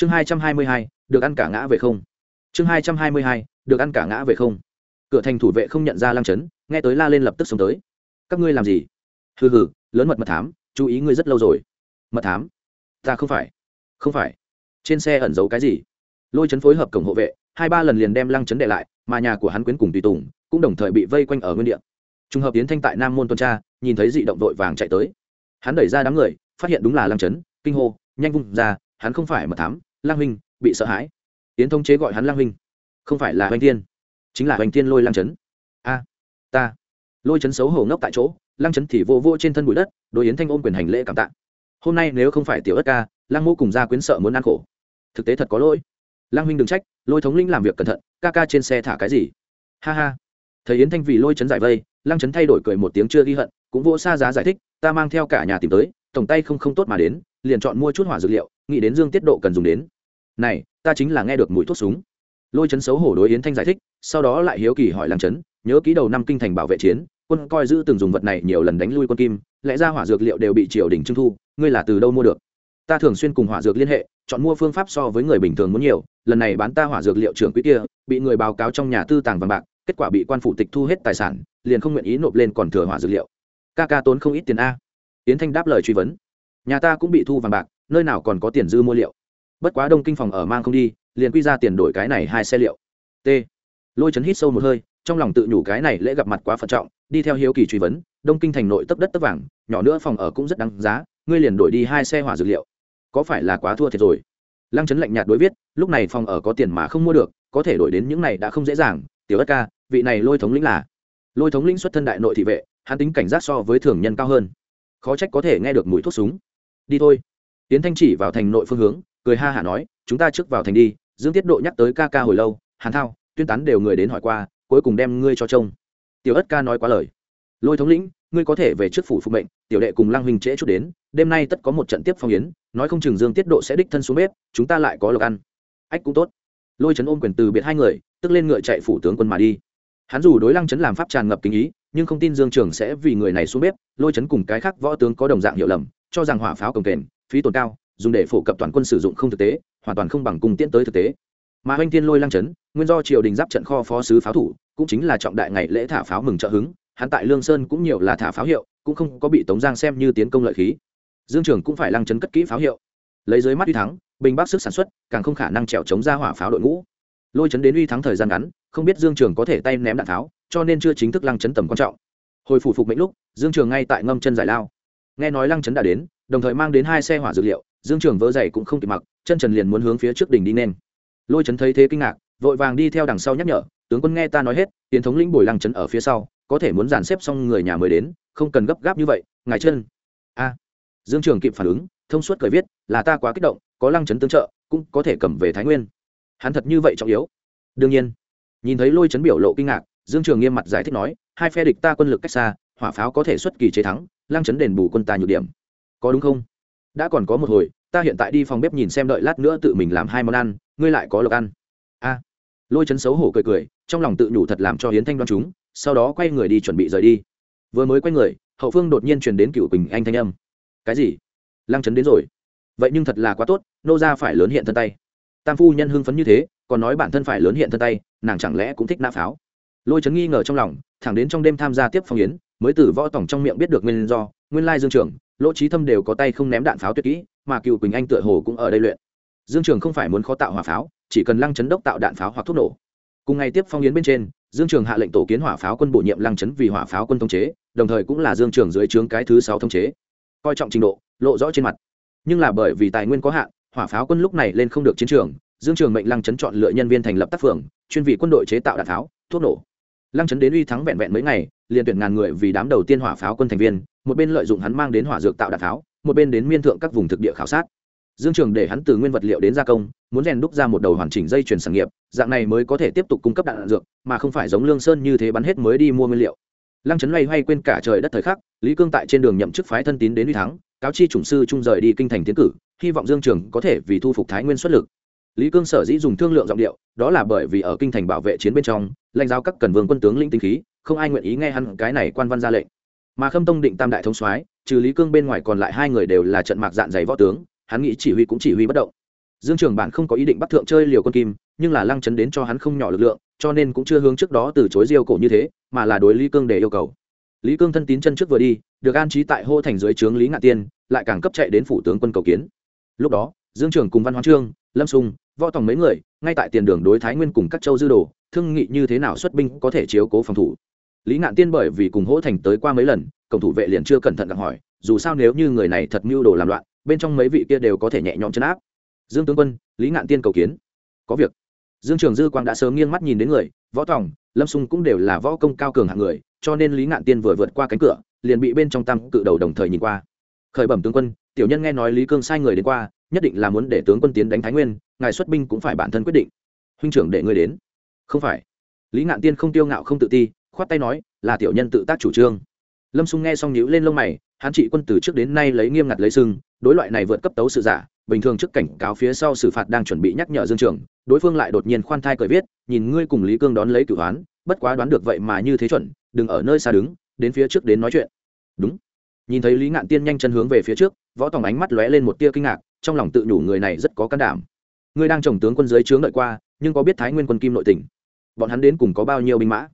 chương hai trăm hai mươi hai, được ăn cả ngã về không. Chương hai trăm hai mươi hai, được ăn cả ngã về không. Cửa thành thủ vệ không nhận ra lăng chấn, nghe tới la lên lập tức xông tới. Các ngươi làm gì? Hừ hừ, lớn mật mật thám, chú ý ngươi rất lâu rồi. Mật thám? Ta không phải. Không phải. Trên xe ẩn giấu cái gì? Lôi chấn phối hợp cổng hộ vệ, hai ba lần liền đem lăng chấn đệ lại, mà nhà của hắn quyến cùng tùy tùng, cũng đồng thời bị vây quanh ở nguyên địa. Trùng hợp tiến thanh tại nam môn tuần tra, nhìn thấy dị động vội vàng chạy tới. Hắn đẩy ra đám người, phát hiện đúng là lăng chấn, kinh hô, nhanh vung ra, hắn không phải mật thám lang huynh, bị sợ hãi. Yến thông chế gọi hắn lang huynh. Không phải là hoành thiên, chính là hoành thiên lôi lang chấn. A, ta. Lôi chấn xấu hổ ngốc tại chỗ, lang chấn thì vô vô trên thân bụi đất, đối yến thanh ôm quyền hành lễ cảm tạ. Hôm nay nếu không phải tiểu ất ca, lang mô cùng gia quyến sợ muốn ăn khổ. Thực tế thật có lỗi. Lang huynh đừng trách, lôi thống linh làm việc cẩn thận, ca ca trên xe thả cái gì? Ha ha. Thấy yến thanh vì lôi chấn giải vây, lang chấn thay đổi cười một tiếng chưa ghi hận, cũng vô xa giá giải thích, ta mang theo cả nhà tìm tới, tổng tay không không tốt mà đến liền chọn mua chút hỏa dược liệu, nghĩ đến dương tiết độ cần dùng đến. Này, ta chính là nghe được mùi thuốc súng. Lôi chấn xấu hổ đối yến thanh giải thích, sau đó lại hiếu kỳ hỏi làng chấn, nhớ ký đầu năm kinh thành bảo vệ chiến, quân coi giữ từng dùng vật này nhiều lần đánh lui quân kim, lẽ ra hỏa dược liệu đều bị triều đình trưng thu, ngươi là từ đâu mua được? Ta thường xuyên cùng hỏa dược liên hệ, chọn mua phương pháp so với người bình thường muốn nhiều, lần này bán ta hỏa dược liệu trưởng quỹ kia, bị người báo cáo trong nhà tư tàng vàng bạc, kết quả bị quan phủ tịch thu hết tài sản, liền không nguyện ý nộp lên còn thừa hỏa dược liệu. Ca ca tốn không ít tiền a. Yến thanh đáp lời truy vấn nhà ta cũng bị thu vàng bạc, nơi nào còn có tiền dư mua liệu. Bất quá đông kinh phòng ở mang không đi, liền quy ra tiền đổi cái này hai xe liệu. T. Lôi chấn hít sâu một hơi, trong lòng tự nhủ cái này lễ gặp mặt quá phận trọng, đi theo hiếu kỳ truy vấn, đông kinh thành nội tấp đất tấp vàng, nhỏ nữa phòng ở cũng rất đáng giá, ngươi liền đổi đi hai xe hỏa dược liệu. Có phải là quá thua thiệt rồi? Lăng chấn lạnh nhạt đối viết, lúc này phòng ở có tiền mà không mua được, có thể đổi đến những này đã không dễ dàng, tiểu ất ca, vị này lôi thống lĩnh là. Lôi thống lĩnh xuất thân đại nội thị vệ, hắn tính cảnh giác so với thường nhân cao hơn. Khó trách có thể nghe được mùi thuốc súng đi thôi. Tiến thanh chỉ vào thành nội phương hướng, cười ha hả nói, chúng ta trước vào thành đi, dương tiết độ nhắc tới ca ca hồi lâu, hàn thao, tuyên tán đều người đến hỏi qua, cuối cùng đem ngươi cho trông. Tiểu ất ca nói quá lời. Lôi thống lĩnh, ngươi có thể về trước phủ phục mệnh, tiểu đệ cùng lang huynh trễ chút đến, đêm nay tất có một trận tiếp phong yến, nói không chừng dương tiết độ sẽ đích thân xuống bếp, chúng ta lại có lộc ăn. Ách cũng tốt. Lôi trấn ôm quyền từ biệt hai người, tức lên ngựa chạy phủ tướng quân mà đi. Hắn dù đối lăng trấn làm pháp tràn ngập kinh ý, nhưng không tin dương trường sẽ vì người này xuống bếp, lôi trấn cùng cái khác võ tướng có đồng dạng hiểu lầm cho rằng hỏa pháo cồng kềnh, phí tổn cao, dùng để phổ cập toàn quân sử dụng không thực tế, hoàn toàn không bằng cung tiễn tới thực tế. Mà oanh thiên lôi lăng chấn, nguyên do triều đình giáp trận kho phó sứ pháo thủ, cũng chính là trọng đại ngày lễ thả pháo mừng trợ hứng, hắn tại lương sơn cũng nhiều là thả pháo hiệu, cũng không có bị tống giang xem như tiến công lợi khí. Dương trường cũng phải lăng chấn cất kỹ pháo hiệu. Lấy dưới mắt uy thắng, bình bác sức sản xuất, càng không khả năng trèo chống ra hỏa pháo đội ngũ. Lôi chấn đến uy thắng thời gian ngắn, không biết dương trường có thể tay ném đạn pháo, cho nên chưa chính thức lăng chấn tầm quan trọng. Hồi phủ phục mệnh lúc, dương trường ngay tại ngâm chân giải lao nghe nói lăng chấn đã đến, đồng thời mang đến hai xe hỏa dược liệu, dương trường vỡ dày cũng không kịp mặc, chân trần liền muốn hướng phía trước đỉnh đi nên. Lôi chấn thấy thế kinh ngạc, vội vàng đi theo đằng sau nhắc nhở, tướng quân nghe ta nói hết, tiến thống lĩnh bồi lăng chấn ở phía sau, có thể muốn dàn xếp xong người nhà mới đến, không cần gấp gáp như vậy, ngài chân. A. Dương trường kịp phản ứng, thông suốt cười viết, là ta quá kích động, có lăng chấn tương trợ, cũng có thể cầm về thái nguyên. Hắn thật như vậy trọng yếu? Đương nhiên. Nhìn thấy lôi chấn biểu lộ kinh ngạc, dương trường nghiêm mặt giải thích nói, hai phe địch ta quân lực cách xa, hỏa pháo có thể xuất kỳ chế thắng Lang chấn đền bù quân ta nhược điểm. Có đúng không? Đã còn có một hồi, ta hiện tại đi phòng bếp nhìn xem đợi lát nữa tự mình làm hai món ăn, ngươi lại có lộc ăn. A. Lôi chấn xấu hổ cười cười, trong lòng tự nhủ thật làm cho hiến thanh đoan chúng, sau đó quay người đi chuẩn bị rời đi. Vừa mới quay người, hậu phương đột nhiên truyền đến cựu quỳnh anh thanh âm. Cái gì? Lăng chấn đến rồi. Vậy nhưng thật là quá tốt, nô ra phải lớn hiện thân tay. Tam phu nhân hưng phấn như thế, còn nói bản thân phải lớn hiện thân tay, nàng chẳng lẽ cũng thích nã pháo? Lôi chấn nghi ngờ trong lòng, thẳng đến trong đêm tham gia tiếp phong yến, mới từ võ tổng trong miệng biết được nguyên do, nguyên lai dương trường, lỗ trí thâm đều có tay không ném đạn pháo tuyệt kỹ, mà cựu quỳnh anh tựa hồ cũng ở đây luyện. Dương trường không phải muốn khó tạo hỏa pháo, chỉ cần lăng chấn đốc tạo đạn pháo hoặc thuốc nổ. Cùng ngày tiếp phong yến bên trên, dương trường hạ lệnh tổ kiến hỏa pháo quân bổ nhiệm lăng chấn vì hỏa pháo quân thống chế, đồng thời cũng là dương trường dưới trướng cái thứ sáu thống chế. Coi trọng trình độ, lộ rõ trên mặt. Nhưng là bởi vì tài nguyên có hạn, hỏa pháo quân lúc này lên không được chiến trường, dương trường mệnh lăng chấn chọn lựa nhân viên thành lập tác phường, chuyên vị quân đội chế tạo đạn pháo, thuốc nổ lăng chấn đến uy thắng vẹn vẹn mấy ngày liền tuyển ngàn người vì đám đầu tiên hỏa pháo quân thành viên một bên lợi dụng hắn mang đến hỏa dược tạo đạn pháo một bên đến miên thượng các vùng thực địa khảo sát. Dương trường để hắn từ nguyên vật liệu đến gia công muốn rèn đúc ra một đầu hoàn chỉnh dây chuyển sản nghiệp dạng này mới có thể tiếp tục cung cấp đạn, đạn dược mà không phải giống lương sơn như thế bắn hết mới đi mua nguyên liệu. Lăng chấn loay hoay quên cả trời đất thời khắc lý cương tại trên đường nhậm chức phái thân tín đến uy thắng cáo chi chủng sư trung rời đi kinh thành tiến cử hy vọng dương trường có thể vì thu phục thái nguyên xuất lực lý cương sở dĩ dùng thương lượng giọng điệu, đó là bởi vì ở kinh thành bảo vệ chiến bên trong, lãnh giáo các cần vương quân tướng linh tinh khí, không ai nguyện ý nghe hắn cái này quan văn ra lệnh. Mà khâm tông định tam đại thống soái, trừ lý cương bên ngoài còn lại hai người đều là trận mạc dạn dày võ tướng, hắn nghĩ chỉ huy cũng chỉ huy bất động. Dương trường bản không có ý định bắt thượng chơi liều con kim, nhưng là lăng chấn đến cho hắn không nhỏ lực lượng, cho nên cũng chưa hướng trước đó từ chối diêu cổ như thế, mà là đối lý cương để yêu cầu. Lý cương thân tín chân trước vừa đi, được an trí tại hô thành dưới trướng lý ngạn tiên, lại càng cấp chạy đến phủ tướng quân cầu kiến. Lúc đó, dương trường cùng văn hoán trương, lâm sung võ tòng mấy người, ngay tại tiền đường đối thái nguyên cùng các châu dư đồ, thương nghị như thế nào xuất binh có thể chiếu cố phòng thủ. Lý ngạn tiên bởi vì cùng hỗ thành tới qua mấy lần, cổng thủ vệ liền chưa cẩn thận gặng hỏi, dù sao nếu như người này thật mưu đồ làm loạn, bên trong mấy vị kia đều có thể nhẹ nhõm chấn áp. Dương tướng quân, lý ngạn tiên cầu kiến. Có việc. Dương trường dư quang đã sớm nghiêng mắt nhìn đến người, võ tòng, lâm sung cũng đều là võ công cao cường hạng người, cho nên lý ngạn tiên vừa vượt qua cánh cửa, liền bị bên trong tam cự đầu đồng thời nhìn qua. Khởi bẩm tướng quân, tiểu nhân nghe nói lý cương sai người đến qua, nhất định là muốn để tướng quân tiến đánh thái nguyên ngài xuất binh cũng phải bản thân quyết định. Huynh trưởng để ngươi đến. Không phải. Lý ngạn tiên không tiêu ngạo không tự ti, khoát tay nói, là tiểu nhân tự tác chủ trương. Lâm xung nghe xong nhíu lên lông mày, hắn trị quân từ trước đến nay lấy nghiêm ngặt lấy sưng đối loại này vượt cấp tấu sự giả, bình thường trước cảnh cáo phía sau xử phạt đang chuẩn bị nhắc nhở dương trường, đối phương lại đột nhiên khoan thai cởi viết, nhìn ngươi cùng lý cương đón lấy cửu hoán, bất quá đoán được vậy mà như thế chuẩn, đừng ở nơi xa đứng, đến phía trước đến nói chuyện. Đúng. Nhìn thấy lý ngạn tiên nhanh chân hướng về phía trước, võ tòng ánh mắt lóe lên một tia kinh ngạc, trong lòng tự nhủ người này rất có can đảm ngươi đang trồng tướng quân dưới trướng đợi qua, nhưng có biết thái nguyên quân kim nội tỉnh bọn hắn đến cùng có bao nhiêu binh mã?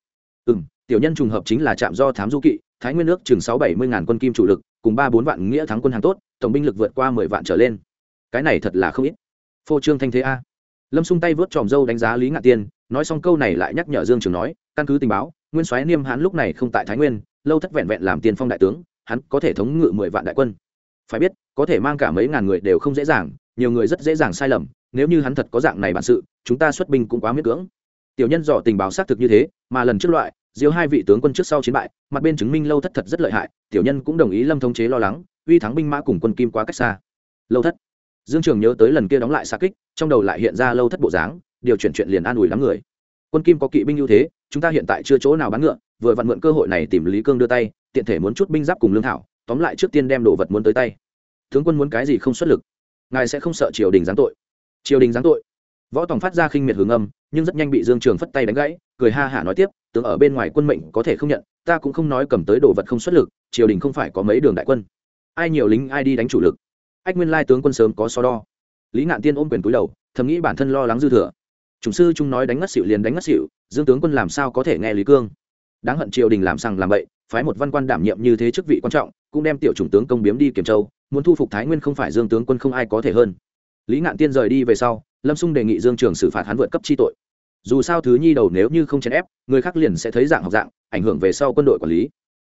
Ừ m tiểu nhân trùng hợp chính là trạm do thám du kỵ, thái nguyên nước chừng sáu bảy mươi ngàn quân kim chủ lực, cùng ba bốn vạn nghĩa thắng quân hàng tốt, tổng binh lực vượt qua mười vạn trở lên. Cái này thật là không ít. Phô trương thanh thế a. Lâm xung tay vớt tròm dâu đánh giá lý ngạn tiên, nói xong câu này lại nhắc nhở dương trường nói, căn cứ tình báo, nguyên soái niêm hãn lúc này không tại thái nguyên, lâu thất vẹn vẹn làm tiền phong đại tướng, hắn có thể thống ngự mười vạn đại quân. Phải biết, có thể mang cả mấy ngàn người đều không dễ dàng, nhiều người rất dễ dàng sai lầm nếu như hắn thật có dạng này bản sự, chúng ta xuất binh cũng quá miễn cưỡng. Tiểu nhân dò tình báo xác thực như thế, mà lần trước loại, diêu hai vị tướng quân trước sau chiến bại, mặt bên chứng minh lâu thất thật rất lợi hại, tiểu nhân cũng đồng ý lâm thống chế lo lắng, uy thắng binh mã cùng quân kim quá cách xa. Lâu thất. Dương trường nhớ tới lần kia đóng lại xa kích, trong đầu lại hiện ra lâu thất bộ dáng, điều chuyển chuyện liền an ủi lắm người. Quân kim có kỵ binh ưu thế, chúng ta hiện tại chưa chỗ nào bán ngựa, vừa vặn mượn cơ hội này tìm lý cương đưa tay, tiện thể muốn chút binh giáp cùng lương thảo, tóm lại trước tiên đem đồ vật muốn tới tay. Tướng quân muốn cái gì không xuất lực, ngài sẽ không sợ triều đình giáng tội triều đình giáng tội. Võ tòng phát ra khinh miệt hướng âm, nhưng rất nhanh bị dương trường phất tay đánh gãy, cười ha hả nói tiếp, tướng ở bên ngoài quân mệnh có thể không nhận, ta cũng không nói cầm tới đồ vật không xuất lực, triều đình không phải có mấy đường đại quân. Ai nhiều lính, ai đi đánh chủ lực. Ách nguyên lai tướng quân sớm có so đo. Lý ngạn tiên ôm quyền cúi đầu, thầm nghĩ bản thân lo lắng dư thừa. Chủng sư trung nói đánh ngất xỉu liền đánh ngất xỉu, dương tướng quân làm sao có thể nghe lý cương? Đáng hận triều đình làm sằng làm bậy, phái một văn quan đảm nhiệm như thế chức vị quan trọng, cũng đem tiểu chủng tướng công biếm đi kiểm châu, muốn thu phục thái nguyên không phải dương tướng quân không ai có thể hơn lý ngạn tiên rời đi về sau, lâm xung đề nghị dương trường xử phạt hắn vượt cấp chi tội. Dù sao thứ nhi đầu nếu như không chèn ép, người khác liền sẽ thấy dạng học dạng, ảnh hưởng về sau quân đội quản lý.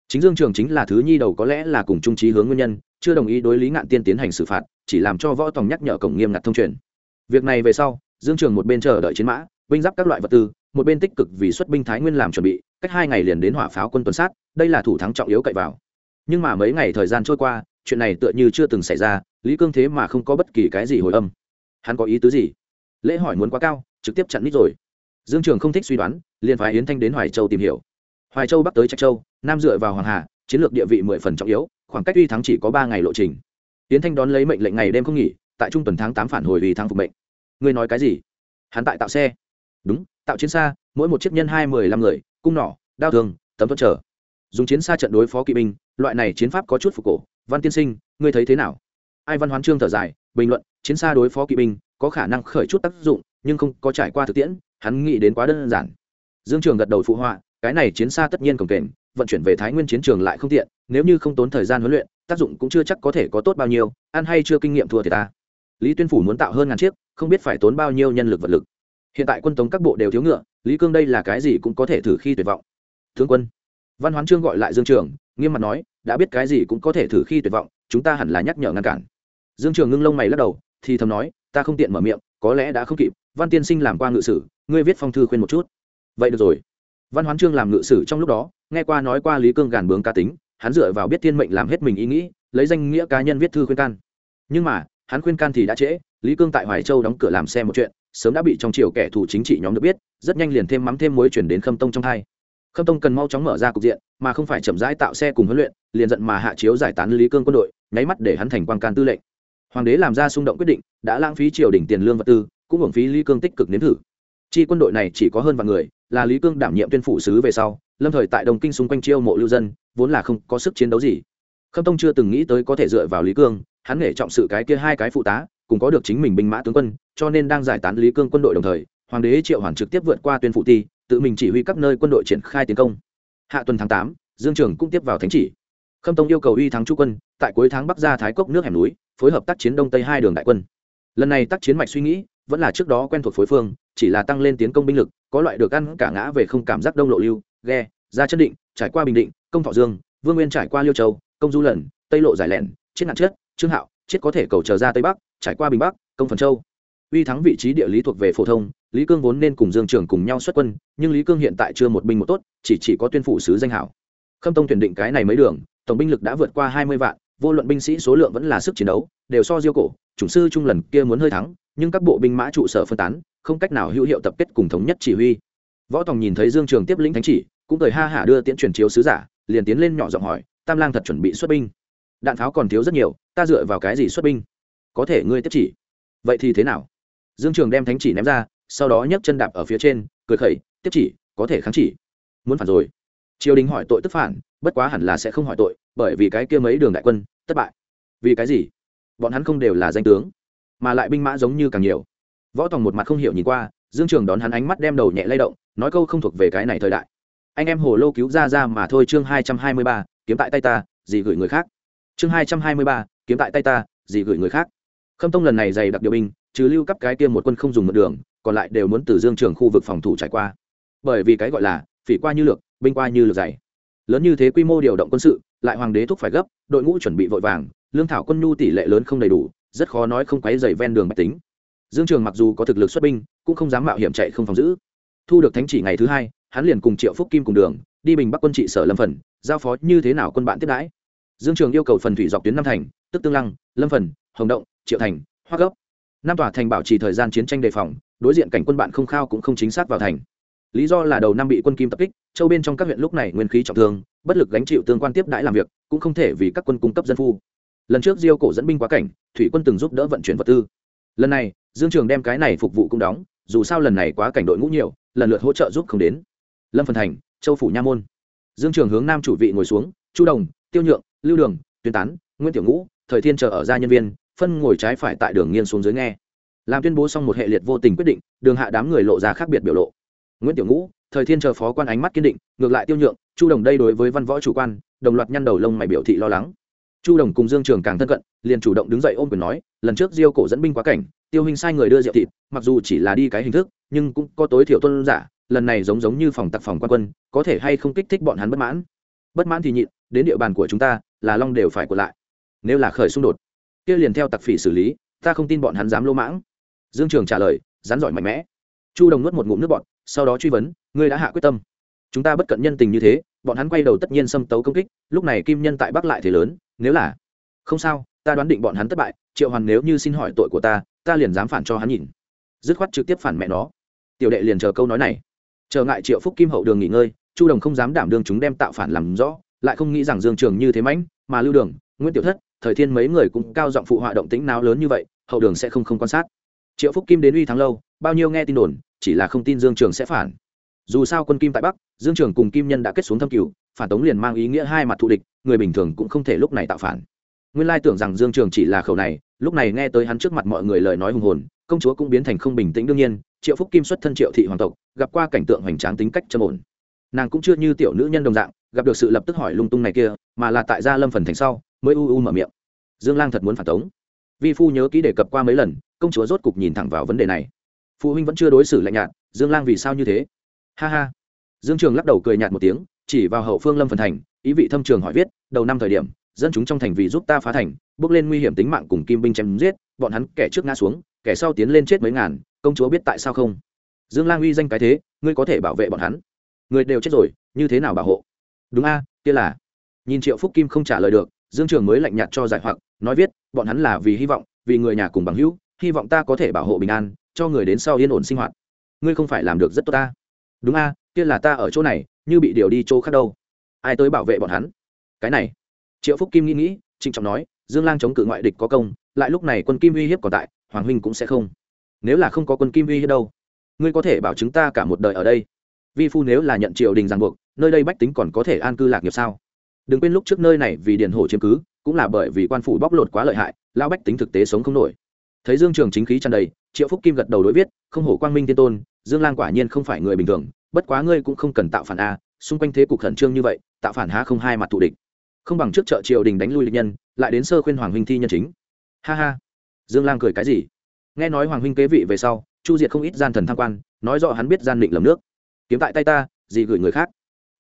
Chính dương trường chính là thứ nhi đầu có lẽ là cùng trung trí hướng nguyên nhân, chưa đồng ý đối lý ngạn tiên tiến hành xử phạt, chỉ làm cho võ tòng nhắc nhở cổng nghiêm ngặt thông truyền. Việc này về sau, dương trường một bên chờ đợi chiến mã, binh giáp các loại vật tư, một bên tích cực vì xuất binh thái nguyên làm chuẩn bị, cách hai ngày liền đến hỏa pháo quân tuần sát, đây là thủ thắng trọng yếu cậy vào. Nhưng mà mấy ngày thời gian trôi qua chuyện này tựa như chưa từng xảy ra, lý cương thế mà không có bất kỳ cái gì hồi âm. Hắn có ý tứ gì? Lễ hỏi muốn quá cao, trực tiếp chặn nít rồi. Dương trường không thích suy đoán, liền phái yến thanh đến hoài châu tìm hiểu. Hoài châu bắc tới trạch châu, nam dựa vào hoàng hà, chiến lược địa vị mười phần trọng yếu, khoảng cách uy thắng chỉ có ba ngày lộ trình. Yến thanh đón lấy mệnh lệnh ngày đêm không nghỉ, tại trung tuần tháng tám phản hồi vì thắng phục mệnh. Ngươi nói cái gì? Hắn tại tạo xe. Đúng, tạo chiến xa, mỗi một chiếc nhân hai mười lăm người, cung nỏ, đao thường tấm tuất trở dùng chiến xa trận đối phó kỵ binh, loại này chiến pháp có chút phục cổ văn tiên sinh, ngươi thấy thế nào? Ai văn hoán trương thở dài, bình luận, chiến xa đối phó kỵ binh, có khả năng khởi chút tác dụng, nhưng không có trải qua thực tiễn, hắn nghĩ đến quá đơn giản. Dương trường gật đầu phụ họa, cái này chiến xa tất nhiên cổng kềnh, vận chuyển về thái nguyên chiến trường lại không tiện, nếu như không tốn thời gian huấn luyện, tác dụng cũng chưa chắc có thể có tốt bao nhiêu, ăn hay chưa kinh nghiệm thua thì ta. Lý tuyên phủ muốn tạo hơn ngàn chiếc, không biết phải tốn bao nhiêu nhân lực vật lực. Hiện tại quân tống các bộ đều thiếu ngựa, lý cương đây là cái gì cũng có thể thử khi tuyệt vọng. Thương quân, văn hoán trương gọi lại dương trường nghiêm mặt nói, đã biết cái gì cũng có thể thử khi tuyệt vọng, chúng ta hẳn là nhắc nhở ngăn cản. Dương trường ngưng lông mày lắc đầu, thì thầm nói, ta không tiện mở miệng, có lẽ đã không kịp, văn tiên sinh làm qua ngự sử, ngươi viết phong thư khuyên một chút. Vậy được rồi. Văn hoán trương làm ngự sử trong lúc đó, nghe qua nói qua lý cương gàn bướng cá tính, hắn dựa vào biết thiên mệnh làm hết mình ý nghĩ, lấy danh nghĩa cá nhân viết thư khuyên can. Nhưng mà, hắn khuyên can thì đã trễ, lý cương tại hoài châu đóng cửa làm xe một chuyện, sớm đã bị trong triều kẻ thù chính trị nhóm được biết, rất nhanh liền thêm mắm thêm muối chuyển đến khâm tông trong hai khâm tông cần mau chóng mở ra cục diện, mà không phải chậm rãi tạo xe cùng huấn luyện, liền giận mà hạ chiếu giải tán lý cương quân đội, nháy mắt để hắn thành quan can tư lệnh. Hoàng đế làm ra xung động quyết định, đã lãng phí triều đình tiền lương vật tư, cũng hưởng phí lý cương tích cực nếm thử. Chi quân đội này chỉ có hơn vài người, là lý cương đảm nhiệm tuyên phủ sứ về sau, lâm thời tại đồng kinh xung quanh chiêu mộ lưu dân, vốn là không có sức chiến đấu gì. Khâm tông chưa từng nghĩ tới có thể dựa vào lý cương, hắn nghề trọng sự cái kia hai cái phụ tá, cùng có được chính mình binh mã tướng quân, cho nên đang giải tán lý cương quân đội đồng thời, hoàng đế triệu hoàn trực tiếp vượt qua tuyên phụ ti tự mình chỉ huy các nơi quân đội triển khai tiến công. Hạ tuần tháng tám, dương trường cũng tiếp vào thánh chỉ. Khâm tông yêu cầu uy thắng chu quân, tại cuối tháng bắc ra thái cốc nước hẻm núi, phối hợp tác chiến đông tây hai đường đại quân. Lần này tác chiến mạch suy nghĩ, vẫn là trước đó quen thuộc phối phương, chỉ là tăng lên tiến công binh lực, có loại được ăn cả ngã về không cảm giác đông lộ lưu, ghe ra chân định, trải qua bình định, công thọ dương, vương nguyên trải qua liêu châu, công du lần, tây lộ giải lẻn chết nạn chết trương hạo chết có thể cầu trở ra tây bắc, trải qua bình bắc, công phần châu. Uy thắng vị trí địa lý thuộc về phổ thông lý cương vốn nên cùng dương trường cùng nhau xuất quân, nhưng lý cương hiện tại chưa một binh một tốt, chỉ chỉ có tuyên phủ sứ danh hảo. Khâm tông tuyển định cái này mấy đường, tổng binh lực đã vượt qua hai mươi vạn, vô luận binh sĩ số lượng vẫn là sức chiến đấu, đều so diêu cổ, chủng sư trung lần kia muốn hơi thắng, nhưng các bộ binh mã trụ sở phân tán, không cách nào hữu hiệu tập kết cùng thống nhất chỉ huy. Võ tòng nhìn thấy dương trường tiếp lĩnh thánh chỉ, cũng cười ha hả đưa tiễn truyền chiếu sứ giả, liền tiến lên nhỏ giọng hỏi, tam lang thật chuẩn bị xuất binh? Đạn pháo còn thiếu rất nhiều, ta dựa vào cái gì xuất binh? Có thể ngươi tiếp chỉ. Vậy thì thế nào? Dương trường đem thánh chỉ ném ra sau đó nhấc chân đạp ở phía trên, cười khẩy, tiếp chỉ, có thể kháng chỉ. Muốn phản rồi. Triều đình hỏi tội tức phản, bất quá hẳn là sẽ không hỏi tội, bởi vì cái kia mấy đường đại quân, thất bại. Vì cái gì? Bọn hắn không đều là danh tướng, mà lại binh mã giống như càng nhiều. Võ tòng một mặt không hiểu nhìn qua, dương trường đón hắn ánh mắt đem đầu nhẹ lay động, nói câu không thuộc về cái này thời đại. Anh em hồ lô cứu ra ra mà thôi chương hai trăm hai mươi ba, kiếm tại tay ta, gì gửi người khác? Chương hai trăm hai mươi ba, kiếm tại tay ta, gì gửi người khác? Khâm tông lần này dày đặc điều binh, trừ lưu cấp cái kia một quân không dùng một đường còn lại đều muốn từ dương trường khu vực phòng thủ trải qua. Bởi vì cái gọi là, phỉ qua như lược, binh qua như lược dày. Lớn như thế quy mô điều động quân sự, lại hoàng đế thúc phải gấp, đội ngũ chuẩn bị vội vàng, lương thảo quân nhu tỷ lệ lớn không đầy đủ, rất khó nói không quấy dày ven đường mạch tính. Dương trường mặc dù có thực lực xuất binh, cũng không dám mạo hiểm chạy không phòng giữ. Thu được thánh chỉ ngày thứ hai, hắn liền cùng triệu phúc kim cùng đường, đi bình bắc quân trị sở lâm phần, giao phó như thế nào quân bạn tiếp đãi. Dương trường yêu cầu phần thủy dọc tuyến Nam thành, tức tương lăng, lâm phần, hồng động, triệu thành, hoa gốc. Năm tòa thành bảo trì thời gian chiến tranh đề phòng đối diện cảnh quân bạn không khao cũng không chính xác vào thành. Lý do là đầu năm bị quân kim tập kích, châu bên trong các huyện lúc này nguyên khí trọng thương, bất lực gánh chịu tương quan tiếp đãi làm việc, cũng không thể vì các quân cung cấp dân phu. Lần trước diêu cổ dẫn binh quá cảnh, thủy quân từng giúp đỡ vận chuyển vật tư. Lần này, dương trường đem cái này phục vụ cũng đóng, dù sao lần này quá cảnh đội ngũ nhiều, lần lượt hỗ trợ giúp không đến. Lâm phần thành, châu phủ nha môn. Dương trường hướng nam chủ vị ngồi xuống, chu đồng, tiêu nhượng, lưu đường tuyên tán, nguyễn tiểu ngũ, thời thiên chờ ở gia nhân viên, phân ngồi trái phải tại đường nghiêng xuống dưới nghe làm tuyên bố xong một hệ liệt vô tình quyết định, đường hạ đám người lộ ra khác biệt biểu lộ. Nguyễn tiểu ngũ, thời thiên chờ phó quan ánh mắt kiên định, ngược lại tiêu nhượng, chu đồng đây đối với văn võ chủ quan, đồng loạt nhăn đầu lông mày biểu thị lo lắng. Chu đồng cùng dương trường càng thân cận, liền chủ động đứng dậy ôm quyền nói, lần trước diêu cổ dẫn binh quá cảnh, tiêu hình sai người đưa rượu thịt, mặc dù chỉ là đi cái hình thức, nhưng cũng có tối thiểu tuân giả, lần này giống giống như phòng tặc phòng quan quân, có thể hay không kích thích bọn hắn bất mãn. Bất mãn thì nhịn, đến địa bàn của chúng ta, là long đều phải của lại. Nếu là khởi xung đột, kia liền theo tặc phỉ xử lý, ta không tin bọn hắn dám lỗ mãng dương trường trả lời, rắn giỏi mạnh mẽ. Chu đồng nuốt một ngụm nước bọn sau đó truy vấn, ngươi đã hạ quyết tâm? Chúng ta bất cận nhân tình như thế, bọn hắn quay đầu tất nhiên xâm tấu công kích, lúc này kim nhân tại bắc lại thế lớn, nếu là không sao, ta đoán định bọn hắn thất bại, triệu hoàn nếu như xin hỏi tội của ta ta liền dám phản cho hắn nhìn. Dứt khoát trực tiếp phản mẹ nó. Tiểu đệ liền chờ câu nói này. Chờ ngại triệu phúc kim hậu đường nghỉ ngơi, chu đồng không dám đảm đương chúng đem tạo phản làm rõ, lại không nghĩ rằng dương trường như thế mãnh, mà lưu đường, nguyễn tiểu thất, thời thiên mấy người cũng cao giọng phụ họa động tĩnh nào lớn như vậy, hậu đường sẽ không không quan sát triệu phúc kim đến uy thắng lâu, bao nhiêu nghe tin đồn, chỉ là không tin dương trường sẽ phản. Dù sao quân kim tại bắc, dương trường cùng kim nhân đã kết xuống thâm cửu, phản tống liền mang ý nghĩa hai mặt thù địch, người bình thường cũng không thể lúc này tạo phản. Nguyên lai tưởng rằng dương trường chỉ là khẩu này, lúc này nghe tới hắn trước mặt mọi người lời nói hùng hồn, công chúa cũng biến thành không bình tĩnh đương nhiên, triệu phúc kim xuất thân triệu thị hoàng tộc, gặp qua cảnh tượng hoành tráng tính cách trầm ổn. Nàng cũng chưa như tiểu nữ nhân đồng dạng, gặp được sự lập tức hỏi lung tung này kia, mà là tại gia lâm phần thành sau, mới u u mở miệng. Dương lang thật muốn phản tống. Vi phu nhớ kỹ đề cập qua mấy lần công chúa rốt cục nhìn thẳng vào vấn đề này. Phụ huynh vẫn chưa đối xử lạnh nhạt, dương lang vì sao như thế? Ha ha. Dương trường lắc đầu cười nhạt một tiếng, chỉ vào hậu phương lâm phần thành, ý vị thâm trường hỏi viết, đầu năm thời điểm, dân chúng trong thành vì giúp ta phá thành, bước lên nguy hiểm tính mạng cùng kim binh chém giết, bọn hắn kẻ trước ngã xuống, kẻ sau tiến lên chết mấy ngàn, công chúa biết tại sao không? Dương lang uy danh cái thế, ngươi có thể bảo vệ bọn hắn. Người đều chết rồi, như thế nào bảo hộ? Đúng a, kia là. Nhìn triệu phúc kim không trả lời được, dương trường mới lạnh nhạt cho giải hoặc, nói viết, bọn hắn là vì hy vọng, vì người nhà cùng bằng hữu hy vọng ta có thể bảo hộ bình an, cho người đến sau yên ổn sinh hoạt. Ngươi không phải làm được rất tốt ta. Đúng a, kia là ta ở chỗ này, như bị điều đi chỗ khác đâu. Ai tới bảo vệ bọn hắn? Cái này. Triệu phúc kim nghĩ nghĩ, trịnh trọng nói, dương lang chống cự ngoại địch có công, lại lúc này quân kim uy hiếp còn tại, hoàng huynh cũng sẽ không. Nếu là không có quân kim uy hiếp đâu, ngươi có thể bảo chứng ta cả một đời ở đây. Vi phu nếu là nhận triều đình ràng buộc, nơi đây bách tính còn có thể an cư lạc nghiệp sao? Đừng quên lúc trước nơi này vì điền hổ chiếm cứ, cũng là bởi vì quan phủ bóc lột quá lợi hại lao bách tính thực tế sống không nổi thấy dương trường chính khí tràn đầy, triệu phúc kim gật đầu đối viết, không hổ quang minh tiên tôn, dương lang quả nhiên không phải người bình thường, bất quá ngươi cũng không cần tạo phản a, xung quanh thế cục khẩn trương như vậy, tạo phản há không hai mặt thù địch. Không bằng trước chợ triều đình đánh lui địch nhân, lại đến sơ khuyên hoàng huynh thi nhân chính. Ha ha. Dương lang cười cái gì? Nghe nói hoàng huynh kế vị về sau, chu diệt không ít gian thần tham quan, nói rõ hắn biết gian định lầm nước. Kiếm tại tay ta, gì gửi người khác?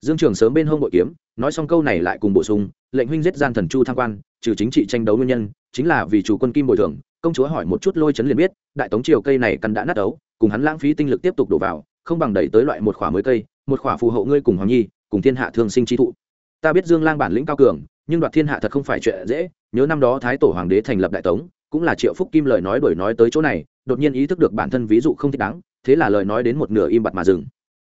Dương trường sớm bên hông bội kiếm, nói xong câu này lại cùng bổ sung, lệnh huynh giết gian thần chu tham quan, trừ chính trị tranh đấu nguyên nhân, chính là vì chủ quân kim bồi thường công chúa hỏi một chút lôi chấn liền biết, đại tống triều cây này căn đã nát ấu, cùng hắn lãng phí tinh lực tiếp tục đổ vào, không bằng đẩy tới loại một khỏa mới cây, một khỏa phù hộ ngươi cùng hoàng nhi, cùng thiên hạ thương sinh trí thụ. Ta biết dương lang bản lĩnh cao cường, nhưng đoạt thiên hạ thật không phải chuyện dễ, nhớ năm đó thái tổ hoàng đế thành lập đại tống, cũng là triệu phúc kim lời nói đổi nói tới chỗ này, đột nhiên ý thức được bản thân ví dụ không thích đáng, thế là lời nói đến một nửa im bặt mà dừng.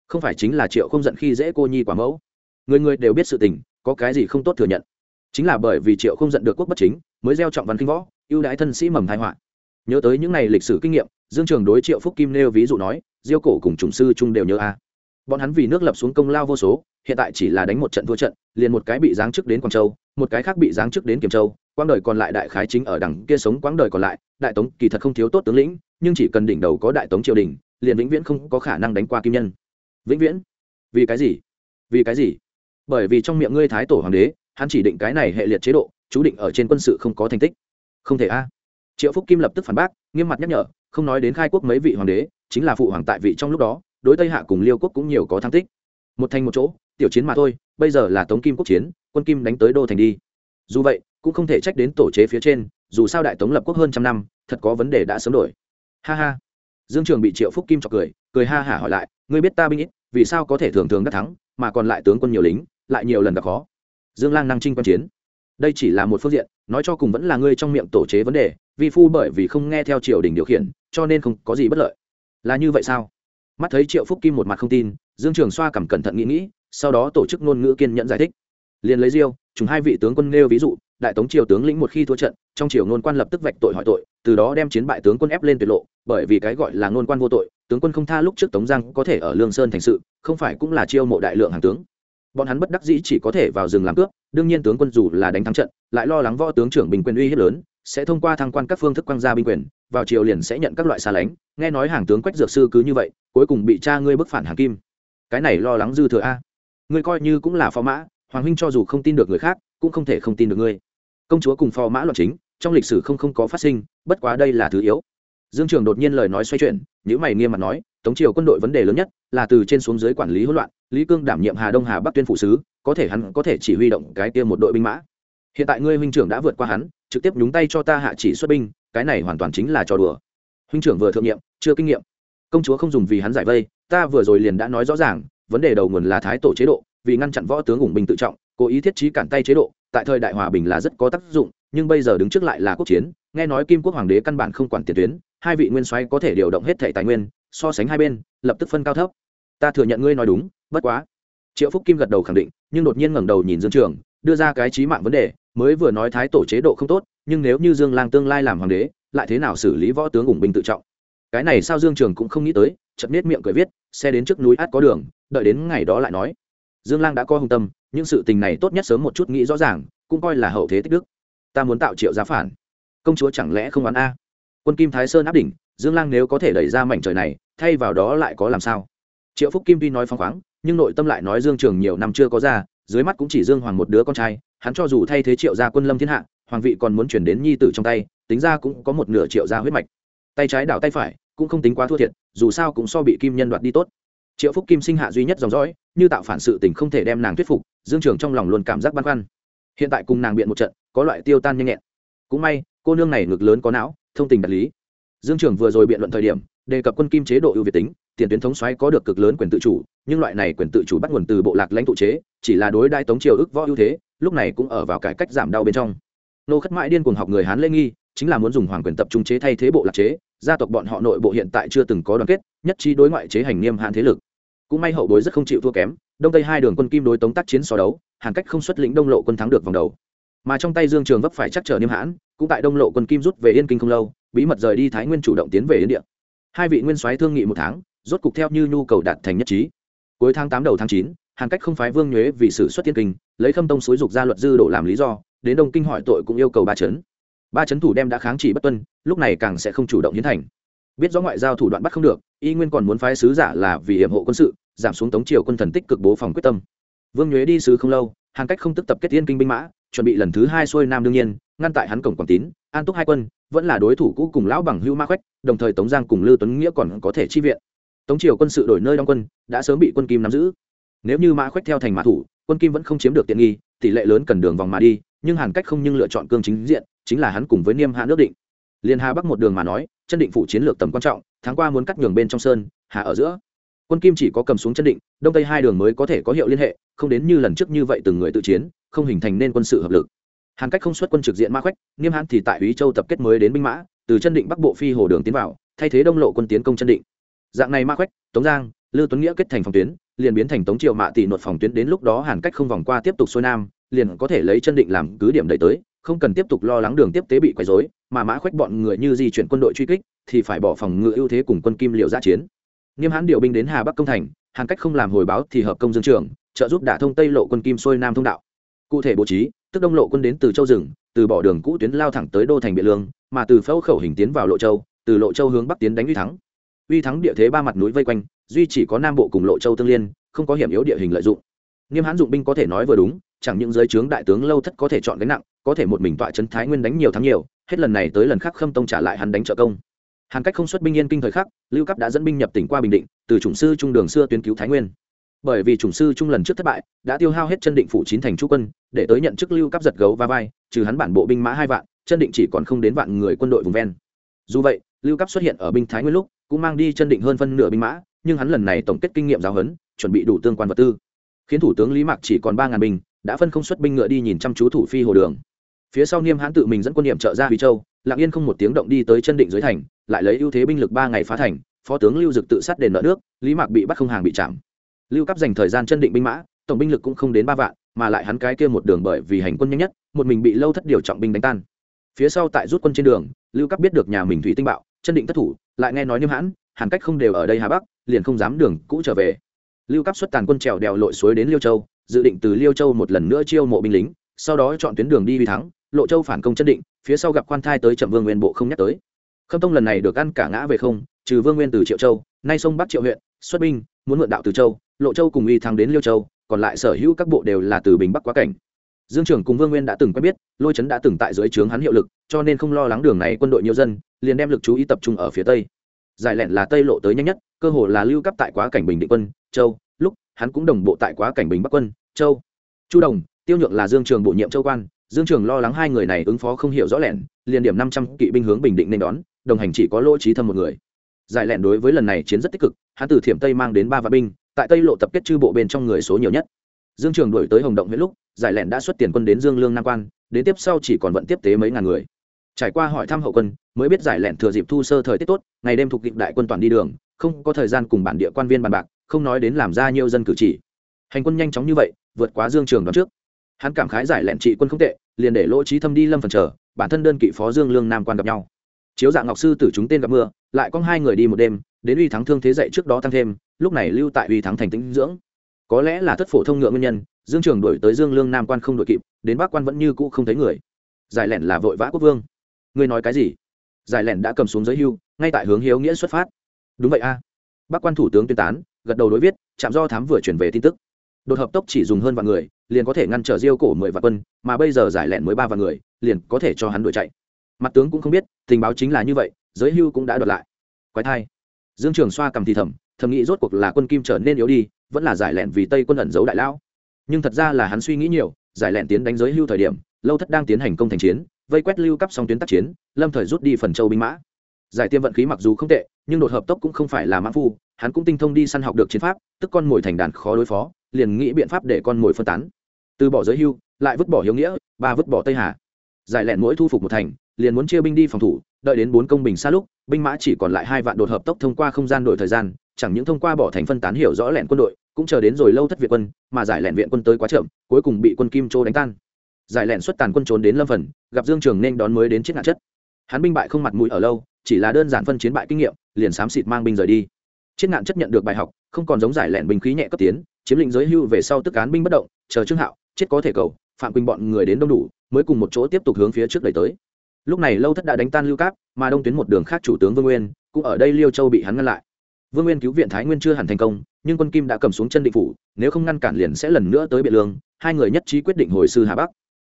Không phải chính là triệu không giận khi dễ cô nhi quả mẫu. Người người đều biết sự tình, có cái gì không tốt thừa nhận. Chính là bởi vì triệu không giận được quốc bất chính, mới gieo trọng văn kinh võ ưu đãi thân sĩ mầm thái họa. Nhớ tới những ngày lịch sử kinh nghiệm, dương trường đối triệu phúc kim nêu ví dụ nói, diêu cổ cùng chủng sư chung đều nhớ a. Bọn hắn vì nước lập xuống công lao vô số, hiện tại chỉ là đánh một trận thua trận, liền một cái bị giáng chức đến quảng châu, một cái khác bị giáng chức đến kiểm châu, quãng đời còn lại đại khái chính ở đằng kia sống quãng đời còn lại, đại tống kỳ thật không thiếu tốt tướng lĩnh, nhưng chỉ cần đỉnh đầu có đại tống triều đình, liền vĩnh viễn không có khả năng đánh qua kim nhân. Vĩnh viễn? Vì cái gì? Vì cái gì? Bởi vì trong miệng ngươi thái tổ hoàng đế, hắn chỉ định cái này hệ liệt chế độ, chú định ở trên quân sự không có thành tích không thể a. Triệu phúc kim lập tức phản bác, nghiêm mặt nhắc nhở, không nói đến khai quốc mấy vị hoàng đế, chính là phụ hoàng tại vị trong lúc đó, đối tây hạ cùng liêu quốc cũng nhiều có thăng tích. Một thành một chỗ, tiểu chiến mà thôi, bây giờ là tống kim quốc chiến, quân kim đánh tới đô thành đi. Dù vậy, cũng không thể trách đến tổ chế phía trên, dù sao đại tống lập quốc hơn trăm năm, thật có vấn đề đã sớm đổi. Ha ha. Dương trường bị triệu phúc kim chọc cười cười ha hả hỏi lại, ngươi biết ta binh ít, vì sao có thể thường thường đắc thắng, mà còn lại tướng quân nhiều lính, lại nhiều lần gặp khó? Dương lang năng trinh quan chiến. Đây chỉ là một phương diện nói cho cùng vẫn là ngươi trong miệng tổ chế vấn đề, vi phu bởi vì không nghe theo triều đình điều khiển, cho nên không có gì bất lợi. Là như vậy sao? Mắt thấy triệu phúc kim một mặt không tin, dương trường xoa cảm cẩn thận nghĩ nghĩ, sau đó tổ chức ngôn ngữ kiên nhẫn giải thích. Liền lấy diêu chúng hai vị tướng quân nêu ví dụ, đại tống triều tướng lĩnh một khi thua trận, trong triều ngôn quan lập tức vạch tội hỏi tội, từ đó đem chiến bại tướng quân ép lên tuyệt lộ, bởi vì cái gọi là ngôn quan vô tội, tướng quân không tha lúc trước tống giang có thể ở lương sơn thành sự, không phải cũng là chiêu mộ đại lượng hàng tướng bọn hắn bất đắc dĩ chỉ có thể vào rừng làm cướp, đương nhiên tướng quân dù là đánh thắng trận, lại lo lắng võ tướng trưởng bình quyền uy hiếp lớn, sẽ thông qua thăng quan các phương thức quăng ra binh quyền, vào triều liền sẽ nhận các loại xa lánh. Nghe nói hàng tướng quách dược sư cứ như vậy, cuối cùng bị cha ngươi bức phản hàng kim. Cái này lo lắng dư thừa a. Ngươi coi như cũng là phò mã, hoàng huynh cho dù không tin được người khác, cũng không thể không tin được ngươi. Công chúa cùng phò mã loạn chính, trong lịch sử không không có phát sinh, bất quá đây là thứ yếu. Dương trường đột nhiên lời nói xoay chuyển những mày nghiêm mặt nói tống triều quân đội vấn đề lớn nhất là từ trên xuống dưới quản lý hỗn loạn, lý cương đảm nhiệm hà đông, hà bắc tuyên phụ sứ, có thể hắn có thể chỉ huy động cái tiêm một đội binh mã. Hiện tại ngươi huynh trưởng đã vượt qua hắn, trực tiếp nhúng tay cho ta hạ chỉ xuất binh, cái này hoàn toàn chính là trò đùa. Huynh trưởng vừa thượng nhiệm, chưa kinh nghiệm. Công chúa không dùng vì hắn giải vây, ta vừa rồi liền đã nói rõ ràng, vấn đề đầu nguồn là thái tổ chế độ, vì ngăn chặn võ tướng ủng binh tự trọng, cố ý thiết trí cản tay chế độ, tại thời đại hòa bình là rất có tác dụng, nhưng bây giờ đứng trước lại là quốc chiến, nghe nói kim quốc hoàng đế căn bản không quản tiền tuyến, hai vị nguyên soái có thể điều động hết thể tài nguyên so sánh hai bên, lập tức phân cao thấp. Ta thừa nhận ngươi nói đúng, bất quá. Triệu phúc kim gật đầu khẳng định, nhưng đột nhiên ngẩng đầu nhìn dương trường, đưa ra cái trí mạng vấn đề, mới vừa nói thái tổ chế độ không tốt, nhưng nếu như dương lang tương lai làm hoàng đế, lại thế nào xử lý võ tướng ủng binh tự trọng? Cái này sao dương trường cũng không nghĩ tới chậm nết miệng cười viết, xe đến trước núi át có đường, đợi đến ngày đó lại nói. Dương lang đã có hùng tâm nhưng sự tình này tốt nhất sớm một chút nghĩ rõ ràng, cũng coi là hậu thế tích đức. Ta muốn tạo triệu giá phản. Công chúa chẳng lẽ không oán a? Quân kim thái sơn áp đỉnh dương lang nếu có thể đẩy ra mảnh trời này, thay vào đó lại có làm sao? Triệu phúc kim tuy nói phăng khoáng, nhưng nội tâm lại nói dương trường nhiều năm chưa có ra, dưới mắt cũng chỉ dương hoàng một đứa con trai, hắn cho dù thay thế triệu gia quân lâm thiên hạ, hoàng vị còn muốn chuyển đến nhi tử trong tay, tính ra cũng có một nửa triệu gia huyết mạch. Tay trái đảo tay phải, cũng không tính quá thua thiệt, dù sao cũng so bị kim nhân đoạt đi tốt. Triệu phúc kim sinh hạ duy nhất dòng dõi, như tạo phản sự tình không thể đem nàng thuyết phục, dương trường trong lòng luôn cảm giác băn khoăn. Hiện tại cùng nàng biện một trận, có loại tiêu tan nhanh nhẹn. Cũng may, cô nương này ngực lớn có não, thông tình đạt lý dương trường vừa rồi biện luận thời điểm, đề cập quân kim chế độ ưu việt tính, tiền tuyến thống xoáy có được cực lớn quyền tự chủ, nhưng loại này quyền tự chủ bắt nguồn từ bộ lạc lãnh tụ chế, chỉ là đối đại tống triều ức võ ưu thế, lúc này cũng ở vào cải cách giảm đau bên trong. Nô khất mãi điên cuồng học người hán lê nghi, chính là muốn dùng hoàng quyền tập trung chế thay thế bộ lạc chế, gia tộc bọn họ nội bộ hiện tại chưa từng có đoàn kết, nhất trí đối ngoại chế hành nghiêm hạn thế lực. Cũng may hậu bối rất không chịu thua kém, đông tây hai đường quân kim đối tống tác chiến so đấu, hàng cách không xuất lĩnh đông lộ quân thắng được vòng đầu. Mà trong tay dương trường vấp phải chắc trở niêm hãn, cũng tại đông lộ quân kim rút về yên kinh không lâu bí mật rời đi thái nguyên chủ động tiến về yến địa. Hai vị nguyên soái thương nghị một tháng, rốt cục theo như nhu cầu đạt thành nhất trí. Cuối tháng tám đầu tháng chín hàng cách không phái vương nhuế vì sự xuất thiên kinh, lấy khâm tông xúi dục ra luật dư đổ làm lý do, đến đông kinh hỏi tội cũng yêu cầu ba chấn. Ba chấn thủ đem đã kháng chỉ bất tuân, lúc này càng sẽ không chủ động hiến thành. Biết rõ ngoại giao thủ đoạn bắt không được, y nguyên còn muốn phái sứ giả là vì hiểm hộ quân sự, giảm xuống tống triều quân thần tích cực bố phòng quyết tâm. Vương nhuế đi sứ không lâu hàng cách không tức tập kết tiên kinh binh mã, chuẩn bị lần thứ hai xuôi nam đương nhiên ngăn tại hắn cổng quảng tín, an túc hai quân, vẫn là đối thủ cũ cùng lão bằng hưu ma khoách, đồng thời tống giang cùng lưu tuấn nghĩa còn có thể chi viện. Tống triều quân sự đổi nơi đóng quân, đã sớm bị quân kim nắm giữ. Nếu như mã khoách theo thành mã thủ, quân kim vẫn không chiếm được tiện nghi, tỷ lệ lớn cần đường vòng mà đi, nhưng hàn cách không nhưng lựa chọn cương chính diện, chính là hắn cùng với niêm hạ nước định. Liên hà bắc một đường mà nói, chân định phủ chiến lược tầm quan trọng, tháng qua muốn cắt nhường bên trong sơn, hà ở giữa. Quân kim chỉ có cầm xuống chân định, đông tây hai đường mới có thể có hiệu liên hệ, không đến như lần trước như vậy từng người tự chiến, không hình thành nên quân sự hợp lực hàn cách không xuất quân trực diện Ma khoách niêm hãn thì tại úy châu tập kết mới đến binh mã, từ chân định bắc bộ phi hồ đường tiến vào, thay thế đông lộ quân tiến công chân định. Dạng này Ma khoách tống giang, lưu tuấn nghĩa kết thành phòng tuyến, liền biến thành tống triệu mạ tỷ nột phòng tuyến đến lúc đó hàn cách không vòng qua tiếp tục xuôi nam, liền có thể lấy chân định làm cứ điểm đẩy tới, không cần tiếp tục lo lắng đường tiếp tế bị quấy rối, mà mã khoách bọn người như di chuyển quân đội truy kích, thì phải bỏ phòng ngự ưu thế cùng quân kim liệu giã chiến. Nghiêm hãn điều binh đến hà bắc công thành, hàn cách không làm hồi báo thì hợp công dương trường, trợ giúp đả thông tây lộ quân kim xuôi nam thông đạo cụ thể bố trí, tức đông lộ quân đến từ châu rừng, từ bỏ đường cũ tuyến lao thẳng tới đô thành biện lương, mà từ phẫu khẩu hình tiến vào lộ châu, từ lộ châu hướng bắc tiến đánh uy thắng. Uy thắng địa thế ba mặt núi vây quanh, duy chỉ có nam bộ cùng lộ châu tương liên, không có hiểm yếu địa hình lợi dụng. Nghiêm hãn dụng binh có thể nói vừa đúng, chẳng những giới trướng đại tướng lâu thất có thể chọn gánh nặng, có thể một mình tọa trấn thái nguyên đánh nhiều thắng nhiều, hết lần này tới lần khác khâm tông trả lại hắn đánh trợ công. Hàn cách không xuất binh yên kinh thời khắc, lưu cấp đã dẫn binh nhập tỉnh qua bình định, từ chủng sư trung đường xưa tuyến cứu thái nguyên bởi vì chủng sư trung lần trước thất bại, đã tiêu hao hết chân định phủ chín thành chú quân, để tới nhận chức lưu cấp giật gấu và vai, trừ hắn bản bộ binh mã hai vạn, chân định chỉ còn không đến vạn người quân đội vùng ven. Dù vậy, lưu cấp xuất hiện ở binh thái nguyên lúc, cũng mang đi chân định hơn phân nửa binh mã, nhưng hắn lần này tổng kết kinh nghiệm giáo huấn, chuẩn bị đủ tương quan vật tư. Khiến thủ tướng lý mạc chỉ còn ba ngàn binh, đã phân không xuất binh ngựa đi nhìn chăm chú thủ phi hồ đường. Phía sau niêm hãn tự mình dẫn quân điểm trợ ra huy châu lạng yên không một tiếng động đi tới chân định dưới thành, lại lấy ưu thế binh lực ba ngày phá thành, phó tướng lưu dực tự sát đền nợ nước, lý mạc bị bắt không hàng bị chạm lưu cấp dành thời gian chân định binh mã, tổng binh lực cũng không đến ba vạn, mà lại hắn cái kia một đường bởi vì hành quân nhanh nhất, một mình bị lâu thất điều trọng binh đánh tan. Phía sau tại rút quân trên đường, lưu cấp biết được nhà mình thủy tinh bạo, chân định thất thủ, lại nghe nói niêm hãn hàn cách không đều ở đây hà bắc, liền không dám đường cũ trở về. Lưu cấp xuất tàn quân trèo đèo lội suối đến liêu châu, dự định từ liêu châu một lần nữa chiêu mộ binh lính, sau đó chọn tuyến đường đi huy thắng, lộ châu phản công chân định, phía sau gặp quan thai tới trầm vương nguyên bộ không nhắc tới. Khâm tông lần này được ăn cả ngã về không, trừ vương nguyên từ triệu châu, nay sông bắc triệu huyện, xuất binh, muốn mượn đạo từ châu lộ châu cùng uy thắng đến liêu châu, còn lại sở hữu các bộ đều là từ bình bắc quá cảnh. Dương trưởng cùng vương nguyên đã từng quen biết, lôi trấn đã từng tại dưới trướng hắn hiệu lực, cho nên không lo lắng đường này quân đội nhiều dân, liền đem lực chú ý tập trung ở phía tây. Giải lẹn là tây lộ tới nhanh nhất, cơ hồ là lưu cấp tại quá cảnh bình định quân, châu, lúc hắn cũng đồng bộ tại quá cảnh bình bắc quân, châu. Chu đồng, tiêu nhượng là dương trường bổ nhiệm châu quan, dương trường lo lắng hai người này ứng phó không hiểu rõ lẹn, liền điểm năm trăm kỵ binh hướng bình định nên đón, đồng hành chỉ có lỗ trí thâm một người. Giải lẹn đối với lần này chiến rất tích cực, hắn từ thiểm tây mang đến ba vạn binh tại tây lộ tập kết chư bộ bên trong người số nhiều nhất dương trường đổi tới hồng động huyện lúc giải Lẻn đã xuất tiền quân đến dương lương nam quan đến tiếp sau chỉ còn vận tiếp tế mấy ngàn người trải qua hỏi thăm hậu quân mới biết giải Lẻn thừa dịp thu sơ thời tiết tốt ngày đêm thuộc kịp đại quân toàn đi đường không có thời gian cùng bản địa quan viên bàn bạc không nói đến làm ra nhiều dân cử chỉ hành quân nhanh chóng như vậy vượt quá dương trường đón trước hắn cảm khái giải lẹn trị quân không tệ liền để lỗ trí thâm đi lâm phần chờ bản thân đơn kỵ phó dương lương nam quan gặp nhau chiếu dạng ngọc sư tử chúng tên gặp mưa lại có hai người đi một đêm đến uy thắng thương thế dậy trước đó tăng thêm, lúc này lưu tại uy thắng thành tĩnh dưỡng. Có lẽ là thất phổ thông ngựa nguyên nhân, dương trường đổi tới dương lương nam quan không đội kịp, đến bắc quan vẫn như cũ không thấy người. Giải lẻn là vội vã quốc vương. Ngươi nói cái gì? Giải lẻn đã cầm xuống giới hưu, ngay tại hướng hiếu nghĩa xuất phát. Đúng vậy a. À. bắc quan thủ tướng tuyên tán, gật đầu đối viết, trạm do thám vừa chuyển về tin tức. Đột hợp tốc chỉ dùng hơn vạn người, liền có thể ngăn trở diêu cổ mười vạn quân, mà bây giờ giải lẻn mới ba vạn người, liền có thể cho hắn đuổi chạy. Mặt tướng cũng không biết, tình báo chính là như vậy, giới hưu cũng đã đoạt lại. Quái thai dương trường xoa cầm thì thầm thầm nghĩ rốt cuộc là quân kim trở nên yếu đi, vẫn là giải lẹn vì tây quân ẩn giấu đại lão. Nhưng thật ra là hắn suy nghĩ nhiều, giải lẹn tiến đánh giới hưu thời điểm, lâu thất đang tiến hành công thành chiến, vây quét lưu cấp xong tuyến tác chiến, lâm thời rút đi phần châu binh mã. Giải tiêm vận khí mặc dù không tệ, nhưng đột hợp tốc cũng không phải là mãn phu, hắn cũng tinh thông đi săn học được chiến pháp, tức con mồi thành đàn khó đối phó, liền nghĩ biện pháp để con mồi phân tán. Từ bỏ giới hưu, lại vứt bỏ hiếu nghĩa, ba vứt bỏ tây hà. Giải lẹn mỗi thu phục một thành, liền muốn chia binh đi phòng thủ, đợi đến bốn công bình xa lúc binh mã chỉ còn lại hai vạn đột hợp tốc thông qua không gian đổi thời gian, chẳng những thông qua bỏ thành phân tán hiểu rõ lẹn quân đội, cũng chờ đến rồi lâu thất viện quân, mà giải lẹn viện quân tới quá chậm, cuối cùng bị quân kim châu đánh tan. Giải lẹn xuất tàn quân trốn đến lâm phần, gặp dương trường nên đón mới đến chết ngạn chất. Hắn binh bại không mặt mũi ở lâu, chỉ là đơn giản phân chiến bại kinh nghiệm, liền xám xịt mang binh rời đi. Chết ngạn chất nhận được bài học, không còn giống giải lẹn binh khí nhẹ cấp tiến, chiếm lĩnh giới hưu về sau tức án binh bất động, chờ trương hạo, chết có thể cầu, phạm quỳnh bọn người đến đông đủ, mới cùng một chỗ tiếp tục hướng phía trước đẩy tới lúc này lâu thất đã đánh tan lưu cáp, mà đông tuyến một đường khác chủ tướng vương nguyên, cũng ở đây liêu châu bị hắn ngăn lại. Vương nguyên cứu viện thái nguyên chưa hẳn thành công, nhưng quân kim đã cầm xuống chân định phủ, nếu không ngăn cản liền sẽ lần nữa tới biện lương, hai người nhất trí quyết định hồi sư hà bắc.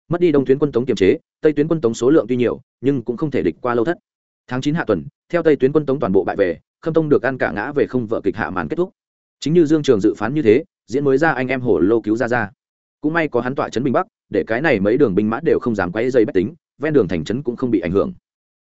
Mất đi đông tuyến quân tống kiềm chế, tây tuyến quân tống số lượng tuy nhiều, nhưng cũng không thể địch qua lâu thất. Tháng chín hạ tuần, theo tây tuyến quân tống toàn bộ bại về, khâm tông được ăn cả ngã về không vợ kịch hạ màn kết thúc. Chính như dương trường dự phán như thế, diễn mới ra anh em hổ lô cứu ra ra cũng may có hắn tọa trấn bình bắc, để cái này mấy đường binh mã đều không dám quay dây bách tính ven đường thành trấn cũng không bị ảnh hưởng.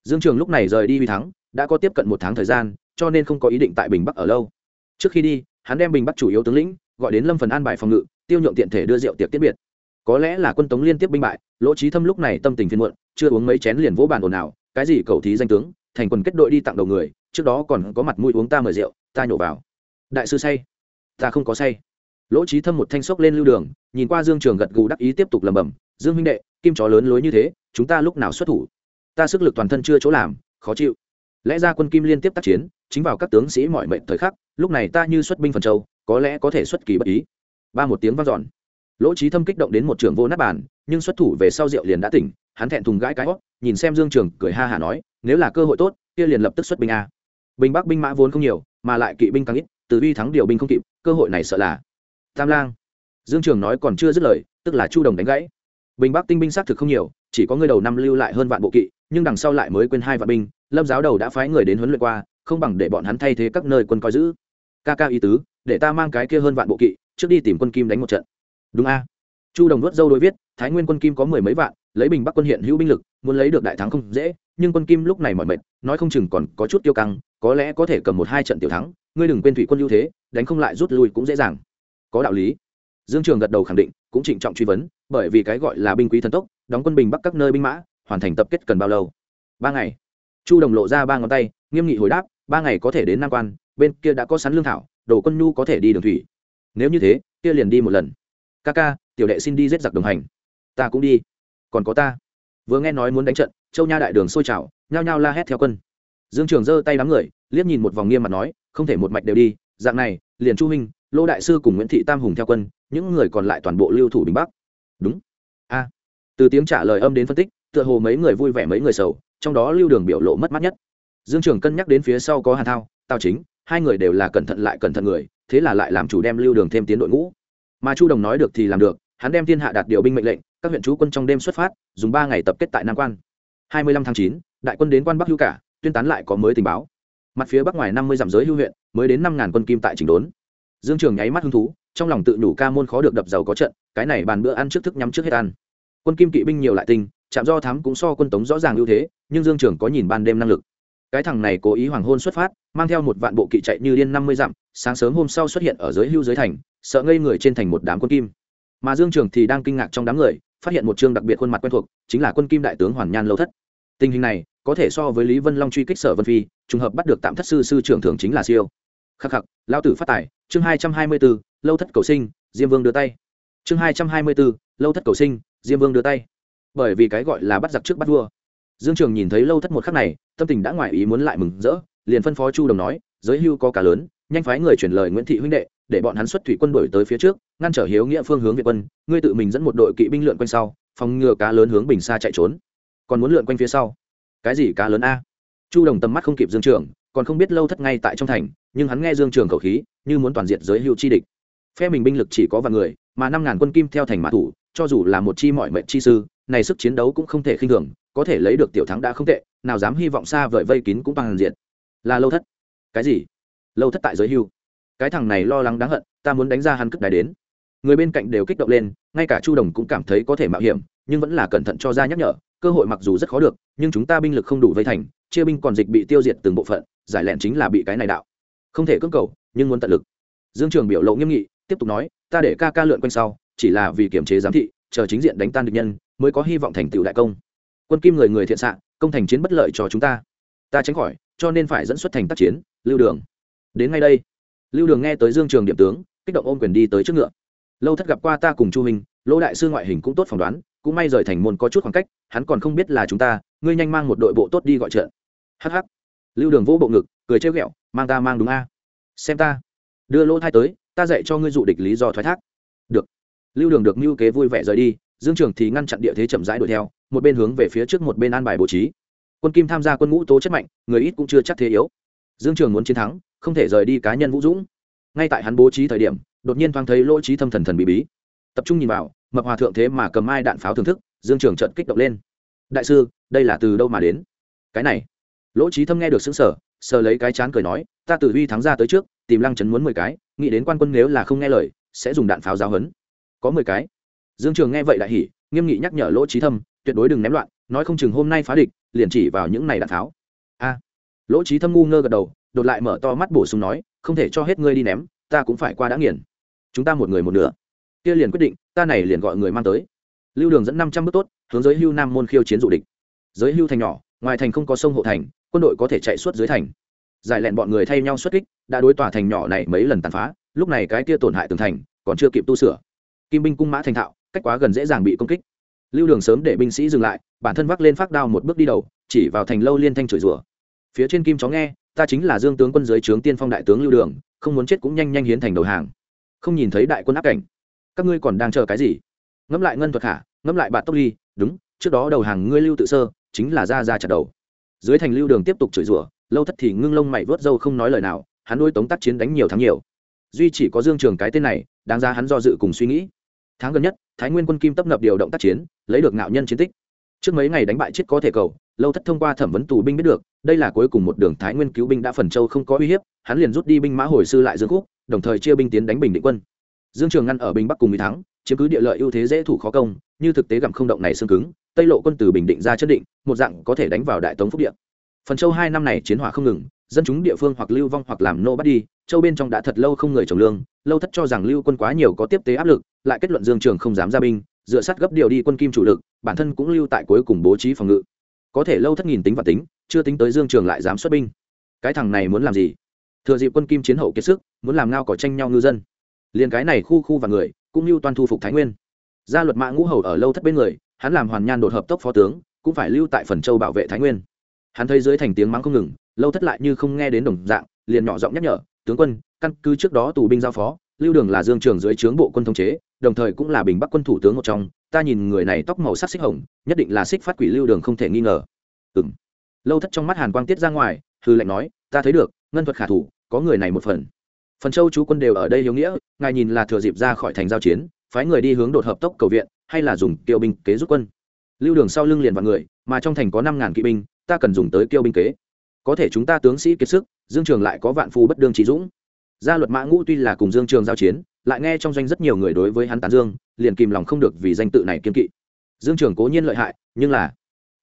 Dương trường lúc này rời đi huy thắng, đã có tiếp cận một tháng thời gian, cho nên không có ý định tại bình bắc ở lâu. Trước khi đi, hắn đem bình bắc chủ yếu tướng lĩnh gọi đến lâm phần an bài phòng ngự, tiêu nhượng tiện thể đưa rượu tiệc tiết biệt. Có lẽ là quân tống liên tiếp binh bại, lỗ trí thâm lúc này tâm tình phiên muộn, chưa uống mấy chén liền vỗ bàn ồn ào, cái gì cầu thí danh tướng, thành quần kết đội đi tặng đầu người, trước đó còn có mặt mũi uống ta mời rượu, ta nhổ vào. Đại sư say. Ta không có say. Lỗ trí thâm một thanh sốc lên lưu đường, nhìn qua dương trường gật gù đắc ý tiếp tục lầm bầm dương huynh đệ kim chó lớn lối như thế, chúng ta lúc nào xuất thủ? Ta sức lực toàn thân chưa chỗ làm, khó chịu. Lẽ ra quân kim liên tiếp tác chiến, chính vào các tướng sĩ mọi mệnh thời khắc, lúc này ta như xuất binh phần châu, có lẽ có thể xuất kỳ bất ý. Ba một tiếng vang dọn. Lỗ trí thâm kích động đến một trường vô nát bàn, nhưng xuất thủ về sau rượu liền đã tỉnh, hắn thẹn thùng gãi cái hót, nhìn xem dương trường, cười ha hả nói, nếu là cơ hội tốt, kia liền lập tức xuất binh a. Binh bắc binh mã vốn không nhiều, mà lại kỵ binh càng ít, từ uy thắng điều binh không kịp, cơ hội này sợ là tam lang. Dương trường nói còn chưa dứt lời, tức là chu đồng đánh gãy bình bắc tinh binh xác thực không nhiều, chỉ có người đầu năm lưu lại hơn vạn bộ kỵ, nhưng đằng sau lại mới quên hai vạn binh, lâm giáo đầu đã phái người đến huấn luyện qua, không bằng để bọn hắn thay thế các nơi quân coi giữ. Ca ca ý tứ, để ta mang cái kia hơn vạn bộ kỵ, trước đi tìm quân kim đánh một trận. Đúng a. Chu đồng vớt dâu đối viết, thái nguyên quân kim có mười mấy vạn, lấy bình bắc quân hiện hữu binh lực, muốn lấy được đại thắng không dễ, nhưng quân kim lúc này mỏi mệt, nói không chừng còn có chút tiêu căng, có lẽ có thể cầm một hai trận tiểu thắng, ngươi đừng quên thủy quân ưu thế, đánh không lại rút lui cũng dễ dàng. Có đạo lý. Dương trường gật đầu khẳng định, cũng trịnh trọng truy vấn bởi vì cái gọi là binh quý thần tốc, đóng quân bình bắc các nơi binh mã, hoàn thành tập kết cần bao lâu? Ba ngày. Chu đồng lộ ra ba ngón tay, nghiêm nghị hồi đáp, ba ngày có thể đến nam quan, bên kia đã có sắn lương thảo, đồ quân nhu có thể đi đường thủy. Nếu như thế, kia liền đi một lần. Ca ca, tiểu đệ xin đi giết giặc đồng hành. Ta cũng đi. Còn có ta. Vừa nghe nói muốn đánh trận, châu nha đại đường sôi trào, nhao nhao la hét theo quân. Dương trường giơ tay đám người, liếc nhìn một vòng nghiêm mặt nói, không thể một mạch đều đi, dạng này, liền chu minh lô đại sư cùng nguyễn thị tam hùng theo quân, những người còn lại toàn bộ lưu thủ bình bắc đúng. A. Từ tiếng trả lời âm đến phân tích, tựa hồ mấy người vui vẻ mấy người sầu, trong đó lưu đường biểu lộ mất mát nhất. Dương trường cân nhắc đến phía sau có hàn thao, tào chính, hai người đều là cẩn thận lại cẩn thận người, thế là lại làm chủ đem lưu đường thêm tiến đội ngũ. Mà chu đồng nói được thì làm được, hắn đem thiên hạ đạt điều binh mệnh lệnh, các huyện chú quân trong đêm xuất phát, dùng ba ngày tập kết tại nam quan. Hai mươi lăm tháng chín, đại quân đến quan bắc hữu cả, tuyên tán lại có mới tình báo. Mặt phía bắc ngoài năm mươi dặm giới hữu huyện, mới đến năm ngàn quân kim tại chỉnh đốn dương trường nháy mắt hứng thú, trong lòng tự nhủ ca môn khó được đập giàu có trận, cái này bàn bữa ăn trước thức nhắm trước hết ăn. Quân kim kỵ binh nhiều lại tinh chạm do thám cũng so quân tống rõ ràng ưu thế, nhưng dương trường có nhìn ban đêm năng lực. Cái thằng này cố ý hoàng hôn xuất phát, mang theo một vạn bộ kỵ chạy như điên năm mươi dặm, sáng sớm hôm sau xuất hiện ở dưới hưu dưới thành, sợ ngây người trên thành một đám quân kim. Mà dương trường thì đang kinh ngạc trong đám người, phát hiện một chương đặc biệt khuôn mặt quen thuộc, chính là quân kim đại tướng hoàn nhan lâu thất. Tình hình này, có thể so với lý vân long truy kích sở vân phi, trùng hợp bắt được tạm thất sư sư trưởng thường chính là siêu khắc khắc lao tử phát tài, chương hai trăm hai mươi bốn, lâu thất cầu sinh, diêm vương đưa tay. Chương hai trăm hai mươi bốn, lâu thất cầu sinh, diêm vương đưa tay. Bởi vì cái gọi là bắt giặc trước bắt vua. Dương trường nhìn thấy lâu thất một khắc này, tâm tình đã ngoài ý muốn lại mừng rỡ, liền phân phó chu đồng nói, giới hưu có cả lớn, nhanh phái người chuyển lời nguyễn thị huynh đệ, để bọn hắn xuất thủy quân đổi tới phía trước, ngăn trở hiếu nghĩa phương hướng việt quân, ngươi tự mình dẫn một đội kỵ binh lượn quanh sau, phòng ngừa cá lớn hướng bình xa chạy trốn. Còn muốn lượn quanh phía sau? Cái gì cá lớn a? Chu đồng tầm mắt không kịp dương trường, còn không biết lâu thất ngay tại trong thành nhưng hắn nghe dương trường khẩu khí, như muốn toàn diện giới hưu chi địch. Phe mình binh lực chỉ có vài người, mà năm ngàn quân kim theo thành mã thủ, cho dù là một chi mọi mệnh chi sư, này sức chiến đấu cũng không thể khinh thường, có thể lấy được tiểu thắng đã không tệ, nào dám hy vọng xa vời vây kín cũng bằng diện là lâu thất. Cái gì? Lâu thất tại giới hưu cái thằng này lo lắng đáng hận, ta muốn đánh ra hắn cất đài đến. Người bên cạnh đều kích động lên, ngay cả chu đồng cũng cảm thấy có thể mạo hiểm, nhưng vẫn là cẩn thận cho ra nhắc nhở, cơ hội mặc dù rất khó được, nhưng chúng ta binh lực không đủ vây thành, chia binh còn dịch bị tiêu diệt từng bộ phận, giải lẹn chính là bị cái này đạo không thể cưỡng cầu, nhưng muốn tận lực. Dương trường biểu lộ nghiêm nghị, tiếp tục nói, ta để ca ca lượn quanh sau, chỉ là vì kiểm chế giám thị, chờ chính diện đánh tan địch nhân, mới có hy vọng thành tựu đại công. Quân kim người người thiện xạ, công thành chiến bất lợi cho chúng ta. Ta tránh khỏi, cho nên phải dẫn xuất thành tác chiến, lưu đường. Đến ngay đây, lưu đường nghe tới dương trường điểm tướng, kích động ôm quyền đi tới trước ngựa. Lâu thất gặp qua ta cùng chu hình lỗ đại sư ngoại hình cũng tốt phỏng đoán, cũng may rời thành môn có chút khoảng cách, hắn còn không biết là chúng ta, ngươi nhanh mang một đội bộ tốt đi gọi trận hh lưu đường vỗ bộ ngực, cười trêu ghẹo mang ta mang đúng a. Xem ta. Đưa lỗ thai tới, ta dạy cho ngươi dụ địch lý do thoái thác. Được. Lưu đường được mưu kế vui vẻ rời đi, dương trường thì ngăn chặn địa thế chậm rãi đuổi theo, một bên hướng về phía trước một bên an bài bố trí. Quân kim tham gia quân ngũ tố chất mạnh, người ít cũng chưa chắc thế yếu. Dương trường muốn chiến thắng, không thể rời đi cá nhân vũ dũng. Ngay tại hắn bố trí thời điểm, đột nhiên thoáng thấy lỗ trí thâm thần thần bí bí. Tập trung nhìn vào, mập hòa thượng thế mà cầm ai đạn pháo thưởng thức, dương trường trận kích động lên. Đại sư, đây là từ đâu mà đến? Cái này lỗ trí thâm nghe được xứng sở sờ lấy cái chán cười nói, ta từ huy thắng ra tới trước, tìm lăng chấn muốn mười cái, nghĩ đến quan quân nếu là không nghe lời, sẽ dùng đạn pháo giáo hấn có mười cái? Dương trường nghe vậy đại hỉ, nghiêm nghị nhắc nhở lỗ trí thâm, tuyệt đối đừng ném loạn, nói không chừng hôm nay phá địch, liền chỉ vào những này đạn pháo. A. Lỗ trí thâm ngu ngơ gật đầu, đột lại mở to mắt bổ sung nói, không thể cho hết ngươi đi ném, ta cũng phải qua đã nghiền. Chúng ta một người một nửa. Kia liền quyết định, ta này liền gọi người mang tới. Lưu đường dẫn năm trăm bước tốt, hướng giới hưu nam môn khiêu chiến dụ địch. Giới hưu thành nhỏ, ngoài thành không có sông hộ thành quân đội có thể chạy suốt dưới thành. Giải lẹn bọn người thay nhau xuất kích, đã đối tòa thành nhỏ này mấy lần tàn phá, lúc này cái kia tổn hại tường thành, còn chưa kịp tu sửa. Kim binh cung mã thành thạo, cách quá gần dễ dàng bị công kích. Lưu đường sớm để binh sĩ dừng lại, bản thân vác lên phát đao một bước đi đầu, chỉ vào thành lâu liên thanh chửi rủa. Phía trên kim chó nghe, ta chính là dương tướng quân giới trướng tiên phong đại tướng lưu đường, không muốn chết cũng nhanh nhanh hiến thành đầu hàng. Không nhìn thấy đại quân áp cảnh. Các ngươi còn đang chờ cái gì? Ngẫm lại ngân thuật hạ ngẫm lại bạn tốc ly, đúng, trước đó đầu hàng ngươi lưu tự sơ, chính là ra ra chặt đầu dưới thành lưu đường tiếp tục chửi rủa, lâu thất thì ngưng lông mày vớt râu không nói lời nào, hắn nuôi tống tác chiến đánh nhiều thắng nhiều. Duy chỉ có dương trường cái tên này, đáng ra hắn do dự cùng suy nghĩ. Tháng gần nhất, thái nguyên quân kim tấp nập điều động tác chiến, lấy được ngạo nhân chiến tích. Trước mấy ngày đánh bại chết có thể cầu, lâu thất thông qua thẩm vấn tù binh biết được, đây là cuối cùng một đường thái nguyên cứu binh đã phần châu không có uy hiếp, hắn liền rút đi binh mã hồi sư lại dương khúc, đồng thời chia binh tiến đánh bình định quân. Dương trường ngăn ở bình bắc cùng mỹ thắng chiếm cứ địa lợi ưu thế dễ thủ khó công, như thực tế gặm không động này xương cứng, tây lộ quân từ bình định ra chất định, một dạng có thể đánh vào đại tống phúc địa. Phần châu hai năm này chiến hỏa không ngừng, dân chúng địa phương hoặc lưu vong hoặc làm nô bắt đi, châu bên trong đã thật lâu không người trồng lương, lâu thất cho rằng lưu quân quá nhiều có tiếp tế áp lực, lại kết luận dương trường không dám ra binh, dựa sát gấp điều đi quân kim chủ lực, bản thân cũng lưu tại cuối cùng bố trí phòng ngự. Có thể lâu thất nghìn tính và tính, chưa tính tới dương trường lại dám xuất binh. Cái thằng này muốn làm gì? Thừa dịp quân kim chiến hậu kiệt sức, muốn làm ngao cỏ tranh nhau ngư dân. Liền cái này khu khu và người cũng như toàn thu phục thái nguyên. Gia luật mã ngũ hầu ở lâu thất bên người, hắn làm hoàn nhan đột hợp tốc phó tướng, cũng phải lưu tại phần châu bảo vệ thái nguyên. Hắn thấy dưới thành tiếng mắng không ngừng, lâu thất lại như không nghe đến đồng dạng, liền nhỏ giọng nhắc nhở, tướng quân, căn cứ trước đó tù binh giao phó, lưu đường là dương trường dưới trướng bộ quân thống chế, đồng thời cũng là bình bắc quân thủ tướng một trong, ta nhìn người này tóc màu sắc xích hồng, nhất định là xích phát quỷ lưu đường không thể nghi ngờ. Ừng lâu thất trong mắt hàn quang tiết ra ngoài hư lệnh nói, ta thấy được, ngân thuật khả thủ, có người này một phần phần châu chú quân đều ở đây hiếu nghĩa, ngài nhìn là thừa dịp ra khỏi thành giao chiến, phái người đi hướng đột hợp tốc cầu viện, hay là dùng kiêu binh kế rút quân. Lưu đường sau lưng liền vào người, mà trong thành có năm ngàn kỵ binh, ta cần dùng tới kiêu binh kế. Có thể chúng ta tướng sĩ kiệt sức, dương trường lại có vạn phu bất đương trí dũng. Gia luật mã ngũ tuy là cùng dương trường giao chiến, lại nghe trong doanh rất nhiều người đối với hắn tán dương, liền kìm lòng không được vì danh tự này kiên kỵ. Dương trường cố nhiên lợi hại, nhưng là,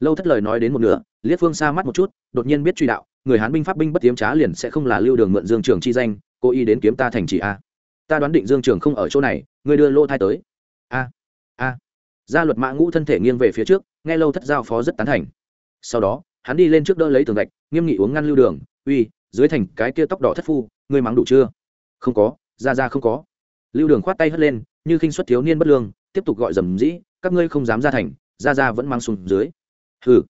lâu thất lời nói đến một nửa liếc phương xa mắt một chút, đột nhiên biết truy đạo, người hán binh pháp binh bất tiếm trá liền sẽ không là lưu đường mượn dương trường chi danh cô y đến kiếm ta thành chỉ a. Ta đoán định dương trường không ở chỗ này ngươi đưa lô thai tới. A a. Gia luật mã ngũ thân thể nghiêng về phía trước nghe lâu thất giao phó rất tán thành. Sau đó hắn đi lên trước đỡ lấy tường gạch nghiêm nghị uống ngăn lưu đường uy dưới thành cái kia tóc đỏ thất phu ngươi mắng đủ chưa? Không có ra ra không có. Lưu đường khoát tay hất lên như khinh xuất thiếu niên bất lương tiếp tục gọi dầm dĩ các ngươi không dám ra thành ra ra vẫn mang xuống dưới. Hừ.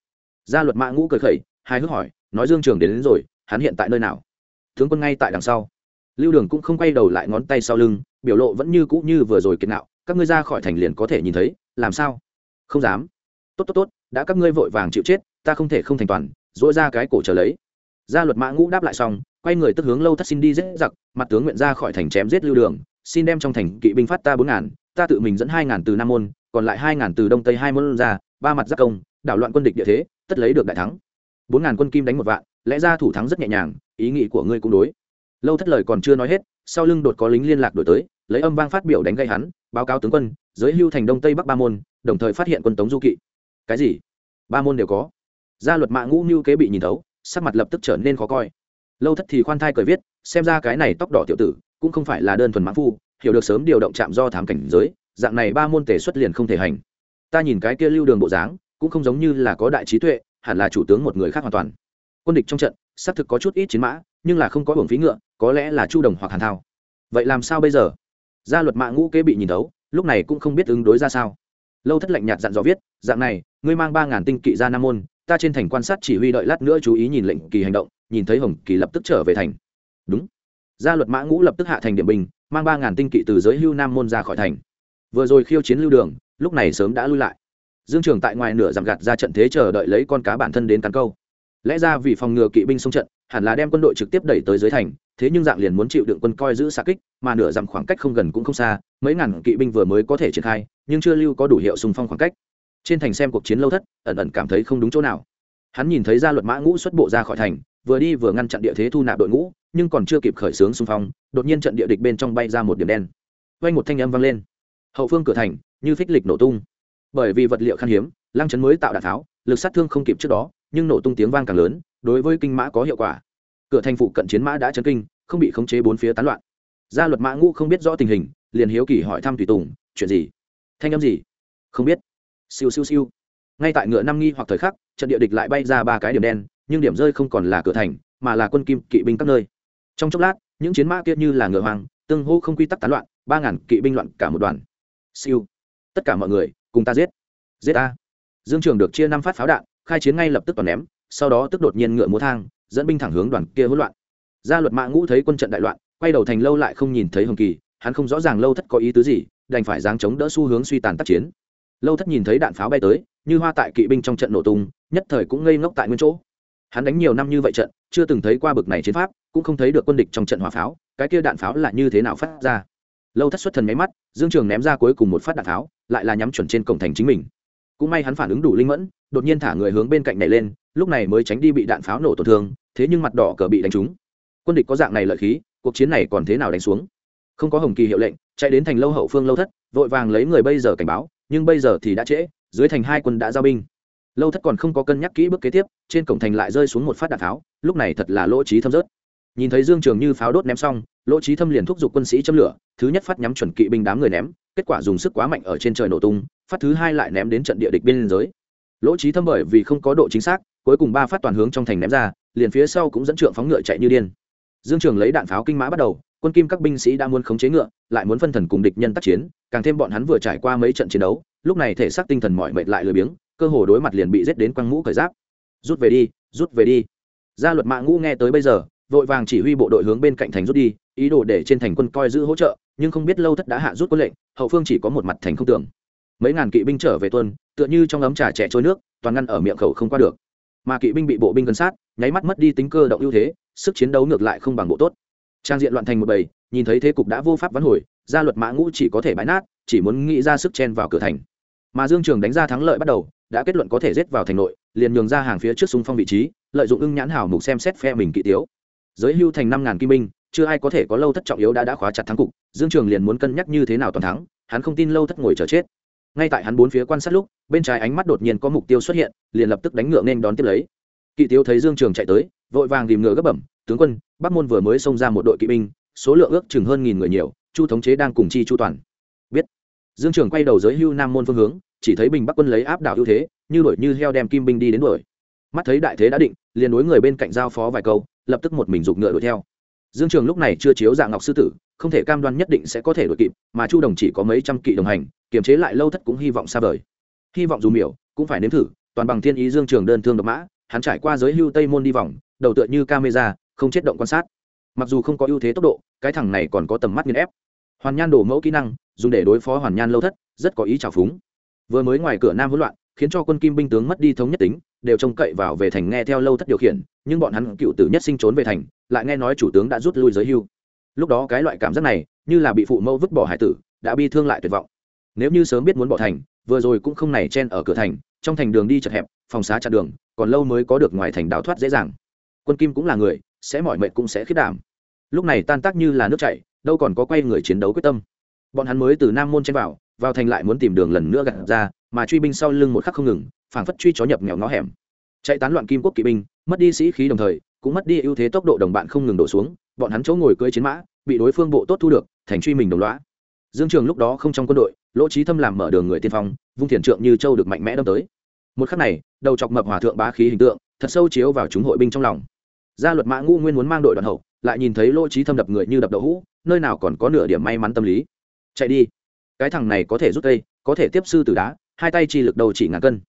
Gia luật mã ngũ cười khẩy hai hước hỏi nói dương trường đến, đến rồi hắn hiện tại nơi nào? Tướng quân ngay tại đằng sau lưu đường cũng không quay đầu lại ngón tay sau lưng, biểu lộ vẫn như cũ như vừa rồi kiệt nạo, các ngươi ra khỏi thành liền có thể nhìn thấy, làm sao? Không dám. Tốt tốt tốt, đã các ngươi vội vàng chịu chết, ta không thể không thành toàn dỗi ra cái cổ trở lấy. Gia luật mã ngũ đáp lại xong, quay người tức hướng lâu thất xin đi dễ giặc, mặt tướng nguyện ra khỏi thành chém giết lưu đường, xin đem trong thành kỵ binh phát ta bốn ngàn, ta tự mình dẫn hai ngàn từ nam môn, còn lại hai ngàn từ đông tây hai môn ra, ba mặt giác công, đảo loạn quân địch địa thế, tất lấy được đại thắng. Bốn ngàn quân kim đánh một vạn, lẽ ra thủ thắng rất nhẹ nhàng, ý nghĩ của ngươi cũng đối lâu thất lời còn chưa nói hết, sau lưng đột có lính liên lạc đổi tới, lấy âm vang phát biểu đánh gây hắn, báo cáo tướng quân, giới hưu thành đông tây bắc ba môn, đồng thời phát hiện quân tống du kỵ. Cái gì? Ba môn đều có? Gia luật mạ ngũ mưu kế bị nhìn thấu, sắc mặt lập tức trở nên khó coi. Lâu thất thì khoan thai cười viết, xem ra cái này tóc đỏ tiểu tử, cũng không phải là đơn thuần mãn phu, hiểu được sớm điều động chạm do thám cảnh giới, dạng này ba môn tể xuất liền không thể hành. Ta nhìn cái kia lưu đường bộ dáng, cũng không giống như là có đại trí tuệ, hẳn là chủ tướng một người khác hoàn toàn. Quân địch trong trận, xác thực có chút ít chiến mã, nhưng là không có hưởng phí ngựa có lẽ là chu đồng hoặc hàn thao. Vậy làm sao bây giờ? Gia luật mạ ngũ kế bị nhìn thấu, lúc này cũng không biết ứng đối ra sao. Lâu thất lạnh nhạt dặn dò viết, dạng này, ngươi mang ba ngàn tinh kỵ ra nam môn, ta trên thành quan sát chỉ huy đợi lát nữa chú ý nhìn lệnh kỳ hành động, nhìn thấy hồng kỳ lập tức trở về thành. Đúng. Gia luật mã ngũ lập tức hạ thành điểm bình, mang ba ngàn tinh kỵ từ giới hưu nam môn ra khỏi thành. Vừa rồi khiêu chiến lưu đường, lúc này sớm đã lui lại. Dương trường tại ngoài nửa giảm gạt ra trận thế chờ đợi lấy con cá bản thân đến cắn câu lẽ ra vì phòng ngừa kỵ binh xông trận, hẳn là đem quân đội trực tiếp đẩy tới dưới thành, thế nhưng dạng liền muốn chịu đựng quân coi giữ xa kích, mà nửa dặm khoảng cách không gần cũng không xa, mấy ngàn kỵ binh vừa mới có thể triển khai, nhưng chưa lưu có đủ hiệu xung phong khoảng cách. Trên thành xem cuộc chiến lâu thất, ẩn ẩn cảm thấy không đúng chỗ nào. Hắn nhìn thấy ra luật mã ngũ xuất bộ ra khỏi thành, vừa đi vừa ngăn chặn địa thế thu nạp đội ngũ, nhưng còn chưa kịp khởi xướng xung phong, đột nhiên trận địa địch bên trong bay ra một điểm đen. Quanh một thanh âm vang lên. Hậu phương cửa thành, như phích lịch nổ tung. Bởi vì vật liệu khan hiếm, lăng chấn mới tạo đạn tháo lực sát thương không kịp trước đó, nhưng nổ tung tiếng vang càng lớn, đối với kinh mã có hiệu quả. Cửa thành phụ cận chiến mã đã chấn kinh, không bị khống chế bốn phía tán loạn. Gia luật mã ngũ không biết rõ tình hình, liền hiếu kỳ hỏi thăm tùy tùng, chuyện gì? Thanh âm gì? Không biết. Siêu siêu siêu. Ngay tại ngựa năm nghi hoặc thời khắc, trận địa địch lại bay ra ba cái điểm đen, nhưng điểm rơi không còn là cửa thành, mà là quân kim kỵ binh các nơi. Trong chốc lát, những chiến mã kia như là ngựa hoang, tương hô không quy tắc tán loạn, ba ngàn kỵ binh loạn cả một đoàn. Siêu. Tất cả mọi người, cùng ta giết. Giết ta dương trường được chia năm phát pháo đạn, khai chiến ngay lập tức toàn ném, sau đó tức đột nhiên ngựa múa thang, dẫn binh thẳng hướng đoàn kia hỗn loạn. Gia luật mã ngũ thấy quân trận đại loạn, quay đầu thành lâu lại không nhìn thấy hồng kỳ, hắn không rõ ràng lâu thất có ý tứ gì, đành phải giáng chống đỡ xu hướng suy tàn tác chiến. Lâu thất nhìn thấy đạn pháo bay tới, như hoa tại kỵ binh trong trận nổ tung, nhất thời cũng ngây ngốc tại nguyên chỗ. Hắn đánh nhiều năm như vậy trận, chưa từng thấy qua bực này chiến pháp, cũng không thấy được quân địch trong trận hỏa pháo, cái kia đạn pháo là như thế nào phát ra. Lâu thất xuất thần máy mắt, dương trường ném ra cuối cùng một phát đạn pháo, lại là nhắm chuẩn trên cổng thành chính mình cũng may hắn phản ứng đủ linh mẫn, đột nhiên thả người hướng bên cạnh này lên, lúc này mới tránh đi bị đạn pháo nổ tổn thương, thế nhưng mặt đỏ cờ bị đánh trúng. Quân địch có dạng này lợi khí, cuộc chiến này còn thế nào đánh xuống? Không có hồng kỳ hiệu lệnh, chạy đến thành lâu hậu phương lâu thất, vội vàng lấy người bây giờ cảnh báo, nhưng bây giờ thì đã trễ, dưới thành hai quân đã giao binh. Lâu thất còn không có cân nhắc kỹ bước kế tiếp, trên cổng thành lại rơi xuống một phát đạn pháo, lúc này thật là lỗ trí thâm rớt. Nhìn thấy dương trường như pháo đốt ném xong, lỗ trí thâm liền thúc giục quân sĩ châm lửa, thứ nhất phát nhắm chuẩn kỵ binh đám người ném, kết quả dùng sức quá mạnh ở trên trời nổ tung phát thứ hai lại ném đến trận địa địch biên giới. Lỗ trí thâm bởi vì không có độ chính xác, cuối cùng ba phát toàn hướng trong thành ném ra, liền phía sau cũng dẫn trượng phóng ngựa chạy như điên. Dương trường lấy đạn pháo kinh mã bắt đầu, quân kim các binh sĩ đã muốn khống chế ngựa, lại muốn phân thần cùng địch nhân tác chiến, càng thêm bọn hắn vừa trải qua mấy trận chiến đấu, lúc này thể xác tinh thần mỏi mệt lại lười biếng, cơ hồ đối mặt liền bị giết đến quăng mũ cởi giáp. Rút về đi, rút về đi. Gia luật mạng ngũ nghe tới bây giờ, vội vàng chỉ huy bộ đội hướng bên cạnh thành rút đi, ý đồ để trên thành quân coi giữ hỗ trợ, nhưng không biết lâu thất đã hạ rút quân lệnh, hậu phương chỉ có một mặt thành không tưởng mấy ngàn kỵ binh trở về tuân, tựa như trong ấm trà trẻ trôi nước, toàn ngăn ở miệng khẩu không qua được. Mà kỵ binh bị bộ binh gần sát, nháy mắt mất đi tính cơ động ưu thế, sức chiến đấu ngược lại không bằng bộ tốt. Trang diện loạn thành một bầy, nhìn thấy thế cục đã vô pháp vắn hồi, gia luật mã ngũ chỉ có thể bãi nát, chỉ muốn nghĩ ra sức chen vào cửa thành. Mà dương trường đánh ra thắng lợi bắt đầu, đã kết luận có thể giết vào thành nội, liền nhường ra hàng phía trước xung phong vị trí, lợi dụng ưng nhãn hào mục xem xét phe mình kỵ tiếu. Giới hưu thành năm ngàn kim binh, chưa ai có thể có lâu thất trọng yếu đã đã khóa chặt thắng cục, dương trường liền muốn cân nhắc như thế nào toàn thắng, hắn không tin lâu thất ngồi chờ chết ngay tại hắn bốn phía quan sát lúc, bên trái ánh mắt đột nhiên có mục tiêu xuất hiện, liền lập tức đánh ngựa nên đón tiếp lấy. Kỵ tiếu thấy dương trường chạy tới, vội vàng tìm ngựa gấp bẩm, tướng quân, bắc môn vừa mới xông ra một đội kỵ binh, số lượng ước chừng hơn nghìn người nhiều, chu thống chế đang cùng chi chu toàn. Biết. Dương trường quay đầu giới hưu nam môn phương hướng, chỉ thấy bình bắc quân lấy áp đảo ưu thế, như đuổi như heo đem kim binh đi đến đuổi. Mắt thấy đại thế đã định, liền đối người bên cạnh giao phó vài câu, lập tức một mình giục ngựa đuổi theo dương trường lúc này chưa chiếu dạng ngọc sư tử, không thể cam đoan nhất định sẽ có thể đuổi kịp, mà chu đồng chỉ có mấy trăm kỵ đồng hành, kiềm chế lại lâu thất cũng hy vọng xa vời. Hy vọng dù miểu, cũng phải nếm thử, toàn bằng thiên ý dương trường đơn thương độc mã, hắn trải qua giới hưu tây môn đi vòng, đầu tựa như camera, không chết động quan sát. Mặc dù không có ưu thế tốc độ, cái thằng này còn có tầm mắt nghiên ép. Hoàn nhan đổ mẫu kỹ năng, dùng để đối phó hoàn nhan lâu thất, rất có ý trào phúng. Vừa mới ngoài cửa nam hỗn loạn khiến cho quân kim binh tướng mất đi thống nhất tính, đều trông cậy vào về thành nghe theo lâu thất điều khiển, nhưng bọn hắn cựu tử nhất sinh trốn về thành, lại nghe nói chủ tướng đã rút lui giới hưu. Lúc đó cái loại cảm giác này, như là bị phụ mẫu vứt bỏ hải tử, đã bi thương lại tuyệt vọng. Nếu như sớm biết muốn bỏ thành, vừa rồi cũng không này chen ở cửa thành, trong thành đường đi chật hẹp, phòng xá chặt đường, còn lâu mới có được ngoài thành đào thoát dễ dàng. Quân kim cũng là người, sẽ mỏi mệt cũng sẽ khiết đảm. Lúc này tan tác như là nước chảy, đâu còn có quay người chiến đấu quyết tâm. Bọn hắn mới từ nam môn chen vào vào thành lại muốn tìm đường lần nữa gặt ra mà truy binh sau lưng một khắc không ngừng, phảng phất truy chó nhập nghèo ngó hẻm. Chạy tán loạn kim quốc kỵ binh, mất đi sĩ khí đồng thời, cũng mất đi ưu thế tốc độ đồng bạn không ngừng đổ xuống, bọn hắn chỗ ngồi cưỡi chiến mã, bị đối phương bộ tốt thu được, thành truy mình đồng loá dương trường lúc đó không trong quân đội, lỗ trí thâm làm mở đường người tiên phong, vung thiền trượng như châu được mạnh mẽ đâm tới. Một khắc này, đầu chọc mập hòa thượng bá khí hình tượng, thật sâu chiếu vào chúng hội binh trong lòng. Gia luật mã ngũ nguyên muốn mang đội đoàn hậu, lại nhìn thấy lỗ trí thâm đập người như đập đậu hũ, nơi nào còn có nửa điểm may mắn tâm lý. Chạy đi. Cái thằng này có thể rút tay có thể tiếp sư từ đá hai tay chi lực đầu chỉ ngàn cân.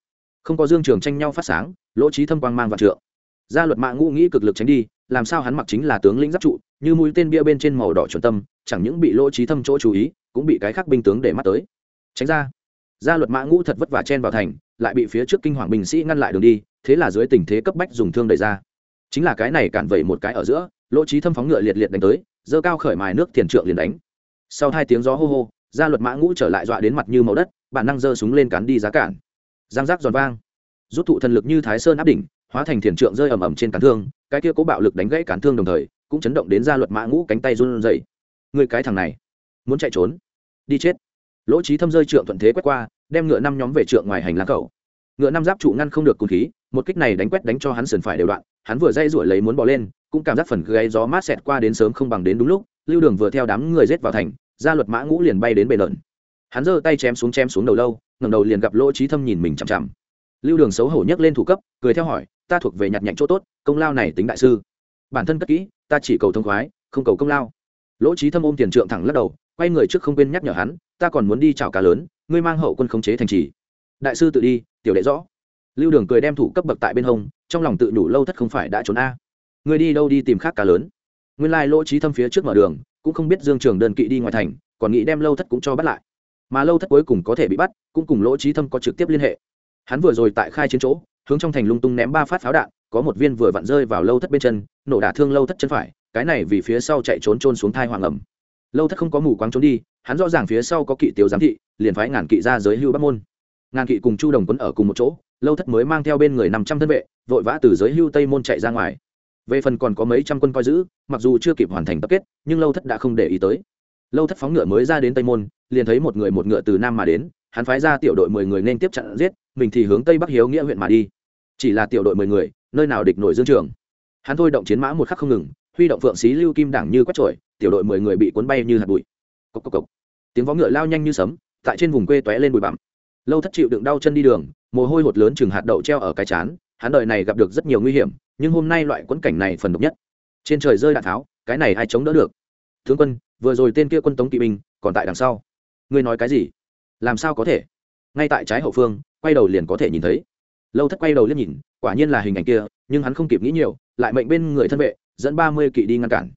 Không có dương trường tranh nhau phát sáng, lỗ trí thâm quang mang và trượng. Gia luật mã ngũ nghĩ cực lực tránh đi, làm sao hắn mặc chính là tướng lĩnh giáp trụ, như mũi tên bia bên trên màu đỏ chuẩn tâm, chẳng những bị lỗ trí thâm chỗ chú ý, cũng bị cái khác binh tướng để mắt tới. Tránh ra. Gia luật mã ngũ thật vất vả chen vào thành, lại bị phía trước kinh hoàng binh sĩ ngăn lại đường đi, thế là dưới tình thế cấp bách dùng thương đẩy ra. Chính là cái này cản vẩy một cái ở giữa, lỗ trí thâm phóng ngựa liệt liệt đánh tới dơ cao khởi mài nước thiền trượng liền đánh. Sau hai tiếng gió hô hô, gia luật mã ngũ trở lại dọa đến mặt như màu đất bản năng giơ súng lên cắn đi giá cản. Giang giác giòn vang. Rút thụ thần lực như thái sơn áp đỉnh, hóa thành thiền trượng rơi ầm ầm trên cán thương, cái kia cố bạo lực đánh gãy cán thương đồng thời, cũng chấn động đến gia luật mã ngũ cánh tay run rẩy. Người cái thằng này, muốn chạy trốn, đi chết. Lỗ trí thâm rơi trượng thuận thế quét qua, đem ngựa năm nhóm về trượng ngoài hành lang cầu ngựa năm giáp trụ ngăn không được cung khí, một kích này đánh quét đánh cho hắn sườn phải đều đoạn, hắn vừa dây rủi lấy muốn bỏ lên, cũng cảm giác phần gáy gió mát xẹt qua đến sớm không bằng đến đúng lúc, lưu đường vừa theo đám người rết vào thành gia luật mã ngũ liền bay đến bề lợn hắn giơ tay chém xuống chém xuống đầu lâu, ngẩng đầu liền gặp lỗ trí thâm nhìn mình chằm chằm. Lưu đường xấu hổ nhấc lên thủ cấp, cười theo hỏi, ta thuộc về nhặt nhạnh chỗ tốt, công lao này tính đại sư. Bản thân cất kỹ, ta chỉ cầu thông khoái, không cầu công lao. Lỗ trí thâm ôm tiền trượng thẳng lắc đầu, quay người trước không quên nhắc nhở hắn, ta còn muốn đi chào cá lớn, ngươi mang hậu quân khống chế thành trì. Đại sư tự đi, tiểu đệ rõ. Lưu đường cười đem thủ cấp bậc tại bên hông, trong lòng tự đủ lâu thất không phải đã trốn a. Ngươi đi đâu đi tìm khác cá lớn? Nguyên lai lỗ trí thâm phía trước mở đường, cũng không biết dương trường đơn kỵ đi ngoài thành, còn nghĩ đem lâu thất cũng cho bắt lại mà lâu thất cuối cùng có thể bị bắt, cũng cùng lỗ trí thâm có trực tiếp liên hệ. Hắn vừa rồi tại khai chiến chỗ, hướng trong thành lung tung ném ba phát pháo đạn, có một viên vừa vặn rơi vào lâu thất bên chân, nổ đả thương lâu thất chân phải, cái này vì phía sau chạy trốn trôn xuống thai hoàng ẩm. Lâu thất không có mù quáng trốn đi, hắn rõ ràng phía sau có kỵ tiểu giám thị, liền phái ngàn kỵ ra giới hưu bắc môn. Ngàn kỵ cùng chu đồng quấn ở cùng một chỗ, lâu thất mới mang theo bên người năm trăm thân vệ, vội vã từ giới hưu tây môn chạy ra ngoài. Về phần còn có mấy trăm quân coi giữ, mặc dù chưa kịp hoàn thành tập kết, nhưng lâu thất đã không để ý tới. Lâu thất phóng ngựa mới ra đến tây môn liền thấy một người một ngựa từ nam mà đến, hắn phái ra tiểu đội mười người nên tiếp chặn giết, mình thì hướng tây bắc hiếu nghĩa huyện mà đi. Chỉ là tiểu đội mười người, nơi nào địch nổi dương trường. Hắn thôi động chiến mã một khắc không ngừng, huy động phượng xí lưu kim đảng như quét trội, tiểu đội mười người bị cuốn bay như hạt bụi. Cốc cốc cốc. tiếng vó ngựa lao nhanh như sấm, tại trên vùng quê tóe lên bụi bặm. Lâu thất chịu đựng đau chân đi đường, mồ hôi hột lớn chừng hạt đậu treo ở cái chán, hắn đời này gặp được rất nhiều nguy hiểm, nhưng hôm nay loại quẫn cảnh này phần độc nhất. Trên trời rơi đạn tháo, cái này ai chống đỡ được? Tướng quân, vừa rồi tên kia quân tống kỵ binh, còn tại đằng sau ngươi nói cái gì? Làm sao có thể? Ngay tại trái hậu phương, quay đầu liền có thể nhìn thấy. Lâu thất quay đầu liếc nhìn, quả nhiên là hình ảnh kia, nhưng hắn không kịp nghĩ nhiều, lại mệnh bên người thân vệ, dẫn ba mươi kỵ đi ngăn cản.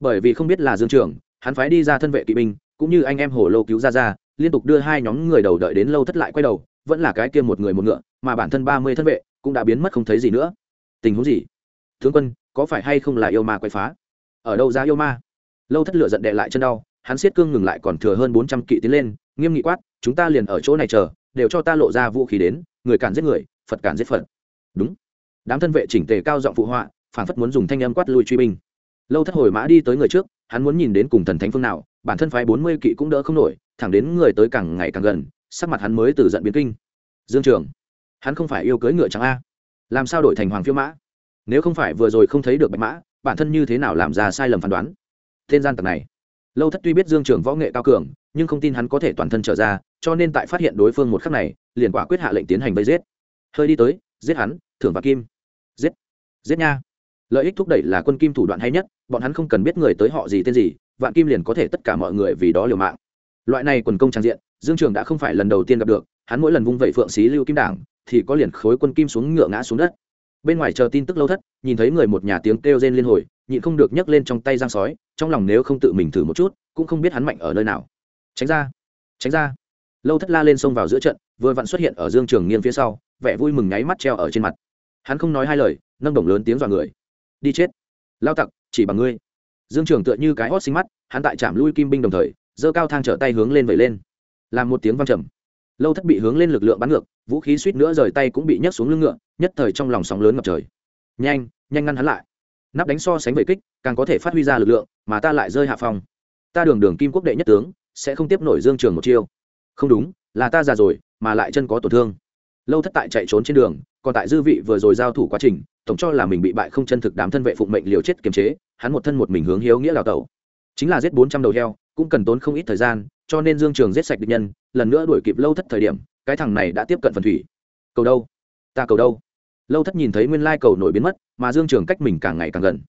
Bởi vì không biết là dương trường, hắn phái đi ra thân vệ kỵ binh, cũng như anh em hồ lô cứu ra ra, liên tục đưa hai nhóm người đầu đợi đến lâu thất lại quay đầu, vẫn là cái kia một người một ngựa, mà bản thân ba mươi thân vệ cũng đã biến mất không thấy gì nữa. Tình huống gì? Tướng quân, có phải hay không là yêu ma quay phá? Ở đâu ra yêu ma? Lâu thất lửa giận đệ lại chân đau hắn siết cương ngừng lại còn thừa hơn bốn trăm kỵ tiến lên, nghiêm nghị quát, chúng ta liền ở chỗ này chờ, đều cho ta lộ ra vũ khí đến, người cản giết người, phật cản giết phật. Đúng. Đám thân vệ chỉnh tề cao giọng phụ họa phản phất muốn dùng thanh âm quát lui truy binh. Lâu thất hồi mã đi tới người trước, hắn muốn nhìn đến cùng thần thánh phương nào, bản thân phái bốn mươi kỵ cũng đỡ không nổi, thẳng đến người tới càng ngày càng gần, sắc mặt hắn mới từ giận biến kinh. Dương trường, hắn không phải yêu cưới ngựa trắng a. Làm sao đổi thành hoàng phiêu mã? Nếu không phải vừa rồi không thấy được bạch mã, bản thân như thế nào làm ra sai lầm phán đoán? Tên gian tặc này lâu thất tuy biết dương trường võ nghệ cao cường, nhưng không tin hắn có thể toàn thân trở ra, cho nên tại phát hiện đối phương một khắc này, liền quả quyết hạ lệnh tiến hành vây giết. Hơi đi tới, giết hắn, thưởng và kim. Giết. Giết nha. Lợi ích thúc đẩy là quân kim thủ đoạn hay nhất, bọn hắn không cần biết người tới họ gì tên gì, vạn kim liền có thể tất cả mọi người vì đó liều mạng. Loại này quần công trang diện, dương trường đã không phải lần đầu tiên gặp được, hắn mỗi lần vung vẩy phượng xí lưu kim đảng, thì có liền khối quân kim xuống ngựa ngã xuống đất bên ngoài chờ tin tức lâu thất, nhìn thấy người một nhà tiếng kêu rên liên hồi, nhịn không được nhấc lên trong tay giang sói, trong lòng nếu không tự mình thử một chút, cũng không biết hắn mạnh ở nơi nào. Tránh ra tránh ra. Lâu thất la lên xông vào giữa trận, vừa vặn xuất hiện ở dương trường nghiêng phía sau, vẻ vui mừng nháy mắt treo ở trên mặt. Hắn không nói hai lời, nâng đồng lớn tiếng dọa người. Đi chết. Lao tặc, chỉ bằng ngươi. Dương trường tựa như cái hót xinh mắt, hắn tại trạm lui kim binh đồng thời, giơ cao thang trở tay hướng lên vẩy lên. Làm một tiếng văng trầm. Lâu thất bị hướng lên lực lượng bắn ngược, vũ khí suýt nữa rời tay cũng bị nhấc xuống lưng ngựa nhất thời trong lòng sóng lớn ngập trời. Nhanh nhanh ngăn hắn lại. Nắp đánh so sánh về kích, càng có thể phát huy ra lực lượng, mà ta lại rơi hạ phòng ta đường đường kim quốc đệ nhất tướng, sẽ không tiếp nổi dương trường một chiêu. Không đúng, là ta già rồi, mà lại chân có tổn thương. Lâu thất tại chạy trốn trên đường, còn tại dư vị vừa rồi giao thủ quá trình, tổng cho là mình bị bại không chân thực đám thân vệ phụng mệnh liều chết kiềm chế, hắn một thân một mình hướng hiếu nghĩa đào tẩu. Chính là giết bốn trăm đầu heo, cũng cần tốn không ít thời gian, cho nên dương trường giết sạch địch nhân, lần nữa đuổi kịp lâu thất thời điểm, cái thằng này đã tiếp cận phần thủy. Cầu đâu? Ta cầu đâu? Lâu thất nhìn thấy nguyên lai cầu nổi biến mất, mà dương trường cách mình càng ngày càng gần.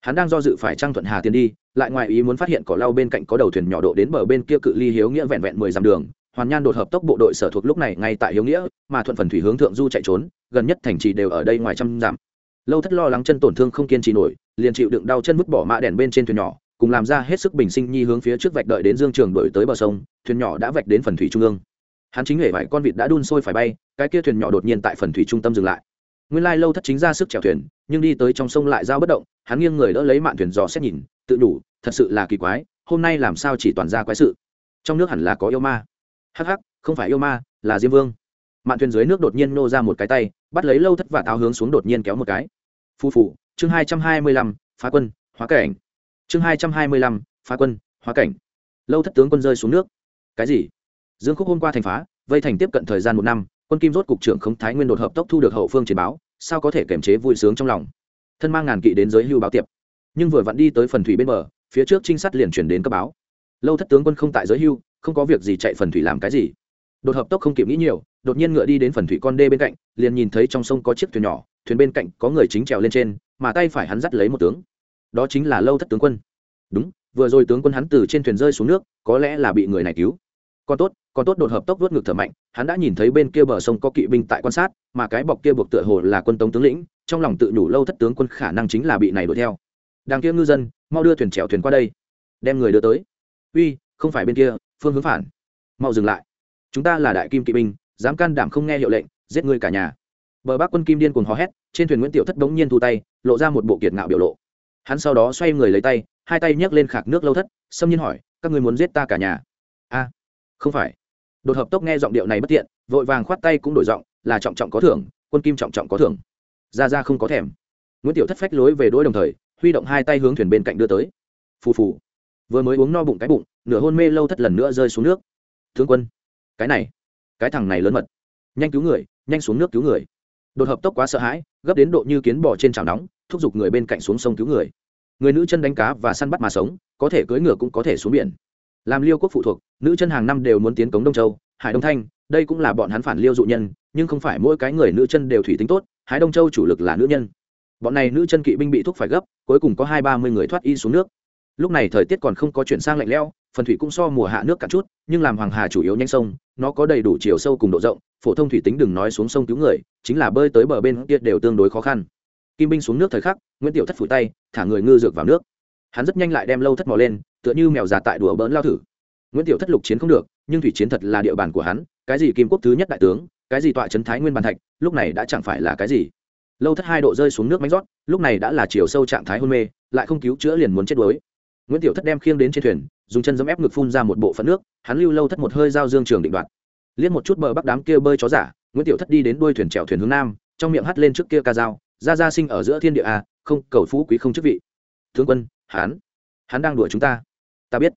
Hắn đang do dự phải trang thuận hà tiến đi, lại ngoài ý muốn phát hiện cỏ lau bên cạnh có đầu thuyền nhỏ độ đến bờ bên kia cự ly hiếu nghĩa vẹn vẹn mười dặm đường. Hoàn nhan đột hợp tốc bộ đội sở thuộc lúc này ngay tại hiếu nghĩa, mà thuận phần thủy hướng thượng du chạy trốn, gần nhất thành trì đều ở đây ngoài trăm dặm. Lâu thất lo lắng chân tổn thương không kiên trì nổi, liền chịu đựng đau chân vứt bỏ mã đèn bên trên thuyền nhỏ, cùng làm ra hết sức bình sinh nhi hướng phía trước vạch đợi đến dương trường đổi tới bờ sông, thuyền nhỏ đã vạch đến phần thủy trung ương. Hắn chính hệ vải con vịt đã đun sôi phải bay, cái kia thuyền nhỏ đột nhiên tại phần thủy trung tâm dừng lại nguyên lai lâu thất chính ra sức chèo thuyền, nhưng đi tới trong sông lại giao bất động, hắn nghiêng người đỡ lấy mạn thuyền dò xét nhìn, tự đủ thật sự là kỳ quái, hôm nay làm sao chỉ toàn ra quái sự. Trong nước hẳn là có yêu ma. Hắc hắc, không phải yêu ma, là diêm vương. Mạn thuyền dưới nước đột nhiên nô ra một cái tay, bắt lấy lâu thất và tháo hướng xuống đột nhiên kéo một cái. Phu phụ chương hai trăm hai mươi lăm, phá quân, hóa cảnh. Chương hai trăm hai mươi lăm, phá quân, hóa cảnh. Lâu thất tướng quân rơi xuống nước. Cái gì? Dương khúc hôm qua thành phá, vây thành tiếp cận thời gian một năm quân kim rốt cục trưởng khống thái nguyên đột hợp tốc thu được hậu phương chiến báo, sao có thể kiềm chế vui sướng trong lòng? Thân mang ngàn kỵ đến giới hưu báo tiệp. Nhưng vừa vặn đi tới phần thủy bên bờ, phía trước trinh sát liền chuyển đến cấp báo. Lâu thất tướng quân không tại giới hưu, không có việc gì chạy phần thủy làm cái gì. Đột hợp tốc không kịp nghĩ nhiều, đột nhiên ngựa đi đến phần thủy con đê bên cạnh, liền nhìn thấy trong sông có chiếc thuyền nhỏ, thuyền bên cạnh có người chính trèo lên trên, mà tay phải hắn dắt lấy một tướng. Đó chính là lâu thất tướng quân. Đúng, vừa rồi tướng quân hắn từ trên thuyền rơi xuống nước, có lẽ là bị người này cứu còn tốt còn tốt đột hợp tốc vớt ngực thở mạnh, hắn đã nhìn thấy bên kia bờ sông có kỵ binh tại quan sát, mà cái bọc kia buộc tựa hồ là quân tống tướng lĩnh, trong lòng tự nhủ lâu thất tướng quân khả năng chính là bị này đuổi theo. Đằng kia ngư dân, mau đưa thuyền chèo thuyền qua đây. Đem người đưa tới. Uy, không phải bên kia, phương hướng phản. Mau dừng lại. Chúng ta là đại kim kỵ binh, dám can đảm không nghe hiệu lệnh, giết ngươi cả nhà. Bờ bắc quân kim điên cuồng hò hét, trên thuyền nguyễn tiểu thất bỗng nhiên thu tay, lộ ra một bộ kiệt ngạo biểu lộ. Hắn sau đó xoay người lấy tay, hai tay nhấc lên khạc nước lâu thất, xâm nhiên hỏi, các ngươi muốn giết ta cả nhà? A không phải. Đột hợp tốc nghe giọng điệu này bất tiện, vội vàng khoát tay cũng đổi giọng, là trọng trọng có thưởng, quân kim trọng trọng có thưởng. Ra ra không có thèm. Nguyễn tiểu thất phách lối về đôi đồng thời, huy động hai tay hướng thuyền bên cạnh đưa tới. Phù phù. Vừa mới uống no bụng cái bụng, nửa hôn mê lâu thất lần nữa rơi xuống nước. Thương quân, cái này, cái thằng này lớn mật. Nhanh cứu người, nhanh xuống nước cứu người. Đột hợp tốc quá sợ hãi, gấp đến độ như kiến bò trên chảo nóng, thúc giục người bên cạnh xuống sông cứu người. Người nữ chân đánh cá và săn bắt mà sống, có thể cưỡi ngựa cũng có thể xuống biển làm liêu quốc phụ thuộc, nữ chân hàng năm đều muốn tiến cống đông châu, hải đông thanh, đây cũng là bọn hắn phản liêu dụ nhân, nhưng không phải mỗi cái người nữ chân đều thủy tính tốt, hải đông châu chủ lực là nữ nhân. Bọn này nữ chân kỵ binh bị thúc phải gấp, cuối cùng có hai ba mươi người thoát y xuống nước. Lúc này thời tiết còn không có chuyển sang lạnh lẽo, phần thủy cũng so mùa hạ nước cả chút, nhưng làm hoàng hà chủ yếu nhanh sông, nó có đầy đủ chiều sâu cùng độ rộng, phổ thông thủy tính đừng nói xuống sông cứu người, chính là bơi tới bờ bên kia đều tương đối khó khăn. Kim binh xuống nước thời khắc, nguyễn tiểu thất phủ tay, thả người ngư dược vào nước hắn rất nhanh lại đem lâu thất mò lên, tựa như mèo già tại đùa bỡn lao thử. Nguyễn tiểu thất lục chiến không được, nhưng thủy chiến thật là địa bàn của hắn, cái gì kim quốc thứ nhất đại tướng, cái gì tọa trấn thái nguyên bàn thạch, lúc này đã chẳng phải là cái gì. Lâu thất hai độ rơi xuống nước mánh rót, lúc này đã là chiều sâu trạng thái hôn mê, lại không cứu chữa liền muốn chết đuối. Nguyễn tiểu thất đem khiêng đến trên thuyền, dùng chân dẫm ép ngực phun ra một bộ phận nước, hắn lưu lâu thất một hơi giao dương trường định đoạt. Liếc một chút bờ bắc đám kia bơi chó giả, nguyễn tiểu thất đi đến đuôi thuyền trèo thuyền hướng nam, trong miệng hắt lên trước kia ca dao ra ra sinh ở giữa thiên địa a không, cầu phú quý không chức vị. Thương quân hắn hắn đang đuổi chúng ta. Ta biết.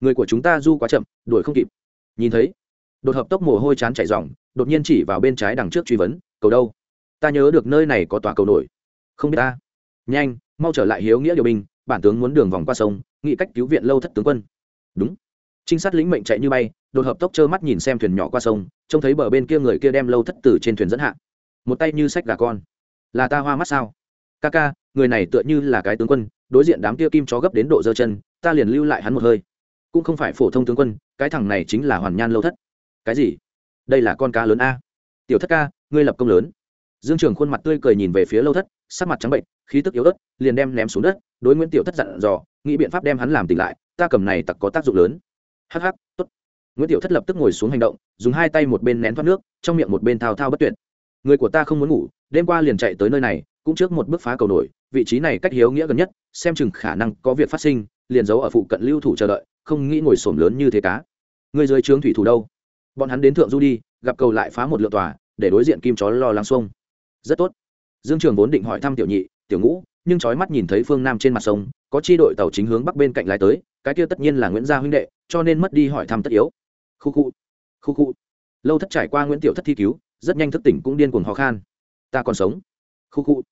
Người của chúng ta du quá chậm, đuổi không kịp. Nhìn thấy, đột hợp tốc mồ hôi chán chảy dòng đột nhiên chỉ vào bên trái đằng trước truy vấn, cầu đâu? Ta nhớ được nơi này có tòa cầu nổi. Không biết ta. Nhanh, mau trở lại hiếu nghĩa điều binh, bản tướng muốn đường vòng qua sông, nghĩ cách cứu viện lâu thất tướng quân. Đúng. Trinh sát lĩnh mệnh chạy như bay, đột hợp tốc trơ mắt nhìn xem thuyền nhỏ qua sông, trông thấy bờ bên kia người kia đem lâu thất tử trên thuyền dẫn hạ. Một tay như sách gà con. Là ta hoa mắt sao? Ca ca, người này tựa như là cái tướng quân, đối diện đám kia kim chó gấp đến độ dơ chân, ta liền lưu lại hắn một hơi. Cũng không phải phổ thông tướng quân, cái thằng này chính là hoàn nhan lâu thất. Cái gì? Đây là con cá lớn a. Tiểu thất ca, ngươi lập công lớn. Dương trường khuôn mặt tươi cười nhìn về phía lâu thất, sắc mặt trắng bệnh, khí tức yếu ớt, liền đem ném xuống đất, đối nguyễn tiểu thất dặn dò, nghĩ biện pháp đem hắn làm tỉnh lại, ta cầm này tặc có tác dụng lớn. Hắc hắc, tốt. Nguyễn tiểu thất lập tức ngồi xuống hành động, dùng hai tay một bên nén thoát nước, trong miệng một bên thao thao bất tuyệt. Người của ta không muốn ngủ, đêm qua liền chạy tới nơi này cũng trước một bước phá cầu nổi, vị trí này cách hiếu nghĩa gần nhất, xem chừng khả năng có việc phát sinh, liền giấu ở phụ cận lưu thủ chờ đợi, không nghĩ ngồi sổm lớn như thế cá. Người dưới trướng thủy thủ đâu? Bọn hắn đến thượng du đi, gặp cầu lại phá một lượng tòa, để đối diện kim chó lo lắng xuông. Rất tốt. Dương trường vốn định hỏi thăm tiểu nhị, tiểu ngũ, nhưng chói mắt nhìn thấy phương nam trên mặt sông, có chi đội tàu chính hướng bắc bên cạnh lái tới, cái kia tất nhiên là nguyễn gia huynh đệ, cho nên mất đi hỏi thăm tất yếu. Khu khu. Khu khu. Lâu thất trải qua nguyễn tiểu thất thi cứu, rất nhanh thức tỉnh cũng điên cuồng ho khan. Ta còn sống. Khu khu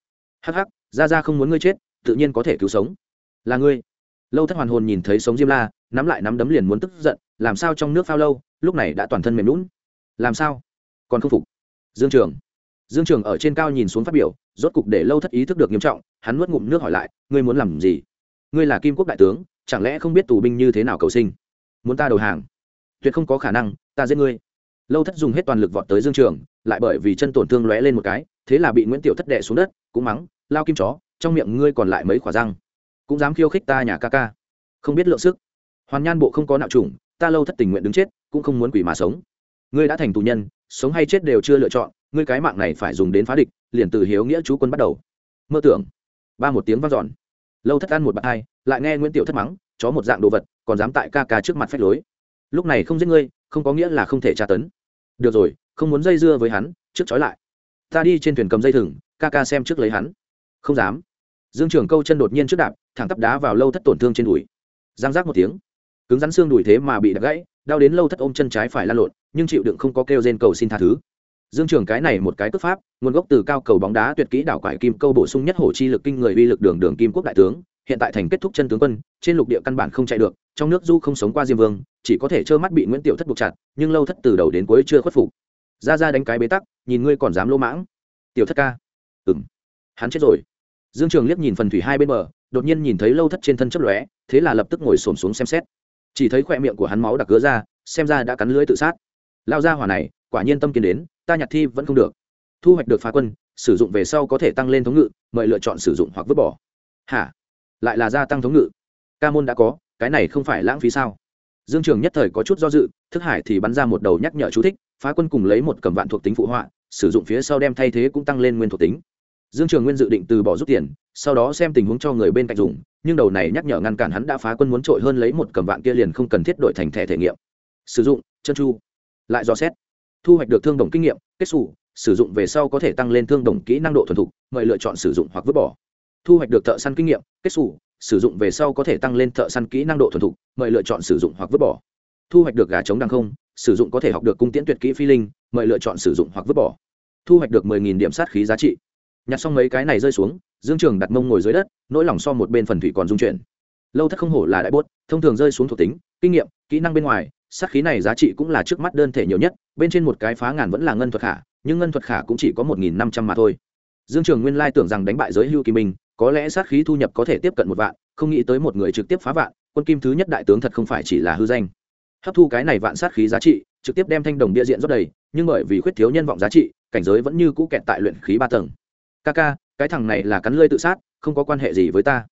hắc hắc ra ra không muốn ngươi chết, tự nhiên có thể cứu sống. Là ngươi. Lâu thất hoàn hồn nhìn thấy sống diêm la, nắm lại nắm đấm liền muốn tức giận, làm sao trong nước phao lâu, lúc này đã toàn thân mềm lún làm sao? Còn không phục. Dương trường. Dương trường ở trên cao nhìn xuống phát biểu, rốt cục để lâu thất ý thức được nghiêm trọng, hắn nuốt ngụm nước hỏi lại, ngươi muốn làm gì? Ngươi là kim quốc đại tướng, chẳng lẽ không biết tù binh như thế nào cầu sinh? Muốn ta đầu hàng? Tuyệt không có khả năng, ta giết ngươi. Lâu thất dùng hết toàn lực vọt tới dương trường, lại bởi vì chân tổn thương lóe lên một cái, thế là bị nguyễn tiểu thất đệ xuống đất, cũng mắng lao kim chó, trong miệng ngươi còn lại mấy khỏa răng. Cũng dám khiêu khích ta nhà ca ca. Không biết lượng sức. Hoàn nhan bộ không có nạo trùng ta lâu thất tình nguyện đứng chết, cũng không muốn quỷ mà sống. Ngươi đã thành tù nhân, sống hay chết đều chưa lựa chọn, ngươi cái mạng này phải dùng đến phá địch, liền từ hiếu nghĩa chú quân bắt đầu. Mơ tưởng. Ba một tiếng vang dọn. Lâu thất ăn một bạt hai, lại nghe nguyễn tiểu thất mắng, chó một dạng đồ vật, còn dám tại ca ca trước mặt phách lối. Lúc này không giết ngươi, không có nghĩa là không thể tra tấn. Được rồi, không muốn dây dưa với hắn, trước trói lại. Ta đi trên thuyền cầm dây thừng, ca ca xem trước lấy hắn không dám. Dương trường câu chân đột nhiên trước đạp, thẳng tắp đá vào lâu thất tổn thương trên đùi. Giang giác một tiếng, cứng rắn xương đùi thế mà bị đập gãy, đau đến lâu thất ôm chân trái phải lan lộn, nhưng chịu đựng không có kêu rên cầu xin tha thứ. Dương trường cái này một cái cướp pháp, nguồn gốc từ cao cầu bóng đá tuyệt kỹ đảo quải kim câu bổ sung nhất hổ chi lực kinh người uy lực đường đường kim quốc đại tướng, hiện tại thành kết thúc chân tướng quân, trên lục địa căn bản không chạy được, trong nước du không sống qua diêm vương, chỉ có thể trơ mắt bị nguyễn tiểu thất buộc chặt, nhưng lâu thất từ đầu đến cuối chưa khuất phục. Ra ra đánh cái bế tắc, nhìn ngươi còn dám lỗ mãng. Tiểu thất ca. Ừng hắn chết rồi dương trường liếc nhìn phần thủy hai bên bờ, đột nhiên nhìn thấy lâu thất trên thân chấp lóe, thế là lập tức ngồi xổm xuống xem xét. Chỉ thấy khoe miệng của hắn máu đặc cớ ra, xem ra đã cắn lưỡi tự sát. Lao ra hỏa này, quả nhiên tâm kiến đến, ta nhặt thi vẫn không được. Thu hoạch được phá quân, sử dụng về sau có thể tăng lên thống ngự, mời lựa chọn sử dụng hoặc vứt bỏ. Hả? Lại là gia tăng thống ngự? Ca môn đã có, cái này không phải lãng phí sao? Dương trường nhất thời có chút do dự, thức hải thì bắn ra một đầu nhắc nhở chú thích, phá quân cùng lấy một cầm vạn thuộc tính phụ họa, sử dụng phía sau đem thay thế cũng tăng lên nguyên thuộc tính dương trường nguyên dự định từ bỏ rút tiền, sau đó xem tình huống cho người bên cạnh dùng, nhưng đầu này nhắc nhở ngăn cản hắn đã phá quân muốn trội hơn lấy một cầm vạn kia liền không cần thiết đổi thành thẻ thể nghiệm. Sử dụng, chân chu. Lại dò xét. Thu hoạch được thương đồng kinh nghiệm, kết xù, sử dụng về sau có thể tăng lên thương đồng kỹ năng độ thuần thục, mời lựa chọn sử dụng hoặc vứt bỏ. Thu hoạch được thợ săn kinh nghiệm, kết xù, sử dụng về sau có thể tăng lên thợ săn kỹ năng độ thuần thục, mời lựa chọn sử dụng hoặc vứt bỏ. Thu hoạch được gà trống đằng không, sử dụng có thể học được cung tiễn tuyệt kỹ phi linh, mời lựa chọn sử dụng hoặc vứt bỏ. Thu hoạch được mười nghìn điểm sát khí giá trị nhặt xong mấy cái này rơi xuống, dương trường đặt mông ngồi dưới đất, nỗi lòng so một bên phần thủy còn dung chuyển. Lâu thất không hổ là đại bốt, thông thường rơi xuống thuộc tính, kinh nghiệm, kỹ năng bên ngoài, sát khí này giá trị cũng là trước mắt đơn thể nhiều nhất, bên trên một cái phá ngàn vẫn là ngân thuật khả, nhưng ngân thuật khả cũng chỉ có một nghìn năm trăm mà thôi. Dương trường nguyên lai tưởng rằng đánh bại giới hưu kỳ minh có lẽ sát khí thu nhập có thể tiếp cận một vạn, không nghĩ tới một người trực tiếp phá vạn, quân kim thứ nhất đại tướng thật không phải chỉ là hư danh. Hấp thu cái này vạn sát khí giá trị, trực tiếp đem thanh đồng địa diện rất đầy, nhưng bởi vì khuyết thiếu nhân vọng giá trị, cảnh giới vẫn như cũ kẹt tại luyện khí ba tầng ca ca, cái thằng này là cắn lơi tự sát, không có quan hệ gì với ta.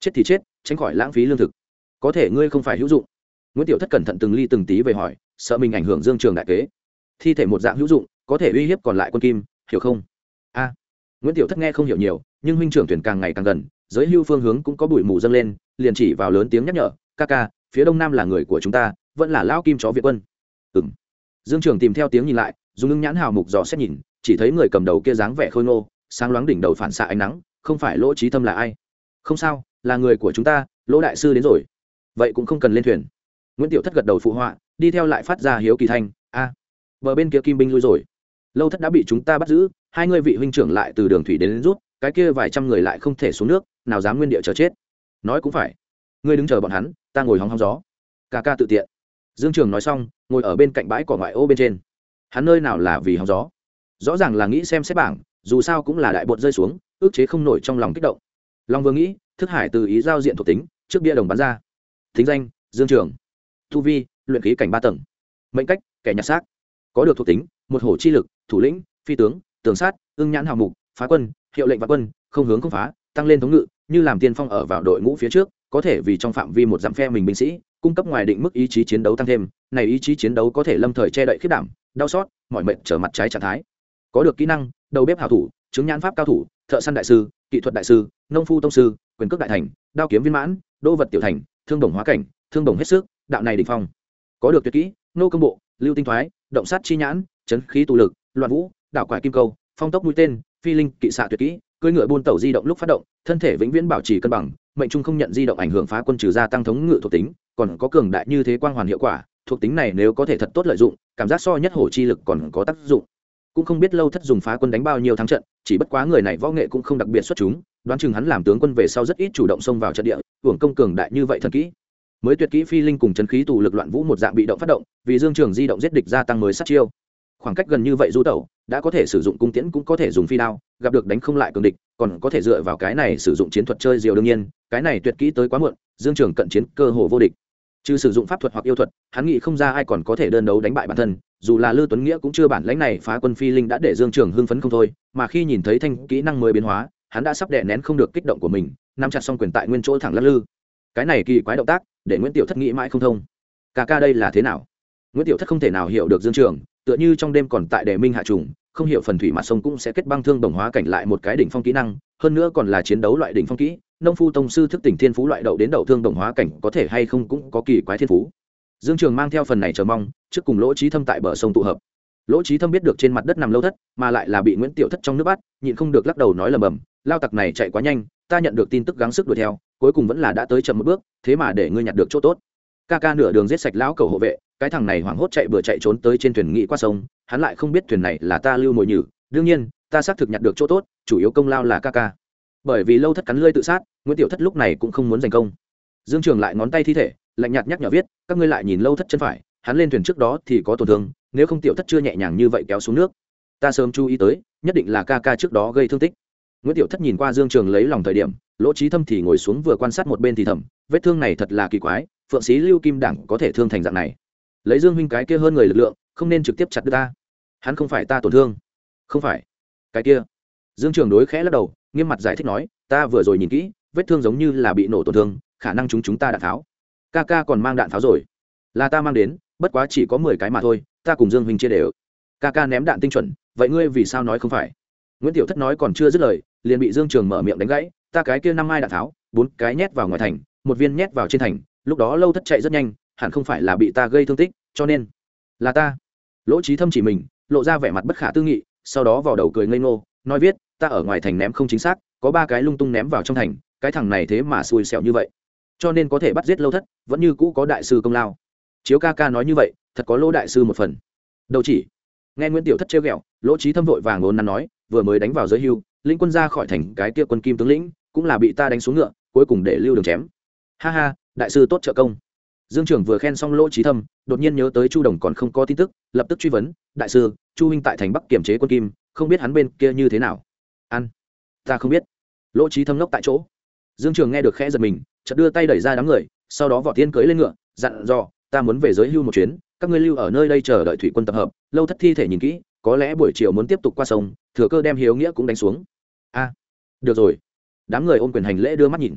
Chết thì chết, tránh khỏi lãng phí lương thực. Có thể ngươi không phải hữu dụng. Nguyễn tiểu thất cẩn thận từng ly từng tí về hỏi, sợ mình ảnh hưởng dương trường đại kế. Thi thể một dạng hữu dụng, có thể uy hiếp còn lại quân kim, hiểu không? A. Nguyễn tiểu thất nghe không hiểu nhiều, nhưng huynh trưởng tuyển càng ngày càng gần, giới hưu phương hướng cũng có bụi mù dâng lên, liền chỉ vào lớn tiếng nhắc nhở, ca ca, phía đông nam là người của chúng ta, vẫn là lão kim chó việt quân. Ừ m dương trường tìm theo tiếng nhìn lại, dùng ngưng nhãn hào mục dò xét nhìn, chỉ thấy người cầm đầu kia dáng vẻ khôi ngô sáng loáng đỉnh đầu phản xạ ánh nắng không phải lỗ trí tâm là ai? Không sao là người của chúng ta lỗ đại sư đến rồi. Vậy cũng không cần lên thuyền. Nguyễn tiểu thất gật đầu phụ họa đi theo lại phát ra hiếu kỳ thanh a à, bờ bên kia kim binh lui rồi. Lâu thất đã bị chúng ta bắt giữ hai người vị huynh trưởng lại từ đường thủy đến, đến rút cái kia vài trăm người lại không thể xuống nước nào dám nguyên địa chờ chết. Nói cũng phải. Ngươi đứng chờ bọn hắn ta ngồi hóng hóng gió. Ca ca tự tiện. Dương trường nói xong ngồi ở bên cạnh bãi cỏ ngoại ô bên trên. Hắn nơi nào là vì hóng gió? Rõ ràng là nghĩ xem xét bảng dù sao cũng là đại bột rơi xuống, ước chế không nổi trong lòng kích động. Long vừa nghĩ, thức hải từ ý giao diện thuộc tính, trước bia đồng bắn ra. Thính danh, dương trường. Thu vi, luyện khí cảnh ba tầng. Mệnh cách, kẻ nhặt xác. Có được thuộc tính, một hổ chi lực, thủ lĩnh, phi tướng, tường sát, ưng nhãn hào mục, phá quân, hiệu lệnh và quân, không hướng không phá, tăng lên thống ngự, như làm tiên phong ở vào đội ngũ phía trước, có thể vì trong phạm vi một dặm phe mình binh sĩ, cung cấp ngoài định mức ý chí chiến đấu tăng thêm, này ý chí chiến đấu có thể lâm thời che đậy khiết đảm, đau xót mọi mệnh trở mặt trái trạng thái. Có được kỹ năng đầu bếp hảo thủ, chứng nhãn pháp cao thủ, thợ săn đại sư, kỹ thuật đại sư, nông phu tông sư, quyền cước đại thành, đao kiếm viên mãn, đô vật tiểu thành, thương đồng hóa cảnh, thương đồng hết sức, đạo này đỉnh phong. Có được tuyệt kỹ, nô công bộ, lưu tinh thoái, động sát chi nhãn, chấn khí tụ lực, loạn vũ, đảo quải kim câu, phong tốc mũi tên, phi linh, kỵ xạ tuyệt kỹ, cưỡi ngựa buôn tàu di động lúc phát động, thân thể vĩnh viễn bảo trì cân bằng, mệnh trung không nhận di động ảnh hưởng phá quân trừ gia tăng thống ngự thuộc tính, còn có cường đại như thế quang hoàn hiệu quả, thuộc tính này nếu có thể thật tốt lợi dụng, cảm giác so nhất hổ chi lực còn có tác dụng cũng không biết lâu thất dùng phá quân đánh bao nhiêu thắng trận, chỉ bất quá người này võ nghệ cũng không đặc biệt xuất chúng, đoán chừng hắn làm tướng quân về sau rất ít chủ động xông vào trận địa, hưởng công cường đại như vậy thần kỹ. Mới tuyệt kỹ phi linh cùng chân khí tù lực loạn vũ một dạng bị động phát động, vì dương trường di động giết địch gia tăng mới sát chiêu. Khoảng cách gần như vậy du tẩu, đã có thể sử dụng cung tiễn cũng có thể dùng phi đao, gặp được đánh không lại cường địch, còn có thể dựa vào cái này sử dụng chiến thuật chơi diều đương nhiên, cái này tuyệt kỹ tới quá muộn, dương trường cận chiến cơ hồ vô địch. Trừ sử dụng pháp thuật hoặc yêu thuật, hắn nghĩ không ra ai còn có thể đơn đấu đánh bại bản thân dù là lư tuấn nghĩa cũng chưa bản lãnh này, phá quân phi linh đã để dương trường hưng phấn không thôi, mà khi nhìn thấy thanh kỹ năng mới biến hóa, hắn đã sắp đè nén không được kích động của mình, nắm chặt xong quyền tại nguyên chỗ thẳng lắc lư. Cái này kỳ quái động tác, để nguyễn tiểu thất nghĩ mãi không thông. Ca ca đây là thế nào? Nguyễn tiểu thất không thể nào hiểu được dương trường, tựa như trong đêm còn tại đề minh hạ trùng, không hiểu phần thủy mặt sông cũng sẽ kết băng thương đồng hóa cảnh lại một cái đỉnh phong kỹ năng, hơn nữa còn là chiến đấu loại đỉnh phong kỹ, nông phu tông sư thức tỉnh thiên phú loại đậu đến đậu thương đồng hóa cảnh có thể hay không cũng có kỳ quái thiên phú dương trường mang theo phần này chờ mong, trước cùng lỗ trí thâm tại bờ sông tụ hợp. Lỗ trí thâm biết được trên mặt đất nằm lâu thất, mà lại là bị nguyễn tiểu thất trong nước bắt, nhịn không được lắc đầu nói lầm bầm lao tặc này chạy quá nhanh, ta nhận được tin tức gắng sức đuổi theo, cuối cùng vẫn là đã tới chậm một bước, thế mà để ngươi nhặt được chỗ tốt. Ca ca nửa đường giết sạch lão cầu hộ vệ, cái thằng này hoảng hốt chạy vừa chạy trốn tới trên thuyền nghị qua sông, hắn lại không biết thuyền này là ta lưu mồi nhử, đương nhiên, ta xác thực nhặt được chỗ tốt, chủ yếu công lao là ca ca. Bởi vì lâu thất cắn lơi tự sát, nguyễn tiểu thất lúc này cũng không muốn giành công. Dương trường lại ngón tay thi thể lạnh nhạt nhắc nhở viết, các ngươi lại nhìn lâu thất chân phải, hắn lên thuyền trước đó thì có tổn thương, nếu không tiểu thất chưa nhẹ nhàng như vậy kéo xuống nước. Ta sớm chú ý tới, nhất định là ca ca trước đó gây thương tích. Nguyễn tiểu thất nhìn qua dương trường lấy lòng thời điểm, lỗ trí thâm thì ngồi xuống vừa quan sát một bên thì thầm, vết thương này thật là kỳ quái, phượng sĩ lưu kim đẳng có thể thương thành dạng này. Lấy dương huynh cái kia hơn người lực lượng, không nên trực tiếp chặt đứt ta. Hắn không phải ta tổn thương. Không phải. Cái kia. Dương trường đối khẽ lắc đầu, nghiêm mặt giải thích nói, ta vừa rồi nhìn kỹ, vết thương giống như là bị nổ tổn thương, khả năng chúng chúng ta đã tháo ca ca còn mang đạn pháo rồi. Là ta mang đến, bất quá chỉ có mười cái mà thôi, ta cùng dương huynh chia đều. Ca ca ném đạn tinh chuẩn, vậy ngươi vì sao nói không phải? Nguyễn tiểu thất nói còn chưa dứt lời, liền bị dương trường mở miệng đánh gãy, ta cái kia năm mai đạn tháo bốn cái nhét vào ngoài thành, một viên nhét vào trên thành, lúc đó lâu thất chạy rất nhanh, hẳn không phải là bị ta gây thương tích, cho nên là ta. Lỗ trí thâm chỉ mình, lộ ra vẻ mặt bất khả tư nghị, sau đó vào đầu cười ngây ngô, nói viết, ta ở ngoài thành ném không chính xác, có ba cái lung tung ném vào trong thành, cái thằng này thế mà xui xẻo như vậy cho nên có thể bắt giết lâu thất, vẫn như cũ có đại sư công lao. Chiếu ca ca nói như vậy, thật có lỗ đại sư một phần. Đầu chỉ. Nghe nguyễn tiểu thất trêu ghẹo, lỗ trí thâm vội vàng ngôn nắn nói, vừa mới đánh vào giới hưu, lĩnh quân ra khỏi thành cái kia quân kim tướng lĩnh, cũng là bị ta đánh xuống ngựa, cuối cùng để lưu đường chém. Ha ha, đại sư tốt trợ công. Dương trưởng vừa khen xong lỗ trí thâm, đột nhiên nhớ tới chu đồng còn không có tin tức, lập tức truy vấn, đại sư, chu huynh tại thành bắc kiểm chế quân kim, không biết hắn bên kia như thế nào? Ăn. Ta không biết. Lỗ trí thâm ngốc tại chỗ. Dương trường nghe được khẽ giật mình chợt đưa tay đẩy ra đám người, sau đó võ tiên cưỡi lên ngựa, dặn dò, ta muốn về giới hưu một chuyến, các ngươi lưu ở nơi đây chờ đợi thủy quân tập hợp, lâu thất thi thể nhìn kỹ, có lẽ buổi chiều muốn tiếp tục qua sông, thừa cơ đem hiếu nghĩa cũng đánh xuống. A, được rồi. Đám người ôm quyền hành lễ đưa mắt nhìn.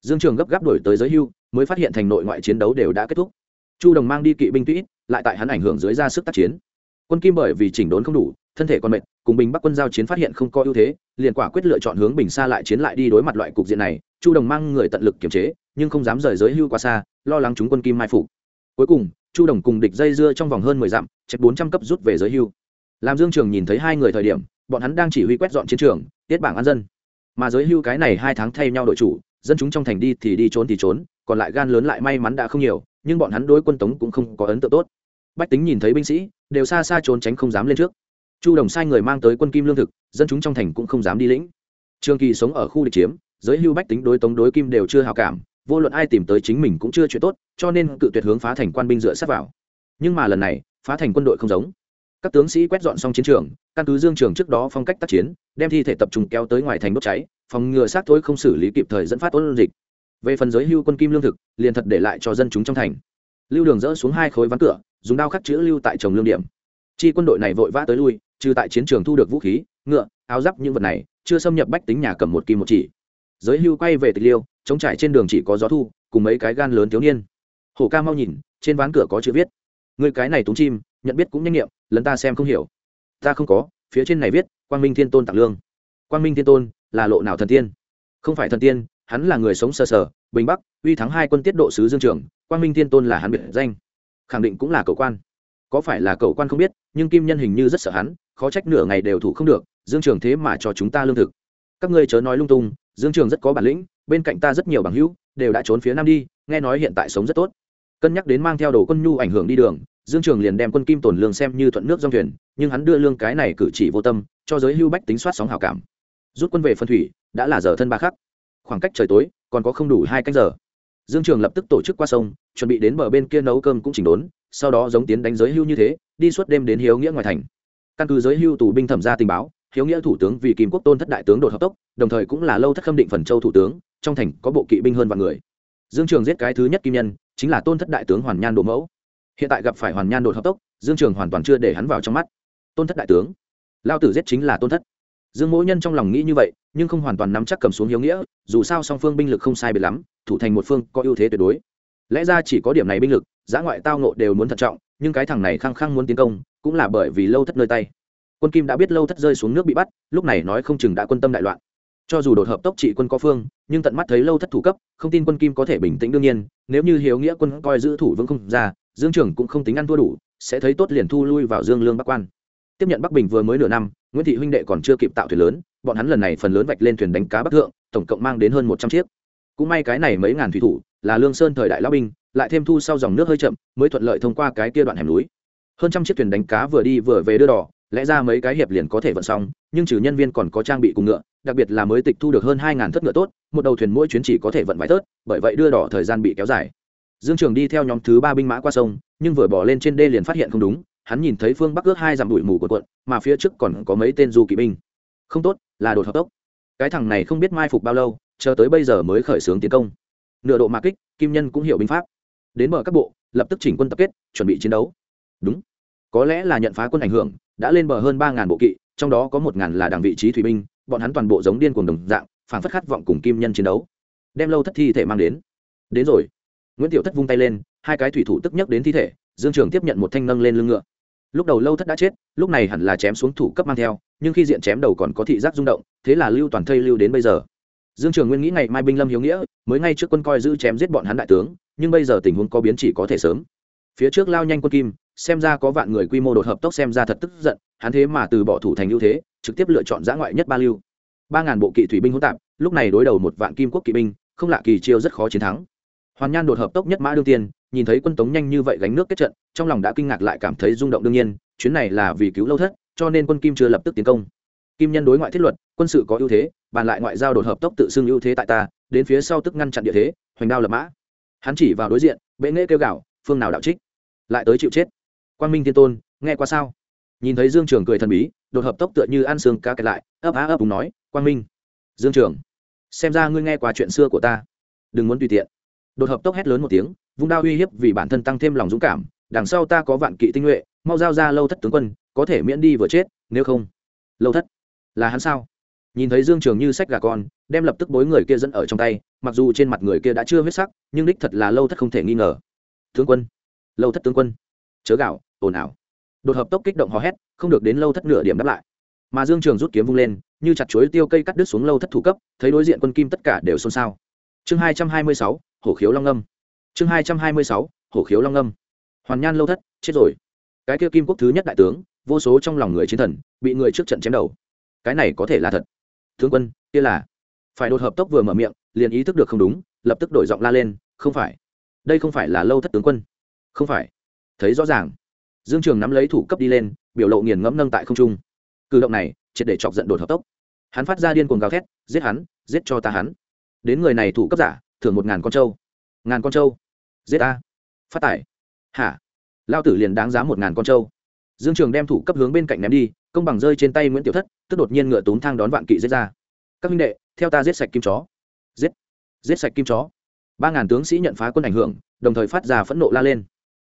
Dương trường gấp gáp đổi tới giới hưu, mới phát hiện thành nội ngoại chiến đấu đều đã kết thúc. Chu đồng mang đi kỵ binh tuy lại tại hắn ảnh hưởng dưới ra sức tác chiến. Quân kim bởi vì chỉnh đốn không đủ thân thể còn mệt, cùng bình bắc quân giao chiến phát hiện không có ưu thế, liền quả quyết lựa chọn hướng bình xa lại chiến lại đi đối mặt loại cục diện này, chu đồng mang người tận lực kiềm chế, nhưng không dám rời giới hưu quá xa, lo lắng chúng quân kim mai phục. Cuối cùng, chu đồng cùng địch dây dưa trong vòng hơn mười dặm, chép bốn trăm cấp rút về giới hưu. Làm dương trường nhìn thấy hai người thời điểm, bọn hắn đang chỉ huy quét dọn chiến trường, tiết bảng an dân. Mà giới hưu cái này hai tháng thay nhau đội chủ, dân chúng trong thành đi thì đi trốn thì trốn, còn lại gan lớn lại may mắn đã không nhiều, nhưng bọn hắn đối quân tống cũng không có ấn tượng tốt. Bách tính nhìn thấy binh sĩ, đều xa xa trốn tránh không dám lên trước chu đồng sai người mang tới quân kim lương thực, dân chúng trong thành cũng không dám đi lĩnh. Trường kỳ sống ở khu địch chiếm, giới hưu bách tính đối tống đối kim đều chưa hào cảm, vô luận ai tìm tới chính mình cũng chưa chuyện tốt, cho nên cự tuyệt hướng phá thành quan binh dựa sát vào. Nhưng mà lần này, phá thành quân đội không giống. Các tướng sĩ quét dọn xong chiến trường, căn cứ dương trường trước đó phong cách tác chiến, đem thi thể tập trung kéo tới ngoài thành đốt cháy, phòng ngừa sát thối không xử lý kịp thời dẫn phát ôn dịch. Về phần giới hưu quân kim lương thực, liền thật để lại cho dân chúng trong thành. Lưu đường dỡ xuống hai khối ván cửa, dùng đao khắc chữ lưu tại trồng lương điểm. Chi quân đội này vội vã tới lui trừ tại chiến trường thu được vũ khí, ngựa, áo giáp những vật này, chưa xâm nhập bách tính nhà cầm một kim một chỉ. Giới hưu quay về tịch liêu chống trải trên đường chỉ có gió thu, cùng mấy cái gan lớn thiếu niên. Hổ ca mau nhìn, trên ván cửa có chữ viết. Người cái này túng chim, nhận biết cũng nhanh nghiệm, lần ta xem không hiểu. Ta không có, phía trên này viết, quang minh thiên tôn tặng lương. Quang minh thiên tôn, là lộ nào thần tiên? Không phải thần tiên, hắn là người sống sờ sờ, bình bắc, uy thắng hai quân tiết độ sứ dương trường, quang minh thiên tôn là hắn biệt danh. Khẳng định cũng là cầu quan. Có phải là cầu quan không biết nhưng kim nhân hình như rất sợ hắn, khó trách nửa ngày đều thủ không được, dương trường thế mà cho chúng ta lương thực. Các ngươi chớ nói lung tung, dương trường rất có bản lĩnh, bên cạnh ta rất nhiều bằng hữu, đều đã trốn phía nam đi, nghe nói hiện tại sống rất tốt. Cân nhắc đến mang theo đồ quân nhu ảnh hưởng đi đường, dương trường liền đem quân kim tổn lương xem như thuận nước dòng thuyền, nhưng hắn đưa lương cái này cử chỉ vô tâm, cho giới hưu bách tính soát sóng hào cảm. Rút quân về phân thủy, đã là giờ thân ba khắc. Khoảng cách trời tối, còn có không đủ hai canh giờ dương trường lập tức tổ chức qua sông, chuẩn bị đến bờ bên kia nấu cơm cũng chỉnh đốn, sau đó giống tiến đánh giới hưu như thế, đi suốt đêm đến hiếu nghĩa ngoài thành. Căn cứ giới hưu tù binh thẩm ra tình báo, hiếu nghĩa thủ tướng vì kim quốc tôn thất đại tướng đột hợp tốc, đồng thời cũng là lâu thất khâm định phần châu thủ tướng, trong thành có bộ kỵ binh hơn vạn người. Dương trường giết cái thứ nhất kim nhân, chính là tôn thất đại tướng hoàn nhan độ mẫu. Hiện tại gặp phải hoàn nhan đột hợp tốc, dương trường hoàn toàn chưa để hắn vào trong mắt. Tôn thất đại tướng. Lao tử giết chính là tôn thất. Dương mỗi nhân trong lòng nghĩ như vậy, nhưng không hoàn toàn nắm chắc cầm xuống hiếu nghĩa, dù sao song phương binh lực không sai biệt lắm thủ thành một phương có ưu thế tuyệt đối. Lẽ ra chỉ có điểm này binh lực, giã ngoại tao nộ đều muốn thận trọng, nhưng cái thằng này khăng khăng muốn tiến công, cũng là bởi vì lâu thất nơi tay. Quân kim đã biết lâu thất rơi xuống nước bị bắt, lúc này nói không chừng đã quân tâm đại loạn. Cho dù đột hợp tốc trị quân có phương, nhưng tận mắt thấy lâu thất thủ cấp, không tin quân kim có thể bình tĩnh đương nhiên, nếu như hiếu nghĩa quân coi giữ thủ vững không ra, dương trưởng cũng không tính ăn thua đủ, sẽ thấy tốt liền thu lui vào dương lương bắc quan. Tiếp nhận bắc bình vừa mới nửa năm, nguyễn thị huynh đệ còn chưa kịp tạo thuyền lớn, bọn hắn lần này phần lớn vạch lên thuyền đánh cá bắc thượng, tổng cộng mang đến hơn một trăm chiếc cũng may cái này mấy ngàn thủy thủ là lương sơn thời đại lão binh, lại thêm thu sau dòng nước hơi chậm mới thuận lợi thông qua cái kia đoạn hẻm núi. Hơn trăm chiếc thuyền đánh cá vừa đi vừa về đưa đỏ, lẽ ra mấy cái hiệp liền có thể vận xong, nhưng trừ nhân viên còn có trang bị cùng ngựa, đặc biệt là mới tịch thu được hơn hai ngàn thất ngựa tốt, một đầu thuyền mỗi chuyến chỉ có thể vận vài tớt, bởi vậy đưa đỏ thời gian bị kéo dài. Dương trường đi theo nhóm thứ ba binh mã qua sông, nhưng vừa bỏ lên trên đê liền phát hiện không đúng, hắn nhìn thấy phương bắc ước hai dặm bụi mù của quận mà phía trước còn có mấy tên du kỵ binh. Không tốt, là đột hợp tốc. Cái thằng này không biết mai phục bao lâu chờ tới bây giờ mới khởi xướng tiến công. Nửa độ mạc kích, kim nhân cũng hiểu binh pháp. Đến bờ các bộ, lập tức chỉnh quân tập kết, chuẩn bị chiến đấu. Đúng. Có lẽ là nhận phá quân ảnh hưởng, đã lên bờ hơn ba ngàn bộ kỵ, trong đó có một ngàn là đảng vị trí thủy binh, bọn hắn toàn bộ giống điên cuồng đồng dạng, phản phất khát vọng cùng kim nhân chiến đấu. Đem lâu thất thi thể mang đến. Đến rồi. Nguyễn tiểu thất vung tay lên, hai cái thủy thủ tức nhắc đến thi thể, dương trường tiếp nhận một thanh nâng lên lưng ngựa. Lúc đầu lâu thất đã chết, lúc này hẳn là chém xuống thủ cấp mang theo, nhưng khi diện chém đầu còn có thị giác rung động, thế là lưu toàn thây lưu đến bây giờ dương trường nguyên nghĩ ngày mai binh lâm hiếu nghĩa, mới ngay trước quân coi giữ chém giết bọn hắn đại tướng, nhưng bây giờ tình huống có biến chỉ có thể sớm. Phía trước lao nhanh quân kim, xem ra có vạn người quy mô đột hợp tốc xem ra thật tức giận, hắn thế mà từ bỏ thủ thành ưu thế, trực tiếp lựa chọn giã ngoại nhất ba lưu. Ba ngàn bộ kỵ thủy binh hỗn tạp, lúc này đối đầu một vạn kim quốc kỵ binh, không lạ kỳ chiêu rất khó chiến thắng. Hoàn nhan đột hợp tốc nhất mã đương tiên, nhìn thấy quân tống nhanh như vậy gánh nước kết trận, trong lòng đã kinh ngạc lại cảm thấy rung động đương nhiên, chuyến này là vì cứu lâu thất, cho nên quân kim chưa lập tức tiến công kim nhân đối ngoại thiết luật, quân sự có ưu thế, bàn lại ngoại giao đột hợp tốc tự xưng ưu thế tại ta, đến phía sau tức ngăn chặn địa thế, hoành đao lập mã. Hắn chỉ vào đối diện, bệ nghệ kêu gạo phương nào đạo trích? Lại tới chịu chết. Quang minh thiên tôn, nghe qua sao? Nhìn thấy dương trường cười thần bí, đột hợp tốc tựa như ăn xương ca kẹt lại, ấp á ấp cùng nói, quang minh, dương trường, xem ra ngươi nghe qua chuyện xưa của ta. Đừng muốn tùy tiện. Đột hợp tốc hét lớn một tiếng, vung đao uy hiếp vì bản thân tăng thêm lòng dũng cảm, đằng sau ta có vạn kỵ tinh nhuệ, mau giao ra lâu thất tướng quân, có thể miễn đi vừa chết, nếu không. Lâu thất là hắn sao? Nhìn thấy dương trường như sách gà con, đem lập tức bối người kia dẫn ở trong tay, mặc dù trên mặt người kia đã chưa huyết sắc, nhưng đích thật là lâu thất không thể nghi ngờ. Tướng quân, lâu thất tướng quân, chớ gạo, ồn ào. Đột hợp tốc kích động hò hét, không được đến lâu thất nửa điểm đáp lại. Mà dương trường rút kiếm vung lên, như chặt chuối tiêu cây cắt đứt xuống lâu thất thủ cấp, thấy đối diện quân kim tất cả đều xôn xao. Chương hai trăm hai mươi sáu, hổ khiếu long âm. Chương hai trăm hai mươi sáu, hổ khiếu long âm. Hoàn nhan lâu thất, chết rồi. Cái kia kim quốc thứ nhất đại tướng, vô số trong lòng người chiến thần, bị người trước trận chém đầu cái này có thể là thật. Tướng quân, kia là. Phải đột hợp tốc vừa mở miệng, liền ý thức được không đúng, lập tức đổi giọng la lên, không phải. Đây không phải là lâu thất tướng quân. Không phải. Thấy rõ ràng. Dương trường nắm lấy thủ cấp đi lên, biểu lộ nghiền ngẫm nâng tại không trung. Cử động này, triệt để chọc giận đột hợp tốc. Hắn phát ra điên cuồng gào thét, giết hắn, giết cho ta hắn. Đến người này thủ cấp giả, thưởng một ngàn con trâu. Ngàn con trâu. Giết ta. Phát tải. Hả? Lao tử liền đáng giá một ngàn con trâu. Dương trường đem thủ cấp hướng bên cạnh ném đi công bằng rơi trên tay nguyễn tiểu thất tức đột nhiên ngựa tốn thang đón vạn kỵ giết ra các minh đệ theo ta giết sạch kim chó giết giết sạch kim chó ba ngàn tướng sĩ nhận phá quân ảnh hưởng đồng thời phát ra phẫn nộ la lên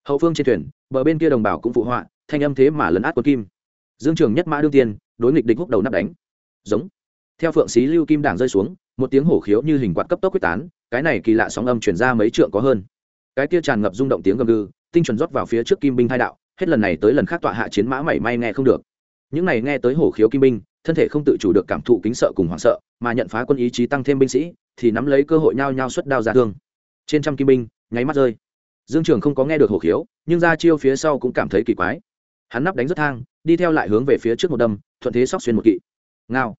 hậu phương trên thuyền bờ bên kia đồng bào cũng phụ họa thanh âm thế mà lấn át quân kim dương trường nhất mã đương tiên đối nghịch địch húc đầu nắp đánh giống theo phượng xí lưu kim đảng rơi xuống một tiếng hổ khiếu như hình quạt cấp tốc quyết tán cái này kỳ lạ sóng âm chuyển ra mấy trượng có hơn cái kia tràn ngập rung động tiếng gầm gừ tinh chuẩn rót vào phía trước kim binh hai đạo hết lần này tới lần khác tọa hạ chiến mã mảy may nghe không được những này nghe tới hổ khiếu kim binh, thân thể không tự chủ được cảm thụ kính sợ cùng hoảng sợ, mà nhận phá quân ý chí tăng thêm binh sĩ, thì nắm lấy cơ hội nhao nhao xuất đao ra thương. Trên trăm kim binh, nháy mắt rơi. Dương trường không có nghe được hổ khiếu, nhưng ra chiêu phía sau cũng cảm thấy kỳ quái. Hắn nắp đánh rất thang, đi theo lại hướng về phía trước một đâm, thuận thế sóc xuyên một kỵ. Ngao.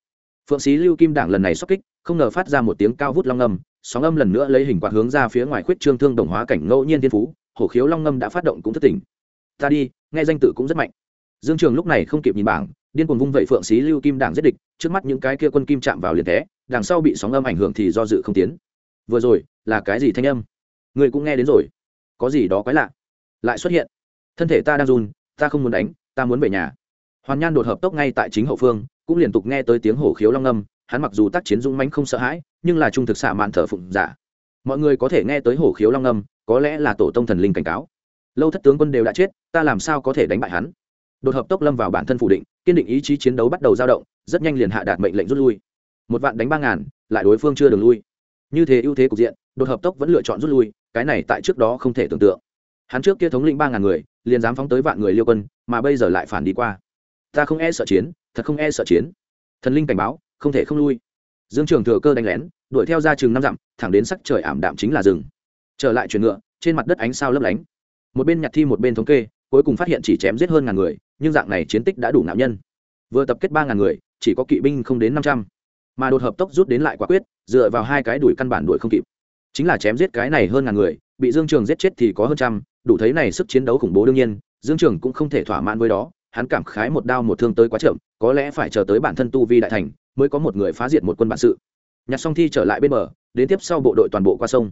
Phượng sĩ lưu kim đảng lần này sóc kích, không ngờ phát ra một tiếng cao vút long âm, sóng âm lần nữa lấy hình quạt hướng ra phía ngoài khuyết trương thương đồng hóa cảnh ngẫu nhiên thiên phú, hổ khiếu long ngâm đã phát động cũng thất tỉnh. Ta đi, nghe danh tự cũng rất mạnh dương trường lúc này không kịp nhìn bảng, điên cuồng vung vẩy phượng xí lưu kim đảng giết địch, trước mắt những cái kia quân kim chạm vào liền té, đằng sau bị sóng âm ảnh hưởng thì do dự không tiến. Vừa rồi, là cái gì thanh âm? Người cũng nghe đến rồi. Có gì đó quái lạ. Lại xuất hiện. Thân thể ta đang run, ta không muốn đánh, ta muốn về nhà. Hoàn nhan đột hợp tốc ngay tại chính hậu phương, cũng liên tục nghe tới tiếng hổ khiếu long âm, hắn mặc dù tác chiến dũng mãnh không sợ hãi, nhưng là trung thực xạ mạn thở phụng giả mọi người có thể nghe tới hổ khiếu long âm, có lẽ là tổ tông thần linh cảnh cáo. Lâu thất tướng quân đều đã chết, ta làm sao có thể đánh bại hắn? Đột hợp tốc lâm vào bản thân phủ định, kiên định ý chí chiến đấu bắt đầu dao động, rất nhanh liền hạ đạt mệnh lệnh rút lui. Một vạn đánh ba ngàn, lại đối phương chưa đường lui. Như thế ưu thế cục diện, đột hợp tốc vẫn lựa chọn rút lui, cái này tại trước đó không thể tưởng tượng. Hắn trước kia thống lĩnh ba ngàn người, liền dám phóng tới vạn người liêu quân, mà bây giờ lại phản đi qua. Ta không e sợ chiến, thật không e sợ chiến. Thần linh cảnh báo, không thể không lui. Dương trường thừa cơ đánh lén, đuổi theo ra chừng năm dặm, thẳng đến sắc trời ảm đạm chính là rừng. Trở lại chuyển ngựa, trên mặt đất ánh sao lấp lánh. Một bên nhặt thi một bên thống kê, cuối cùng phát hiện chỉ chém giết hơn ngàn người nhưng dạng này chiến tích đã đủ nạo nhân. Vừa tập kết ba ngàn người, chỉ có kỵ binh không đến năm trăm. Mà đột hợp tốc rút đến lại quả quyết, dựa vào hai cái đuổi căn bản đuổi không kịp. Chính là chém giết cái này hơn ngàn người, bị dương trường giết chết thì có hơn trăm, đủ thấy này sức chiến đấu khủng bố đương nhiên, dương trường cũng không thể thỏa mãn với đó, hắn cảm khái một đao một thương tới quá chậm, có lẽ phải chờ tới bản thân tu vi đại thành, mới có một người phá diệt một quân bản sự. Nhặt xong thi trở lại bên bờ, đến tiếp sau bộ đội toàn bộ qua sông.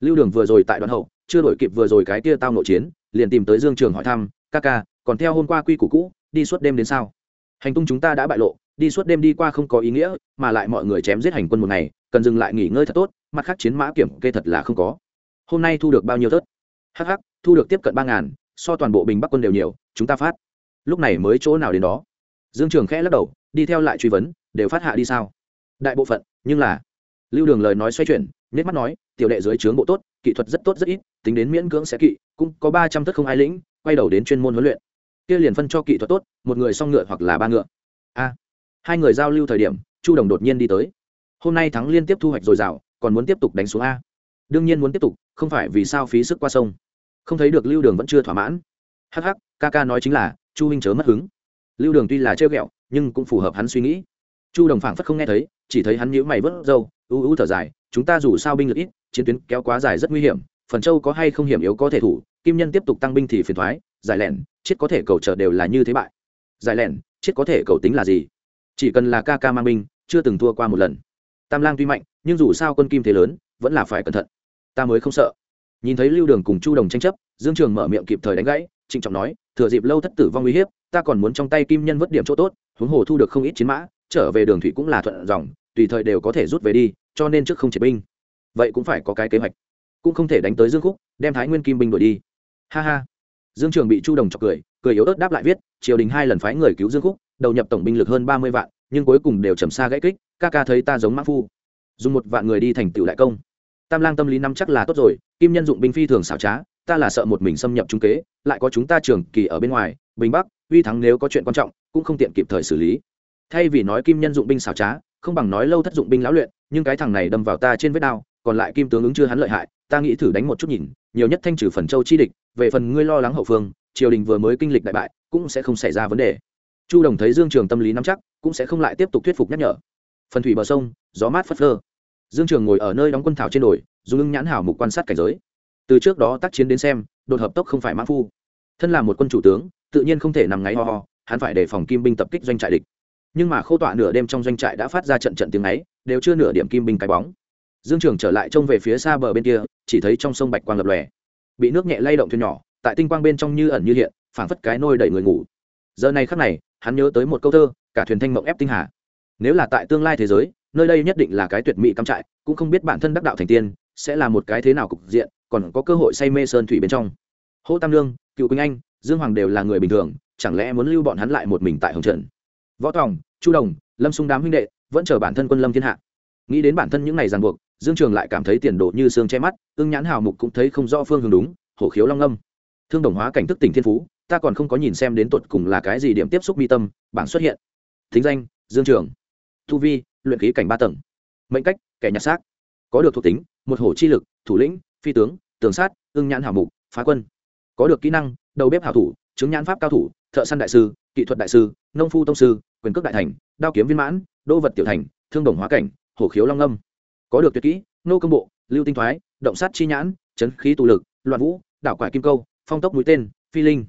Lưu đường vừa rồi tại đoạn hậu, chưa đổi kịp vừa rồi cái kia tao nội chiến, liền tìm tới dương trường hỏi thăm, ca ca còn theo hôm qua quy củ cũ, đi suốt đêm đến sao? Hành tung chúng ta đã bại lộ, đi suốt đêm đi qua không có ý nghĩa, mà lại mọi người chém giết hành quân một ngày, cần dừng lại nghỉ ngơi thật tốt, mặt khác chiến mã kiểm kê thật là không có. Hôm nay thu được bao nhiêu thớt hh thu được tiếp cận ba ngàn, so toàn bộ bình bắc quân đều nhiều, chúng ta phát. Lúc này mới chỗ nào đến đó? Dương trường khẽ lắc đầu, đi theo lại truy vấn, đều phát hạ đi sao? Đại bộ phận, nhưng là, lưu đường lời nói xoay chuyển nết mắt nói, tiểu đệ dưới trướng bộ tốt, kỹ thuật rất tốt rất ít, tính đến miễn cưỡng sẽ kỵ, cũng có ba trăm thất không ai lĩnh, quay đầu đến chuyên môn huấn luyện kia liền phân cho kỹ thuật tốt, một người song ngựa hoặc là ba ngựa. A. Hai người giao lưu thời điểm, chu đồng đột nhiên đi tới. Hôm nay thắng liên tiếp thu hoạch dồi dào, còn muốn tiếp tục đánh xuống a. Đương nhiên muốn tiếp tục, không phải vì sao phí sức qua sông. Không thấy được lưu đường vẫn chưa thỏa mãn. Hh ca ca nói chính là, chu huynh chớ mất hứng. Lưu đường tuy là trêu ghẹo, nhưng cũng phù hợp hắn suy nghĩ. Chu đồng phảng phất không nghe thấy, chỉ thấy hắn nhíu mày vớt râu, ưu ưu thở dài, chúng ta dù sao binh lực ít, chiến tuyến kéo quá dài rất nguy hiểm, phần châu có hay không hiểm yếu có thể thủ kim nhân tiếp tục tăng binh thì phiền thoái, giải lẻn, chết có thể cầu chờ đều là như thế bại. Giải lẻn, chết có thể cầu tính là gì? Chỉ cần là ca ca mang binh, chưa từng thua qua một lần. Tam lang tuy mạnh, nhưng dù sao quân kim thế lớn, vẫn là phải cẩn thận. Ta mới không sợ. Nhìn thấy lưu đường cùng chu đồng tranh chấp, dương trường mở miệng kịp thời đánh gãy, trịnh trọng nói, thừa dịp lâu thất tử vong uy hiếp, ta còn muốn trong tay kim nhân vớt điểm chỗ tốt, huống hồ thu được không ít chiến mã, trở về đường thủy cũng là thuận dòng, tùy thời đều có thể rút về đi, cho nên trước không chỉ binh. Vậy cũng phải có cái kế hoạch. Cũng không thể đánh tới dương khúc, đem thái nguyên kim binh đuổi đi ha ha. Dương trường bị chu đồng chọc cười cười yếu ớt đáp lại viết, triều đình hai lần phái người cứu dương khúc, đầu nhập tổng binh lực hơn ba mươi vạn, nhưng cuối cùng đều trầm xa gãy kích, ca ca thấy ta giống mã phu. Dùng một vạn người đi thành tựu đại công. Tam lang tâm lý năm chắc là tốt rồi, kim nhân dụng binh phi thường xảo trá, ta là sợ một mình xâm nhập trung kế, lại có chúng ta trường kỳ ở bên ngoài, bình bắc, uy thắng nếu có chuyện quan trọng, cũng không tiện kịp thời xử lý. Thay vì nói kim nhân dụng binh xảo trá, không bằng nói lâu thất dụng binh lão luyện, nhưng cái thằng này đâm vào ta trên vết đao, còn lại kim tướng ứng chưa hắn lợi hại ta nghĩ thử đánh một chút nhìn, nhiều nhất thanh trừ phần châu chi địch, về phần ngươi lo lắng hậu phương, triều đình vừa mới kinh lịch đại bại, cũng sẽ không xảy ra vấn đề. Chu đồng thấy dương trường tâm lý nắm chắc, cũng sẽ không lại tiếp tục thuyết phục nhắc nhở. Phần thủy bờ sông, gió mát phất phơ. Dương trường ngồi ở nơi đóng quân thảo trên đồi, dùng ưng nhãn hảo mục quan sát cảnh giới. Từ trước đó tác chiến đến xem, đột hợp tốc không phải mã phu. Thân là một quân chủ tướng, tự nhiên không thể nằm ngáy ho ho, hắn phải đề phòng kim binh tập kích doanh trại địch. Nhưng mà khâu tọa nửa đêm trong doanh trại đã phát ra trận trận tiếng ấy đều chưa nửa điểm kim binh cái bóng dương trường trở lại trông về phía xa bờ bên kia, chỉ thấy trong sông bạch quang lập lòe. Bị nước nhẹ lay động thuyền nhỏ, tại tinh quang bên trong như ẩn như hiện, phảng phất cái nôi đẩy người ngủ. Giờ này khắc này, hắn nhớ tới một câu thơ, cả thuyền thanh mộng ép tinh hà. Nếu là tại tương lai thế giới, nơi đây nhất định là cái tuyệt mỹ cắm trại, cũng không biết bản thân đắc đạo thành tiên, sẽ là một cái thế nào cục diện, còn có cơ hội say mê sơn thủy bên trong. Hô tam lương cựu quỳnh anh, dương hoàng đều là người bình thường, chẳng lẽ muốn lưu bọn hắn lại một mình tại hồng trần? Võ tòng, chu đồng, lâm xung đám huynh đệ, vẫn chờ bản thân quân lâm thiên hạ. Nghĩ đến bản thân những ngày ràng buộc dương trường lại cảm thấy tiền đồ như xương che mắt, ưng nhãn hào mục cũng thấy không rõ phương hướng đúng, hổ khiếu long âm thương đồng hóa cảnh thức tỉnh thiên phú, ta còn không có nhìn xem đến tột cùng là cái gì điểm tiếp xúc mi tâm, bảng xuất hiện. Thính danh, dương trường. Thu vi, luyện khí cảnh ba tầng. Mệnh cách, kẻ nhặt xác. Có được thuộc tính, một hổ chi lực, thủ lĩnh, phi tướng, tường sát, ưng nhãn hảo mục, phá quân. Có được kỹ năng, đầu bếp hảo thủ, chứng nhãn pháp cao thủ, thợ săn đại sư, kỹ thuật đại sư, nông phu tông sư, quyền cước đại thành, đao kiếm viên mãn, đô vật tiểu thành, thương đồng hóa cảnh, hổ khiếu long âm có được tuyệt kỹ, nô công bộ, lưu tinh thoái, động sát chi nhãn, chấn khí tụ lực, loạn vũ, đảo quải kim câu, phong tốc mũi tên, phi linh.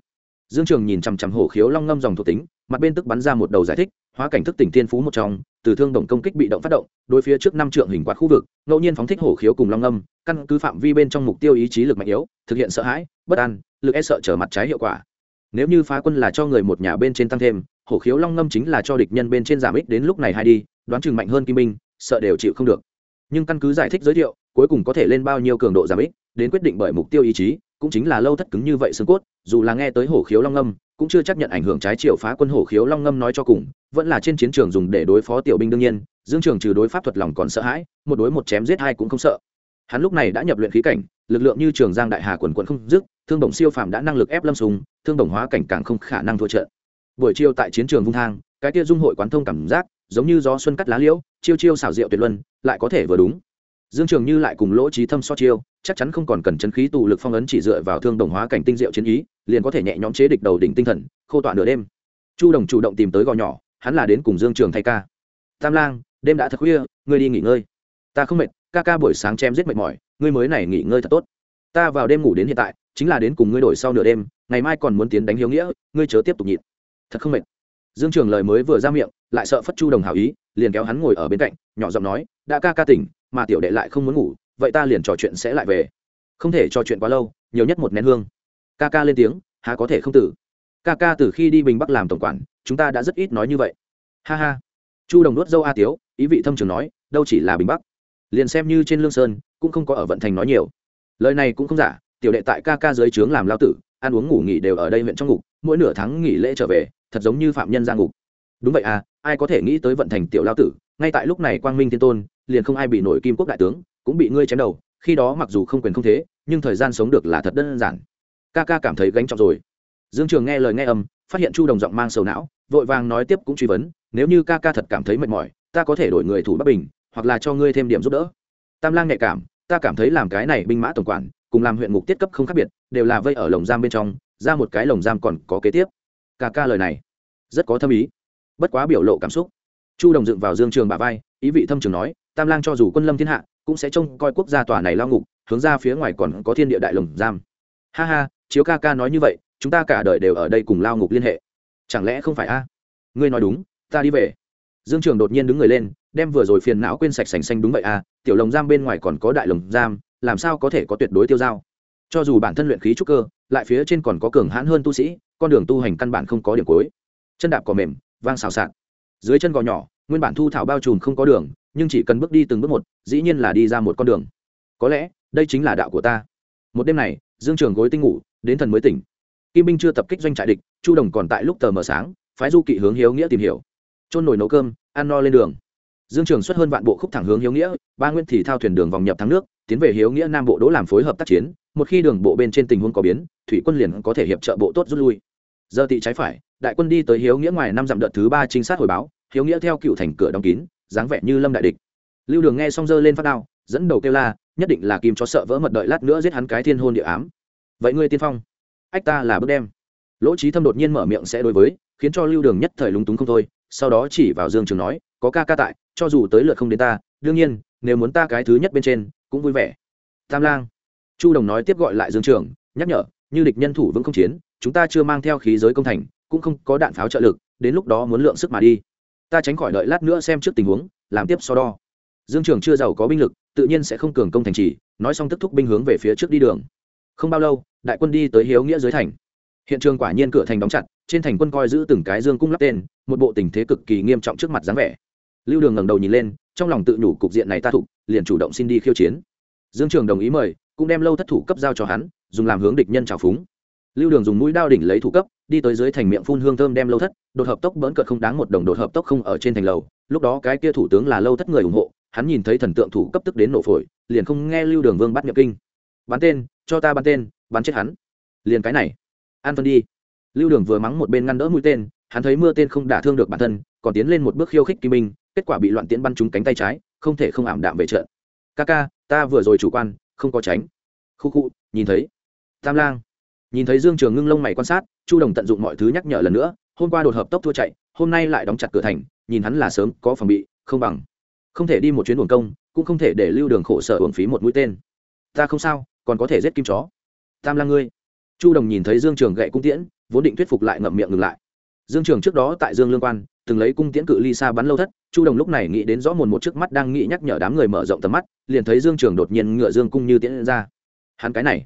Dương trường nhìn chằm chằm hổ khiếu long ngâm dòng thuộc tính, mặt bên tức bắn ra một đầu giải thích, hóa cảnh thức tỉnh thiên phú một trong, từ thương đồng công kích bị động phát động, đối phía trước năm trượng hình quạt khu vực, ngẫu nhiên phóng thích hổ khiếu cùng long ngâm, căn cứ phạm vi bên trong mục tiêu ý chí lực mạnh yếu, thực hiện sợ hãi, bất an, lực e sợ trở mặt trái hiệu quả. Nếu như phá quân là cho người một nhà bên trên tăng thêm, hổ khiếu long ngâm chính là cho địch nhân bên trên giảm ích đến lúc này hay đi, đoán chừng mạnh hơn kim binh sợ đều chịu không được nhưng căn cứ giải thích giới thiệu, cuối cùng có thể lên bao nhiêu cường độ giảm ích đến quyết định bởi mục tiêu ý chí, cũng chính là lâu thất cứng như vậy xương cốt, dù là nghe tới hổ khiếu long ngâm, cũng chưa chấp nhận ảnh hưởng trái chiều phá quân hổ khiếu long ngâm nói cho cùng, vẫn là trên chiến trường dùng để đối phó tiểu binh đương nhiên, dương trường trừ đối pháp thuật lòng còn sợ hãi, một đối một chém giết hai cũng không sợ. Hắn lúc này đã nhập luyện khí cảnh, lực lượng như trường giang đại hà quần quận không dứt, thương đồng siêu phàm đã năng lực ép lâm sùng, thương đồng hóa cảnh càng không khả năng thua trận. Buổi chiều tại chiến trường vung thang, cái kia dung hội quán thông cảm giác giống như gió xuân cắt lá liễu, chiêu chiêu xảo diệu tuyệt luân, lại có thể vừa đúng. Dương trường như lại cùng lỗ trí thâm so chiêu, chắc chắn không còn cần chân khí tụ lực phong ấn chỉ dựa vào thương đồng hóa cảnh tinh diệu chiến ý, liền có thể nhẹ nhõm chế địch đầu đỉnh tinh thần, khô tọa nửa đêm. Chu đồng chủ động tìm tới gò nhỏ, hắn là đến cùng dương trường thay ca. Tam lang, đêm đã thật khuya, ngươi đi nghỉ ngơi. Ta không mệt, ca ca buổi sáng chém giết mệt mỏi, ngươi mới này nghỉ ngơi thật tốt. Ta vào đêm ngủ đến hiện tại, chính là đến cùng ngươi đổi sau nửa đêm, ngày mai còn muốn tiến đánh hiếu nghĩa, ngươi chớ tiếp tục nhịn. Thật không mệt dương trường lời mới vừa ra miệng, lại sợ phất chu đồng hảo ý, liền kéo hắn ngồi ở bên cạnh, nhỏ giọng nói, đã ca ca tỉnh, mà tiểu đệ lại không muốn ngủ, vậy ta liền trò chuyện sẽ lại về. Không thể trò chuyện quá lâu, nhiều nhất một nén hương. Ca ca lên tiếng, há có thể không tử? Ca ca từ khi đi bình bắc làm tổng quản, chúng ta đã rất ít nói như vậy. Ha ha. Chu đồng nuốt dâu a tiếu, ý vị thâm trường nói, đâu chỉ là bình bắc. Liền xem như trên lương sơn, cũng không có ở vận thành nói nhiều. Lời này cũng không giả, tiểu đệ tại ca ca dưới trướng làm lao tử, ăn uống ngủ nghỉ đều ở đây huyện trong ngục, mỗi nửa tháng nghỉ lễ trở về thật giống như phạm nhân ra ngục. Đúng vậy à ai có thể nghĩ tới vận thành tiểu lao tử, ngay tại lúc này quang minh thiên tôn, liền không ai bị nổi kim quốc đại tướng, cũng bị ngươi chém đầu, khi đó mặc dù không quyền không thế, nhưng thời gian sống được là thật đơn giản. Ca ca cảm thấy gánh trọng rồi. Dương trường nghe lời nghe âm, phát hiện chu đồng giọng mang sầu não, vội vàng nói tiếp cũng truy vấn, nếu như ca ca thật cảm thấy mệt mỏi, ta có thể đổi người thủ bắc bình, hoặc là cho ngươi thêm điểm giúp đỡ. Tam lang nhạy cảm, ta cảm thấy làm cái này binh mã tổng quản, cùng làm huyện ngục tiết cấp không khác biệt, đều là vây ở lồng giam bên trong, ra một cái lồng giam còn có kế tiếp ca ca lời này. Rất có thâm ý. Bất quá biểu lộ cảm xúc. Chu đồng dựng vào dương trường bà vai, ý vị thâm trường nói, tam lang cho dù quân lâm thiên hạ, cũng sẽ trông coi quốc gia tòa này lao ngục, hướng ra phía ngoài còn có thiên địa đại lồng giam. Ha ha, chiếu ca ca nói như vậy, chúng ta cả đời đều ở đây cùng lao ngục liên hệ. Chẳng lẽ không phải a? Ngươi nói đúng, ta đi về. Dương trường đột nhiên đứng người lên, đem vừa rồi phiền não quên sạch sành xanh đúng vậy à tiểu lồng giam bên ngoài còn có đại lồng giam, làm sao có thể có tuyệt đối tiêu dao? Cho dù bản thân luyện khí trúc cơ, lại phía trên còn có cường hãn hơn tu sĩ, con đường tu hành căn bản không có điểm cuối. Chân đạp cỏ mềm, vang xào xạc. Dưới chân gò nhỏ, nguyên bản thu thảo bao trùm không có đường, nhưng chỉ cần bước đi từng bước một, dĩ nhiên là đi ra một con đường. Có lẽ, đây chính là đạo của ta. Một đêm này, dương trường gối tinh ngủ, đến thần mới tỉnh. Kim binh chưa tập kích doanh trại địch, chu đồng còn tại lúc tờ mờ sáng, phái du kỵ hướng hiếu nghĩa tìm hiểu. Trôn nổi nấu cơm, ăn no lên đường. Dương trường xuất hơn vạn bộ khúc thẳng hướng hiếu nghĩa, ba nguyên thì thao thuyền đường vòng nhập thắng nước, tiến về hiếu nghĩa nam bộ đỗ làm phối hợp tác chiến một khi đường bộ bên trên tình huống có biến, thủy quân liền có thể hiệp trợ bộ tốt rút lui. Giờ tị trái phải, đại quân đi tới hiếu nghĩa ngoài năm dặm đợt thứ ba trinh sát hồi báo, hiếu nghĩa theo cựu thành cửa đóng kín, dáng vẻ như lâm đại địch. Lưu đường nghe xong dơ lên phát đao, dẫn đầu kêu la, nhất định là kim cho sợ vỡ mật đợi lát nữa giết hắn cái thiên hôn địa ám. Vậy ngươi tiên phong, ách ta là bước đem. Lỗ trí thâm đột nhiên mở miệng sẽ đối với, khiến cho lưu đường nhất thời lúng túng không thôi, sau đó chỉ vào dương trường nói, có ca ca tại, cho dù tới lượt không đến ta, đương nhiên, nếu muốn ta cái thứ nhất bên trên, cũng vui vẻ. Tam lang chu đồng nói tiếp gọi lại dương trường, nhắc nhở, như địch nhân thủ vững không chiến, chúng ta chưa mang theo khí giới công thành, cũng không có đạn pháo trợ lực, đến lúc đó muốn lượng sức mà đi. Ta tránh khỏi đợi lát nữa xem trước tình huống, làm tiếp so đo. Dương trường chưa giàu có binh lực, tự nhiên sẽ không cường công thành trì, nói xong tức thúc binh hướng về phía trước đi đường. Không bao lâu, đại quân đi tới hiếu nghĩa dưới thành. Hiện trường quả nhiên cửa thành đóng chặt, trên thành quân coi giữ từng cái dương cung lắp tên, một bộ tình thế cực kỳ nghiêm trọng trước mặt dáng vẻ. Lưu đường ngẩng đầu nhìn lên, trong lòng tự nhủ cục diện này ta thụ, liền chủ động xin đi khiêu chiến. Dương trường đồng ý mời cũng đem lâu thất thủ cấp giao cho hắn, dùng làm hướng địch nhân trào phúng. Lưu đường dùng mũi đao đỉnh lấy thủ cấp, đi tới dưới thành miệng phun hương thơm đem lâu thất, đột hợp tốc bỡn cợt không đáng một đồng đột hợp tốc không ở trên thành lầu. Lúc đó cái kia thủ tướng là lâu thất người ủng hộ, hắn nhìn thấy thần tượng thủ cấp tức đến nổ phổi, liền không nghe lưu đường vương bắt nhập kinh. Bắn tên, cho ta bắn tên, bắn chết hắn. Liền cái này. An phân đi. Lưu đường vừa mắng một bên ngăn đỡ mũi tên, hắn thấy mưa tên không đả thương được bản thân, còn tiến lên một bước khiêu khích kim minh, kết quả bị loạn tiễn bắn trúng cánh tay trái, không thể không ảm đạm về trận. Ca ca, ta vừa rồi chủ quan không có tránh. Khu khu, nhìn thấy. Tam lang. Nhìn thấy dương trường ngưng lông mày quan sát, chu đồng tận dụng mọi thứ nhắc nhở lần nữa, hôm qua đột hợp tốc thua chạy, hôm nay lại đóng chặt cửa thành, nhìn hắn là sớm có phòng bị, không bằng. Không thể đi một chuyến buồn công, cũng không thể để lưu đường khổ sở uổng phí một mũi tên. Ta không sao, còn có thể giết kim chó. Tam lang ngươi. Chu đồng nhìn thấy dương trường gậy cung tiễn, vốn định thuyết phục lại ngậm miệng ngừng lại. Dương trường trước đó tại dương lương quan từng lấy cung tiễn cự ly xa bắn lâu thất, chu đồng lúc này nghĩ đến rõ mồn một trước mắt đang nghĩ nhắc nhở đám người mở rộng tầm mắt, liền thấy dương trường đột nhiên ngựa dương cung như tiễn ra. Hắn cái này,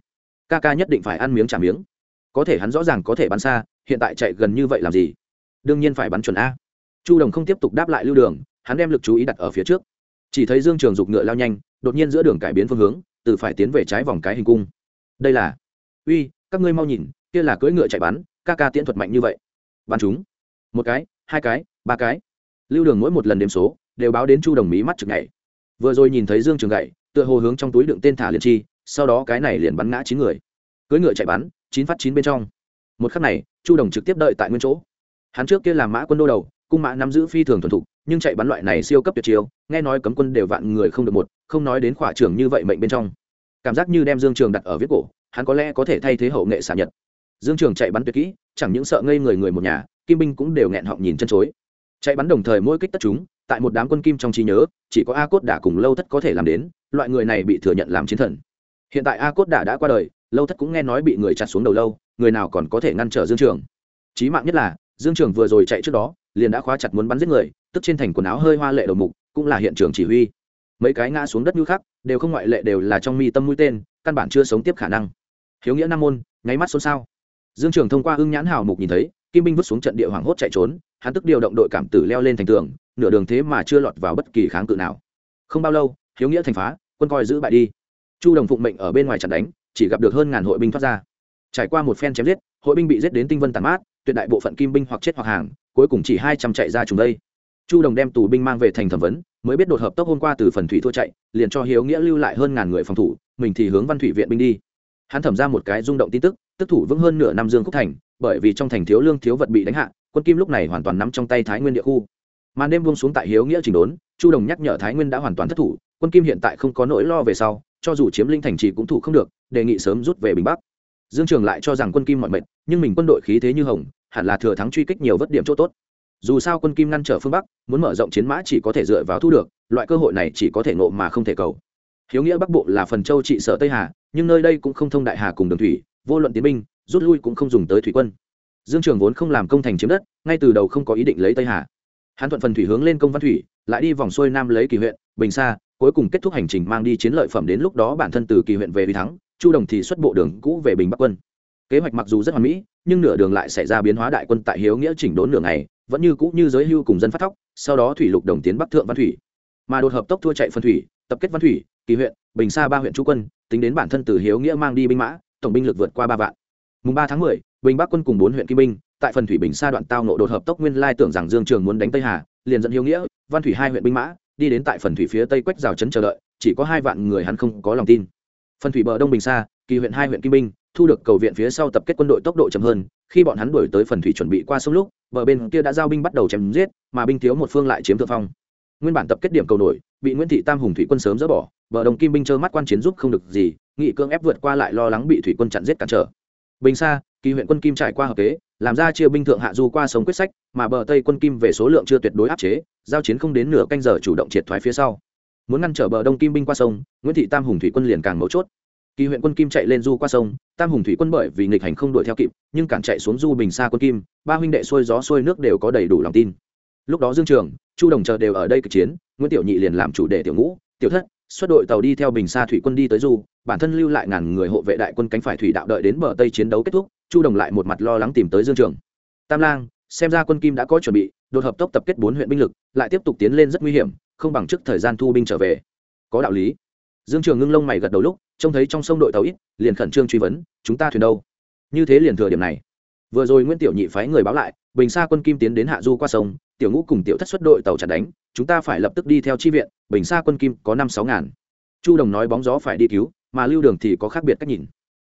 ca ca nhất định phải ăn miếng trả miếng. Có thể hắn rõ ràng có thể bắn xa, hiện tại chạy gần như vậy làm gì? Đương nhiên phải bắn chuẩn a. Chu đồng không tiếp tục đáp lại lưu đường, hắn đem lực chú ý đặt ở phía trước. Chỉ thấy dương trường giục ngựa lao nhanh, đột nhiên giữa đường cải biến phương hướng, từ phải tiến về trái vòng cái hình cung. Đây là, uy, các ngươi mau nhìn, kia là cưỡi ngựa chạy bắn, ca ca tiễn thuật mạnh như vậy. Bắn chúng. Một cái, hai cái ba cái. Lưu đường mỗi một lần đếm số, đều báo đến chu đồng mỹ mắt chực ngày. Vừa rồi nhìn thấy dương trường gậy, tựa hồ hướng trong túi đựng tên thả liền chi, sau đó cái này liền bắn ngã chín người. Cưỡi ngựa chạy bắn, chín phát chín bên trong. Một khắc này, chu đồng trực tiếp đợi tại nguyên chỗ. Hắn trước kia làm mã quân đô đầu, cung mã nắm giữ phi thường thuần thục, nhưng chạy bắn loại này siêu cấp tuyệt chiêu, nghe nói cấm quân đều vạn người không được một, không nói đến khỏa trường như vậy mệnh bên trong. Cảm giác như đem dương trường đặt ở viết cổ, hắn có lẽ có thể thay thế hậu nghệ xả nhật. Dương trường chạy bắn tuyệt kỹ, chẳng những sợ ngây người người một nhà, kim binh cũng đều nghẹn họng nhìn chân chối chạy bắn đồng thời mỗi kích tất chúng, tại một đám quân kim trong trí nhớ, chỉ có a cốt đả cùng lâu thất có thể làm đến, loại người này bị thừa nhận làm chiến thần. Hiện tại a cốt đả đã qua đời, lâu thất cũng nghe nói bị người chặt xuống đầu lâu, người nào còn có thể ngăn trở dương trường. Chí mạng nhất là, dương trường vừa rồi chạy trước đó, liền đã khóa chặt muốn bắn giết người, tức trên thành quần áo hơi hoa lệ đầu mục, cũng là hiện trường chỉ huy. Mấy cái ngã xuống đất như khác đều không ngoại lệ đều là trong mi tâm mũi tên, căn bản chưa sống tiếp khả năng. Hiếu nghĩa nam môn, nháy mắt xôn xao. Dương trường thông qua hưng nhãn hào mục nhìn thấy, kim binh vứt xuống trận địa hoàng hốt chạy trốn hắn tức điều động đội cảm tử leo lên thành tường, nửa đường thế mà chưa lọt vào bất kỳ kháng cự nào. Không bao lâu, hiếu nghĩa thành phá, quân coi giữ bại đi. Chu đồng phụng mệnh ở bên ngoài chặn đánh, chỉ gặp được hơn ngàn hội binh thoát ra. Trải qua một phen chém giết, hội binh bị giết đến tinh vân tàn mát, tuyệt đại bộ phận kim binh hoặc chết hoặc hàng, cuối cùng chỉ hai trăm chạy ra trùng đây. Chu đồng đem tù binh mang về thành thẩm vấn, mới biết đột hợp tốc hôm qua từ phần thủy thua chạy, liền cho hiếu nghĩa lưu lại hơn ngàn người phòng thủ, mình thì hướng văn thủy viện binh đi. Hắn thẩm ra một cái rung động tin tức tức thủ vững hơn nửa năm dương khúc thành, bởi vì trong thành thiếu lương thiếu vật bị đánh hạ quân kim lúc này hoàn toàn nắm trong tay thái nguyên địa khu. Màn đêm buông xuống tại hiếu nghĩa trình đốn, chu đồng nhắc nhở thái nguyên đã hoàn toàn thất thủ, quân kim hiện tại không có nỗi lo về sau, cho dù chiếm linh thành trì cũng thủ không được, đề nghị sớm rút về bình bắc. Dương trường lại cho rằng quân kim mọi mệnh, nhưng mình quân đội khí thế như hồng, hẳn là thừa thắng truy kích nhiều vất điểm chỗ tốt. Dù sao quân kim ngăn trở phương bắc, muốn mở rộng chiến mã chỉ có thể dựa vào thu được, loại cơ hội này chỉ có thể nộ mà không thể cầu. Hiếu nghĩa bắc bộ là phần châu trị sở tây hà, nhưng nơi đây cũng không thông đại hà cùng đường thủy, vô luận tiến binh, rút lui cũng không dùng tới thủy quân dương trường vốn không làm công thành chiếm đất, ngay từ đầu không có ý định lấy tây hà. Hắn thuận phần thủy hướng lên công văn thủy, lại đi vòng xuôi nam lấy kỳ huyện, bình sa, cuối cùng kết thúc hành trình mang đi chiến lợi phẩm đến lúc đó bản thân từ kỳ huyện về vì thắng, chu đồng thì xuất bộ đường cũ về bình bắc quân. Kế hoạch mặc dù rất hoàn mỹ, nhưng nửa đường lại xảy ra biến hóa đại quân tại hiếu nghĩa chỉnh đốn nửa ngày, vẫn như cũ như giới hưu cùng dân phát thóc, sau đó thủy lục đồng tiến bắc thượng văn thủy. Mà đột hợp tốc thua chạy phân thủy, tập kết văn thủy, kỳ huyện, bình sa ba huyện chú quân, tính đến bản thân từ hiếu nghĩa mang đi binh mã, tổng binh lực vượt qua ba vạn mùng ba tháng mười, bình bắc quân cùng bốn huyện kim binh, tại phần thủy bình sa đoạn tao nộ đột hợp tốc nguyên lai tưởng rằng dương trường muốn đánh tây hà, liền dẫn hiếu nghĩa, văn thủy hai huyện binh mã, đi đến tại phần thủy phía tây quách rào trấn chờ đợi, chỉ có hai vạn người hắn không có lòng tin. Phần thủy bờ đông bình sa, kỳ huyện hai huyện kim binh, thu được cầu viện phía sau tập kết quân đội tốc độ chậm hơn, khi bọn hắn đuổi tới phần thủy chuẩn bị qua sông lúc, bờ bên kia đã giao binh bắt đầu chém giết, mà binh thiếu một phương lại chiếm thượng phong. Nguyên bản tập kết điểm cầu nổi, bị nguyễn thị tam hùng thủy quân sớm dỡ bỏ, bờ đồng kim binh trơ mắt quan chiến giúp không được gì, nghị cương ép vượt qua lại lo lắng bị thủy quân chặn giết cản trở bình xa kỳ huyện quân kim trải qua hợp kế, làm ra chia binh thượng hạ du qua sông quyết sách, mà bờ tây quân kim về số lượng chưa tuyệt đối áp chế, giao chiến không đến nửa canh giờ chủ động triệt thoái phía sau. Muốn ngăn trở bờ đông kim binh qua sông, nguyễn thị tam hùng thủy quân liền càng mấu chốt. Kỳ huyện quân kim chạy lên du qua sông, tam hùng thủy quân bởi vì nghịch hành không đuổi theo kịp, nhưng càng chạy xuống du bình xa quân kim, ba huynh đệ xuôi gió xuôi nước đều có đầy đủ lòng tin. Lúc đó dương trường, chu đồng chờ đều ở đây kịch chiến, nguyễn tiểu nhị liền làm chủ đề tiểu ngũ, tiểu thất xuất đội tàu đi theo bình xa thủy quân đi tới du, bản thân lưu lại ngàn người hộ vệ đại quân cánh phải thủy đạo đợi đến bờ tây chiến đấu kết thúc, chu đồng lại một mặt lo lắng tìm tới dương trường. Tam lang, xem ra quân kim đã có chuẩn bị, đột hợp tốc tập kết bốn huyện binh lực, lại tiếp tục tiến lên rất nguy hiểm, không bằng trước thời gian thu binh trở về. Có đạo lý. Dương trường ngưng lông mày gật đầu lúc, trông thấy trong sông đội tàu ít, liền khẩn trương truy vấn, chúng ta thuyền đâu? Như thế liền thừa điểm này vừa rồi nguyễn tiểu nhị phái người báo lại, bình xa quân kim tiến đến hạ du qua sông, tiểu ngũ cùng tiểu thất xuất đội tàu chặt đánh, chúng ta phải lập tức đi theo chi viện, bình xa quân kim có năm sáu ngàn. Chu đồng nói bóng gió phải đi cứu, mà lưu đường thì có khác biệt cách nhìn.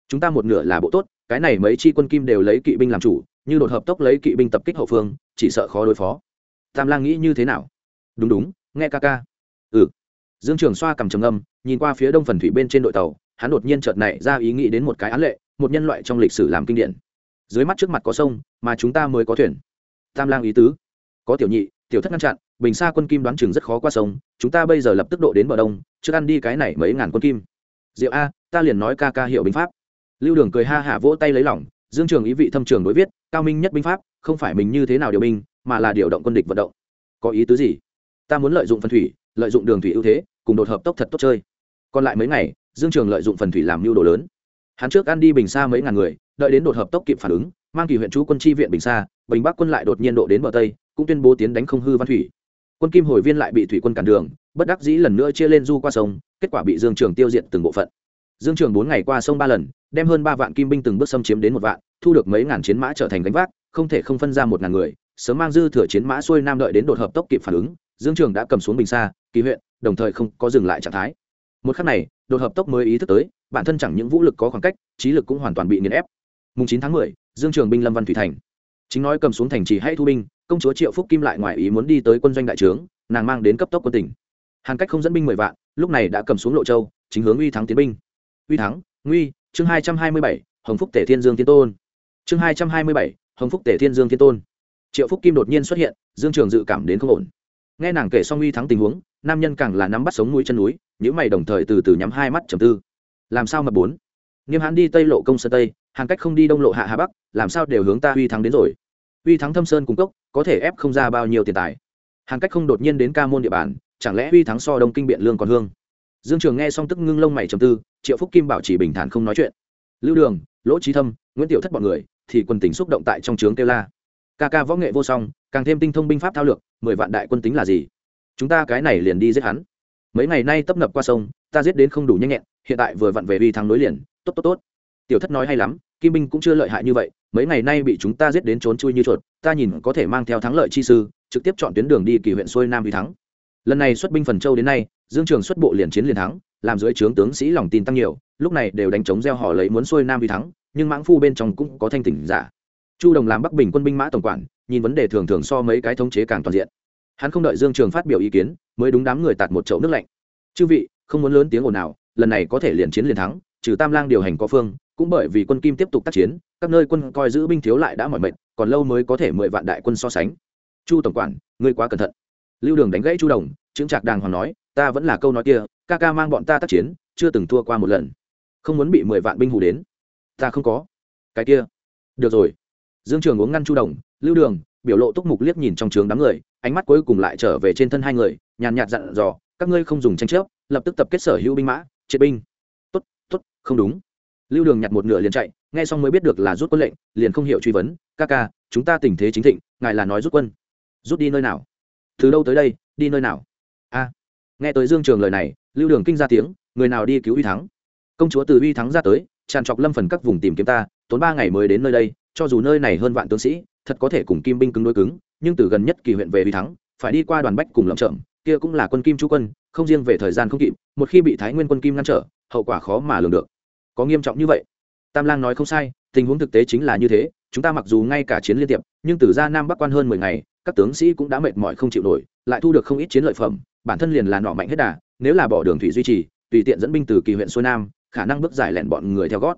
Chúng ta một nửa là bộ tốt, cái này mấy chi quân kim đều lấy kỵ binh làm chủ, như đột hợp tốc lấy kỵ binh tập kích hậu phương, chỉ sợ khó đối phó. Tam lang nghĩ như thế nào? Đúng đúng, nghe ca ca. Ừ. Dương trường xoa cầm trầm âm nhìn qua phía đông phần thủy bên trên đội tàu, hắn đột nhiên chợt nảy ra ý nghĩ đến một cái án lệ, một nhân loại trong lịch sử làm kinh điển dưới mắt trước mặt có sông, mà chúng ta mới có thuyền. Tam lang ý tứ. Có tiểu nhị, tiểu thất ngăn chặn, bình xa quân kim đoán chừng rất khó qua sông, chúng ta bây giờ lập tức độ đến bờ đông, trước ăn đi cái này mấy ngàn quân kim. Diệu a, ta liền nói ca ca hiệu binh pháp. Lưu đường cười ha hả vỗ tay lấy lỏng, dương trường ý vị thâm trường đối viết, cao minh nhất binh pháp, không phải mình như thế nào điều binh, mà là điều động quân địch vận động. Có ý tứ gì? Ta muốn lợi dụng phần thủy, lợi dụng đường thủy ưu thế, cùng đột hợp tốc thật tốt chơi. Còn lại mấy ngày, dương trường lợi dụng phần thủy làm mưu đồ lớn. Hắn trước ăn đi bình xa mấy ngàn người đợi đến đột hợp tốc kịp phản ứng, mang kỳ huyện chú quân chi viện bình xa bình bắc quân lại đột nhiên độ đến bờ tây, cũng tuyên bố tiến đánh không hư văn thủy. Quân kim hồi viên lại bị thủy quân cản đường, bất đắc dĩ lần nữa chia lên du qua sông, kết quả bị dương trường tiêu diệt từng bộ phận. Dương trường bốn ngày qua sông ba lần, đem hơn ba vạn kim binh từng bước xâm chiếm đến một vạn, thu được mấy ngàn chiến mã trở thành gánh vác, không thể không phân ra một ngàn người, sớm mang dư thừa chiến mã xuôi nam đợi đến đột hợp tốc kịp phản ứng, dương trường đã cầm xuống bình xa kỳ huyện, đồng thời không có dừng lại trạng thái. Một khắc này, đột hợp tốc mới ý thức tới, bản thân chẳng những vũ lực có khoảng cách, trí lực cũng hoàn toàn bị nghiền ép mùng chín tháng mười, dương trường binh lâm văn thủy thành. Chính nói cầm xuống thành trì hay thu binh, công chúa triệu phúc kim lại ngoài ý muốn đi tới quân doanh đại trướng, nàng mang đến cấp tốc quân tỉnh. Hàn cách không dẫn binh mười vạn, lúc này đã cầm xuống lộ châu, chính hướng uy thắng tiến binh. Uy thắng, nguy, chương hai trăm hai mươi bảy, hồng phúc tể thiên dương thiên tôn. Chương hai trăm hai mươi bảy, hồng phúc tể thiên dương thiên tôn. Triệu phúc kim đột nhiên xuất hiện, dương trường dự cảm đến không ổn. Nghe nàng kể xong uy thắng tình huống, nam nhân càng là nắm bắt sống núi chân núi những mày đồng thời từ từ nhắm hai mắt trầm tư. Làm sao mà bốn? Nghiêm hãn đi tây lộ công sơn tây hàng cách không đi đông lộ hạ hà bắc, làm sao đều hướng ta uy thắng đến rồi. Uy thắng thâm sơn cung cốc, có thể ép không ra bao nhiêu tiền tài. Hàng cách không đột nhiên đến ca môn địa bàn, chẳng lẽ uy thắng so đông kinh biện lương còn hương? Dương trường nghe xong tức ngưng lông mày trầm tư, triệu phúc kim bảo chỉ bình thản không nói chuyện. Lưu đường, lỗ trí thâm, nguyễn tiểu thất bọn người, thì quân tính xúc động tại trong trướng kêu la. Ca ca võ nghệ vô song, càng thêm tinh thông binh pháp thao lược, mười vạn đại quân tính là gì? Chúng ta cái này liền đi giết hắn. Mấy ngày nay tấp nập qua sông, ta giết đến không đủ nhanh nhẹn, hiện tại vừa vặn về uy thắng nối liền, tốt tốt tốt. Tiểu thất nói hay lắm kim binh cũng chưa lợi hại như vậy, mấy ngày nay bị chúng ta giết đến trốn chui như chuột, ta nhìn có thể mang theo thắng lợi chi sư, trực tiếp chọn tuyến đường đi kỳ huyện xuôi nam vì thắng. Lần này xuất binh phần châu đến nay, dương trường xuất bộ liền chiến liền thắng, làm dưới trướng tướng sĩ lòng tin tăng nhiều, lúc này đều đánh chống gieo họ lấy muốn xuôi nam vì thắng, nhưng mãng phu bên trong cũng có thanh tỉnh giả. Chu đồng làm bắc bình quân binh mã tổng quản, nhìn vấn đề thường thường so mấy cái thống chế càng toàn diện. Hắn không đợi dương trường phát biểu ý kiến, mới đúng đám người tạt một chậu nước lạnh. Chư vị, không muốn lớn tiếng ồn nào, lần này có thể liền chiến liền thắng, trừ tam lang điều hành có phương cũng bởi vì quân kim tiếp tục tác chiến, các nơi quân coi giữ binh thiếu lại đã mỏi mệt, còn lâu mới có thể mười vạn đại quân so sánh. Chu tổng quản, ngươi quá cẩn thận. Lưu đường đánh gãy chu đồng chứng trạc đàng hoàng nói, ta vẫn là câu nói kia, ca ca mang bọn ta tác chiến, chưa từng thua qua một lần. Không muốn bị mười vạn binh hù đến. Ta không có. Cái kia. Được rồi. Dương trường uống ngăn chu đồng, lưu đường, biểu lộ túc mục liếc nhìn trong trường đám người, ánh mắt cuối cùng lại trở về trên thân hai người, nhàn nhạt dặn dò, các ngươi không dùng tranh chấp, lập tức tập kết sở hữu binh mã, triệt binh. Tốt tốt, không đúng lưu đường nhặt một nửa liền chạy, nghe xong mới biết được là rút quân lệnh, liền không hiểu truy vấn, ca ca, chúng ta tình thế chính thịnh, ngài là nói rút quân. Rút đi nơi nào? Từ đâu tới đây, đi nơi nào? A. Nghe tới dương trường lời này, lưu đường kinh ra tiếng, người nào đi cứu uy thắng? Công chúa từ uy thắng ra tới, tràn trọc lâm phần các vùng tìm kiếm ta, tốn ba ngày mới đến nơi đây, cho dù nơi này hơn vạn tướng sĩ, thật có thể cùng kim binh cứng đối cứng, nhưng từ gần nhất kỳ huyện về uy thắng, phải đi qua đoàn bách cùng lầm trợm, kia cũng là quân kim chú quân, không riêng về thời gian không kịp, một khi bị thái nguyên quân kim ngăn trở, hậu quả khó mà lường được có nghiêm trọng như vậy? Tam lang nói không sai, tình huống thực tế chính là như thế, chúng ta mặc dù ngay cả chiến liên tiệp, nhưng từ ra nam bắc quan hơn mười ngày, các tướng sĩ cũng đã mệt mỏi không chịu nổi, lại thu được không ít chiến lợi phẩm, bản thân liền là nọ mạnh hết đà, nếu là bỏ đường thủy duy trì, tùy tiện dẫn binh từ kỳ huyện xuôi nam, khả năng bước giải lẹn bọn người theo gót.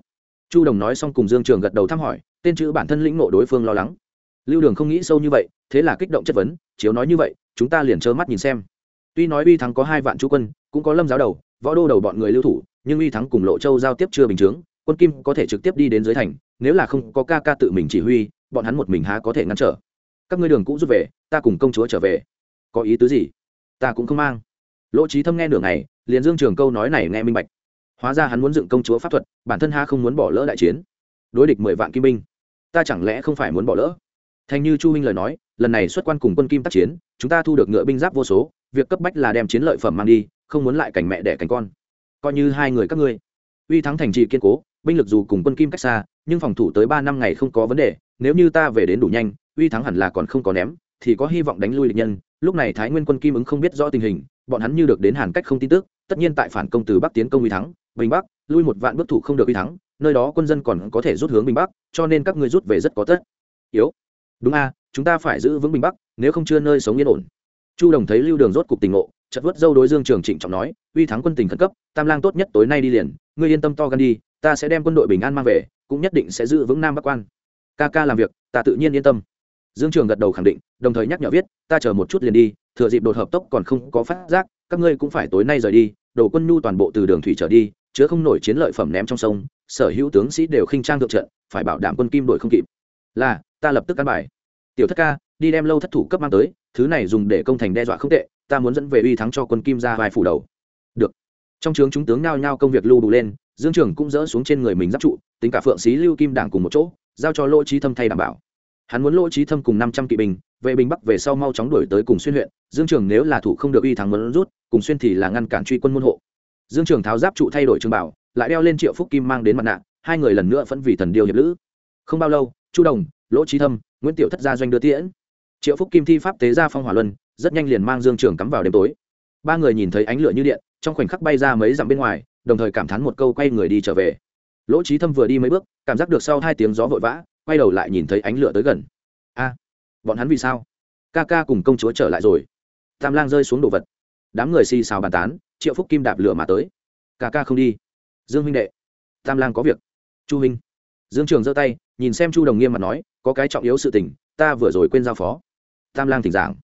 Chu đồng nói xong cùng dương trường gật đầu thăm hỏi, tên chữ bản thân lĩnh nộ đối phương lo lắng. Lưu đường không nghĩ sâu như vậy, thế là kích động chất vấn, chiếu nói như vậy, chúng ta liền trơ mắt nhìn xem. Tuy nói uy thắng có hai vạn chú quân, cũng có lâm giáo đầu, võ đô đầu bọn người lưu thủ nhưng uy thắng cùng lộ châu giao tiếp chưa bình chướng, quân kim có thể trực tiếp đi đến dưới thành, nếu là không có ca ca tự mình chỉ huy, bọn hắn một mình há có thể ngăn trở. Các ngươi đường cũ rút về, ta cùng công chúa trở về. Có ý tứ gì? Ta cũng không mang. Lỗ trí thâm nghe nửa ngày, liền dương trường câu nói này nghe minh bạch. Hóa ra hắn muốn dựng công chúa pháp thuật, bản thân ha không muốn bỏ lỡ đại chiến. Đối địch mười vạn kim binh, ta chẳng lẽ không phải muốn bỏ lỡ? Thành như chu minh lời nói, lần này xuất quan cùng quân kim tác chiến, chúng ta thu được ngựa binh giáp vô số, việc cấp bách là đem chiến lợi phẩm mang đi, không muốn lại cảnh mẹ đẻ cảnh con coi như hai người các ngươi. Uy thắng thành trì kiên cố, binh lực dù cùng quân kim cách xa, nhưng phòng thủ tới ba năm ngày không có vấn đề, nếu như ta về đến đủ nhanh, uy thắng hẳn là còn không có ném, thì có hy vọng đánh lui địch nhân. Lúc này thái nguyên quân kim ứng không biết rõ tình hình, bọn hắn như được đến hàn cách không tin tức, tất nhiên tại phản công từ bắc tiến công uy thắng, bình bắc, lui một vạn bước thủ không được uy thắng, nơi đó quân dân còn có thể rút hướng bình bắc, cho nên các ngươi rút về rất có tất. Yếu. Đúng a, chúng ta phải giữ vững bình bắc, nếu không chưa nơi sống yên ổn. Chu đồng thấy lưu đường rốt cục tình ngộ chật vớt dâu đối dương trường trịnh trọng nói uy thắng quân tình khẩn cấp, tam lang tốt nhất tối nay đi liền, ngươi yên tâm to gan đi, ta sẽ đem quân đội bình an mang về, cũng nhất định sẽ giữ vững nam bắc quan. Ca ca làm việc, ta tự nhiên yên tâm. Dương trường gật đầu khẳng định, đồng thời nhắc nhở viết, ta chờ một chút liền đi, thừa dịp đột hợp tốc còn không có phát giác, các ngươi cũng phải tối nay rời đi đổ quân nhu toàn bộ từ đường thủy trở đi, chứa không nổi chiến lợi phẩm ném trong sông, sở hữu tướng sĩ đều khinh trang thượng trận, phải bảo đảm quân kim đội không kịp. Là, ta lập tức căn bài. Tiểu thất ca, đi đem lâu thất thủ cấp mang tới, thứ này dùng để công thành đe dọa không tệ, ta muốn dẫn về uy thắng cho quân kim ra vài phủ đầu được. Trong trướng chúng tướng nao nhao công việc lưu đủ lên, dương trường cũng dỡ xuống trên người mình giáp trụ, tính cả phượng xí, lưu kim đảng cùng một chỗ, giao cho lỗ trí thâm thay đảm bảo. Hắn muốn lỗ trí thâm cùng năm trăm kỵ binh, vệ binh bắc về sau mau chóng đuổi tới cùng xuyên huyện, dương trường nếu là thủ không được uy thắng muốn rút, cùng xuyên thì là ngăn cản truy quân môn hộ. Dương trường tháo giáp trụ thay đổi trường bảo, lại đeo lên triệu phúc kim mang đến mặt nạ, hai người lần nữa vẫn vì thần điều hiệp lữ. Không bao lâu, chu đồng, lỗ trí thâm, nguyễn tiểu thất gia doanh đưa tiễn. Triệu phúc kim thi pháp tế ra phong hỏa luân, rất nhanh liền mang dương trường cắm vào đêm tối. Ba người nhìn thấy ánh lửa như điện trong khoảnh khắc bay ra mấy dặm bên ngoài, đồng thời cảm thán một câu quay người đi trở về. Lỗ trí thâm vừa đi mấy bước, cảm giác được sau hai tiếng gió vội vã, quay đầu lại nhìn thấy ánh lửa tới gần. A, bọn hắn vì sao? Ca ca cùng công chúa trở lại rồi. Tam lang rơi xuống đồ vật. Đám người xì xào bàn tán, triệu phúc kim đạp lửa mà tới. Ca ca không đi. Dương huynh đệ. Tam lang có việc. Chu huynh. Dương trường giơ tay, nhìn xem chu đồng nghiêm mặt nói, có cái trọng yếu sự tình, ta vừa rồi quên giao phó. Tam lang thỉnh giảng.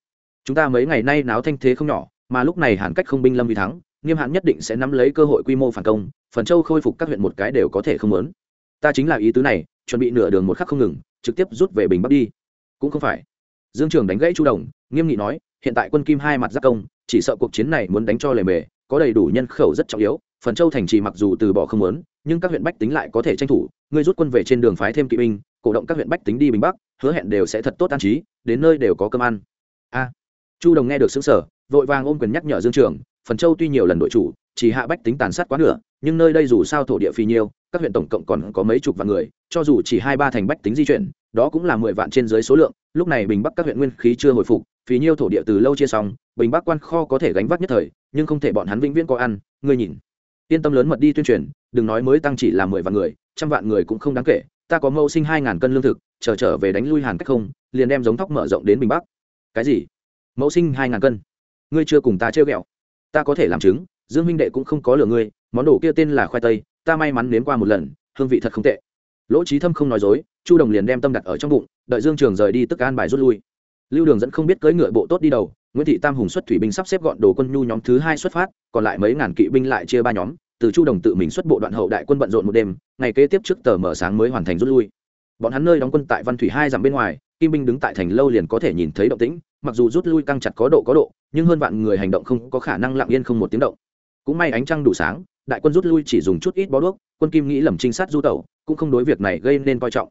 Chúng ta mấy ngày nay náo thanh thế không nhỏ, mà lúc này hàn cách không binh lâm vì thắng nghiêm hạn nhất định sẽ nắm lấy cơ hội quy mô phản công, phần châu khôi phục các huyện một cái đều có thể không lớn ta chính là ý tứ này, chuẩn bị nửa đường một khắc không ngừng, trực tiếp rút về bình bắc đi. Cũng không phải. Dương trường đánh gãy chu đồng, nghiêm nghị nói, hiện tại quân kim hai mặt giác công, chỉ sợ cuộc chiến này muốn đánh cho lề mề, có đầy đủ nhân khẩu rất trọng yếu, phần châu thành trì mặc dù từ bỏ không lớn nhưng các huyện bách tính lại có thể tranh thủ, ngươi rút quân về trên đường phái thêm kỵ binh, cổ động các huyện bách tính đi bình bắc, hứa hẹn đều sẽ thật tốt an trí, đến nơi đều có cơm ăn. A. Chu đồng nghe được xứng sở vội vàng ôm quyền nhắc nhở dương trường phần châu tuy nhiều lần đội chủ, chỉ hạ bách tính tàn sát quá nửa, nhưng nơi đây dù sao thổ địa phi nhiêu, các huyện tổng cộng còn có mấy chục vạn người, cho dù chỉ hai ba thành bách tính di chuyển, đó cũng là mười vạn trên dưới số lượng. Lúc này bình bắc các huyện nguyên khí chưa hồi phục phí nhiêu thổ địa từ lâu chia xong, bình bắc quan kho có thể gánh vác nhất thời, nhưng không thể bọn hắn vĩnh viễn có ăn, ngươi nhìn. Yên tâm lớn mật đi tuyên truyền, đừng nói mới tăng chỉ là mười vạn người, trăm vạn người cũng không đáng kể, ta có mẫu sinh hai ngàn cân lương thực, chờ trở về đánh lui hàn cách không, liền đem giống thóc mở rộng đến bình bắc. Cái gì? Mẫu sinh hai ngàn cân? Ngươi chưa cùng ta chơi ghẹo ta có thể làm chứng, dương minh đệ cũng không có lừa ngươi, món đồ kia tên là khoai tây, ta may mắn nếm qua một lần, hương vị thật không tệ. Lỗ trí thâm không nói dối, chu đồng liền đem tâm đặt ở trong bụng, đợi dương trường rời đi tức an bài rút lui. Lưu đường dẫn không biết cưỡi ngựa bộ tốt đi đầu, nguyễn thị tam hùng xuất thủy binh sắp xếp gọn đồ quân nhu nhóm thứ hai xuất phát, còn lại mấy ngàn kỵ binh lại chia ba nhóm, từ chu đồng tự mình xuất bộ đoạn hậu đại quân bận rộn một đêm, ngày kế tiếp trước tờ mở sáng mới hoàn thành rút lui. Bọn hắn nơi đóng quân tại văn thủy hai dặm bên ngoài, kim binh đứng tại thành lâu liền có thể nhìn thấy động tĩnh, mặc dù rút lui căng chặt có độ có độ nhưng hơn vạn người hành động không có khả năng lặng yên không một tiếng động. Cũng may ánh trăng đủ sáng, đại quân rút lui chỉ dùng chút ít bó đuốc, quân kim nghĩ lầm trinh sát du tẩu, cũng không đối việc này gây nên coi trọng.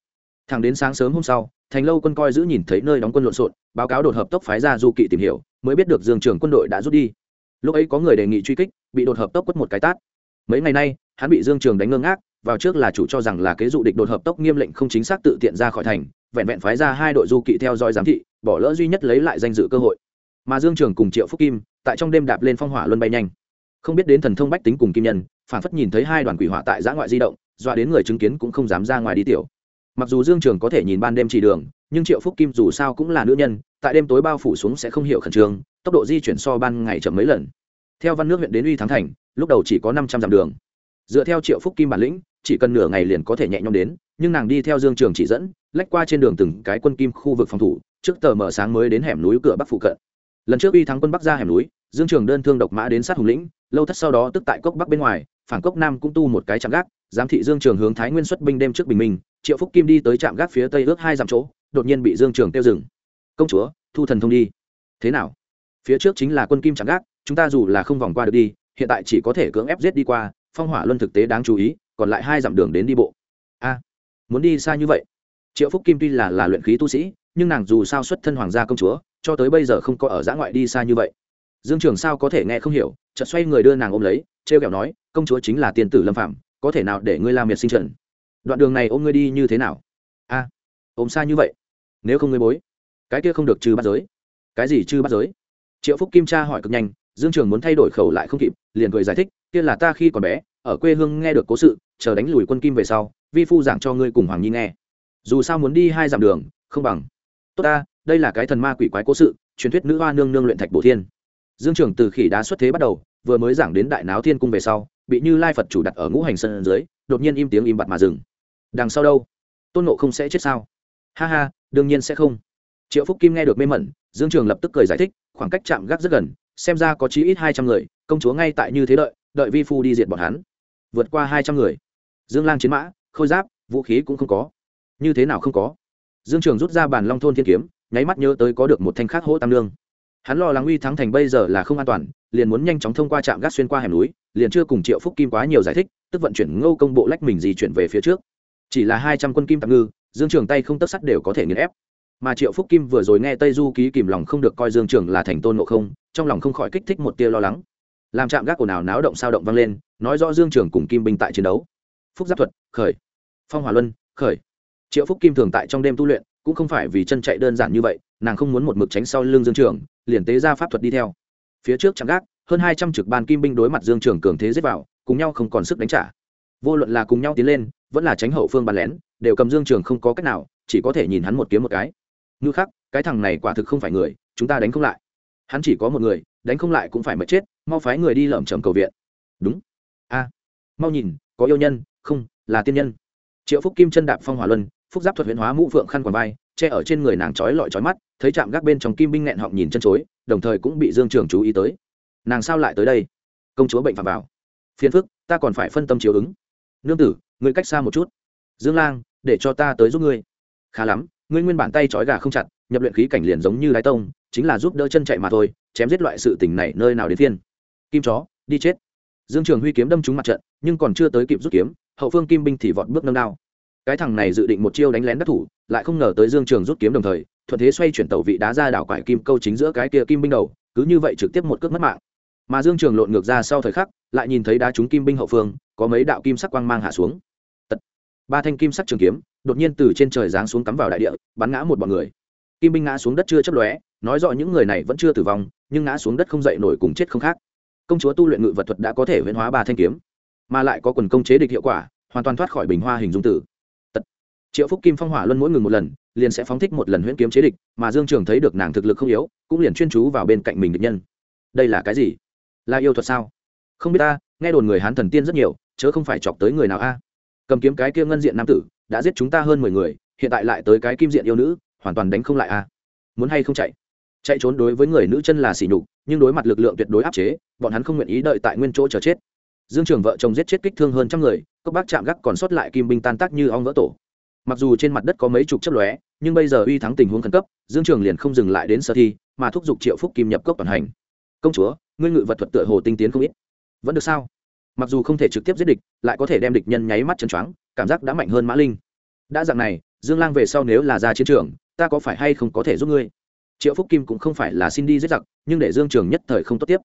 Thẳng đến sáng sớm hôm sau, thành lâu quân coi giữ nhìn thấy nơi đóng quân lộn xộn, báo cáo đột hợp tốc phái ra du kỵ tìm hiểu, mới biết được dương trường quân đội đã rút đi. Lúc ấy có người đề nghị truy kích, bị đột hợp tốc quất một cái tát. Mấy ngày nay, hắn bị dương trường đánh ngơ ngác, vào trước là chủ cho rằng là kế dụ địch đột hợp tốc nghiêm lệnh không chính xác tự tiện ra khỏi thành, vẹn vẹn phái ra hai đội du kỵ theo dõi giám thị, bỏ lỡ duy nhất lấy lại danh dự cơ hội mà dương trường cùng triệu phúc kim tại trong đêm đạp lên phong hỏa luân bay nhanh. Không biết đến thần thông bách tính cùng kim nhân, phản phất nhìn thấy hai đoàn quỷ hỏa tại giã ngoại di động, dọa đến người chứng kiến cũng không dám ra ngoài đi tiểu. Mặc dù dương trường có thể nhìn ban đêm chỉ đường, nhưng triệu phúc kim dù sao cũng là nữ nhân, tại đêm tối bao phủ xuống sẽ không hiểu khẩn trương, tốc độ di chuyển so ban ngày chậm mấy lần. Theo văn nước huyện đến uy thắng thành, lúc đầu chỉ có năm trăm dặm đường. Dựa theo triệu phúc kim bản lĩnh, chỉ cần nửa ngày liền có thể nhẹ nhõm đến, nhưng nàng đi theo dương trường chỉ dẫn, lách qua trên đường từng cái quân kim khu vực phòng thủ, trước tờ mở sáng mới đến hẻm núi cửa bắc phụ cận lần trước uy thắng quân bắc ra hẻm núi, dương trường đơn thương độc mã đến sát hùng lĩnh, lâu thất sau đó tức tại cốc bắc bên ngoài, phản cốc nam cũng tu một cái trạm gác, giám thị dương trường hướng thái nguyên xuất binh đêm trước bình minh, triệu phúc kim đi tới trạm gác phía tây ước hai dặm chỗ, đột nhiên bị dương trường tiêu dừng. Công chúa, thu thần thông đi. Thế nào? Phía trước chính là quân kim trạm gác, chúng ta dù là không vòng qua được đi, hiện tại chỉ có thể cưỡng ép giết đi qua, phong hỏa luân thực tế đáng chú ý, còn lại hai dặm đường đến đi bộ. A, muốn đi xa như vậy? Triệu phúc kim tuy là là luyện khí tu sĩ, nhưng nàng dù sao xuất thân hoàng gia công chúa cho tới bây giờ không có ở giã ngoại đi xa như vậy. Dương trường sao có thể nghe không hiểu, chợt xoay người đưa nàng ôm lấy, trêu kẹo nói, công chúa chính là tiên tử lâm phạm có thể nào để ngươi làm miệt sinh trần? Đoạn đường này ôm ngươi đi như thế nào? A, ôm xa như vậy? Nếu không ngươi bối, cái kia không được trừ bắt giới. Cái gì trừ bắt giới? Triệu phúc kim cha hỏi cực nhanh, dương trường muốn thay đổi khẩu lại không kịp, liền cười giải thích, kia là ta khi còn bé, ở quê hương nghe được cố sự, chờ đánh lùi quân kim về sau, vi phu giảng cho ngươi cùng hoàng nhi nghe. Dù sao muốn đi hai dặm đường, không bằng. Tốt ta đây là cái thần ma quỷ quái cố sự, truyền thuyết nữ hoa nương nương luyện thạch bổ thiên. Dương trường từ khỉ đá xuất thế bắt đầu, vừa mới giảng đến đại náo thiên cung về sau, bị như lai phật chủ đặt ở ngũ hành sân dưới, đột nhiên im tiếng im bặt mà dừng. Đằng sau đâu? Tôn nộ không sẽ chết sao? Ha ha, đương nhiên sẽ không. Triệu phúc kim nghe được mê mẩn, dương trường lập tức cười giải thích, khoảng cách chạm gác rất gần, xem ra có chí ít hai trăm người, công chúa ngay tại như thế đợi đợi vi phu đi diệt bọn hắn. Vượt qua hai trăm người. Dương lang chiến mã, khôi giáp, vũ khí cũng không có. Như thế nào không có? Dương trường rút ra bàn long thôn thiên kiếm nháy mắt nhớ tới có được một thanh khắc hỗ tam lương. Hắn lo lắng uy thắng thành bây giờ là không an toàn, liền muốn nhanh chóng thông qua trạm gác xuyên qua hẻm núi, liền chưa cùng triệu phúc kim quá nhiều giải thích, tức vận chuyển ngô công bộ lách mình di chuyển về phía trước. Chỉ là hai trăm quân kim tạm ngư, dương trường tay không tất sắt đều có thể nghiền ép. Mà triệu phúc kim vừa rồi nghe tây du ký kìm lòng không được coi dương trường là thành tôn ngộ không, trong lòng không khỏi kích thích một tia lo lắng. Làm chạm gác ồn ào náo động sao động vang lên, nói rõ dương trường cùng kim binh tại chiến đấu. Phúc giáp thuật, khởi. Phong hỏa luân, khởi. Triệu phúc kim thường tại trong đêm tu luyện cũng không phải vì chân chạy đơn giản như vậy, nàng không muốn một mực tránh sau lưng dương trường, liền tế ra pháp thuật đi theo. Phía trước chạm gác, hơn hai trăm trực ban kim binh đối mặt dương trường cường thế giết vào, cùng nhau không còn sức đánh trả. Vô luận là cùng nhau tiến lên, vẫn là tránh hậu phương bắn lén, đều cầm dương trường không có cách nào, chỉ có thể nhìn hắn một kiếm một cái. Như khác cái thằng này quả thực không phải người, chúng ta đánh không lại. Hắn chỉ có một người, đánh không lại cũng phải mất chết, mau phái người đi lởm chởm cầu viện. Đúng. A. Mau nhìn, có yêu nhân, không, là tiên nhân. Triệu phúc kim chân đạp phong hỏa luân phúc giáp thuật huyễn hóa mũ phượng khăn quàng vai, che ở trên người nàng trói lọi trói mắt, thấy chạm gác bên trong kim binh nghẹn họng nhìn chân chối, đồng thời cũng bị dương trường chú ý tới. Nàng sao lại tới đây? Công chúa bệnh phạm vào. Phiền phức, ta còn phải phân tâm chiếu ứng. Nương tử, ngươi cách xa một chút. Dương lang, để cho ta tới giúp ngươi. Khá lắm, ngươi nguyên bản tay trói gà không chặt, nhập luyện khí cảnh liền giống như lái tông, chính là giúp đỡ chân chạy mà thôi, chém giết loại sự tình này nơi nào đến thiên kim chó, đi chết. Dương trường huy kiếm đâm trúng mặt trận, nhưng còn chưa tới kịp rút kiếm, hậu phương kim binh thì vọt bước nâng đao cái thằng này dự định một chiêu đánh lén đắc thủ, lại không ngờ tới dương trường rút kiếm đồng thời, thuận thế xoay chuyển tàu vị đá ra đảo quải kim câu chính giữa cái kia kim binh đầu, cứ như vậy trực tiếp một cước mất mạng. Mà dương trường lộn ngược ra sau thời khắc, lại nhìn thấy đá trúng kim binh hậu phương, có mấy đạo kim sắc quang mang hạ xuống. Tật. ba thanh kim sắc trường kiếm, đột nhiên từ trên trời giáng xuống cắm vào đại địa, bắn ngã một bọn người. Kim binh ngã xuống đất chưa chấp lóe, nói rõ những người này vẫn chưa tử vong, nhưng ngã xuống đất không dậy nổi cùng chết không khác. Công chúa tu luyện ngự vật thuật đã có thể huyễn hóa ba thanh kiếm, mà lại có quần công chế địch hiệu quả, hoàn toàn thoát khỏi bình hoa hình dung tử triệu phúc kim phong hỏa luân mỗi ngừng một lần, liền sẽ phóng thích một lần huyễn kiếm chế địch, mà dương trường thấy được nàng thực lực không yếu, cũng liền chuyên chú vào bên cạnh mình địch nhân. Đây là cái gì? Là yêu thuật sao? Không biết ta, nghe đồn người hán thần tiên rất nhiều, chớ không phải chọc tới người nào a. Cầm kiếm cái kia ngân diện nam tử, đã giết chúng ta hơn mười người, hiện tại lại tới cái kim diện yêu nữ, hoàn toàn đánh không lại a. Muốn hay không chạy? Chạy trốn đối với người nữ chân là sỉ nhục, nhưng đối mặt lực lượng tuyệt đối áp chế, bọn hắn không nguyện ý đợi tại nguyên chỗ chờ chết. Dương trường vợ chồng giết chết kích thương hơn trăm người, cốc bác chạm gác còn sót lại kim binh tan tác như ong vỡ tổ mặc dù trên mặt đất có mấy chục chấp lóe, nhưng bây giờ uy thắng tình huống khẩn cấp, dương trường liền không dừng lại đến sơ thi, mà thúc giục triệu phúc kim nhập cốc toàn hành. Công chúa, ngươi ngự vật thuật tựa hồ tinh tiến không ít. Vẫn được sao? Mặc dù không thể trực tiếp giết địch, lại có thể đem địch nhân nháy mắt chân choáng, cảm giác đã mạnh hơn mã linh. Đã dạng này, dương lang về sau nếu là ra chiến trường, ta có phải hay không có thể giúp ngươi? Triệu phúc kim cũng không phải là xin đi giết giặc, nhưng để dương trường nhất thời không tốt tiếp.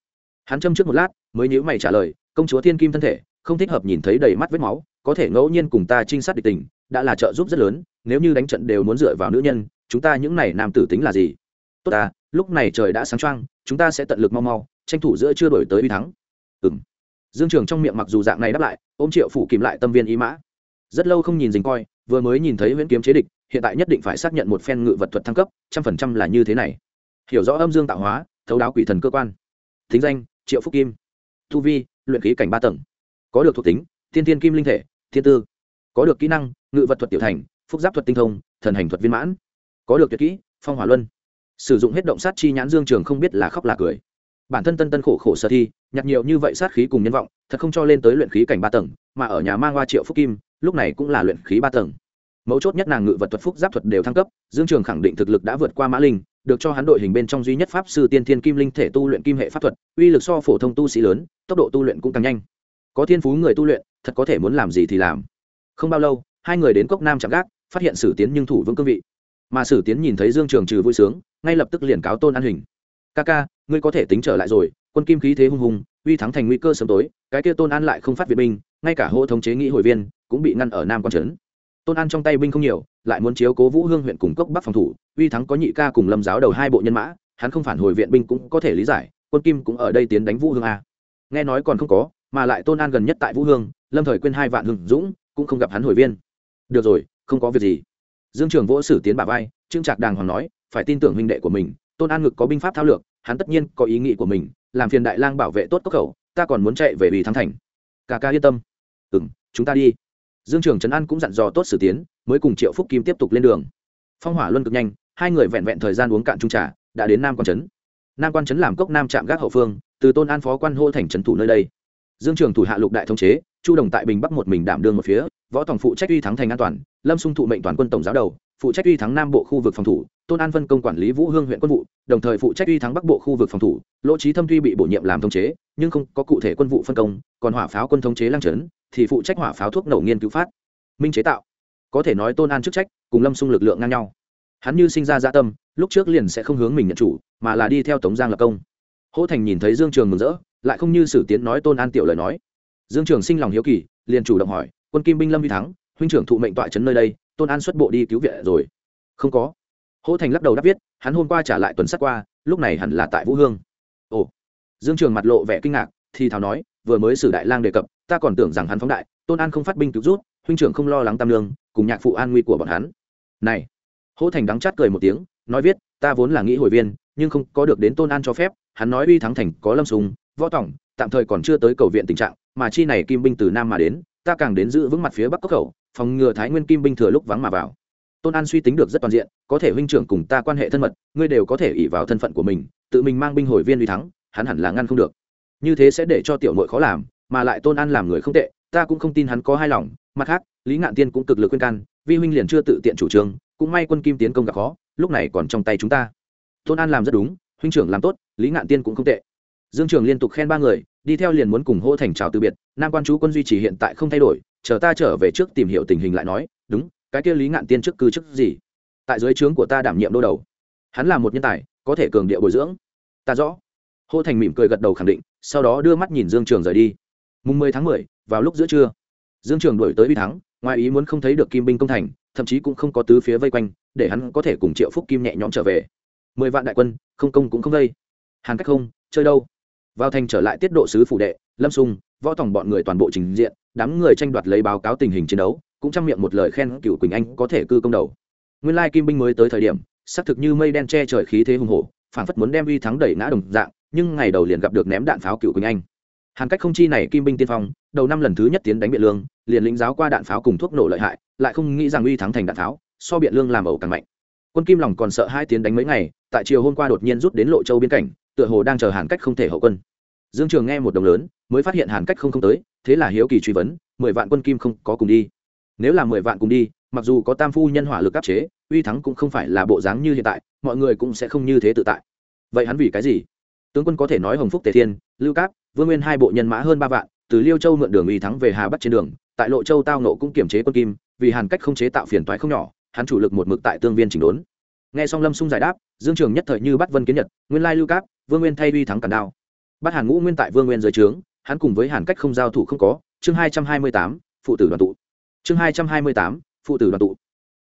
Hắn châm trước một lát, mới nhữ mày trả lời, công chúa thiên kim thân thể, không thích hợp nhìn thấy đầy mắt vết máu, có thể ngẫu nhiên cùng ta trinh sát địch tình đã là trợ giúp rất lớn, nếu như đánh trận đều muốn dựa vào nữ nhân, chúng ta những này nam tử tính là gì? Tốt ta, lúc này trời đã sáng trăng chúng ta sẽ tận lực mau mau, tranh thủ giữa chưa đổi tới uy thắng. Ừng dương trường trong miệng mặc dù dạng này đáp lại, ôm triệu phủ kìm lại tâm viên ý mã. Rất lâu không nhìn dình coi, vừa mới nhìn thấy huyễn kiếm chế địch, hiện tại nhất định phải xác nhận một phen ngự vật thuật thăng cấp, trăm phần trăm là như thế này. Hiểu rõ âm dương tạo hóa, thấu đáo quỷ thần cơ quan. Thính danh, triệu phúc kim. Thu vi, luyện khí cảnh ba tầng. Có được thuộc tính, thiên thiên kim linh thể, thiên tư có được kỹ năng, ngự vật thuật tiểu thành, phúc giáp thuật tinh thông, thần hành thuật viên mãn. Có được tuyệt kỹ, phong hỏa luân. Sử dụng hết động sát chi nhãn dương trường không biết là khóc là cười. Bản thân tân tân khổ khổ sơ thi, nhặt nhiều như vậy sát khí cùng nhân vọng, thật không cho lên tới luyện khí cảnh ba tầng, mà ở nhà mang hoa triệu phúc kim, lúc này cũng là luyện khí ba tầng. Mấu chốt nhất nàng ngự vật thuật phúc giáp thuật đều thăng cấp, dương trường khẳng định thực lực đã vượt qua mã linh, được cho hắn đội hình bên trong duy nhất pháp sư tiên thiên kim linh thể tu luyện kim hệ pháp thuật, uy lực so phổ thông tu sĩ lớn, tốc độ tu luyện cũng càng nhanh. Có thiên phú người tu luyện, thật có thể muốn làm gì thì làm không bao lâu, hai người đến cốc nam chạm gác, phát hiện sử tiến nhưng thủ vững cương vị. Mà sử tiến nhìn thấy dương trường trừ vui sướng, ngay lập tức liền cáo tôn an hình. Ca ca, ngươi có thể tính trở lại rồi, quân kim khí thế hung hùng, uy thắng thành nguy cơ sớm tối, cái kia tôn an lại không phát viện binh, ngay cả Hộ thống chế nghị hội viên cũng bị ngăn ở nam quan trấn. Tôn an trong tay binh không nhiều, lại muốn chiếu cố vũ hương huyện cùng cốc bắc phòng thủ, uy thắng có nhị ca cùng lâm giáo đầu hai bộ nhân mã, hắn không phản hồi viện binh cũng có thể lý giải, quân kim cũng ở đây tiến đánh vũ hương a. Nghe nói còn không có, mà lại tôn an gần nhất tại vũ hương, lâm thời quên hai vạn hưng dũng cũng không gặp hắn hồi viên. Được rồi, không có việc gì. Dương trường vỗ sử tiến bà vai, trương trạc đàng hoàng nói, phải tin tưởng huynh đệ của mình, tôn an ngực có binh pháp thao lược, hắn tất nhiên có ý nghĩ của mình, làm phiền đại lang bảo vệ tốt cốc khẩu, ta còn muốn chạy về vì thắng thành. Cả ca yên tâm. Ừ m chúng ta đi. Dương trường trấn an cũng dặn dò tốt sử tiến, mới cùng triệu phúc kim tiếp tục lên đường. Phong hỏa luân cực nhanh, hai người vẹn vẹn thời gian uống cạn trung trà, đã đến nam quan trấn. Nam quan trấn làm cốc nam trạm gác hậu phương, từ tôn an phó quan hô thành trấn thủ nơi đây dương trường thủ hạ lục đại thống chế, chu đồng tại bình bắc một mình đảm đương một phía, võ tổng phụ trách uy thắng thành an toàn, lâm xung thụ mệnh toàn quân tổng giáo đầu, phụ trách uy thắng nam bộ khu vực phòng thủ, tôn an phân công quản lý vũ hương huyện quân vụ, đồng thời phụ trách uy thắng bắc bộ khu vực phòng thủ, lỗ trí thâm tuy bị bổ nhiệm làm thống chế, nhưng không có cụ thể quân vụ phân công, còn hỏa pháo quân thống chế lang trấn, thì phụ trách hỏa pháo thuốc nổ nghiên cứu phát, minh chế tạo. Có thể nói tôn an chức trách cùng lâm xung lực lượng ngang nhau. Hắn như sinh ra gia dạ tâm, lúc trước liền sẽ không hướng mình nhận chủ, mà là đi theo tống giang lập công. Hỗ thành nhìn thấy dương trường mừng rỡ lại không như sử tiến nói tôn an tiểu lời nói. Dương trường sinh lòng hiếu kỳ, liền chủ động hỏi, quân kim binh lâm vi thắng, huynh trưởng thụ mệnh tọa trấn nơi đây, tôn an xuất bộ đi cứu viện rồi. Không có. Hỗ thành lắc đầu đáp viết, hắn hôm qua trả lại tuần sát qua, lúc này hẳn là tại vũ hương. Ồ. Dương trường mặt lộ vẻ kinh ngạc, thì thào nói, vừa mới sử đại lang đề cập, ta còn tưởng rằng hắn phóng đại, tôn an không phát binh cứu rút, huynh trưởng không lo lắng tam lương, cùng nhạc phụ an nguy của bọn hắn. Này. Hỗ thành đắng chát cười một tiếng, nói viết, ta vốn là nghĩ hồi viên, nhưng không có được đến tôn an cho phép, hắn nói uy thắng thành có lâm sùng võ tổng tạm thời còn chưa tới cầu viện tình trạng, mà chi này kim binh từ nam mà đến, ta càng đến giữ vững mặt phía bắc cốc khẩu, phòng ngừa thái nguyên kim binh thừa lúc vắng mà vào. Tôn an suy tính được rất toàn diện, có thể huynh trưởng cùng ta quan hệ thân mật, ngươi đều có thể ỉ vào thân phận của mình, tự mình mang binh hồi viên uy thắng, hắn hẳn là ngăn không được. Như thế sẽ để cho tiểu mội khó làm, mà lại tôn an làm người không tệ, ta cũng không tin hắn có hai lòng, mặt khác, lý ngạn tiên cũng cực lực khuyên can, vi huynh liền chưa tự tiện chủ trương, cũng may quân kim tiến công gặp khó, lúc này còn trong tay chúng ta. Tôn an làm rất đúng, huynh trưởng làm tốt, lý ngạn tiên cũng không tệ dương trường liên tục khen ba người, đi theo liền muốn cùng hô thành chào từ biệt, nam quan chú quân duy trì hiện tại không thay đổi, chờ ta trở về trước tìm hiểu tình hình lại nói, đúng, cái kia lý ngạn tiên trước cư chức gì? Tại dưới trướng của ta đảm nhiệm đô đầu. Hắn là một nhân tài, có thể cường địa bồi dưỡng. Ta rõ. Hô thành mỉm cười gật đầu khẳng định, sau đó đưa mắt nhìn dương trường rời đi. Mùng mười tháng mười, vào lúc giữa trưa, dương trường đổi tới uy thắng, ngoài ý muốn không thấy được kim binh công thành, thậm chí cũng không có tứ phía vây quanh, để hắn có thể cùng triệu phúc kim nhẹ nhõm trở về. Mười vạn đại quân, không công cũng không vây. Hàn cách không, chơi đâu? Vào thành trở lại tiết độ sứ phủ đệ, lâm sung, võ tòng bọn người toàn bộ trình diện, đám người tranh đoạt lấy báo cáo tình hình chiến đấu, cũng chăm miệng một lời khen cựu quỳnh anh có thể cư công đầu. Nguyên lai kim binh mới tới thời điểm xác thực như mây đen che trời khí thế hùng hổ, phảng phất muốn đem uy thắng đẩy ngã đồng dạng, nhưng ngày đầu liền gặp được ném đạn pháo cựu quỳnh anh. Hàn cách không chi này kim binh tiên phong, đầu năm lần thứ nhất tiến đánh biện lương, liền lĩnh giáo qua đạn pháo cùng thuốc nổ lợi hại, lại không nghĩ rằng uy thắng thành đạn pháo, so biện lương làm ẩu càng mạnh. Quân kim lòng còn sợ hai tiến đánh mấy ngày, tại chiều hôm qua đột nhiên rút đến lộ châu biên cảnh tựa hồ đang chờ hàn cách không thể hậu quân. Dương trường nghe một đồng lớn, mới phát hiện hàn cách không không tới, thế là hiếu kỳ truy vấn, mười vạn quân kim không có cùng đi. Nếu là mười vạn cùng đi, mặc dù có tam phu nhân hỏa lực áp chế, uy thắng cũng không phải là bộ dáng như hiện tại, mọi người cũng sẽ không như thế tự tại. Vậy hắn vì cái gì? Tướng quân có thể nói hồng phúc tề thiên, lưu cáp, vương nguyên hai bộ nhân mã hơn ba vạn, từ liêu châu mượn đường uy thắng về hà bắc trên đường, tại lộ châu tao nộ cũng kiểm chế quân kim, vì hàn cách không chế tạo phiền toái không nhỏ, hắn chủ lực một mực tại tương viên chỉnh đốn. Nghe xong lâm xung giải đáp, dương trường nhất thời như bắt vân kiến nhật, nguyên lai lưu cáp vương nguyên thay uy thắng cản đao. Bắt hàn ngũ nguyên tại vương nguyên dưới trướng, hắn cùng với hàn cách không giao thủ không có. Chương hai trăm hai mươi tám, phụ tử đoàn tụ. Chương hai trăm hai mươi tám, phụ tử đoàn tụ.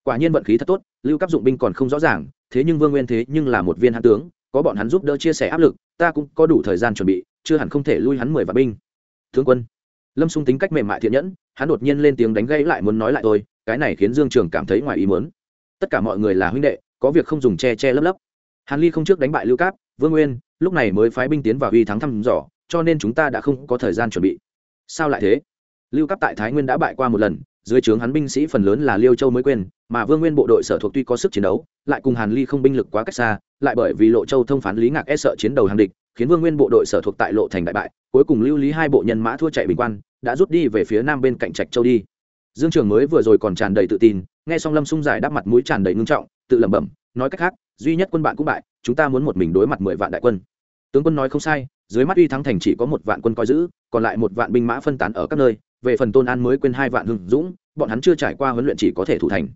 Quả nhiên vận khí thật tốt, lưu cấp dụng binh còn không rõ ràng, thế nhưng vương nguyên thế nhưng là một viên hãn tướng, có bọn hắn giúp đỡ chia sẻ áp lực, ta cũng có đủ thời gian chuẩn bị, chưa hẳn không thể lui hắn mười vạn binh. Thương quân. Lâm xung tính cách mềm mại thiện nhẫn, hắn đột nhiên lên tiếng đánh gãy lại muốn nói lại tôi cái này khiến dương trường cảm thấy ngoài ý muốn. Tất cả mọi người là huynh đệ, có việc không dùng che che lấp lấp. Hàn ly không trước đánh bại lưu cáp, vương nguyên lúc này mới phái binh tiến vào uy thắng thăm dò, cho nên chúng ta đã không có thời gian chuẩn bị. Sao lại thế? Lưu cấp tại thái nguyên đã bại qua một lần, dưới trướng hắn binh sĩ phần lớn là liêu châu mới quên, mà vương nguyên bộ đội sở thuộc tuy có sức chiến đấu, lại cùng hàn ly không binh lực quá cách xa, lại bởi vì lộ châu thông phán lý ngạc e sợ chiến đầu hàng địch, khiến vương nguyên bộ đội sở thuộc tại lộ thành đại bại, cuối cùng lưu lý hai bộ nhân mã thua chạy bình quan, đã rút đi về phía nam bên cạnh trạch châu đi. Dương trường mới vừa rồi còn tràn đầy tự tin, nghe xong lâm sung giải đáp mặt mũi tràn đầy ngưng trọng, tự lẩm bẩm, nói cách khác, duy nhất quân bạn cũng bại, chúng ta muốn một mình đối mặt mười vạn đại quân tướng quân nói không sai, dưới mắt uy thắng thành chỉ có một vạn quân coi giữ, còn lại một vạn binh mã phân tán ở các nơi, về phần tôn an mới quên hai vạn hưng dũng, bọn hắn chưa trải qua huấn luyện chỉ có thể thủ thành.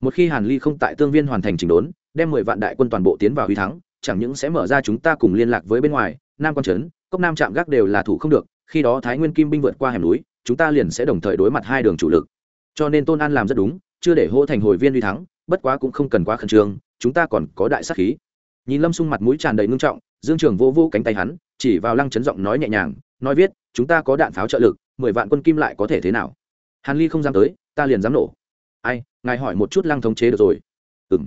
Một khi hàn ly không tại tương viên hoàn thành chỉnh đốn, đem mười vạn đại quân toàn bộ tiến vào uy thắng, chẳng những sẽ mở ra chúng ta cùng liên lạc với bên ngoài, nam quan trấn, cốc nam trạm gác đều là thủ không được, khi đó thái nguyên kim binh vượt qua hẻm núi, chúng ta liền sẽ đồng thời đối mặt hai đường chủ lực. Cho nên tôn an làm rất đúng, chưa để hô thành hồi viên uy thắng, bất quá cũng không cần quá khẩn trương, chúng ta còn có đại sắc khí. Nhìn lâm sung mặt mũi tràn đầy ngưng trọng dương trường vô vô cánh tay hắn, chỉ vào lăng chấn giọng nói nhẹ nhàng, nói viết, chúng ta có đạn pháo trợ lực, mười vạn quân kim lại có thể thế nào? Hàn ly không dám tới, ta liền dám nổ. Ai, ngài hỏi một chút lăng thống chế được rồi. Ừ m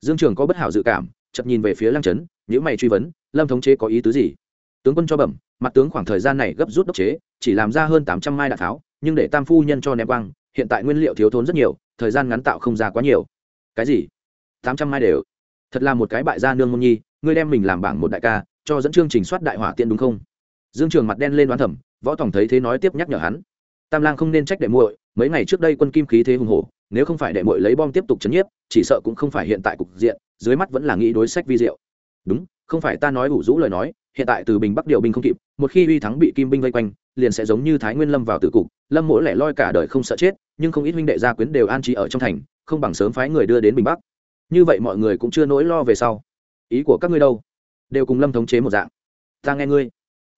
dương trường có bất hảo dự cảm chậm nhìn về phía lăng trấn những mày truy vấn, lâm thống chế có ý tứ gì? Tướng quân cho bẩm, mặt tướng khoảng thời gian này gấp rút đốc chế, chỉ làm ra hơn tám trăm mai đạn pháo, nhưng để tam phu nhân cho ném quang, hiện tại nguyên liệu thiếu thốn rất nhiều, thời gian ngắn tạo không ra quá nhiều. Cái gì? Tám trăm mai đều? Thật là một cái bại gia nương môn nhi ngươi đem mình làm bảng một đại ca, cho dẫn chương trình soát đại hỏa tiện đúng không? Dương trường mặt đen lên đoán thẩm võ tổng thấy thế nói tiếp nhắc nhở hắn. Tam lang không nên trách đệ muội, mấy ngày trước đây quân kim khí thế hùng hổ, nếu không phải đệ muội lấy bom tiếp tục chấn nhiếp, chỉ sợ cũng không phải hiện tại cục diện, dưới mắt vẫn là nghĩ đối sách vi diệu. Đúng, không phải ta nói ủ rũ lời nói, hiện tại từ bình bắc điều binh không kịp, một khi uy thắng bị kim binh vây quanh, liền sẽ giống như thái nguyên lâm vào tử cục, lâm mỗi lẻ loi cả đời không sợ chết, nhưng không ít huynh đệ gia quyến đều an trí ở trong thành, không bằng sớm phái người đưa đến bình bắc. Như vậy mọi người cũng chưa nỗi lo về sau ý của các ngươi đâu? Đều cùng lâm thống chế một dạng. Ta nghe ngươi.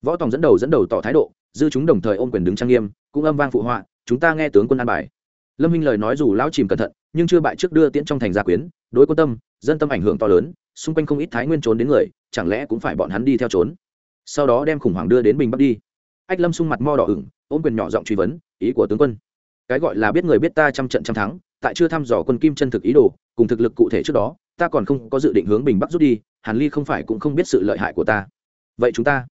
Võ tòng dẫn đầu dẫn đầu tỏ thái độ, dư chúng đồng thời ôm quyền đứng trang nghiêm, cũng âm vang phụ họa, chúng ta nghe tướng quân an bài. Lâm minh lời nói dù lão chìm cẩn thận, nhưng chưa bại trước đưa tiễn trong thành gia quyến, đối quân tâm, dân tâm ảnh hưởng to lớn, xung quanh không ít thái nguyên trốn đến người, chẳng lẽ cũng phải bọn hắn đi theo trốn? Sau đó đem khủng hoảng đưa đến bình bắc đi. Ách lâm sung mặt mo đỏ ửng, ôm quyền nhỏ giọng truy vấn, ý của tướng quân? Cái gọi là biết người biết ta trăm trận trăm thắng, tại chưa thăm dò quân kim chân thực ý đồ, cùng thực lực cụ thể trước đó ta còn không có dự định hướng bình bắc rút đi, hàn ly không phải cũng không biết sự lợi hại của ta. Vậy chúng ta,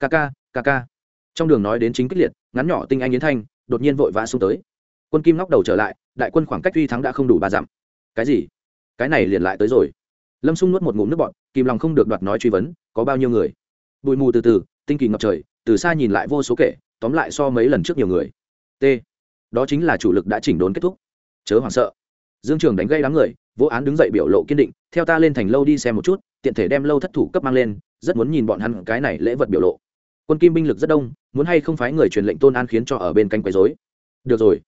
ca ca ca ca. Trong đường nói đến chính kích liệt, ngắn nhỏ tinh anh yến thanh, đột nhiên vội vã xuống tới. Quân kim ngóc đầu trở lại, đại quân khoảng cách uy thắng đã không đủ ba dặm. Cái gì? Cái này liền lại tới rồi. Lâm xung nuốt một ngụm nước bọn kìm lòng không được đoạt nói truy vấn, có bao nhiêu người? Bụi mù từ từ, tinh kỳ ngập trời, từ xa nhìn lại vô số kể, tóm lại so mấy lần trước nhiều người. T. Đó chính là chủ lực đã chỉnh đốn kết thúc. Chớ hoảng sợ dương trường đánh gây đám người, vô án đứng dậy biểu lộ kiên định, theo ta lên thành lâu đi xem một chút, tiện thể đem lâu thất thủ cấp mang lên, rất muốn nhìn bọn hắn cái này lễ vật biểu lộ. Quân kim binh lực rất đông, muốn hay không phái người truyền lệnh tôn an khiến cho ở bên canh quấy rối. Được rồi.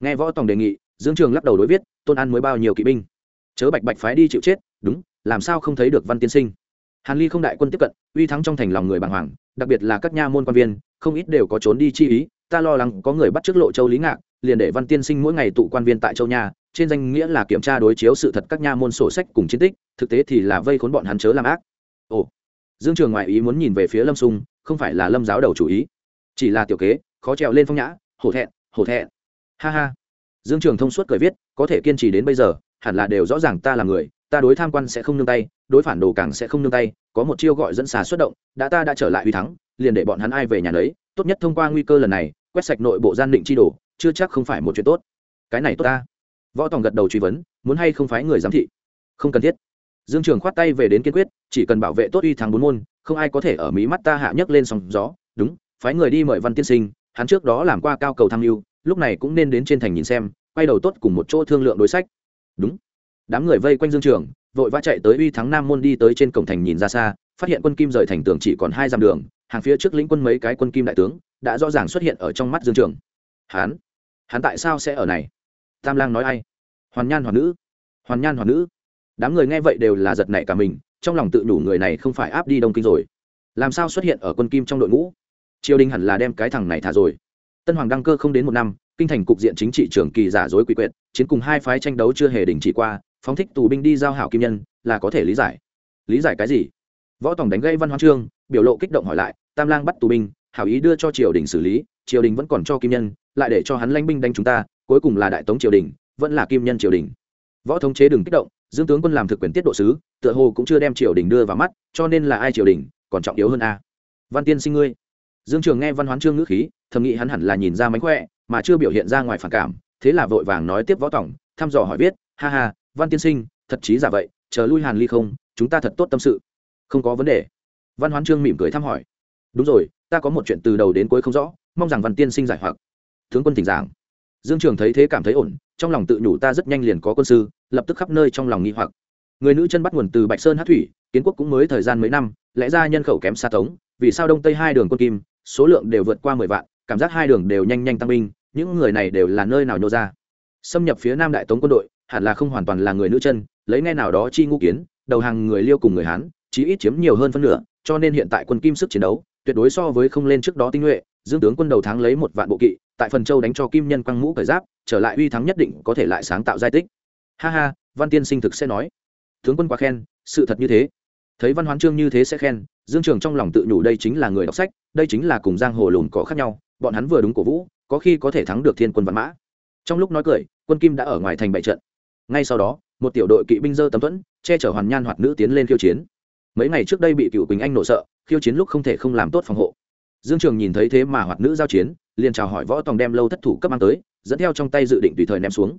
Nghe võ tòng đề nghị, dương trường lắc đầu đối viết, tôn an mới bao nhiêu kỵ binh? Chớ bạch bạch phái đi chịu chết, đúng, làm sao không thấy được văn tiên sinh? Hàn ly không đại quân tiếp cận, uy thắng trong thành lòng người bàng hoàng, đặc biệt là các nha môn quan viên, không ít đều có trốn đi chi ý, ta lo lắng có người bắt trước lộ châu lý ngạc, liền để văn tiên sinh mỗi ngày tụ quan viên tại châu nha trên danh nghĩa là kiểm tra đối chiếu sự thật các nha môn sổ sách cùng chiến tích, thực tế thì là vây khốn bọn hắn chớ làm ác. Ồ, dương trường ngoại ý muốn nhìn về phía lâm sung, không phải là lâm giáo đầu chủ ý, chỉ là tiểu kế, khó trèo lên phong nhã, hổ thẹn hổ thẹn. Ha ha. Dương trường thông suốt cười viết, có thể kiên trì đến bây giờ, hẳn là đều rõ ràng ta là người, ta đối tham quan sẽ không nương tay, đối phản đồ càng sẽ không nương tay, có một chiêu gọi dẫn xà xuất động, đã ta đã trở lại uy thắng, liền để bọn hắn ai về nhà đấy tốt nhất thông qua nguy cơ lần này, quét sạch nội bộ gian định chi đồ, chưa chắc không phải một chuyện tốt. Cái này tốt ta võ tòng gật đầu truy vấn, muốn hay không phái người giám thị? Không cần thiết. Dương trường khoát tay về đến kiên quyết, chỉ cần bảo vệ tốt uy thắng bốn môn, không ai có thể ở mí mắt ta hạ nhấc lên sóng gió. Đúng, phái người đi mời văn tiên sinh, hắn trước đó làm qua cao cầu tham mưu, lúc này cũng nên đến trên thành nhìn xem, quay đầu tốt cùng một chỗ thương lượng đối sách. Đúng. Đám người vây quanh dương trường, vội vã chạy tới uy thắng nam môn đi tới trên cổng thành nhìn ra xa, phát hiện quân kim rời thành tường chỉ còn hai dặm đường, hàng phía trước lĩnh quân mấy cái quân kim đại tướng, đã rõ ràng xuất hiện ở trong mắt dương trường. Hắn? Hắn tại sao sẽ ở này? Tam lang nói ai? Hoàn nhan hoàn nữ. Hoàn nhan hoàn nữ. Đám người nghe vậy đều là giật nảy cả mình, trong lòng tự đủ người này không phải áp đi đông kinh rồi. Làm sao xuất hiện ở quân kim trong đội ngũ? Triều đình hẳn là đem cái thằng này thả rồi. Tân hoàng đăng cơ không đến một năm, kinh thành cục diện chính trị trường kỳ giả dối quỷ quyệt, chiến cùng hai phái tranh đấu chưa hề đình chỉ qua, phóng thích tù binh đi giao hảo kim nhân, là có thể lý giải. Lý giải cái gì? Võ tổng đánh gây văn hoang trương, biểu lộ kích động hỏi lại, tam lang bắt tù binh, hảo ý đưa cho triều đình xử lý, triều đình vẫn còn cho kim nhân lại để cho hắn lãnh binh đánh chúng ta, cuối cùng là đại tống triều đình, vẫn là kim nhân triều đình. Võ thống chế đừng kích động, dương tướng quân làm thực quyền tiết độ sứ, tựa hồ cũng chưa đem triều đình đưa vào mắt, cho nên là ai triều đình, còn trọng yếu hơn a. Văn tiên sinh ngươi. Dương trường nghe văn hoán trương ngữ khí, thầm nghĩ hắn hẳn là nhìn ra mánh khỏe, mà chưa biểu hiện ra ngoài phản cảm, thế là vội vàng nói tiếp võ tổng, thăm dò hỏi viết, ha ha, văn tiên sinh, thật chí giả vậy, chờ lui hàn ly không, chúng ta thật tốt tâm sự. Không có vấn đề. Văn hoán trương mỉm cười thăm hỏi. Đúng rồi, ta có một chuyện từ đầu đến cuối không rõ, mong rằng văn tiên sinh giải hoặc tướng quân tỉnh giảng. Dương trường thấy thế cảm thấy ổn, trong lòng tự nhủ ta rất nhanh liền có quân sư, lập tức khắp nơi trong lòng nghi hoặc. Người nữ chân bắt nguồn từ bạch sơn hát thủy, kiến quốc cũng mới thời gian mấy năm, lẽ ra nhân khẩu kém xa tống, vì sao đông tây hai đường quân kim, số lượng đều vượt qua mười vạn, cảm giác hai đường đều nhanh nhanh tăng binh, những người này đều là nơi nào nhô ra. Xâm nhập phía nam đại tống quân đội, hẳn là không hoàn toàn là người nữ chân, lấy ngay nào đó chi ngũ kiến, đầu hàng người liêu cùng người hán, chí ít chiếm nhiều hơn phân nửa, cho nên hiện tại quân kim sức chiến đấu, tuyệt đối so với không lên trước đó tinh nhuệ dương tướng quân đầu tháng lấy một vạn bộ kỵ, tại phần châu đánh cho kim nhân quăng mũ cởi giáp, trở lại uy thắng nhất định có thể lại sáng tạo giai tích. Ha ha, văn tiên sinh thực sẽ nói. Tướng quân quá khen, sự thật như thế. Thấy văn hoán trương như thế sẽ khen, dương trường trong lòng tự nhủ đây chính là người đọc sách, đây chính là cùng giang hồ lùn có khác nhau, bọn hắn vừa đúng cổ vũ, có khi có thể thắng được thiên quân văn mã. Trong lúc nói cười, quân kim đã ở ngoài thành bảy trận. Ngay sau đó, một tiểu đội kỵ binh dơ tấm thuẫn, che chở hoàn nhan hoạt nữ tiến lên khiêu chiến. Mấy ngày trước đây bị cựu quỳnh anh nổ sợ, khiêu chiến lúc không thể không làm tốt phòng hộ dương trường nhìn thấy thế mà hoạt nữ giao chiến, liền chào hỏi võ tòng đem lâu thất thủ cấp mang tới, dẫn theo trong tay dự định tùy thời ném xuống.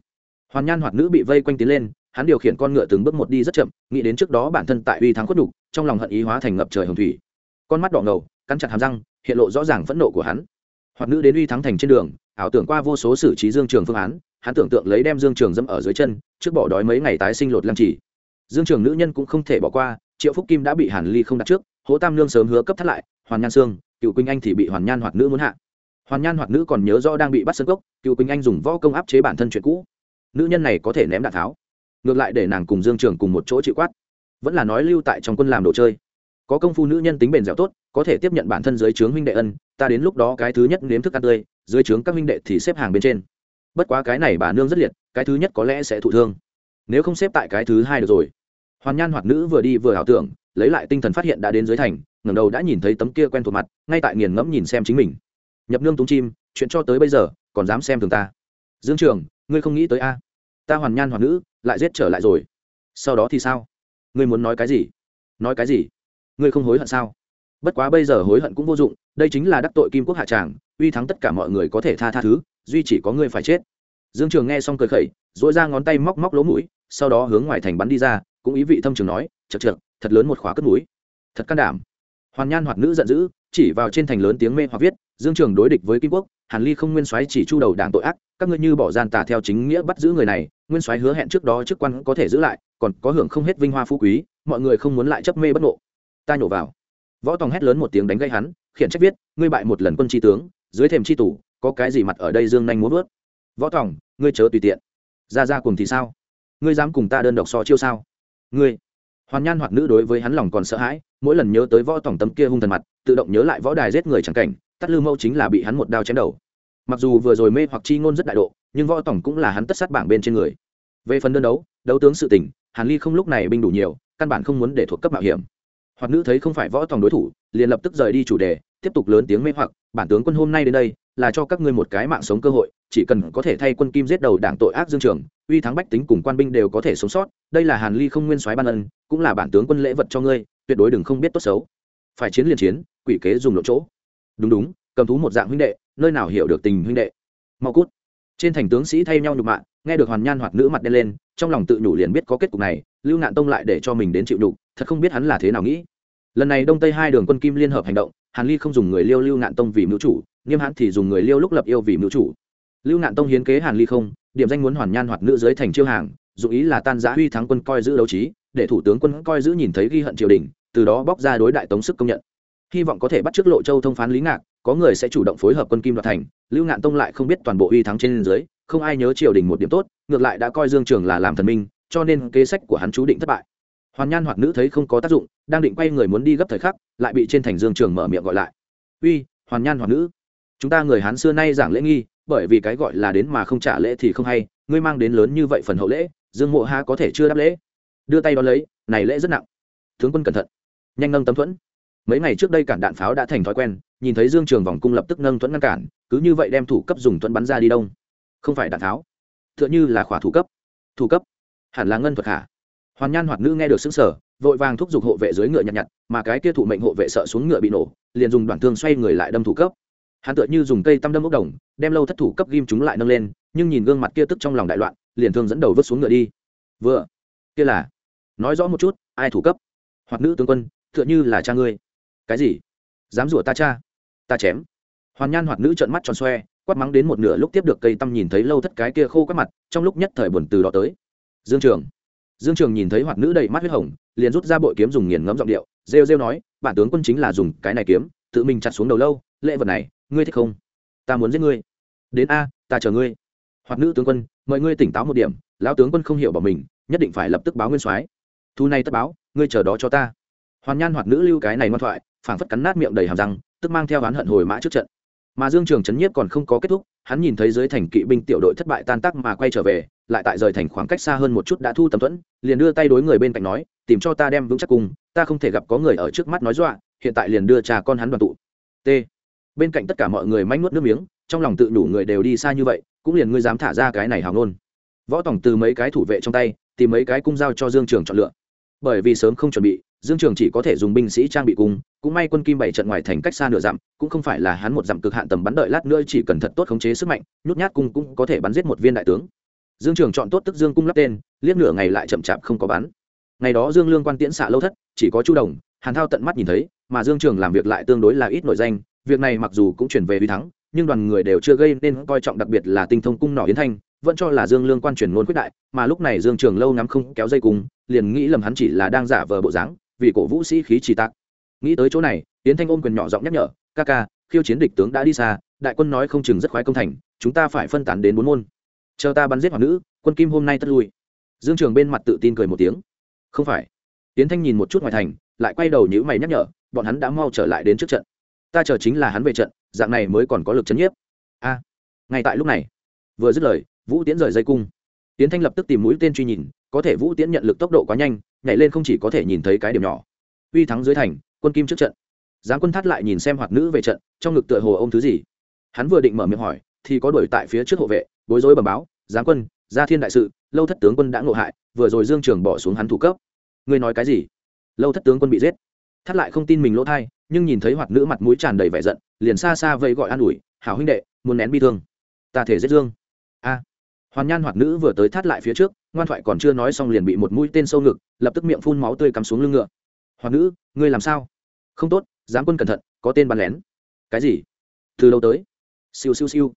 Hoàn nhan hoạt nữ bị vây quanh tiến lên, hắn điều khiển con ngựa từng bước một đi rất chậm, nghĩ đến trước đó bản thân tại uy thắng khuất đục trong lòng hận ý hóa thành ngập trời hồng thủy. Con mắt đỏ ngầu, cắn chặt hàm răng, hiện lộ rõ ràng phẫn nộ của hắn. Hoạt nữ đến uy thắng thành trên đường, ảo tưởng qua vô số xử trí dương trường phương án, hắn tưởng tượng lấy đem dương trường dẫm ở dưới chân, trước bỏ đói mấy ngày tái sinh lột lăng chỉ. Dương trường nữ nhân cũng không thể bỏ qua, triệu phúc kim đã bị hàn ly không đặt trước, hố tam Nương sớm hứa cấp thắt lại, hoàn nhan sương cựu quỳnh anh thì bị hoàn nhan hoạt nữ muốn hạ. Hoàn nhan hoạt nữ còn nhớ rõ đang bị bắt sân gốc, cựu quỳnh anh dùng võ công áp chế bản thân chuyện cũ. Nữ nhân này có thể ném đạn tháo. Ngược lại để nàng cùng dương trường cùng một chỗ chịu quát. Vẫn là nói lưu tại trong quân làm đồ chơi. Có công phu nữ nhân tính bền dẻo tốt, có thể tiếp nhận bản thân dưới trướng huynh đệ ân, ta đến lúc đó cái thứ nhất nếm thức ăn tươi, dưới trướng các huynh đệ thì xếp hàng bên trên. Bất quá cái này bà nương rất liệt, cái thứ nhất có lẽ sẽ thụ thương. Nếu không xếp tại cái thứ hai được rồi. Hoàn nhan hoạt nữ vừa đi vừa ảo tưởng, lấy lại tinh thần phát hiện đã đến dưới thành ngẩng đầu đã nhìn thấy tấm kia quen thuộc mặt, ngay tại nghiền ngẫm nhìn xem chính mình. Nhập nương túng chim, chuyện cho tới bây giờ, còn dám xem thường ta. Dương trường, ngươi không nghĩ tới a? Ta hoàn nhan hoàn nữ, lại giết trở lại rồi. Sau đó thì sao? Ngươi muốn nói cái gì? Nói cái gì? Ngươi không hối hận sao? Bất quá bây giờ hối hận cũng vô dụng, đây chính là đắc tội kim quốc hạ tràng, uy thắng tất cả mọi người có thể tha tha thứ, duy chỉ có ngươi phải chết. Dương trường nghe xong cười khẩy dỗi ra ngón tay móc móc lỗ mũi, sau đó hướng ngoài thành bắn đi ra, cũng ý vị thâm trường nói chật chật thật lớn một khóa cất mũi. Thật can đảm hoàn nhan hoặc nữ giận dữ, chỉ vào trên thành lớn tiếng mê hoặc viết, dương trường đối địch với kim quốc, hàn ly không nguyên soái chỉ chu đầu đảng tội ác, các ngươi như bỏ gian tà theo chính nghĩa bắt giữ người này, nguyên soái hứa hẹn trước đó chức quan có thể giữ lại, còn có hưởng không hết vinh hoa phú quý, mọi người không muốn lại chấp mê bất ngộ. Ta nhổ vào. Võ tòng hét lớn một tiếng đánh gây hắn, khiển trách viết, ngươi bại một lần quân tri tướng, dưới thềm tri tủ có cái gì mặt ở đây dương nhanh muốn vớt? Võ tòng, ngươi chớ tùy tiện. Ra ra cùng thì sao? Ngươi dám cùng ta đơn độc so chiêu sao? Ngươi. Hoàn nhan hoặc nữ đối với hắn lòng còn sợ hãi mỗi lần nhớ tới võ tổng tấm kia hung thần mặt, tự động nhớ lại võ đài giết người chẳng cảnh, tắt lư mâu chính là bị hắn một đao chém đầu. Mặc dù vừa rồi mê hoặc chi ngôn rất đại độ, nhưng võ tổng cũng là hắn tất sát bảng bên trên người. Về phần đơn đấu đấu tướng sự tình, hàn ly không lúc này binh đủ nhiều, căn bản không muốn để thuộc cấp mạo hiểm. Hoặc nữ thấy không phải võ tổng đối thủ, liền lập tức rời đi chủ đề, tiếp tục lớn tiếng mê hoặc, bản tướng quân hôm nay đến đây là cho các ngươi một cái mạng sống cơ hội, chỉ cần có thể thay quân kim giết đầu đảng tội ác dương trường, uy thắng bách tính cùng quan binh đều có thể sống sót, đây là hàn ly không nguyên soái ban ân, cũng là bản tướng quân lễ vật cho ngươi, tuyệt đối đừng không biết tốt xấu. Phải chiến liền chiến, quỷ kế dùng lộ chỗ. Đúng đúng, cầm thú một dạng huynh đệ, nơi nào hiểu được tình huynh đệ. Mau cút. Trên thành tướng sĩ thay nhau nhục mạ, nghe được hoàn nhan hoặc nữ mặt đen lên, trong lòng tự nhủ liền biết có kết cục này, lưu ngạn tông lại để cho mình đến chịu nhục, thật không biết hắn là thế nào nghĩ. Lần này đông tây hai đường quân kim liên hợp hành động hàn ly không dùng người liêu lưu ngạn tông vì mưu chủ, nghiêm hãn thì dùng người liêu lúc lập yêu vì mưu chủ. Lưu ngạn tông hiến kế hàn ly không, điểm danh muốn hoàn nhan hoặc nữ dưới thành chiêu hàng, dụng ý là tan giã huy thắng quân coi giữ đấu trí, để thủ tướng quân coi giữ nhìn thấy ghi hận triều đình, từ đó bóc ra đối đại tống sức công nhận. Hy vọng có thể bắt trước lộ châu thông phán lý ngạc, có người sẽ chủ động phối hợp quân kim đoạt thành, lưu ngạn tông lại không biết toàn bộ uy thắng trên dưới, không ai nhớ triều đình một điểm tốt, ngược lại đã coi dương trường là làm thần minh, cho nên kế sách của hắn chú định thất bại hoàn nhan hoặc nữ thấy không có tác dụng, đang định quay người muốn đi gấp thời khắc, lại bị trên thành dương trường mở miệng gọi lại. Uy, hoàn nhan hoặc nữ, chúng ta người hán xưa nay giảng lễ nghi, bởi vì cái gọi là đến mà không trả lễ thì không hay, ngươi mang đến lớn như vậy phần hậu lễ, dương mộ ha có thể chưa đáp lễ? Đưa tay đón lấy, này lễ rất nặng. Tướng quân cẩn thận, nhanh nâng tấm thuẫn. Mấy ngày trước đây cản đạn pháo đã thành thói quen, nhìn thấy dương trường vòng cung lập tức nâng thuẫn ngăn cản, cứ như vậy đem thủ cấp dùng thuẫn bắn ra đi đông. Không phải đạn pháo t h ư ợ n h ư là khỏa thủ cấp. Thủ cấp? Hẳn là ngân thuật khả hoàn nhan hoạt nữ nghe được xứng sở vội vàng thúc giục hộ vệ dưới ngựa nhặt nhặt, mà cái kia thủ mệnh hộ vệ sợ xuống ngựa bị nổ, liền dùng đoạn thương xoay người lại đâm thủ cấp. Hắn tựa như dùng cây tăm đâm ốc đồng, đem lâu thất thủ cấp ghim chúng lại nâng lên, nhưng nhìn gương mặt kia tức trong lòng đại loạn, liền thương dẫn đầu vứt xuống ngựa đi. Vừa, kia là, nói rõ một chút, ai thủ cấp? Hoặc nữ tướng quân, tựa như là cha ngươi. Cái gì? Dám rủa ta cha? Ta chém. Hoàn nhan hoạt nữ trợn mắt tròn xoe, quát mắng đến một nửa lúc tiếp được cây tăm nhìn thấy lâu thất cái kia khô quát mặt, trong lúc nhất thời buồn từ đó tới. Dương trường dương trường nhìn thấy hoạt nữ đầy mắt huyết hồng, liền rút ra bội kiếm dùng nghiền ngẫm giọng điệu, rêu rêu nói, bản tướng quân chính là dùng cái này kiếm, tự mình chặt xuống đầu lâu, lễ vật này, ngươi thích không? Ta muốn giết ngươi. Đến a, ta chờ ngươi. Hoạt nữ tướng quân, mời ngươi tỉnh táo một điểm, lão tướng quân không hiểu bỏ mình, nhất định phải lập tức báo nguyên soái. Thu này tất báo, ngươi chờ đó cho ta. Hoàn nhan hoạt nữ lưu cái này ngoan thoại, phảng phất cắn nát miệng đầy hàm răng, tức mang theo oán hận hồi mã trước trận mà dương trường trấn nhiếp còn không có kết thúc, hắn nhìn thấy dưới thành kỵ binh tiểu đội thất bại tan tác mà quay trở về, lại tại rời thành khoảng cách xa hơn một chút đã thu tầm thuẫn, liền đưa tay đối người bên cạnh nói, tìm cho ta đem vững chắc cùng, ta không thể gặp có người ở trước mắt nói dọa, hiện tại liền đưa cha con hắn đoàn tụ. T. Bên cạnh tất cả mọi người manh nuốt nước miếng, trong lòng tự đủ người đều đi xa như vậy, cũng liền ngươi dám thả ra cái này hào nôn võ tổng từ mấy cái thủ vệ trong tay, tìm mấy cái cung giao cho dương trường chọn lựa bởi vì sớm không chuẩn bị, dương trường chỉ có thể dùng binh sĩ trang bị cung cũng may quân kim bảy trận ngoài thành cách xa nửa dặm, cũng không phải là hắn một dặm cực hạn tầm bắn đợi lát nữa chỉ cần thật tốt khống chế sức mạnh, nhút nhát cung cũng có thể bắn giết một viên đại tướng. Dương trường chọn tốt tức dương cung lắp tên, liếc nửa ngày lại chậm chạp không có bắn. Ngày đó dương lương quan tiễn xạ lâu thất, chỉ có chu đồng, hàn thao tận mắt nhìn thấy, mà dương trường làm việc lại tương đối là ít nội danh, việc này mặc dù cũng chuyển về uy thắng, nhưng đoàn người đều chưa gây nên coi trọng đặc biệt là tinh thông cung nỏ yến thanh vẫn cho là dương lương quan truyền ngôn quyết đại, mà lúc này dương trường lâu ngắm không kéo dây cung, liền nghĩ lầm hắn chỉ là đang giả vờ bộ dáng, vì cổ vũ sĩ khí trì tạc. Nghĩ tới chỗ này tiến thanh ôm quyền nhỏ giọng nhắc nhở, ca ca, khiêu chiến địch tướng đã đi xa, đại quân nói không chừng rất khoái công thành, chúng ta phải phân tán đến bốn môn. Chờ ta bắn giết hoàng nữ, quân kim hôm nay tất lui. Dương trường bên mặt tự tin cười một tiếng. Không phải. Tiến thanh nhìn một chút ngoài thành, lại quay đầu nhữ mày nhắc nhở, bọn hắn đã mau trở lại đến trước trận. Ta chờ chính là hắn về trận, dạng này mới còn có lực chấn nhiếp. A. Ngay tại lúc này, vừa dứt lời vũ tiễn rời dây cung. Tiến thanh lập tức tìm mũi tên truy nhìn, có thể vũ tiễn nhận lực tốc độ quá nhanh, nhảy lên không chỉ có thể nhìn thấy cái điểm nhỏ. Uy thắng dưới thành, quân kim trước trận. Giáng quân thắt lại nhìn xem hoạt nữ về trận, trong ngực tựa hồ ô m thứ gì. Hắn vừa định mở miệng hỏi, thì có đuổi tại phía trước hộ vệ, bối rối bẩm báo, giáng quân, gia thiên đại sự, lâu thất tướng quân đã ngộ hại, vừa rồi dương trường bỏ xuống hắn thủ cấp. Ngươi nói cái gì? Lâu thất tướng quân bị giết. Thắt lại không tin mình lỗ thai, nhưng nhìn thấy hoạt nữ mặt mũi tràn đầy vẻ giận, liền xa xa vây gọi an ủi, hảo huynh đệ, muốn nén bi thương. Ta thể giết dương. A hoàn nhan hoạt nữ vừa tới thắt lại phía trước, ngoan thoại còn chưa nói xong liền bị một mũi tên sâu ngực, lập tức miệng phun máu tươi cắm xuống lưng ngựa. Hoạt nữ, ngươi làm sao? Không tốt giáng quân cẩn thận, có tên bắn lén. Cái gì? Từ lâu tới. Siêu siêu siêu.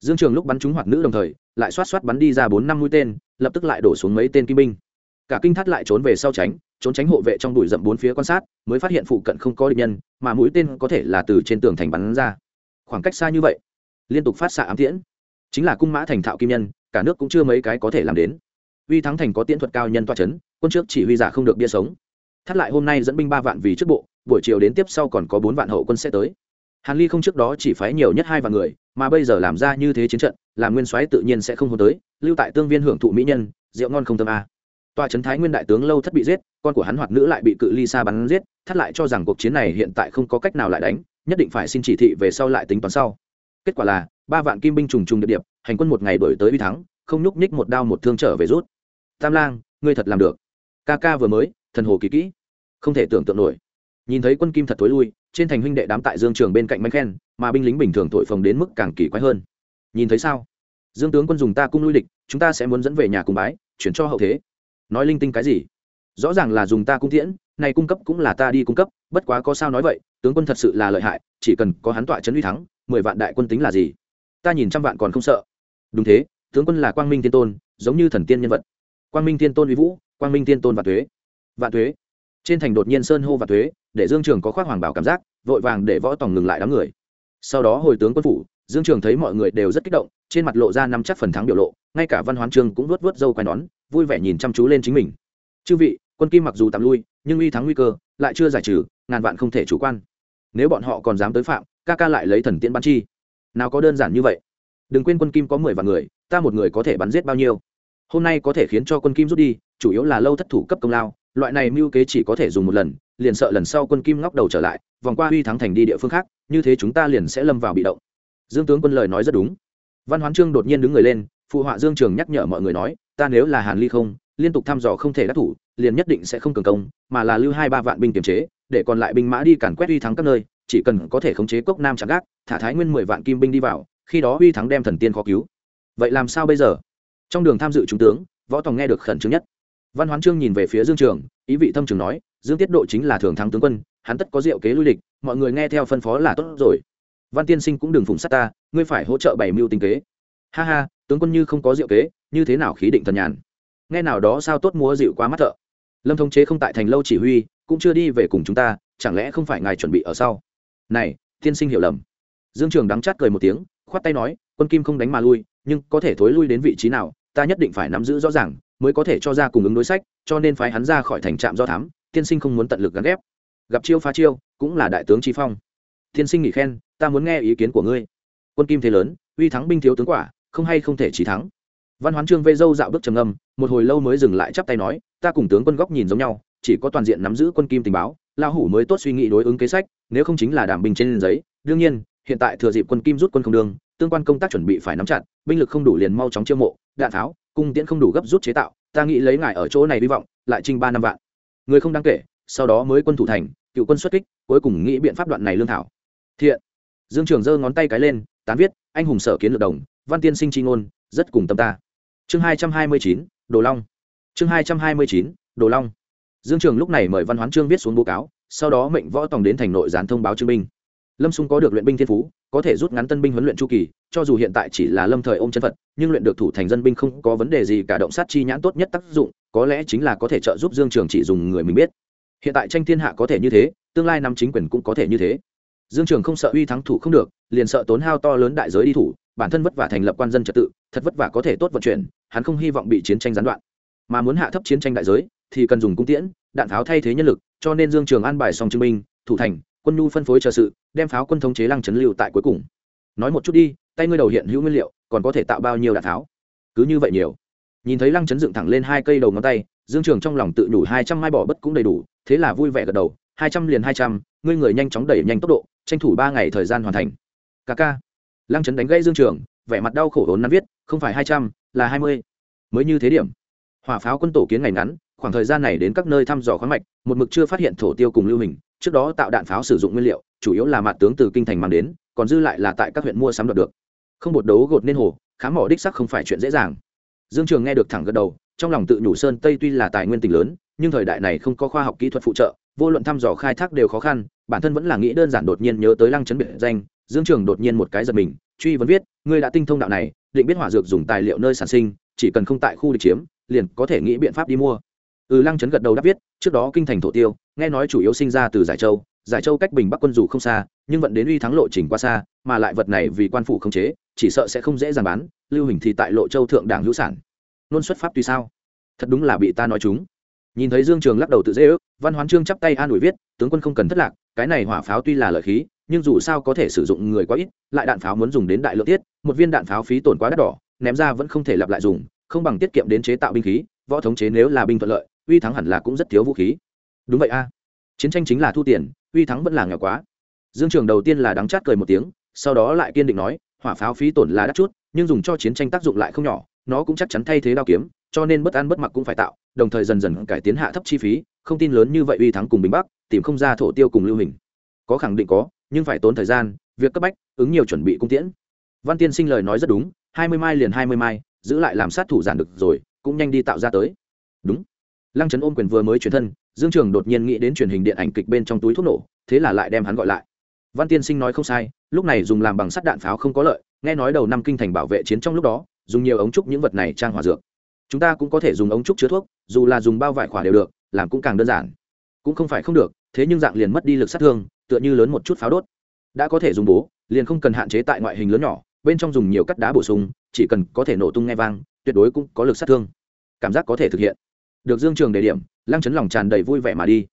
Dương trường lúc bắn trúng hoạt nữ đồng thời, lại xoát xoát bắn đi ra bốn năm mũi tên, lập tức lại đổ xuống mấy tên kim binh. Cả kinh thắt lại trốn về sau tránh, trốn tránh hộ vệ trong bụi rậm bốn phía quan sát, mới phát hiện phụ cận không có địch nhân, mà mũi tên có thể là từ trên tường thành bắn ra. Khoảng cách xa như vậy, liên tục phát xạ ám tiễn. Chính là cung mã thành thạo kim nhân cả nước cũng chưa mấy cái có thể làm đến. Uy thắng thành có tiễn thuật cao nhân toa c h ấ n quân trước chỉ huy giả không được bia sống. Thắt lại hôm nay dẫn binh ba vạn vì trước bộ, buổi chiều đến tiếp sau còn có bốn vạn hậu quân sẽ tới. Hàn ly không trước đó chỉ phái nhiều nhất hai vạn người, mà bây giờ làm ra như thế chiến trận, làm nguyên soái tự nhiên sẽ không hôn tới, lưu tại tương viên hưởng thụ mỹ nhân, rượu ngon không tâm à. a tòa trấn thái nguyên đại tướng lâu thất bị giết, con của hắn hoạt nữ lại bị cự ly xa bắn giết, thắt lại cho rằng cuộc chiến này hiện tại không có cách nào lại đánh, nhất định phải xin chỉ thị về sau lại tính toán sau. Kết quả là ba vạn kim binh trùng trùng địa điệp, hành quân một ngày đổi tới uy thắng, không nhúc nhích một đao một thương trở về rút. Tam lang, ngươi thật làm được. Ca ca vừa mới, thần hồ kỳ kỹ. Không thể tưởng tượng nổi. Nhìn thấy quân kim thật tối lui, trên thành huynh đệ đám tại dương trường bên cạnh manh khen, mà binh lính bình thường thổi phồng đến mức càng kỳ quái hơn. Nhìn thấy sao? Dương tướng quân dùng ta cung lui địch, chúng ta sẽ muốn dẫn về nhà cùng bái, chuyển cho hậu thế. Nói linh tinh cái gì? Rõ ràng là dùng ta cung tiễn, này cung cấp cũng là ta đi cung cấp, bất quá có sao nói vậy, tướng quân thật sự là lợi hại, chỉ cần có hắn tọa trấn uy thắng, mười vạn đại quân tính là gì? Ta nhìn trăm vạn còn không sợ. Đúng thế, tướng quân là quang minh tiên tôn, giống như thần tiên nhân vật. Quang minh tiên tôn uy vũ, quang minh tiên tôn và thuế vạn thuế trên thành đột nhiên sơn hô và thuế để dương trường có khoác hoàng bảo cảm giác, vội vàng để võ tòng ngừng lại đám người. Sau đó hồi tướng quân phủ, dương trường thấy mọi người đều rất kích động, trên mặt lộ ra năm chắc phần thắng biểu lộ, ngay cả văn hoán trương cũng vuốt vuốt dâu quai nón, vui vẻ nhìn chăm chú lên chính mình. Chư vị, quân kim mặc dù tạm lui, nhưng uy thắng nguy cơ lại chưa giải trừ, ngàn vạn không thể chủ quan. Nếu bọn họ còn dám tới phạm, ca ca lại lấy thần tiễn bắn chi nào có đơn giản như vậy? Đừng quên quân kim có mười vạn người, ta một người có thể bắn giết bao nhiêu? Hôm nay có thể khiến cho quân kim rút đi, chủ yếu là lâu thất thủ cấp công lao, loại này mưu kế chỉ có thể dùng một lần, liền sợ lần sau quân kim ngóc đầu trở lại, vòng qua uy thắng thành đi địa phương khác, như thế chúng ta liền sẽ lâm vào bị động. Dương tướng quân lời nói rất đúng. Văn hoán trương đột nhiên đứng người lên, phụ họa dương trường nhắc nhở mọi người nói, ta nếu là hàn ly không, liên tục thăm dò không thể đắc thủ, liền nhất định sẽ không cường công, mà là lưu hai ba vạn binh kiềm chế, để còn lại binh mã đi càn quét uy thắng các nơi chỉ cần có thể khống chế cốc nam chạm gác, thả thái nguyên mười vạn kim binh đi vào, khi đó uy thắng đem thần tiên khó cứu. Vậy làm sao bây giờ? Trong đường tham dự trung tướng, võ tòng nghe được khẩn trương nhất. Văn hoán trương nhìn về phía dương trường, ý vị thâm trường nói, dương tiết độ chính là thường thắng tướng quân, hắn tất có diệu kế lui lịch mọi người nghe theo phân phó là tốt rồi. Văn tiên sinh cũng đừng phụng sát ta, ngươi phải hỗ trợ bảy mưu tinh kế. Ha ha, tướng quân như không có diệu kế, như thế nào khí định thần nhàn? Nghe nào đó sao tốt múa dịu quá mắt thợ. Lâm thông chế không tại thành lâu chỉ huy, cũng chưa đi về cùng chúng ta, chẳng lẽ không phải ngài chuẩn bị ở sau? Này, tiên sinh hiểu lầm. Dương trường đắng chát cười một tiếng, khoát tay nói, quân kim không đánh mà lui, nhưng có thể thối lui đến vị trí nào, ta nhất định phải nắm giữ rõ ràng, mới có thể cho ra cùng ứng đối sách, cho nên phái hắn ra khỏi thành trạm do thám, tiên sinh không muốn tận lực gắn ghép. Gặp chiêu phá chiêu, cũng là đại tướng tri phong. Tiên sinh nghỉ khen, ta muốn nghe ý kiến của ngươi. Quân kim thế lớn, uy thắng binh thiếu tướng quả, không hay không thể trí thắng. Văn hoán trương vây dâu dạo bước trầm âm một hồi lâu mới dừng lại chắp tay nói, ta cùng tướng quân góc nhìn giống nhau, chỉ có toàn diện nắm giữ quân kim tình báo Lão hủ mới tốt suy nghĩ đối ứng kế sách nếu không chính là đảm binh trên giấy. Đương nhiên hiện tại thừa dịp quân kim rút quân không đường, tương quan công tác chuẩn bị phải nắm chặt binh lực không đủ liền mau chóng chiêu mộ đạn tháo cung tiễn không đủ gấp rút chế tạo. Ta nghĩ lấy ngài ở chỗ này hy vọng lại trinh ba năm vạn. Người không đáng kể sau đó mới quân thủ thành cựu quân xuất kích cuối cùng nghĩ biện pháp đoạn này lương thảo. Thiện. Dương trường giơ ngón tay cái lên tán viết anh hùng sở kiến lược đồng văn tiên sinh tri ngôn rất cùng tâm ta. Chương hai trăm hai mươi chín đồ long. Chương hai trăm hai mươi chín đồ long dương trường lúc này mời văn hoán trương viết xuống báo cáo, sau đó mệnh võ tòng đến thành nội gián thông báo trương binh. Lâm xung có được luyện binh thiên phú, có thể rút ngắn tân binh huấn luyện chu kỳ, cho dù hiện tại chỉ là lâm thời ôm chân phật, nhưng luyện được thủ thành dân binh không có vấn đề gì cả động sát chi nhãn tốt nhất tác dụng, có lẽ chính là có thể trợ giúp dương trường chỉ dùng người mình biết. Hiện tại tranh thiên hạ có thể như thế, tương lai năm chính quyền cũng có thể như thế. Dương trường không sợ uy thắng thủ không được, liền sợ tốn hao to lớn đại giới đi thủ, bản thân vất vả thành lập quan dân trật tự, thật vất vả có thể tốt vận chuyển, hắn không hy vọng bị chiến tranh gián đoạn. Mà muốn hạ thấp chiến tranh đại giới thì cần dùng cung tiễn, đạn pháo thay thế nhân lực, cho nên dương trường an bài song chứng minh, thủ thành, quân nhu phân phối chờ sự, đem pháo quân thống chế lăng chấn lưu tại cuối cùng. Nói một chút đi, tay ngươi đầu hiện hữu nguyên liệu, còn có thể tạo bao nhiêu đạn tháo cứ như vậy nhiều. Nhìn thấy lăng chấn dựng thẳng lên hai cây đầu ngón tay, dương trường trong lòng tự nhủ hai trăm mai bỏ bất cũng đầy đủ, thế là vui vẻ gật đầu, hai trăm liền hai trăm, ngươi người nhanh chóng đẩy nhanh tốc độ, tranh thủ ba ngày thời gian hoàn thành. Ca ca. Lăng chấn đánh gây dương trường, vẻ mặt đau khổ hốn nắn viết, không phải hai trăm, là hai mươi. Mới như thế điểm. Hỏa pháo quân tổ kiến ngày ngắn khoảng thời gian này đến các nơi thăm dò khoáng mạch, một mực chưa phát hiện thổ tiêu cùng lưu hình, trước đó tạo đạn pháo sử dụng nguyên liệu, chủ yếu là mạt tướng từ kinh thành mang đến, còn dư lại là tại các huyện mua sắm đoạt được. Không bột đấu gột nên hồ khám mỏ đích sắc không phải chuyện dễ dàng. Dương trường nghe được thẳng gật đầu, trong lòng tự nhủ sơn tây tuy là tài nguyên tỉnh lớn, nhưng thời đại này không có khoa học kỹ thuật phụ trợ, vô luận thăm dò khai thác đều khó khăn, bản thân vẫn là nghĩ đơn giản đột nhiên nhớ tới lăng chấn biệt danh, dương trường đột nhiên một cái giật mình, truy vấn viết, ngươi đã tinh thông đạo này, định biết hỏa dược dùng tài liệu nơi sản sinh, chỉ cần không tại khu địch chiếm, liền có thể nghĩ biện pháp đi mua ừ lăng chấn gật đầu đáp viết, trước đó kinh thành thổ tiêu, nghe nói chủ yếu sinh ra từ giải châu giải châu cách bình bắc quân dù không xa, nhưng vẫn đến uy thắng lộ trình quá xa, mà lại vật này vì quan phủ không chế, chỉ sợ sẽ không dễ dàng bán, lưu hình thì tại lộ châu thượng đảng hữu sản. Nôn xuất pháp tuy sao? Thật đúng là bị ta nói chúng. Nhìn thấy dương trường lắc đầu tự dễ ước, văn hoán trương chắp tay an ủi viết, tướng quân không cần thất lạc, cái này hỏa pháo tuy là lợi khí, nhưng dù sao có thể sử dụng người quá ít, lại đạn pháo muốn dùng đến đại lượng tiết, một viên đạn pháo phí tổn quá đắt đỏ, ném ra vẫn không thể lặp lại dùng, không bằng tiết kiệm đến chế tạo binh khí, võ thống chế nếu là binh thuận lợi uy thắng hẳn là cũng rất thiếu vũ khí. Đúng vậy a. Chiến tranh chính là thu tiền, uy thắng vẫn là nghèo quá. Dương trường đầu tiên là đắng chát cười một tiếng, sau đó lại kiên định nói, hỏa pháo phí tổn là đắt chút, nhưng dùng cho chiến tranh tác dụng lại không nhỏ, nó cũng chắc chắn thay thế đao kiếm, cho nên bất ăn bất mặc cũng phải tạo, đồng thời dần dần cải tiến hạ thấp chi phí, không tin lớn như vậy uy thắng cùng bình bắc, tìm không ra thổ tiêu cùng lưu hình. Có khẳng định có, nhưng phải tốn thời gian, việc cấp bách, ứng nhiều chuẩn bị cung tiễn. Văn tiên sinh lời nói rất đúng, hai mươi mai liền hai mươi mai, giữ lại làm sát thủ giản được rồi, cũng nhanh đi tạo ra tới. Đúng lăng trấn ôm quyền vừa mới chuyển thân, dương trường đột nhiên nghĩ đến truyền hình điện ảnh kịch bên trong túi thuốc nổ, thế là lại đem hắn gọi lại. Văn tiên sinh nói không sai, lúc này dùng làm bằng sắt đạn pháo không có lợi, nghe nói đầu năm kinh thành bảo vệ chiến trong lúc đó, dùng nhiều ống trúc những vật này trang hòa dược. Chúng ta cũng có thể dùng ống trúc chứa thuốc, dù là dùng bao vải khỏa đều được, làm cũng càng đơn giản. Cũng không phải không được, thế nhưng dạng liền mất đi lực sát thương, tựa như lớn một chút pháo đốt. Đã có thể dùng bố, liền không cần hạn chế tại ngoại hình lớn nhỏ, bên trong dùng nhiều cắt đá bổ sung, chỉ cần có thể nổ tung nghe vang, tuyệt đối cũng có lực sát thương. Cảm giác có thể thực hiện được dương trường đề điểm, lăng chấn lòng tràn đầy vui vẻ mà đi.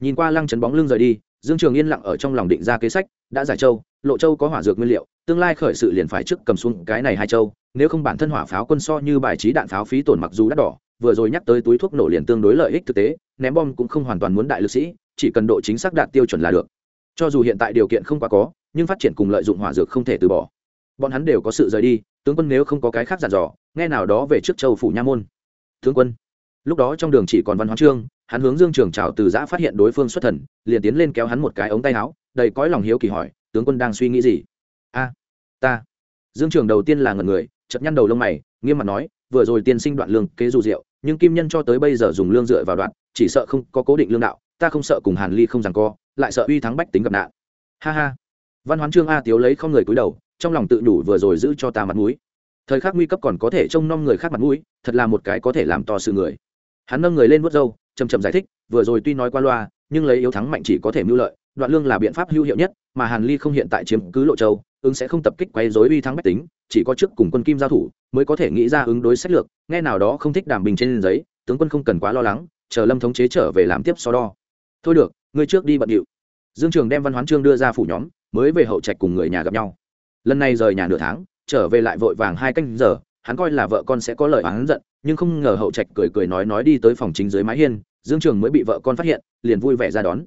Nhìn qua lăng chấn bóng lưng rời đi, dương trường yên lặng ở trong lòng định ra kế sách, đã giải châu, lộ châu có hỏa dược nguyên liệu, tương lai khởi sự liền phải trước cầm xuống cái này hai châu, nếu không bản thân hỏa pháo quân so như bài trí đạn pháo phí tổn mặc dù đắt đỏ, vừa rồi nhắc tới túi thuốc nổ liền tương đối lợi ích thực tế, ném bom cũng không hoàn toàn muốn đại lực sĩ, chỉ cần độ chính xác đạt tiêu chuẩn là được. Cho dù hiện tại điều kiện không quá có, nhưng phát triển cùng lợi dụng hỏa dược không thể từ bỏ. Bọn hắn đều có sự rời đi, tướng quân nếu không có cái khác giàn dò, nghe nào đó về trước châu phủ nha môn. Tướng quân lúc đó trong đường chỉ còn văn hóa trương, hắn hướng dương trường trào từ giã phát hiện đối phương xuất thần, liền tiến lên kéo hắn một cái ống tay áo, đầy cõi lòng hiếu kỳ hỏi, tướng quân đang suy nghĩ gì? A, ta. Dương trường đầu tiên là ngần người chật nhăn đầu lông mày, nghiêm mặt nói, vừa rồi tiên sinh đoạn lương kế dù rượu, nhưng kim nhân cho tới bây giờ dùng lương dựa vào đoạn, chỉ sợ không có cố định lương đạo, ta không sợ cùng hàn ly không rằng co, lại sợ uy thắng bách tính gặp nạn. Ha ha. Văn hoán trương a tiếu lấy không người cúi đầu, trong lòng tự đủ vừa rồi giữ cho ta mặt mũi. Thời khắc nguy cấp còn có thể trông nom người khác mặt mũi, thật là một cái có thể làm to sự người hắn nâng người lên vớt râu chầm chậm giải thích, vừa rồi tuy nói qua loa, nhưng lấy yếu thắng mạnh chỉ có thể mưu lợi, đoạn lương là biện pháp hữu hiệu nhất, mà hàn ly không hiện tại chiếm cứ lộ châu, ứng sẽ không tập kích quay dối uy thắng bách tính, chỉ có trước cùng quân kim giao thủ mới có thể nghĩ ra ứng đối sách lược, nghe nào đó không thích đảm bình trên giấy, tướng quân không cần quá lo lắng, chờ lâm thống chế trở về làm tiếp so đo. Thôi được, ngươi trước đi bận điệu. Dương trường đem văn hoán trương đưa ra phủ nhóm, mới về hậu trạch cùng người nhà gặp nhau. Lần này rời nhà nửa tháng, trở về lại vội vàng hai canh giờ hắn coi là vợ con sẽ có lời oán giận, nhưng không ngờ hậu trạch cười cười nói nói đi tới phòng chính dưới mái hiên, dương trường mới bị vợ con phát hiện, liền vui vẻ ra đón.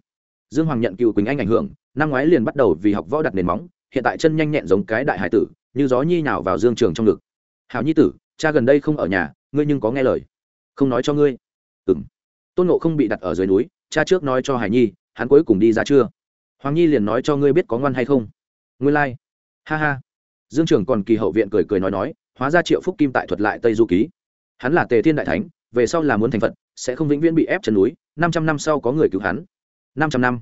Dương hoàng nhận cựu quỳnh anh ảnh hưởng, năm ngoái liền bắt đầu vì học võ đặt nền móng, hiện tại chân nhanh nhẹn giống cái đại hải tử, như gió nhi nào vào dương trường trong ngực. Hảo nhi tử, cha gần đây không ở nhà, ngươi nhưng có nghe lời. Không nói cho ngươi. Ừ m tôn nộ không bị đặt ở dưới núi, cha trước nói cho hải nhi, hắn cuối cùng đi ra chưa? Hoàng nhi liền nói cho ngươi biết có ngoan hay không? Ngươi lai、like. ha ha. Dương trường còn kỳ hậu viện cười cười nói nói hóa ra triệu phúc kim tại thuật lại tây du ký. Hắn là tề thiên đại thánh, về sau là muốn thành phật, sẽ không vĩnh viễn bị ép chân núi, năm trăm năm sau có người cứu hắn. Năm trăm năm.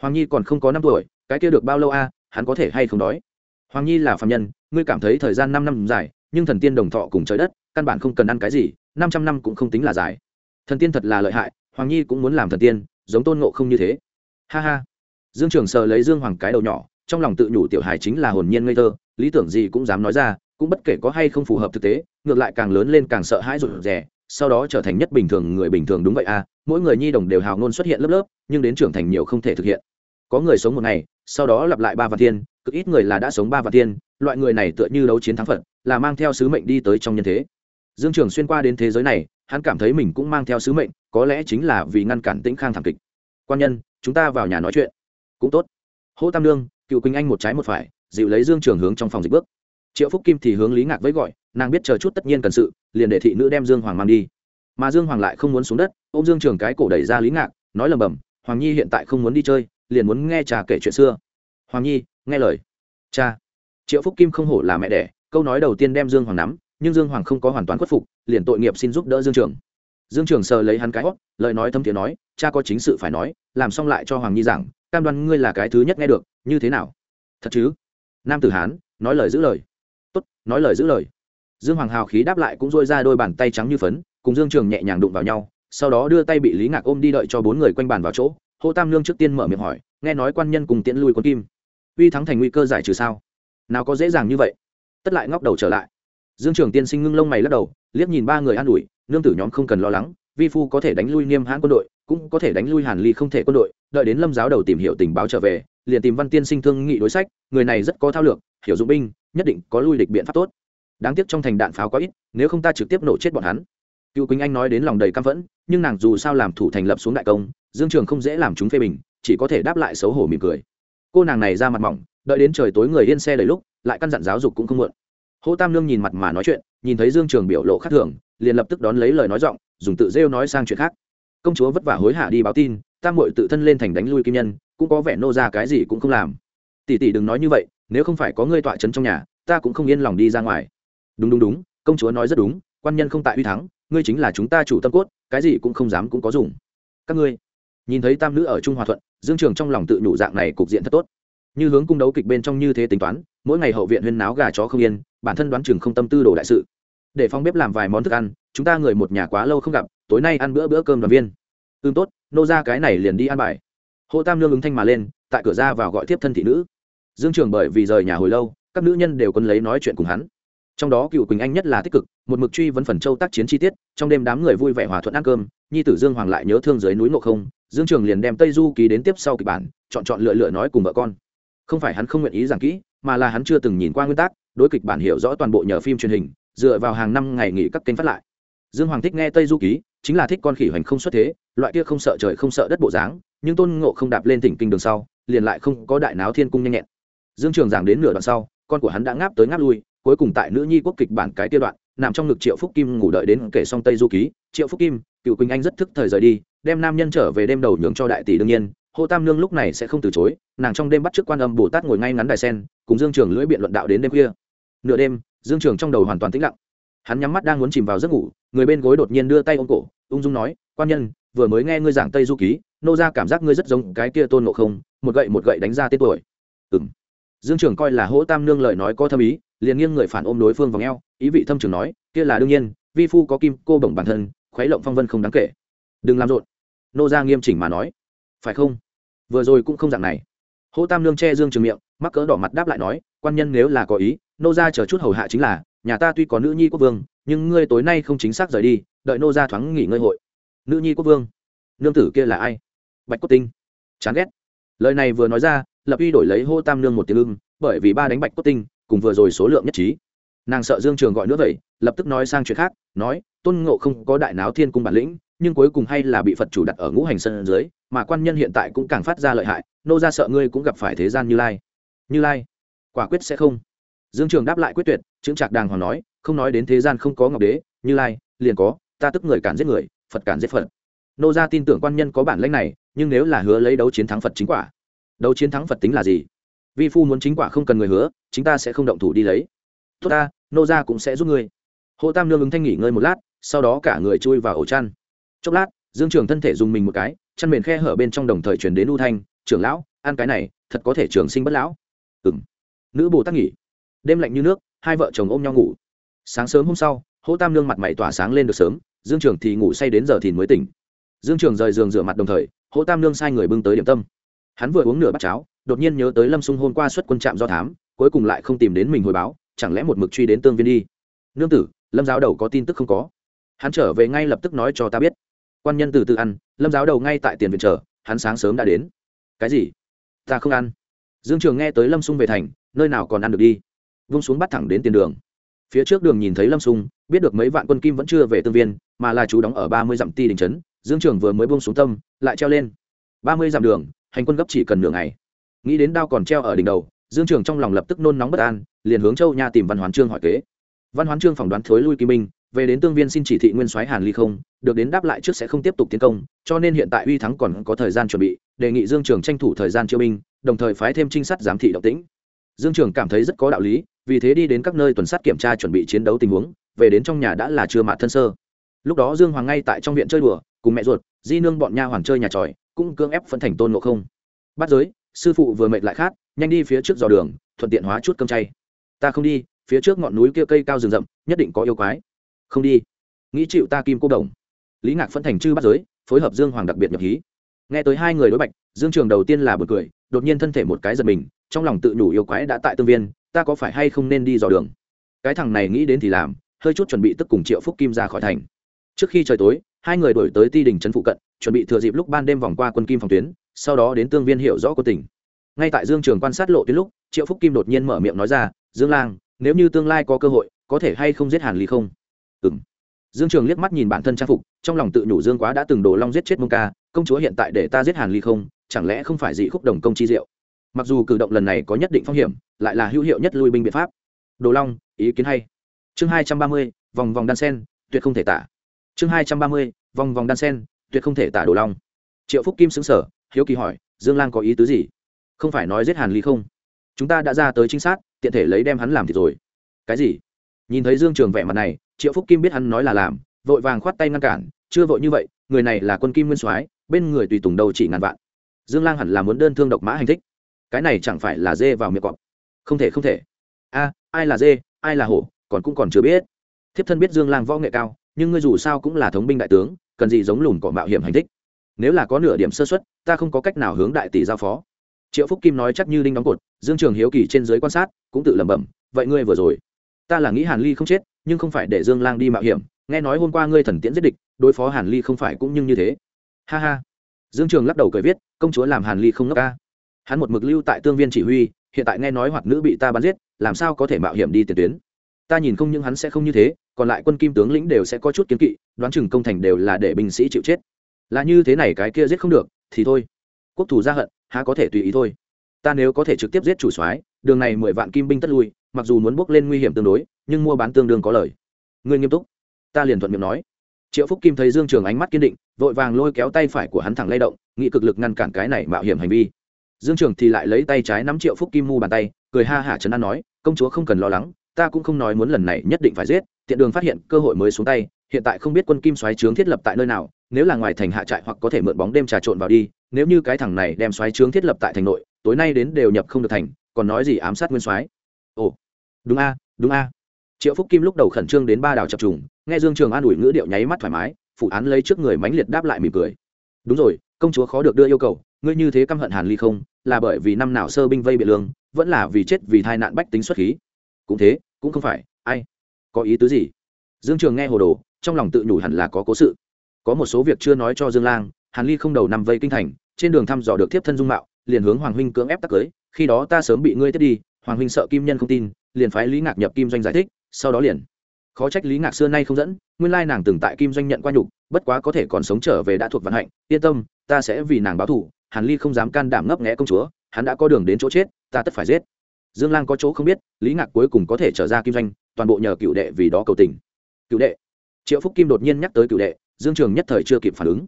Hoàng nhi còn không có năm tuổi, cái kia được bao lâu a, hắn có thể hay không đói? Hoàng nhi là phạm nhân, ngươi cảm thấy thời gian năm năm dài, nhưng thần tiên đồng thọ cùng trời đất, căn bản không cần ăn cái gì, năm trăm năm cũng không tính là dài. Thần tiên thật là lợi hại, hoàng nhi cũng muốn làm thần tiên, giống tôn ngộ không như thế. Ha ha. Dương trường sờ lấy dương hoàng cái đầu nhỏ trong lòng tự nhủ tiểu hài chính là hồn nhiên ngây thơ, lý tưởng gì cũng dám nói ra, cũng bất kể có hay không phù hợp thực tế, ngược lại càng lớn lên càng sợ hãi rụt rè, sau đó trở thành nhất bình thường người bình thường đúng vậy à mỗi người nhi đồng đều hào ngôn xuất hiện lớp lớp, nhưng đến trưởng thành nhiều không thể thực hiện. Có người sống một ngày, sau đó lặp lại ba vạn thiên, cực ít người là đã sống ba vạn thiên, loại người này tựa như đấu chiến thắng phật là mang theo sứ mệnh đi tới trong nhân thế. Dương trường xuyên qua đến thế giới này, hắn cảm thấy mình cũng mang theo sứ mệnh, có lẽ chính là vì ngăn cản tĩnh khang thảm kịch. Quan nhân, chúng ta vào nhà nói chuyện. Cũng tốt. Hỗ tam đương cựu quỳnh anh một trái một phải, dịu lấy dương trường hướng trong phòng dịch bước. Triệu phúc kim thì hướng lý ngạc với gọi, nàng biết chờ chút tất nhiên cần sự, liền để thị nữ đem dương hoàng mang đi. Mà dương hoàng lại không muốn xuống đất ô m dương trường cái cổ đẩy ra lý ngạc, nói lầm bầm, hoàng nhi hiện tại không muốn đi chơi, liền muốn nghe trà kể chuyện xưa. Hoàng nhi, nghe lời. Cha. Triệu phúc kim không hổ là mẹ đẻ, câu nói đầu tiên đem dương hoàng nắm, nhưng dương hoàng không có hoàn toàn khuất phục, liền tội nghiệp xin giúp đỡ dương trường. Dương trường sờ lấy hắn cái hót lời nói thâm thiế nói, cha có chính sự phải nói, làm xong lại cho hoàng nhi rằng cam đoan ngươi là cái thứ nhất nghe được, như thế nào? Thật chứ? Nam tử hán, nói lời giữ lời. Tốt, nói lời giữ lời. Dương hoàng hào khí đáp lại cũng dôi ra đôi bàn tay trắng như phấn, cùng dương trường nhẹ nhàng đụng vào nhau, sau đó đưa tay bị lý ngạc ôm đi đợi cho bốn người quanh bàn vào chỗ, hô tam lương trước tiên mở miệng hỏi, nghe nói quan nhân cùng tiễn lui quân kim. Uy thắng thành nguy cơ giải trừ sao? Nào có dễ dàng như vậy. Tất lại ngóc đầu trở lại. Dương trường tiên sinh ngưng lông mày lắc đầu, liếc nhìn ba người an ủi, nương tử nhóm không cần lo lắng, vi phu có thể đánh lui niêm hãn quân đội cũng có thể đánh lui hàn ly không thể quân đội, đợi đến lâm giáo đầu tìm hiểu tình báo trở về, liền tìm văn tiên sinh thương nghị đối sách, người này rất có thao lược, hiểu dụng binh, nhất định có lui địch biện pháp tốt. Đáng tiếc trong thành đạn pháo quá ít, nếu không ta trực tiếp nổ chết bọn hắn. Cựu quỳnh anh nói đến lòng đầy căm phẫn, nhưng nàng dù sao làm thủ thành lập xuống đại công, dương trường không dễ làm chúng phê bình, chỉ có thể đáp lại xấu hổ mỉm cười. Cô nàng này ra mặt mỏng, đợi đến trời tối người yên xe đầy lúc, lại căn dặn giáo dục cũng không muộn. Hô tam lương nhìn mặt mà nói chuyện, nhìn thấy dương trường biểu lộ khác thường, liền lập tức đón lấy lời nói giọng, dùng tự rêu nói sang chuyện khác công chúa vất vả hối hả đi báo tin, tam mội tự thân lên thành đánh lui kim nhân, cũng có vẻ nô ra cái gì cũng không làm. Tỷ tỷ đừng nói như vậy, nếu không phải có ngươi tọa trấn trong nhà, ta cũng không yên lòng đi ra ngoài. Đúng đúng đúng, công chúa nói rất đúng, quan nhân không tại uy thắng, ngươi chính là chúng ta chủ tâm cốt, cái gì cũng không dám cũng có dùng. Các ngươi, nhìn thấy tam nữ ở trung hòa thuận, dương trường trong lòng tự nhủ dạng này cục diện thật tốt. Như hướng cung đấu kịch bên trong như thế tính toán, mỗi ngày hậu viện huyên náo gà chó không yên, bản thân đoán chừng không tâm tư đồ đại sự. Để phong bếp làm vài món thức ăn, chúng ta người một nhà quá lâu không gặp tối nay ăn bữa bữa cơm đoàn viên. Ưm tốt, nô ra cái này liền đi ăn bài. Hộ tam lương ứng thanh mà lên, tại cửa ra vào gọi tiếp thân thị nữ. Dương trường bởi vì rời nhà hồi lâu, các nữ nhân đều quân lấy nói chuyện cùng hắn. Trong đó cựu quỳnh anh nhất là tích cực, một mực truy vấn phần châu tác chiến chi tiết, trong đêm đám người vui vẻ hòa thuận ăn cơm, nhi tử dương hoàng lại nhớ thương dưới núi ngộ không, dương trường liền đem tây du ký đến tiếp sau kịch bản, chọn chọn lựa lựa nói cùng vợ con. Không phải hắn không nguyện ý giảng kỹ, mà là hắn chưa từng nhìn qua nguyên tắc, đối kịch bản hiểu rõ toàn bộ nhờ phim truyền hình, dựa vào hàng năm ngày nghỉ các kênh phát lại dương hoàng thích nghe tây du ký, chính là thích con khỉ hoành không xuất thế, loại kia không sợ trời không sợ đất bộ dáng, nhưng tôn ngộ không đạp lên thỉnh kinh đường sau, liền lại không có đại náo thiên cung nhanh nhẹn. Dương trường giảng đến nửa đoạn sau, con của hắn đã ngáp tới ngáp lui, cuối cùng tại nữ nhi quốc kịch bản cái tiêu đoạn, nằm trong ngực triệu phúc kim ngủ đợi đến kể xong tây du ký. Triệu phúc kim, cựu quỳnh anh rất thức thời rời đi, đem nam nhân trở về đêm đầu nhường cho đại tỷ đương nhiên. Hô tam nương lúc này sẽ không từ chối, nàng trong đêm bắt t quan âm bồ tát ngồi ngay ngắn đài sen, cùng dương trường lưỡi biện luận đạo đến đêm khuya. Nửa đêm, dương trường trong đầu hoàn toàn tĩnh lặng. Hắn nhắm mắt đang muốn chìm vào giấc ngủ người bên gối đột nhiên đưa tay ôm cổ, ung dung nói, quan nhân, vừa mới nghe ngươi giảng tây du ký, nô ra cảm giác ngươi rất giống cái kia tôn ngộ không, một gậy một gậy đánh ra tên tuổi. Ừ m dương trường coi là hỗ tam nương lời nói có thâm ý, liền nghiêng người phản ôm đối phương vào ngheo ý vị thâm trường nói, kia là đương nhiên, vi phu có kim, cô bổng bản thân, khuấy lộng phong vân không đáng kể. Đừng làm rộn. Nô ra nghiêm chỉnh mà nói. Phải không? Vừa rồi cũng không dạng này. Hỗ tam nương che dương trường miệng, mắc cỡ đỏ mặt đáp lại nói, quan nhân nếu là có ý, nô ra chờ chút hầu hạ chính là, nhà ta tuy có nữ nhi quốc vương nhưng ngươi tối nay không chính xác rời đi, đợi nô ra thoáng nghỉ ngơi hội. Nữ nhi quốc vương, nương tử kia là ai? Bạch cốt tinh. Chán ghét. Lời này vừa nói ra, lập uy đổi lấy hô tam nương một tiếng ưng, bởi vì ba đánh bạch cốt tinh, cùng vừa rồi số lượng nhất trí. Nàng sợ dương trường gọi nữa vậy, lập tức nói sang chuyện khác, nói, tôn ngộ không có đại náo thiên cung bản lĩnh, nhưng cuối cùng hay là bị phật chủ đặt ở ngũ hành sân dưới, mà quan nhân hiện tại cũng càng phát ra lợi hại, nô ra sợ ngươi cũng gặp phải thế gian như lai. Như lai? Quả quyết sẽ không. Dương trường đáp lại quyết tuyệt chứng trạc đàng hoàng nói, không nói đến thế gian không có ngọc đế, như lai, liền có, ta tức người cản giết người, phật cản giết phật. Nô gia tin tưởng quan nhân có bản lãnh này, nhưng nếu là hứa lấy đấu chiến thắng phật chính quả. Đấu chiến thắng phật tính là gì? Vi phu muốn chính quả không cần người hứa chúng ta sẽ không động thủ đi lấy. Tốt ta, nô gia cũng sẽ giúp ngươi. Hộ tam nương ứng thanh nghỉ ngơi một lát, sau đó cả người chui vào ổ chăn. Chốc lát, dương trường thân thể dùng mình một cái chăn mền khe hở bên trong đồng thời chuyển đến u thanh, trưởng lão, ăn cái này, thật có thể trường sinh bất lão. Ừng nữ bồ tát nghỉ. Đêm lạnh như nước hai vợ chồng ôm nhau ngủ. Sáng sớm hôm sau, hỗ tam nương mặt mày tỏa sáng lên được sớm, dương trường thì ngủ say đến giờ thì mới tỉnh. Dương trường rời giường rửa mặt đồng thời, hỗ tam nương sai người bưng tới điểm tâm. Hắn vừa uống nửa bát cháo, đột nhiên nhớ tới lâm sung hôm qua xuất quân trạm do thám, cuối cùng lại không tìm đến mình hồi báo, chẳng lẽ một mực truy đến tương viên đi? Nương tử, lâm giáo đầu có tin tức không có? Hắn trở về ngay lập tức nói cho ta biết. Quan nhân từ từ ăn, lâm giáo đầu ngay tại tiền viện chờ, hắn sáng sớm đã đến. Cái gì? Ta không ăn. Dương trường nghe tới lâm sung về thành, nơi nào còn ăn được đi? Vung xuống bắt thẳng đến tiền đường. Phía trước đường nhìn thấy lâm sung, biết được mấy vạn quân kim vẫn chưa về tương viên, mà là chú đóng ở ba mươi dặm ti đình trấn, dương trường vừa mới buông xuống tâm, lại treo lên. Ba mươi dặm đường, hành quân gấp chỉ cần nửa ngày. Nghĩ đến đao còn treo ở đỉnh đầu, dương trường trong lòng lập tức nôn nóng bất an, liền hướng châu nha tìm văn hoán trương hỏi kế. Văn hoán trương phỏng đoán thối lui kim minh, về đến tương viên xin chỉ thị nguyên soái hàn ly không, được đến đáp lại trước sẽ không tiếp tục tiến công, cho nên hiện tại uy thắng còn có thời gian chuẩn bị, đề nghị dương trường tranh thủ thời gian chiêu binh, đồng thời phái thêm trinh sát giám thị động tĩnh. Dương trường cảm thấy rất có đạo lý vì thế đi đến các nơi tuần sát kiểm tra chuẩn bị chiến đấu tình huống, về đến trong nhà đã là chưa mạt thân sơ. Lúc đó dương hoàng ngay tại trong viện chơi đùa, cùng mẹ ruột, di nương bọn nha hoàng chơi nhà tròi, cũng cưỡng ép phân thành tôn ngộ không. Bắt giới, sư phụ vừa mệt lại khát, nhanh đi phía trước dò đường, thuận tiện hóa chút cơm chay. Ta không đi, phía trước ngọn núi kia cây cao rừng rậm, nhất định có yêu quái. Không đi. Nghĩ chịu ta kim cô đồng. Lý ngạc phân thành chư bắt giới, phối hợp dương hoàng đặc biệt nhập hí. Nghe tới hai người đối bạch, dương trường đầu tiên là bật cười, đột nhiên thân thể một cái giật mình, trong lòng tự nhủ yêu quái đã tại tương viên ta có phải hay không nên đi dò đường? Cái thằng này nghĩ đến thì làm, hơi chút chuẩn bị tức cùng triệu phúc kim ra khỏi thành. Trước khi trời tối, hai người đổi tới ti đình trấn phụ cận, chuẩn bị thừa dịp lúc ban đêm vòng qua quân kim phòng tuyến, sau đó đến tương viên hiểu rõ của tỉnh ngay tại dương trường quan sát lộ tuyến lúc, triệu phúc kim đột nhiên mở miệng nói ra, dương lang, nếu như tương lai có cơ hội, có thể hay không giết hàn ly không? Ừ m dương trường liếc mắt nhìn bản thân trang phục, trong lòng tự nhủ dương quá đã từng đồ long giết chết mông ca, công chúa hiện tại để ta giết hàn ly không, chẳng lẽ không phải dị khúc đồng công chi diệu? Mặc dù cử động lần này có nhất định phong hiểm, lại là hữu hiệu nhất lui binh biện pháp. Đồ long, ý kiến hay. Chương hai trăm ba mươi, vòng vòng đan sen, tuyệt không thể tả. Chương hai trăm ba mươi, vòng vòng đan sen, tuyệt không thể tả đồ long. Triệu phúc kim xứng sở hiếu kỳ hỏi, dương lang có ý tứ gì? Không phải nói giết hàn ly không? Chúng ta đã ra tới trinh sát, tiện thể lấy đem hắn làm thì rồi. Cái gì? Nhìn thấy dương trường vẻ mặt này, triệu phúc kim biết hắn nói là làm, vội vàng khoát tay ngăn cản, chưa vội như vậy, người này là quân kim nguyên soái, bên người tùy tùng đầu chỉ ngàn vạn. Dương lang hẳn là muốn đơn thương độc mã hành thích cái này chẳng phải là dê vào miệng cọp. Không thể không thể. A, ai là dê, ai là hổ, còn cũng còn chưa biết. Thiếp thân biết dương lang võ nghệ cao, nhưng ngươi dù sao cũng là thống binh đại tướng, cần gì giống lùn cỏ mạo hiểm hành thích. Nếu là có nửa điểm sơ xuất ta không có cách nào hướng đại tỷ giao phó. Triệu phúc kim nói chắc như đinh đóng cột, dương trường hiếu kỳ trên giới quan sát, cũng tự lẩm bẩm, vậy ngươi vừa rồi, ta là nghĩ hàn ly không chết, nhưng không phải để dương lang đi mạo hiểm, nghe nói hôm qua ngươi thần tiễn giết địch, đối phó hàn ly không phải cũng nhưng như thế. Ha ha. Dương trường lắc đầu cười viết, công chúa làm hàn ly không ngốc ca hắn một mực lưu tại tương viên chỉ huy, hiện tại nghe nói hoặc nữ bị ta bắn giết, làm sao có thể mạo hiểm đi tiền tuyến? Ta nhìn không những hắn sẽ không như thế, còn lại quân kim tướng lĩnh đều sẽ có chút kiến kỵ, đoán chừng công thành đều là để binh sĩ chịu chết. Là như thế này cái kia giết không được, thì thôi. Quốc thủ ra hận, há có thể tùy ý thôi. Ta nếu có thể trực tiếp giết chủ soái, đường này mười vạn kim binh tất lui, mặc dù muốn bước lên nguy hiểm tương đối, nhưng mua bán tương đương có lời ngươi nghiêm túc. Ta liền thuận miệng nói. Triệu phúc kim thấy dương trường ánh mắt kiên định, vội vàng lôi kéo tay phải của hắn thẳng lay động nghị cực lực ngăn cản cái này mạo hiểm hành vi dương trường thì lại lấy tay trái nắm triệu phúc kim mu bàn tay, cười ha hả trấn an nói, công chúa không cần lo lắng, ta cũng không nói muốn lần này nhất định phải giết, tiện đường phát hiện cơ hội mới xuống tay, hiện tại không biết quân kim xoáy trướng thiết lập tại nơi nào, nếu là ngoài thành hạ trại hoặc có thể mượn bóng đêm trà trộn vào đi, nếu như cái thằng này đem xoáy trướng thiết lập tại thành nội, tối nay đến đều nhập không được thành, còn nói gì ám sát nguyên soái? Ồ, đúng a đúng a. Triệu phúc kim lúc đầu khẩn trương đến ba đảo chập trùng, nghe dương trường an ủi ngữ điệu nháy mắt thoải mái phụ án lấy trước người mãnh liệt đáp lại mỉm cười. Đúng rồi, công chúa khó được đưa yêu cầu ngươi như thế căm hận hàn ly không? Là bởi vì năm nào sơ binh vây biện lương, vẫn là vì chết vì tai nạn bách tính xuất khí. Cũng thế, cũng không phải. Ai? Có ý tứ gì? Dương trường nghe hồ đồ, trong lòng tự nhủ hẳn là có cố sự. Có một số việc chưa nói cho dương lang, hàn ly không đầu năm vây kinh thành, trên đường thăm dò được tiếp thân dung mạo, liền hướng hoàng huynh cưỡng ép tắc cưới, khi đó ta sớm bị ngươi tiếp đi, hoàng huynh sợ kim nhân không tin, liền phái lý ngạc nhập kim doanh giải thích, sau đó liền. Khó trách lý ngạc xưa nay không dẫn, nguyên lai nàng từng tại kim doanh nhận qua nhục, bất quá có thể còn sống trở về đã thuộc vận hạnh, yên tâm, ta sẽ vì nàng báo thù hàn ly không dám can đảm ngấp nghẽ công chúa, hắn đã có đường đến chỗ chết, ta tất phải giết. Dương lang có chỗ không biết, lý ngạc cuối cùng có thể trở ra kim doanh, toàn bộ nhờ cựu đệ vì đó cầu tình. Cựu đệ. Triệu phúc kim đột nhiên nhắc tới cựu đệ, dương trường nhất thời chưa kịp phản ứng.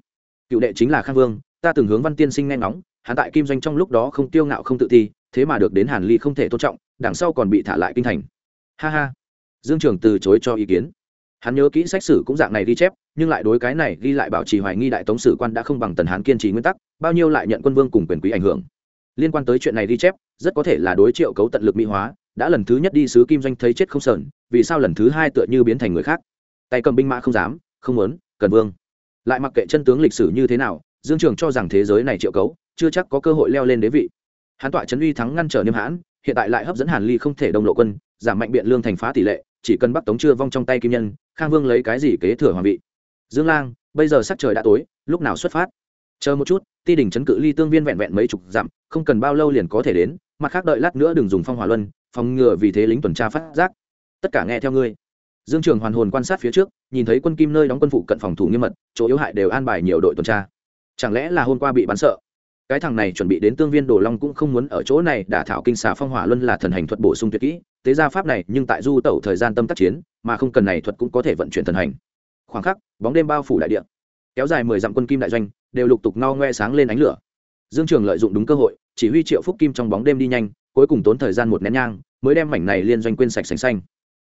Cựu đệ chính là khang vương, ta từng hướng văn tiên sinh nghe ngóng, hắn tại kim doanh trong lúc đó không tiêu ngạo không tự ti, thế mà được đến hàn ly không thể tôn trọng, đằng sau còn bị thả lại kinh thành. Ha ha. Dương trường từ chối cho ý kiến hắn nhớ kỹ sách sử cũng dạng này ghi chép, nhưng lại đối cái này ghi lại bảo trì hoài nghi đại tống sử quan đã không bằng tần hán kiên trì nguyên tắc, bao nhiêu lại nhận quân vương cùng quyền quý ảnh hưởng. Liên quan tới chuyện này ghi chép, rất có thể là đối triệu cấu tận lực mỹ hóa, đã lần thứ nhất đi sứ kim doanh thấy chết không sờn, vì sao lần thứ hai tựa như biến thành người khác? Tay cầm binh mã không dám, không muốn, cần vương. Lại mặc kệ chân tướng lịch sử như thế nào, dương trường cho rằng thế giới này triệu cấu, chưa chắc có cơ hội leo lên đế vị. Hán tọa trấn uy thắng ngăn trở niêm hãn, hiện tại lại hấp dẫn hàn ly không thể đồng lộ quân, giảm mạnh biện lương thành phá tỷ lệ, chỉ cần bắc tống chưa vong trong tay kim nhân khang vương lấy cái gì kế thừa hoàng vị? Dương lang, bây giờ sắc trời đã tối, lúc nào xuất phát? Chờ một chút, ti đình chấn cự ly tương viên vẹn vẹn mấy chục dặm, không cần bao lâu liền có thể đến, mặt khác đợi lát nữa đừng dùng phong hỏa luân, phòng ngừa vì thế lính tuần tra phát giác. Tất cả nghe theo ngươi. Dương trường hoàn hồn quan sát phía trước, nhìn thấy quân kim nơi đóng quân phụ cận phòng thủ nghiêm mật, chỗ yếu hại đều an bài nhiều đội tuần tra. Chẳng lẽ là hôm qua bị bắn sợ? Cái thằng này chuẩn bị đến tương viên đồ long cũng không muốn ở chỗ này, đả thảo kinh xà phong hỏa luân là thần hành thuật bổ sung tuyệt kỹ tế gia pháp này nhưng tại du tẩu thời gian tâm tác chiến, mà không cần này thuật cũng có thể vận chuyển thần hành. Khoảng khắc, bóng đêm bao phủ đại địa. Kéo dài mười dặm quân kim đại doanh, đều lục tục ngao ngoe sáng lên ánh lửa. Dương trường lợi dụng đúng cơ hội, chỉ huy triệu phúc kim trong bóng đêm đi nhanh, cuối cùng tốn thời gian một nén nhang, mới đem mảnh này liên doanh quên sạch sành xanh.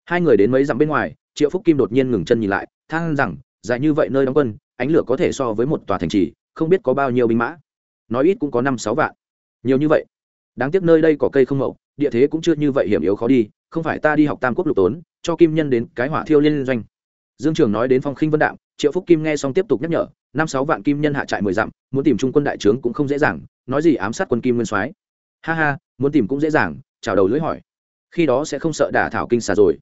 Hai người đến mấy dặm bên ngoài, triệu phúc kim đột nhiên ngừng chân nhìn lại, than rằng, dài như vậy nơi đóng quân, ánh lửa có thể so với một tòa thành trì, không biết có bao nhiêu binh mã nói ít cũng có năm sáu vạn. Nhiều như vậy. Đáng tiếc nơi đây có cây không mậu, địa thế cũng chưa như vậy hiểm yếu khó đi, không phải ta đi học tam quốc lục tốn, cho kim nhân đến cái hỏa thiêu liên doanh. Dương trường nói đến phong khinh vân đạm, triệu phúc kim nghe xong tiếp tục nhắc nhở, năm sáu vạn kim nhân hạ trại mười dặm, muốn tìm trung quân đại trướng cũng không dễ dàng, nói gì ám sát quân kim nguyên soái. Ha ha, muốn tìm cũng dễ dàng, chào đầu lưỡi hỏi. Khi đó sẽ không sợ đả thảo kinh xà rồi.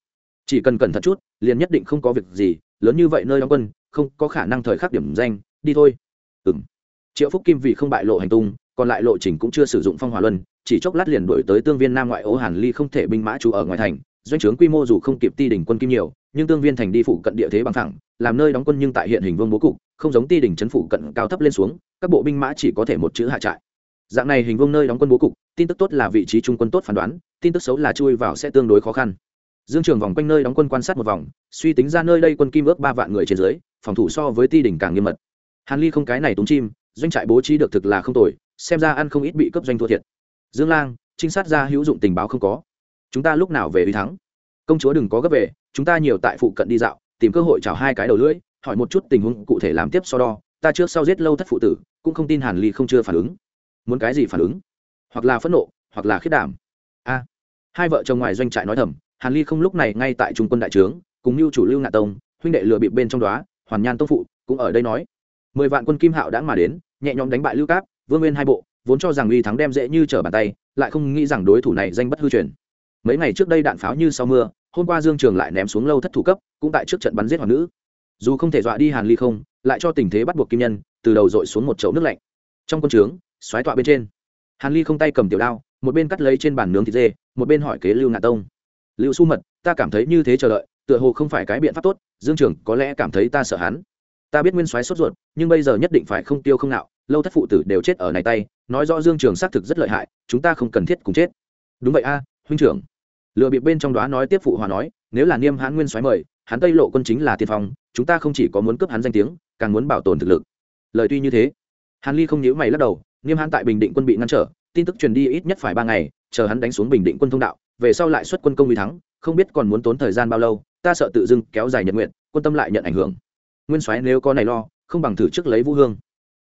Chỉ cần cẩn thận chút, liền nhất định không có việc gì, lớn như vậy nơi đóng quân, không có khả năng thời khắc điểm danh, đi thôi. Ừng triệu phúc kim vì không bại lộ hành tung, còn lại lộ trình cũng chưa sử dụng phong hỏa luân, chỉ chốc lát liền đổi tới tương viên nam ngoại ô hàn ly không thể binh mã trú ở ngoài thành, doanh trướng quy mô dù không kịp ti đỉnh quân kim nhiều, nhưng tương viên thành đi phụ cận địa thế bằng thẳng làm nơi đóng quân nhưng tại hiện hình vương bố cục, không giống ti đỉnh trấn phủ cận cao thấp lên xuống, các bộ binh mã chỉ có thể một chữ hạ trại. Dạng này hình vương nơi đóng quân bố cục, tin tức tốt là vị trí trung quân tốt phán đoán, tin tức xấu là chui vào sẽ tương đối khó khăn. Dương trường vòng quanh nơi đóng quân quan sát một vòng, suy tính ra nơi đây quân kim ước ba vạn người trên dưới, phòng thủ so với ti đỉnh càng nghiêm mật. Hàn ly không cái này túng chim doanh trại bố trí được thực là không tồi, xem ra ăn không ít bị cấp doanh thua thiệt. Dương lang, trinh sát ra hữu dụng tình báo không có. Chúng ta lúc nào về uy thắng? Công chúa đừng có gấp về, chúng ta nhiều tại phụ cận đi dạo, tìm cơ hội chào hai cái đầu lưỡi, hỏi một chút tình huống cụ thể làm tiếp so đo, ta trước sau giết lâu thất phụ tử, cũng không tin hàn ly không chưa phản ứng. Muốn cái gì phản ứng? Hoặc là phẫn nộ, hoặc là khiết đảm. A. Hai vợ chồng ngoài doanh trại nói thầm, hàn ly không lúc này ngay tại trung quân đại trướng, cùng lưu chủ lưu ngạ tông, huynh đệ lừa bịp bên trong đó hoàn nhan tông phụ, cũng ở đây nói. Mười vạn quân kim hạo đã mà đến nhẹ nhõm đánh bại lưu cáp, vương nguyên hai bộ, vốn cho rằng uy thắng đem dễ như trở bàn tay, lại không nghĩ rằng đối thủ này danh bất hư truyền. Mấy ngày trước đây đạn pháo như sau mưa, hôm qua dương trường lại ném xuống lâu thất thủ cấp, cũng tại trước trận bắn giết hoàng nữ. Dù không thể dọa đi hàn ly không, lại cho tình thế bắt buộc kim nhân, từ đầu dội xuống một chậu nước lạnh. Trong quân trướng xoáy tọa bên trên. Hàn ly không tay cầm tiểu đao, một bên cắt lấy trên bàn nướng thịt dê, một bên hỏi kế lưu ngạn tông. Lưu su mật, ta cảm thấy như thế chờ đợi, tựa hồ không phải cái biện pháp tốt, dương trường có lẽ cảm thấy ta sợ hắn ta biết nguyên soái sốt ruột, nhưng bây giờ nhất định phải không tiêu không nạo, lâu thất phụ tử đều chết ở này tay, nói rõ dương trường xác thực rất lợi hại, chúng ta không cần thiết cùng chết. Đúng vậy a, huynh trưởng. Lựa bị bên trong đó nói tiếp phụ hòa nói, nếu là niêm hãn nguyên soái mời, hắn tây lộ quân chính là tiên phong, chúng ta không chỉ có muốn cướp hắn danh tiếng, càng muốn bảo tồn thực lực. Lời tuy như thế, hàn ly không nhíu mày lắc đầu, niêm hãn tại bình định quân bị ngăn trở, tin tức truyền đi ít nhất phải ba ngày, chờ hắn đánh xuống bình định quân thông đạo, về sau lại xuất quân công uy thắng, không biết còn muốn tốn thời gian bao lâu, ta sợ tự dưng kéo dài nhật nguyện, quân tâm lại nhận ảnh hưởng nguyên soái nếu có này lo, không bằng thử trước lấy vũ hương.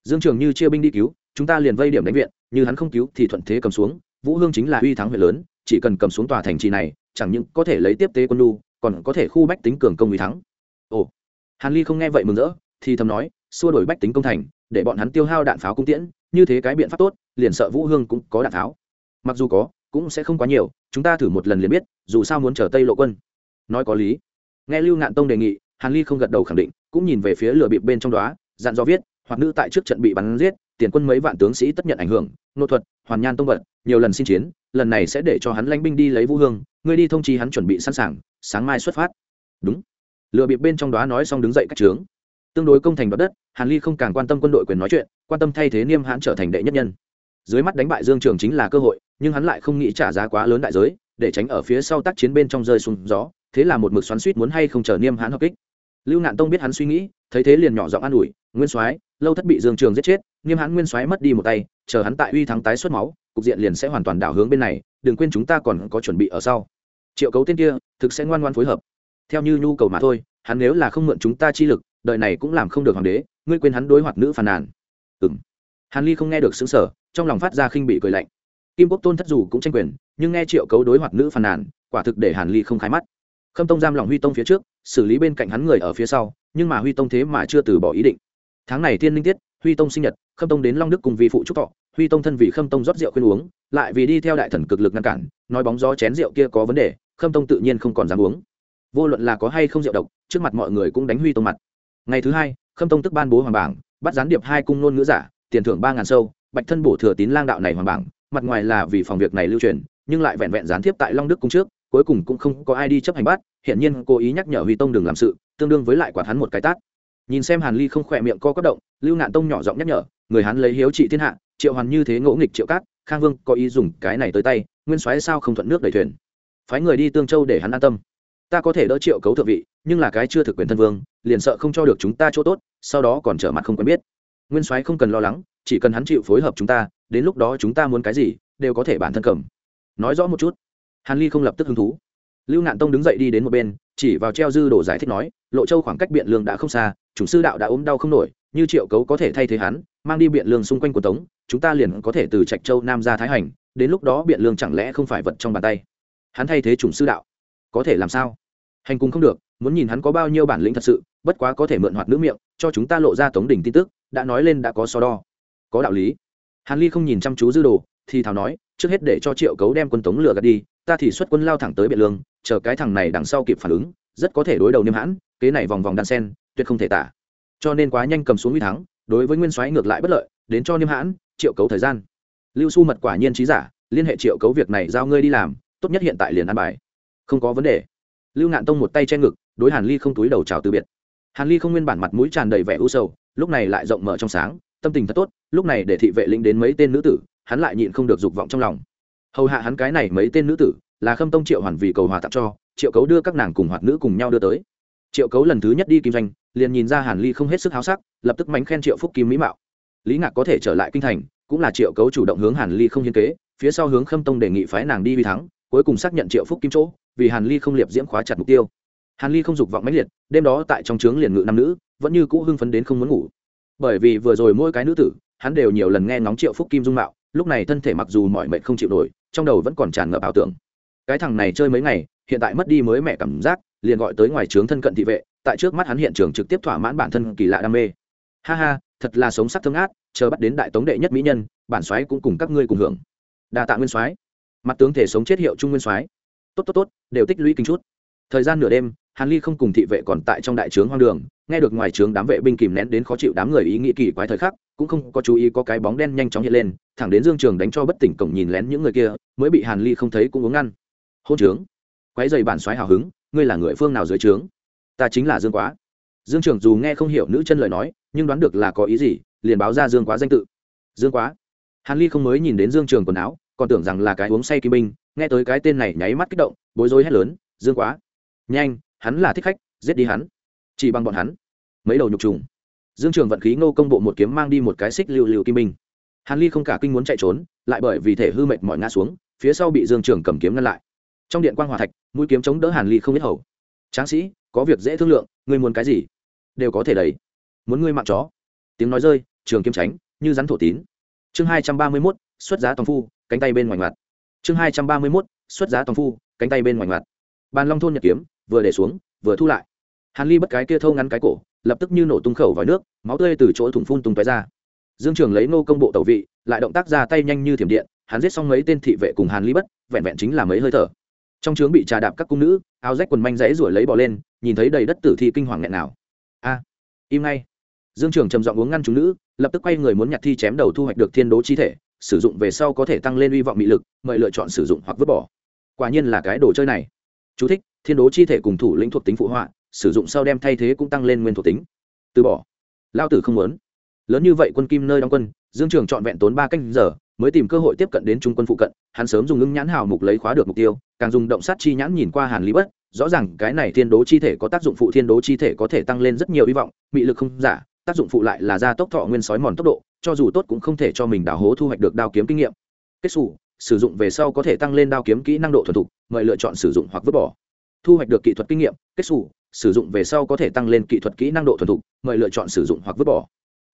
Dương trường như chia binh đi cứu, chúng ta liền vây điểm đánh viện, như hắn không cứu thì thuận thế cầm xuống, vũ hương chính là uy thắng huyện lớn, chỉ cần cầm xuống tòa thành trì này, chẳng những có thể lấy tiếp tế quân lu còn có thể khu bách tính cường công uy thắng. Ồ, hàn ly không nghe vậy mừng rỡ, thì thầm nói, xua đổi bách tính công thành, để bọn hắn tiêu hao đạn pháo cung tiễn, như thế cái biện pháp tốt, liền sợ vũ hương cũng có đạn pháo. Mặc dù có, cũng sẽ không quá nhiều, chúng ta thử một lần liền biết, dù sao muốn chờ tây lộ quân. Nói có lý. Nghe lưu ngạn tông đề nghị hàn ly không gật đầu khẳng định, cũng nhìn về phía lửa bịp bên trong đó dặn do viết hoặc nữ tại trước trận bị bắn giết, tiền quân mấy vạn tướng sĩ tất nhận ảnh hưởng, nô thuật, hoàn nhan tông vật, nhiều lần xin chiến, lần này sẽ để cho hắn lãnh binh đi lấy vũ hương, ngươi đi thông chi hắn chuẩn bị sẵn sàng, sáng mai xuất phát. Đúng. Lựa bịp bên trong đó nói xong đứng dậy cách trướng. Tương đối công thành đoạt đất, hàn ly không càng quan tâm quân đội quyền nói chuyện, quan tâm thay thế niêm hãn trở thành đệ nhất nhân. Dưới mắt đánh bại dương trường chính là cơ hội, nhưng hắn lại không nghĩ trả giá quá lớn đại giới, để tránh ở phía sau tác chiến bên trong rơi xuống gió, thế là một mực xoắn suýt muốn hay không chờ niêm hãn hợp kích lưu nạn tông biết hắn suy nghĩ, thấy thế liền nhỏ giọng an ủi, nguyên soái, lâu thất bị dương trường giết chết, nghiêm hãn nguyên soái mất đi một tay, chờ hắn tại uy thắng tái xuất máu, cục diện liền sẽ hoàn toàn đảo hướng bên này, đừng quên chúng ta còn có chuẩn bị ở sau. Triệu cấu tên kia, thực sẽ ngoan ngoan phối hợp. Theo như nhu cầu mà thôi, hắn nếu là không mượn chúng ta chi lực đợi này cũng làm không được hoàng đế, ngươi quên hắn đối hoạt nữ phàn nàn. Ừng hàn ly không nghe được xứng sở trong lòng phát ra khinh bị cười lạnh. Kim quốc tôn thất dù cũng tranh quyền, nhưng nghe triệu cấu đối hoạt nữ phàn nàn, quả thực để hàn ly không khai mắt khâm tông giam lòng huy tông phía trước, xử lý bên cạnh hắn người ở phía sau, nhưng mà huy tông thế mà chưa từ bỏ ý định. Tháng này thiên linh tiết, huy tông sinh nhật, khâm tông đến long đức cùng vì phụ trúc thọ, huy tông thân vì khâm tông rót rượu khuyên uống, lại vì đi theo đại thần cực lực ngăn cản, nói bóng gió chén rượu kia có vấn đề, khâm tông tự nhiên không còn dám uống. Vô luận là có hay không rượu độc, trước mặt mọi người cũng đánh huy tông mặt. Ngày thứ hai, khâm tông tức ban bố hoàng bảng, bắt gián điệp hai cung nôn ngữ giả, tiền thưởng ba ngàn sâu, bạch thân bổ thừa tín lang đạo này hoàng bảng, mặt ngoài là vì phòng việc này lưu truyền, nhưng lại vẹn vẹn gián tiếp tại long đức cung trước cuối cùng cũng không có ai đi chấp hành bắt hiện nhiên cố ý nhắc nhở huy tông đừng làm sự, tương đương với lại quạt hắn một cái tát. Nhìn xem hàn ly không khỏe miệng co quất động, lưu nạn tông nhỏ giọng nhắc nhở, người hắn lấy hiếu trị thiên hạ, triệu hoàn như thế ngỗ nghịch triệu cát, khang vương có ý dùng cái này tới tay, nguyên soái sao không thuận nước đầy thuyền? Phái người đi tương châu để hắn an tâm. Ta có thể đỡ triệu cấu thượng vị, nhưng là cái chưa thực quyền thân vương, liền sợ không cho được chúng ta chỗ tốt, sau đó còn trở mặt không quen biết. Nguyên soái không cần lo lắng, chỉ cần hắn chịu phối hợp chúng ta, đến lúc đó chúng ta muốn cái gì, đều có thể bản thân cầm. Nói rõ một chút hàn ly không lập tức hứng thú. Lưu nạn tông đứng dậy đi đến một bên, chỉ vào treo dư đồ giải thích nói, lộ châu khoảng cách biện lương đã không xa, chủng sư đạo đã ốm đau không nổi, như triệu cấu có thể thay thế hắn, mang đi biện lương xung quanh của tống, chúng ta liền có thể từ trạch châu nam ra thái hành, đến lúc đó biện lương chẳng lẽ không phải vật trong bàn tay? Hắn thay thế chủng sư đạo. Có thể làm sao? Hành cùng không được, muốn nhìn hắn có bao nhiêu bản lĩnh thật sự, bất quá có thể mượn hoạt nữ miệng, cho chúng ta lộ ra tống đỉnh tin tức, đã nói lên đã có so đo. Có đạo lý. Hàn ly không nhìn chăm chú dư đồ, thì thảo nói, trước hết để cho triệu cấu đem quân tống lừa gạt đi ta thì xuất quân lao thẳng tới biện lương, chờ cái thằng này đằng sau kịp phản ứng, rất có thể đối đầu niêm hãn, kế này vòng vòng đan sen, tuyệt không thể tả. Cho nên quá nhanh cầm xuống uy thắng, đối với nguyên soái ngược lại bất lợi, đến cho niêm hãn, triệu cấu thời gian. Lưu su mật quả nhiên trí giả, liên hệ triệu cấu việc này giao ngươi đi làm, tốt nhất hiện tại liền ăn bài. Không có vấn đề. Lưu ngạn tông một tay che ngực, đối hàn ly không túi đầu chào từ biệt. Hàn ly không nguyên bản mặt mũi tràn đầy vẻ u sầu, lúc này lại rộng mở trong sáng, tâm tình thật tốt, lúc này để thị vệ lĩnh đến mấy tên nữ tử, hắn lại nhịn không được dục vọng trong lòng hầu hạ hắn cái này mấy tên nữ tử, là khâm tông triệu hoàn vì cầu hòa tặng cho, triệu cấu đưa các nàng cùng hoạt nữ cùng nhau đưa tới. Triệu cấu lần thứ nhất đi kinh doanh, liền nhìn ra hàn ly không hết sức háo sắc, lập tức mánh khen triệu phúc kim mỹ mạo. Lý ngạc có thể trở lại kinh thành, cũng là triệu cấu chủ động hướng hàn ly không hiên kế, phía sau hướng khâm tông đề nghị phái nàng đi vi thắng, cuối cùng xác nhận triệu phúc kim chỗ, vì hàn ly không liệp diễm khóa chặt mục tiêu. Hàn ly không dục vọng mãnh liệt, đêm đó tại trong trướng liền ngự nam nữ, vẫn như cũ hưng phấn đến không muốn ngủ. Bởi vì vừa rồi mỗi cái nữ tử, hắn đều nhiều lần nghe ngóng triệu phúc kim dung mạo lúc này thân thể mặc dù mọi mệt không chịu nổi, trong đầu vẫn còn tràn ngập ảo tưởng. Cái thằng này chơi mấy ngày, hiện tại mất đi mới mẹ cảm giác, liền gọi tới ngoài trướng thân cận thị vệ, tại trước mắt hắn hiện trường trực tiếp thỏa mãn bản thân kỳ lạ đam mê. Ha ha, thật là sống sắc thương ác chờ bắt đến đại tống đệ nhất mỹ nhân, bản soái cũng cùng các ngươi cùng hưởng. Đa tạ nguyên soái. Mặt tướng thể sống chết hiệu trung nguyên soái. Tốt tốt tốt, đều tích lũy kinh chút. Thời gian nửa đêm, hàn ly không cùng thị vệ còn tại trong đại trướng hoang đường, nghe được ngoài trướng đám vệ binh kìm nén đến khó chịu đám người ý nghĩ kỳ quái thời khắc cũng không có chú ý có cái bóng đen nhanh chóng hiện lên, thẳng đến dương trường đánh cho bất tỉnh cổng nhìn lén những người kia, mới bị hàn ly không thấy cũng uống ngăn. Hôn trướng. Quái dày bản xoáy hào hứng, ngươi là người phương nào dưới trướng? Ta chính là dương quá. Dương trường dù nghe không hiểu nữ chân lời nói, nhưng đoán được là có ý gì, liền báo ra dương quá danh tự. Dương quá. Hàn ly không mới nhìn đến dương trường quần áo, còn tưởng rằng là cái uống say kim binh, nghe tới cái tên này nháy mắt kích động, bối rối hét lớn, dương quá. Nhanh, hắn là thích khách, giết đi hắn. Chỉ bằng bọn hắn. Mấy đầu nhục trùng dương trường vận khí ngô công bộ một kiếm mang đi một cái xích lưu lưu kim minh hàn ly không cả kinh muốn chạy trốn, lại bởi vì thể hư mệt mỏi ngã xuống, phía sau bị dương trường cầm kiếm ngăn lại. Trong điện quan hòa thạch, mũi kiếm chống đỡ hàn ly không biết hầu. Tráng sĩ, có việc dễ thương lượng, ngươi muốn cái gì? Đều có thể đấy. muốn ngươi mạng chó. Tiếng nói rơi, trường kiếm tránh, như rắn thổ tín. Chương hai trăm ba mươi mốt, xuất giá tòng phu, cánh tay bên ngoài mặt chương hai trăm ba mươi mốt, xuất giá tòng phu, cánh tay bên ngoài mặt bàn long thôn nhật kiếm, vừa để xuống, vừa thu lại. Hàn ly bất cái kia thâu ngắn cái cổ lập tức như nổ tung khẩu vào nước máu tươi từ chỗ thủng phun tung tóe ra. Dương trường lấy nô công bộ tẩu vị lại động tác ra tay nhanh như thiểm điện hắn giết xong mấy tên thị vệ cùng hàn ly bất vẹn vẹn chính là mấy hơi thở. Trong trướng bị trà đạp các cung nữ áo rách quần manh rẫy ruổi lấy bỏ lên nhìn thấy đầy đất tử thi kinh hoàng nghẹn nào a im ngay. Dương trường trầm giọng uống ngăn chúng nữ lập tức quay người muốn nhặt thi chém đầu thu hoạch được thiên đố chi thể sử dụng về sau có thể tăng lên uy vọng mị lực mời lựa chọn sử dụng hoặc vứt bỏ. Quả nhiên là cái đồ chơi này. Chú thích, thiên đố chi thể cùng thủ lĩnh thuộc tính phụ họa sử dụng sau đem thay thế cũng tăng lên nguyên thuộc tính. Từ bỏ. Lao tử không muốn. Lớn như vậy quân kim nơi đóng quân, dương trường trọn vẹn tốn ba canh giờ, mới tìm cơ hội tiếp cận đến trung quân phụ cận, hắn sớm dùng ngưng nhãn hào mục lấy khóa được mục tiêu, càng dùng động sát chi nhãn nhìn qua hàn lý bất, rõ ràng cái này thiên đố chi thể có tác dụng phụ thiên đố chi thể có thể tăng lên rất nhiều hy vọng bị lực không giả, tác dụng phụ lại là gia tốc thọ nguyên sói mòn tốc độ, cho dù tốt cũng không thể cho mình đào hố thu hoạch được đao kiếm kinh nghiệm. Kết xù, sử dụng về sau có thể tăng lên đao kiếm kỹ năng độ thuần thục, mời lựa chọn sử dụng hoặc vứt bỏ. Thu hoạch được kỹ thuật kinh nghiệm, kết xù sử dụng về sau có thể tăng lên kỹ thuật kỹ năng độ thuần thục, mời lựa chọn sử dụng hoặc vứt bỏ.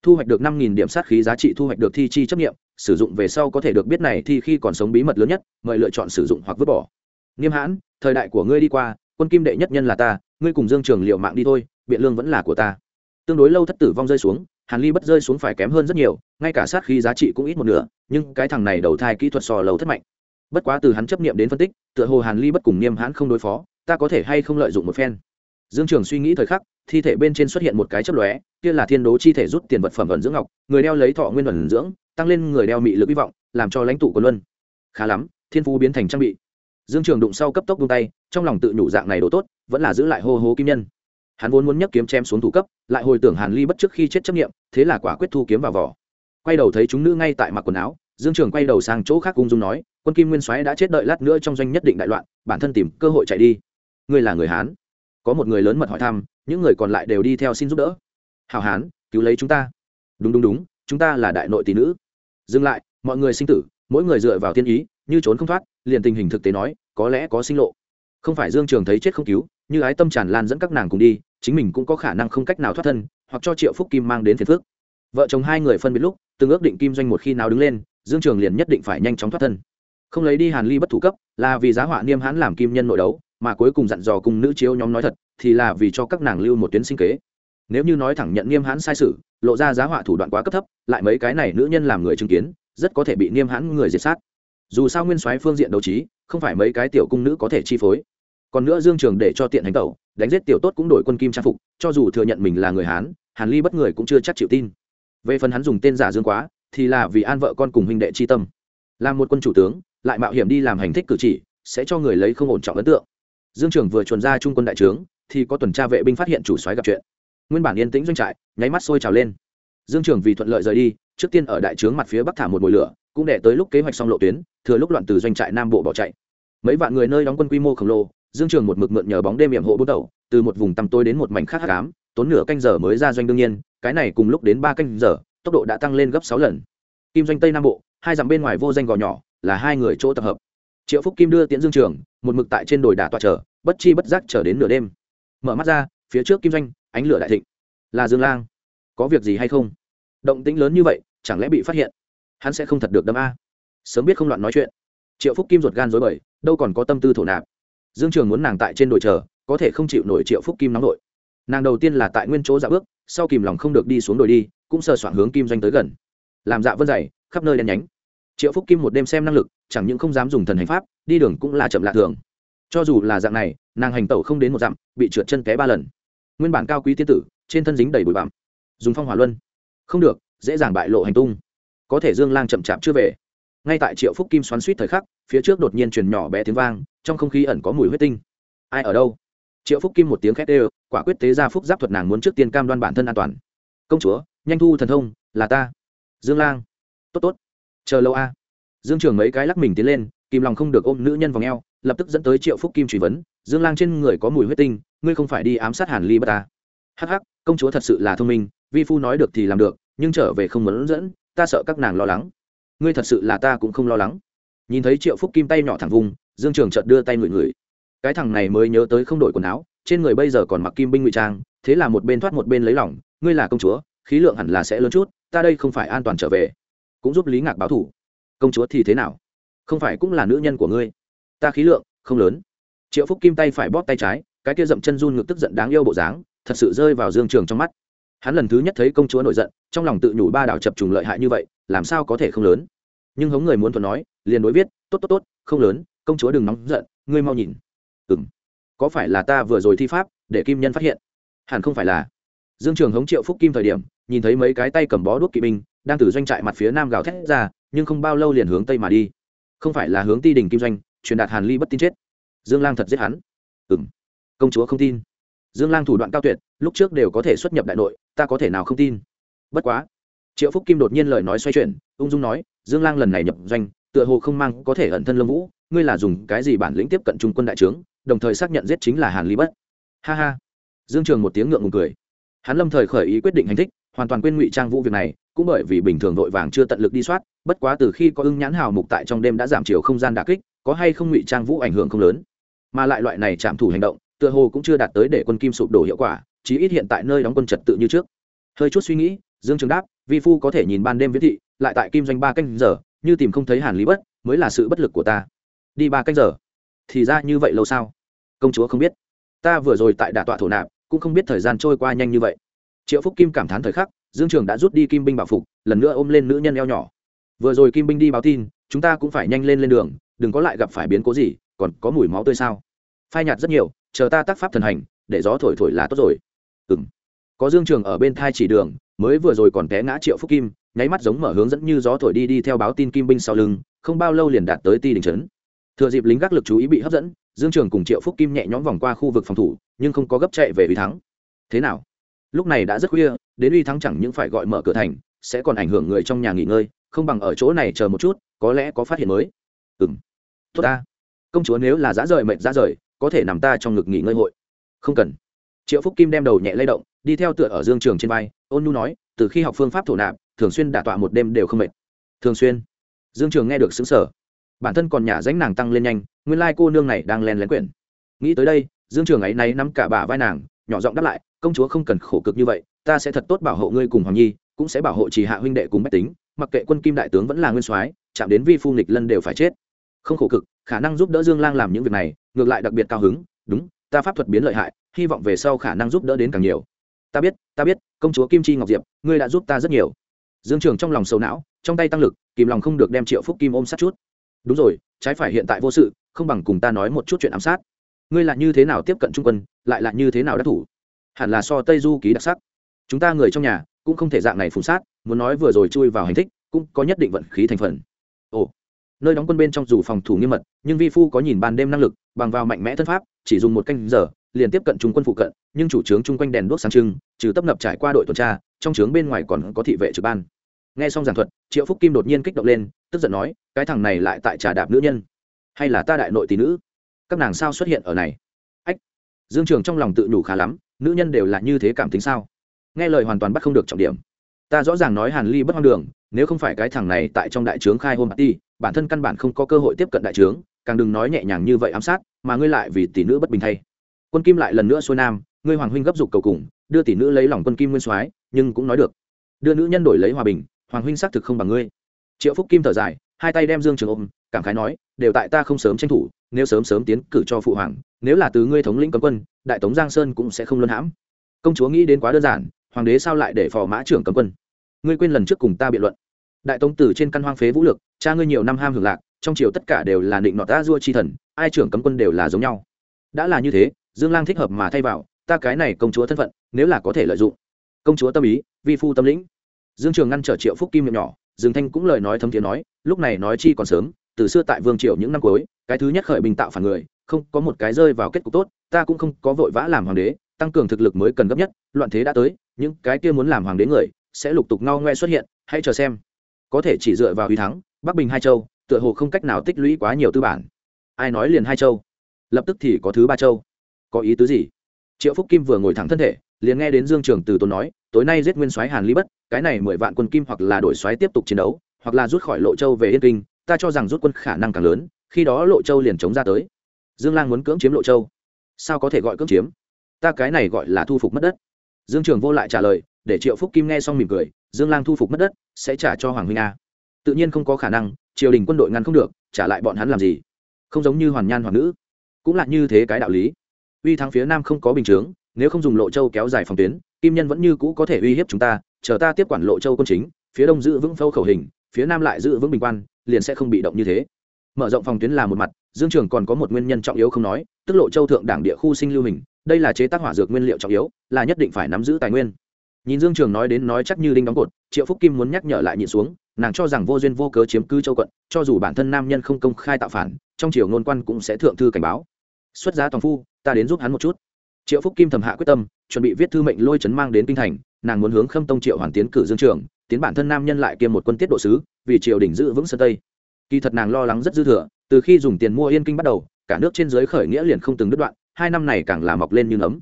Thu hoạch được năm điểm sát khí giá trị thu hoạch được thi chi chấp nghiệm, sử dụng về sau có thể được biết này thi khi còn sống bí mật lớn nhất, mời lựa chọn sử dụng hoặc vứt bỏ. Nghiêm hãn, thời đại của ngươi đi qua, quân kim đệ nhất nhân là ta, ngươi cùng dương trường liệu mạng đi thôi, biện lương vẫn là của ta. Tương đối lâu thất tử vong rơi xuống, hàn ly bất rơi xuống phải kém hơn rất nhiều, ngay cả sát khí giá trị cũng ít một nửa, nhưng cái thằng này đầu thai kỹ thuật sò lầu thất mạnh. Bất quá từ hắn chấp nghiệm đến phân tích, tựa hồ hàn ly bất cùng niêm hãn không đối phó, ta có thể hay không lợi dụng một phen dương trường suy nghĩ thời khắc, thi thể bên trên xuất hiện một cái chấp lóe, kia là thiên đố chi thể rút tiền vật phẩm ẩn dưỡng ngọc, người đeo lấy thọ nguyên ẩn dưỡng, tăng lên người đeo mị lực hy vọng, làm cho lãnh tụ của luân. Khá lắm, thiên phú biến thành trang bị. Dương trường đụng sau cấp tốc vung tay, trong lòng tự nhủ dạng này đồ tốt, vẫn là giữ lại hô hô kim nhân. Hắn vốn muốn nhấc kiếm chém xuống thủ cấp, lại hồi tưởng hàn ly bất trước khi chết chấp nghiệm thế là quả quyết thu kiếm vào vỏ. Quay đầu thấy chúng nữ ngay tại mặc quần áo, dương trường quay đầu sang chỗ khác ung dung nói, quân kim nguyên soái đã chết đợi lát nữa trong doanh nhất định đại loạn, bản thân tìm cơ hội chạy đi. Ngươi là người hán? Có một người lớn mật hỏi thăm, những người còn lại đều đi theo xin giúp đỡ. Hào hán, cứu lấy chúng ta. Đúng đúng đúng, chúng ta là đại nội tỷ nữ. Dừng lại, mọi người sinh tử, mỗi người dựa vào thiên ý, như trốn không thoát, liền tình hình thực tế nói, có lẽ có sinh lộ. Không phải dương trường thấy chết không cứu, như ái tâm tràn lan dẫn các nàng cùng đi, chính mình cũng có khả năng không cách nào thoát thân, hoặc cho triệu phúc kim mang đến phiền phước vợ chồng hai người phân biệt lúc, từng ước định kim doanh một khi nào đứng lên, dương trường liền nhất định phải nhanh chóng thoát thân. Không lấy đi hàn ly bất thủ cấp, là vì giá họa niêm hãn làm kim nhân nội đấu mà cuối cùng dặn dò cùng nữ chiếu nhóm nói thật, thì là vì cho các nàng lưu một tuyến sinh kế. Nếu như nói thẳng nhận niêm hãn sai sự, lộ ra giá họa thủ đoạn quá cấp thấp, lại mấy cái này nữ nhân làm người chứng kiến, rất có thể bị niêm hãn người diệt sát. Dù sao nguyên soái phương diện đấu trí, không phải mấy cái tiểu cung nữ có thể chi phối. Còn nữa dương trường để cho tiện hành tẩu, đánh giết tiểu tốt cũng đổi quân kim trang phục, cho dù thừa nhận mình là người hán, hàn ly bất người cũng chưa chắc chịu tin. Về phần hắn dùng tên giả dương quá, thì là vì an vợ con cùng huynh đệ chi tâm. Làm một quân chủ tướng, lại mạo hiểm đi làm hành thích cử chỉ, sẽ cho người lấy không ổn trọng ấn tượng dương trưởng vừa chuẩn ra trung quân đại trướng, thì có tuần tra vệ binh phát hiện chủ soái gặp chuyện. Nguyên bản yên tĩnh doanh trại, nháy mắt sôi trào lên. Dương trưởng vì thuận lợi rời đi, trước tiên ở đại trướng mặt phía bắc thả một mồi lửa, cũng để tới lúc kế hoạch xong lộ tuyến, thừa lúc loạn từ doanh trại nam bộ bỏ chạy. Mấy vạn người nơi đóng quân quy mô khổng lồ, dương trường một mực mượn nhờ bóng đêm hiểm hộ bút đầu từ một vùng tăm tối đến một mảnh khác hắc ám, tốn nửa canh giờ mới ra doanh đương nhiên, cái này cùng lúc đến ba canh giờ, tốc độ đã tăng lên gấp sáu lần. Kim doanh tây nam bộ, hai dặm bên ngoài vô danh gò nhỏ, là hai người chỗ tập hợp. Triệu phúc kim đưa tiễn dương trường một mực tại trên đồi đà tọa chờ, bất chi bất giác chờ đến nửa đêm. Mở mắt ra, phía trước kim doanh, ánh lửa đại thịnh. Là dương lang. Có việc gì hay không? Động tĩnh lớn như vậy, chẳng lẽ bị phát hiện? Hắn sẽ không thật được đâm a. Sớm biết không loạn nói chuyện. Triệu phúc kim ruột gan dối bời, đâu còn có tâm tư thổ nạp. Dương trường muốn nàng tại trên đồi chờ, có thể không chịu nổi triệu phúc kim nóng nổi nàng đầu tiên là tại nguyên chỗ dạ bước, sau kìm lòng không được đi xuống đồi đi, cũng sờ soạn hướng kim doanh tới gần. Làm dạ vân dày, khắp nơi đen nhánh. Triệu phúc kim một đêm xem năng lực, chẳng những không dám dùng thần hành pháp đi đường cũng là chậm lạ thường. Cho dù là dạng này, nàng hành tẩu không đến một dặm, bị trượt chân té ba lần. Nguyên bản cao quý tiên tử, trên thân dính đầy bụi bặm. Dùng phong hỏa luân. Không được, dễ dàng bại lộ hành tung. Có thể dương lang chậm chạp chưa về. Ngay tại triệu phúc kim xoắn suýt thời khắc, phía trước đột nhiên truyền nhỏ bé tiếng vang, trong không khí ẩn có mùi huyết tinh. Ai ở đâu? Triệu phúc kim một tiếng khét đều, quả quyết tế ra phúc giáp thuật nàng muốn trước tiên cam đoan bản thân an toàn. Công chúa, nhanh thu thần thông, là ta. Dương lang. Tốt tốt. Chờ lâu a. Dương trường mấy cái lắc mình tiến lên kìm lòng không được ôm nữ nhân vào ngheo lập tức dẫn tới triệu phúc kim truy vấn, dương lang trên người có mùi huyết tinh, ngươi không phải đi ám sát hàn ly bất ta? Hắc hắc, công chúa thật sự là thông minh, vi phu nói được thì làm được, nhưng trở về không muốn dẫn, ta sợ các nàng lo lắng. Ngươi thật sự là ta cũng không lo lắng. Nhìn thấy triệu phúc kim tay nhỏ thẳng vùng, dương trường chợt đưa tay ngửi ngửi. Cái thằng này mới nhớ tới không đổi quần áo, trên người bây giờ còn mặc kim binh ngụy trang, thế là một bên thoát một bên lấy lỏng ngươi là công chúa, khí lượng hẳn là sẽ lớn chút, ta đây không phải an toàn trở về. Cũng giúp lý ngạc báo thủ. Công chúa thì thế nào? Không phải cũng là nữ nhân của ngươi. Ta khí lượng, không lớn. Triệu phúc kim tay phải bóp tay trái, cái kia dậm chân run ngực tức giận đáng yêu bộ dáng, thật sự rơi vào dương trường trong mắt. Hắn lần thứ nhất thấy công chúa nổi giận, trong lòng tự nhủ ba đảo chập trùng lợi hại như vậy, làm sao có thể không lớn? Nhưng hống người muốn thuận nói, liền đối viết, tốt tốt tốt, không lớn, công chúa đừng nóng giận, ngươi mau nhìn. Ừng có phải là ta vừa rồi thi pháp, để kim nhân phát hiện? Hẳn không phải là. Dương trường hống triệu phúc kim thời điểm, nhìn thấy mấy cái tay cầm bó đuốc kỵ binh, đang từ doanh trại mặt phía nam gào thét ra, nhưng không bao lâu liền hướng tây mà đi không phải là hướng ti đình kim doanh, truyền đạt hàn ly bất tin chết. Dương lang thật giết hắn. Ừng công chúa không tin. Dương lang thủ đoạn cao tuyệt, lúc trước đều có thể xuất nhập đại nội, ta có thể nào không tin? Bất quá. Triệu phúc kim đột nhiên lời nói xoay chuyển, ung dung nói, dương lang lần này nhập doanh, tựa hồ không mang có thể ẩn thân lâm vũ, ngươi là dùng cái gì bản lĩnh tiếp cận trung quân đại trướng, đồng thời xác nhận giết chính là hàn lý bất? Ha ha. Dương trường một tiếng ngượng ngùng cười. Hắn lâm thời khởi ý quyết định hành thích, hoàn toàn quên ngụy trang vũ việc này cũng bởi vì bình thường vội vàng chưa tận lực đi soát, bất quá từ khi có ưng nhãn hào mục tại trong đêm đã giảm chiều không gian đà kích, có hay không ngụy trang vũ ảnh hưởng không lớn. Mà lại loại này chạm thủ hành động, tựa hồ cũng chưa đạt tới để quân kim sụp đổ hiệu quả, chí ít hiện tại nơi đóng quân trật tự như trước. Hơi chút suy nghĩ, dương trường đáp, vi phu có thể nhìn ban đêm viễn thị, lại tại kim doanh ba canh giờ, như tìm không thấy hàn lý bất, mới là sự bất lực của ta. Đi ba canh giờ. Thì ra như vậy lâu sao? Công chúa không biết. Ta vừa rồi tại đả tọa thổ nạp, cũng không biết thời gian trôi qua nhanh như vậy. Triệu phúc kim cảm thán thời khắc dương trường đã rút đi kim binh bảo phục, lần nữa ôm lên nữ nhân eo nhỏ. Vừa rồi kim binh đi báo tin, chúng ta cũng phải nhanh lên lên đường, đừng có lại gặp phải biến cố gì, còn có mùi máu tươi sao? Phai nhạt rất nhiều, chờ ta tác pháp thần hành, để gió thổi thổi là tốt rồi. Ừng có dương trường ở bên thai chỉ đường, mới vừa rồi còn té ngã triệu phúc kim, nháy mắt giống mở hướng dẫn như gió thổi đi đi theo báo tin kim binh sau lưng, không bao lâu liền đạt tới ti đình trấn. Thừa dịp lính gác lực chú ý bị hấp dẫn, dương trường cùng triệu phúc kim nhẹ nhõm vòng qua khu vực phòng thủ, nhưng không có gấp chạy về vì thắng. Thế nào? Lúc này đã rất khuya đến uy thắng chẳng những phải gọi mở cửa thành, sẽ còn ảnh hưởng người trong nhà nghỉ ngơi, không bằng ở chỗ này chờ một chút, có lẽ có phát hiện mới. Ừ tốt ta. Công chúa nếu là giá rời mệnh giá rời, có thể nằm ta trong ngực nghỉ ngơi hội. Không cần. Triệu phúc kim đem đầu nhẹ lay động, đi theo tựa ở dương trường trên vai, ôn nhu nói, từ khi học phương pháp thổ nạp, thường xuyên đả tọa một đêm đều không mệt. Thường xuyên. Dương trường nghe được xứng sở bản thân còn nhà ránh nàng tăng lên nhanh, nguyên lai cô nương này đang len lén quyển. Nghĩ tới đây, dương trường ấy nay nắm cả bà vai nàng, nhỏ giọng đáp lại, công chúa không cần khổ cực như vậy ta sẽ thật tốt bảo hộ ngươi cùng hoàng nhi, cũng sẽ bảo hộ chỉ hạ huynh đệ cùng bách tính, mặc kệ quân kim đại tướng vẫn là nguyên soái, chạm đến vi phu nghịch lân đều phải chết. Không khổ cực, khả năng giúp đỡ dương lang làm những việc này, ngược lại đặc biệt cao hứng, đúng, ta pháp thuật biến lợi hại, hy vọng về sau khả năng giúp đỡ đến càng nhiều. Ta biết ta biết, công chúa kim chi ngọc diệp, ngươi đã giúp ta rất nhiều. Dương trường trong lòng sầu não, trong tay tăng lực, kìm lòng không được đem triệu phúc kim ôm sát chút. Đúng rồi, trái phải hiện tại vô sự, không bằng cùng ta nói một chút chuyện ám sát. Ngươi là như thế nào tiếp cận trung quân, lại là như thế nào đắc thủ? Hẳn là so tây du ký đặc sắc chúng ta người trong nhà cũng không thể dạng này phùng sát, muốn nói vừa rồi chui vào hành thích, cũng có nhất định vận khí thành phần. Ồ, nơi đóng quân bên trong dù phòng thủ nghiêm mật, nhưng vi phu có nhìn ban đêm năng lực, bằng vào mạnh mẽ thân pháp, chỉ dùng một canh giờ, liền tiếp cận trung quân phụ cận, nhưng chủ trướng chung quanh đèn đuốc sáng trưng, trừ tấp nập trải qua đội tuần tra, trong trướng bên ngoài còn có thị vệ trực ban. Nghe xong giảng thuật, triệu phúc kim đột nhiên kích động lên, tức giận nói, cái thằng này lại tại trà đạp nữ nhân. Hay là ta đại nội tỷ nữ? Các nàng sao xuất hiện ở này? Ách, dương trường trong lòng tự nhủ khá lắm, nữ nhân đều là như thế cảm tính sao? Nghe lời hoàn toàn bắt không được trọng điểm. Ta rõ ràng nói hàn ly bất hoang đường, nếu không phải cái thằng này tại trong đại trướng khai hôn ti bản thân căn bản không có cơ hội tiếp cận đại trướng, càng đừng nói nhẹ nhàng như vậy ám sát, mà ngươi lại vì tỷ nữ bất bình thay. Quân kim lại lần nữa xuôi nam, ngươi hoàng huynh gấp dục cầu cùng, đưa tỷ nữ lấy lòng quân kim nguyên soái, nhưng cũng nói được. Đưa nữ nhân đổi lấy hòa bình, hoàng huynh xác thực không bằng ngươi. Triệu phúc kim thở dài, hai tay đem dương trường ôm, cảm khái nói, đều tại ta không sớm tranh thủ, nếu sớm sớm tiến cử cho phụ hoàng, nếu là từ ngươi thống lĩnh cấm quân, đại tống giang sơn cũng sẽ không luân hãm. Công chúa nghĩ đến quá đơn giản hoàng đế sao lại để phò mã trưởng cấm quân? Ngươi quên lần trước cùng ta biện luận. Đại tống tử trên căn hoang phế vũ lực, cha ngươi nhiều năm ham hưởng lạc, trong triều tất cả đều là định nọt ta dua chi thần, ai trưởng cấm quân đều là giống nhau. Đã là như thế, dương lang thích hợp mà thay vào, ta cái này công chúa thân phận, nếu là có thể lợi dụng. Công chúa tâm ý, vi phu tâm lĩnh. Dương trường ngăn trở triệu phúc kim miệng nhỏ, dương thanh cũng lời nói thấm thiế nói, lúc này nói chi còn sớm, từ xưa tại vương triều những năm cuối, cái thứ nhất khởi bình tạo phản người, không có một cái rơi vào kết cục tốt, ta cũng không có vội vã làm hoàng đế, tăng cường thực lực mới cần gấp nhất, loạn thế đã tới những cái kia muốn làm hoàng đế người sẽ lục tục ngao ngoe xuất hiện, hãy chờ xem. Có thể chỉ dựa vào uy thắng, bắc bình hai châu, tựa hồ không cách nào tích lũy quá nhiều tư bản. Ai nói liền hai châu? Lập tức thì có thứ ba châu. Có ý tứ gì? Triệu phúc kim vừa ngồi thẳng thân thể, liền nghe đến dương trường từ tốn nói, tối nay giết nguyên soái hàn lý bất, cái này mười vạn quân kim hoặc là đổi soái tiếp tục chiến đấu, hoặc là rút khỏi lộ châu về yên kinh, ta cho rằng rút quân khả năng càng lớn, khi đó lộ châu liền chống ra tới. Dương lang muốn cưỡng chiếm lộ châu. Sao có thể gọi cưỡng chiếm? Ta cái này gọi là thu phục mất đất dương trường vô lại trả lời, để triệu phúc kim nghe xong mỉm cười, dương lang thu phục mất đất, sẽ trả cho hoàng huynh a. Tự nhiên không có khả năng, triều đình quân đội ngăn không được, trả lại bọn hắn làm gì? Không giống như hoàn nhan hoàng nữ. Cũng là như thế cái đạo lý. Uy thắng phía nam không có bình chướng, nếu không dùng lộ châu kéo dài phòng tuyến, kim nhân vẫn như cũ có thể uy hiếp chúng ta, chờ ta tiếp quản lộ châu quân chính, phía đông giữ vững phâu khẩu hình, phía nam lại giữ vững bình quan, liền sẽ không bị động như thế. Mở rộng phòng tuyến là một mặt, dương trường còn có một nguyên nhân trọng yếu không nói, tức lộ châu thượng đảng địa khu sinh lưu hình đây là chế tác hỏa dược nguyên liệu trọng yếu, là nhất định phải nắm giữ tài nguyên. Nhìn dương trường nói đến nói chắc như đinh đóng cột, triệu phúc kim muốn nhắc nhở lại nhịn xuống, nàng cho rằng vô duyên vô cớ chiếm cứ châu quận, cho dù bản thân nam nhân không công khai tạo phản, trong triều ngôn quan cũng sẽ thượng thư cảnh báo. Xuất giá toàn phu, ta đến giúp hắn một chút. Triệu phúc kim thầm hạ quyết tâm, chuẩn bị viết thư mệnh lôi chấn mang đến kinh thành, nàng muốn hướng khâm tông triệu hoàn tiến cử dương trường, tiến bản thân nam nhân lại kiêm một quân tiết độ sứ, vì triều đình giữ vững sơn tây. Kỳ thật nàng lo lắng rất dư thừa, từ khi dùng tiền mua yên kinh bắt đầu, cả nước trên giới khởi nghĩa liền không từng đứt đoạn hai năm này càng là mọc lên như nấm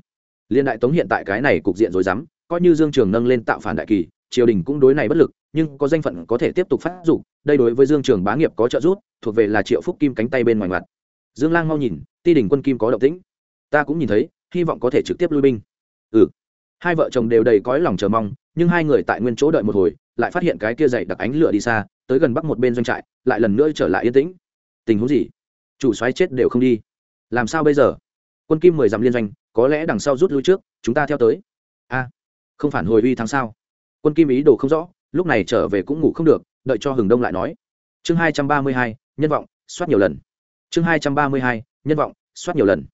liên đại tống hiện tại cái này cục diện rối rắm, coi như dương trường nâng lên tạo phản đại kỳ, triều đình cũng đối này bất lực, nhưng có danh phận có thể tiếp tục phát dụng đây đối với dương trường bá nghiệp có trợ giúp, thuộc về là triệu phúc kim cánh tay bên ngoài mặt. Dương lang mau nhìn, ti đình quân kim có động tĩnh. Ta cũng nhìn thấy, hy vọng có thể trực tiếp lui binh. Ừ. Hai vợ chồng đều đầy cõi lòng chờ mong, nhưng hai người tại nguyên chỗ đợi một hồi, lại phát hiện cái kia dày đặc ánh lửa đi xa, tới gần bắc một bên doanh trại, lại lần nữa trở lại yên tĩnh. Tình huống gì? Chủ soái chết đều không đi. Làm sao bây giờ? Quân kim mười dặm liên doanh, có lẽ đằng sau rút lui trước, chúng ta theo tới. A, không phản hồi uy thắng sao? Quân kim ý đồ không rõ, lúc này trở về cũng ngủ không được, đợi cho hừng đông lại nói. Chương hai trăm ba mươi hai, nhân vọng, soát nhiều lần. Chương hai trăm ba mươi hai, nhân vọng, soát nhiều lần.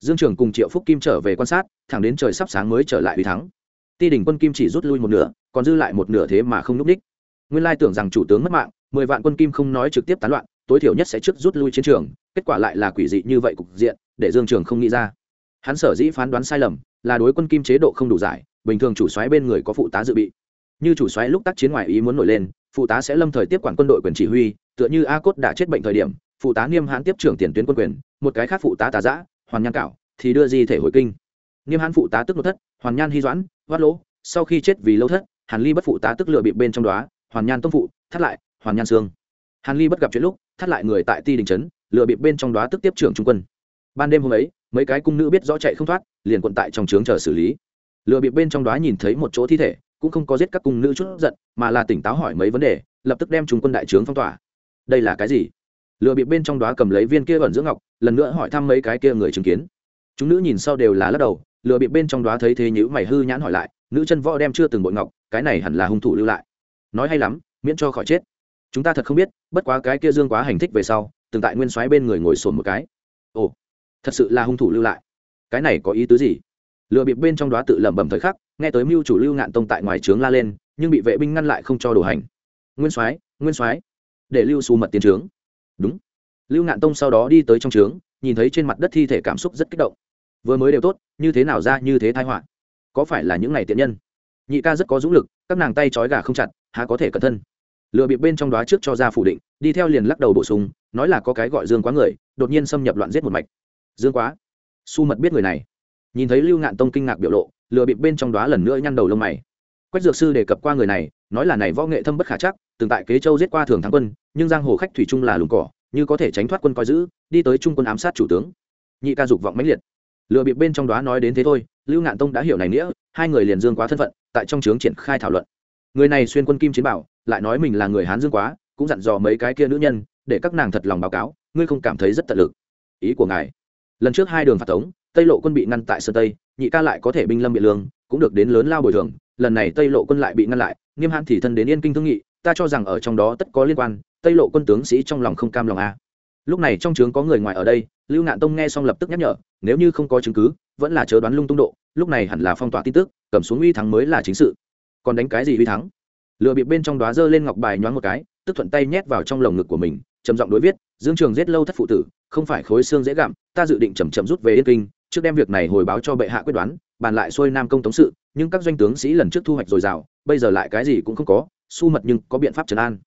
Dương trường cùng triệu phúc kim trở về quan sát, thẳng đến trời sắp sáng mới trở lại uy thắng. Ti đình quân kim chỉ rút lui một nửa, còn dư lại một nửa thế mà không n ú c ních. Nguyên lai tưởng rằng chủ tướng mất mạng, mười vạn quân kim không nói trực tiếp tán loạn tối thiểu nhất sẽ trước rút lui chiến trường, kết quả lại là quỷ dị như vậy cục diện, để dương trường không nghĩ ra. Hắn sở dĩ phán đoán sai lầm, là đối quân kim chế độ không đủ giải, bình thường chủ xoáy bên người có phụ tá dự bị. Như chủ xoáy lúc tác chiến ngoài ý muốn nổi lên, phụ tá sẽ lâm thời tiếp quản quân đội quyền chỉ huy, tựa như a cốt đã chết bệnh thời điểm, phụ tá niêm hãn tiếp trưởng tiền tuyến quân quyền, một cái khác phụ tá tà giã hoàn nhan cảo, thì đưa di thể hồi kinh. Niêm hãn phụ tá tức nội thất, hoàn nhan hy doãn vát lỗ, sau khi chết vì lâu thất, hàn ly bất phụ tá tức lựa bị bên trong đó hoàn nhan tông phụ, thắt lại, hoàn nhan sương hàn ly bất gặp chuyện lúc, thắt lại người tại ti đình trấn lựa bịp bên trong đó tức tiếp trưởng trung quân. Ban đêm hôm ấy, mấy cái cung nữ biết rõ chạy không thoát, liền quận tại trong trướng chờ xử lý. Lựa bịp bên trong đó nhìn thấy một chỗ thi thể, cũng không có giết các cung nữ chút giận, mà là tỉnh táo hỏi mấy vấn đề, lập tức đem trung quân đại trướng phong tỏa. Đây là cái gì? Lựa bịp bên trong đó cầm lấy viên kia ẩn dưỡng ngọc, lần nữa hỏi thăm mấy cái kia người chứng kiến. Chúng nữ nhìn sau đều là lắc đầu lựa bịp bên trong đó thấy thế nhữ mày hư nhãn hỏi lại, nữ chân võ đem chưa từng bội ngọc, cái này hẳn là hung thủ lưu lại. Nói hay lắm, miễn cho khỏi chết chúng ta thật không biết, bất quá cái kia dương quá hành thích về sau, từng tại nguyên soái bên người ngồi sồn một cái. Ồ, thật sự là hung thủ lưu lại. Cái này có ý tứ gì? Lựa bịp bên trong đó tự lẩm bẩm thời khắc, nghe tới mưu chủ lưu ngạn tông tại ngoài trướng la lên, nhưng bị vệ binh ngăn lại không cho đổ hành. Nguyên soái nguyên soái, để lưu xu mật tiến trướng. Đúng. Lưu ngạn tông sau đó đi tới trong trướng, nhìn thấy trên mặt đất thi thể cảm xúc rất kích động. Vừa mới đều tốt, như thế nào ra như thế thái họa? Có phải là những ngày tiện nhân? Nhị ca rất có dũng lực, các nàng tay trói gà không chặt, há có thể cẩn thân? Lựa bịp bên trong đó trước cho ra phủ định, đi theo liền lắc đầu bổ sung, nói là có cái gọi dương quá người, đột nhiên xâm nhập loạn giết một mạch. Dương quá, su mật biết người này. Nhìn thấy lưu ngạn tông kinh ngạc biểu lộ lựa bịp bên trong đó lần nữa nhăn đầu lông mày. Quách dược sư đề cập qua người này, nói là này võ nghệ thâm bất khả chắc, từng tại kế châu giết qua thường thắng quân, nhưng giang hồ khách thủy trung là lùng cỏ, như có thể tránh thoát quân coi giữ, đi tới trung quân ám sát chủ tướng. Nhị ca dục vọng mãnh liệt. Lựa bịp bên trong đó nói đến thế thôi, lưu ngạn tông đã hiểu này nghĩa, hai người liền dương quá thân phận, tại trong trướng triển khai thảo luận. Người này xuyên quân kim chiến bảo lại nói mình là người hán dương quá, cũng dặn dò mấy cái kia nữ nhân, để các nàng thật lòng báo cáo, ngươi không cảm thấy rất tận lực. Ý của ngài. Lần trước hai đường phạt tống, tây lộ quân bị ngăn tại sơn tây, nhị ca lại có thể binh lâm biện lương, cũng được đến lớn lao bồi thường. Lần này tây lộ quân lại bị ngăn lại, nghiêm hãn thì thân đến yên kinh thương nghị, ta cho rằng ở trong đó tất có liên quan, tây lộ quân tướng sĩ trong lòng không cam lòng a. Lúc này trong trướng có người ngoài ở đây, lưu ngạn tông nghe xong lập tức nhắc nhở, nếu như không có chứng cứ, vẫn là chớ đoán lung tung độ, lúc này hẳn là phong tỏa tin tức, cầm xuống uy thắng mới là chính sự. Còn đánh cái gì uy thắng? Lựa bị bên trong đóa dơ lên ngọc bài nhoáng một cái, tức thuận tay nhét vào trong lồng ngực của mình, trầm giọng đối viết, dương trường giết lâu thất phụ tử, không phải khối xương dễ gặm, ta dự định chầm chậm rút về yên kinh, trước đem việc này hồi báo cho bệ hạ quyết đoán, bàn lại xuôi nam công tống sự, nhưng các doanh tướng sĩ lần trước thu hoạch dồi dào, bây giờ lại cái gì cũng không có, su mật nhưng có biện pháp trấn an.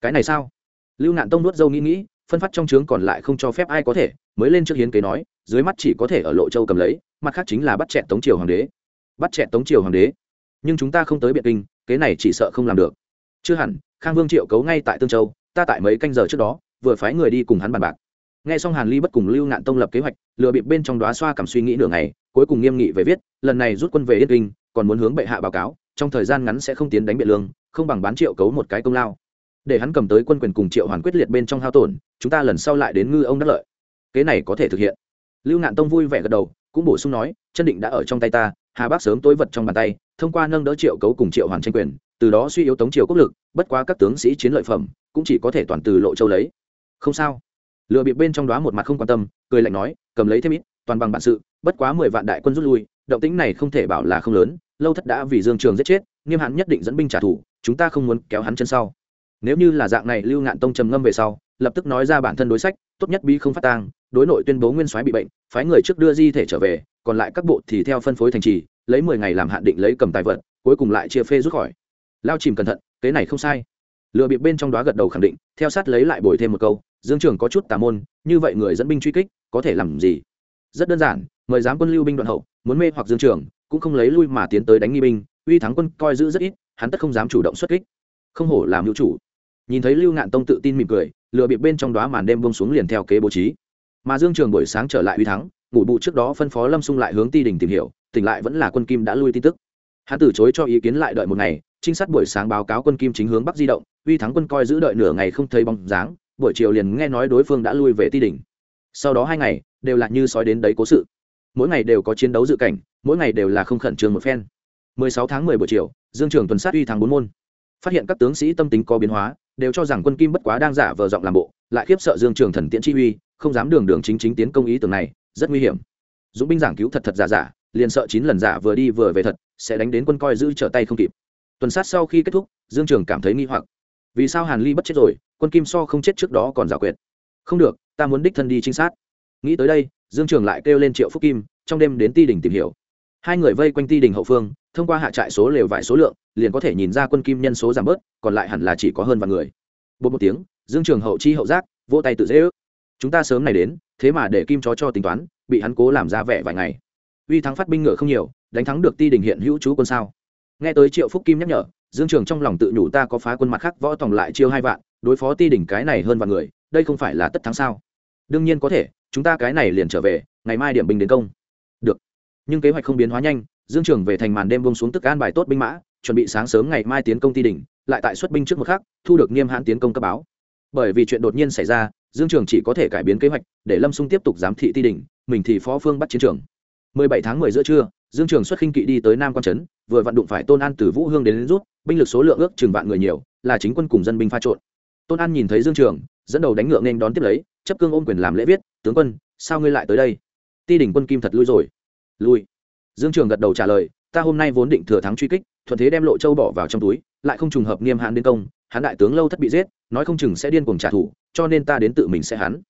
Cái này sao? Lưu nạn tông nuốt dâu nghĩ nghĩ, phân phát trong trướng còn lại không cho phép ai có thể, mới lên trước hiến kế nói, dưới mắt chỉ có thể ở lộ châu cầm lấy, mặt khác chính là bắt chẹn tống triều hoàng đế. Bắt chẹn tống triều hoàng đế? Nhưng chúng ta không tới biện kinh kế này chỉ sợ không làm được. Chưa hẳn, khang vương triệu cấu ngay tại tương châu, ta tại mấy canh giờ trước đó, vừa phái người đi cùng hắn bàn bạc. Nghe xong hàn ly bất cùng lưu ngạn tông lập kế hoạch, lừa bịp bên trong đoá xoa cảm suy nghĩ nửa ngày, cuối cùng nghiêm nghị về viết, lần này rút quân về yên kinh, còn muốn hướng bệ hạ báo cáo, trong thời gian ngắn sẽ không tiến đánh biện lương, không bằng bán triệu cấu một cái công lao. Để hắn cầm tới quân quyền cùng triệu hoàn quyết liệt bên trong hao tổn, chúng ta lần sau lại đến ngư ông đắc lợi. Kế này có thể thực hiện. Lưu ngạn tông vui vẻ gật đầu, cũng bổ sung nói, chân định đã ở trong tay ta hà bác sớm tối vật trong bàn tay, thông qua nâng đỡ triệu cấu cùng triệu hoàn tranh quyền, từ đó suy yếu tống triều quốc lực, bất quá các tướng sĩ chiến lợi phẩm cũng chỉ có thể toàn từ lộ châu lấy. Không sao. Lựa bị bên trong đó một mặt không quan tâm, cười lạnh nói, cầm lấy thêm ít, toàn bằng bản sự, bất quá mười vạn đại quân rút lui, động tĩnh này không thể bảo là không lớn, lâu thất đã vì dương trường giết chết, nghiêm hạn nhất định dẫn binh trả thù, chúng ta không muốn kéo hắn chân sau. Nếu như là dạng này lưu ngạn tông trầm ngâm về sau, lập tức nói ra bản thân đối sách, tốt nhất bí không phát tang đối nội tuyên bố nguyên soái bị bệnh, phái người trước đưa di thể trở về, còn lại các bộ thì theo phân phối thành trì, lấy mười ngày làm hạn định lấy cầm tài vật, cuối cùng lại chia phê rút khỏi. Lao chìm cẩn thận kế này không sai. Lừa bịp bên trong đó gật đầu khẳng định, theo sát lấy lại bồi thêm một câu, dương trường có chút tà môn, như vậy người dẫn binh truy kích, có thể làm gì? Rất đơn giản, mời giám quân lưu binh đoạn hậu, muốn mê hoặc dương trường, cũng không lấy lui mà tiến tới đánh nghi binh, uy thắng quân coi giữ rất ít, hắn tất không dám chủ động xuất kích. Không hổ làm hữu chủ. Nhìn thấy lưu ngạn tông tự tin mỉm cười, lừa bịp bên trong đó màn đêm bông xuống liền theo kế bố trí mà dương trường buổi sáng trở lại uy thắng, ngủ bụ trước đó phân phó lâm xung lại hướng ti đình tìm hiểu, tỉnh lại vẫn là quân kim đã lui tin tức. Hắn từ chối cho ý kiến lại đợi một ngày, trinh sát buổi sáng báo cáo quân kim chính hướng bắc di động, uy thắng quân coi giữ đợi nửa ngày không thấy bóng dáng, buổi chiều liền nghe nói đối phương đã lui về ti đình. Sau đó hai ngày, đều là như sói đến đấy cố sự. Mỗi ngày đều có chiến đấu dự cảnh, mỗi ngày đều là không khẩn trương một phen. 16 tháng 10 buổi chiều, dương trường tuần sát uy thắng bốn môn. Phát hiện các tướng sĩ tâm tính có biến hóa, đều cho rằng quân kim bất quá đang giả vờ giọng làm bộ, lại khiếp sợ dương trường thần tiễn chi uy không dám đường đường chính chính tiến công ý tưởng này, rất nguy hiểm. Dũng binh giảng cứu thật thật giả giả, liền sợ chín lần giả vừa đi vừa về thật, sẽ đánh đến quân coi giữ trở tay không kịp. Tuần sát sau khi kết thúc, dương trường cảm thấy nghi hoặc. Vì sao hàn ly bất chết rồi, quân kim so không chết trước đó còn giả quyệt? Không được, ta muốn đích thân đi trinh sát. Nghĩ tới đây, dương trường lại kêu lên triệu phúc kim, trong đêm đến ti đình tìm hiểu. Hai người vây quanh ti đình hậu phương, thông qua hạ trại số lều vải số lượng, liền có thể nhìn ra quân kim nhân số giảm bớt, còn lại hẳn là chỉ có hơn vài người. Bột một tiếng, dương trường hậu chi hậu giác, vỗ tay tự dễ ước chúng ta sớm này đến, thế mà để kim chó cho tính toán, bị hắn cố làm ra vẻ vài ngày. Uy thắng phát binh ngựa không nhiều, đánh thắng được ti đình hiện hữu chú quân sao? Nghe tới triệu phúc kim nhắc nhở, dương trường trong lòng tự nhủ ta có phá quân mặt khác võ tòng lại chiêu hai vạn, đối phó ti đình cái này hơn vạn người, đây không phải là tất thắng sao? Đương nhiên có thể, chúng ta cái này liền trở về, ngày mai điểm binh đến công. Được. Nhưng kế hoạch không biến hóa nhanh, dương trường về thành màn đêm bông xuống tức an bài tốt binh mã, chuẩn bị sáng sớm ngày mai tiến công ti đình, lại tại xuất binh trước một khắc, thu được nghiêm hãn tiến công cấp báo bởi vì chuyện đột nhiên xảy ra dương trường chỉ có thể cải biến kế hoạch để lâm xung tiếp tục giám thị ti đình mình thì phó phương bắt chiến trường. 17 tháng 10 giữa trưa dương trường xuất khinh kỵ đi tới nam quan trấn vừa vận đụng phải tôn an từ vũ hương đến, đến rút binh lực số lượng ước chừng vạn người nhiều là chính quân cùng dân binh pha trộn. Tôn an nhìn thấy dương trường dẫn đầu đánh ngựa nên đón tiếp lấy chấp cương ôm quyền làm lễ viết tướng quân sao ngươi lại tới đây? Ti đỉnh quân kim thật lui rồi. Lui? Dương trường gật đầu trả lời ta hôm nay vốn định thừa thắng truy kích thuận thế đem lộ châu bỏ vào trong túi lại không trùng hợp nghiêm hạn đến công hắn đại tướng lâu thất bị giết, nói không chừng sẽ điên cuồng trả thù, cho nên ta đến tự mình sẽ hắn.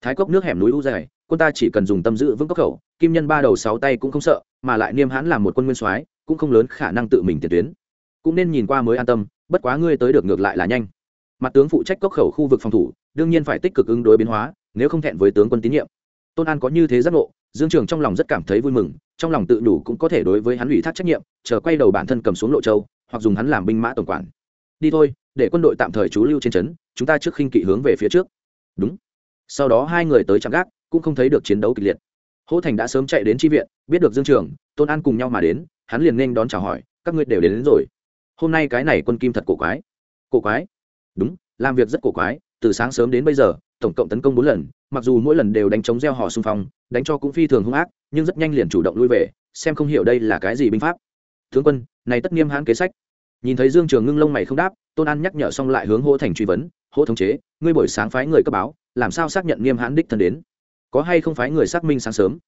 Thái cốc nước hẻm núi u dài, quân ta chỉ cần dùng tâm giữ vững cốc khẩu, kim nhân ba đầu sáu tay cũng không sợ, mà lại niêm hãn làm một quân nguyên soái, cũng không lớn khả năng tự mình tiền tuyến. Cũng nên nhìn qua mới an tâm, bất quá ngươi tới được ngược lại là nhanh. Mặt tướng phụ trách cốc khẩu khu vực phòng thủ, đương nhiên phải tích cực ứng đối biến hóa, nếu không thẹn với tướng quân tín nhiệm. Tôn an có như thế giác ngộ, dương trường trong lòng rất cảm thấy vui mừng, trong lòng tự đủ cũng có thể đối với hắn ủy thác trách nhiệm, chờ quay đầu bản thân cầm xuống lộ châu, hoặc dùng hắn làm binh mã tổng quản. Đi thôi để quân đội tạm thời trú lưu trên trấn chúng ta trước khinh kỵ hướng về phía trước. Đúng. Sau đó hai người tới trạm gác cũng không thấy được chiến đấu kịch liệt. Hỗ thành đã sớm chạy đến tri viện biết được dương trường tôn an cùng nhau mà đến hắn liền nên đón chào hỏi các ngươi đều đến, đến rồi. Hôm nay cái này quân kim thật cổ quái. Cổ quái? Đúng làm việc rất cổ quái từ sáng sớm đến bây giờ tổng cộng tấn công bốn lần mặc dù mỗi lần đều đánh chống gieo họ xung phong đánh cho cũng phi thường hung ác nhưng rất nhanh liền chủ động lui về xem không hiểu đây là cái gì binh pháp. Tướng quân này tất nghiêm hãn kế sách. Nhìn thấy dương trường ngưng lông mày không đáp tôn an nhắc nhở xong lại hướng hỗ thành truy vấn, hỗ thống chế, ngươi buổi sáng phái người cấp báo, làm sao xác nhận nghiêm hãn đích thân đến? Có hay không phái người xác minh sáng sớm?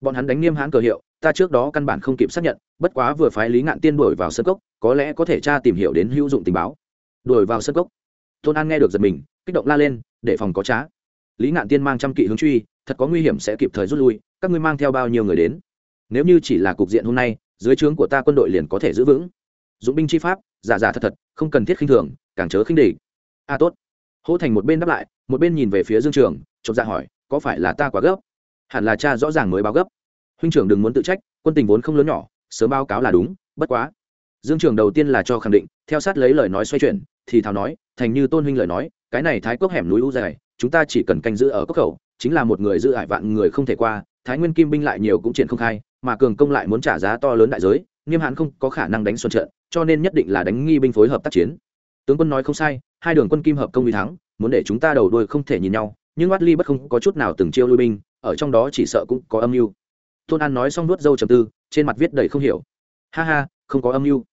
Bọn hắn đánh nghiêm hãn cờ hiệu, ta trước đó căn bản không kịp xác nhận, bất quá vừa phái lý ngạn tiên đuổi vào sân cốc, có lẽ có thể tra tìm hiểu đến hữu dụng tình báo. Đuổi vào sân cốc. Tôn an nghe được giật mình, kích động la lên, để phòng có trá. Lý ngạn tiên mang trăm kỵ hướng truy, thật có nguy hiểm sẽ kịp thời rút lui, các ngươi mang theo bao nhiêu người đến? Nếu như chỉ là cục diện hôm nay, dưới trướng của ta quân đội liền có thể giữ vững. Dụng binh chi pháp giả giả thật thật, không cần thiết khinh thường, càng chớ khinh địch. A tốt. Hỗ thành một bên đáp lại, một bên nhìn về phía dương trường, chột ra dạ hỏi, có phải là ta quá gấp? Hẳn là cha rõ ràng mới báo gấp. Huynh trưởng đừng muốn tự trách, quân tình vốn không lớn nhỏ, sớm báo cáo là đúng, bất quá. Dương trường đầu tiên là cho khẳng định, theo sát lấy lời nói xoay chuyển, thì thào nói, thành như tôn huynh lời nói, cái này thái cốc hẻm núi u dài, chúng ta chỉ cần canh giữ ở cốc khẩu, chính là một người giữ ải vạn người không thể qua, thái nguyên kim binh lại nhiều cũng triển không khai, mà cường công lại muốn trả giá to lớn đại giới, nghiêm hãn không có khả năng đánh xuân trận cho nên nhất định là đánh nghi binh phối hợp tác chiến. Tướng quân nói không sai, hai đường quân kim hợp công uy thắng, muốn để chúng ta đầu đuôi không thể nhìn nhau, nhưng Watley bất không có chút nào từng chiêu lui binh, ở trong đó chỉ sợ cũng có âm mưu. Tôn an nói xong nuốt dâu trầm tư, trên mặt viết đầy không hiểu. Ha ha, không có âm mưu.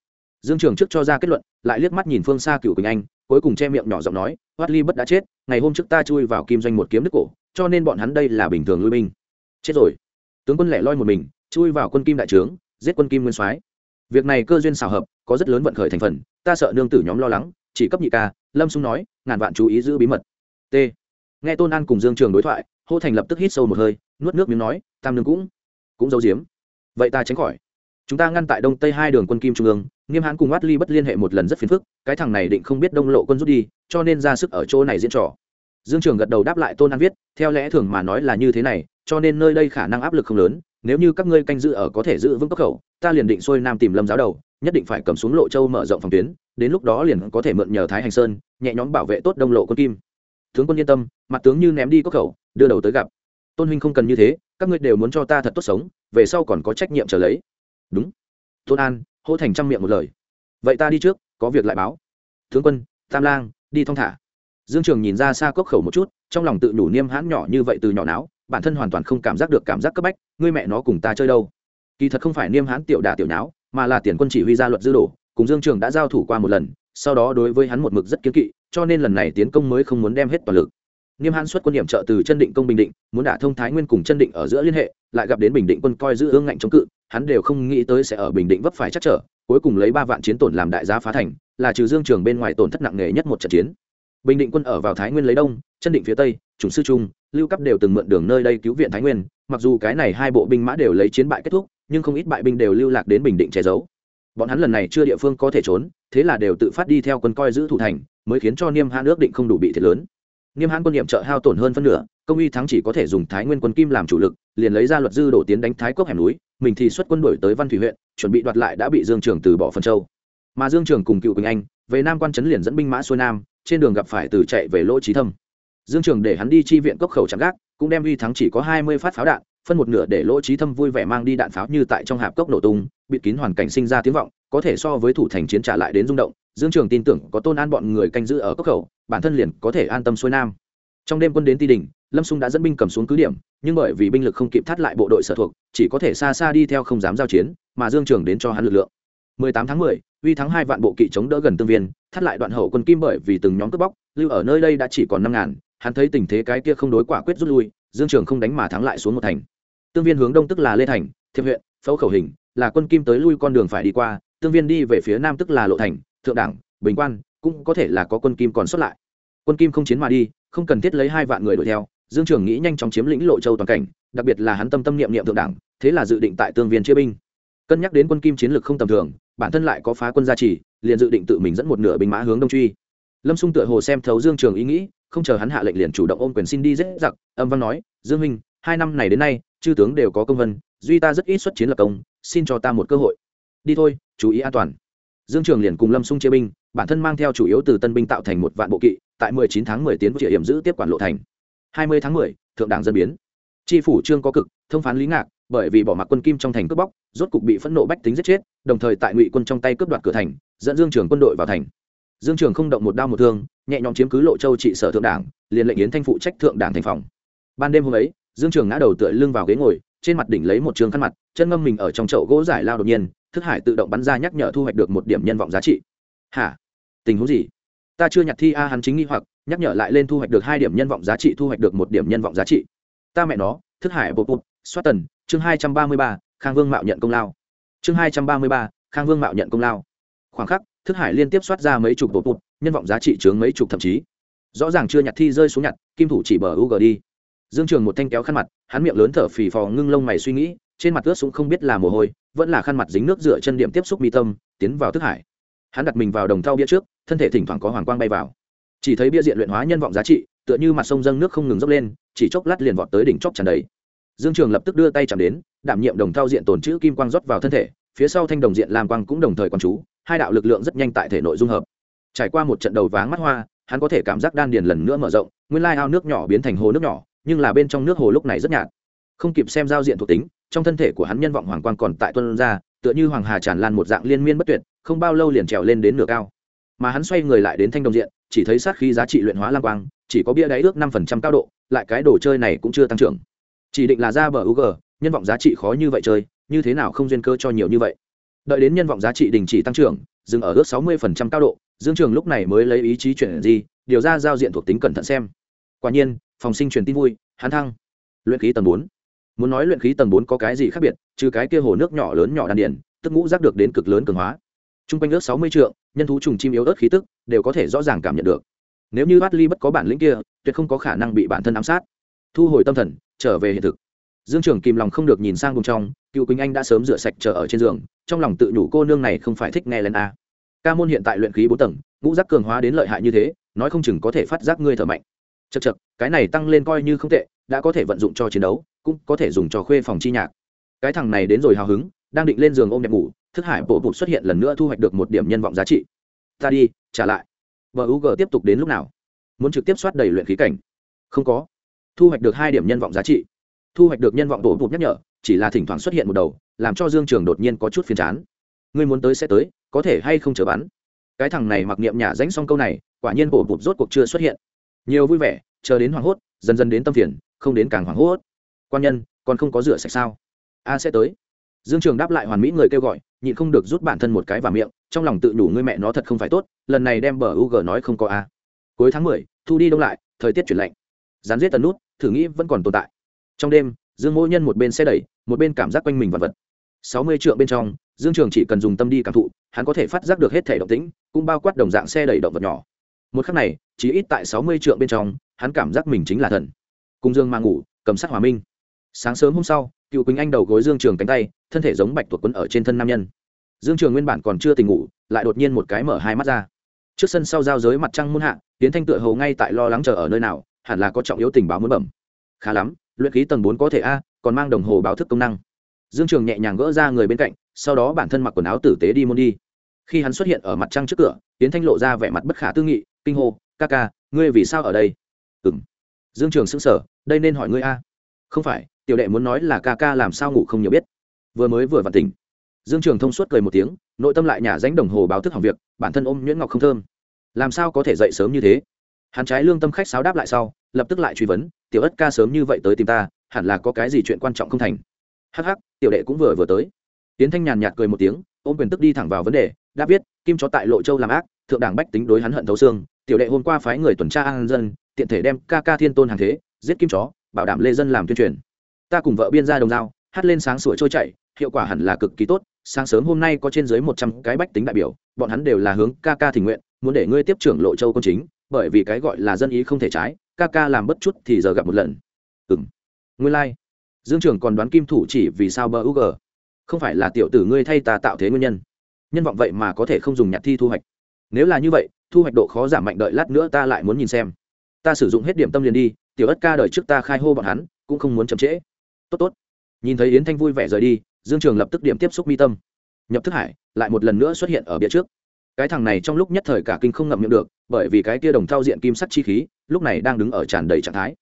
Dương trường trước cho ra kết luận, lại liếc mắt nhìn phương xa cựu quỳnh anh, cuối cùng che miệng nhỏ giọng nói Watley bất đã chết, ngày hôm trước ta chui vào kim doanh một kiếm nước cổ, cho nên bọn hắn đây là bình thường lui binh. Chết rồi. Tướng quân lẻ loi một mình, chui vào quân kim đại trướng, giết quân kim nguyên soái. Việc này cơ duyên xảo hợp có rất lớn vận khởi thành phần, ta sợ nương tử nhóm lo lắng, chỉ cấp nhị ca, lâm xung nói, ngàn vạn chú ý giữ bí mật. T. Nghe tôn an cùng dương trường đối thoại, hô thành lập tức hít sâu một hơi, nuốt nước miếng nói, tam nương cũng cũng giấu giếm. Vậy ta tránh khỏi. Chúng ta ngăn tại đông tây hai đường quân kim trung ương, nghiêm hãn cùng ly bất liên hệ một lần rất phiền phức, cái thằng này định không biết đông lộ quân rút đi, cho nên ra sức ở chỗ này diễn trò. Dương trường gật đầu đáp lại tôn an viết, theo lẽ thường mà nói là như thế này, cho nên nơi đây khả năng áp lực không lớn, nếu như các ngươi canh giữ ở có thể giữ vững cốc khẩu, ta liền định xuôi nam tìm lâm giáo đầu nhất định phải cầm xuống lộ châu mở rộng phòng tuyến, đến lúc đó liền có thể mượn nhờ thái hành sơn, nhẹ nhõm bảo vệ tốt đông lộ quân kim. Tướng quân yên tâm, mặt tướng như ném đi cốc khẩu, đưa đầu tới gặp. Tôn huynh không cần như thế, các ngươi đều muốn cho ta thật tốt sống, về sau còn có trách nhiệm trở lấy. Đúng. Tôn an, hô thành trăm miệng một lời. Vậy ta đi trước, có việc lại báo. Tướng quân, tam lang, đi thong thả. Dương trường nhìn ra xa cốc khẩu một chút, trong lòng tự nhủ niêm hãn nhỏ như vậy từ nhỏ não bản thân hoàn toàn không cảm giác được cảm giác cấp bách, ngươi mẹ nó cùng ta chơi đâu. Kỳ thật không phải niêm hãn tiểu đà tiểu nháo mà là tiền quân chỉ huy ra luật dư đồ, cùng dương trường đã giao thủ qua một lần, sau đó đối với hắn một mực rất kiến kỵ, cho nên lần này tiến công mới không muốn đem hết toàn lực. Niêm hãn xuất quân điểm trợ từ chân định công bình định, muốn đả thông thái nguyên cùng chân định ở giữa liên hệ, lại gặp đến bình định quân coi giữ ương ngạnh chống cự, hắn đều không nghĩ tới sẽ ở bình định vấp phải chắc trở, cuối cùng lấy ba vạn chiến tổn làm đại giá phá thành, là trừ dương trường bên ngoài tổn thất nặng nề nhất một trận chiến. Bình định quân ở vào thái nguyên lấy đông, chân định phía tây, chủng sư trung, lưu cấp đều từng mượn đường nơi đây cứu viện thái nguyên, mặc dù cái này hai bộ binh mã đều lấy chiến bại kết thúc nhưng không ít bại binh đều lưu lạc đến bình định che giấu. Bọn hắn lần này chưa địa phương có thể trốn, thế là đều tự phát đi theo quân coi giữ thủ thành, mới khiến cho niêm hãn ước định không đủ bị thiệt lớn. Niêm hãn quân nhiệm trợ hao tổn hơn phân nửa, công uy thắng chỉ có thể dùng thái nguyên quân kim làm chủ lực, liền lấy ra luật dư đổ tiến đánh thái cốc hẻm núi, mình thì xuất quân đổi tới văn thủy huyện, chuẩn bị đoạt lại đã bị dương trường từ bỏ phần châu. Mà dương trường cùng cựu quỳnh anh, về nam quan trấn liền dẫn binh mã xuôi nam, trên đường gặp phải từ chạy về lỗ trí thâm. Dương trường để hắn đi chi viện cốc khẩu chạm gác, cũng đem uy thắng chỉ có hai mươi phát pháo đạn phân một nửa để lỗ trí thâm vui vẻ mang đi đạn pháo như tại trong hạp cốc nổ tung bịt kín hoàn cảnh sinh ra tiếng vọng có thể so với thủ thành chiến trả lại đến rung động. Dương trường tin tưởng có tôn an bọn người canh giữ ở cốc khẩu bản thân liền có thể an tâm xuôi nam. Trong đêm quân đến ti đình lâm xung đã dẫn binh cầm xuống cứ điểm nhưng bởi vì binh lực không kịp thắt lại bộ đội sở thuộc chỉ có thể xa xa đi theo không dám giao chiến mà dương trường đến cho hắn lực lượng. 18 tháng 10, uy thắng hai vạn bộ kỵ chống đỡ gần tương viên thắt lại đoạn hậu quân kim bởi vì từng nhóm cướp bóc lưu ở nơi đây đã chỉ còn năm ngàn hắn thấy tình thế cái kia không đối quả quyết rút lui dương trường không đánh mà thắng lại xuống một thành tương viên hướng đông tức là lê thành, thiệp huyện phẫu khẩu hình, là quân kim tới lui con đường phải đi qua, tương viên đi về phía nam tức là lộ thành, thượng đẳng bình quan, cũng có thể là có quân kim còn xuất lại. Quân kim không chiến mà đi, không cần thiết lấy hai vạn người đuổi theo, dương trường nghĩ nhanh chóng chiếm lĩnh lộ châu toàn cảnh, đặc biệt là hắn tâm tâm niệm niệm thượng đẳng thế là dự định tại tương viên chia binh. Cân nhắc đến quân kim chiến lược không tầm thường, bản thân lại có phá quân gia trì, liền dự định tự mình dẫn một nửa binh mã hướng đông truy. Lâm xung tựa hồ xem thấu dương trường ý nghĩ, không chờ hắn hạ lệnh liền chủ động ôm quyền xin đi dễ giặc, âm văn nói, dương minh hai năm này đến nay chư tướng đều có công vân duy ta rất ít xuất chiến lập công xin cho ta một cơ hội. Đi thôi chú ý an toàn. Dương trường liền cùng lâm xung chia binh bản thân mang theo chủ yếu từ tân binh tạo thành một vạn bộ kỵ tại 19 tháng 10 tiến địa hiểm giữ tiếp quản lộ thành. 20 tháng 10, thượng đảng dân biến. Tri phủ trương có cực thông phán lý ngạc bởi vì bỏ mặc quân kim trong thành cướp bóc rốt cục bị phẫn nộ bách tính giết chết đồng thời tại ngụy quân trong tay cướp đoạt cửa thành dẫn dương trường quân đội vào thành. Dương trường không động một đao một thương nhẹ nhõm chiếm cứ lộ châu trị sở thượng đảng liền lệnh yến thanh phụ trách thượng đảng thành phòng. Ban đêm hôm ấy dương trường ngã đầu tựa lưng vào ghế ngồi, trên mặt đỉnh lấy một trường khăn mặt, chân ngâm mình ở trong chậu gỗ giải lao đột nhiên, thức hải tự động bắn ra nhắc nhở thu hoạch được một điểm nhân vọng giá trị. Hả? Tình huống gì? Ta chưa nhặt thi a, hắn chính nghi hoặc, nhắc nhở lại lên thu hoạch được hai điểm nhân vọng giá trị, thu hoạch được một điểm nhân vọng giá trị. Ta mẹ nó, thức hải bột bột, xoát tần, chương hai trăm ba mươi ba, khang vương mạo nhận công lao. Chương hai trăm ba mươi ba, khang vương mạo nhận công lao. Khoảng khắc, thức hải liên tiếp xoát ra mấy chục bột bột, nhân vọng giá trị chướng mấy chục thậm chí. Rõ ràng chưa nhặt thi rơi xuống nhặt, kim thủ chỉ bờ u g đi dương trường một thanh kéo khăn mặt, hắn miệng lớn thở phì phò, ngưng lông mày suy nghĩ, trên mặt ướt sũng không biết là mồ hôi, vẫn là khăn mặt dính nước dựa chân điểm tiếp xúc mi tâm, tiến vào thức hải. Hắn đặt mình vào đồng thau bia trước, thân thể thỉnh thoảng có hoàng quang bay vào. Chỉ thấy bia diện luyện hóa nhân vọng giá trị, tựa như mặt sông dâng nước không ngừng dốc lên, chỉ chốc lát liền vọt tới đỉnh chóp tràn đầy. Dương trường lập tức đưa tay chạm đến, đảm nhiệm đồng thau diện tồn chữ kim quang rót vào thân thể, phía sau thanh đồng diện làm quang cũng đồng thời quan chú, hai đạo lực lượng rất nhanh tại thể nội dung hợp. Trải qua một trận đầu váng mắt hoa, hắn có thể cảm giác đan điền lần nữa mở rộng, nguyên lai ao nước nhỏ biến thành hồ nước nhỏ nhưng là bên trong nước hồ lúc này rất nhạt. Không kịp xem giao diện thuộc tính, trong thân thể của hắn nhân vọng hoàng quang còn tại tuân ra, tựa như hoàng hà tràn lan một dạng liên miên bất tuyệt, không bao lâu liền trèo lên đến nửa cao. Mà hắn xoay người lại đến thanh đồng diện, chỉ thấy sát khí giá trị luyện hóa lang quang, chỉ có bia đáy ước năm phần trăm cao độ, lại cái đồ chơi này cũng chưa tăng trưởng. Chỉ định là ra bờ ug nhân vọng giá trị khó như vậy chơi, như thế nào không duyên cơ cho nhiều như vậy. Đợi đến nhân vọng giá trị đình chỉ tăng trưởng, dừng ở ước sáu mươi phần trăm cao độ, dương trường lúc này mới lấy ý chí chuyển gì điều ra giao diện thuộc tính cẩn thận xem. Quả nhiên phòng sinh truyền tin vui hắn thăng. Luyện khí tầng bốn. Muốn nói luyện khí tầng bốn có cái gì khác biệt trừ cái kia hồ nước nhỏ lớn nhỏ đan điền tức ngũ giác được đến cực lớn cường hóa. T r u n g quanh ước sáu mươi triệu, nhân thú trùng chim yếu ớt khí tức đều có thể rõ ràng cảm nhận được. Nếu như bát ly bất có bản lĩnh kia tuyệt không có khả năng bị bản thân ám sát. Thu hồi tâm thần trở về hiện thực. Dương trưởng kìm lòng không được nhìn sang vùng trong cựu quỳnh anh đã sớm rửa sạch chờ ở trên giường trong lòng tự nhủ cô nương này không phải thích nghe lên a. Ca môn hiện tại luyện khí bốn tầng ngũ giác cường hóa đến lợi hại như thế nói không chừng có thể phát giác ngươi thở mạnh chật chật cái này tăng lên coi như không tệ, đã có thể vận dụng cho chiến đấu, cũng có thể dùng cho khuê phòng chi nhạc. Cái thằng này đến rồi hào hứng, đang định lên giường ôm đẹp ngủ, thức hải bộ bụt xuất hiện lần nữa thu hoạch được một điểm nhân vọng giá trị. Ta đi, trả lại. Vợ u g tiếp tục đến lúc nào? Muốn trực tiếp soát đầy luyện khí cảnh. Không có. Thu hoạch được hai điểm nhân vọng giá trị. Thu hoạch được nhân vọng bộ bụt nhắc nhở, chỉ là thỉnh thoảng xuất hiện một đầu, làm cho dương trường đột nhiên có chút phiền chán. Ngươi muốn tới sẽ tới, có thể hay không chờ bắn. Cái thằng này mặc niệm nhả danh xong câu này, quả nhiên bộ bụt rốt cuộc chưa xuất hiện nhiều vui vẻ, chờ đến hoảng hốt, dần dần đến tâm phiền, không đến càng hoảng hốt. Quan nhân, còn không có rửa sạch sao? A sẽ tới. Dương trường đáp lại hoàn mỹ người kêu gọi, nhịn không được rút bản thân một cái vào miệng, trong lòng tự đủ ngươi mẹ nó thật không phải tốt, lần này đem bờ u g nói không có a. Cuối tháng mười, thu đi đông lại, thời tiết chuyển lạnh. Rán giết tần nút, thử nghĩ vẫn còn tồn tại. Trong đêm, dương mỗi nhân một bên xe đẩy, một bên cảm giác quanh mình vật vật. Sáu mươi triệu bên trong, dương trường chỉ cần dùng tâm đi cảm thụ, hắn có thể phát giác được hết thể động tĩnh, cũng bao quát đồng dạng xe đẩy động vật nhỏ một khắc này chỉ ít tại sáu mươi trượng bên trong, hắn cảm giác mình chính là thần. Cùng dương mang ngủ, cầm sát hòa minh. Sáng sớm hôm sau, cựu quỳnh anh đầu gối dương trường cánh tay, thân thể giống bạch tuộc quấn ở trên thân nam nhân. Dương trường nguyên bản còn chưa tỉnh ngủ, lại đột nhiên một cái mở hai mắt ra. Trước sân sau giao giới mặt trăng muôn hạ tiến thanh tựa hầu ngay tại lo lắng chờ ở nơi nào, hẳn là có trọng yếu tình báo muốn bẩm. Khá lắm, luyện khí tầng bốn có thể a, còn mang đồng hồ báo thức công năng. Dương trường nhẹ nhàng gỡ ra người bên cạnh, sau đó bản thân mặc quần áo tử tế đi môn đi. Khi hắn xuất hiện ở mặt trăng trước cửa tiến thanh lộ ra vẻ mặt bất khả tư nghị kinh hô, ca ca, ngươi vì sao ở đây? Ừ m dương trường xứng sở đây nên hỏi ngươi a. Không phải, tiểu đệ muốn nói là ca ca làm sao ngủ không nhiều biết. Vừa mới vừa vặn tỉnh. Dương trường thông suốt cười một tiếng, nội tâm lại nhà danh đồng hồ báo thức hỏng việc, bản thân ôm nhuyễn ngọc không thơm. Làm sao có thể dậy sớm như thế? Hắn trái lương tâm khách sáo đáp lại sau, lập tức lại truy vấn, tiểu ất ca sớm như vậy tới tìm ta, hẳn là có cái gì chuyện quan trọng không thành? Hắc hắc, tiểu đệ cũng vừa vừa tới. Tiến thanh nhàn nhạt cười một tiếng, ôm quyền tức đi thẳng vào vấn đề đã biết kim chó tại lộ châu làm ác, thượng đảng bách tính đối hắn hận thấu xương tiểu đệ hôm qua phái người tuần tra an dân, tiện thể đem ca ca thiên tôn hàng thế, giết kim chó, bảo đảm lê dân làm tuyên truyền. Ta cùng vợ biên ra đồng dao, hát lên sáng sủa trôi chảy, hiệu quả hẳn là cực kỳ tốt, sáng sớm hôm nay có trên dưới một trăm cái bách tính đại biểu, bọn hắn đều là hướng ca ca thỉnh nguyện, muốn để ngươi tiếp trưởng lộ châu công chính, bởi vì cái gọi là dân ý không thể trái, ca ca làm bất chút thì giờ gặp một lần. Ừng nguyên lai、like. dương trưởng còn đoán kim thủ chỉ vì sao bờ u không phải là tiểu tử ngươi thay ta tạo thế nguyên nhân. Nhân vọng vậy mà có thể không dùng nhặt thi thu hoạch. Nếu là như vậy thu hoạch độ khó giảm mạnh đợi lát nữa ta lại muốn nhìn xem. Ta sử dụng hết điểm tâm liền đi, tiểu ất ca đợi trước ta khai hô bọn hắn, cũng không muốn chậm trễ. Tốt tốt. Nhìn thấy yến thanh vui vẻ rời đi, dương trường lập tức điểm tiếp xúc mi tâm. Nhập thức hải, lại một lần nữa xuất hiện ở bia trước. Cái thằng này trong lúc nhất thời cả kinh không ngậm miệng được, bởi vì cái kia đồng thao diện kim sắt chi khí, lúc này đang đứng ở tràn đầy trạng thái.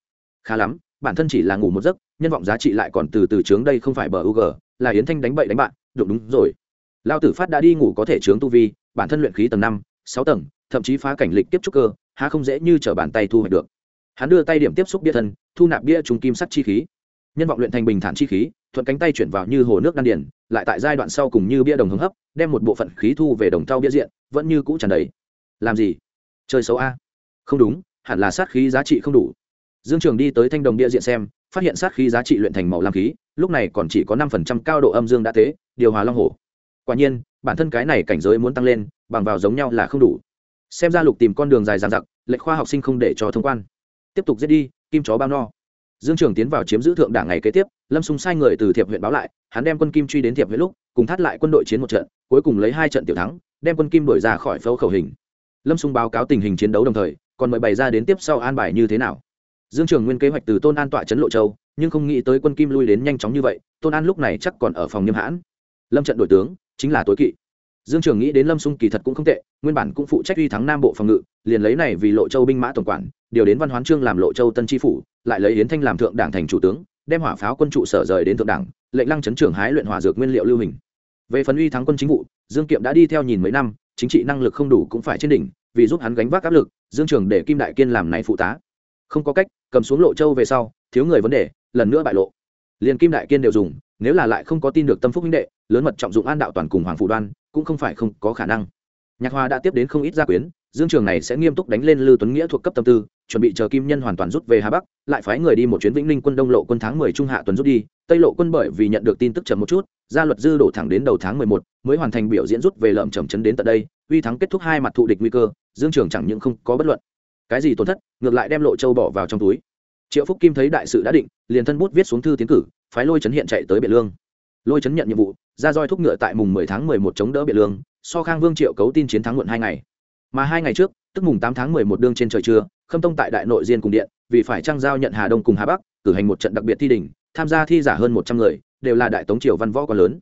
Khá lắm, bản thân chỉ là ngủ một giấc, nhân vọng giá trị lại còn từ từ trướng đây không phải bờ u là yến thanh đánh bậy đánh bạn. Đúng đúng rồi. Lao tử phát đã đi ngủ có thể trướng tu vi, bản thân luyện khí tầng năm, sáu tầng thậm chí phá cảnh lịch tiếp trúc cơ, há không dễ như t bàn tay thu hoạch được. Hắn đưa tay điểm tiếp xúc bia thân, thu nạp bia trùng kim sắt chi khí. Nhân vọng luyện thành bình thản chi khí, thuận cánh tay chuyển vào như hồ nước đan điển lại tại giai đoạn sau cùng như bia đồng hứng hấp, đem một bộ phận khí thu về đồng thau bia diện, vẫn như cũ tràn đầy. Làm gì? Chơi xấu a. Không đúng, hẳn là sát khí giá trị không đủ. Dương trường đi tới thanh đồng bia diện xem, phát hiện sát khí giá trị luyện thành màu lam khí, lúc này còn chỉ có năm phần trăm cao độ âm dương đã thế, điều hòa long hổ. Quả nhiên, bản thân cái này cảnh giới muốn tăng lên, bằng vào giống nhau là không đủ xem ra lục tìm con đường dài dàn giặc lệnh khoa học sinh không để cho thông quan. Tiếp tục giết đi, kim chó bao no. Dương trường tiến vào chiếm giữ thượng đảng ngày kế tiếp, lâm sung sai người từ thiệp huyện báo lại, hắn đem quân kim truy đến thiệp huyện lúc, cùng thắt lại quân đội chiến một trận, cuối cùng lấy hai trận tiểu thắng, đem quân kim đổi ra khỏi phẫu khẩu hình. Lâm sung báo cáo tình hình chiến đấu đồng thời, còn mời bày ra đến tiếp sau an bài như thế nào. Dương trường nguyên kế hoạch từ tôn an tọa trấn lộ châu, nhưng không nghĩ tới quân kim lui đến nhanh chóng như vậy, tôn an lúc này chắc còn ở phòng nghiêm hãn. Lâm trận đổi tướng, chính là tối kỵ dương trường nghĩ đến lâm sung kỳ thật cũng không tệ, nguyên bản cũng phụ trách uy thắng nam bộ phòng ngự, liền lấy này vì lộ châu binh mã tổng quản, điều đến văn hoán trương làm lộ châu tân tri phủ, lại lấy yến thanh làm thượng đảng thành chủ tướng, đem hỏa pháo quân trụ sở rời đến thượng đảng, lệnh lăng chấn trưởng hái luyện hỏa dược nguyên liệu lưu hình. Về phần uy thắng quân chính vụ, dương kiệm đã đi theo nhìn mấy năm, chính trị năng lực không đủ cũng phải trên đỉnh, vì giúp hắn gánh vác áp lực, dương trường để kim đại kiên làm này phụ tá. Không có cách, cầm xuống lộ châu về sau, thiếu người vấn đề, lần nữa bại lộ. Liền kim đại kiên đều dùng, nếu là lại không có tin được tâm phúc minh đệ, lớn mật trọng dụng an đạo toàn cùng hoàng phủ đoan cũng không phải không có khả năng. Nhạc hoa đã tiếp đến không ít gia quyến, dương trường này sẽ nghiêm túc đánh lên Lưu tuấn nghĩa thuộc cấp tâm tư, chuẩn bị chờ kim nhân hoàn toàn rút về hà bắc, lại phái người đi một chuyến vĩnh ninh quân đông lộ quân tháng mười trung hạ tuần rút đi. Tây lộ quân bởi vì nhận được tin tức chậm một chút, gia luật dư đổ thẳng đến đầu tháng mười một, mới hoàn thành biểu diễn rút về lợm trầm chấn đến tận đây, uy thắng kết thúc hai mặt thụ địch nguy cơ, dương trường chẳng những không có bất luận cái gì tổn thất, ngược lại đem lộ châu bỏ vào trong túi. Triệu phúc kim thấy đại sự đã định, liền thân bút viết xuống thư tiến cử, phái lôi Trấn hiện chạy tới biện lương lôi chấn nhận nhiệm vụ, ra roi thúc ngựa tại mùng mười tháng mười một chống đỡ biện lương, so khang vương triệu cấu tin chiến thắng muộn hai ngày. Mà hai ngày trước, tức mùng 8 tháng mười một đương trên trời trưa, khâm tông tại đại nội diên cùng điện, vì phải trang giao nhận hà đông cùng hà bắc, cử hành một trận đặc biệt thi đỉnh, tham gia thi giả hơn một trăm người, đều là đại tống triều văn võ còn lớn.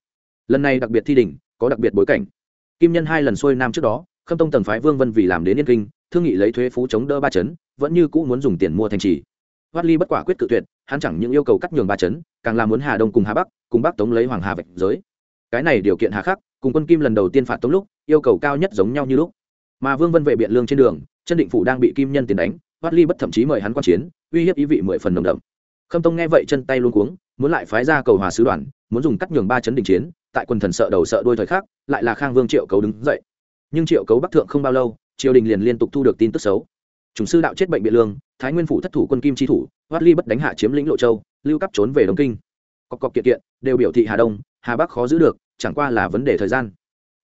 Lần này đặc biệt thi đỉnh, có đặc biệt bối cảnh. Kim nhân hai lần xuôi nam trước đó, khâm tông tầng phái vương vân vì làm đến yên kinh, thương nghị lấy thuế phú chống đỡ ba chấn, vẫn như cũ muốn dùng tiền mua thành trì ly bất quả quyết cự tuyệt, hắn chẳng những yêu cầu cắt nhường ba chấn, càng là muốn hà đông cùng hà bắc, cùng bắc tống lấy hoàng hà vạch giới. Cái này điều kiện hà khắc, cùng quân kim lần đầu tiên phạt tống lúc, yêu cầu cao nhất giống nhau như lúc. Mà vương vân vệ biện lương trên đường, chân định phủ đang bị kim nhân tiền đánh hoát ly bất thậm chí mời hắn quan chiến, uy hiếp ý vị mười phần nồng đậm. Khâm tông nghe vậy chân tay luôn cuống, muốn lại phái ra cầu hòa sứ đoàn, muốn dùng cắt nhường ba chấn đình chiến, tại quân thần sợ đầu sợ đuôi thời khắc, lại là khang vương triệu cấu đứng dậy. Nhưng triệu cấu bắc thượng không bao lâu, triều đình liền liên tục thu được tin tức xấu chủng sư đạo chết bệnh biện lương, thái nguyên phủ thất thủ quân kim tri thủ, hoát ly bất đánh hạ chiếm lĩnh lộ châu, lưu cấp trốn về đông kinh. Cọc cọc kiện kiện, đều biểu thị hà đông, hà bắc khó giữ được, chẳng qua là vấn đề thời gian.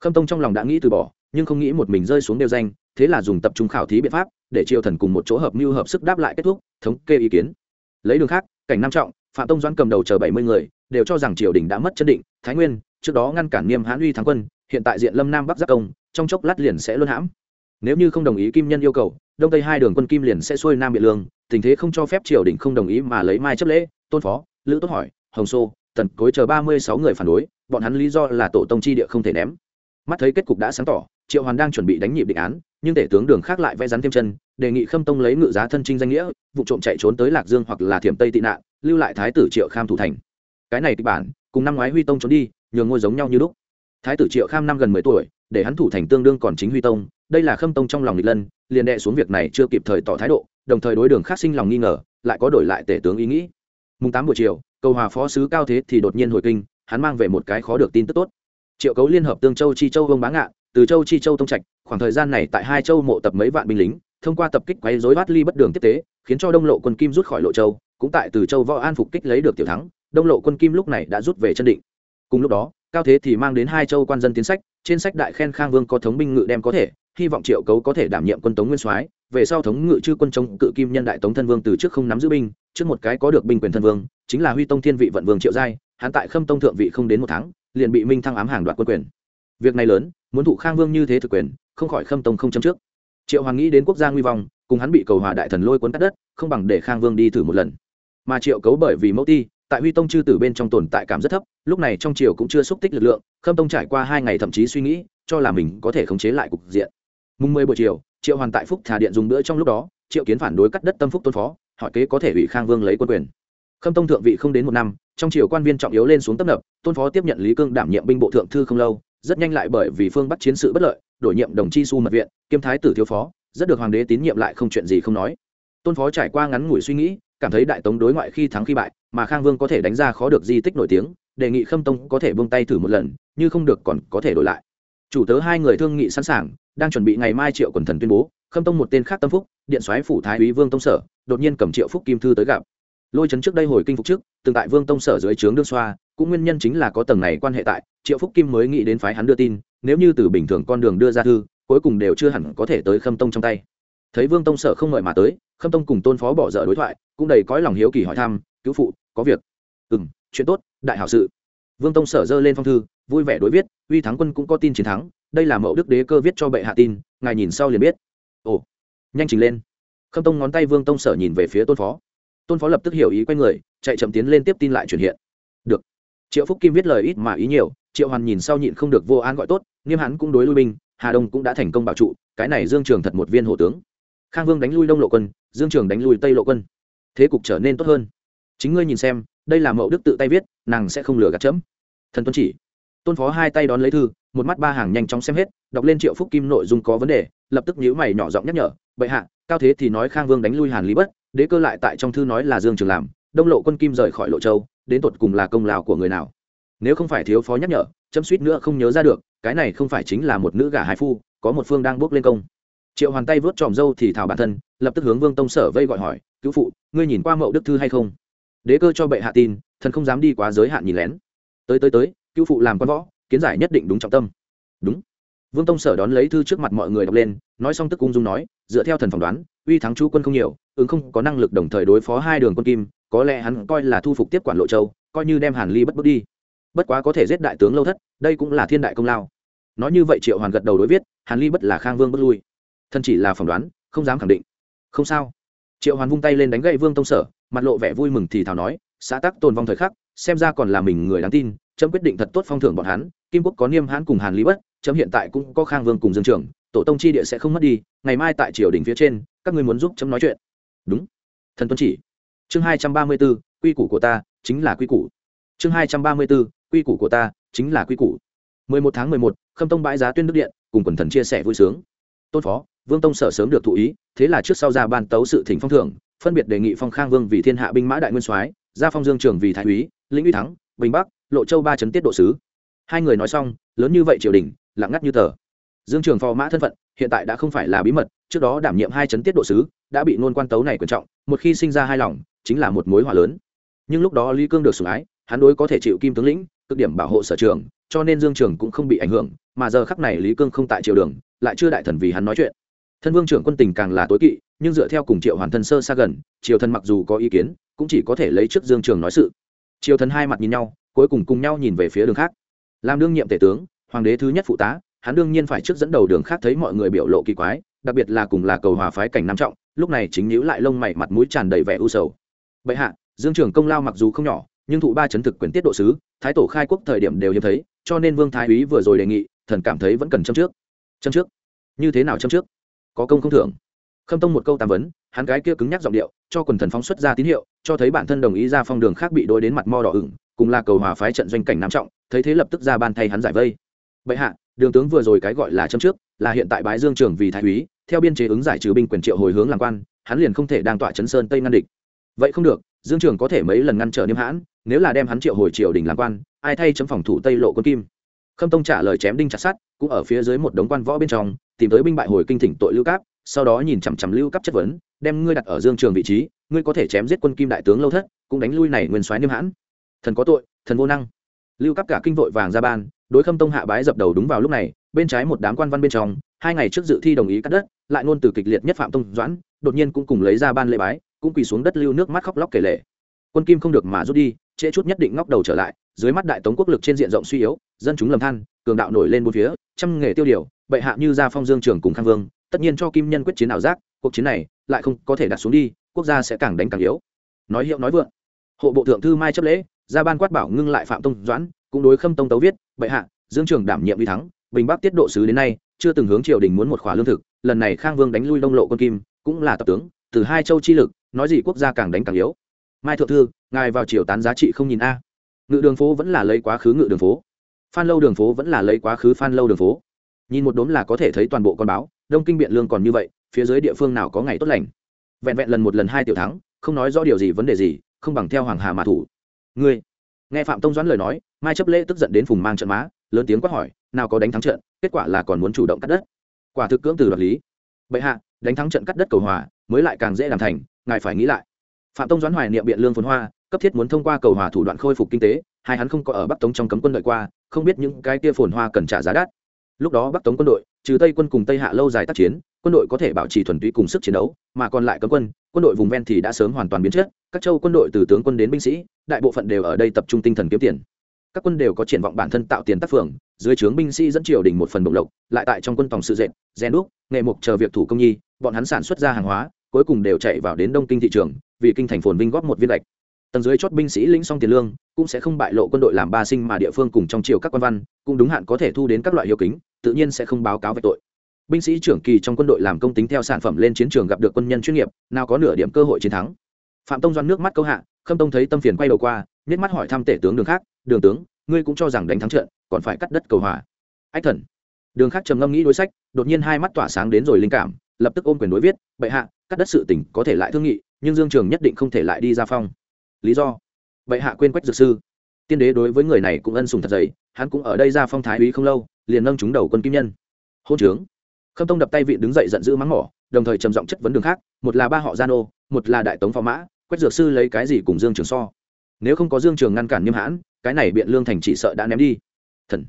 Khâm tông trong lòng đã nghĩ từ bỏ, nhưng không nghĩ một mình rơi xuống đều danh, thế là dùng tập trung khảo thí biện pháp, để triều thần cùng một chỗ hợp mưu hợp sức đáp lại kết thúc, thống kê ý kiến. Lấy đường khác, cảnh nam trọng, phạm tông doãn cầm đầu chờ bảy mươi người, đều cho rằng triều đình đã mất chân định, thái nguyên, trước đó ngăn cản niêm hãn uy thắng quân, hiện tại diện lâm nam bắc giác công, trong chốc lát liền sẽ luân hãm. Nếu như không đồng ý kim nhân yêu cầu đông tây hai đường quân kim liền sẽ xuôi nam biện lương, tình thế không cho phép triều đình không đồng ý mà lấy mai chấp lễ, tôn phó, lữ tốt hỏi, hồng sô tần cối chờ ba mươi sáu người phản đối, bọn hắn lý do là tổ tông chi địa không thể ném. Mắt thấy kết cục đã sáng tỏ, triệu hoàn đang chuẩn bị đánh nhịp định án, nhưng tể tướng đường khác lại vẽ rắn thêm chân, đề nghị khâm tông lấy ngự giá thân trinh danh nghĩa, vụ trộm chạy trốn tới lạc dương hoặc là thiểm tây tị nạn, lưu lại thái tử triệu kham thủ thành. Cái này kịch bản, cùng năm ngoái huy tông trốn đi, nhường ngôi giống nhau như lúc. Thái tử triệu kham năm gần mười tuổi, để hắn thủ thành tương đương còn chính huy tông đây là khâm tông trong lòng lịch lân, liền đệ xuống việc này chưa kịp thời tỏ thái độ, đồng thời đối đường khác sinh lòng nghi ngờ, lại có đổi lại tể tướng ý nghĩ. Mùng tám buổi chiều, cầu hòa phó sứ cao thế thì đột nhiên hồi kinh, hắn mang về một cái khó được tin tức tốt. Triệu cấu liên hợp tương châu chi châu vương bá ngạn từ châu chi châu tông trạch, khoảng thời gian này tại hai châu mộ tập mấy vạn binh lính, thông qua tập kích quấy rối bát ly bất đường tiếp tế, khiến cho đông lộ quân kim rút khỏi lộ châu, cũng tại từ châu võ an phục kích lấy được tiểu thắng, đông lộ quân kim lúc này đã rút về chân định. Cùng lúc đó, cao thế thì mang đến hai châu quan dân tiến sách, trên sách đại khen khang vương có thống binh ngự đem có thể hy vọng triệu cấu có thể đảm nhiệm quân tống nguyên soái, về sau thống ngự chư quân chống cự kim nhân đại tống thân vương từ trước không nắm giữ binh, trước một cái có được binh quyền thân vương, chính là huy tông thiên vị vận vương triệu giai, hắn tại khâm tông thượng vị không đến một tháng, liền bị minh thăng ám hàng đoạt quân quyền. Việc này lớn, muốn thụ khang vương như thế thực quyền, không khỏi khâm tông không chấm trước. Triệu hoàng nghĩ đến quốc gia nguy vong, cùng hắn bị cầu hòa đại thần lôi cuốn cắt đất, không bằng để khang vương đi thử một lần. Mà triệu cấu bởi vì mẫu ti, tại huy tông chư tử bên trong tồn tại cảm rất thấp, lúc này trong triều cũng chưa xúc tích lực lượng, khâm tông trải qua hai ngày thậm chí suy nghĩ, cho là mình có thể khống chế lại cục diện mùng mười buổi chiều, triệu hoàn tại phúc thả điện dùng bữa trong lúc đó, triệu kiến phản đối cắt đất tâm phúc tôn phó, hỏi kế có thể ủy khang vương lấy quân quyền. Khâm tông thượng vị không đến một năm, trong triều quan viên trọng yếu lên xuống tấp nập, tôn phó tiếp nhận lý cương đảm nhiệm binh bộ thượng thư không lâu, rất nhanh lại bởi vì phương bắc chiến sự bất lợi, đổi nhiệm đồng chi su mật viện, kiêm thái tử thiếu phó, rất được hoàng đế tín nhiệm lại không chuyện gì không nói. Tôn phó trải qua ngắn ngủi suy nghĩ, cảm thấy đại tống đối ngoại khi thắng khi bại, mà khang vương có thể đánh ra khó được di tích nổi tiếng, đề nghị khâm tông có thể buông tay thử một lần, như không được còn có thể đổi lại chủ tớ hai người thương nghị sẵn sàng, đang chuẩn bị ngày mai triệu quần thần tuyên bố, khâm tông một tên khác tâm phúc, điện soái phủ thái úy vương tông sở, đột nhiên cầm triệu phúc kim thư tới gặp. Lôi trấn trước đây hồi kinh phục trước, từng tại vương tông sở dưới trướng đương xoa, cũng nguyên nhân chính là có tầng này quan hệ tại, triệu phúc kim mới nghĩ đến phái hắn đưa tin, nếu như từ bình thường con đường đưa ra thư, cuối cùng đều chưa hẳn có thể tới khâm tông trong tay. Thấy vương tông sở không ngợi mà tới, khâm tông cùng tôn phó bỏ dở đối thoại, cũng đầy cõi lòng hiếu kỳ hỏi thăm, cứu phụ, có việc? Ừ m chuyện tốt, đại hảo sự. Vương tông sở dơ lên phong thư vui vẻ đối viết, uy thắng quân cũng có tin chiến thắng, đây là mẫu đức đế cơ viết cho bệ hạ tin, ngài nhìn sau liền biết. Ồ, nhanh trình lên. Khâm tông ngón tay vương tông sở nhìn về phía tôn phó. Tôn phó lập tức hiểu ý q u a y người, chạy chậm tiến lên tiếp tin lại chuyển hiện. Được. Triệu phúc kim viết lời ít mà ý nhiều, triệu hoàn nhìn sau nhịn không được vô an gọi tốt, nghiêm hắn cũng đối lui binh, hà đông cũng đã thành công bảo trụ, cái này dương trường thật một viên hộ tướng. Khang vương đánh lui đông lộ quân, dương trường đánh lui tây lộ quân. Thế cục trở nên tốt hơn. Chính ngươi nhìn xem, đây là mẫu đức tự tay viết, nàng sẽ không lừa gạt chấm. Thần tuân chỉ tôn phó hai tay đón lấy thư, một mắt ba hàng nhanh chóng xem hết, đọc lên triệu phúc kim nội dung có vấn đề, lập tức nhíu mày nhỏ giọng nhắc nhở, bệ hạ, cao thế thì nói khang vương đánh lui hàn lý bất, đế cơ lại tại trong thư nói là dương trường làm, đông lộ quân kim rời khỏi lộ châu, đến tột cùng là công lao của người nào? Nếu không phải thiếu phó nhắc nhở, chấm suýt nữa không nhớ ra được, cái này không phải chính là một nữ gả hải phu, có một phương đang bước lên công. Triệu hoàn tay vớt tròm dâu thì thảo bản thân, lập tức hướng vương tông sở vây gọi hỏi, cứu phụ, ngươi nhìn qua mậu đức thư hay không? Đế cơ cho bệ hạ tin, thần không dám đi quá giới hạn nhìn lén. Tới tới tới cựu phụ làm quan võ, kiến giải nhất định đúng trọng tâm. Đúng. Vương tông sở đón lấy thư trước mặt mọi người đọc lên, nói xong tức ung dung nói, dựa theo thần phỏng đoán, uy thắng chú quân không nhiều, ứng không có năng lực đồng thời đối phó hai đường quân kim, có lẽ hắn coi là thu phục tiếp quản lộ châu, coi như đem hàn ly bất bước đi. Bất quá có thể giết đại tướng lâu thất, đây cũng là thiên đại công lao. Nói như vậy triệu hoàn gật đầu đối viết, hàn ly bất là khang vương bất lui. Thân chỉ là phỏng đoán, không dám khẳng định. Không sao. Triệu hoàn vung tay lên đánh gậy vương tông sở, mặt lộ vẻ vui mừng thì thảo nói, xã tắc tồn vong thời khắc, xem ra còn là mình người đáng tin chấm quyết định thật tốt phong thưởng bọn hắn, kim quốc có niêm hãn cùng hàn lý bất, chấm hiện tại cũng có khang vương cùng dương trưởng, tổ tông chi địa sẽ không mất đi, ngày mai tại triều đình phía trên, các ngươi muốn giúp chấm nói chuyện. Đúng. Thần tuân chỉ. Chương hai trăm ba mươi b ố quy củ của ta chính là quy củ. Chương hai trăm ba mươi b ố quy củ của ta chính là quy củ. mười một tháng mười một, khâm tông bãi giá tuyên đức điện, cùng quần thần chia sẻ vui sướng. Tôn phó, vương tông sở sớm được thụ ý, thế là trước sau ra ban tấu sự thỉnh phong thưởng, phân biệt đề nghị phong khang vương vì thiên hạ binh mã đại nguyên soái, gia phong dương trường vì thái úy, lĩnh uy thắng, bình bắc lộ châu ba chấn tiết độ sứ. Hai người nói xong, lớn như vậy triều đình, lặng ngắt như tờ. Dương trường phò mã thân phận, hiện tại đã không phải là bí mật, trước đó đảm nhiệm hai chấn tiết độ sứ, đã bị nôn quan tấu này quan trọng, một khi sinh ra hai lòng, chính là một mối hòa lớn. Nhưng lúc đó lý cương được sủng ái, hắn đối có thể chịu kim tướng lĩnh, cực điểm bảo hộ sở trường, cho nên dương trường cũng không bị ảnh hưởng, mà giờ khắc này lý cương không tại triều đường, lại chưa đại thần vì hắn nói chuyện. Thân vương trưởng quân tình càng là tối kỵ, nhưng dựa theo cùng triệu hoàn thân sơ xa gần, triều thần mặc dù có ý kiến, cũng chỉ có thể lấy trước dương trường nói sự. Triều thần hai mặt nhìn nhau cuối cùng cùng nhau nhìn về phía đường khác. Làm đương nhiệm tể tướng, hoàng đế thứ nhất phụ tá, hắn đương nhiên phải trước dẫn đầu đường khác thấy mọi người biểu lộ kỳ quái, đặc biệt là cùng là cầu hòa phái cảnh nam trọng, lúc này chính nhíu lại lông mày mặt mũi tràn đầy vẻ u sầu. Bệ hạ, dương trưởng công lao mặc dù không nhỏ, nhưng thụ ba chấn thực quyền tiết độ sứ, thái tổ khai quốc thời điểm đều hiếm thấy, cho nên vương thái úy vừa rồi đề nghị, thần cảm thấy vẫn cần châm trước. Châm trước? Như thế nào châm trước? Có công không thưởng? Khâm tông một câu tam vấn, hắn gái kia cứng nhắc giọng điệu, cho quần thần phóng xuất ra tín hiệu, cho thấy bản thân đồng ý ra phong đường khác bị đối đến mặt mo đỏ ửng cùng là cầu hòa phái trận doanh cảnh nam trọng, thấy thế lập tức ra ban thay hắn giải vây. Bệ hạ, đường tướng vừa rồi cái gọi là châm trước, là hiện tại bái dương trường vì thái úy, theo biên chế ứng giải trừ binh quyền triệu hồi hướng làm quan, hắn liền không thể đang tọa chấn sơn tây ngăn địch. Vậy không được, dương trường có thể mấy lần ngăn trở niêm hãn, nếu là đem hắn triệu hồi triều đình làm quan, ai thay chấm phòng thủ tây lộ quân kim? Khâm tông trả lời chém đinh chặt sắt, cũng ở phía dưới một đống quan võ bên trong, tìm tới binh bại hồi kinh thỉnh tội lưu cáp, sau đó nhìn chằm chằm lưu cáp chất vấn, đem ngươi đặt ở dương trường vị trí, ngươi có thể chém giết quân kim đại tướng lâu thất, cũng đánh lui này nguyên soái niêm hãn thần có tội, thần vô năng. Lưu cấp cả kinh vội vàng ra ban, đối khâm tông hạ bái dập đầu đúng vào lúc này, bên trái một đám quan văn bên trong, hai ngày trước dự thi đồng ý cắt đất, lại ngôn từ kịch liệt nhất phạm tông doãn, đột nhiên cũng cùng lấy ra ban lễ bái, cũng quỳ xuống đất lưu nước mắt khóc lóc kể lệ quân kim không được mà rút đi, trễ chút nhất định ngóc đầu trở lại, dưới mắt đại tống quốc lực trên diện rộng suy yếu, dân chúng lầm than, cường đạo nổi lên bốn phía, trăm nghề tiêu điều, bệ hạ như gia phong dương trường cùng khang vương, tất nhiên cho kim nhân quyết chiến ảo giác, cuộc chiến này lại không có thể đặt xuống đi, quốc gia sẽ càng đánh càng yếu. Nói hiệu nói vượng, hộ bộ thượng thư mai chấp lễ ra ban quát bảo ngưng lại phạm tông doãn, cũng đối khâm tông tấu viết, bệ hạ, dương trường đảm nhiệm uy thắng, bình bắc tiết độ sứ đến nay, chưa từng hướng triều đình muốn một khóa lương thực, lần này khang vương đánh lui đông lộ quân kim, cũng là tập tướng, từ hai châu chi lực, nói gì quốc gia càng đánh càng yếu. Mai thượng thư, ngài vào triều tán giá trị không nhìn a. Ngự đường phố vẫn là lấy quá khứ ngự đường phố. Phan lâu đường phố vẫn là lấy quá khứ phan lâu đường phố. Nhìn một đốm là có thể thấy toàn bộ con báo, đông kinh biện lương còn như vậy, phía dưới địa phương nào có ngày tốt lành? Vẹn vẹn lần một lần hai tiểu thắng, không nói rõ điều gì vấn đề gì, không bằng theo hoàng hà mà thủ ngươi. Nghe phạm tông doãn lời nói, mai chấp lễ tức giận đến phùng mang trận má, lớn tiếng quát hỏi, nào có đánh thắng trận, kết quả là còn muốn chủ động cắt đất. Quả thực cưỡng từ đoạt lý. Bệ hạ, đánh thắng trận cắt đất cầu hòa, mới lại càng dễ làm thành, ngài phải nghĩ lại. Phạm tông doãn hoài niệm biện lương phồn hoa, cấp thiết muốn thông qua cầu hòa thủ đoạn khôi phục kinh tế, hai hắn không có ở bắc tống trong cấm quân đợi qua, không biết những cái kia phồn hoa cần trả giá đắt lúc đó bắc tống quân đội, trừ tây quân cùng tây hạ lâu dài tác chiến, quân đội có thể bảo trì thuần túy cùng sức chiến đấu, mà còn lại cấm quân quân đội vùng ven thì đã sớm hoàn toàn biến chất. Các châu quân đội từ tướng quân đến binh sĩ, đại bộ phận đều ở đây tập trung tinh thần kiếm tiền. Các quân đều có triển vọng bản thân tạo tiền tác phường, dưới trướng binh sĩ dẫn triều đình một phần bổng lộc, lại tại trong quân phòng sự dệt gen đúc nghệ mục chờ việc thủ công nhi, bọn hắn sản xuất ra hàng hóa, cuối cùng đều chạy vào đến đông kinh thị trường, vì kinh thành phồn vinh góp một viên lệch. Tầng dưới chót binh sĩ lĩnh xong tiền lương, cũng sẽ không bại lộ quân đội làm ba sinh mà địa phương cùng trong triều các quan văn, cũng đúng hạn có thể thu đến các loại hiệu kính tự nhiên sẽ không báo cáo về tội. Binh sĩ trưởng kỳ trong quân đội làm công tính theo sản phẩm lên chiến trường gặp được quân nhân chuyên nghiệp, nào có nửa điểm cơ hội chiến thắng. Phạm tông doan nước mắt câu hạ, khâm tông thấy tâm phiền quay đầu qua nhét mắt hỏi thăm tể tướng đường khác, đường tướng, ngươi cũng cho rằng đánh thắng trận, còn phải cắt đất cầu hòa. Ách thần. Đường khác trầm ngâm nghĩ đối sách, đột nhiên hai mắt tỏa sáng đến rồi linh cảm, lập tức ôm quyền đối viết, bệ hạ, cắt đất sự tỉnh có thể lại thương nghị, nhưng dương trường nhất định không thể lại đi ra phong. Lý do? Bệ hạ quên quách dược sư. Tiên đế đối với người này cũng ân sùng thật dày, hắn cũng ở đây ra phong thái úy không lâu liền nâng chúng đầu quân kim nhân. Hôn trướng. Khâm tông đập tay vị đứng dậy giận dữ mắng mỏ, đồng thời trầm giọng chất vấn đường khác, một là ba họ gia nô, một là đại tống phò mã quách dược sư lấy cái gì cùng dương trường so. Nếu không có dương trường ngăn cản nghiêm hãn, cái này biện lương thành chỉ sợ đã ném đi. Thần.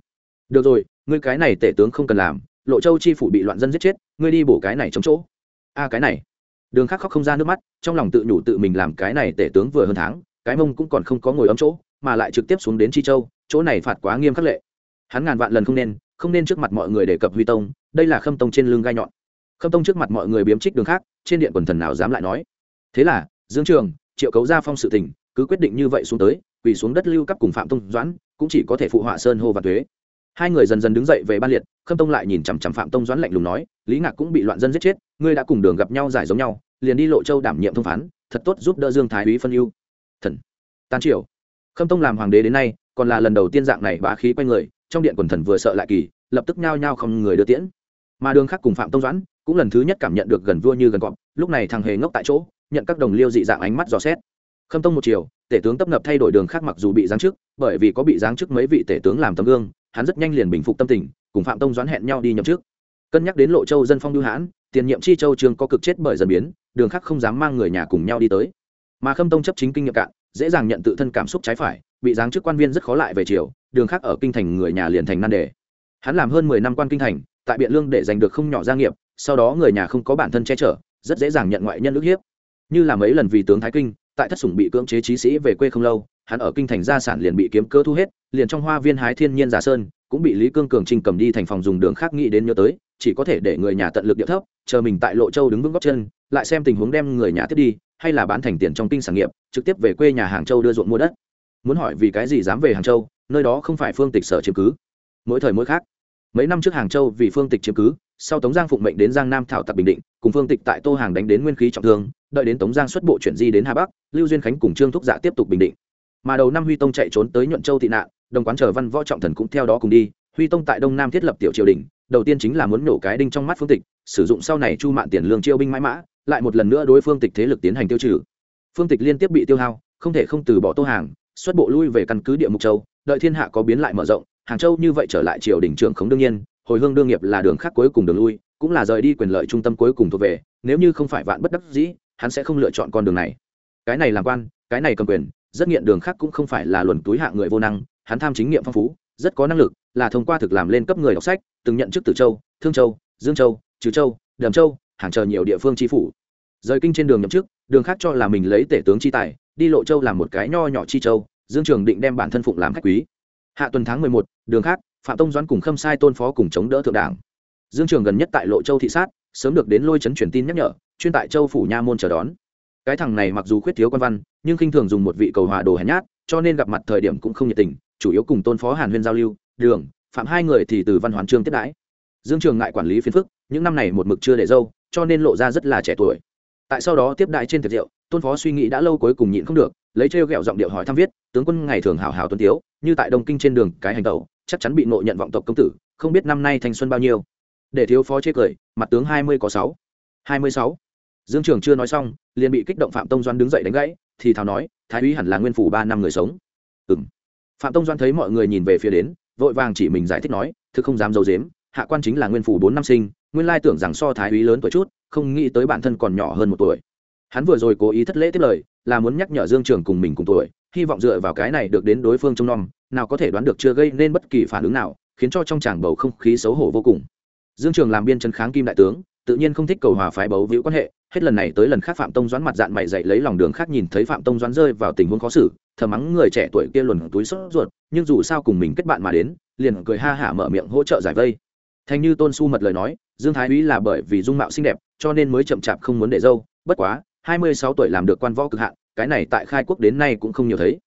Được rồi, ngươi cái này tể tướng không cần làm, lộ châu chi phủ bị loạn dân giết chết, ngươi đi bổ cái này chống chỗ. A, cái này. Đường khác khóc không ra nước mắt, trong lòng tự nhủ tự mình làm cái này tể tướng vừa hơn tháng, cái mông cũng còn không có ngồi ấm chỗ, mà lại trực tiếp xuống đến chi châu, chỗ này phạt quá nghiêm khắc lệ. Hắn ngàn vạn lần không nên không nên trước mặt mọi người đề cập huy tông, đây là khâm tông trên lưng gai nhọn. Khâm tông trước mặt mọi người biếm trích đường khác, trên điện quần thần nào dám lại nói. Thế là, dương trường, triệu cấu gia phong sự tình, cứ quyết định như vậy xuống tới, quỳ xuống đất lưu cấp cùng phạm tông doãn, cũng chỉ có thể phụ họa sơn hô và thuế. Hai người dần dần đứng dậy về ban liệt, khâm tông lại nhìn chằm chằm phạm tông doãn lạnh lùng nói, lý ngạc cũng bị loạn dân giết chết, ngươi đã cùng đường gặp nhau giải giống nhau, liền đi lộ châu đảm nhiệm thông phán, thật tốt giúp đỡ dương thái úy phân ưu. Thần. Tan triều. Khâm tông làm hoàng đế đến nay, còn là lần đầu tiên dạng này bá khí quanh người trong điện quần thần vừa sợ lại kỳ, lập tức nhao nhao không người đưa tiễn. Mà đường khác cùng phạm tông doãn, cũng lần thứ nhất cảm nhận được gần vua như gần cọp, lúc này thằng hề ngốc tại chỗ, nhận các đồng liêu dị dạng ánh mắt dò xét. Khâm tông một chiều, tể tướng tấp nập thay đổi đường khác mặc dù bị giáng chức, bởi vì có bị giáng chức mấy vị tể tướng làm tấm gương, hắn rất nhanh liền bình phục tâm tình, cùng phạm tông doãn hẹn nhau đi nhậm chức. Cân nhắc đến lộ châu dân phong lưu hãn, tiền nhiệm chi châu trường có cực chết bởi dần biến, đường khác không dám mang người nhà cùng nhau đi tới. Mà khâm tông chấp chính kinh nghiệm cạn, dễ dàng nhận tự thân cảm xúc trái phải, bị giáng chức quan viên rất khó lại về chiều đường khác ở kinh thành người nhà liền thành nan đề. Hắn làm hơn mười năm quan kinh thành, tại biện lương để giành được không nhỏ gia nghiệp, sau đó người nhà không có bản thân che chở, rất dễ dàng nhận ngoại nhân ức hiếp. Như là mấy lần vì tướng thái kinh, tại thất sủng bị cưỡng chế trí sĩ về quê không lâu, hắn ở kinh thành gia sản liền bị kiếm cơ thu hết, liền trong hoa viên hái thiên nhiên giả sơn, cũng bị lý cương cường trình cầm đi thành phòng dùng đường khác nghĩ đến nhớ tới, chỉ có thể để người nhà tận lực địa thấp, chờ mình tại lộ châu đứng vững góc chân, lại xem tình huống đem người nhà tiếp đi, hay là bán thành tiền trong kinh sản nghiệp, trực tiếp về quê nhà hàng châu đưa ruộng mua đất. Muốn hỏi vì cái gì dám về hàng châu nơi đó không phải phương tịch sở chiếm cứ. Mỗi thời mỗi khác, mấy năm trước hàng châu vì phương tịch chiếm cứ, sau tống giang phụng mệnh đến giang nam thảo tặc bình định, cùng phương tịch tại tô hàng đánh đến nguyên khí trọng thương, đợi đến tống giang xuất bộ chuyển di đến hà bắc, lưu duyên khánh cùng trương thúc dạ tiếp tục bình định. Mà đầu năm huy tông chạy trốn tới nhuận châu thị nạn, đồng quán chờ văn võ trọng thần cũng theo đó cùng đi, huy tông tại đông nam thiết lập tiểu triều đình, đầu tiên chính là muốn nổ cái đinh trong mắt phương tịch, sử dụng sau này chu mạn tiền lương chiêu binh mãi mã, lại một lần nữa đối phương tịch thế lực tiến hành tiêu trừ. Phương tịch liên tiếp bị tiêu hao, không thể không từ bỏ tô hàng, xuất bộ lui về căn cứ địa mục châu đợi thiên hạ có biến lại mở rộng, hàng châu như vậy trở lại triều đình trưởng khống đương nhiên, hồi hương đương nghiệp là đường khác cuối cùng đường lui, cũng là rời đi quyền lợi trung tâm cuối cùng thuộc về, nếu như không phải vạn bất đắc dĩ, hắn sẽ không lựa chọn con đường này. Cái này làm quan, cái này cầm quyền, rất nghiện đường khác cũng không phải là luồn túi hạ người vô năng, hắn tham chính nghiệm phong phú, rất có năng lực, là thông qua thực làm lên cấp người đọc sách, từng nhận chức từ châu, thương châu, dương châu, trừ châu, đầm châu, hàng chờ nhiều địa phương tri phủ. Rời kinh trên đường nhậm chức, đường khác cho là mình lấy tể tướng chi tài, đi lộ châu làm một cái nho nhỏ chi châu dương trường định đem bản thân phụng làm khách quý. Hạ tuần tháng mười một, đường khác, phạm tông doãn cùng khâm sai tôn phó cùng chống đỡ thượng đảng. Dương trường gần nhất tại lộ châu thị sát, sớm được đến lôi chấn truyền tin nhắc nhở, chuyên tại châu phủ nha môn chờ đón. Cái thằng này mặc dù khuyết thiếu quan văn, nhưng khinh thường dùng một vị cầu hòa đồ hèn nhát, cho nên gặp mặt thời điểm cũng không nhiệt tình, chủ yếu cùng tôn phó hàn huyên giao lưu, đường, phạm hai người thì từ văn hoàn trương tiếp đãi. Dương trường ngại quản lý phiền phức, những năm này một mực chưa để dâu, cho nên lộ ra rất là trẻ tuổi. Tại sau đó tiếp đại trên tiệc rượu, tôn phó suy nghĩ đã lâu cuối cùng nhịn không được lấy trêu ghẹo giọng điệu hỏi thăm viết, tướng quân ngày thường hào hào tuân tiếu, như tại đông kinh trên đường cái hành tẩu, chắc chắn bị nội nhận vọng tộc công tử, không biết năm nay thanh xuân bao nhiêu. Để thiếu phó chê cười, mặt tướng hai mươi có sáu. Hai mươi sáu. Dương trường chưa nói xong, liền bị kích động phạm tông doan đứng dậy đánh gãy, thì thào nói, thái úy hẳn là nguyên phủ ba năm người sống. Ừ m phạm tông doan thấy mọi người nhìn về phía đến, vội vàng chỉ mình giải thích nói, thực không dám d i ấ u dếm hạ quan chính là nguyên phủ bốn năm sinh, nguyên lai tưởng rằng so thái úy lớn tuổi chút, không nghĩ tới bản thân còn nhỏ hơn một tuổi hắn vừa rồi cố ý thất lễ tiếp lời, là muốn nhắc nhở dương trường cùng mình cùng tuổi, hy vọng dựa vào cái này được đến đối phương trông nom, nào có thể đoán được chưa gây nên bất kỳ phản ứng nào, khiến cho trong tràng bầu không khí xấu hổ vô cùng. Dương trường làm biên chân kháng kim đại tướng, tự nhiên không thích cầu hòa phái bấu víu quan hệ, hết lần này tới lần khác phạm tông doãn mặt dạng mày dậy lấy lòng đường khác nhìn thấy phạm tông doãn rơi vào tình huống khó xử thờ mắng người trẻ tuổi kia luồn túi sốt ruột, nhưng dù sao cùng mình kết bạn mà đến, liền cười ha hả mở miệng hỗ trợ giải vây. Thành như tôn su mật lời nói, dương thái úy là bởi vì dung mạo xinh đẹp, cho nên mới chậm chạp không muốn để dâu, bất quá hai mươi sáu tuổi làm được quan võ cực hạn cái này tại khai quốc đến nay cũng không nhiều thấy.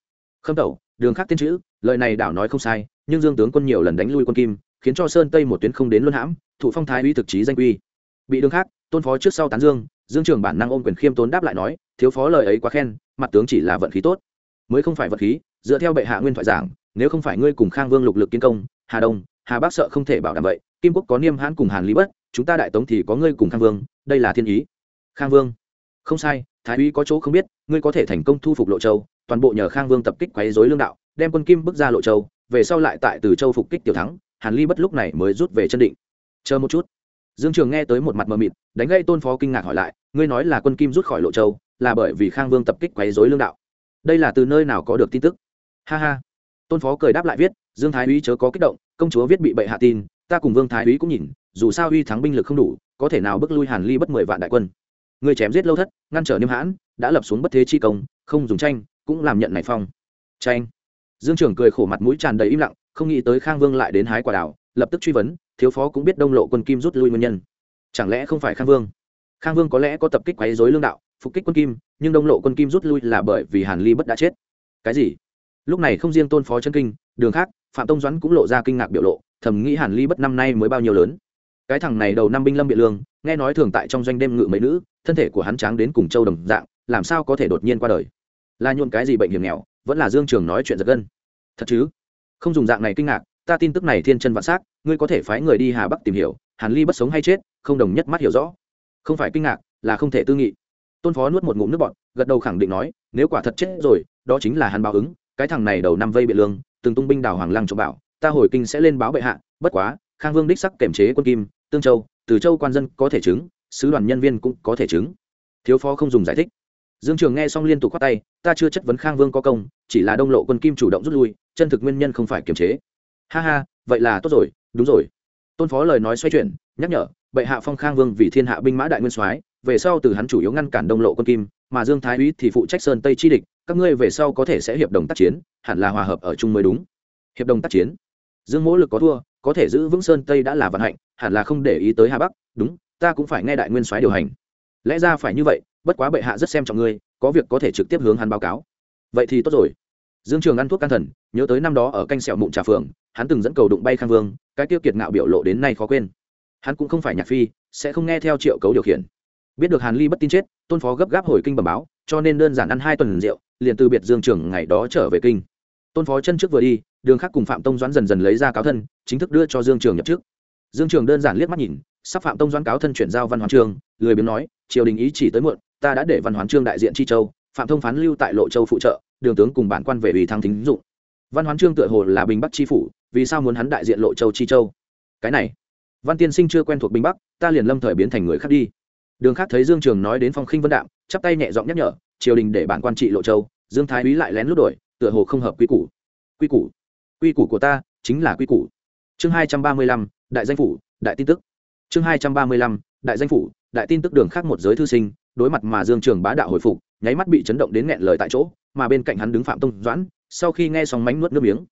Khâm tẩu đường khác tiên chữ lời này đảo nói không sai nhưng dương tướng quân nhiều lần đánh lui quân kim khiến cho sơn tây một tuyến không đến luân hãm Thủ phong thái uy thực chí danh uy, bị đường khác tôn phó trước sau tán dương dương trưởng bản năng ôm quyền khiêm tốn đáp lại nói thiếu phó lời ấy quá khen mặt tướng chỉ là vận khí tốt. Mới không phải vận khí dựa theo bệ hạ nguyên thoại giảng nếu không phải ngươi cùng khang vương lục lực kiến công hà đông hà bắc sợ không thể bảo đảm vậy kim quốc có niêm hãn cùng hàn lý bất chúng ta đại tống thì có ngươi cùng khang vương đây là thiên ý. Khang vương không sai, thái úy có chỗ không biết, ngươi có thể thành công thu phục lộ châu, toàn bộ nhờ khang vương tập kích quấy dối lương đạo, đem quân kim bước ra lộ châu, về sau lại tại từ châu phục kích tiểu thắng, hàn ly bất lúc này mới rút về chân định. Chờ một chút. Dương trường nghe tới một mặt mờ mịt, đánh gây tôn phó kinh ngạc hỏi lại, ngươi nói là quân kim rút khỏi lộ châu, là bởi vì khang vương tập kích quấy dối lương đạo? Đây là từ nơi nào có được tin tức? Ha ha. Tôn phó cười đáp lại viết, dương thái úy chớ có kích động, công chúa viết bị bệ hạ tin, ta cùng vương thái úy cũng nhìn, dù sao uy thắng binh lực không đủ, có thể nào bước lui hàn ly bất mười vạn đại quân người chém giết lâu thất, ngăn trở niêm hãn, đã lập xuống bất thế chi công, không dùng tranh, cũng làm nhận này phong. Tranh. Dương trưởng cười khổ mặt mũi tràn đầy im lặng, không nghĩ tới khang vương lại đến hái quả đảo lập tức truy vấn, thiếu phó cũng biết đông lộ quân kim rút lui nguyên nhân. Chẳng lẽ không phải khang vương? Khang vương có lẽ có tập kích quấy dối lương đạo, phục kích quân kim, nhưng đông lộ quân kim rút lui là bởi vì hàn ly bất đã chết. Cái gì? Lúc này không riêng tôn phó chân kinh, đường khác, phạm tông doãn cũng lộ ra kinh ngạc biểu lộ, thầm nghĩ hàn ly bất năm nay mới bao nhiêu lớn. Cái thằng này đầu năm binh lâm biện lương, nghe nói thường tại trong doanh đêm ngự mấy nữ thân thể của hắn tráng đến cùng châu đồng dạng, làm sao có thể đột nhiên qua đời? Là nhuộm cái gì bệnh hiểm nghèo, vẫn là dương trường nói chuyện giật gân. Thật chứ? Không dùng dạng này kinh ngạc, ta tin tức này thiên chân vạn s á c ngươi có thể phái người đi hà bắc tìm hiểu, hàn ly bất sống hay chết, không đồng nhất mắt hiểu rõ. Không phải kinh ngạc, là không thể tư nghị. Tôn phó nuốt một ngụm nước bọn gật đầu khẳng định nói, nếu quả thật chết rồi, đó chính là hàn báo ứng, cái thằng này đầu năm vây biện lương, từng tung binh đào hoàng lăng cho bảo, ta hồi kinh sẽ lên báo bệ hạ, bất quá, khang vương đích sắc kiểm chế quân kim, tương châu, từ châu quan dân có thể chứng sứ đoàn nhân viên cũng có thể chứng. Thiếu phó không dùng giải thích. Dương trường nghe xong liên tục khoát tay, ta chưa chất vấn khang vương có công, chỉ là đông lộ quân kim chủ động rút lui, chân thực nguyên nhân không phải kiềm chế. Ha ha, vậy là tốt rồi, đúng rồi. Tôn phó lời nói xoay chuyển, nhắc nhở, bệ hạ phong khang vương vì thiên hạ binh mã đại nguyên soái, về sau từ hắn chủ yếu ngăn cản đông lộ quân kim, mà dương thái úy thì phụ trách sơn tây chi địch, các ngươi về sau có thể sẽ hiệp đồng tác chiến, hẳn là hòa hợp ở chung mới đúng. Hiệp đồng tác chiến? Dương mỗ lực có thua, có thể giữ vững sơn tây đã là vận hạnh, hẳn là không để ý tới hà bắc, đúng ta cũng phải nghe đại nguyên soái điều hành. Lẽ ra phải như vậy, bất quá bệ hạ rất xem trọng ngươi, có việc có thể trực tiếp hướng hắn báo cáo. Vậy thì tốt rồi. Dương trường ăn thuốc can thần, nhớ tới năm đó ở canh sẹo mụn trà phường hắn từng dẫn cầu đụng bay khang vương, cái tiêu kiệt ngạo biểu lộ đến nay khó quên. Hắn cũng không phải nhạc phi, sẽ không nghe theo triệu cấu điều khiển. Biết được hàn ly bất tin chết, tôn phó gấp gáp hồi kinh bẩm báo, cho nên đơn giản ăn hai tuần rượu, liền từ biệt dương trường ngày đó trở về kinh. Tôn phó chân trước vừa đi, đường khác cùng phạm tông doãn dần dần lấy ra cáo thân, chính thức đưa cho dương trường nhập trước. Dương trường đơn giản liếc mắt nhìn sắp phạm tông doãn cáo thân chuyển giao văn hoán trương, lười biếng nói, triều đình ý chỉ tới muộn, ta đã để văn hoán trương đại diện chi châu, phạm thông phán lưu tại lộ châu phụ trợ, đường tướng cùng bản quan về ủy thăng thính dụng. Văn hoán trương tựa hồ là bình bắc chi phủ, vì sao muốn hắn đại diện lộ châu chi châu? Cái này, văn tiên sinh chưa quen thuộc bình bắc, ta liền lâm thời biến thành người khác đi. Đường khác thấy dương trường nói đến phong khinh vân đạm, chắp tay nhẹ giọng nhắc nhở, triều đình để bản quan trị lộ châu, dương thái úy lại lén lút đổi, tựa hồ không hợp quy củ. Quy củ? Quy củ của ta chính là quy củ. Chương hai trăm ba mươi lăm, đại danh phủ, đại tin tức chương hai trăm ba mươi lăm, đại danh phủ, đại tin tức đường khác một giới thư sinh, đối mặt mà dương trường bá đạo hồi phục, nháy mắt bị chấn động đến nghẹn lời tại chỗ, mà bên cạnh hắn đứng phạm tông doãn, sau khi nghe xong mánh nuốt nước miếng.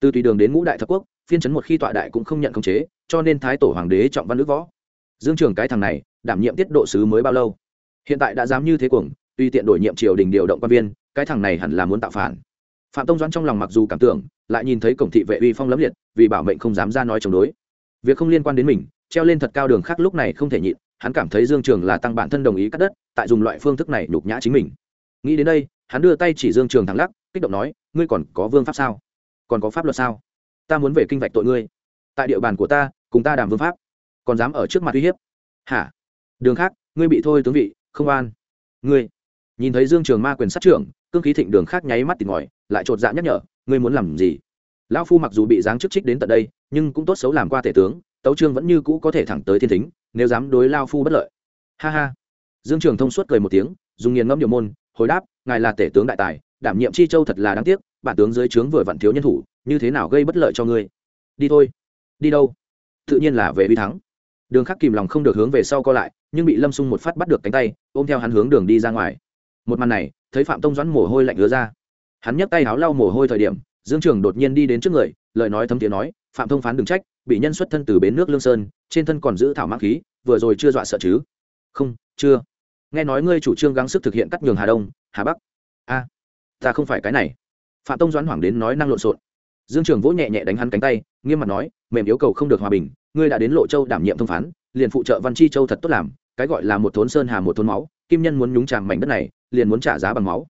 Từ tùy đường đến ngũ đại thập quốc, phiên chấn một khi tọa đại cũng không nhận khống chế, cho nên thái tổ hoàng đế trọng văn nước võ. Dương trường cái thằng này, đảm nhiệm tiết độ sứ mới bao lâu? Hiện tại đã dám như thế cuồng tuy tiện đổi nhiệm triều đình điều động quan viên, cái thằng này hẳn là muốn tạo phản. Phạm tông doãn trong lòng mặc dù cảm tưởng, lại nhìn thấy cổng thị vệ uy phong lẫm liệt, vì bảo mệnh không dám ra nói chống đối. Việc không liên quan đến mình treo lên thật cao đường khác lúc này không thể nhịn, hắn cảm thấy dương trường là tăng bản thân đồng ý cắt đất, tại dùng loại phương thức này nhục nhã chính mình. Nghĩ đến đây, hắn đưa tay chỉ dương trường thẳng lắc, kích động nói, ngươi còn có vương pháp sao? Còn có pháp luật sao? Ta muốn về kinh vạch tội ngươi. Tại địa bàn của ta, cùng ta đàm vương pháp. Còn dám ở trước mặt uy hiếp. Hả? Đường khác, ngươi bị thôi tướng vị, không an ngươi? Nhìn thấy dương trường ma quyền sát trưởng, cương khí thịnh đường khác nháy mắt tìm ngòi lại chột dạ nhắc nhở, ngươi muốn làm gì? Lão phu mặc dù bị giáng chức trích đến tận đây, nhưng cũng tốt xấu làm qua tể tướng tấu trương vẫn như cũ có thể thẳng tới thiên thính, nếu dám đối lao phu bất lợi. Ha ha. Dương trường thông suốt cười một tiếng, dùng nghiền ngẫm nhiều môn, hồi đáp, ngài là tể tướng đại tài, đảm nhiệm chi châu thật là đáng tiếc, bản tướng dưới trướng vừa vặn thiếu nhân thủ, như thế nào gây bất lợi cho ngươi? Đi thôi. Đi đâu? Tự nhiên là về uy thắng. Đường khắc kìm lòng không được hướng về sau co lại, nhưng bị lâm sung một phát bắt được cánh tay, ôm theo hắn hướng đường đi ra ngoài. Một màn này, thấy phạm tông doãn mồ hôi lạnh ứa ra. Hắn nhấc tay háo lau mồ hôi thời điểm, dương trường đột nhiên đi đến trước người, lời nói thấm tiếng nói phạm thông phán đừng trách, bị nhân xuất thân từ bến nước lương sơn, trên thân còn giữ thảo mã khí, vừa rồi chưa dọa sợ chứ? Không, chưa. Nghe nói ngươi chủ trương gắng sức thực hiện cắt nhường hà đông, hà bắc. A, ta không phải cái này. Phạm tông doãn hoảng đến nói năng lộn xộn. Dương trường vỗ nhẹ nhẹ đánh hắn cánh tay, nghiêm mặt nói, mềm yêu cầu không được hòa bình, ngươi đã đến lộ châu đảm nhiệm thông phán, liền phụ trợ văn chi châu thật tốt làm, cái gọi là một thốn sơn hà một thốn máu, kim nhân muốn nhúng tràng mảnh đất này, liền muốn trả giá bằng máu.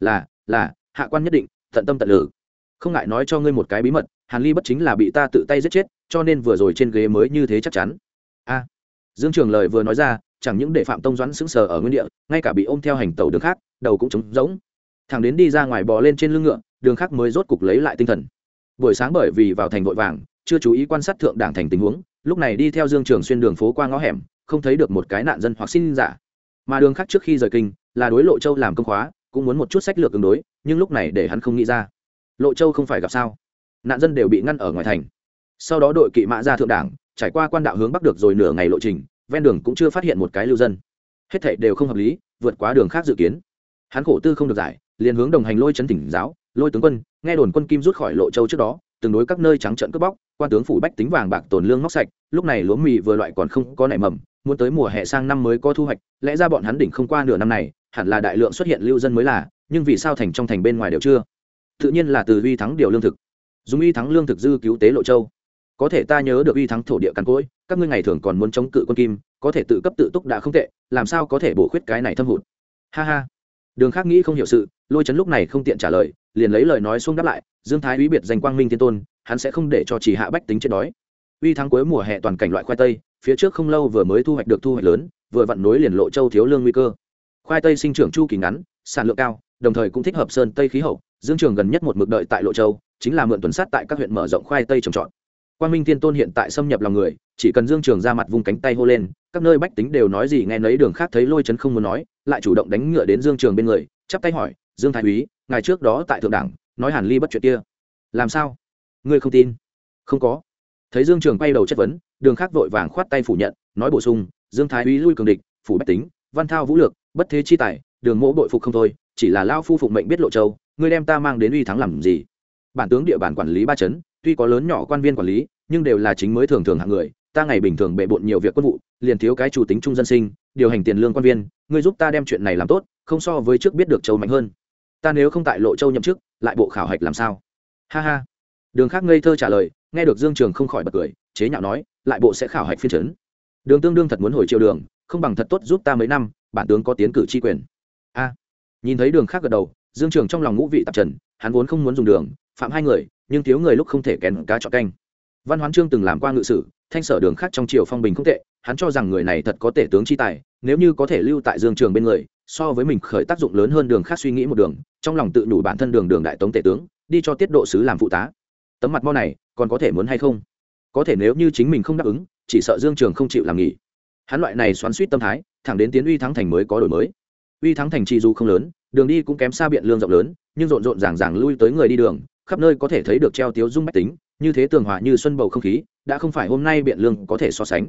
Là là, hạ quan nhất định, tận tâm tận lử không ngại nói cho ngươi một cái bí mật hàn ly bất chính là bị ta tự tay giết chết, cho nên vừa rồi trên ghế mới như thế chắc chắn. A. Dương trường lời vừa nói ra, chẳng những để phạm tông doãn sững sờ ở nguyên địa, ngay cả bị ôm theo hành tàu đường khác, đầu cũng trống rỗng. Thằng đến đi ra ngoài bò lên trên lưng ngựa, đường khác mới rốt cục lấy lại tinh thần. Buổi sáng bởi vì vào thành vội vàng, chưa chú ý quan sát thượng đảng thành tình huống, lúc này đi theo dương trường xuyên đường phố qua ngõ hẻm, không thấy được một cái nạn dân hoặc xin giả. Mà đường khác trước khi rời kinh, là đối lộ châu làm công khóa, cũng muốn một chút sách lược ứng đối, nhưng lúc này để hắn không nghĩ ra. Lộ châu không phải gặp sao? Nạn dân đều bị ngăn ở ngoài thành. Sau đó đội kỵ mã ra thượng đảng, trải qua quan đạo hướng bắc được rồi nửa ngày lộ trình, ven đường cũng chưa phát hiện một cái lưu dân. Hết thảy đều không hợp lý, vượt quá đường khác dự kiến. Hắn khổ tư không được giải, liền hướng đồng hành lôi chấn tỉnh giáo, lôi tướng quân, nghe đồn quân kim rút khỏi lộ châu trước đó, từng đối các nơi trắng trận cướp bóc, quan tướng phủ bách tính vàng bạc tồn lương móc sạch, lúc này lúa mì vừa loại còn không có nảy mầm, muốn tới mùa hè sang năm mới có thu hoạch, lẽ ra bọn hắn đỉnh không qua nửa năm này, hẳn là đại lượng xuất hiện lưu dân mới là, nhưng vì sao thành trong thành bên ngoài đều chưa? Tự nhiên là từ uy thắng điều lương thực dùng uy thắng lương thực dư cứu tế lộ châu. Có thể ta nhớ được uy thắng thổ địa cằn cỗi, các ngươi ngày thường còn muốn chống cự quân kim, có thể tự cấp tự túc đã không tệ, làm sao có thể bổ khuyết cái này thâm hụt? Ha ha. Đường khác nghĩ không hiểu sự, lôi chấn lúc này không tiện trả lời, liền lấy lời nói xuống đáp lại, dương thái úy biệt danh quang minh thiên tôn, hắn sẽ không để cho chỉ hạ bách tính chết đói. Uy thắng cuối mùa hè toàn cảnh loại khoai tây, phía trước không lâu vừa mới thu hoạch được thu hoạch lớn, vừa vặn nối liền lộ châu thiếu lương nguy cơ. Khoai tây sinh trưởng chu kỳ ngắn, sản lượng cao đồng thời cũng thích hợp sơn tây khí hậu, dương trường gần nhất một mực đợi tại lộ châu, chính là mượn tuần sát tại các huyện mở rộng khoai tây trồng trọt. Quan minh thiên tôn hiện tại xâm nhập lòng người, chỉ cần dương trường ra mặt vung cánh tay hô lên, các nơi bách tính đều nói gì nghe nấy đường khác thấy lôi chấn không muốn nói, lại chủ động đánh ngựa đến dương trường bên người, chắp tay hỏi, dương thái úy ngày trước đó tại thượng đảng, nói hàn ly bất chuyện kia. Làm sao? Ngươi không tin? Không có. Thấy dương trường quay đầu chất vấn, đường khác vội vàng khoát tay phủ nhận, nói bổ sung, dương thái úy lui cường địch, phủ bách tính, văn thao vũ lược, bất thế chi tài, đường mỗ bội phục không thôi chỉ là lao phu phụng mệnh biết lộ châu, ngươi đem ta mang đến uy thắng làm gì? Bản tướng địa bàn quản lý ba chấn, tuy có lớn nhỏ quan viên quản lý, nhưng đều là chính mới thường thường hạng người, ta ngày bình thường bệ bộn nhiều việc quân vụ, liền thiếu cái chủ tính trung dân sinh, điều hành tiền lương quan viên, ngươi giúp ta đem chuyện này làm tốt, không so với trước biết được châu mạnh hơn. Ta nếu không tại lộ châu nhậm chức, lại bộ khảo hạch làm sao? Ha ha. Đường khác ngây thơ trả lời, nghe được dương trường không khỏi bật cười, chế nhạo nói, lại bộ sẽ khảo hạch phiên trấn đường tương đương thật muốn hồi triều đường, không bằng thật tốt giúp ta mấy năm, bản tướng có tiến cử tri quyền nhìn thấy đường khác gật đầu, dương trường trong lòng ngũ vị tạp trần, hắn vốn không muốn dùng đường, phạm hai người, nhưng thiếu người lúc không thể kèn cá chọn canh. Văn hoán trương từng làm qua ngự sử, thanh sở đường khác trong triều phong bình không tệ, hắn cho rằng người này thật có tể tướng chi tài, nếu như có thể lưu tại dương trường bên người, so với mình khởi tác dụng lớn hơn đường khác suy nghĩ một đường, trong lòng tự đủ bản thân đường đường đại tống tể tướng, đi cho tiết độ sứ làm phụ tá. Tấm mặt mo này, còn có thể muốn hay không? Có thể nếu như chính mình không đáp ứng, chỉ sợ dương trường không chịu làm nghỉ. Hắn loại này xoắn suýt tâm thái, thẳng đến tiến uy thắng thành mới có đổi mới uy thắng thành trì dù không lớn, đường đi cũng kém xa biện lương rộng lớn, nhưng rộn rộn ràng ràng lui tới người đi đường, khắp nơi có thể thấy được treo tiếu dung bách tính, như thế tường hòa như xuân bầu không khí, đã không phải hôm nay biện lương có thể so sánh.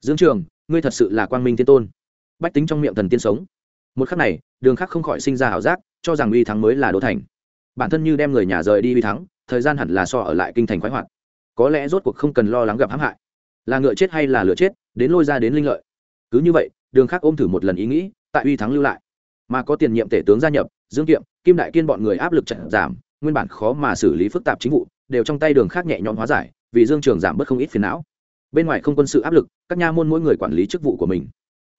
Dương trường, ngươi thật sự là quang minh Thiên tôn. Bách tính trong miệng thần tiên sống. Một khắc này, đường khác không khỏi sinh ra ảo giác, cho rằng uy thắng mới là đô thành. Bản thân như đem người nhà rời đi uy thắng, thời gian hẳn là so ở lại kinh thành khoái hoạt. Có lẽ rốt cuộc không cần lo lắng gặp hãm hại. Là ngựa chết hay là lửa chết, đến lôi ra đến linh lợi. Cứ như vậy, đường khác ôm thử một lần ý nghĩ tại uy thắng lưu lại. Mà có tiền nhiệm tể tướng gia nhập, dương kiệm, kim đại kiên bọn người áp lực trận giảm, nguyên bản khó mà xử lý phức tạp chính vụ, đều trong tay đường khác nhẹ nhõm hóa giải, vì dương trường giảm bớt không ít phiền não. Bên ngoài không quân sự áp lực, các nha môn mỗi người quản lý chức vụ của mình.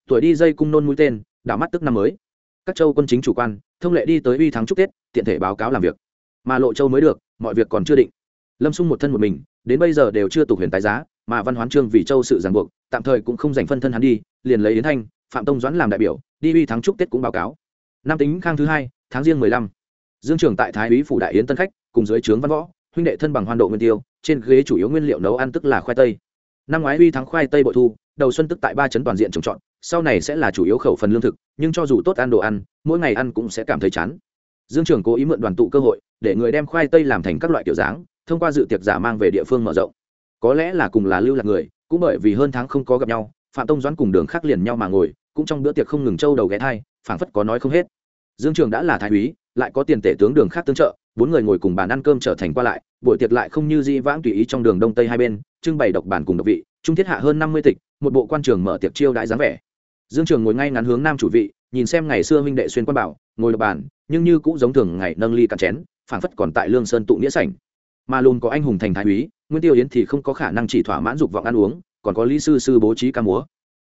Tuổi đi dây cung nôn mũi tên, đảo mắt tức năm mới. Các châu quân chính chủ quan, thông lệ đi tới uy thắng chúc tết, tiện thể báo cáo làm việc. Mà lộ châu mới được, mọi việc còn chưa định. Lâm xung một thân một mình, đến bây giờ đều chưa tục huyền tái giá, mà văn hoán trương vì châu sự ràng buộc, tạm thời cũng không dành phân thân hắn đi, liền lấy yến thanh phạm tông doãn làm đại biểu, đi uy thắng chúc tết cũng báo cáo. Nam tính khang thứ hai, tháng riêng mười lăm. Dương trường tại thái úy phủ đại yến tân khách, cùng dưới trướng văn võ, huynh đệ thân bằng hoan độ nguyên tiêu, trên ghế chủ yếu nguyên liệu nấu ăn tức là khoai tây. Năm ngoái uy thắng khoai tây bội thu, đầu xuân tức tại ba chấn toàn diện trồng trọt, sau này sẽ là chủ yếu khẩu phần lương thực, nhưng cho dù tốt ăn đồ ăn, mỗi ngày ăn cũng sẽ cảm thấy chán. Dương trường cố ý mượn đoàn tụ cơ hội, để người đem khoai tây làm thành các loại kiểu dáng, thông qua dự tiệc giả mang về địa phương mở rộng. Có lẽ là cùng là lưu lạc người, cũng bởi vì hơn tháng không có gặp nhau, phạm tông doãn cùng đường khác liền nhau mà ngồi cũng trong bữa tiệc không ngừng trâu đầu ghé thai, phảng phất có nói không hết. Dương trường đã là thái úy, lại có tiền tể tướng đường khác tương trợ, bốn người ngồi cùng bàn ăn cơm trở thành qua lại, buổi tiệc lại không như di vãng tùy ý trong đường đông tây hai bên, trưng bày độc bản cùng độc vị trung thiết hạ hơn năm mươi tịch, một bộ quan trường mở tiệc chiêu đãi dáng vẻ. Dương trường ngồi ngay ngắn hướng nam chủ vị, nhìn xem ngày xưa huynh đệ xuyên quan bảo, ngồi độc bàn nhưng như cũng giống thường ngày nâng ly cạn chén, phảng phất còn tại lương sơn tụ nghĩa sảnh. Mà luôn có anh hùng thành thái úy, nguyên tiêu yến thì không có khả năng chỉ thỏa mãn dục vọng ăn uống, còn có lý sư sư bố trí ca múa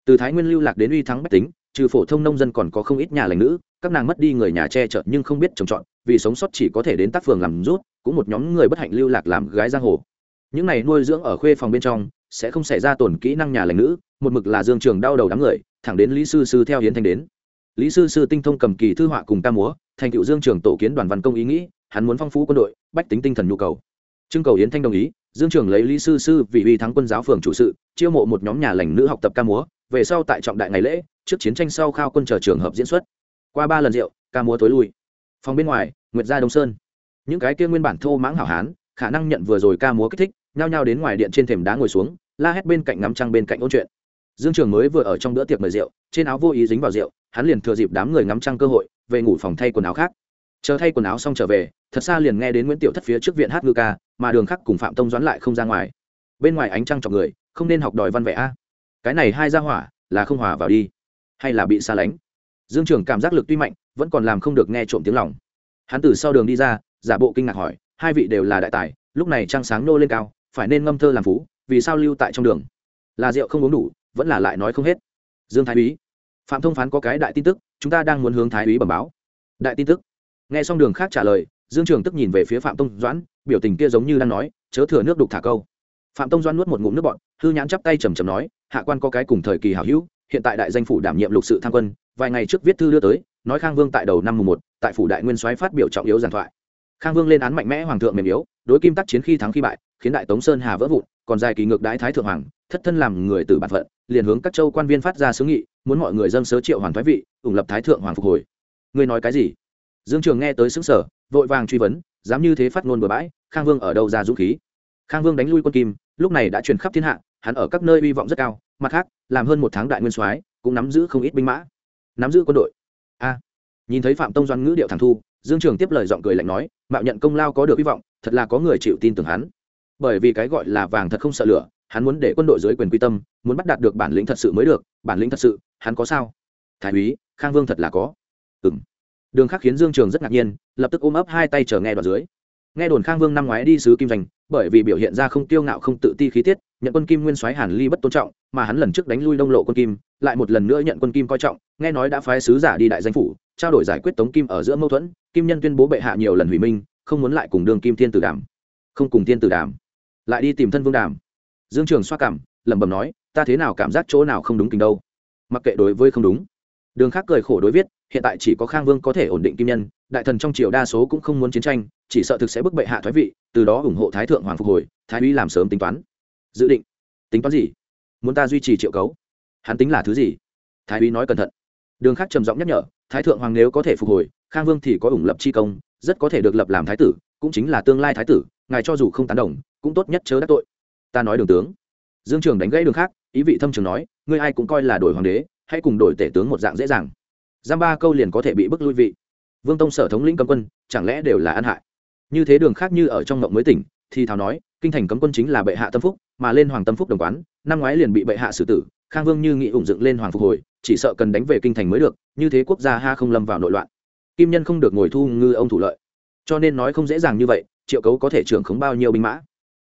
từ thái nguyên lưu lạc đến uy thắng bách tính, trừ phổ thông nông dân còn có không ít nhà lành nữ, các nàng mất đi người nhà che chở nhưng không biết trồng trọt, vì sống sót chỉ có thể đến tác phường làm rút, cũng một nhóm người bất hạnh lưu lạc làm gái giang hồ. Những này nuôi dưỡng ở khuê phòng bên trong, sẽ không xảy ra tổn kỹ năng nhà lành nữ, một mực là dương trường đau đầu đám người, thẳng đến lý sư sư theo hiến thanh đến. Lý sư sư tinh thông cầm kỳ thư họa cùng ca múa, thành cựu dương trường tổ kiến đoàn văn công ý nghĩ, hắn muốn phong phú quân đội, bách tính tinh thần nhu cầu. Trưng cầu hiến thanh đồng ý, dương trường lấy lý sư sư vì uy thắng quân giáo phường chủ sự, chiêu mộ một nhóm nhà lành nữ học tập ca múa về sau tại trọng đại ngày lễ, trước chiến tranh sau khao quân chờ trường hợp diễn xuất. Qua ba lần rượu, ca múa tối lui. Phòng bên ngoài, nguyệt gia đông sơn. Những cái kia nguyên bản thô mãng hảo hán, khả năng nhận vừa rồi ca múa kích thích, nhao nhao đến ngoài điện trên thềm đá ngồi xuống, la hét bên cạnh ngắm trăng bên cạnh ôn chuyện. Dương trường mới vừa ở trong bữa tiệc mời rượu, trên áo vô ý dính vào rượu, hắn liền thừa dịp đám người ngắm trăng cơ hội, về ngủ phòng thay quần áo khác. Chờ thay quần áo xong trở về, thật xa liền nghe đến nguyễn tiểu thất phía trước viện hát ngư ca, mà đường khắc cùng phạm tông doãn lại không ra ngoài. Bên ngoài ánh trăng chọc người, không nên học đòi văn vẽ a cái này hai ra hỏa là không hòa vào đi, hay là bị xa lánh? Dương trường cảm giác lực tuy mạnh, vẫn còn làm không được nghe trộm tiếng lòng. Hắn từ sau đường đi ra, giả bộ kinh ngạc hỏi, hai vị đều là đại tài, lúc này trăng sáng nô lên cao, phải nên ngâm thơ làm phú, vì sao lưu tại trong đường? Là rượu không uống đủ, vẫn là lại nói không hết. Dương thái úy, phạm thông phán có cái đại tin tức, chúng ta đang muốn hướng thái úy bẩm báo. Đại tin tức. Nghe xong đường khác trả lời, dương trường tức nhìn về phía phạm tông doãn, biểu tình kia giống như đang nói, chớ thừa nước đục thả câu. Phạm tông doãn nuốt một ngụm nước bọn hư nhãn chắp tay trầm trầm nói hạ quan có cái cùng thời kỳ hảo hữu, hiện tại đại danh phủ đảm nhiệm lục sự tham quân, vài ngày trước viết thư đưa tới, nói khang vương tại đầu năm mùng một, tại phủ đại nguyên soái phát biểu trọng yếu giàn thoại. Khang vương lên án mạnh mẽ hoàng thượng mềm yếu, đối kim tác chiến khi thắng khi bại, khiến đại tống sơn hà vỡ vụn, còn dài kỳ ngược đái thái thượng hoàng, thất thân làm người từ bản phận, liền hướng các châu quan viên phát ra sứ nghị, muốn mọi người dân sớ triệu hoàng thái vị, ủng lập thái thượng hoàng phục hồi. Ngươi nói cái gì? Dương trường nghe tới xứng sở vội vàng truy vấn, dám như thế phát ngôn bừa bãi, khang vương ở đâu ra dũng khí? Khang vương đánh lui quân kim, lúc này đã truyền khắp thiên hạ, hắn ở các nơi hy vọng rất cao mặt khác, làm hơn một tháng đại nguyên soái, cũng nắm giữ không ít binh mã. Nắm giữ quân đội. A. Nhìn thấy phạm tông doan ngữ điệu thẳng thu, dương trường tiếp lời giọng cười lạnh nói, mạo nhận công lao có được hy vọng, thật là có người chịu tin tưởng hắn. Bởi vì cái gọi là vàng thật không sợ lửa, hắn muốn để quân đội dưới quyền quy tâm, muốn bắt đạt được bản lĩnh thật sự mới được, bản lĩnh thật sự, hắn có sao? Thái úy, khang vương thật là có. Ừng đường khác khiến dương trường rất ngạc nhiên, lập tức ôm ấp hai tay chờ nghe đoạn dưới. Nghe đồn khang vương năm ngoái đi sứ kim thành bởi vì biểu hiện ra không tiêu ngạo không tự ti khí tiết, nhận quân kim nguyên soái hàn ly bất tôn trọng mà hắn lần trước đánh lui đông lộ quân kim, lại một lần nữa nhận quân kim coi trọng, nghe nói đã phái sứ giả đi đại danh phủ, trao đổi giải quyết tống kim ở giữa mâu thuẫn, kim nhân tuyên bố bệ hạ nhiều lần hủy minh, không muốn lại cùng đường kim thiên tử đàm. Không cùng thiên tử đàm. Lại đi tìm thân vương đàm. Dương trường xoa cảm, lẩm bẩm nói, ta thế nào cảm giác chỗ nào không đúng kinh đâu. Mặc kệ đối với không đúng. Đường khác cười khổ đối viết, hiện tại chỉ có khang vương có thể ổn định kim nhân, đại thần trong triều đa số cũng không muốn chiến tranh, chỉ sợ thực sẽ bức bệ hạ thoái vị, từ đó ủng hộ thái thượng hoàng phục hồi, thái uy làm sớm tính toán. Dự định. Tính toán gì? Muốn ta duy trì triệu cấu? Hắn tính là thứ gì? Thái úy nói cẩn thận. Đường khác trầm giọng nhắc nhở, thái thượng hoàng nếu có thể phục hồi, khang vương thì có ủng lập chi công, rất có thể được lập làm thái tử, cũng chính là tương lai thái tử, ngài cho dù không tán đồng, cũng tốt nhất chớ đắc tội. Ta nói đường tướng. Dương trường đánh gãy đường khác, ý vị thâm trường nói, ngươi ai cũng coi là đổi hoàng đế, hãy cùng đổi tể tướng một dạng dễ dàng. Giam ba câu liền có thể bị bức lui vị. Vương tông sở thống lĩnh cầm quân, chẳng lẽ đều là ăn hại? Như thế đường khác như ở trong mộng mới tỉnh thì thào nói, kinh thành cấm quân chính là bệ hạ tâm phúc, mà lên hoàng tâm phúc đồng quán, năm ngoái liền bị bệ hạ xử tử, khang vương như nghị ủng dựng lên hoàng phục hồi, chỉ sợ cần đánh về kinh thành mới được, như thế quốc gia ha không lâm vào nội loạn. Kim nhân không được ngồi thu ngư ông thủ lợi. Cho nên nói không dễ dàng như vậy, triệu cấu có thể trưởng khống bao nhiêu binh mã?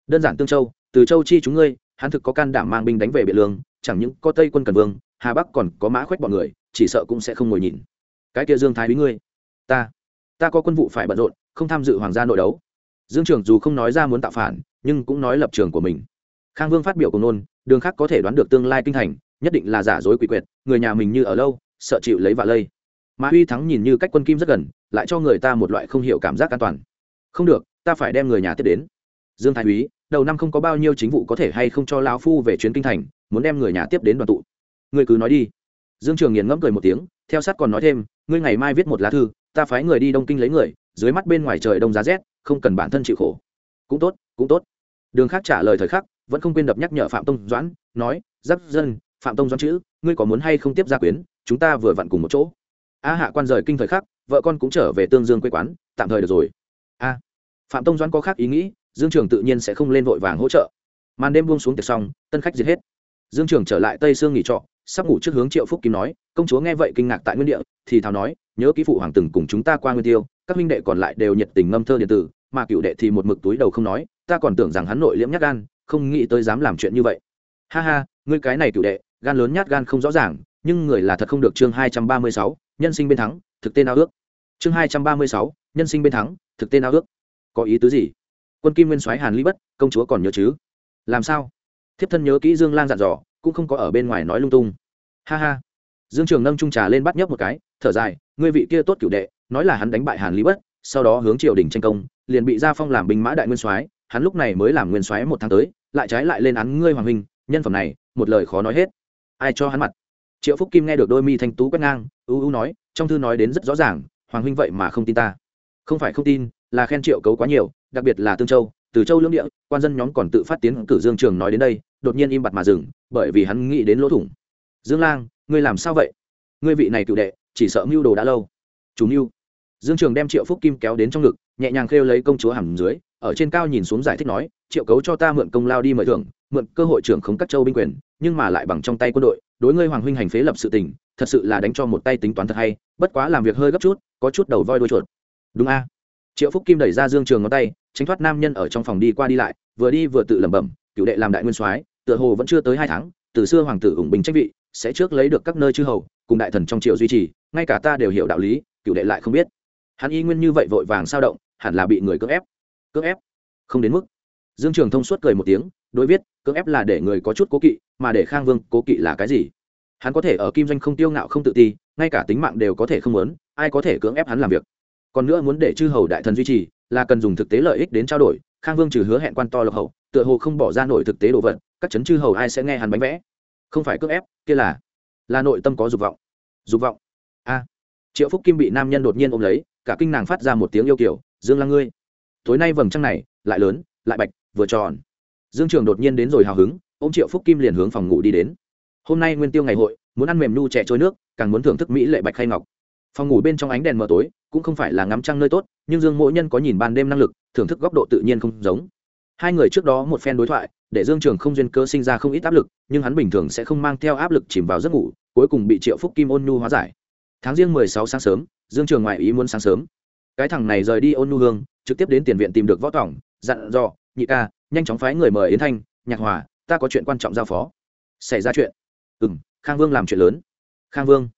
Đơn giản tương châu, từ châu chi chúng ngươi, hắn thực có can đảm mang binh đánh về biện lương, chẳng những có tây quân cần vương, hà bắc còn có mã khoách bọn người, chỉ sợ cũng sẽ không ngồi nhìn. Cái kia dương thái bí ngươi, ta ta có quân vụ phải bận rộn, không tham dự hoàng gia nội đấu dương trường dù không nói ra muốn tạo phản, nhưng cũng nói lập trường của mình. Khang vương phát biểu của nôn, đường khác có thể đoán được tương lai kinh thành, nhất định là giả dối quỷ quyệt, người nhà mình như ở lâu, sợ chịu lấy vạ lây. Mà Huy thắng nhìn như cách quân kim rất gần, lại cho người ta một loại không hiểu cảm giác an toàn. Không được, ta phải đem người nhà tiếp đến. Dương thái úy, đầu năm không có bao nhiêu chính vụ có thể hay không cho lão phu về chuyến kinh thành, muốn đem người nhà tiếp đến đoàn tụ. Ngươi cứ nói đi. Dương trường nghiền ngẫm cười một tiếng, theo sát còn nói thêm, ngươi ngày mai viết một lá thư, ta phái người đi đông kinh lấy người, dưới mắt bên ngoài trời đông giá rét không cần bản thân chịu khổ. Cũng tốt cũng tốt. Đường khác trả lời thời khắc, vẫn không quên đập nhắc nhở phạm tông doãn, nói, giáp dân, phạm tông doãn chữ, ngươi có muốn hay không tiếp gia quyến, chúng ta vừa vặn cùng một chỗ. A hạ quan rời kinh thời khắc, vợ con cũng trở về tương dương quê quán, tạm thời được rồi. A, phạm tông doãn có khác ý nghĩ, dương trường tự nhiên sẽ không lên vội vàng hỗ trợ. Màn đêm buông xuống tiệc xong, tân khách giết hết. Dương trường trở lại tây sương nghỉ trọ sắp ngủ trước hướng triệu phúc kim nói, công chúa nghe vậy kinh ngạc tại nguyên địa, thì thào nói, nhớ ký phụ hoàng từng cùng chúng ta qua nguyên tiêu, các minh đệ còn lại đều nhiệt tình ngâm thơ điện tử, mà cựu đệ thì một mực túi đầu không nói, ta còn tưởng rằng hắn nội liễm nhát gan, không nghĩ tới dám làm chuyện như vậy. Ha ha, ngươi cái này cựu đệ, gan lớn nhát gan không rõ ràng, nhưng người là thật không được chương hai trăm ba mươi sáu, nhân sinh bên thắng, thực tên ao ước. Chương hai trăm ba mươi sáu, nhân sinh bên thắng, thực tên ao ước. Có ý tứ gì? Quân kim nguyên soái hàn lý bất, công chúa còn nhớ chứ? Làm sao? Thiếp thân nhớ kỹ dương lan dặn dò cũng không có ở bên ngoài nói lung tung. Ha ha. Dương trường nâng trung trà lên bắt nhấp một cái, thở dài, ngươi vị kia tốt cửu đệ, nói là hắn đánh bại hàn lý bất, sau đó hướng triều đình tranh công, liền bị gia phong làm binh mã đại nguyên soái, hắn lúc này mới làm nguyên soái một tháng tới, lại trái lại lên án ngươi hoàng huynh, nhân phẩm này, một lời khó nói hết. Ai cho hắn mặt? Triệu phúc kim nghe được đôi mi thanh tú quét ngang, ưu ưu nói, trong thư nói đến rất rõ ràng, hoàng huynh vậy mà không tin ta. Không phải không tin, là khen triệu cấu quá nhiều, đặc biệt là tương châu từ châu lưỡng địa, quan dân nhóm còn tự phát tiến cử dương trường nói đến đây, đột nhiên im bặt mà dừng, bởi vì hắn nghĩ đến lỗ thủng. Dương lang, ngươi làm sao vậy? Ngươi vị này cựu đệ, chỉ sợ mưu đồ đã lâu. Chủ mưu. Dương trường đem triệu phúc kim kéo đến trong ngực, nhẹ nhàng khêu lấy công chúa hầm dưới, ở trên cao nhìn xuống giải thích nói, triệu cấu cho ta mượn công lao đi mời thưởng, mượn cơ hội trưởng khống các châu binh quyền, nhưng mà lại bằng trong tay quân đội, đối ngươi hoàng huynh hành phế lập sự tình, thật sự là đánh cho một tay tính toán thật hay, bất quá làm việc hơi gấp chút, có chút đầu voi đuôi chuột. Đúng a triệu phúc kim đẩy ra dương trường ngón tay tránh thoát nam nhân ở trong phòng đi qua đi lại vừa đi vừa tự lẩm bẩm cựu đệ làm đại nguyên soái tựa hồ vẫn chưa tới hai tháng từ xưa hoàng tử ủng bình trách vị sẽ trước lấy được các nơi chư hầu cùng đại thần trong triều duy trì ngay cả ta đều hiểu đạo lý cựu đệ lại không biết hắn y nguyên như vậy vội vàng sao động hẳn là bị người cưỡng ép cưỡng ép không đến mức dương trường thông suốt cười một tiếng đối viết cưỡng ép là để người có chút cố kỵ mà để khang vương cố kỵ là cái gì hắn có thể ở kim doanh không tiêu ngạo không tự ti ngay cả tính mạng đều có thể không muốn ai có thể cưỡng ép hắn làm việc còn nữa muốn để chư hầu đại thần duy trì, là cần dùng thực tế lợi ích đến trao đổi, khang vương trừ hứa hẹn quan to lộc hậu, tựa hồ không bỏ ra nổi thực tế đồ vật, các chấn chư hầu ai sẽ nghe hắn bánh vẽ? Không phải cưỡng ép, kia là là nội tâm có dục vọng. Dục vọng? A. Triệu phúc kim bị nam nhân đột nhiên ôm lấy, cả kinh nàng phát ra một tiếng yêu kiểu, dương là ngươi. Tối nay vầng trăng này, lại lớn, lại bạch, vừa tròn. Dương trường đột nhiên đến rồi hào hứng ô m triệu phúc kim liền hướng phòng ngủ đi đến. Hôm nay nguyên tiêu ngày hội, muốn ăn mềm nu trẻ trôi nước, càng muốn thưởng thức mỹ lệ bạch khay ngọc phòng ngủ bên trong ánh đèn mờ tối, cũng không phải là ngắm trăng nơi tốt, nhưng dương mỗi nhân có nhìn ban đêm năng lực, thưởng thức góc độ tự nhiên không giống. Hai người trước đó một phen đối thoại, để dương trường không duyên cơ sinh ra không ít áp lực, nhưng hắn bình thường sẽ không mang theo áp lực chìm vào giấc ngủ, cuối cùng bị triệu phúc kim ôn nhu hóa giải. Tháng riêng mười sáu sáng sớm, dương trường ngoại ý muốn sáng sớm. Cái thằng này rời đi ôn nhu hương, trực tiếp đến tiền viện tìm được võ tỏng dặn dò, nhị ca, nhanh chóng phái người mời yến thanh, nhạc hòa, ta có chuyện quan trọng giao phó. Xảy ra chuyện? Ừ m khang vương làm chuyện lớn. Khang vương?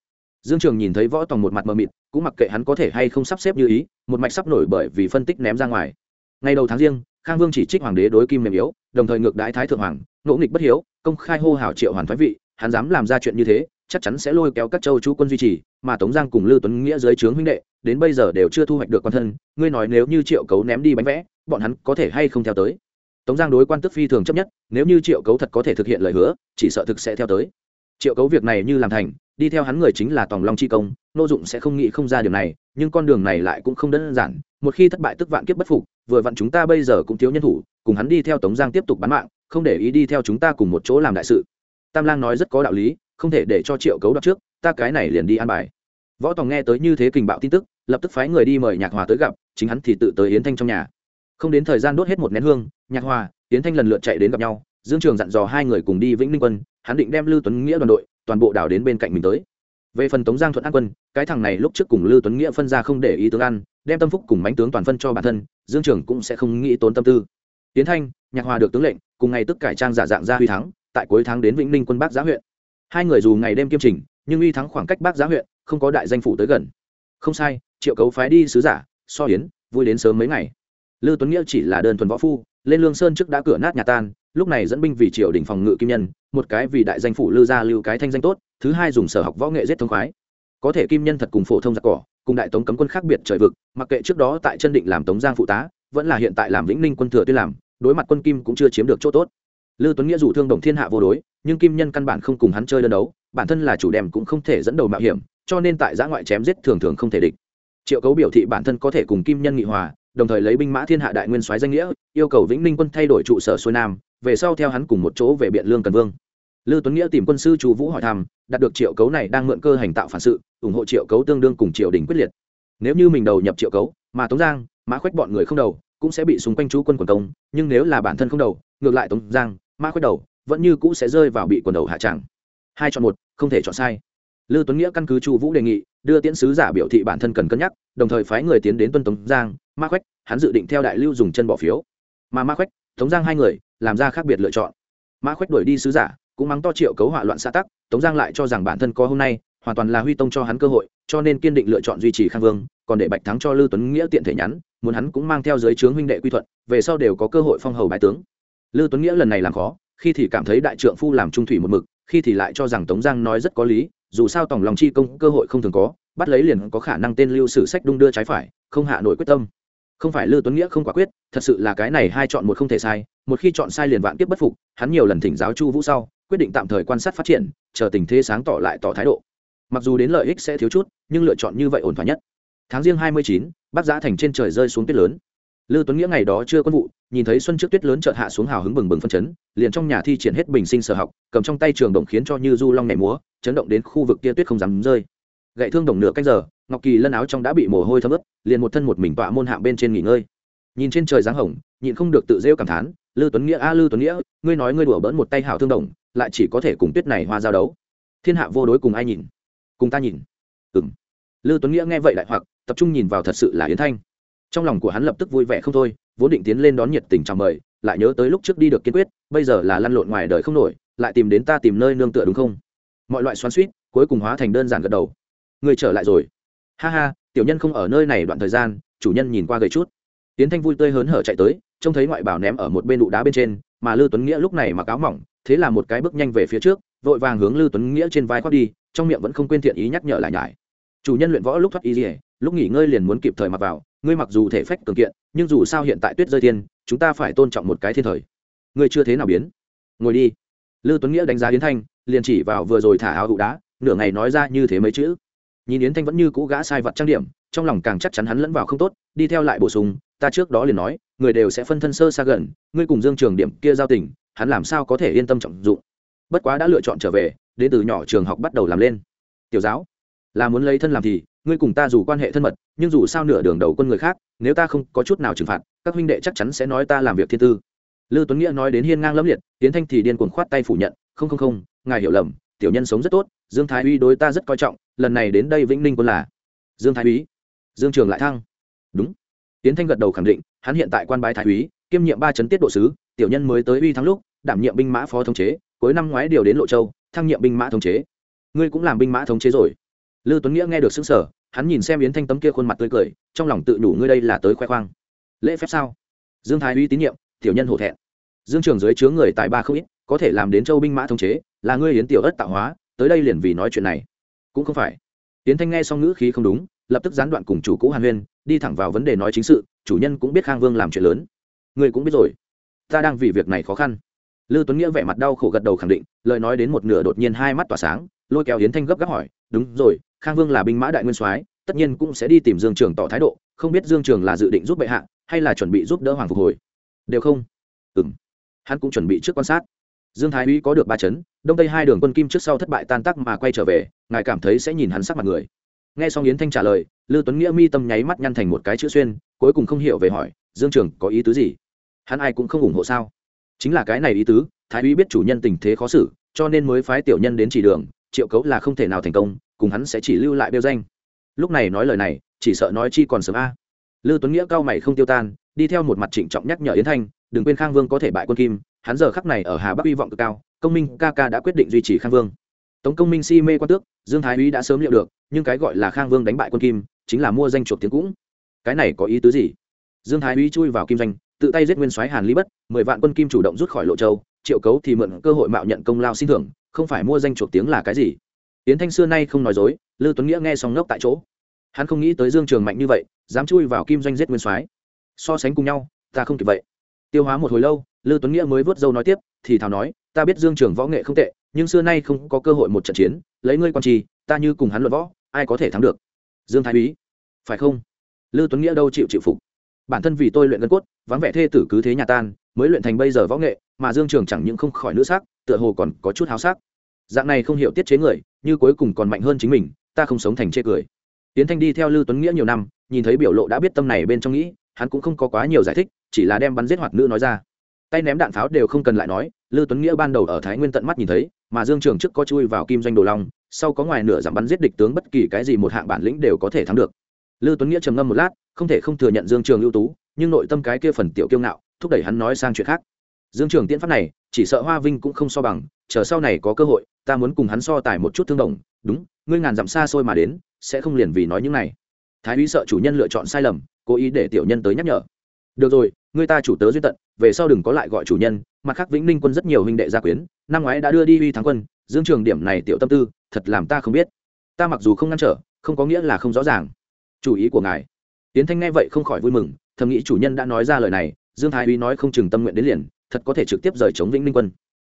Dương trường nhìn thấy võ tòng một mặt mờ mịt, cũng mặc kệ hắn có thể hay không sắp xếp như ý, một mạch sắp nổi bởi vì phân tích ném ra ngoài. Ngày đầu tháng riêng, khang vương chỉ trích hoàng đế đối kim mềm yếu, đồng thời ngược đãi thái thượng hoàng, ngỗ nghịch bất hiếu, công khai hô hào triệu hoàn thoái vị, hắn dám làm ra chuyện như thế, chắc chắn sẽ lôi kéo các châu chú quân duy trì, mà tống giang cùng lưu tuấn nghĩa dưới trướng huynh đệ, đến bây giờ đều chưa thu hoạch được quan thân, ngươi nói nếu như triệu cấu ném đi bánh vẽ, bọn hắn có thể hay không theo tới? Tống giang đối quan tức phi thường chấp nhất, nếu như triệu cấu thật có thể thực hiện lời hứa, chỉ sợ thực sẽ theo tới. Triệu cấu việc này như làm thành đi theo hắn người chính là tòng long chi công, nô dụng sẽ không nghĩ không ra điều này, nhưng con đường này lại cũng không đơn giản. Một khi thất bại tức vạn kiếp bất phục, vừa vặn chúng ta bây giờ cũng thiếu nhân thủ, cùng hắn đi theo tống giang tiếp tục bán mạng, không để ý đi theo chúng ta cùng một chỗ làm đại sự. Tam lang nói rất có đạo lý, không thể để cho triệu cấu đọc trước, ta cái này liền đi an bài. Võ tòng nghe tới như thế kình bạo tin tức, lập tức phái người đi mời nhạc hòa tới gặp, chính hắn thì tự tới yến thanh trong nhà. Không đến thời gian đốt hết một nén hương, nhạc hòa, yến thanh lần lượt chạy đến gặp nhau dương trường dặn dò hai người cùng đi vĩnh ninh quân, hắn định đem lưu tuấn nghĩa đoàn đội toàn bộ đảo đến bên cạnh mình tới. Về phần tống giang thuận an quân, cái thằng này lúc trước cùng lưu tuấn nghĩa phân ra không để ý tướng ăn, đem tâm phúc cùng bánh tướng toàn phân cho bản thân, dương trường cũng sẽ không nghĩ tốn tâm tư. Tiến thanh, nhạc hòa được tướng lệnh, cùng ngày tức cải trang giả dạng ra huy thắng, tại cuối tháng đến vĩnh ninh quân bắc giá huyện. Hai người dù ngày đêm kiêm trình, nhưng uy thắng khoảng cách bắc giá huyện, không có đại danh phủ tới gần. Không sai, triệu cấu phái đi sứ giả, so hiến vui đến sớm mấy ngày. Lưu tuấn nghĩa chỉ là đơn thuần võ phu, lên lương sơn trước đã cửa nát nhà tan lúc này dẫn binh vì triều đình phòng ngự kim nhân, một cái vì đại danh phủ lư gia lưu cái thanh danh tốt, thứ hai dùng sở học võ nghệ giết thông khoái. Có thể kim nhân thật cùng phổ thông giặc cỏ, cùng đại tống cấm quân khác biệt trời vực, mặc kệ trước đó tại chân định làm tống giang phụ tá, vẫn là hiện tại làm vĩnh ninh quân thừa tuyên làm, đối mặt quân kim cũng chưa chiếm được chỗ tốt. Lư tuấn nghĩa dù thương đồng thiên hạ vô đối, nhưng kim nhân căn bản không cùng hắn chơi đơn đấu, bản thân là chủ đem cũng không thể dẫn đầu mạo hiểm, cho nên tại giã ngoại chém giết thường thường không thể địch. Triệu cấu biểu thị bản thân có thể cùng kim nhân nghị hòa, đồng thời lấy binh mã thiên hạ đại nguyên soái danh nghĩa, yêu cầu vĩnh ninh quân thay đổi trụ sở xuôi nam về sau theo hắn cùng một chỗ về biện lương cần vương lư Tuấn Nghĩa tìm quân sư Chu Vũ hỏi thăm, đạt được Triệu Cấu này đang mượn cơ hành tạo phản sự, ủng hộ Triệu Cấu tương đương cùng Triều đình quyết liệt. Nếu như mình đầu nhập Triệu Cấu, mà Tống Giang, Mã Khoách bọn người không đầu, cũng sẽ bị xung quanh chú quân quần công, nhưng nếu là bản thân không đầu, ngược lại Tống Giang, Mã Khoách đầu, vẫn như cũ sẽ rơi vào bị quần đầu hạ trạng. Hai chọn một, không thể chọn sai. lư Tuấn Nghĩa căn cứ Chu Vũ đề nghị, đưa tiễn sứ giả biểu thị bản thân cần cân nhắc, đồng thời phái người tiến đến tuân Tống Giang, ma Khoách, hắn dự định theo đại lưu dùng chân bỏ phiếu. Mà ma Khoách, Tống Giang hai người, làm ra khác biệt lựa chọn. Mã Khoách đuổi đi sứ giả, cũng mắng to triệu cấu hỏa loạn xã tắc tống giang lại cho rằng bản thân có hôm nay hoàn toàn là huy tông cho hắn cơ hội cho nên kiên định lựa chọn duy trì khang vương còn để bạch thắng cho lưu tuấn nghĩa tiện thể nhắn muốn hắn cũng mang theo giới trướng huynh đệ quy thuận về sau đều có cơ hội phong hầu bái tướng lưu tuấn nghĩa lần này làm khó khi thì cảm thấy đại trượng phu làm trung thủy một mực khi thì lại cho rằng tống giang nói rất có lý dù sao tổng lòng chi công cơ hội không thường có bắt lấy liền có khả năng tên lưu sử sách đung đưa trái phải không hạ nổi quyết tâm không phải lưu tuấn nghĩa không quả quyết thật sự là cái này hai chọn một không thể sai một khi chọn sai liền vạn tiếp bất phục hắn nhiều lần thỉnh giáo chu vũ sau quyết định tạm thời quan sát phát triển chờ tình thế sáng tỏ lại tỏ thái độ. Mặc dù đến lợi ích sẽ thiếu chút nhưng lựa chọn như vậy ổn thỏa nhất. Tháng riêng hai mươi chín bác giã thành trên trời rơi xuống tuyết lớn. Lưu Tuấn Nghĩa ngày đó chưa quân vụ, nhìn thấy xuân trước tuyết lớn chợt hạ xuống hào hứng bừng bừng phân chấn, liền trong nhà thi triển hết bình sinh sở học, cầm trong tay trường đồng khiến cho như du long nhảy múa, chấn động đến khu vực kia tuyết không dám rơi. Gậy thương đồng nửa canh giờ, Ngọc Kỳ lân áo trong đã bị mồ hôi thấm ướt, liền một thân một mình tọa môn hạng bên trên nghỉ ngơi. Nhìn trên trời dáng hồng, nhịn không được tự rêu cảm thán, Lư Tuấn Nghĩa a à, Tuấn Nghĩa, ngươi nói ngươi đùa bỡn một tay hảo thương đồng, lại chỉ có thể cùng tuyết này hoa giao đấu. Thiên hạ vô đối cùng ai nhìn? Cùng ta nhìn. Ừ m lư tuấn nghĩa nghe vậy lại hoặc tập trung nhìn vào thật sự là yến thanh. Trong lòng của hắn lập tức vui vẻ không thôi vốn định tiến lên đón nhiệt tình chào mời lại nhớ tới lúc trước đi được kiên quyết bây giờ là lăn lộn ngoài đời không nổi lại tìm đến ta tìm nơi nương tựa đúng không? Mọi loại xoắn suýt cuối cùng hóa thành đơn giản gật đầu người trở lại rồi. Ha ha, tiểu nhân không ở nơi này đoạn thời gian, chủ nhân nhìn qua gầy chút. Tiến thanh vui tươi hớn hở chạy tới, trông thấy ngoại bảo ném ở một bên đụ đá bên trên, mà lư tuấn nghĩa lúc này mặc áo mỏng, thế là một cái bước nhanh về phía trước, vội vàng hướng lư tuấn nghĩa trên vai khoác đi, trong miệng vẫn không quên thiện ý nhắc nhở lại nhải. Chủ nhân luyện võ lúc thoát y dỉa lúc nghỉ ngơi liền muốn kịp thời mặc vào, ngươi mặc dù thể phách cường kiện, nhưng dù sao hiện tại tuyết rơi thiên, chúng ta phải tôn trọng một cái thiên thời. Ngươi chưa thế nào biến? Ngồi đi. Lư tuấn nghĩa đánh giá yến thanh, liền chỉ vào vừa rồi thả áo hụ đá, nửa ngày nói ra như thế mấy chữ nhìn yến thanh vẫn như cũ gã sai vật trang điểm, trong lòng càng chắc chắn hắn lẫn vào không tốt, đi theo lại bổ sung, ta trước đó liền nói, người đều sẽ phân thân sơ xa gần, ngươi cùng dương trường điểm kia giao tình, hắn làm sao có thể yên tâm trọng dụng? Bất quá đã lựa chọn trở về, đến từ nhỏ trường học bắt đầu làm lên. Tiểu giáo, là muốn lấy thân làm thì, ngươi cùng ta dù quan hệ thân mật, nhưng dù sao nửa đường đầu quân người khác, nếu ta không có chút nào trừng phạt, các huynh đệ chắc chắn sẽ nói ta làm việc thiên tư. Lư tuấn nghĩa nói đến hiên ngang lẫm liệt tiến thanh thì điên cuồng khoát tay phủ nhận, không không không, ngài hiểu lầm, tiểu nhân sống rất tốt dương thái uy đối ta rất coi trọng, lần này đến đây vĩnh ninh quân là dương thái úy. Dương trường lại thăng. Đúng. Tiến thanh gật đầu khẳng định, hắn hiện tại quan bái thái úy, kiêm nhiệm ba chấn tiết độ sứ, tiểu nhân mới tới uy thắng lúc, đảm nhiệm binh mã phó thống chế, cuối năm ngoái điều đến lộ châu, thăng nhiệm binh mã thống chế. Ngươi cũng làm binh mã thống chế rồi. Lư tuấn nghĩa nghe được xứng sở hắn nhìn xem yến thanh tấm kia khuôn mặt tươi cười, trong lòng tự đủ ngươi đây là tới khoe khoang. Lễ phép sao? Dương thái uy tín nhiệm, tiểu nhân hổ thẹn. Dương trường dưới chướng người tại ba không ít, có thể làm đến châu binh mã thống chế, là ngươi yến tiểu ất tạo hóa tới đây liền vì nói chuyện này cũng không phải tiến thanh nghe xong ngữ khí không đúng lập tức gián đoạn cùng chủ cũ hàn huyên đi thẳng vào vấn đề nói chính sự chủ nhân cũng biết khang vương làm chuyện lớn người cũng biết rồi ta đang vì việc này khó khăn Lưu Tuấn Nghĩa vẻ mặt đau khổ gật đầu khẳng định, lời nói đến một nửa đột nhiên hai mắt tỏa sáng, lôi kéo Yến Thanh gấp gáp hỏi, "Đúng rồi, Khang Vương là binh mã đại nguyên soái, tất nhiên cũng sẽ đi tìm Dương Trường tỏ thái độ, không biết Dương Trường là dự định giúp bệ hạ, hay là chuẩn bị giúp đỡ hoàng phục hồi?" "Đều không." "Ừm." Hắn cũng chuẩn bị trước quan sát. Dương Thái Úy có được ba chấn, đông tây hai đường quân kim trước sau thất bại tan tác mà quay trở về, ngài cảm thấy sẽ nhìn hắn sắc mặt người. Nghe xong Yến Thanh trả lời, Lưu Tuấn Nghĩa mi tâm nháy mắt nhăn thành một cái chữ xuyên, cuối cùng không hiểu về hỏi, Dương Trường có ý tứ gì? Hắn ai cũng không ủng hộ sao? chính là cái này ý tứ thái úy biết chủ nhân tình thế khó xử cho nên mới phái tiểu nhân đến chỉ đường triệu cấu là không thể nào thành công cùng hắn sẽ chỉ lưu lại bêu danh lúc này nói lời này chỉ sợ nói chi còn sớm a à. lư tuấn nghĩa cao mày không tiêu tan đi theo một mặt trịnh trọng nhắc nhở yến thanh đừng quên khang vương có thể bại quân kim hắn giờ khắc này ở hà bắc hy vọng cực cao công minh ca ca đã quyết định duy trì khang vương. Tống công minh si mê quan tước dương thái úy đã sớm liệu được nhưng cái gọi là khang vương đánh bại quân kim chính là mua danh chuộc tiếng cũng. Cái này có ý tứ gì? Dương thái úy chui vào kim Doanh, tự tay giết nguyên soái hàn lý bất mười vạn quân kim chủ động rút khỏi lộ châu triệu cấu thì mượn cơ hội mạo nhận công lao xin thưởng không phải mua danh chuộc tiếng là cái gì? Yến thanh xưa nay không nói dối lư tuấn nghĩa nghe xong ngốc tại chỗ. Hắn không nghĩ tới dương trường mạnh như vậy dám chui vào kim doanh giết nguyên soái. So sánh cùng nhau ta không kịp vậy. Tiêu hóa một hồi lâu lư tuấn nghĩa mới vớt dâu nói tiếp, thì thào nói, ta biết dương trường võ nghệ không tệ, nhưng xưa nay không có cơ hội một trận chiến, lấy ngươi quan trì, ta như cùng hắn luận võ, ai có thể thắng được? Dương thái úy, phải không? Lư tuấn nghĩa đâu chịu chịu phục. Bản thân vì tôi luyện gân cốt, vắng vẻ thê tử cứ thế nhà tan, mới luyện thành bây giờ võ nghệ, mà dương trường chẳng những không khỏi nữ sắc, tựa hồ còn có chút háo sắc. Dạng này không hiểu tiết chế người, như cuối cùng còn mạnh hơn chính mình, ta không sống thành chê cười. Tiến thanh đi theo lưu tuấn nghĩa nhiều năm, nhìn thấy biểu lộ đã biết tâm này bên trong nghĩ, hắn cũng không có quá nhiều giải thích, chỉ là đem bắn giết hoạt nữ nói ra tay ném đạn pháo đều không cần lại nói lưu tuấn nghĩa ban đầu ở thái nguyên tận mắt nhìn thấy, mà dương trường trước có chui vào kim doanh đồ long, sau có ngoài nửa giảm bắn giết địch tướng bất kỳ cái gì một hạng bản lĩnh đều có thể thắng được. Lưu tuấn nghĩa trầm ngâm một lát, không thể không thừa nhận dương trường ưu tú, nhưng nội tâm cái kia phần tiểu kiêu ngạo, thúc đẩy hắn nói sang chuyện khác. Dương trường tiễn pháp này, chỉ sợ hoa vinh cũng không so bằng, chờ sau này có cơ hội, ta muốn cùng hắn so tài một chút thương đồng, đúng, ngươi ngàn dặm xa xôi mà đến, sẽ không liền vì nói những này. Thái úy sợ chủ nhân lựa chọn sai lầm, cố ý để tiểu nhân tới nhắc nhở. Được rồi, ngươi ta chủ tớ duyên tận về sau đừng có lại gọi chủ nhân, mặt khác vĩnh ninh quân rất nhiều huynh đệ gia quyến, năm ngoái đã đưa đi uy thắng quân, dương trường điểm này tiểu tâm tư, thật làm ta không biết. Ta mặc dù không ngăn trở, không có nghĩa là không rõ ràng. Chủ ý của ngài. Tiến thanh nghe vậy không khỏi vui mừng, thầm nghĩ chủ nhân đã nói ra lời này, dương thái uy nói không chừng tâm nguyện đến liền, thật có thể trực tiếp rời chống vĩnh ninh quân.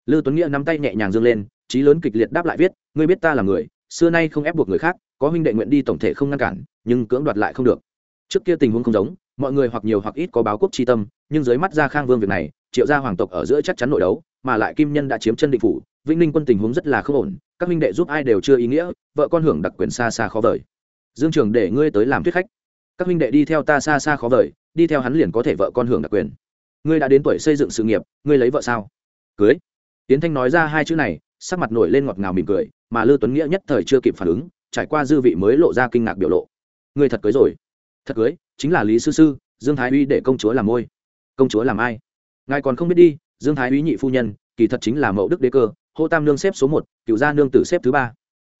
Lư tuấn nghĩa nắm tay nhẹ nhàng dương lên trí lớn kịch liệt đáp lại viết, ngươi biết ta là người, xưa nay không ép buộc người khác, có huynh đệ nguyện đi tổng thể không ngăn cản, nhưng cưỡng đoạt lại không được. Trước kia tình huống không giống, mọi người hoặc nhiều hoặc ít có báo quốc tri tâm nhưng dưới mắt gia khang vương việc này, triệu gia hoàng tộc ở giữa chắc chắn nội đấu, mà lại kim nhân đã chiếm chân định phủ, vĩnh ninh quân tình huống rất là không ổn, các huynh đệ giúp ai đều chưa ý nghĩa, vợ con hưởng đặc quyền xa xa khó vời. Dương trường để ngươi tới làm thuyết khách. Các huynh đệ đi theo ta xa xa khó vời, đi theo hắn liền có thể vợ con hưởng đặc quyền. Ngươi đã đến tuổi xây dựng sự nghiệp, ngươi lấy vợ sao? Cưới. Tiến thanh nói ra hai chữ này, sắc mặt nổi lên ngọt ngào mỉm cười, mà lư tuấn nghĩa nhất thời chưa kịp phản ứng, trải qua dư vị mới lộ ra kinh ngạc biểu lộ. Ngươi thật cưới rồi. Thật cưới, chính là lý sư sư, dương thái uy để công chúa làm môi công chúa làm ai ngài còn không biết đi dương thái uy nhị phu nhân kỳ thật chính là mẫu đức đế cơ hô tam nương xếp số một cựu gia nương tử xếp thứ ba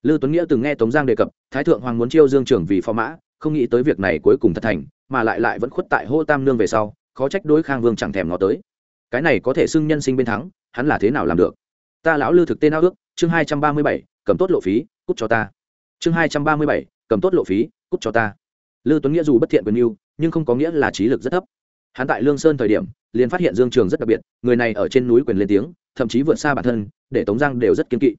Lưu Tuấn Nghĩa từng nghe Tống Giang đề cập, Thái thượng hoàng muốn chiêu Dương trưởng vì phò mã, không nghĩ tới việc này cuối cùng thật thành, mà lại lại vẫn khuất tại Hô Tam nương về sau, khó trách đối Khang Vương chẳng thèm ngó tới. Cái này có thể xưng nhân sinh bên thắng, hắn là thế nào làm được? Ta lão Lưu thực tên ao ước, chương hai trăm ba mươi bảy, cầm tốt lộ phí, cút cho ta. Chương hai trăm ba mươi bảy, cầm tốt lộ phí, cút cho ta. Lưu Tuấn Nghĩa dù bất thiện quyền mưu nhưng không có nghĩa là trí lực rất thấp. Hắn tại Lương Sơn thời điểm, liền phát hiện Dương Trường rất đặc biệt, người này ở trên núi quyền lên tiếng, thậm chí vượt xa bản thân, để Tống Giang đều rất kiên kỵ.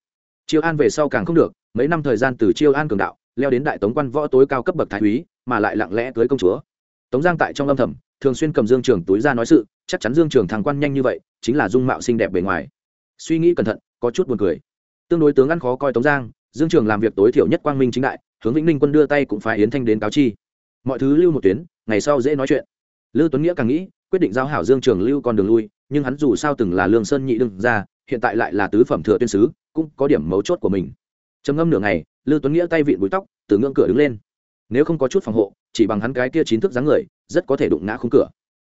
Chiêu An về sau càng không được, mấy năm thời gian từ chiêu an cường đạo leo đến đại tống quan võ tối cao cấp bậc thái úy mà lại lặng lẽ cưới công chúa. Tống giang tại trong âm thầm thường xuyên cầm dương trường túi ra nói sự chắc chắn dương trường thằng quan nhanh như vậy chính là dung mạo xinh đẹp bề ngoài. Suy nghĩ cẩn thận có chút buồn cười. Tương đối tướng ăn khó coi tống giang dương trường làm việc tối thiểu nhất quang minh chính đại hướng vĩnh ninh quân đưa tay cũng phải yến thanh đến cáo chi. Mọi thứ lưu một tuyến ngày sau dễ nói chuyện lưu tuấn nghĩa càng nghĩ, quyết định giao hảo dương trường lưu con đường lui, nhưng hắn dù sao từng là lương sơn nhị đương ra hiện tại lại là tứ phẩm thừa tuyên sứ, cũng có điểm mấu chốt của mình. Trầm ngâm nửa ngày, lư tuấn nghĩa tay vịn búi tóc, từ ngưỡng cửa đứng lên. Nếu không có chút phòng hộ, chỉ bằng hắn cái kia chín thước dáng người, rất có thể đụng ngã khung cửa.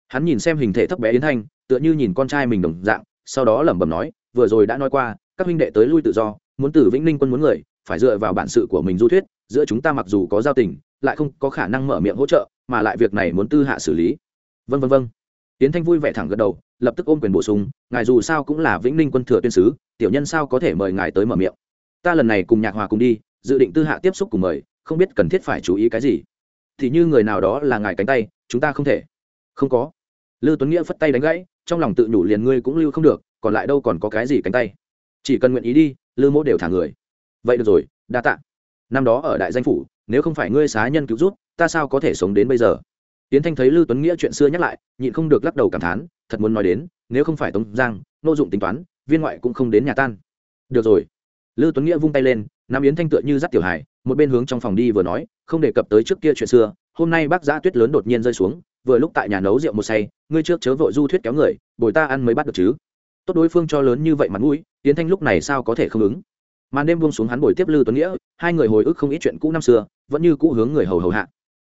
Hắn nhìn xem hình thể thấp bé yến thanh, tựa như nhìn con trai mình đồng dạng, sau đó lẩm bẩm nói, vừa rồi đã nói qua, các huynh đệ tới lui tự do, muốn tử vĩnh ninh quân muốn người, phải dựa vào bản sự của mình du thuyết, giữa chúng ta mặc dù có giao tình, lại không có khả năng mở miệng hỗ trợ, mà lại việc này muốn tư hạ xử lý vân vân vân tiến thanh vui vẻ thẳng gật đầu, lập tức ôm quyền bổ sung, ngài dù sao cũng là vĩnh ninh quân thừa tuyên sứ, tiểu nhân sao có thể mời ngài tới mở miệng? Ta lần này cùng nhạc hòa cùng đi, dự định tư hạ tiếp xúc cùng mời, không biết cần thiết phải chú ý cái gì. Thì như người nào đó là ngài cánh tay, chúng ta không thể. Không có. Lưu tuấn nghĩa phất tay đánh gãy, trong lòng tự nhủ liền ngươi cũng lưu không được, còn lại đâu còn có cái gì cánh tay. Chỉ cần nguyện ý đi Lưu mỗ đều thả người. Vậy được rồi, đa tạ. Năm đó ở đại danh phủ, nếu không phải ngươi xá nhân cứu rút ta sao có thể sống đến bây giờ? Tiến thanh thấy lưu tuấn nghĩa chuyện xưa nhắc lại, nhịn không được lắc đầu cảm thán, thật muốn nói đến, nếu không phải tống giang, nô dụng tính toán, viên ngoại cũng không đến nhà tan. Được rồi. Lưu tuấn nghĩa vung tay lên nam yến thanh tựa như dắt tiểu hải một bên hướng trong phòng đi vừa nói, không đề cập tới trước kia chuyện xưa, hôm nay bác giã tuyết lớn đột nhiên rơi xuống, vừa lúc tại nhà nấu rượu một say, ngươi trước chớ vội du thuyết kéo người, bồi ta ăn mới bắt được chứ. Tốt đối phương cho lớn như vậy mặt mũi tiến thanh lúc này sao có thể không ứng? Màn đêm buông xuống hắn bồi tiếp Lưu tuấn nghĩa, hai người hồi ức không ít chuyện cũ năm xưa, vẫn như cũ hướng người hầu hầu hạ.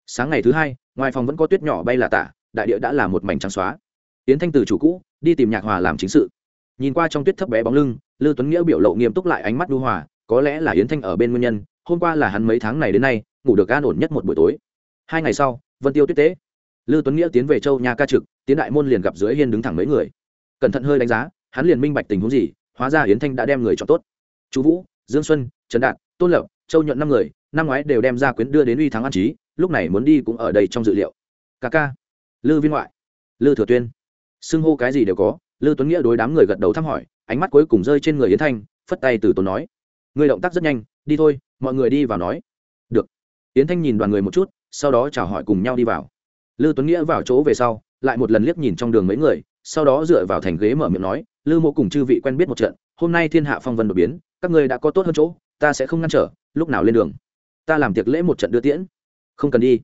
Sáng ngày thứ hai ngoài phòng vẫn có tuyết nhỏ bay là tả, đại địa đã là một mảnh trắng xóa. Tiến thanh từ chủ cũ, đi tìm nhạc hòa làm chính sự. Nhìn qua trong tuyết thấp bé bóng lưng, lư tuấn nghĩa biểu lộ nghiêm túc lại ánh mắt đu hòa, có lẽ là yến thanh ở bên nguyên nhân, hôm qua là hắn mấy tháng này đến nay, ngủ được an ổn nhất một buổi tối. Hai ngày sau, vân tiêu tuyết tế. Lư tuấn nghĩa tiến về châu nhà ca trực, tiến đại môn liền gặp dưới hiên đứng thẳng mấy người. Cẩn thận hơi đánh giá, hắn liền minh bạch tình huống gì, hóa ra yến thanh đã đem người chọn tốt. Chú vũ, dương xuân, trần đạt, tôn lập, châu nhuận năm người, năm ngoái đều đem ra quyến đưa đến uy thắng an trí lúc này muốn đi cũng ở đây trong dự liệu. Ca ca, lư viên ngoại, lư thừa tuyên. Xưng hô cái gì đều có, lư tuấn nghĩa đối đám người gật đầu thăm hỏi, ánh mắt cuối cùng rơi trên người yến thanh, phất tay từ tốn nói. Người động tác rất nhanh, đi thôi, mọi người đi vào nói. Được. Yến thanh nhìn đoàn người một chút, sau đó chào hỏi cùng nhau đi vào. Lư tuấn nghĩa vào chỗ về sau, lại một lần liếc nhìn trong đường mấy người, sau đó dựa vào thành ghế mở miệng nói, lư mộ cùng chư vị quen biết một trận, hôm nay thiên hạ phong vân đột biến, các người đã có tốt hơn chỗ, ta sẽ không ngăn trở, lúc nào lên đường. Ta làm tiệc lễ một trận đưa tiễn không cần đi.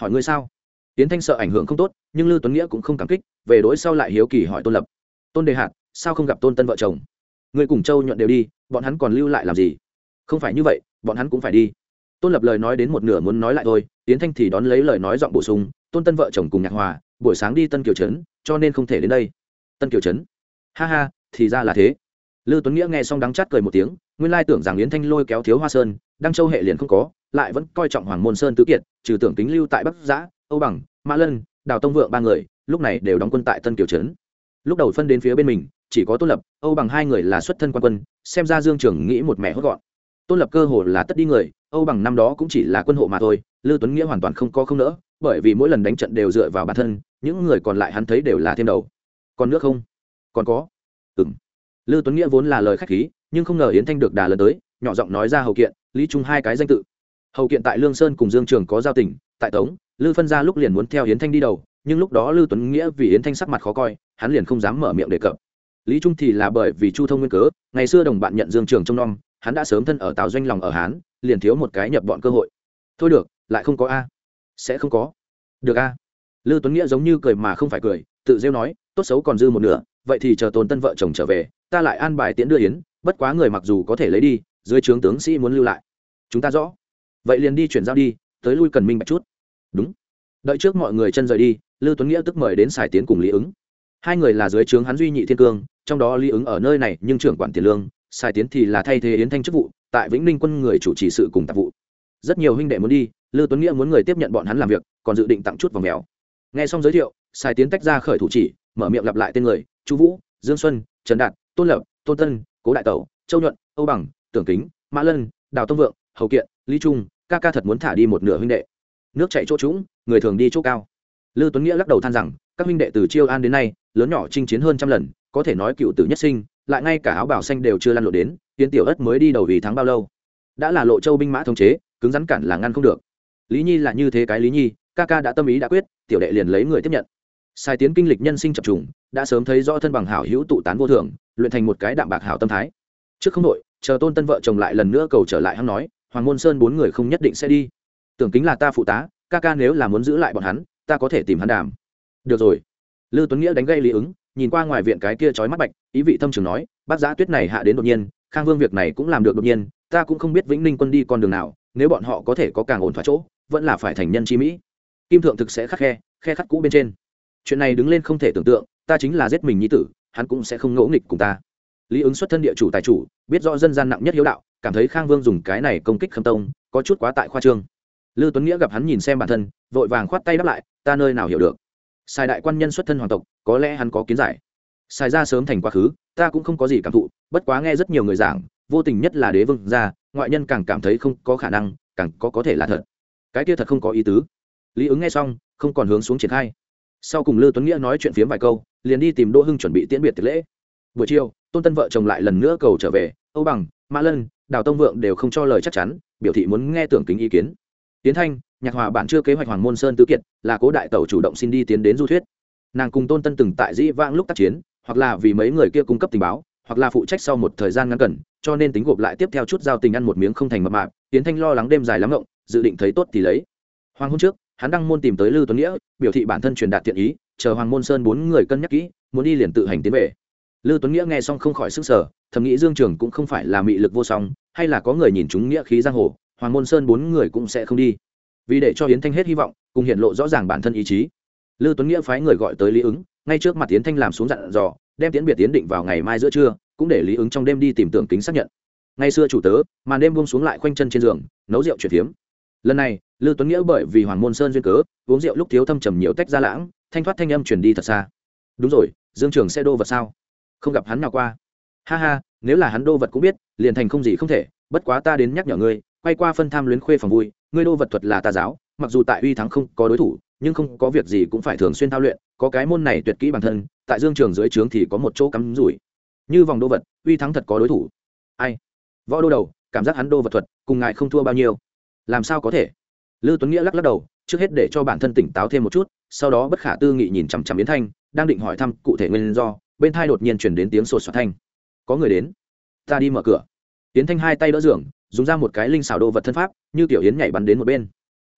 Hỏi ngươi sao? Tiến thanh sợ ảnh hưởng không tốt nhưng lưu tuấn nghĩa cũng không cảm kích về đối sau lại hiếu kỳ hỏi tôn lập. Tôn đề hạt sao không gặp tôn tân vợ chồng? Người cùng châu nhuận đều đi bọn hắn còn lưu lại làm gì? Không phải như vậy bọn hắn cũng phải đi. Tôn lập lời nói đến một nửa muốn nói lại thôi tiến thanh thì đón lấy lời nói giọng bổ sung tôn tân vợ chồng cùng nhạc hòa buổi sáng đi tân kiều trấn cho nên không thể đến đây. Tân kiều trấn? Ha ha thì ra là thế. Lưu Tuấn Nghĩa nghe xong đắng chát cười một tiếng, nguyên lai tưởng rằng Yến Thanh lôi kéo Thiếu Hoa Sơn, Đăng Châu hệ liền không có, lại vẫn coi trọng Hoàng Môn Sơn tứ kiệt, trừ tưởng kính lưu tại Bắc Giã, Âu Bằng, Mã Lân, Đào Tông Vượng ba người, lúc này đều đóng quân tại Tân Kiều trấn. Lúc đầu phân đến phía bên mình, chỉ có Tôn Lập, Âu Bằng hai người là xuất thân quan quân, xem ra Dương Trường nghĩ một mẹ hốt gọn. Tôn Lập cơ hồ là tất đi người, Âu Bằng năm đó cũng chỉ là quân hộ mà thôi, Lưu Tuấn Nghĩa hoàn toàn không có không nữa, bởi vì mỗi lần đánh trận đều dựa vào bản thân, những người còn lại hắn thấy đều là thêm đầu. Còn nước không? Còn có. ừng Lưu Tuấn Nghĩa vốn là lời khách khí, nhưng không ngờ Yến Thanh được đà lớn tới, nhỏ giọng nói ra hầu kiện, Lý Trung hai cái danh tự. Hầu kiện tại Lương Sơn cùng Dương Trường có giao tình, tại Tống, Lư phân ra lúc liền muốn theo Yến Thanh đi đầu, nhưng lúc đó Lư Tuấn Nghĩa vì Yến Thanh sắc mặt khó coi, hắn liền không dám mở miệng đề cập. Lý Trung thì là bởi vì Chu Thông nguyên cớ, ngày xưa đồng bạn nhận Dương Trường trong nom, hắn đã sớm thân ở Tào doanh lòng ở Hán, liền thiếu một cái nhập bọn cơ hội. Thôi được, lại không có a. Sẽ không có. Được a. Lư Tuấn Nghĩa giống như cười mà không phải cười, tự rêu nói, tốt xấu còn dư một nửa, vậy thì chờ Tôn Tân vợ chồng trở về, ta lại an bài tiễn đưa yến bất quá người mặc dù có thể lấy đi dưới trướng tướng sĩ muốn lưu lại chúng ta rõ vậy liền đi chuyển giao đi, tới lui cần minh bạch chút. Đúng. Đợi trước mọi người chân rời đi lưu tuấn nghĩa tức mời đến xài tiến cùng lý ứng. Hai người là dưới trướng hắn duy nhị thiên cương, trong đó lý ứng ở nơi này nhưng trưởng quản tiền lương xài tiến thì là thay thế yến thanh chức vụ, tại vĩnh ninh quân người chủ trì sự cùng tạp vụ. Rất nhiều huynh đệ muốn đi lưu tuấn nghĩa muốn người tiếp nhận bọn hắn làm việc, còn dự định tặng chút vòng mèo. Nghe xong giới thiệu xài tiến tách ra khởi thủ chỉ, mở miệng lặp lại tên người chú vũ, dương xuân, trần đạt, tôn lập, tôn tân, cố đại tẩu, châu nhuận, âu bằng, tưởng kính, mã lân, đào tông vượng, hầu kiện, lý trung ca ca thật muốn thả đi một nửa huynh đệ. Nước chạy chỗ trũng, người thường đi chỗ cao. Lưu tuấn nghĩa lắc đầu than rằng, các huynh đệ từ chiêu an đến nay, lớn nhỏ chinh chiến hơn trăm lần, có thể nói cựu tử nhất sinh, lại ngay cả áo bảo xanh đều chưa lăn lộ đến, tiến tiểu ất mới đi đầu vì tháng bao lâu. Đã là lộ châu binh mã thống chế, cứng rắn cản là ngăn không được. Lý nhi là như thế cái lý nhi, ca ca đã tâm ý đã quyết, tiểu đệ liền lấy người tiếp nhận. Sai tiến kinh lịch nhân sinh chập trùng, đã sớm thấy rõ thân bằng hảo hữu tụ tán vô thường, luyện thành một cái đạm bạc hảo tâm thái. Trước không đội chờ tôn tân vợ chồng lại lần nữa cầu trở lại hắn nói hoàng môn sơn bốn người không nhất định sẽ đi. Tưởng kính là ta phụ tá, ca ca nếu là muốn giữ lại bọn hắn, ta có thể tìm hắn đàm. Được rồi. Lưu tuấn nghĩa đánh gây lý ứng, nhìn qua ngoài viện cái kia trói mắt bạch, ý vị thâm trường nói, bác giã tuyết này hạ đến đột nhiên, khang vương việc này cũng làm được đột nhiên, ta cũng không biết vĩnh ninh quân đi con đường nào, nếu bọn họ có thể có càng ổn thỏa chỗ, vẫn là phải thành nhân chi mỹ. Kim thượng thực sẽ khắc khe khe khắc cũ bên trên. Chuyện này đứng lên không thể tưởng tượng, ta chính là giết mình nhi tử, hắn cũng sẽ không ngỗ nghịch cùng ta. Lý ứng xuất thân địa chủ tài chủ, biết rõ dân gian nặng nhất hiếu đạo cảm thấy khang vương dùng cái này công kích khâm tông có chút quá tại khoa trương Lưu Tuấn Nghĩa gặp hắn nhìn xem bản thân, vội vàng khoát tay đáp lại, ta nơi nào hiểu được. Sai đại quan nhân xuất thân hoàng tộc, có lẽ hắn có kiến giải. Sai ra sớm thành quá khứ, ta cũng không có gì cảm thụ, bất quá nghe rất nhiều người giảng, vô tình nhất là đế vương gia, ngoại nhân càng cảm thấy không có khả năng, càng có có thể là thật. Cái kia thật không có ý tứ. Lý ứng nghe xong, không còn hướng xuống triển khai. Sau cùng Lưu Tuấn Nghĩa nói chuyện phiếm vài câu, liền đi tìm Đỗ Hưng chuẩn bị tiễn biệt tiệc lễ. Buổi chiều, Tôn Tân vợ chồng lại lần nữa cầu trở về, Âu Bằng, Mã Lân, Đào Tông Vượng đều không cho lời chắc chắn, biểu thị muốn nghe tưởng kính ý kiến. Tiến thanh nhạc hòa bản chưa kế hoạch hoàng môn sơn tứ kiệt là cố đại tẩu chủ động xin đi tiến đến du thuyết. Nàng cùng tôn tân từng tại dĩ vãng lúc tác chiến hoặc là vì mấy người kia cung cấp tình báo hoặc là phụ trách sau một thời gian ngắn cần cho nên tính gộp lại tiếp theo chút giao tình ăn một miếng không thành mập mạp tiến thanh lo lắng đêm dài lắm ngộng dự định thấy tốt thì lấy. Hoàng hôn trước hắn đăng môn tìm tới lưu tuấn nghĩa biểu thị bản thân truyền đạt thiện ý chờ hoàng môn sơn bốn người cân nhắc kỹ muốn đi liền tự hành tiến về. Lưu tuấn nghĩa nghe xong không khỏi sức sở thầm nghĩ dương trường cũng không phải là mị lực vô song, hay là có người nhìn chúng nghĩa khí giang hồ, hoàng môn sơn bốn người cũng sẽ không đi. Vì để cho yến thanh hết hy vọng, cùng hiện lộ rõ ràng bản thân ý chí. Lưu tuấn nghĩa phái người gọi tới lý ứng, ngay trước mặt yến thanh làm xuống dặn dò, đem tiến biệt tiến định vào ngày mai giữa trưa, cũng để lý ứng trong đêm đi tìm tưởng kính xác nhận. Ngày xưa chủ tớ, màn đêm buông xuống lại khoanh chân trên giường, nấu rượu chuyển thiếm lần này Lưu tuấn nghĩa bởi vì hoàng môn sơn duyên cớ, uống rượu lúc thiếu thâm trầm nhiều tách ra lãng, thanh thoát thanh âm chuyển đi thật xa. Đúng rồi, dương trường sẽ đô vật sao? Không gặp hắn nào qua ha ha, nếu là hắn đô vật cũng biết, liền thành không gì không thể, bất quá ta đến nhắc nhở ngươi, quay qua phân tham luyến khuê phòng vui, ngươi đô vật thuật là tà giáo, mặc dù tại uy thắng không có đối thủ, nhưng không có việc gì cũng phải thường xuyên thao luyện, có cái môn này tuyệt kỹ bản thân, tại dương trường dưới trướng thì có một chỗ cắm rủi. Như vòng đô vật, uy thắng thật có đối thủ. Ai? Võ đô đầu, cảm giác hắn đô vật thuật, cùng ngài không thua bao nhiêu. Làm sao có thể? Lưu tuấn nghĩa lắc lắc đầu, trước hết để cho bản thân tỉnh táo thêm một chút, sau đó bất khả tư nghị nhìn chằm chằm biến thanh, đang định hỏi thăm cụ thể nguyên do, bên thai đột nhiên chuyển đến tiếng sột soạt thanh có người đến. Ta đi mở cửa. Tiến thanh hai tay đỡ giường, dùng ra một cái linh xảo đồ vật thân pháp, như tiểu yến nhảy bắn đến một bên.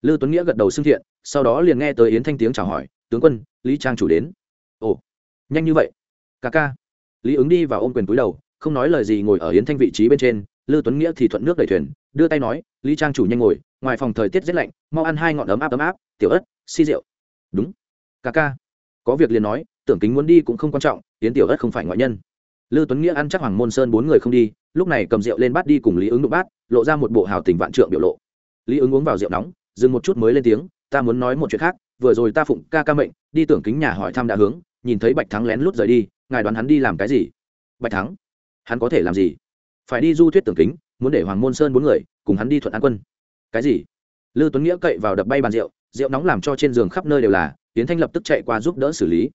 Lư tuấn nghĩa gật đầu xưng thiện, sau đó liền nghe tới yến thanh tiếng chào hỏi, tướng quân, lý trang chủ đến. Ồ, nhanh như vậy? Ca ca. Lý ứng đi và ôm quyền túi đầu, không nói lời gì ngồi ở yến thanh vị trí bên trên. Lư tuấn nghĩa thì thuận nước đẩy thuyền, đưa tay nói, lý trang chủ nhanh ngồi, ngoài phòng thời tiết rét lạnh, mau ăn hai ngọn ấm áp ấm áp, tiểu ớt si rượu. Đúng. Ca ca. Có việc liền nói, tưởng kính muốn đi cũng không quan trọng, yến tiểu ớt không phải ngoại nhân lư tuấn nghĩa ăn chắc hoàng môn sơn bốn người không đi, lúc này cầm rượu lên bát đi cùng lý ứng đụng bát, lộ ra một bộ hào tình vạn trượng biểu lộ. Lý ứng uống vào rượu nóng, dừng một chút mới lên tiếng, ta muốn nói một chuyện khác, vừa rồi ta phụng ca ca mệnh, đi tưởng kính nhà hỏi thăm đã hướng, nhìn thấy bạch thắng lén lút rời đi, ngài đoán hắn đi làm cái gì? Bạch thắng? Hắn có thể làm gì? Phải đi du thuyết tưởng kính, muốn để hoàng môn sơn bốn người cùng hắn đi thuận an quân. Cái gì? Lư tuấn nghĩa cậy vào đập bay bàn rượu rượu nóng làm cho trên giường khắp nơi đều là tiến thanh lập tức chạy qua giúp đỡ xử lý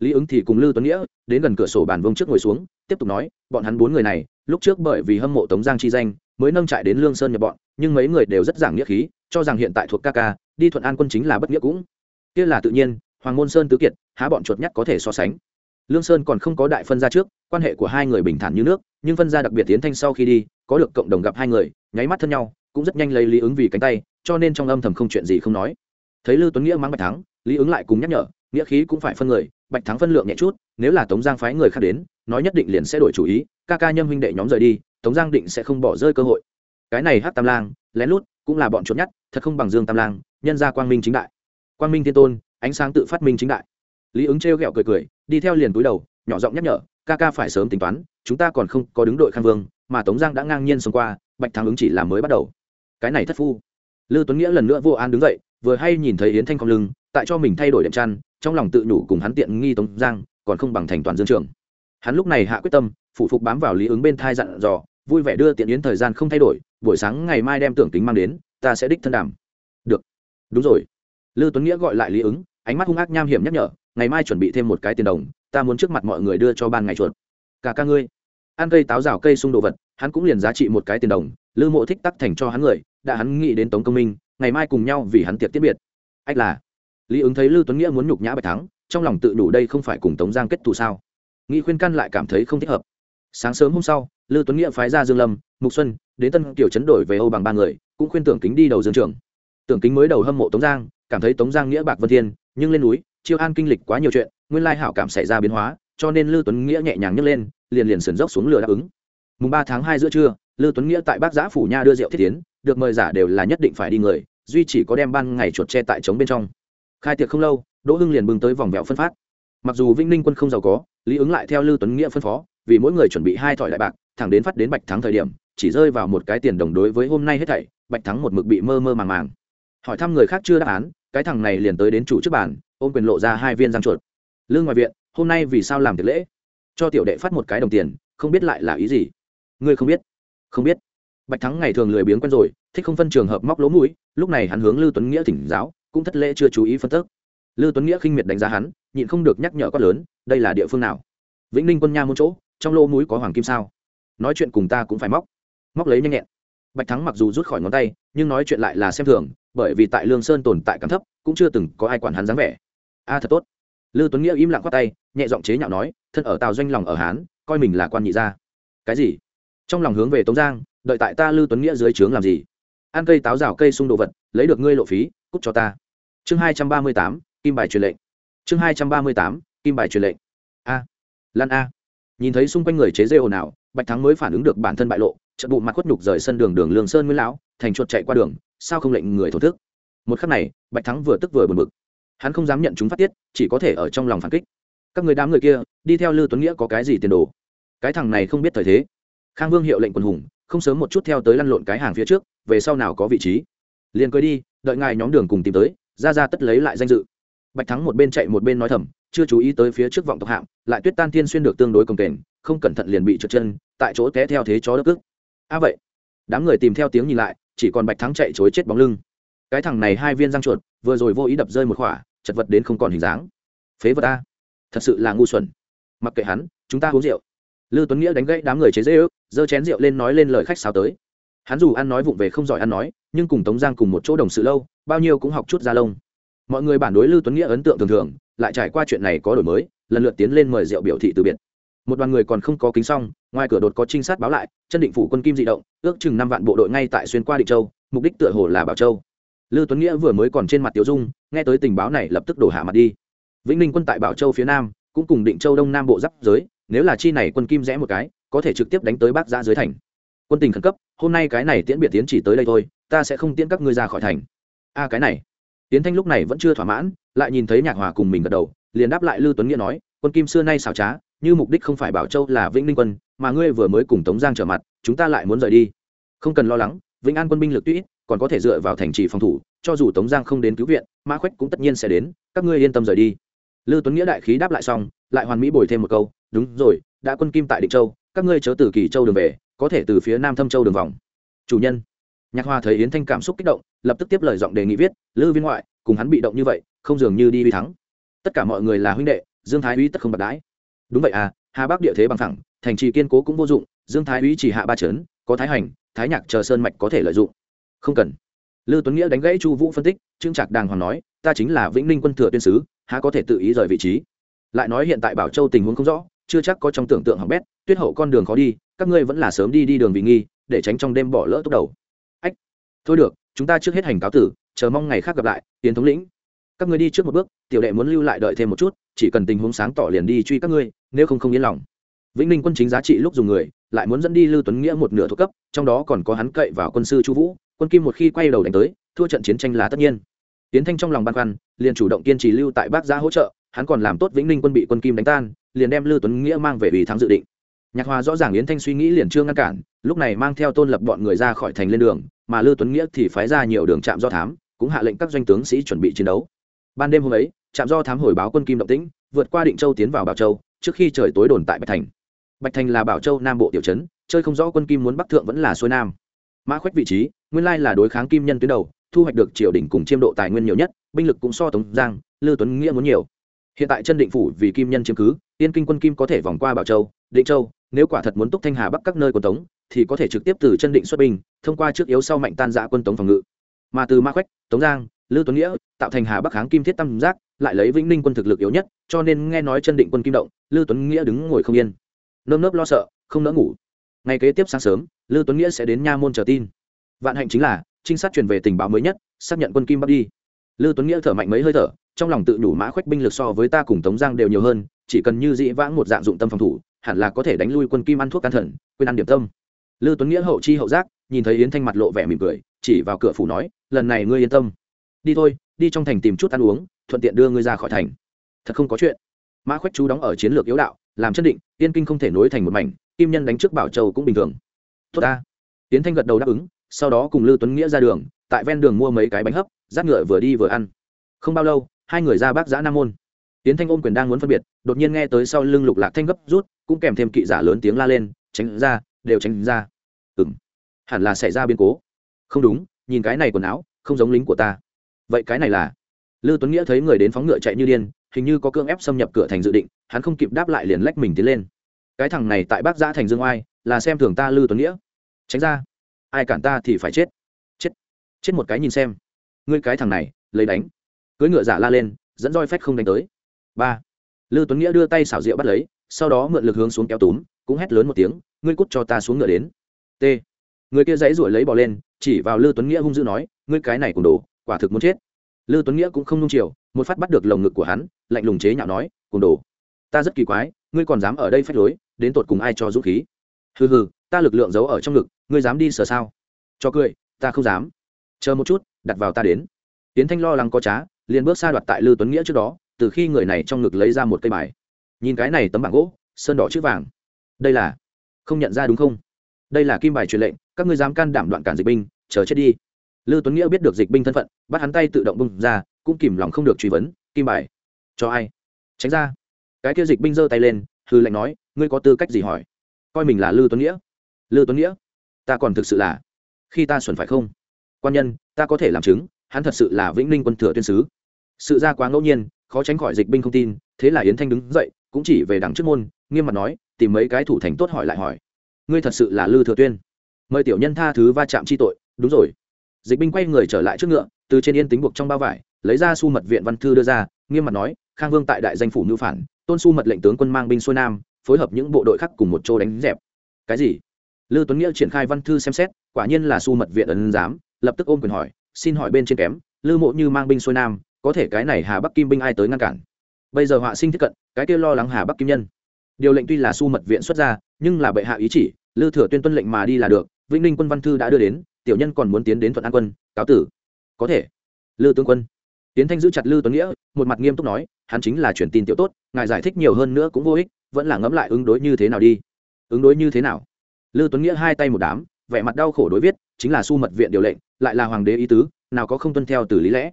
lý ứng thì cùng lưu tuấn nghĩa đến gần cửa sổ bàn vông trước ngồi xuống, tiếp tục nói, bọn hắn bốn người này, lúc trước bởi vì hâm mộ tống giang chi danh, mới nâng trại đến lương sơn nhập bọn, nhưng mấy người đều rất giảng nghĩa khí, cho rằng hiện tại thuộc ca ca, đi thuận an quân chính là bất nghĩa cũng. Kia là tự nhiên, hoàng môn sơn tứ kiệt, há bọn chuột nhắt có thể so sánh. Lương sơn còn không có đại phân ra trước, quan hệ của hai người bình thản như nước, nhưng phân ra đặc biệt tiến thanh sau khi đi, có được cộng đồng gặp hai người, nháy mắt thân nhau, cũng rất nhanh lấy lý ứng vì cánh tay, cho nên trong âm thầm không chuyện gì không nói. Thấy lưu tuấn nghĩa mang bạch thắng, lý ứng lại cùng nhắc nhở, nghĩa khí cũng phải phân người bạch thắng phân lượng nhẹ chút, nếu là tống giang phái người khác đến, nói nhất định liền sẽ đổi chủ ý, ca ca nhâm huynh đệ nhóm rời đi, tống giang định sẽ không bỏ rơi cơ hội. Cái này hát tam lang, lén lút, cũng là bọn trốn nhất thật không bằng dương tam lang, nhân ra quang minh chính đại. Quang minh thiên tôn, ánh sáng tự phát minh chính đại. Lý ứng trêu ghẹo cười cười, đi theo liền túi đầu, nhỏ giọng nhắc nhở, ca ca phải sớm tính toán, chúng ta còn không có đứng đội khang vương, mà tống giang đã ngang nhiên xông qua, bạch thắng ứng chỉ là mới bắt đầu. Cái này thất phu. Lư tuấn nghĩa lần nữa vô an đứng dậy, vừa hay nhìn thấy yến thanh không lưng, tại cho mình thay đổi đệm chăn trong lòng tự nhủ cùng hắn tiện nghi tống giang, còn không bằng thành toàn dương trường hắn lúc này hạ quyết tâm phụ phục bám vào lý ứng bên thai dặn dò, vui vẻ đưa tiện yến thời gian không thay đổi, buổi sáng ngày mai đem tưởng tính mang đến, ta sẽ đích thân đảm. Được. Đúng rồi. Lư tuấn nghĩa gọi lại lý ứng, ánh mắt hung ác nham hiểm nhắc nhở, ngày mai chuẩn bị thêm một cái tiền đồng, ta muốn trước mặt mọi người đưa cho ban ngày chuột. Cả ca ngươi. Ăn cây táo rào cây xung đồ vật, hắn cũng liền giá trị một cái tiền đồng, lư mộ thích tắc thành cho hắn người, đã hắn nghĩ đến tống công minh, ngày mai cùng nhau vì hắn tiệc tiết biệt. Ách là lý ứng thấy lưu tuấn nghĩa muốn nhục nhã bạch thắng, trong lòng tự đủ đây không phải cùng tống giang kết thù sao? Nghĩ khuyên căn lại cảm thấy không thích hợp. Sáng sớm hôm sau lưu tuấn nghĩa phái ra dương lâm, mục xuân, đến tân kiều chấn đổi về âu bằng ba người, cũng khuyên tưởng kính đi đầu dương trường. Tưởng kính mới đầu hâm mộ tống giang, cảm thấy tống giang nghĩa bạc vân thiên, nhưng lên núi, chiêu an kinh lịch quá nhiều chuyện, nguyên lai hảo cảm xảy ra biến hóa, cho nên Lưu tuấn nghĩa nhẹ nhàng nhấc lên, liền liền sườn dốc xuống lửa đáp ứng. Mùng ba tháng hai giữa trưa Lưu tuấn nghĩa tại bác giã phủ nha đưa rượu thiết tiến, được mời giả đều là nhất định phải đi người, duy chỉ có đem ban ngày chuột tre tại trống bên trong khai tiệc không lâu, đỗ hưng liền bưng tới vòng vẹo phân phát. Mặc dù vĩnh ninh quân không giàu có, lý ứng lại theo Lưu tuấn nghĩa phân phó, vì mỗi người chuẩn bị hai thỏi đại bạc, thẳng đến phát đến bạch thắng thời điểm, chỉ rơi vào một cái tiền đồng đối với hôm nay hết thảy, bạch thắng một mực bị mơ mơ màng màng. Hỏi thăm người khác chưa đáp án, cái thằng này liền tới đến chủ trước bàn, ôm quyền lộ ra hai viên răng chuột. Lương ngoài viện, hôm nay vì sao làm tiệc lễ? Cho tiểu đệ phát một cái đồng tiền, không biết lại là ý gì? Ngươi không biết? Không biết. Bạch thắng ngày thường lười biếng quen rồi, thích không phân trường hợp móc lỗ mũi, lúc này hắn hướng lưu tuấn nghĩa thỉnh giáo cũng thất lễ chưa chú ý phân tức lưu tuấn nghĩa khinh miệt đánh giá hắn nhịn không được nhắc nhở quát lớn đây là địa phương nào vĩnh ninh quân nha môn chỗ trong lô núi có hoàng kim sao nói chuyện cùng ta cũng phải móc móc lấy nhanh nhẹn bạch thắng mặc dù rút khỏi ngón tay nhưng nói chuyện lại là xem thường bởi vì tại lương sơn tồn tại cảm thấp cũng chưa từng có ai quản hắn dáng vẻ a thật tốt Lưu Tuấn Nghĩa im lặng quát tay, nhẹ giọng chế nhạo nói, thân ở Tào doanh lòng ở Hán, coi mình là quan nhị gia. Cái gì? Trong lòng hướng về Tống Giang, đợi tại ta Lưu Tuấn Nghĩa dưới trướng làm gì? Ăn cây táo rào cây sung đồ vật, lấy được ngươi lộ phí, cút cho ta. Chương hai trăm ba mươi tám, kim bài truyền lệnh. Chương hai trăm ba mươi tám, kim bài truyền lệnh. A. Lan a. Nhìn thấy xung quanh người chế rêu ồn ào, Bạch Thắng mới phản ứng được bản thân bại lộ, chợt bụng mặt khuất nhục rời sân đường đường Lương Sơn Nguyên lão, thành chuột chạy qua đường, sao không lệnh người thổ thức. Một khắc này, Bạch Thắng vừa tức vừa buồn bực hắn không dám nhận chúng phát tiết chỉ có thể ở trong lòng phản kích các người đám người kia đi theo lư tuấn nghĩa có cái gì tiền đồ cái thằng này không biết thời thế khang vương hiệu lệnh quần hùng không sớm một chút theo tới lăn lộn cái hàng phía trước về sau nào có vị trí liền cười đi đợi ngài nhóm đường cùng tìm tới ra ra tất lấy lại danh dự. Bạch thắng một bên chạy một bên nói thầm chưa chú ý tới phía trước vọng tộc hạm, lại tuyết tan thiên xuyên được tương đối công kềnh không cẩn thận liền bị trượt chân tại chỗ té theo thế chó đất ức a vậy đám người tìm theo tiếng nhìn lại chỉ còn bạch thắng chạy chối chết bóng lưng. Cái thằng này hai viên răng chuột vừa rồi vô ý đập rơi một khỏa chật vật đến không còn hình dáng. Phế vật ta thật sự là ngu xuẩn. Mặc kệ hắn chúng ta uống rượu. Lư tuấn nghĩa đánh gãy đám người chế dễ ước giơ chén rượu lên nói lên lời khách sao tới hắn dù ăn nói vụng về không giỏi ăn nói nhưng cùng tống giang cùng một chỗ đồng sự lâu bao nhiêu cũng học chút ra lông mọi người bản đối Lưu tuấn nghĩa ấn tượng thường thường lại trải qua chuyện này có đổi mới lần lượt tiến lên mời rượu biểu thị từ biệt một đoàn người còn không có kính xong ngoài cửa đột có trinh sát báo lại chân định phủ quân kim di động ước chừng năm vạn bộ đội ngay tại xuyên qua định châu mục đích tựa hồ là bảo châu Lưu Tuấn Nghĩa vừa mới còn trên mặt Tiểu Dung, nghe tới tình báo này lập tức đổ hạ mặt đi. Vĩnh Ninh quân tại Bảo Châu phía nam, cũng cùng Định Châu đông nam bộ giáp giới, nếu là chi này quân kim rẽ một cái, có thể trực tiếp đánh tới Bắc Giã dưới thành. Quân tình khẩn cấp, hôm nay cái này tiễn biệt tiến chỉ tới đây thôi, ta sẽ không tiễn các ngươi ra khỏi thành. A cái này. Tiến Thanh lúc này vẫn chưa thỏa mãn, lại nhìn thấy Nhạc Hòa cùng mình gật đầu, liền đáp lại Lưu Tuấn Nghĩa nói, quân kim xưa nay xảo trá, như mục đích không phải Bảo Châu là Vĩnh Ninh quân, mà ngươi vừa mới cùng Tống Giang trở mặt, chúng ta lại muốn rời đi. Không cần lo lắng, Vĩnh An quân binh lực tuy còn có thể dựa vào thành trì phòng thủ cho dù tống giang không đến cứu viện mã khoách cũng tất nhiên sẽ đến các ngươi yên tâm rời đi Lưu tuấn nghĩa đại khí đáp lại xong lại hoàn mỹ bồi thêm một câu đúng rồi đã quân kim tại định châu các ngươi chớ từ kỳ châu đường về có thể từ phía nam thâm châu đường vòng. Chủ nhân. Nhạc hoa thấy yến thanh cảm xúc kích động lập tức tiếp lời giọng đề nghị viết lư viên ngoại cùng hắn bị động như vậy không dường như đi uy thắng. Tất cả mọi người là huynh đệ dương thái uy tất không bạc đãi. Đúng vậy à hà bắc địa thế bằng thẳng thành trì kiên cố cũng vô dụng dương thái uy chỉ hạ ba trấn có thái hành thái nhạc chờ sơn mạch có thể lợi dụng. Không cần. Lư Tuấn Nghĩa đánh gãy Chu Vũ phân tích, Trương Trạc đàng hoàng nói, ta chính là Vĩnh Ninh quân thừa tuyên sứ, há có thể tự ý rời vị trí. Lại nói hiện tại Bảo Châu tình huống không rõ, chưa chắc có trong tưởng tượng hỏng bét, tuyết hậu con đường khó đi, các ngươi vẫn là sớm đi đi đường vì nghi, để tránh trong đêm bỏ lỡ tốc đầu. Ách. Thôi được, chúng ta trước hết hành cáo tử, chờ mong ngày khác gặp lại, tiến thống lĩnh. Các ngươi đi trước một bước, tiểu đệ muốn lưu lại đợi thêm một chút, chỉ cần tình huống sáng tỏ liền đi truy các ngươi, nếu không không yên lòng. Vĩnh Ninh quân chính giá trị lúc dùng người, lại muốn dẫn đi Lưu Tuấn Nghĩa một nửa thuộc cấp, trong đó còn có hắn cậy vào quân sư Chu Vũ, quân kim một khi quay đầu đánh tới thua trận chiến tranh là tất nhiên tiến thanh trong lòng băn khoăn liền chủ động kiên trì lưu tại bắc giã hỗ trợ hắn còn làm tốt vĩnh ninh quân bị quân kim đánh tan, liền đem lưu tuấn nghĩa mang về vì thắng dự định. Nhạc hòa rõ ràng yến thanh suy nghĩ liền chưa ngăn cản, lúc này mang theo tôn lập bọn người ra khỏi thành lên đường, mà lưu tuấn nghĩa thì phái ra nhiều đường trạm do thám, cũng hạ lệnh các doanh tướng sĩ chuẩn bị chiến đấu. Ban đêm hôm ấy, trạm do thám hồi báo quân kim động tĩnh, vượt qua định châu tiến vào bảo châu, trước khi trời tối đồn tại bạch thành. Bạch thành là bảo châu nam bộ tiểu trấn, chơi không rõ quân kim muốn bắc thượng vẫn là xuôi nam. Mã khoách vị trí, nguyên lai là đối kháng kim nhân tuyến đầu, thu hoạch được triều đình cùng chiêm độ tài nguyên nhiều nhất, binh lực cũng so tống giang lư tuấn nghĩa muốn nhiều hiện tại chân định phủ vì kim nhân chiếm cứ, yên kinh quân kim có thể vòng qua bảo châu, định châu, nếu quả thật muốn túc thanh hà bắc các nơi quân tống, thì có thể trực tiếp từ chân định xuất binh, thông qua trước yếu sau mạnh tan giã quân tống phòng ngự. Mà từ ma khoách tống giang, lư tuấn nghĩa, tạo thành hà bắc kháng kim thiết tam giác, lại lấy vĩnh ninh quân thực lực yếu nhất, cho nên nghe nói chân định quân kim động, lư tuấn nghĩa đứng ngồi không yên. Nơm nớp lo sợ, không nỡ ngủ. Ngày kế tiếp sáng sớm, lư tuấn nghĩa sẽ đến nha môn chờ tin. Vạn hạnh chính là, trinh sát truyền về tình báo mới nhất, xác nhận quân kim bắc đi. Lư tuấn nghĩa thở mạnh mấy hơi thở trong lòng tự đủ mã khoách binh lực so với ta cùng tống giang đều nhiều hơn, chỉ cần như dĩ vãng một dạng dụng tâm phòng thủ, hẳn là có thể đánh lui quân kim ăn thuốc can thần, quên ăn điểm tâm. Lư tuấn nghĩa hậu chi hậu giác, nhìn thấy yến thanh mặt lộ vẻ mỉm cười, chỉ vào cửa phủ nói, lần này ngươi yên tâm. Đi thôi, đi trong thành tìm chút ăn uống, thuận tiện đưa ngươi ra khỏi thành. Thật không có chuyện. Mã khoách chú đóng ở chiến lược yếu đạo, làm chân định, yên kinh không thể nối thành một mảnh, kim nhân đánh trước bảo châu cũng bình thường. Tốt ta. Yến thanh gật đầu đáp ứng, sau đó cùng lư tuấn nghĩa ra đường, tại ven đường mua mấy cái bánh hấp rát ngựa vừa đi vừa ăn. Không bao lâu hai người ra bác giã nam môn. Tiến thanh ôm quyền đang muốn phân biệt, đột nhiên nghe tới sau lưng lục lạc thanh gấp rút, cũng kèm thêm kỵ giả lớn tiếng la lên, tránh ra, đều tránh ra. Ừng hẳn là xảy ra biến cố. Không đúng, nhìn cái này quần áo, không giống lính của ta. Vậy cái này là? Lư tuấn nghĩa thấy người đến phóng ngựa chạy như điên, hình như có cương ép xâm nhập cửa thành dự định, hắn không kịp đáp lại liền lách mình tiến lên. Cái thằng này tại bác giã thành dương oai, là xem thường ta lư tuấn nghĩa. Tránh ra, ai cản ta thì phải chết. Chết chết một cái nhìn xem. Ngươi cái thằng này, lấy đánh cưỡi ngựa giả la lên, dẫn roi phách không đánh tới. Ba. Lư tuấn nghĩa đưa tay xảo rượu bắt lấy, sau đó mượn lực hướng xuống kéo túm, cũng hét lớn một tiếng, ngươi cút cho ta xuống ngựa đến. T. Người kia dãy ruổi lấy bỏ lên, chỉ vào lư tuấn nghĩa hung dữ nói, ngươi cái này cùng đồ, quả thực muốn chết. Lư tuấn nghĩa cũng không nung chiều, một phát bắt được lồng ngực của hắn, lạnh lùng chế nhạo nói, cùng đồ, ta rất kỳ quái, ngươi còn dám ở đây phách lối, đến tột cùng ai cho dũng khí? Hừ hừ, ta lực lượng giấu ở trong ngực, ngươi dám đi sờ sao? Cho cười, ta không dám. Chờ một chút, đặt vào ta đến. Tiến thanh lo lắng có trá liền bước xa đoạt tại lư tuấn nghĩa trước đó, từ khi người này trong ngực lấy ra một cây bài. Nhìn cái này tấm bảng gỗ, sơn đỏ chữ vàng. Đây là, không nhận ra đúng không? Đây là kim bài truyền lệnh, các ngươi dám can đảm đoạn cản dịch binh, chờ chết đi. Lư tuấn nghĩa biết được dịch binh thân phận, bắt hắn tay tự động bung ra, cũng kìm lòng không được truy vấn, kim bài, cho ai? Tránh ra. Cái kia dịch binh giơ tay lên hư lệnh nói, ngươi có tư cách gì hỏi? Coi mình là lư tuấn nghĩa. Lư tuấn nghĩa, ta còn thực sự là, khi ta xuẩn phải không? Quan nhân, ta có thể làm chứng hắn thật sự là vĩnh ninh quân thừa tuyên sứ. Sự ra quá ngẫu nhiên, khó tránh khỏi dịch binh không tin, thế là yến thanh đứng dậy, cũng chỉ về đằng trước môn, nghiêm mặt nói, tìm mấy cái thủ thành tốt hỏi lại hỏi. Ngươi thật sự là lư thừa tuyên. Mời tiểu nhân tha thứ va chạm chi tội, đúng rồi. Dịch binh quay người trở lại trước ngựa, từ trên yên tính buộc trong bao vải, lấy ra su mật viện văn thư đưa ra, nghiêm mặt nói, khang vương tại đại danh phủ ngữ phản, tôn su mật lệnh tướng quân mang binh xuôi nam, phối hợp những bộ đội khác cùng một chỗ đánh dẹp. Cái gì? Lư tuấn nghĩa triển khai văn thư xem xét, quả nhiên là su mật viện ấn giám, lập tức ôm quyền hỏi xin hỏi bên trên kém, lư mộ như mang binh xuôi nam, có thể cái này hà bắc kim binh ai tới ngăn cản? Bây giờ họa sinh tiếp cận, cái kia lo lắng hà bắc kim nhân. Điều lệnh tuy là su mật viện xuất ra, nhưng là bệ hạ ý chỉ, lư thừa tuyên tuân lệnh mà đi là được, vĩnh ninh quân văn thư đã đưa đến, tiểu nhân còn muốn tiến đến thuận an quân, cáo tử. Có thể. Lư tướng quân. Tiến thanh giữ chặt lư tuấn nghĩa, một mặt nghiêm túc nói, hắn chính là truyền tin tiểu tốt, ngài giải thích nhiều hơn nữa cũng vô ích, vẫn là ngẫm lại ứng đối như thế nào đi. Ứng đối như thế nào? Lư tuấn nghĩa hai tay một đám vẻ mặt đau khổ đối viết, chính là su mật viện điều lệnh, lại là hoàng đế ý tứ, nào có không tuân theo từ lý lẽ.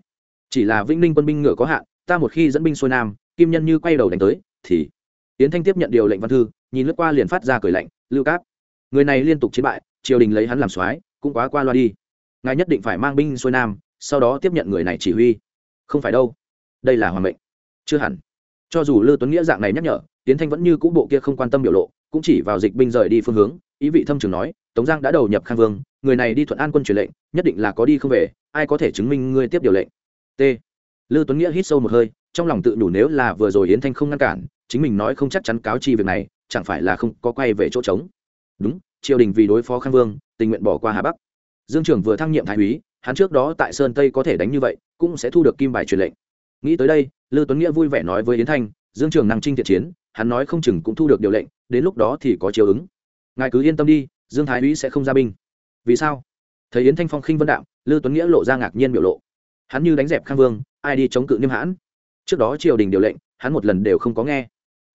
Chỉ là vĩnh ninh quân binh ngựa có hạn, ta một khi dẫn binh xuôi nam, kim nhân như quay đầu đánh tới, thì yến thanh tiếp nhận điều lệnh văn thư, nhìn lướt qua liền phát ra cười lạnh, lưu cáp, người này liên tục chiến bại, triều đình lấy hắn làm soái, cũng quá qua loa đi. Ngài nhất định phải mang binh xuôi nam, sau đó tiếp nhận người này chỉ huy. Không phải đâu. Đây là hoàng mệnh. Chưa hẳn. Cho dù lư tuấn nghĩa dạng này nhắc nhở tiến thanh vẫn như cũ bộ kia không quan tâm biểu lộ, cũng chỉ vào dịch binh rời đi phương hướng, ý vị thâm trường nói tống giang đã đầu nhập khang vương, người này đi thuận an quân truyền lệnh, nhất định là có đi không về, ai có thể chứng minh ngươi tiếp điều lệnh? T. Lư tuấn nghĩa hít sâu một hơi, trong lòng tự đủ nếu là vừa rồi yến thanh không ngăn cản, chính mình nói không chắc chắn cáo chi việc này, chẳng phải là không có quay về chỗ trống? Đúng, triều đình vì đối phó khang vương, tình nguyện bỏ qua hà bắc. Dương trường vừa thăng nhiệm thái úy, hắn trước đó tại sơn tây có thể đánh như vậy, cũng sẽ thu được kim bài truyền lệnh. Nghĩ tới đây, lư tuấn nghĩa vui vẻ nói với yến thanh, dương trường năng trinh thiện chiến, hắn nói không chừng cũng thu được điều lệnh, đến lúc đó thì có chiều ứng. Ngài cứ yên tâm đi dương thái úy sẽ không ra binh. Vì sao? Thấy yến thanh phong khinh vân đạo, lư tuấn nghĩa lộ ra ngạc nhiên biểu lộ. Hắn như đánh dẹp khang vương ai đi chống cự niêm hãn? Trước đó triều đình điều lệnh hắn một lần đều không có nghe.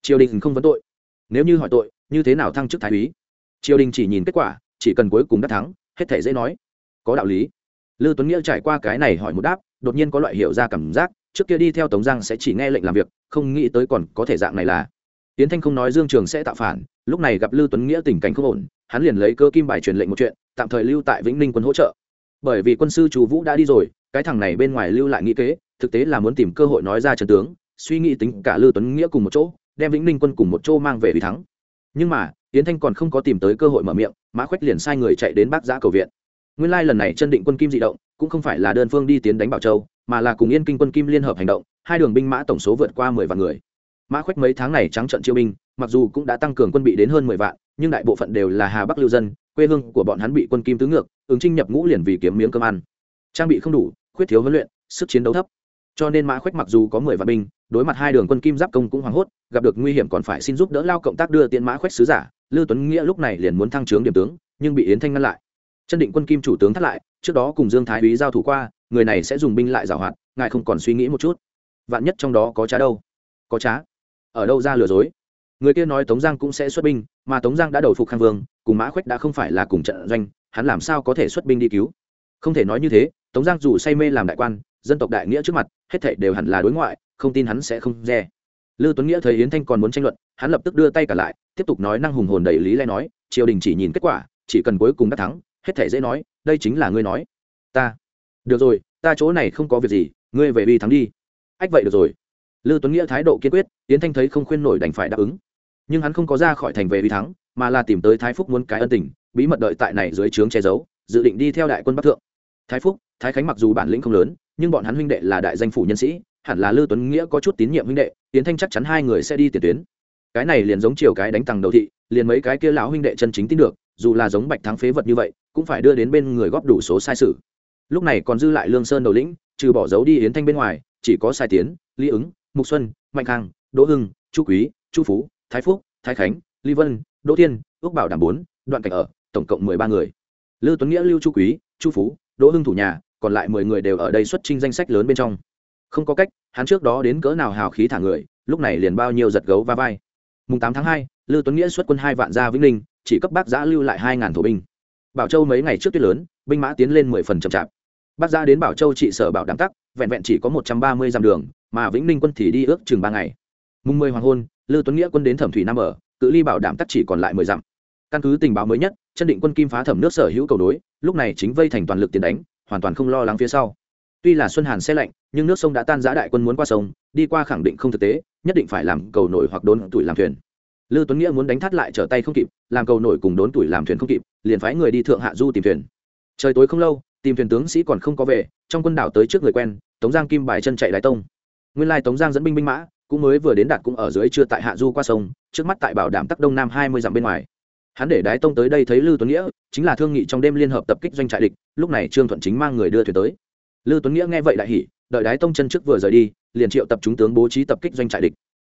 Triều đình không vấn tội. Nếu như hỏi tội như thế nào thăng chức thái úy? Triều đình chỉ nhìn kết quả chỉ cần cuối cùng đắc thắng hết thể dễ nói. Có đạo lý. Lư tuấn nghĩa trải qua cái này hỏi một đáp đột nhiên có loại hiểu ra cảm giác trước kia đi theo tống giang sẽ chỉ nghe lệnh làm việc không nghĩ tới còn có thể dạng này là tiến thanh không nói dương trường sẽ tạo phản, lúc này gặp Lưu tuấn nghĩa tình cảnh không ổn, hắn liền lấy cơ kim bài truyền lệnh một chuyện, tạm thời lưu tại vĩnh ninh quân hỗ trợ. Bởi vì quân sư chú vũ đã đi rồi, cái thằng này bên ngoài lưu lại nghĩ kế, thực tế là muốn tìm cơ hội nói ra trần tướng, suy nghĩ tính cả Lưu tuấn nghĩa cùng một chỗ, đem vĩnh ninh quân cùng một chỗ mang về vì thắng. Nhưng mà tiến thanh còn không có tìm tới cơ hội mở miệng, mã khoách liền sai người chạy đến bác giã cầu viện. Nguyên lai lần này chân định quân kim dị động, cũng không phải là đơn phương đi tiến đánh bảo châu, mà là cùng yên kinh quân kim liên hợp hành động, hai đường binh mã tổng số vượt qua mười vạn người mã khoách mấy tháng này trắng trận chiêu binh, mặc dù cũng đã tăng cường quân bị đến hơn mười vạn, nhưng đại bộ phận đều là hà bắc lưu dân, quê hương của bọn hắn bị quân kim tứ ngược, ứng trinh nhập ngũ liền vì kiếm miếng cơm ăn. Trang bị không đủ, khuyết thiếu huấn luyện, sức chiến đấu thấp. Cho nên mã khoách mặc dù có mười vạn binh, đối mặt hai đường quân kim giáp công cũng hoảng hốt, gặp được nguy hiểm còn phải xin giúp đỡ lao cộng tác đưa tiễn mã khoách sứ giả. Lưu tuấn nghĩa lúc này liền muốn thăng trướng điểm tướng, nhưng bị yến thanh ngăn lại. Chân định quân kim chủ tướng thắt lại, trước đó cùng dương thái úy giao thủ qua, người này sẽ dùng binh lại giảo hoạt, ngài không còn suy nghĩ một chút. Vạn nhất trong đó có trá đâu? Có trá ở đâu ra lừa dối người kia nói tống giang cũng sẽ xuất binh mà tống giang đã đầu phục khang vương cùng mã khuếch đã không phải là cùng trận doanh hắn làm sao có thể xuất binh đi cứu không thể nói như thế tống giang dù say mê làm đại quan dân tộc đại nghĩa trước mặt hết thảy đều hẳn là đối ngoại không tin hắn sẽ không dè Lưu Tuấn Nghĩa thấy Yến Thanh còn muốn tranh luận, hắn lập tức đưa tay cả lại, tiếp tục nói năng hùng hồn đầy lý lẽ nói, triều đình chỉ nhìn kết quả, chỉ cần cuối cùng đắc thắng, hết thảy dễ nói, đây chính là ngươi nói. Ta. Được rồi, ta chỗ này không có việc gì, ngươi về đi thắng đi. Ách vậy được rồi. Lưu Tuấn Nghĩa thái độ kiên quyết, Yến Thanh thấy không khuyên nổi đành phải đáp ứng. Nhưng hắn không có ra khỏi thành về đi thắng, mà là tìm tới Thái Phúc muốn cái ân tình, bí mật đợi tại này dưới trướng che giấu, dự định đi theo đại quân Bắc thượng. Thái Phúc, Thái Khánh mặc dù bản lĩnh không lớn, nhưng bọn hắn huynh đệ là đại danh phủ nhân sĩ, hẳn là Lưu Tuấn Nghĩa có chút tín nhiệm huynh đệ, Tiến Thanh chắc chắn hai người sẽ đi tiền tuyến. Cái này liền giống chiều cái đánh tầng đầu thị, liền mấy cái kia lão huynh đệ chân chính tin được, dù là giống Bạch Thắng phế vật như vậy, cũng phải đưa đến bên người góp đủ số sai sự. Lúc này còn dư lại Lương Sơn đầu lĩnh, trừ bỏ dấu đi Yến Thanh bên ngoài, chỉ có Sai Tiến, Lý ứng, Mục Xuân, Mạnh Khang, Đỗ Hưng, Chu Quý, Chu Phú, Thái Phúc, Thái Khánh, Lý Vân, Đỗ Tiên, Ước Bảo đảm bốn, đoạn cảnh ở, tổng cộng mười ba người. Lưu Tuấn Nghĩa, Lưu Chu Quý, Chu Phú, Đỗ Hưng thủ nhà, còn lại mười người đều ở đây xuất trình danh sách lớn bên trong. Không có cách hắn trước đó đến cỡ nào hào khí thả người lúc này liền bao nhiêu giật gấu va vai. Mùng tám tháng hai lưu tuấn nghĩa xuất quân hai vạn ra vĩnh ninh chỉ cấp bác giã lưu lại hai ngàn thổ binh. Bảo châu mấy ngày trước tuyết lớn binh mã tiến lên mười phần chậm chạp. Bác giã đến bảo châu trị sở bảo đảm tắc vẹn vẹn chỉ có một trăm ba mươi dặm đường mà vĩnh ninh quân thì đi ước chừng ba ngày mùng mười hoàng hôn lưu tuấn nghĩa quân đến thẩm thủy nam ở cự ly bảo đảm tắc chỉ còn lại mười dặm căn cứ tình báo mới nhất chân định quân kim phá thẩm nước sở hữu cầu đối lúc này chính vây thành toàn lực tiền đánh hoàn toàn không lo lắng phía sau tuy là xuân hàn xe lạnh nhưng nước sông đã tan giã đại quân muốn qua sông đi qua khẳng định không thực tế nhất định phải làm cầu nổi hoặc đốn tuổi làm thuyền Lưu Tuấn Nghĩa muốn đánh thắt lại trở tay không kịp, làm cầu nổi cùng đốn tuổi làm thuyền không kịp, liền phái người đi thượng hạ du tìm thuyền. Trời tối không lâu, tìm thuyền tướng sĩ còn không có về, trong quân đảo tới trước người quen, Tống Giang kim bài chân chạy lái tông. Nguyên lai Tống Giang dẫn binh binh mã, cũng mới vừa đến đạt cũng ở dưới chưa tại hạ du qua sông, trước mắt tại bảo đảm tắc đông nam hai mươi dặm bên ngoài. Hắn để đái tông tới đây thấy Lưu Tuấn Nghĩa, chính là thương nghị trong đêm liên hợp tập kích doanh trại địch, lúc này Trương Thuận chính mang người đưa thuyền tới Lưu Tuấn Nghĩa nghe vậy đại hỉ, đợi đái tông chân trước vừa rời đi, liền triệu tập chúng tướng bố trí tập kích doanh trại địch.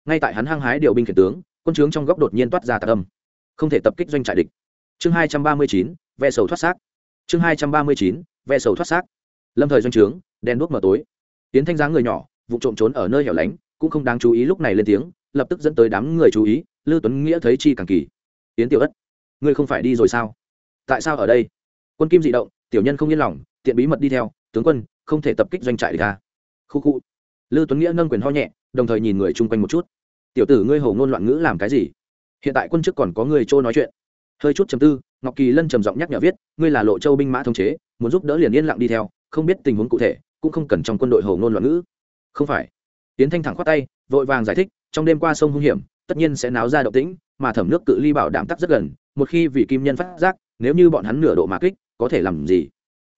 Ngay tại hắn hăng hái điều binh khiển tướng, quân trướng trong góc đột nhiên toát ra tạc âm. Không thể tập kích doanh trại địch. Chương hai trăm ba mươi chín, ve sầu thoát xác. Chương hai trăm ba mươi chín, ve sầu thoát xác. Lâm thời doanh trướng, đèn đuốc mờ tối. Tiến thanh dáng người nhỏ, vụ trộm trốn ở nơi hẻo lánh, cũng không đáng chú ý lúc này lên tiếng, lập tức dẫn tới đám người chú ý, Lưu Tuấn Nghĩa thấy chi càng kỳ. Tiến tiểu ất, ngươi không phải đi rồi sao? Tại sao ở đây? Quân Kim dị động, tiểu nhân không yên lòng, tiện bí mật đi theo, tướng quân, không thể tập kích doanh trại địch ta khu khu lưu tuấn nghĩa nâng quyền ho nhẹ đồng thời nhìn người chung quanh một chút tiểu tử ngươi hầu ngôn loạn ngữ làm cái gì hiện tại quân chức còn có người trôi nói chuyện hơi chút chầm tư ngọc kỳ lân trầm giọng nhắc nhở viết ngươi là lộ châu binh mã thống chế muốn giúp đỡ liền yên lặng đi theo không biết tình huống cụ thể cũng không cần trong quân đội hầu ngôn loạn ngữ không phải. Tiến thanh thẳng khoát tay, vội vàng giải thích, trong đêm qua sông hung hiểm, tất nhiên sẽ náo ra động tĩnh, mà thẩm nước cự ly bảo đảm tắc rất gần, một khi vị kim nhân phát giác, nếu như bọn hắn nửa độ mã kích, có thể làm gì?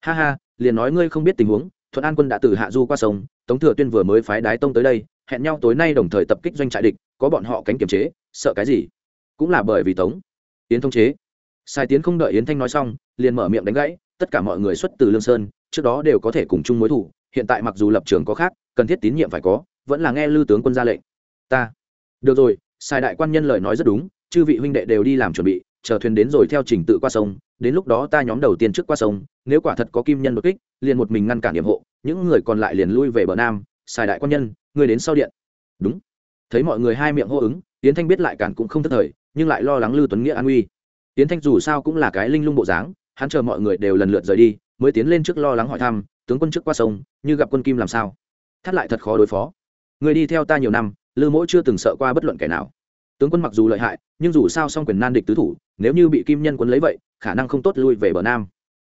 Ha ha, liền nói ngươi không biết tình huống, thuận an quân đã từ hạ du qua sông, tống thừa tuyên vừa mới phái đái tông tới đây, hẹn nhau tối nay đồng thời tập kích doanh trại địch, có bọn họ cánh kiềm chế, sợ cái gì? Cũng là bởi vì tống yến thông chế. Sai tiến không đợi yến thanh nói xong, liền mở miệng đánh gãy, tất cả mọi người xuất từ lương sơn, trước đó đều có thể cùng chung mối thủ hiện tại mặc dù lập trường có khác, cần thiết tín nhiệm phải có, vẫn là nghe lư tướng quân ra lệnh. Ta. Được rồi sai đại quan nhân lời nói rất đúng, chư vị huynh đệ đều đi làm chuẩn bị, chờ thuyền đến rồi theo trình tự qua sông, đến lúc đó ta nhóm đầu tiên trước qua sông, nếu quả thật có kim nhân đột kích, liền một mình ngăn cản điểm hộ, những người còn lại liền lui về bờ nam. Xài đại quan nhân người đến sau điện. Đúng. Thấy mọi người hai miệng hô ứng tiến thanh biết lại cản cũng không thất thời, nhưng lại lo lắng lưu tuấn nghĩa an uy tiến thanh dù sao cũng là cái linh lung bộ dáng, hắn chờ mọi người đều lần lượt rời đi, mới tiến lên trước lo lắng hỏi thăm tướng quân trước qua sông như gặp quân kim làm sao? Thắt lại thật khó đối phó. Người đi theo ta nhiều năm lư mỗi chưa từng sợ qua bất luận kẻ nào. Tướng quân mặc dù lợi hại nhưng dù sao song quyền nan địch tứ thủ nếu như bị kim nhân quân lấy vậy khả năng không tốt lui về bờ nam.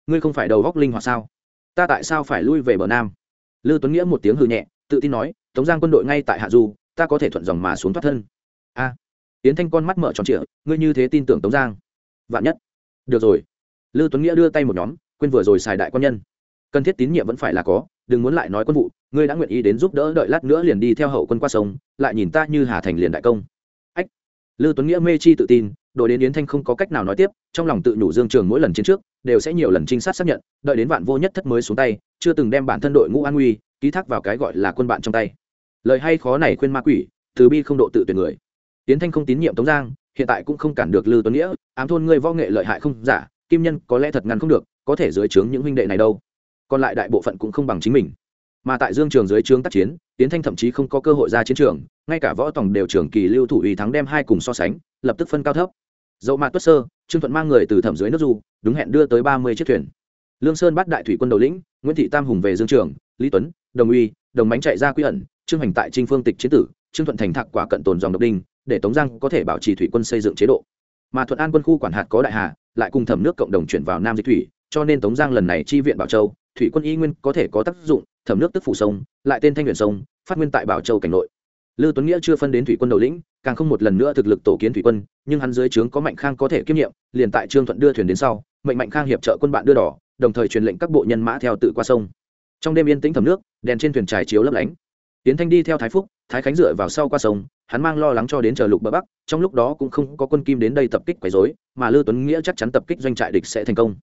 Ngươi không phải đầu góc linh hoạt sao? Ta tại sao phải lui về bờ nam? Lư tuấn nghĩa một tiếng hư nhẹ tự tin nói tống giang quân đội ngay tại hạ du ta có thể thuận dòng mà xuống thoát thân. A. À, yến thanh con mắt mở tròn trịa ngươi như thế tin tưởng tống giang? Vạn nhất. Được rồi. Lư tuấn nghĩa đưa tay một nhóm quên vừa rồi xài đại quan nhân cần thiết tín nhiệm vẫn phải là có, đừng muốn lại nói quân vụ, ngươi đã nguyện ý đến giúp đỡ đợi lát nữa liền đi theo hậu quân qua sông, lại nhìn ta như hà thành liền đại công. Ách. Lư tuấn nghĩa mê chi tự tin, đội đến yến thanh không có cách nào nói tiếp, trong lòng tự nhủ dương trường mỗi lần chiến trước, đều sẽ nhiều lần trinh sát xác nhận, đợi đến vạn vô nhất thất mới xuống tay, chưa từng đem bản thân đội ngũ an nguy, ký thác vào cái gọi là quân bạn trong tay. Lời hay khó này khuyên ma quỷ, từ bi không độ tự tuyển người. Tiến thanh không tín nhiệm tống giang, hiện tại cũng không cản được lư tuấn nghĩa, ám thôn ngươi võ nghệ lợi hại không giả, kim nhân có lẽ thật ngăn không được, có thể dưới trướng những huynh đệ này đâu còn lại đại bộ phận cũng không bằng chính mình. Mà tại dương trường dưới trướng tác chiến, tiến thanh thậm chí không có cơ hội ra chiến trường, ngay cả võ tòng đều trưởng kỳ lưu thủ ủy thắng đem hai cùng so sánh, lập tức phân cao thấp. Dậu mạ tuất sơ, trương thuận mang người từ thẩm dưới nước du, đúng hẹn đưa tới ba mươi chiếc thuyền. Lương sơn bắt đại thủy quân đầu lĩnh, nguyễn thị tam hùng về dương trường, lý tuấn, đồng uy, đồng mánh chạy ra quy ẩn, trương hành tại trinh phương tịch chiến tử, trương thuận thành thạc quả cận tồn dòng độc đinh, để tống giang có thể bảo trì thủy quân xây dựng chế độ. Mà thuận an quân khu quản hạt có đại hà, lại cùng thẩm nước cộng đồng chuyển vào nam dịch thủy, cho nên tống giang lần này chi viện bảo châu thủy quân y nguyên có thể có tác dụng thẩm nước tức phủ sông lại tên thanh nguyện sông phát nguyên tại bảo châu cảnh nội Lưu Tuấn Nghĩa chưa phân đến thủy quân đầu lĩnh, càng không một lần nữa thực lực tổ kiến thủy quân, nhưng hắn dưới trướng có Mạnh Khang có thể kiêm nhiệm, liền tại Trương Thuận đưa thuyền đến sau, mệnh Mạnh Khang hiệp trợ quân bạn đưa đỏ, đồng thời truyền lệnh các bộ nhân mã theo tự qua sông. Trong đêm yên tĩnh thẩm nước, đèn trên thuyền trải chiếu lấp lánh. Tiến Thanh đi theo Thái Phúc, Thái Khánh dựa vào sau qua sông, hắn mang lo lắng cho đến chờ lục bờ bắc, trong lúc đó cũng không có quân kim đến đây tập kích quấy rối, mà Lưu Tuấn Nghĩa chắc chắn tập kích doanh trại địch sẽ thành công.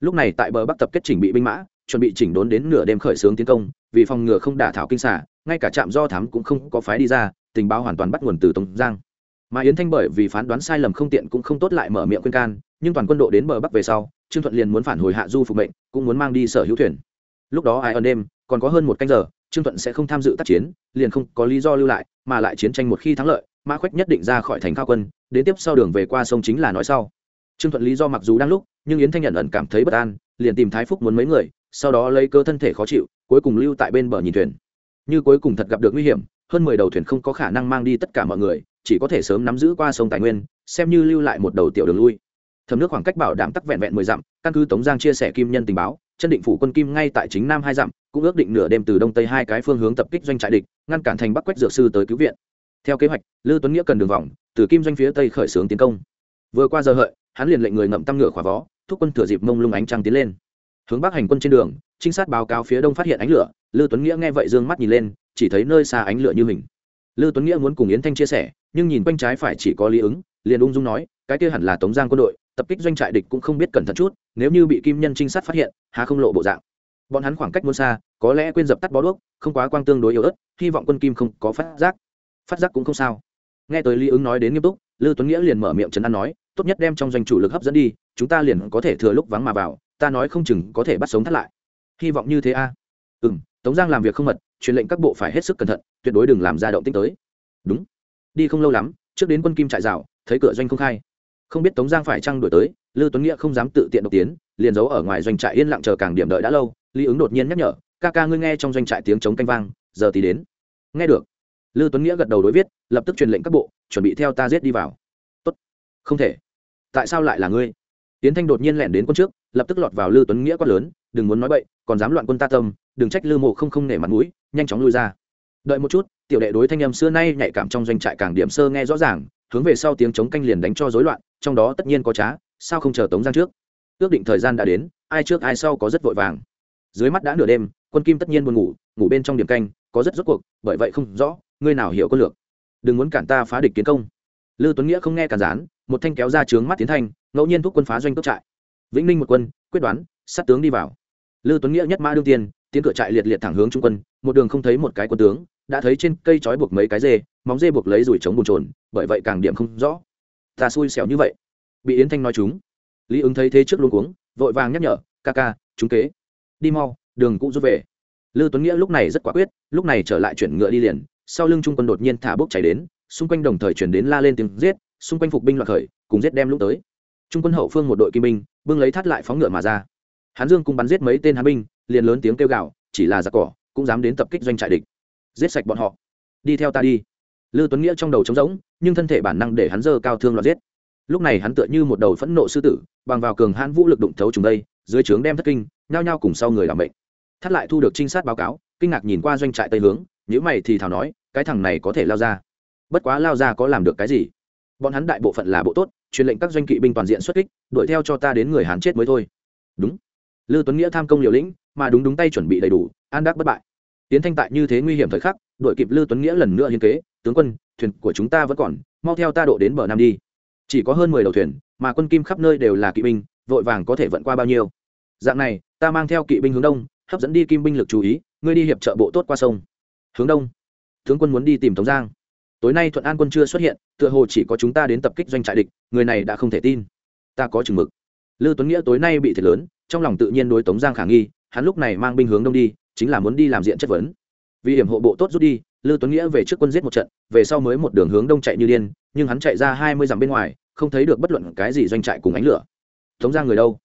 Lúc này tại bờ bắc tập kết chỉnh bị binh mã, chuẩn bị chỉnh đốn đến nửa đêm khởi xướng tiến công, vì phòng ngừa không đả thảo kinh xả, ngay cả trạm do thám cũng không có phái đi ra, tình báo hoàn toàn bắt nguồn từ tống giang. Mà yến thanh bởi vì phán đoán sai lầm không tiện cũng không tốt lại mở miệng khuyên can nhưng toàn quân độ đến bờ bắc về sau trương thuận liền muốn phản hồi hạ du phục mệnh cũng muốn mang đi sở hữu thuyền. Lúc đó ai ẩn đêm còn có hơn một canh giờ trương thuận sẽ không tham dự tác chiến liền không có lý do lưu lại mà lại chiến tranh một khi thắng lợi mã khoách nhất định ra khỏi thành cao quân đến tiếp sau đường về qua sông chính là nói sau. Trương thuận lý do mặc dù đang lúc nhưng yến thanh nhận ẩn cảm thấy bất an liền tìm thái phúc muốn mấy người sau đó lấy cơ thân thể khó chịu, cuối cùng lưu tại bên bờ nhìn thuyền. Như cuối cùng thật gặp được nguy hiểm, hơn mười đầu thuyền không có khả năng mang đi tất cả mọi người, chỉ có thể sớm nắm giữ qua sông tài nguyên, xem như lưu lại một đầu tiểu đường lui. Thấm nước khoảng cách bảo đảm tắc vẹn vẹn mười dặm, căn cứ tống giang chia sẻ kim nhân tình báo, chân định phủ quân kim ngay tại chính nam hai dặm, cũng ước định nửa đêm từ đông tây hai cái phương hướng tập kích doanh trại địch, ngăn cản thành bắc quách dược sư tới cứu viện. Theo kế hoạch, lư tuấn nghĩa cần đường vòng, từ kim doanh phía tây khởi xướng tiến công. Vừa qua giờ hợi, hắn liền lệnh người ngậm tăm ngựa khỏa vó, thúc quân thừa dịp mông lung ánh trăng tiến lên hướng bắc hành quân trên đường, trinh sát báo cáo phía đông phát hiện ánh lửa, lư tuấn nghĩa nghe vậy d ư ơ n g mắt nhìn lên, chỉ thấy nơi xa ánh lửa như hình. Lư tuấn nghĩa muốn cùng yến thanh chia sẻ, nhưng nhìn quanh trái phải chỉ có lý ứng, liền ung dung nói, cái kia hẳn là tống giang quân đội, tập kích doanh trại địch cũng không biết cẩn thận chút, nếu như bị kim nhân trinh sát phát hiện hà không lộ bộ dạng. Bọn hắn khoảng cách muôn xa, có lẽ quên dập tắt bó đuốc, không quá quang tương đối yếu ớt, hy vọng quân kim không có phát giác. Phát giác cũng không sao. Nghe tới lý ứng nói đến nghiêm túc, lư tuấn nghĩa liền mở miệng trấn an nói, tốt nhất đem trong doanh chủ lực hấp dẫn đi, chúng ta liền có thể thừa lúc vắng mà vào ta nói không chừng có thể bắt sống thắt lại. Hy vọng như thế a. À? ừ m tống giang làm việc không mật, truyền lệnh các bộ phải hết sức cẩn thận, tuyệt đối đừng làm ra động tích tới. Đúng. Đi không lâu lắm, trước đến quân kim trại rào, thấy cửa doanh không khai. Không biết tống giang phải trăng đổi tới lư tuấn nghĩa không dám tự tiện độc tiến, liền giấu ở ngoài doanh trại yên lặng chờ càng điểm đợi đã lâu, lý ứng đột nhiên nhắc nhở, ca ca ngươi nghe trong doanh trại tiếng chống canh vang, giờ thì đến. Nghe được. Lư tuấn nghĩa gật đầu đối viết, lập tức truyền lệnh các bộ, chuẩn bị theo ta giết đi vào. Tốt. Không thể. Tại sao lại là ngươi? Tiến thanh đột nhiên lẻn đến quân trước, lập tức lọt vào lư tuấn nghĩa quát lớn, đừng muốn nói bậy, còn dám loạn quân ta tâm, đừng trách lư mộ không không nể mặt mũi, nhanh chóng lui ra. Đợi một chút, tiểu đệ đối thanh âm xưa nay nhạy cảm trong doanh trại càng điểm sơ nghe rõ ràng, hướng về sau tiếng chống canh liền đánh cho rối loạn, trong đó tất nhiên có trá, sao không chờ tống giang trước? Ước định thời gian đã đến, ai trước ai sau có rất vội vàng. Dưới mắt đã nửa đêm, quân kim tất nhiên buồn ngủ ngủ bên trong điểm canh, có rất rốt cuộc, bởi vậy không rõ, ngươi nào hiểu có lược. Đừng muốn cản ta phá địch kiến công. Lư tuấn nghĩa không nghe cản gián một thanh kéo ra trướng mắt tiến thanh, ngẫu nhiên thúc quân phá doanh cướp trại. Vĩnh ninh một quân, quyết đoán, sát tướng đi vào. Lư tuấn nghĩa nhất mã đương tiên, tiến cửa trại liệt liệt thẳng hướng trung quân, một đường không thấy một cái quân tướng, đã thấy trên cây trói buộc mấy cái dê, móng dê buộc lấy rủi chống bùn trồn, bởi vậy càng điểm không rõ. Ta xui xẻo như vậy. Bị yến thanh nói chúng. Lý ứng thấy thế trước luôn cuống, vội vàng nhắc nhở, ca ca, chúng kế. Đi mau, đường cũ rút về. Lư tuấn nghĩa lúc này rất quả quyết, lúc này trở lại chuyển ngựa đi liền, sau lưng trung quân đột nhiên thả bốc chảy đến, xung quanh đồng thời chuyển đến la lên tiếng giết xung quanh phục binh loạt khởi, cùng giết đem lúc tới. Trung quân hậu phương một đội kim binh, bưng lấy thắt lại phóng ngựa mà ra. Hán dương cùng bắn giết mấy tên hán binh, liền lớn tiếng kêu gào, chỉ là giặc cỏ, cũng dám đến tập kích doanh trại địch. Giết sạch bọn họ. Đi theo ta đi. Lư tuấn nghĩa trong đầu trống rỗng, nhưng thân thể bản năng để hắn dơ cao thương loạt giết. Lúc này hắn tựa như một đầu phẫn nộ sư tử, bằng vào cường hãn vũ lực đụng thấu chúng đây, dưới trướng đem thất kinh, nhao nhao cùng sau người làm bệnh thắt lại thu được trinh sát báo cáo, kinh ngạc nhìn qua doanh trại tây hướng nhữ mày thì thảo nói, cái thằng này có thể lao ra. Bất quá lao ra có làm được cái gì? Bọn hắn đại bộ phận là bộ tốt, truyền lệnh các doanh kỵ binh toàn diện xuất kích, đuổi theo cho ta đến người hán chết mới thôi. Đúng. Lư tuấn nghĩa tham công liều lĩnh, mà đúng đúng tay chuẩn bị đầy đủ, an đắc bất bại. Tiến thanh tại như thế nguy hiểm thời khắc, đuổi kịp lư tuấn nghĩa lần nữa hiên kế, tướng quân, thuyền của chúng ta vẫn còn, mau theo ta độ đến bờ nam đi. Chỉ có hơn mười đầu thuyền, mà quân kim khắp nơi đều là kỵ binh, vội vàng có thể vận qua bao nhiêu. Dạng này, ta mang theo kỵ binh hướng đông, hấp dẫn đi kim binh lực chú ý, ngươi đi hiệp trợ bộ tốt qua sông. Hướng đông. Tướng quân muốn đi tìm tống giang tối nay thuận an quân chưa xuất hiện, tựa hồ chỉ có chúng ta đến tập kích doanh trại địch, người này đã không thể tin. Ta có chừng mực. Lư tuấn nghĩa tối nay bị thiệt lớn, trong lòng tự nhiên đối tống giang khả nghi, hắn lúc này mang binh hướng đông đi, chính là muốn đi làm diện chất vấn. Vì hiểm hộ bộ tốt rút đi, lư tuấn nghĩa về trước quân giết một trận, về sau mới một đường hướng đông chạy như điên, nhưng hắn chạy ra hai mươi dặm bên ngoài, không thấy được bất luận cái gì doanh trại cùng ánh lửa. Tống giang người đâu?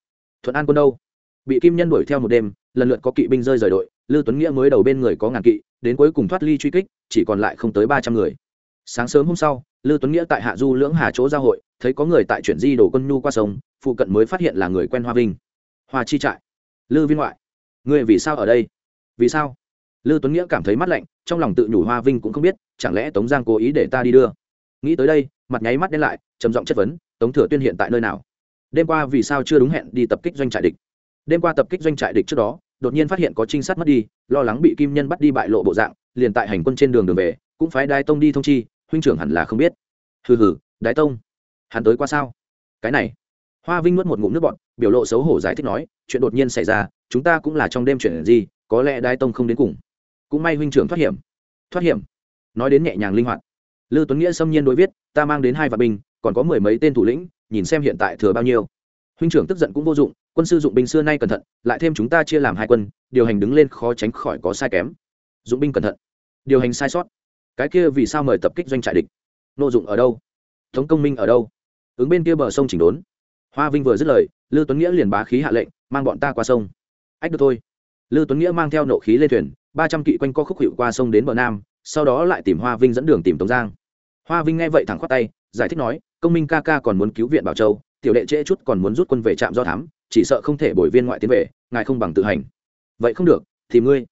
Thuận an quân đâu? Bị kim nhân đuổi theo một đêm, lần lượt có kỵ binh rơi rời đội, lư tuấn nghĩa mới đầu bên người có ngàn kỵ, đến cuối cùng thoát ly truy kích, chỉ còn lại không tới ba trăm người sáng sớm hôm sau, lư tuấn nghĩa tại hạ du lưỡng hà chỗ giao hội, thấy có người tại chuyển di đổ quân nhu qua sông, phụ cận mới phát hiện là người quen hoa vinh. Hoa chi trại. Lư viên ngoại. Người vì sao ở đây? Vì sao? Lư tuấn nghĩa cảm thấy mắt lạnh, trong lòng tự nhủ hoa vinh cũng không biết, chẳng lẽ tống giang cố ý để ta đi đưa? Nghĩ tới đây, mặt nháy mắt đen lại, trầm giọng chất vấn, tống thừa tuyên hiện tại nơi nào? Đêm qua vì sao chưa đúng hẹn đi tập kích doanh trại địch? Đêm qua tập kích doanh trại địch trước đó, đột nhiên phát hiện có trinh sát mất đi, lo lắng bị kim nhân bắt đi bại lộ bộ dạng, liền tại hành quân trên đường đường về, cũng phái đai tông đi thông chi huynh trưởng hẳn là không biết. Hừ hừ đái tông, hắn tới qua sao? Cái này, hoa vinh nuốt một ngụm nước bọn biểu lộ xấu hổ giải thích nói, chuyện đột nhiên xảy ra, chúng ta cũng là trong đêm chuyện gì, có lẽ đái tông không đến cùng. Cũng may huynh trưởng thoát hiểm. Thoát hiểm? Nói đến nhẹ nhàng linh hoạt. Lư tuấn nghĩa xâm nhiên đối viết, ta mang đến hai vạn binh, còn có mười mấy tên thủ lĩnh, nhìn xem hiện tại thừa bao nhiêu. Huynh trưởng tức giận cũng vô dụng, quân sư dụng binh xưa nay cẩn thận, lại thêm chúng ta chia làm hai quân, điều hành đứng lên khó tránh khỏi có sai kém. Dụng binh cẩn thận. Điều hành sai sót cái kia vì sao mời tập kích doanh trại địch? Nội dụng ở đâu? Thống công minh ở đâu? Ứng bên kia bờ sông chỉnh đốn. Hoa vinh vừa dứt lời, lư tuấn nghĩa liền bá khí hạ lệnh, mang bọn ta qua sông. Ách được thôi. Lư tuấn nghĩa mang theo nộ khí lên thuyền, ba trăm kỵ quanh co khúc hiệu qua sông đến bờ nam, sau đó lại tìm hoa vinh dẫn đường tìm tống giang. Hoa vinh nghe vậy thẳng khoát tay, giải thích nói, công minh ca ca còn muốn cứu viện bảo châu, tiểu đệ trễ chút còn muốn rút quân về trạm do thám, chỉ sợ không thể bồi viên ngoại tiến về, ngài không bằng tự hành. Vậy không được, thì ngươi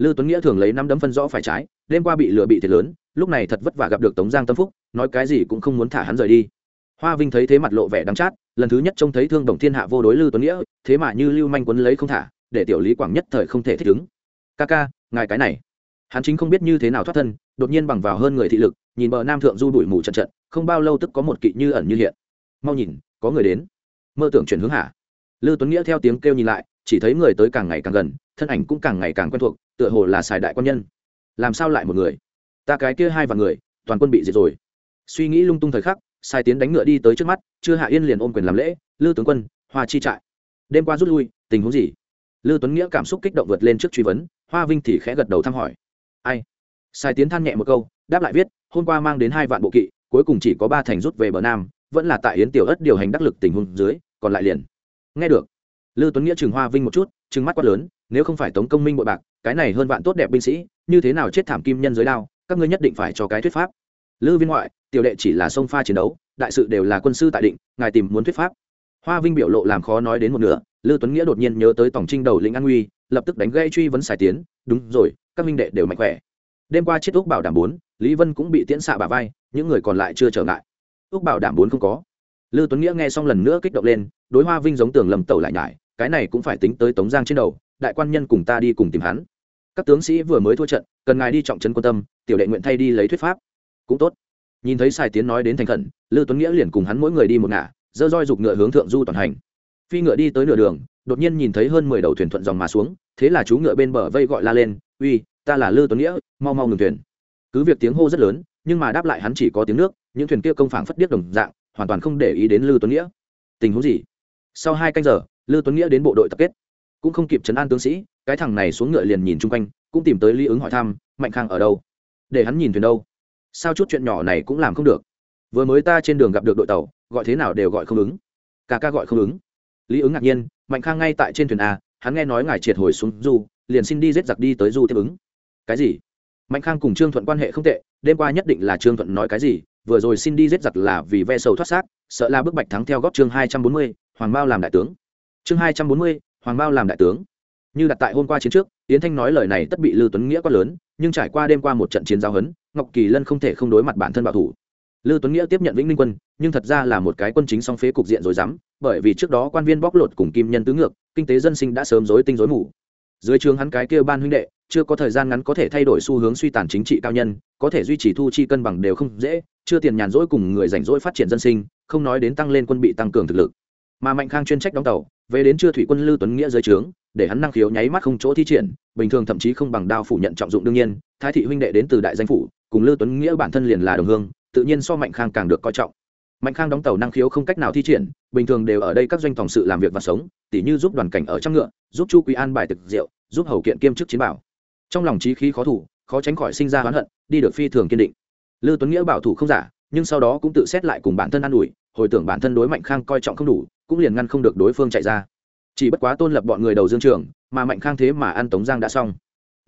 lư tuấn nghĩa thường lấy năm đấm phân rõ phải trái, đêm qua bị lừa bị thiệt lớn, lúc này thật vất vả gặp được tống giang tâm phúc, nói cái gì cũng không muốn thả hắn rời đi. Hoa vinh thấy thế mặt lộ vẻ đắng chát, lần thứ nhất trông thấy thương đồng thiên hạ vô đối lư tuấn nghĩa, thế mà như lưu manh quấn lấy không thả, để tiểu lý quảng nhất thời không thể thích ứng. Ca ca, ngài cái này. Hắn chính không biết như thế nào thoát thân, đột nhiên bằng vào hơn người thị lực, nhìn bờ nam thượng du đuổi mù trận trận, không bao lâu tức có một kỵ như ẩn như hiện. Mau nhìn, có người đến. Mơ tưởng chuyển hướng hả? Lư tuấn nghĩa theo tiếng kêu nhìn lại chỉ thấy người tới càng ngày càng gần, thân ảnh cũng càng ngày càng quen thuộc, tựa hồ là xài đại quan nhân. Làm sao lại một người? Ta cái kia hai và người, toàn quân bị diệt rồi. Suy nghĩ lung tung thời khắc, sai tiến đánh ngựa đi tới trước mắt, chưa hạ yên liền ôm quyền làm lễ, lư tướng quân, hoa chi trại. Đêm qua rút lui, tình huống gì? Lư tuấn nghĩa cảm xúc kích động vượt lên trước truy vấn, hoa vinh thì khẽ gật đầu thăm hỏi. Ai? Sai tiến than nhẹ một câu, đáp lại viết, hôm qua mang đến hai vạn bộ kỵ, cuối cùng chỉ có ba thành rút về bờ nam, vẫn là tại yến tiểu ất điều hành đắc lực tình huống dưới, còn lại liền. Nghe được lư tuấn nghĩa chừng hoa vinh một chút, trừng mắt quát lớn, nếu không phải tống công minh bội bạc, cái này hơn vạn tốt đẹp binh sĩ, như thế nào chết thảm kim nhân giới đao, các ngươi nhất định phải cho cái thuyết pháp. Lư viên ngoại, tiểu đệ chỉ là sông pha chiến đấu, đại sự đều là quân sư tại định, ngài tìm muốn thuyết pháp. Hoa vinh biểu lộ làm khó nói đến một nửa, lư tuấn nghĩa đột nhiên nhớ tới tổng trinh đầu lĩnh an nguy lập tức đánh gây truy vấn xài tiến, đúng rồi, các minh đệ đều mạnh khỏe. Đêm qua chiếc úc bảo đảm bốn, lý vân cũng bị tiễn xạ bà vai, những người còn lại chưa trở ngại. Úc bảo đảm bốn không có. Lư tuấn nghĩa nghe xong lần nữa kích động lên, đối hoa vinh giống tường lầm tẩu lại nhải cái này cũng phải tính tới tống giang trên đầu, đại quan nhân cùng ta đi cùng tìm hắn. Các tướng sĩ vừa mới thua trận, cần ngài đi trọng trấn quan tâm, tiểu đệ nguyện thay đi lấy thuyết pháp. Cũng tốt. Nhìn thấy sài tiến nói đến thành khẩn, lư tuấn nghĩa liền cùng hắn mỗi người đi một ngả dơ roi giục ngựa hướng thượng du toàn hành. Phi ngựa đi tới nửa đường, đột nhiên nhìn thấy hơn mười đầu thuyền thuận dòng mà xuống, thế là chú ngựa bên bờ vây gọi la lên, uy, ta là lư tuấn nghĩa, mau mau ngừng thuyền. Cứ việc tiếng hô rất lớn, nhưng mà đáp lại hắn chỉ có tiếng nước, những thuyền kia công phảng phất điếc đồng dạng, hoàn toàn không để ý đến lư tuấn nghĩa. Tình huống gì? Sau hai canh giờ lư tuấn nghĩa đến bộ đội tập kết. Cũng không kịp chấn an tướng sĩ, cái thằng này xuống ngựa liền nhìn chung quanh, cũng tìm tới lý ứng hỏi thăm, mạnh khang ở đâu? Để hắn nhìn thuyền đâu? Sao chút chuyện nhỏ này cũng làm không được? Vừa mới ta trên đường gặp được đội tàu, gọi thế nào đều gọi không ứng. Cả ca gọi không ứng. Lý ứng ngạc nhiên, mạnh khang ngay tại trên thuyền a, hắn nghe nói ngài triệt hồi xuống du, liền xin đi giết giặc đi tới du tiếp ứng. Cái gì? Mạnh khang cùng trương thuận quan hệ không tệ, đêm qua nhất định là trương thuận nói cái gì, vừa rồi xin đi giết giặc là vì ve sầu thoát xác, sợ là bức bạch thắng theo góp chương hai trăm bốn mươi, hoàng bao làm đại tướng chương hai trăm bốn mươi, hoàng bao làm đại tướng. Như đặt tại hôm qua chiến trước, yến thanh nói lời này tất bị lưu tuấn nghĩa quá lớn, nhưng trải qua đêm qua một trận chiến giao hấn, ngọc kỳ lân không thể không đối mặt bản thân bảo thủ. Lưu tuấn nghĩa tiếp nhận vĩnh ninh quân, nhưng thật ra là một cái quân chính song phế cục diện rồi dám bởi vì trước đó quan viên bóc lột cùng kim nhân tứ ngược, kinh tế dân sinh đã sớm rối tinh rối mù. Dưới trường hắn cái kia ban huynh đệ, chưa có thời gian ngắn có thể thay đổi xu hướng suy tàn chính trị cao nhân, có thể duy trì thu chi cân bằng đều không dễ, chưa tiền nhàn rỗi cùng người rảnh rỗi phát triển dân sinh, không nói đến tăng lên quân bị tăng cường thực lực mà mạnh khang chuyên trách đóng tàu, về đến chưa thủy quân lưu tuấn nghĩa dưới trướng, để hắn năng khiếu nháy mắt không chỗ thi triển, bình thường thậm chí không bằng đao phủ nhận trọng dụng đương nhiên, thái thị huynh đệ đến từ đại danh phủ, cùng lưu tuấn nghĩa bản thân liền là đồng hương, tự nhiên so mạnh khang càng được coi trọng. Mạnh khang đóng tàu năng khiếu không cách nào thi triển, bình thường đều ở đây các doanh phòng sự làm việc và sống, tỉ như giúp đoàn cảnh ở trong ngựa, giúp chu quý an bài thực rượu, giúp hầu kiện kiêm chức chiến bảo. Trong lòng trí khí khó thủ, khó tránh khỏi sinh ra oán hận, đi được phi thường kiên định. Lưu tuấn nghĩa bảo thủ không giả, nhưng sau đó cũng tự xét lại cùng bản thân an ủi, hồi tưởng bản thân đối mạnh khang coi trọng không đủ cũng liền ngăn không được đối phương chạy ra. Chỉ bất quá tôn lập bọn người đầu dương trường mà mạnh khang thế mà ăn tống giang đã xong.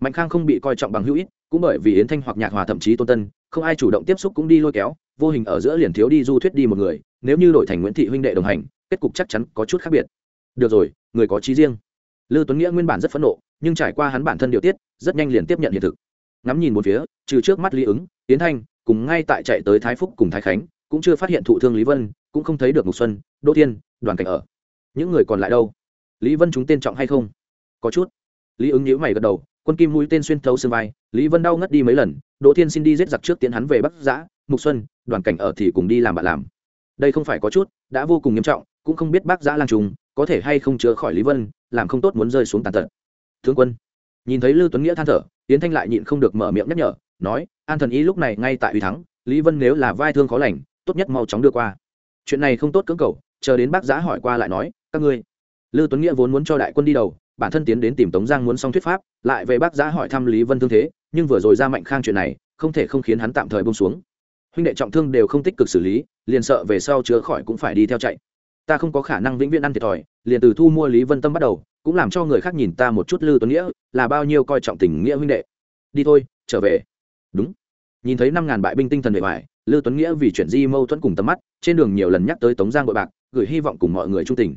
Mạnh khang không bị coi trọng bằng hữu ít cũng bởi vì yến thanh hoặc nhạc hòa thậm chí tôn tân không ai chủ động tiếp xúc cũng đi lôi kéo vô hình ở giữa liền thiếu đi du thuyết đi một người nếu như đổi thành nguyễn thị huynh đệ đồng hành kết cục chắc chắn có chút khác biệt. Được rồi người có trí riêng. Lư Tuấn Nghĩa nguyên bản rất phẫn nộ, nhưng trải qua hắn bản thân điều tiết, rất nhanh liền tiếp nhận hiện thực. Ngắm nhìn một phía, trừ trước mắt Lý ứng, Tiến Thanh, cùng ngay tại chạy tới Thái Phúc cùng Thái Khánh, cũng chưa phát hiện thụ thương Lý Vân, cũng không thấy được Mục Xuân, Đỗ Thiên, Đoàn Cảnh ở. Những người còn lại đâu? Lý Vân chúng tên trọng hay không? Có chút. Lý ứng nhíu mày gật đầu, quân kim mũi tên xuyên thấu xương vai, Lý Vân đau ngất đi mấy lần, Đỗ Thiên xin đi giết giặc trước tiến hắn về Bắc Giã, Mục Xuân, Đoàn Cảnh ở thì cùng đi làm bạn làm. Đây không phải có chút, đã vô cùng nghiêm trọng, cũng không biết Bắc Giã lang trùng có thể hay không chữa khỏi Lý Vân, làm không tốt muốn rơi xuống tàn tật Thương quân nhìn thấy lưu tuấn nghĩa than thở tiến thanh lại nhịn không được mở miệng nhắc nhở nói an thần ý lúc này ngay tại uy thắng lý vân nếu là vai thương khó lành tốt nhất mau chóng đưa qua chuyện này không tốt cưỡng cầu, chờ đến bác giã hỏi qua lại nói, các ngươi lưu tuấn nghĩa vốn muốn cho đại quân đi đầu, bản thân tiến đến tìm tống giang muốn xong thuyết pháp, lại về bác giã hỏi thăm lý vân thương thế, nhưng vừa rồi ra mạnh khang chuyện này, không thể không khiến hắn tạm thời bông xuống. Huynh đệ trọng thương đều không tích cực xử lý, liền sợ về sau chữa khỏi cũng phải đi theo chạy. Ta không có khả năng vĩnh viễn ăn thiệt thòi, liền từ thu mua lý vân tâm bắt đầu, cũng làm cho người khác nhìn ta một chút lư tuấn nghĩa, là bao nhiêu coi trọng tình nghĩa huynh đệ. Đi thôi, trở về. Đúng. Nhìn thấy năm ngàn bại binh tinh thần bề ngoài lư tuấn nghĩa vì chuyện di mâu thuẫn cùng tầm mắt, trên đường nhiều lần nhắc tới tống giang bội bạc, gửi hy vọng cùng mọi người trung tình.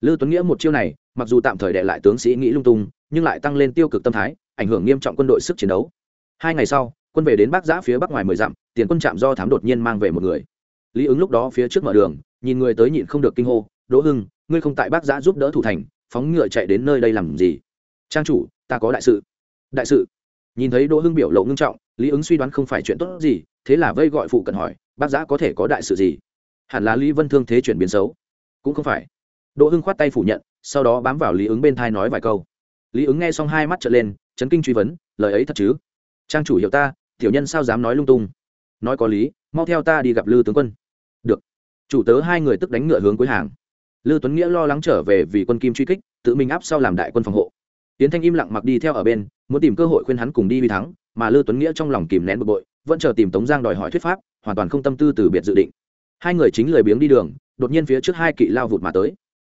Lư tuấn nghĩa một chiêu này, mặc dù tạm thời đệ lại tướng sĩ nghĩ lung tung, nhưng lại tăng lên tiêu cực tâm thái, ảnh hưởng nghiêm trọng quân đội sức chiến đấu. Hai ngày sau, quân về đến bắc giã phía bắc ngoài mười dặm, tiền quân trạm do thám đột nhiên mang về một người. Lý ứng lúc đó phía trước mở đường, nhìn người tới nhịn không được kinh hô, đỗ hưng, ngươi không tại bắc giã giúp đỡ thủ thành, phóng ngựa chạy đến nơi đây làm gì? Trang chủ, ta có đại sự. Đại sự? Nhìn thấy đỗ hưng biểu lộ ngưng trọng, lý ứng suy đoán không phải chuyện tốt gì thế là vây gọi phụ cận hỏi bác giã có thể có đại sự gì? Hẳn là lý vân thương thế chuyển biến xấu. Cũng không phải. Đỗ hưng khoát tay phủ nhận sau đó bám vào lý ứng bên thai nói vài câu. Lý ứng nghe xong hai mắt trở lên chấn kinh truy vấn lời ấy thật chứ? Trang chủ hiểu ta tiểu nhân sao dám nói lung tung? Nói có lý mau theo ta đi gặp lư tướng quân. Được. Chủ tớ hai người tức đánh ngựa hướng cuối hàng. Lư Tuấn Nghĩa lo lắng trở về vì quân Kim truy kích, tự mình áp sau làm đại quân phòng hộ. Tiến Thanh im lặng mặc đi theo ở bên, muốn tìm cơ hội khuyên hắn cùng đi vì thắng, mà lư Tuấn Nghĩa trong lòng kìm nén bực bội, vẫn chờ tìm Tống Giang đòi hỏi thuyết pháp, hoàn toàn không tâm tư từ biệt dự định. Hai người chính lười biếng đi đường, đột nhiên phía trước hai kỵ lao vụt mà tới.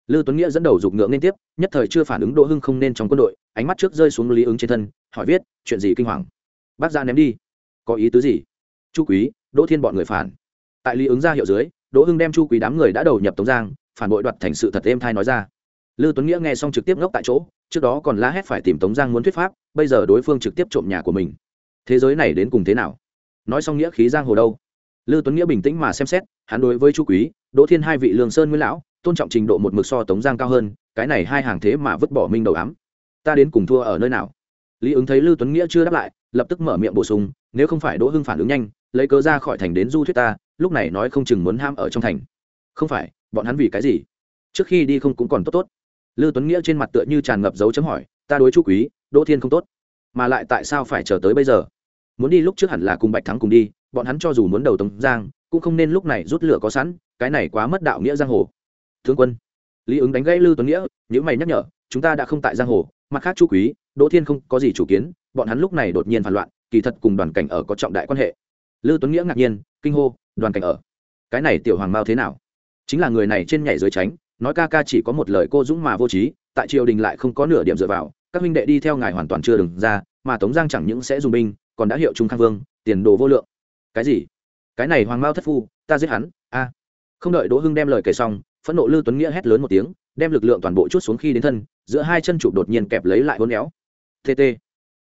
Lưu Tuấn Nghĩa dẫn đầu dục ngựa lên tiếp, nhất thời chưa phản ứng Đỗ Hưng không nên trong quân đội, ánh mắt trước rơi xuống Lý ứng trên thân, hỏi viết, chuyện gì kinh hoàng? Bác gia ném đi. Có ý tứ gì? Chu Quý, Đỗ Thiên bọn người phản. Tại Lý ứng ra hiệu dưới, Đỗ Hưng đem Chu Quý đám người đã đầu nhập Tống Giang, phản bội đoạt thành sự thật êm thai nói ra Lưu Tuấn Nghĩa nghe xong trực tiếp ngốc tại chỗ, trước đó còn la hét phải tìm Tống Giang muốn thuyết pháp, bây giờ đối phương trực tiếp trộm nhà của mình. Thế giới này đến cùng thế nào? Nói xong nghĩa khí giang hồ đâu? Lưu Tuấn Nghĩa bình tĩnh mà xem xét, hắn đối với Chu Quý, Đỗ Thiên hai vị Lương Sơn Nguyên lão, tôn trọng trình độ một mực so Tống Giang cao hơn, cái này hai hàng thế mà vứt bỏ minh đầu ám. Ta đến cùng thua ở nơi nào? Lý ứng thấy Lưu Tuấn Nghĩa chưa đáp lại, lập tức mở miệng bổ sung, nếu không phải Đỗ Hưng phản ứng nhanh, lấy cớ ra khỏi thành đến du thuyết ta, lúc này nói không chừng muốn ham ở trong thành. Không phải, bọn hắn vì cái gì? trước khi đi không cũng còn tốt tốt Lưu Tuấn Nghĩa trên mặt tựa như tràn ngập dấu chấm hỏi, ta đối Chu Quý, Đỗ Thiên không tốt, mà lại tại sao phải chờ tới bây giờ? Muốn đi lúc trước hẳn là cùng Bạch Thắng cùng đi, bọn hắn cho dù muốn đầu Tống Giang, cũng không nên lúc này rút lửa có sẵn, cái này quá mất đạo nghĩa giang hồ. Tướng quân, Lý ứng đánh gãy lư Tuấn Nghĩa, những mày nhắc nhở, chúng ta đã không tại giang hồ, mặt khác Chu Quý, Đỗ Thiên không có gì chủ kiến, bọn hắn lúc này đột nhiên phản loạn, kỳ thật cùng đoàn cảnh ở có trọng đại quan hệ. lư Tuấn Nghĩa ngạc nhiên, kinh hô, đoàn cảnh ở. Cái này tiểu hoàng mao thế nào? Chính là người này trên nhảy dưới tránh, nói ca ca chỉ có một lời cô dũng mà vô trí tại triều đình lại không có nửa điểm dựa vào các huynh đệ đi theo ngài hoàn toàn chưa đừng ra mà tống giang chẳng những sẽ dùng binh còn đã hiệu trung khang vương, tiền đồ vô lượng. Cái gì? Cái này hoàng mao thất phu, ta giết hắn, a. Không đợi đỗ hưng đem lời kể xong, phẫn nộ lư tuấn nghĩa hét lớn một tiếng, đem lực lượng toàn bộ chút xuống khi đến thân, giữa hai chân chụp đột nhiên kẹp lấy lại hôn éo. Tt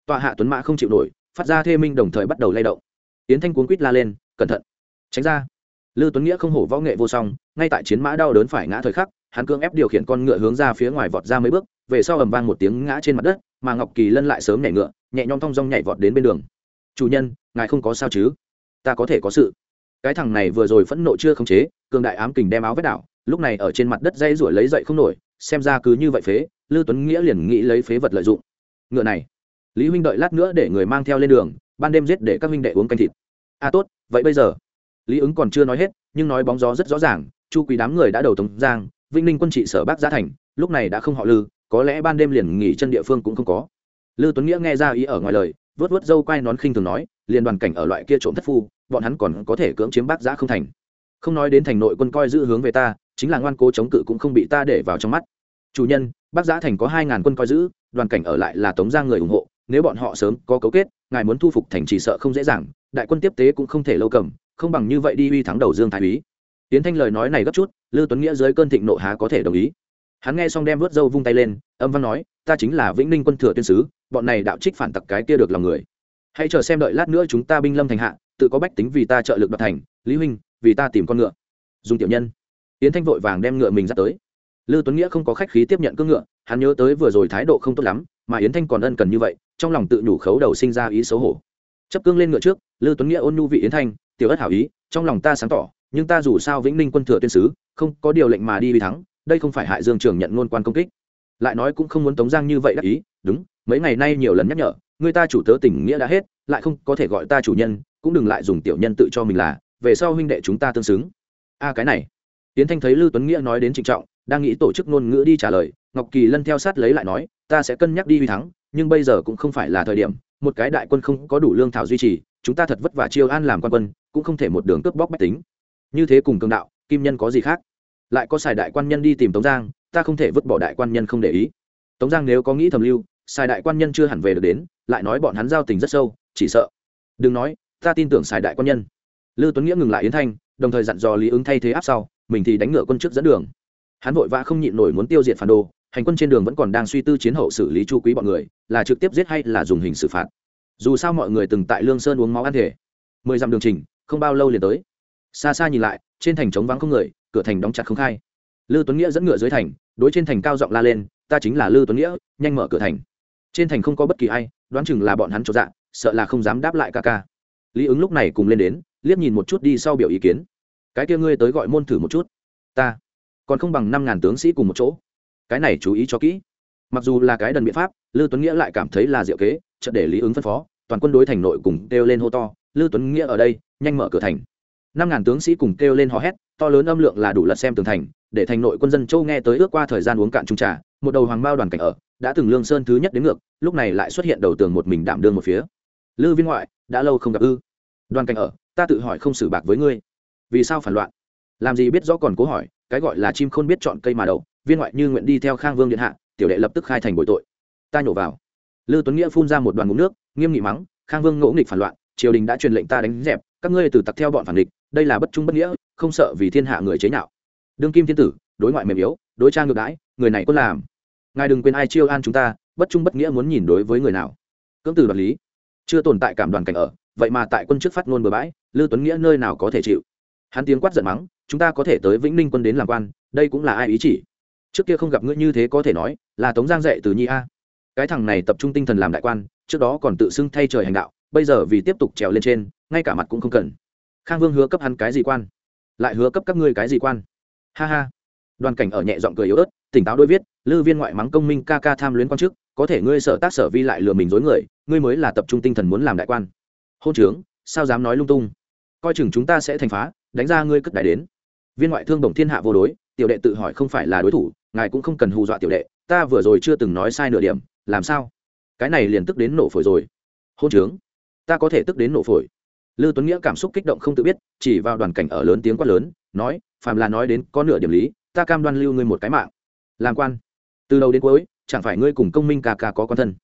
tọa hạ tuấn mã không chịu nổi, phát ra thê minh đồng thời bắt đầu lay động. Tiến thanh cuốn quýt la lên, cẩn thận, tránh ra. Lư tuấn nghĩa không hổ võ nghệ vô song, ngay tại chiến mã đau đớn phải ngã thời khắc, hắn cưỡng ép điều khiển con ngựa hướng ra phía ngoài vọt ra mấy bước, về sau ầm vang một tiếng ngã trên mặt đất, mà ngọc kỳ lân lại sớm nhảy ngựa, nhẹ nhõm thong dong nhảy vọt đến bên đường chủ nhân, ngài không có sao chứ? Ta có thể có sự. Cái thằng này vừa rồi phẫn nộ chưa khống chế, cường đại ám kình đem áo vết đảo, lúc này ở trên mặt đất dây ruổi lấy dậy không nổi, xem ra cứ như vậy phế lư tuấn nghĩa liền nghĩ lấy phế vật lợi dụng. Ngựa này, lý huynh đợi lát nữa để người mang theo lên đường, ban đêm giết để các huynh đệ uống canh thịt. A à tốt, vậy bây giờ? Lý ứng còn chưa nói hết, nhưng nói bóng gió rất rõ ràng, chu quý đám người đã đầu tống giang vinh ninh quân trị sở bác giá thành, lúc này đã không họ lư, có lẽ ban đêm liền nghỉ chân địa phương cũng không có. Lư tuấn nghĩa nghe ra ý ở ngoài lời vớt vớt dâu quai nón khinh thường nói liền đoàn cảnh ở loại kia trộm thất phu, bọn hắn còn có thể cưỡng chiếm bác giã không thành. Không nói đến thành nội quân coi giữ hướng về ta, chính là ngoan cố chống cự cũng không bị ta để vào trong mắt. Chủ nhân, bác giã thành có hai ngàn quân coi giữ, đoàn cảnh ở lại là tống giang người ủng hộ, nếu bọn họ sớm có cấu kết, ngài muốn thu phục thành chỉ sợ không dễ dàng, đại quân tiếp tế cũng không thể lâu cầm, không bằng như vậy đi uy thắng đầu dương thái úy. Tiến thanh lời nói này gấp chút, lư tuấn nghĩa dưới cơn thịnh nộ há có thể đồng ý. Hắn nghe xong đem vớt dâu vung tay lên, âm văn nói ta chính là vĩnh ninh quân thừa tuyên sứ, bọn này đạo trích phản tặc cái kia được lòng người. Hãy chờ xem đợi lát nữa chúng ta binh lâm thành hạ, tự có bách tính vì ta trợ lực đoạt thành, lý huynh, vì ta tìm con ngựa. Dùng tiểu nhân. Yến thanh vội vàng đem ngựa mình ra tới. Lư tuấn nghĩa không có khách khí tiếp nhận cưỡng ngựa, hắn nhớ tới vừa rồi thái độ không tốt lắm, mà yến thanh còn ân cần như vậy, trong lòng tự nhủ khấu đầu sinh ra ý xấu hổ. Chấp cương lên ngựa trước, lư tuấn nghĩa ôn nhu vị yến thanh, tiểu ất hảo ý, trong lòng ta sáng tỏ, nhưng ta dù sao vĩnh ninh quân thừa tuyên sứ, không có điều lệnh mà đi vì thắng, đây không phải hại dương trường nhận ngôn quan công kích lại nói cũng không muốn tống giang như vậy đắc ý, đúng, mấy ngày nay nhiều lần nhắc nhở, người ta chủ tớ tình nghĩa đã hết, lại không có thể gọi ta chủ nhân, cũng đừng lại dùng tiểu nhân tự cho mình là, về sau huynh đệ chúng ta tương xứng. A, cái này. Tiến thanh thấy lưu tuấn nghĩa nói đến trịnh trọng, đang nghĩ tổ chức ngôn ngữ đi trả lời, ngọc kỳ lân theo sát lấy lại nói, ta sẽ cân nhắc đi huy thắng, nhưng bây giờ cũng không phải là thời điểm, một cái đại quân không có đủ lương thảo duy trì, chúng ta thật vất vả chiêu an làm quan quân, cũng không thể một đường cướp bóc bách tính. Như thế cùng cường đạo, kim nhân có gì khác? Lại có xài đại quan nhân đi tìm tống giang ta không thể vứt bỏ đại quan nhân không để ý. Tống giang nếu có nghĩ thầm lưu sai đại quan nhân chưa hẳn về được đến, lại nói bọn hắn giao tình rất sâu, chỉ sợ. Đừng nói, ta tin tưởng sai đại quan nhân. Lưu tuấn nghĩa ngừng lại yến thanh, đồng thời dặn dò lý ứng thay thế áp sau, mình thì đánh ngựa quân trước dẫn đường. Hắn vội vã không nhịn nổi muốn tiêu diệt phản đồ, hành quân trên đường vẫn còn đang suy tư chiến hậu xử lý chu quý bọn người, là trực tiếp giết hay là dùng hình xử phạt. Dù sao mọi người từng tại lương sơn uống máu ăn thể. Mười dặm đường trình, không bao lâu liền tới. Xa xa nhìn lại, trên thành trống vắng không người, cửa thành đóng chặt không khai lư tuấn nghĩa dẫn ngựa dưới thành, đối trên thành cao giọng la lên, ta chính là lư tuấn nghĩa, nhanh mở cửa thành. Trên thành không có bất kỳ ai, đoán chừng là bọn hắn cho dạ sợ là không dám đáp lại ca ca. Lý ứng lúc này cùng lên đến, liếc nhìn một chút đi sau biểu ý kiến. Cái kia ngươi tới gọi môn thử một chút. Ta. Còn không bằng năm ngàn tướng sĩ cùng một chỗ. Cái này chú ý cho kỹ. Mặc dù là cái đần biện pháp, lư tuấn nghĩa lại cảm thấy là diệu kế, chợt để lý ứng phân phó, toàn quân đối thành nội cùng kêu lên hô to, lư tuấn nghĩa ở đây, nhanh mở cửa thành. Năm ngàn tướng sĩ cùng kêu lên hò hét to lớn âm lượng là đủ lật xem tường thành, để thành nội quân dân châu nghe tới ước qua thời gian uống cạn trung trà, một đầu hoàng bao đoàn cảnh ở, đã từng lương sơn thứ nhất đến ngược, lúc này lại xuất hiện đầu tường một mình đảm đương một phía. Lư viên ngoại, đã lâu không gặp ư? Đoàn cảnh ở, ta tự hỏi không xử bạc với ngươi. Vì sao phản loạn? Làm gì biết rõ còn cố hỏi, cái gọi là chim không biết chọn cây mà đậu viên ngoại như nguyện đi theo khang vương điện hạ, tiểu đệ lập tức khai thành bội tội. Ta nhổ vào. Lư tuấn nghĩa phun ra một đoàn ngụm nước, nghiêm nghị mắng, khang vương ngỗ nghịch phản loạn, triều đình đã truyền lệnh ta đánh dẹp, các ngươi từ tặc theo bọn phản địch, đây là bất trung bất nghĩa không sợ vì thiên hạ người chế nhạo. Đương kim thiên tử, đối ngoại mềm yếu, đối trang ngược đãi, người này có làm. Ngài đừng quên ai chiêu an chúng ta, bất trung bất nghĩa muốn nhìn đối với người nào. Cưỡng từ đoạt lý. Chưa tồn tại cảm đoàn cảnh ở, vậy mà tại quân chức phát ngôn bừa bãi, lư tuấn nghĩa nơi nào có thể chịu? Hắn tiếng quát giận mắng, chúng ta có thể tới vĩnh ninh quân đến làm quan, đây cũng là ai ý chỉ? Trước kia không gặp ngươi như thế có thể nói, là tống giang dạy từ nhi a. Cái thằng này tập trung tinh thần làm đại quan, trước đó còn tự xưng thay trời hành đạo, bây giờ vì tiếp tục trèo lên trên, ngay cả mặt cũng không cần. Khang vương hứa cấp hắn cái gì quan? Lại hứa cấp các ngươi cái gì quan? Ha ha. Đoàn cảnh ở nhẹ giọng cười yếu ớt, tỉnh táo đôi viết, lư viên ngoại mắng công minh ca ca tham luyến quan chức, có thể ngươi sở tác sở vi lại lừa mình dối người, ngươi mới là tập trung tinh thần muốn làm đại quan. Hôn trướng, sao dám nói lung tung? Coi chừng chúng ta sẽ thành phá, đánh ra ngươi cất đại đến. Viên ngoại thương đồng thiên hạ vô đối, tiểu đệ tự hỏi không phải là đối thủ, ngài cũng không cần hù dọa tiểu đệ, ta vừa rồi chưa từng nói sai nửa điểm, làm sao? Cái này liền tức đến nổ phổi rồi. Hôn trướng, ta có thể tức đến nổ phổi. Lưu Tuấn Nghĩa cảm xúc kích động không tự biết, chỉ vào đoàn cảnh ở lớn tiếng quát lớn, nói, phàm là nói đến có nửa điểm lý, ta cam đoan lưu ngươi một cái mạng. Làm quan, từ đầu đến cuối, chẳng phải ngươi cùng Công Minh ca ca có quan thân.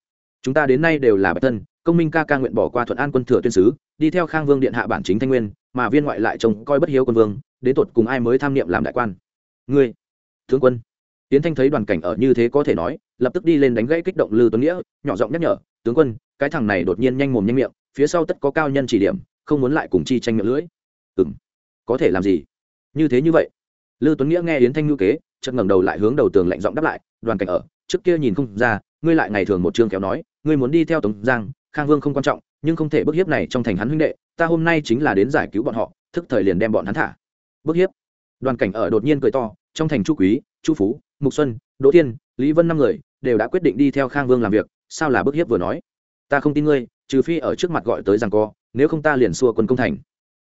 Chúng ta đến nay đều là bạch thân, Công Minh ca ca nguyện bỏ qua thuận an quân thừa tuyên sứ, đi theo Khang Vương điện hạ bản chính Thanh Nguyên, mà viên ngoại lại trông coi bất hiếu quân vương, đến tột cùng ai mới tham niệm làm đại quan. Ngươi, tướng quân. Tiến Thanh thấy đoàn cảnh ở như thế có thể nói, lập tức đi lên đánh gãy kích động Lưu Tuấn Nghĩa, nhỏ giọng nhắc nhở, tướng quân, cái thằng này đột nhiên nhanh mồm nhanh miệng, phía sau tất có cao nhân chỉ điểm, không muốn lại cùng chi tranh miệng lưỡi. Ừ m có thể làm gì? Như thế như vậy. Lư tuấn nghĩa nghe yến thanh ngữ kế, chợt ngẩng đầu lại hướng đầu tường lạnh giọng đáp lại, đoàn cảnh ở, trước kia nhìn không ra, ngươi lại ngày thường một chương kéo nói, ngươi muốn đi theo tống giang, khang vương không quan trọng, nhưng không thể bức hiếp này trong thành hắn huynh đệ, ta hôm nay chính là đến giải cứu bọn họ, thức thời liền đem bọn hắn thả. Bức hiếp? Đoàn cảnh ở đột nhiên cười to, trong thành chu quý, chu phú, mục xuân, đỗ thiên, lý vân năm người, đều đã quyết định đi theo khang vương làm việc, sao là bức hiếp vừa nói? Ta không tin ngươi, trừ phi ở trước mặt gọi tới rằng co nếu không ta liền xua quân công thành.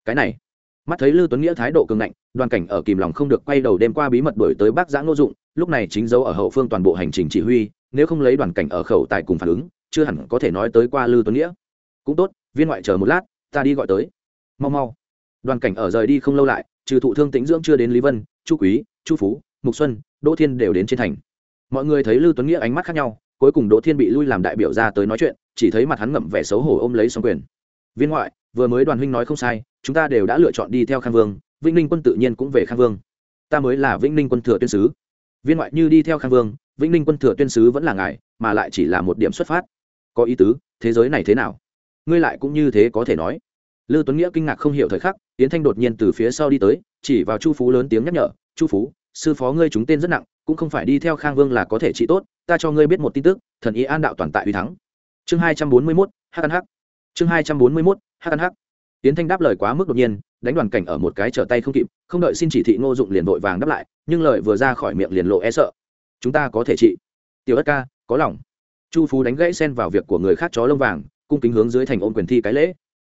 Cái này, mắt thấy lưu tuấn nghĩa thái độ cường ngạnh, đoàn cảnh ở kìm lòng không được quay đầu đêm qua bí mật đổi tới bác giã ngô dụng, lúc này chính dấu ở hậu phương toàn bộ hành trình chỉ huy, nếu không lấy đoàn cảnh ở khẩu tại cùng phản ứng, chưa hẳn có thể nói tới qua lưu tuấn nghĩa. Cũng tốt, viên ngoại chờ một lát, ta đi gọi tới. Mau mau. Đoàn cảnh ở rời đi không lâu lại, trừ thụ thương tĩnh dưỡng chưa đến lý vân, chu quý, chu phú, mục xuân, đỗ thiên đều đến trên thành. Mọi người thấy lưu tuấn nghĩa ánh mắt khác nhau, cuối cùng đỗ thiên bị lui làm đại biểu ra tới nói chuyện, chỉ thấy mặt hắn ngậm vẻ xấu hổ ôm lấy xong quyền viên ngoại vừa mới đoàn huynh nói không sai chúng ta đều đã lựa chọn đi theo khang vương vĩnh ninh quân tự nhiên cũng về khang vương. Ta mới là vĩnh ninh quân thừa tuyên sứ. Viên ngoại như đi theo khang vương vĩnh ninh quân thừa tuyên sứ vẫn là ngài mà lại chỉ là một điểm xuất phát. Có ý tứ thế giới này thế nào? Ngươi lại cũng như thế có thể nói. Lư Tuấn Nghĩa kinh ngạc không hiểu thời khắc, tiến Thanh đột nhiên từ phía sau đi tới, chỉ vào Chu Phú lớn tiếng nhắc nhở, "Chu Phú, sư phó ngươi chúng tên rất nặng, cũng không phải đi theo Khang Vương là có thể trị tốt, ta cho ngươi biết một tin tức, thần ý an đạo toàn tại uy thắng." Chương hai trăm bốn mươi 241, Hắc Hắc. Chương hai trăm bốn mươi 241, Hắc tiến Thanh đáp lời quá mức đột nhiên, đánh đoàn cảnh ở một cái trở tay không kịp, không đợi xin chỉ thị Ngô Dụng liền vội vàng đáp lại, nhưng lời vừa ra khỏi miệng liền lộ e sợ. "Chúng ta có thể trị." Tiểu Ất ca, có lòng. Chu Phú đánh gãy xen vào việc của người khác chó lông vàng, cung kính hướng dưới thành ôn quyền thi cái lễ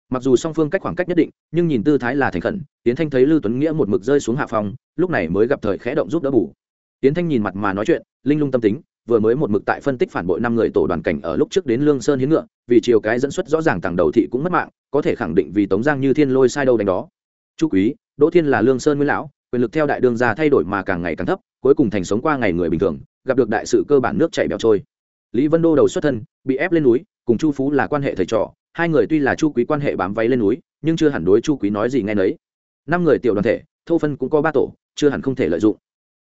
mặc dù song phương cách khoảng cách nhất định nhưng nhìn tư thái là thành khẩn tiến thanh thấy lưu tuấn nghĩa một mực rơi xuống hạ phòng lúc này mới gặp thời khẽ động giúp đỡ bù tiến thanh nhìn mặt mà nói chuyện linh lung tâm tính vừa mới một mực tại phân tích phản bội năm người tổ đoàn cảnh ở lúc trước đến lương sơn hiến ngựa, vì chiều cái dẫn xuất rõ ràng tàng đầu thị cũng mất mạng, có thể khẳng định vì tống giang như thiên lôi sai đâu đánh đó. Chú quý, đỗ thiên là lương sơn nguyên lão, quyền lực theo đại đương gia thay đổi mà càng ngày càng thấp, cuối cùng thành sống qua ngày người bình thường, gặp được đại sự cơ bản nước chảy bèo trôi. Lý vân đô đầu xuất thân, bị ép lên núi, cùng chu phú là quan hệ thầy trò, hai người tuy là chu quý quan hệ bám váy lên núi, nhưng chưa hẳn đối chu quý nói gì nghe nấy. Năm người tiểu đoàn thể, thô phân cũng có ba tổ, chưa hẳn không thể lợi dụng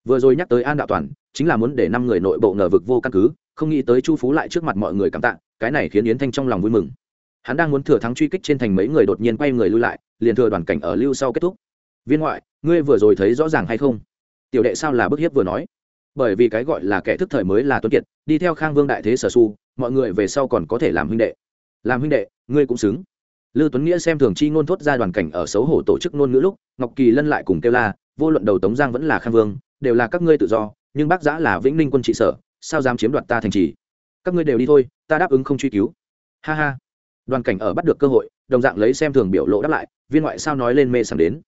vừa rồi nhắc tới an đạo toàn chính là muốn để năm người nội bộ ngờ vực vô căn cứ không nghĩ tới chu phú lại trước mặt mọi người cảm tạ cái này khiến yến thanh trong lòng vui mừng. Hắn đang muốn thừa thắng truy kích trên thành mấy người đột nhiên quay người lui lại liền thừa đoàn cảnh ở lưu sau kết thúc. Viên ngoại ngươi vừa rồi thấy rõ ràng hay không? Tiểu đệ sao là bức hiếp vừa nói. Bởi vì cái gọi là kẻ thức thời mới là tuân kiệt đi theo khang vương đại thế sở su mọi người về sau còn có thể làm huynh đệ. Làm huynh đệ ngươi cũng xứng. Lưu Tuấn Nghĩa xem thường chi ngôn thốt ra đoàn cảnh ở xấu hổ tổ chức ngôn ngữ lúc, Ngọc Kỳ Lân lại cùng kêu la, vô luận đầu Tống Giang vẫn là Khang Vương, đều là các ngươi tự do, nhưng bác giã là Vĩnh Ninh quân trị sở, sao dám chiếm đoạt ta thành trì? Các ngươi đều đi thôi, ta đáp ứng không truy cứu. Ha ha. Đoàn cảnh ở bắt được cơ hội, đồng dạng lấy xem thường biểu lộ đáp lại, viên ngoại sao nói lên mê sảng đến.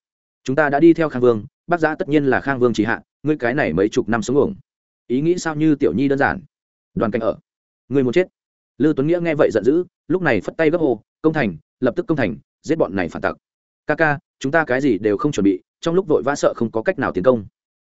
Chúng ta đã đi theo Khang Vương, bác giã tất nhiên là Khang Vương chỉ hạ, ngươi cái này mấy chục năm sống ổng Ý nghĩ sao như tiểu nhi đơn giản. Đoàn cảnh ở, ngươi muốn chết. Lưu Tuấn Nghĩa nghe vậy giận dữ, lúc này phất tay gấp hồ, công thành, lập tức công thành giết bọn này phản tặc ca ca chúng ta cái gì đều không chuẩn bị trong lúc vội vã sợ không có cách nào tiến công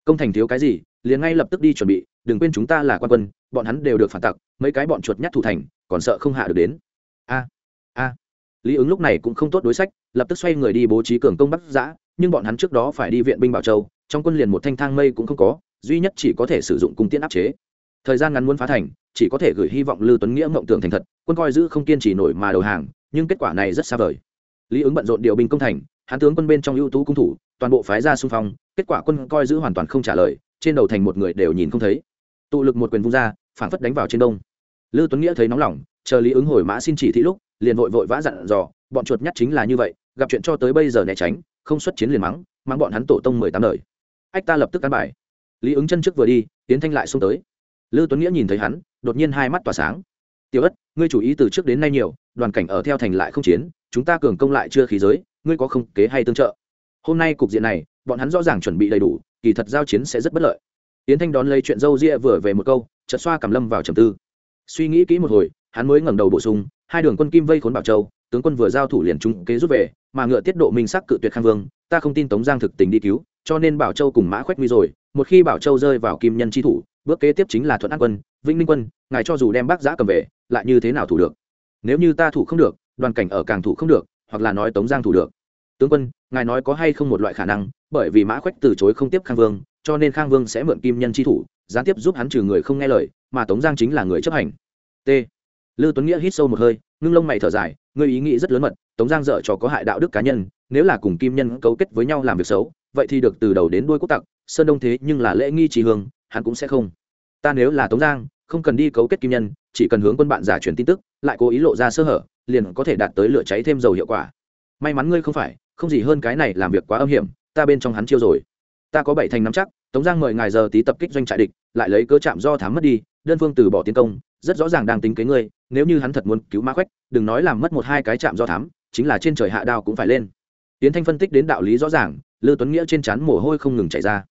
công thành thiếu cái gì, liền ngay lập tức đi chuẩn bị, đừng quên chúng ta là quan quân, bọn hắn đều được phản tặc, mấy cái bọn chuột nhát thủ thành, còn sợ không hạ được đến. A a. Lý ứng lúc này cũng không tốt đối sách, lập tức xoay người đi bố trí cường công bắt giã, nhưng bọn hắn trước đó phải đi viện binh bảo châu, trong quân liền một thanh thang mây cũng không có, duy nhất chỉ có thể sử dụng cung tiễn áp chế. Thời gian ngắn muốn phá thành, chỉ có thể gửi hy vọng lưu tuấn nghĩa mộng tưởng thành thật, quân coi giữ không kiên trì nổi mà đầu hàng, nhưng kết quả này rất xa vời. Lý ứng bận rộn điều binh công thành hán tướng quân bên trong ưu tú cung thủ, toàn bộ phái ra xung phong, kết quả quân coi giữ hoàn toàn không trả lời, trên đầu thành một người đều nhìn không thấy. Tụ lực một quyền vung ra, phản phất đánh vào trên đông. Lư tuấn nghĩa thấy nóng lòng, chờ lý ứng hồi mã xin chỉ thị lúc, liền vội vội vã dặn dò, bọn chuột nhắt chính là như vậy, gặp chuyện cho tới bây giờ né tránh, không xuất chiến liền mắng mang bọn hắn tổ tông mười tám đời. Ách ta lập tức cán bài. Lý ứng chân trước vừa đi, tiến thanh lại xuống tới. Lư tuấn nghĩa nhìn thấy hắn, đột nhiên hai mắt tỏa sáng. Tiểu ất, ngươi chủ ý từ trước đến nay nhiều, đoàn cảnh ở theo thành lại không chiến, chúng ta cường công lại chưa khí giới ngươi có không kế hay tương trợ? Hôm nay cục diện này, bọn hắn rõ ràng chuẩn bị đầy đủ, kỳ thật giao chiến sẽ rất bất lợi. Yến thanh đón lấy chuyện dâu ria vừa về một câu, chợt xoa cảm lâm vào trầm tư. Suy nghĩ kỹ một hồi, hắn mới ngẩng đầu bổ sung, hai đường quân kim vây khốn bảo châu, tướng quân vừa giao thủ liền trung kế rút về, mà ngựa tiết độ minh sắc cự tuyệt khang vương, ta không tin tống giang thực tình đi cứu, cho nên bảo châu cùng mã khoách nguy rồi, một khi bảo châu rơi vào kim nhân chi thủ, bước kế tiếp chính là thuận an quân, vĩnh minh quân, ngài cho dù đem bác giã cầm về, lại như thế nào thủ được? Nếu như ta thủ không được, đoàn cảnh ở càng thủ không được, hoặc là nói tống giang thủ được tướng quân, ngài nói có hay không một loại khả năng, bởi vì mã khoách từ chối không tiếp khang vương, cho nên khang vương sẽ mượn kim nhân chi thủ, gián tiếp giúp hắn trừ người không nghe lời, mà tống giang chính là người chấp hành. T. Lư tuấn nghĩa hít sâu một hơi, ngưng lông mày thở dài, ngươi ý nghĩ rất lớn mật, tống giang dợ cho có hại đạo đức cá nhân, nếu là cùng kim nhân cấu kết với nhau làm việc xấu, vậy thì được từ đầu đến đuôi quốc tặc, sơn đông thế nhưng là lễ nghi trì hương, hắn cũng sẽ không. Ta nếu là tống giang, không cần đi cấu kết kim nhân, chỉ cần hướng quân bạn giả truyền tin tức, lại cố ý lộ ra sơ hở, liền có thể đạt tới lửa cháy thêm dầu hiệu quả. May mắn ngươi không phải không gì hơn cái này làm việc quá âm hiểm, ta bên trong hắn chiêu rồi. Ta có bảy thành nắm chắc, tống giang mời ngài giờ tí tập kích doanh trại địch, lại lấy cơ chạm do thám mất đi, đơn phương từ bỏ tiến công, rất rõ ràng đang tính kế ngươi, nếu như hắn thật muốn cứu Ma khoách đừng nói làm mất một hai cái chạm do thám, chính là trên trời hạ đao cũng phải lên. Tiến thanh phân tích đến đạo lý rõ ràng, lư tuấn nghĩa trên trán mồ hôi không ngừng chảy ra.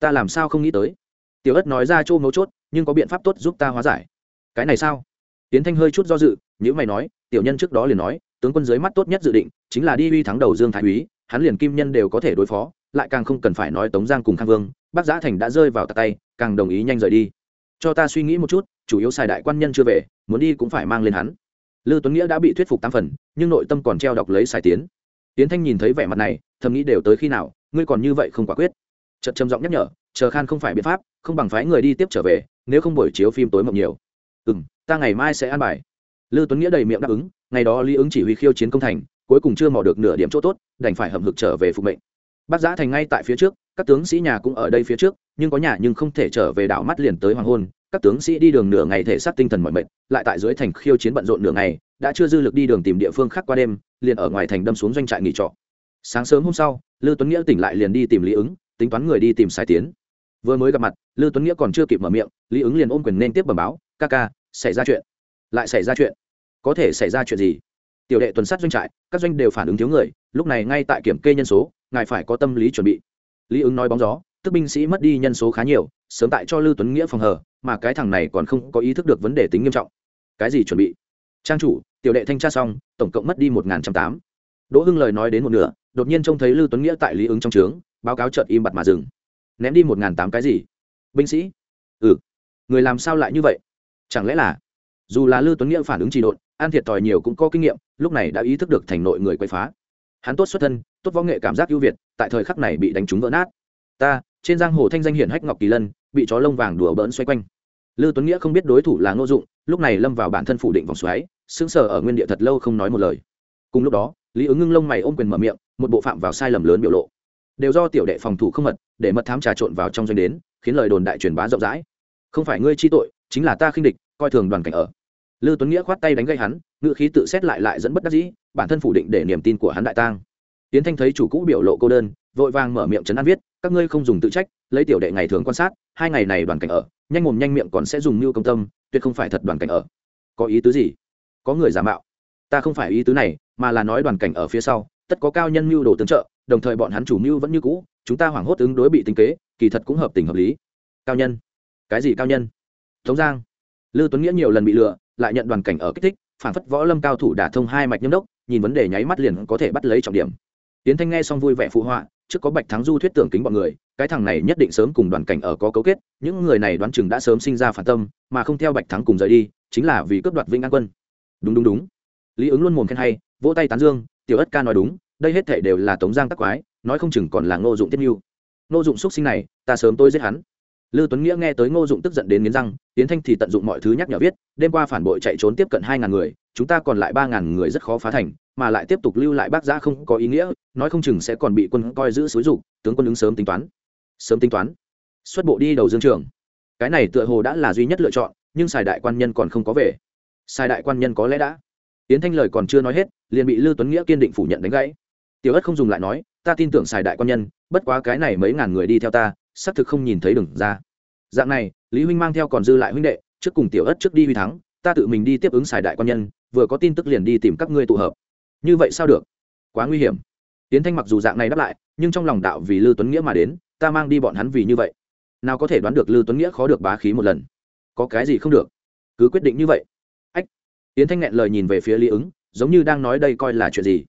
Ta làm sao không nghĩ tới? Tiểu ất nói ra chỗ mấu chốt, nhưng có biện pháp tốt giúp ta hóa giải. Cái này sao? Tiến thanh hơi chút do dự những mày nói, tiểu nhân trước đó liền nói tướng quân dưới mắt tốt nhất dự định chính là đi uy thắng đầu dương thái úy, hắn liền kim nhân đều có thể đối phó, lại càng không cần phải nói tống giang cùng khang vương bác giã thành đã rơi vào tay, càng đồng ý nhanh rời đi. Cho ta suy nghĩ một chút, chủ yếu xài đại quan nhân chưa về, muốn đi cũng phải mang lên hắn. Lư tuấn nghĩa đã bị thuyết phục tam phần, nhưng nội tâm còn treo đọc lấy xài tiến. Tiến thanh nhìn thấy vẻ mặt này, thầm nghĩ đều tới khi nào, ngươi còn như vậy không quả quyết. Chật trầm giọng nhắc nhở, chờ khan không phải biện pháp, không bằng phái người đi tiếp trở về, nếu không buổi chiếu phim tối mộng nhiều. Ừ m ta ngày mai sẽ an bài. Lư tuấn nghĩa đầy miệng đáp ứng ngày đó lý ứng chỉ huy khiêu chiến công thành, cuối cùng chưa mò được nửa điểm chỗ tốt, đành phải hầm hực trở về phục mệnh. Bác giã thành ngay tại phía trước, các tướng sĩ nhà cũng ở đây phía trước, nhưng có nhà nhưng không thể trở về đảo mắt liền tới hoàng hôn. Các tướng sĩ đi đường nửa ngày thể xác tinh thần mọi mệt, lại tại dưới thành khiêu chiến bận rộn nửa ngày, đã chưa dư lực đi đường tìm địa phương khác qua đêm, liền ở ngoài thành đâm xuống doanh trại nghỉ trọ. Sáng sớm hôm sau, lư tuấn nghĩa tỉnh lại liền đi tìm lý ứng, tính toán người đi tìm sai tiến. Vừa mới gặp mặt, lư tuấn nghĩa còn chưa kịp mở miệng, lý ứng liền ôm quyền nên tiếp bẩm báo, ca ca, xảy ra chuyện. Lại xảy ra chuyện có thể xảy ra chuyện gì? Tiểu đệ tuần sát doanh trại, các doanh đều phản ứng thiếu người, lúc này ngay tại kiểm kê nhân số, ngài phải có tâm lý chuẩn bị. Lý ứng nói bóng gió, tức binh sĩ mất đi nhân số khá nhiều, sớm tại cho lưu tuấn nghĩa phòng hờ, mà cái thằng này còn không có ý thức được vấn đề tính nghiêm trọng. Cái gì chuẩn bị? Trang chủ, tiểu đệ thanh tra xong, tổng cộng mất đi một nghìn trăm tám. Đỗ hưng lời nói đến một nửa, đột nhiên trông thấy lưu tuấn nghĩa tại lý ứng trong trướng, báo cáo trợt im bặt mà dừng. Ném đi một nghìn tám cái gì? Binh sĩ? Ừ. Người làm sao lại như vậy? Chẳng lẽ là dù là lưu tuấn nghĩa phản ứng trì độn, an thiệt thòi nhiều cũng có kinh nghiệm, lúc này đã ý thức được thành nội người quay phá. Hắn tốt xuất thân, tốt võ nghệ cảm giác ưu việt, tại thời khắc này bị đánh trúng vỡ nát. Ta, trên giang hồ thanh danh hiển hách ngọc kỳ lân, bị chó lông vàng đùa bỡn xoay quanh. Lư tuấn nghĩa không biết đối thủ là ngô dụng, lúc này lâm vào bản thân phủ định vòng xoáy, sững sờ ở nguyên địa thật lâu không nói một lời. Cùng lúc đó, lý ứng ngưng lông mày ôm quyền mở miệng, một bộ phạm vào sai lầm lớn biểu lộ. Đều do tiểu đệ phòng thủ không mật, để mật thám trà trộn vào trong doanh đến, khiến lời đồn đại truyền bá rộng rãi. Không phải ngươi chi tội, chính là ta khinh địch coi thường đoàn cảnh ở. Lư tuấn nghĩa khoát tay đánh gây hắn ngự khí tự xét lại lại dẫn bất đắc dĩ, bản thân phủ định để niềm tin của hắn đại tang. Tiến thanh thấy chủ cũ biểu lộ cô đơn, vội vàng mở miệng trấn an viết, các ngươi không dùng tự trách, lấy tiểu đệ ngày thường quan sát, hai ngày này đoàn cảnh ở, nhanh mồm nhanh miệng còn sẽ dùng mưu công tâm, tuyệt không phải thật đoàn cảnh ở. Có ý tứ gì? Có người giả mạo. Ta không phải ý tứ này, mà là nói đoàn cảnh ở phía sau, tất có cao nhân mưu đồ tương trợ, đồng thời bọn hắn chủ mưu vẫn như cũ, chúng ta hoảng hốt ứng đối bị tính kế, kỳ thật cũng hợp tình hợp lý. Cao nhân. Cái gì cao nhân? Tống giang. Lưu tuấn nghĩa nhiều lần bị lừa, lại nhận đoàn cảnh ở kích thích, phản phất võ lâm cao thủ đả thông hai mạch nhâm đốc, nhìn vấn đề nháy mắt liền có thể bắt lấy trọng điểm. Tiến thanh nghe xong vui vẻ phụ họa, trước có bạch thắng du thuyết tưởng kính bọn người, cái thằng này nhất định sớm cùng đoàn cảnh ở có cấu kết, những người này đoán chừng đã sớm sinh ra phản tâm, mà không theo bạch thắng cùng rời đi, chính là vì cướp đoạt vinh an quân. Đúng đúng đúng. Lý ứng luôn mồm khen hay, vỗ tay tán dương, tiểu ất ca nói đúng, đây hết thể đều là tống giang tắc quái, nói không chừng còn là ngô dụng tiết mưu ngô dụng x sinh này, ta sớm tôi giết hắn. Lưu Tuấn Nghĩa nghe tới Ngô Dụng tức giận đến nghiến răng, Tiến Thanh thì tận dụng mọi thứ nhắc nhở viết, đêm qua phản bội chạy trốn tiếp cận hai ngàn người, chúng ta còn lại ba ngàn người rất khó phá thành, mà lại tiếp tục lưu lại bác giã không có ý nghĩa, nói không chừng sẽ còn bị quân coi giữ xúi dục, tướng quân ứng sớm tính toán. Sớm tính toán. Xuất bộ đi đầu dương trường. Cái này tựa hồ đã là duy nhất lựa chọn, nhưng Sài đại quan nhân còn không có về. Sài đại quan nhân có lẽ đã. Tiến Thanh lời còn chưa nói hết, liền bị Lưu Tuấn Nghĩa kiên định phủ nhận đánh gãy. Tiểu Ất không dùng lại nói, ta tin tưởng xài đại quan nhân, bất quá cái này mấy ngàn người đi theo ta, xác thực không nhìn thấy đường ra. Dạng này lý huynh mang theo còn dư lại huynh đệ trước cùng tiểu ất trước đi huy thắng ta tự mình đi tiếp ứng xài đại quan nhân vừa có tin tức liền đi tìm các ngươi tụ hợp. Như vậy sao được? Quá nguy hiểm. Tiến thanh mặc dù dạng này đáp lại nhưng trong lòng đạo vì lư tuấn nghĩa mà đến ta mang đi bọn hắn vì như vậy. Nào có thể đoán được lư tuấn nghĩa khó được bá khí một lần? Có cái gì không được? Cứ quyết định như vậy. Ách. Tiến thanh nghẹn lời nhìn về phía lý ứng giống như đang nói đây coi là chuyện gì?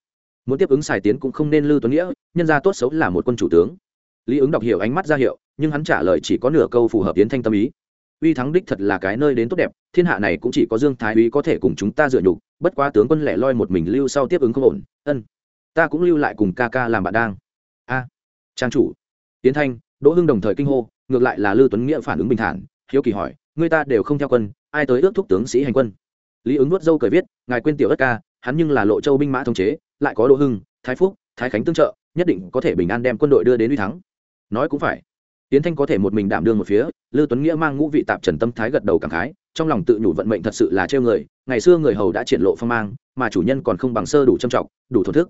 Muốn tiếp ứng xài tiến cũng không nên lưu tuấn nghĩa, nhân ra tốt xấu là một quân chủ tướng. Lý ứng đọc hiểu ánh mắt ra hiệu, nhưng hắn trả lời chỉ có nửa câu phù hợp tiến thanh tâm ý. Uy thắng đích thật là cái nơi đến tốt đẹp, thiên hạ này cũng chỉ có dương thái úy có thể cùng chúng ta dựa nhục, bất quá tướng quân lẻ loi một mình lưu sau tiếp ứng không ổn, ân. Ta cũng lưu lại cùng ca ca làm bạn đang. A, trang chủ. Tiến thanh, đỗ hưng đồng thời kinh hô, ngược lại là lưu tuấn nghĩa phản ứng bình thản, hiếu kỳ hỏi người ta đều không theo quân, ai tới ước thúc tướng sĩ hành quân? Lý ứng nuốt dâu cười viết, ngài quên tiểu đất ca hắn nhưng là lộ châu binh mã thống chế, lại có đỗ hưng, thái phúc, thái khánh tương trợ, nhất định có thể bình an đem quân đội đưa đến uy thắng. Nói cũng phải tiến thanh có thể một mình đảm đương một phía, lư tuấn nghĩa mang ngũ vị tạp trần tâm thái gật đầu cảm khái, trong lòng tự nhủ vận mệnh thật sự là trêu người, ngày xưa người hầu đã triển lộ phong mang, mà chủ nhân còn không bằng sơ đủ trầm trọng, đủ thổ thức.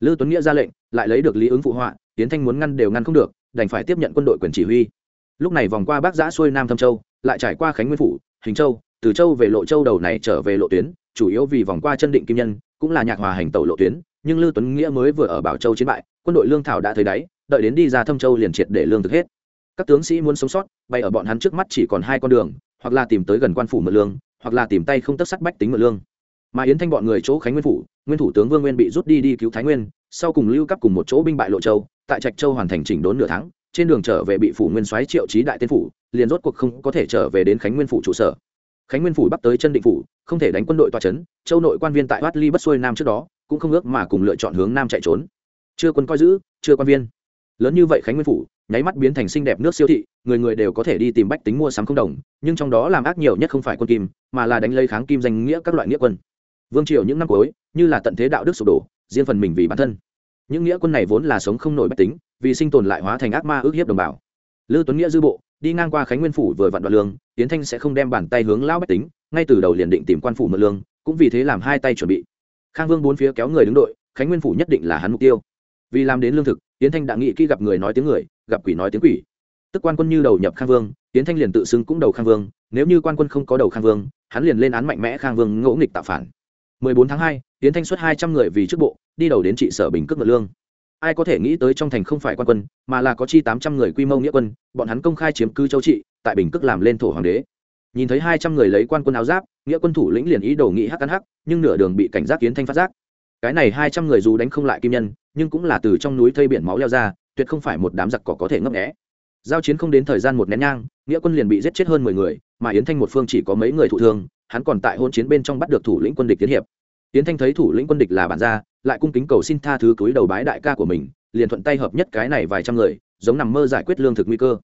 Lư tuấn nghĩa ra lệnh, lại lấy được lý ứng phụ họa tiến thanh muốn ngăn đều ngăn không được, đành phải tiếp nhận quân đội quyền chỉ huy. Lúc này vòng qua bắc giã xuôi nam thâm châu, lại trải qua khánh nguyên phủ, hình châu, từ châu về lộ châu đầu này trở về lộ tuyến chủ yếu vì vòng qua chân định kim nhân, cũng là nhạc hòa hành tẩu lộ tuyến, nhưng lưu tuấn nghĩa mới vừa ở bảo châu chiến bại, quân đội lương thảo đã thấy đáy, đợi đến đi ra thâm châu liền triệt để lương thực hết. Các tướng sĩ muốn sống sót, bay ở bọn hắn trước mắt chỉ còn hai con đường, hoặc là tìm tới gần quan phủ mượn lương, hoặc là tìm tay không tất sắt bách tính mượn lương. Mà yến thanh bọn người chỗ khánh nguyên phủ, nguyên thủ tướng vương nguyên bị rút đi đi cứu thái nguyên, sau cùng lưu cấp cùng một chỗ binh bại lộ châu, tại trạch châu hoàn thành chỉnh đốn nửa tháng, trên đường trở về bị phủ nguyên soái triệu trí đại tiên phủ, liền rốt cuộc không có thể trở về đến khánh nguyên phủ trụ sở khánh nguyên phủ bắt tới chân định phủ, không thể đánh quân đội tòa trấn châu nội quan viên tại Hoát ly bất xuôi nam trước đó, cũng không ước mà cùng lựa chọn hướng nam chạy trốn. Chưa quân coi giữ, chưa quan viên. Lớn như vậy khánh nguyên phủ, nháy mắt biến thành xinh đẹp nước siêu thị, người người đều có thể đi tìm bách tính mua sắm không đồng, nhưng trong đó làm ác nhiều nhất không phải quân kim, mà là đánh lây kháng kim danh nghĩa các loại nghĩa quân. Vương triều những năm cuối, như là tận thế đạo đức sụp đổ, riêng phần mình vì bản thân. Những nghĩa quân này vốn là sống không nổi bách tính, vì sinh tồn lại hóa thành ác ma ước hiếp đồng bào. Lư tuấn nghĩa dư bộ đi ngang qua khánh nguyên phủ vừa vặn đoạn lương tiến thanh sẽ không đem bàn tay hướng lão bách tính ngay từ đầu liền định tìm quan phủ mượn lương cũng vì thế làm hai tay chuẩn bị. Khang vương bốn phía kéo người đứng đội khánh nguyên phủ nhất định là hắn mục tiêu. Vì làm đến lương thực tiến thanh đã nghĩ kỹ gặp người nói tiếng người gặp quỷ nói tiếng quỷ. Tức quan quân như đầu nhập khang vương tiến thanh liền tự xưng cũng đầu khang vương nếu như quan quân không có đầu khang vương hắn liền lên án mạnh mẽ khang vương ngỗ nghịch tạo phản. 14 tháng 2, tiến thanh xuất 200 người vì trước bộ đi đầu đến trị sở bình cước mượn lương ai có thể nghĩ tới trong thành không phải quan quân, mà là có chi 800 người quy mô nghĩa quân, bọn hắn công khai chiếm cư châu trị, tại bình cước làm lên thổ hoàng đế. Nhìn thấy 200 người lấy quan quân áo giáp, nghĩa quân thủ lĩnh liền ý đồ nghĩ hắc ăn hắc, nhưng nửa đường bị cảnh giác kiến thanh phát giác. Cái này 200 người dù đánh không lại kim nhân, nhưng cũng là từ trong núi thây biển máu leo ra, tuyệt không phải một đám giặc cỏ có thể ngấp nghé. Giao chiến không đến thời gian một nén nhang, nghĩa quân liền bị giết chết hơn mười người, mà yến thanh một phương chỉ có mấy người thụ thương, hắn còn tại hôn chiến bên trong bắt được thủ lĩnh quân địch tiến hiệp. Yến thanh thấy thủ lĩnh quân địch là bản gia lại cung kính cầu xin tha thứ cúi đầu bái đại ca của mình, liền thuận tay hợp nhất cái này vài trăm người, giống nằm mơ giải quyết lương thực nguy cơ.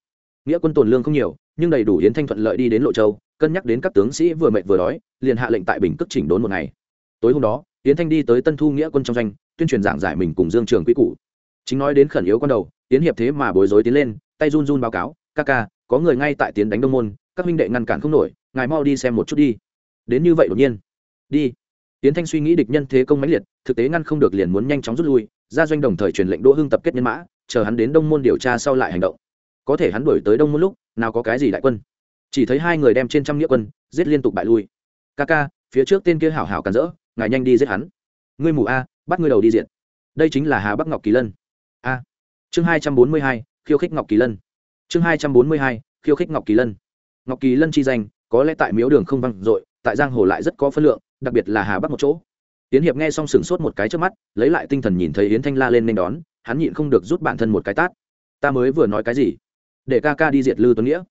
Nghĩa quân tồn lương không nhiều, nhưng đầy đủ yến thanh thuận lợi đi đến lộ châu, cân nhắc đến các tướng sĩ vừa mệt vừa đói, liền hạ lệnh tại bình cất chỉnh đốn một ngày. Tối hôm đó, yến thanh đi tới tân thu nghĩa quân trong doanh, tuyên truyền giảng giải mình cùng dương trường quý cụ chính nói đến khẩn yếu con đầu tiến hiệp thế mà bối rối tiến lên, tay run run báo cáo, ca ca, có người ngay tại tiến đánh đông môn, các huynh đệ ngăn cản không nổi, ngài mau đi xem một chút đi. Đến như vậy đột nhiên, đi tiến thanh suy nghĩ địch nhân thế công mãnh liệt, thực tế ngăn không được liền muốn nhanh chóng rút lui, ra doanh đồng thời truyền lệnh đỗ hưng tập kết nhân mã, chờ hắn đến đông môn điều tra sau lại hành động. Có thể hắn đuổi tới đông môn lúc, nào có cái gì đại quân. Chỉ thấy hai người đem trên trăm nghĩa quân, giết liên tục bại lui. Ca ca, phía trước tên kia hảo hảo cản rỡ, ngài nhanh đi giết hắn. Ngươi mù a, bắt ngươi đầu đi diện đây chính là hà bắc ngọc kỳ lân. A. Chương hai trăm bốn mươi hai, khiêu khích ngọc kỳ lân. Chương hai trăm bốn mươi hai, khiêu khích ngọc kỳ lân. Ngọc kỳ lân chi danh, có lẽ tại miếu đường không văng dội, tại giang hồ lại rất có phân lượng đặc biệt là hà bắc một chỗ. Yến hiệp nghe xong sửng sốt một cái trước mắt, lấy lại tinh thần nhìn thấy yến thanh la lên nên đón, hắn nhịn không được rút bản thân một cái tát. Ta mới vừa nói cái gì? Để ca ca đi diệt lư tuấn nghĩa.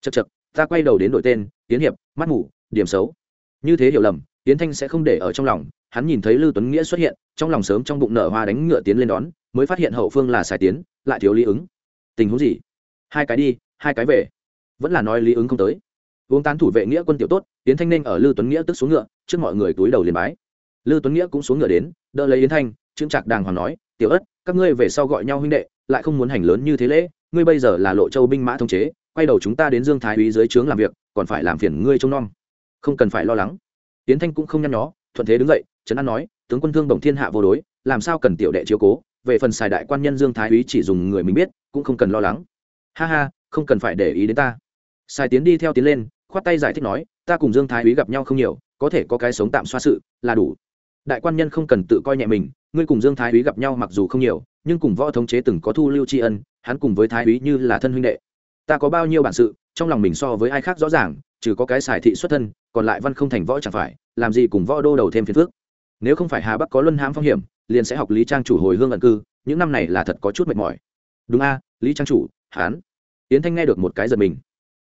Chật chật ta quay đầu đến đội tên, yến hiệp, mắt ngủ điểm xấu. Như thế hiểu lầm, yến thanh sẽ không để ở trong lòng, hắn nhìn thấy lư tuấn nghĩa xuất hiện, trong lòng sớm trong bụng nở hoa đánh ngựa tiến lên đón, mới phát hiện hậu phương là xài tiến, lại thiếu lý ứng. Tình huống gì? Hai cái đi, hai cái về. Vẫn là nói lý ứng không tới. Uống tán thủ vệ nghĩa quân tiểu tốt yến thanh Ninh ở lư tuấn nghĩa tức xuống ngựa, trước mọi người túi đầu liền bái. Lư tuấn nghĩa cũng xuống ngựa đến, đỡ lấy yến thanh trương trạc đàng hoàng nói, tiểu ất, các ngươi về sau gọi nhau huynh đệ, lại không muốn hành lớn như thế lễ, ngươi bây giờ là lộ châu binh mã thống chế, quay đầu chúng ta đến dương thái úy dưới trướng làm việc, còn phải làm phiền ngươi trông nom. Không cần phải lo lắng. Yến thanh cũng không nhăn nhó, thuận thế đứng dậy, trấn an nói, tướng quân thương đồng thiên hạ vô đối, làm sao cần tiểu đệ chiếu cố, về phần xài đại quan nhân dương thái úy chỉ dùng người mình biết, cũng không cần lo lắng. Ha ha, không cần phải để ý đến ta. Xài tiến đi theo tiến lên khoát tay giải thích nói, ta cùng dương thái úy gặp nhau không nhiều, có thể có cái sống tạm xoa sự, là đủ. Đại quan nhân không cần tự coi nhẹ mình, ngươi cùng dương thái úy gặp nhau mặc dù không nhiều, nhưng cùng võ thống chế từng có thu lưu tri ân, hắn cùng với thái úy như là thân huynh đệ. Ta có bao nhiêu bản sự, trong lòng mình so với ai khác rõ ràng, trừ có cái xài thị xuất thân, còn lại văn không thành võ chẳng phải, làm gì cùng võ đô đầu thêm phiền phước nếu không phải hà bắc có luân hãm phong hiểm, liền sẽ học lý trang chủ hồi hương ẩn cư, những năm này là thật có chút mệt mỏi. Đúng a, lý trang chủ hán yến thanh nghe được một cái giật mình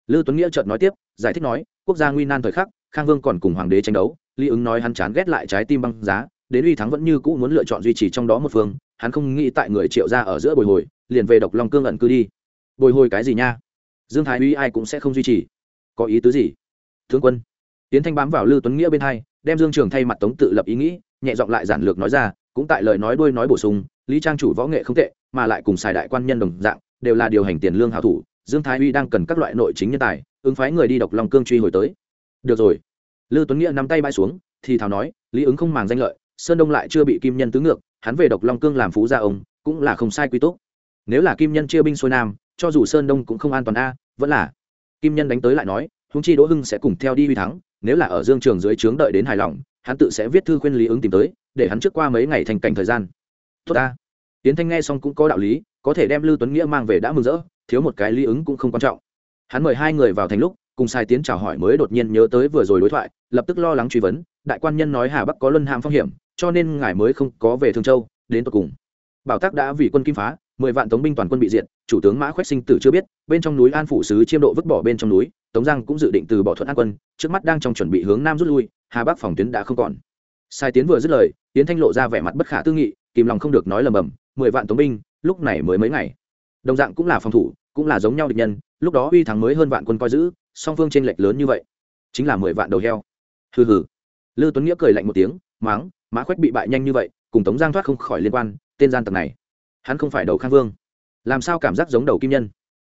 lư tuấn nghĩa chợt nói tiếp, giải thích nói, quốc gia nguy nan thời khắc, khang vương còn cùng hoàng đế tranh đấu, lý ứng nói hắn chán ghét lại trái tim băng giá, đến uy thắng vẫn như cũ muốn lựa chọn duy trì trong đó một phương, hắn không nghĩ tại người triệu ra ở giữa bồi hồi, liền về độc long cương ẩn cư đi. Bồi hồi cái gì nha? Dương thái uy ai cũng sẽ không duy trì. Có ý tứ gì? Thương quân. Tiến thanh bám vào lư tuấn nghĩa bên hai, đem dương trường thay mặt tống tự lập ý nghĩ, nhẹ giọng lại giản lược nói ra, cũng tại lời nói đuôi nói bổ sung, lý trang chủ võ nghệ không tệ, mà lại cùng xài đại quan nhân đồng dạng, đều là điều hành tiền lương hảo thủ dương thái uy đang cần các loại nội chính nhân tài, ứng phái người đi độc long cương truy hồi tới. Được rồi. Lư tuấn nghĩa nắm tay bay xuống, thì thào nói, lý ứng không màng danh lợi, sơn đông lại chưa bị kim nhân tứ ngược, hắn về độc long cương làm phú gia ông, cũng là không sai quy tốt nếu là kim nhân chia binh xuôi nam, cho dù sơn đông cũng không an toàn a, vẫn là. Kim nhân đánh tới lại nói húng chi đỗ hưng sẽ cùng theo đi huy thắng, nếu là ở dương trường dưới trướng đợi đến hài lòng, hắn tự sẽ viết thư khuyên lý ứng tìm tới, để hắn trước qua mấy ngày thành cảnh thời gian. Tốt ta. Tiến thanh nghe xong cũng có đạo lý, có thể đem lưu tuấn nghĩa mang về đã mừng rỡ thiếu một cái lý ứng cũng không quan trọng. Hắn mời hai người vào thành lúc, cùng sai tiến chào hỏi mới đột nhiên nhớ tới vừa rồi đối thoại, lập tức lo lắng truy vấn, đại quan nhân nói hà bắc có luân hàm phong hiểm, cho nên ngài mới không có về thương châu, đến tận cùng. Bảo tác đã vì quân kim phá, mười vạn tống binh toàn quân bị diệt, chủ tướng mã khoách sinh tử chưa biết, bên trong núi an phủ sứ chiêm độ vứt bỏ bên trong núi, tống giang cũng dự định từ bỏ thuận an quân, trước mắt đang trong chuẩn bị hướng nam rút lui, hà bắc phòng tuyến đã không còn. Sai tiến vừa dứt lời tiến thanh lộ ra vẻ mặt bất khả tư nghị, kìm lòng không được nói lầm bầm, mười vạn tống binh, lúc này mới mấy ngày? Đồng dạng cũng là phòng thủ, cũng là giống nhau địch nhân, lúc đó uy thắng mới hơn vạn quân coi giữ, song phương tranh lệch lớn như vậy. Chính là mười vạn đầu heo. Hừ hừ. Lư tuấn nghĩa cười lạnh một tiếng, máng, mã khoách bị bại nhanh như vậy, cùng tống giang thoát không khỏi liên quan, tên gian tặc này, hắn không phải đầu khang vương. Làm sao cảm giác giống đầu kim nhân?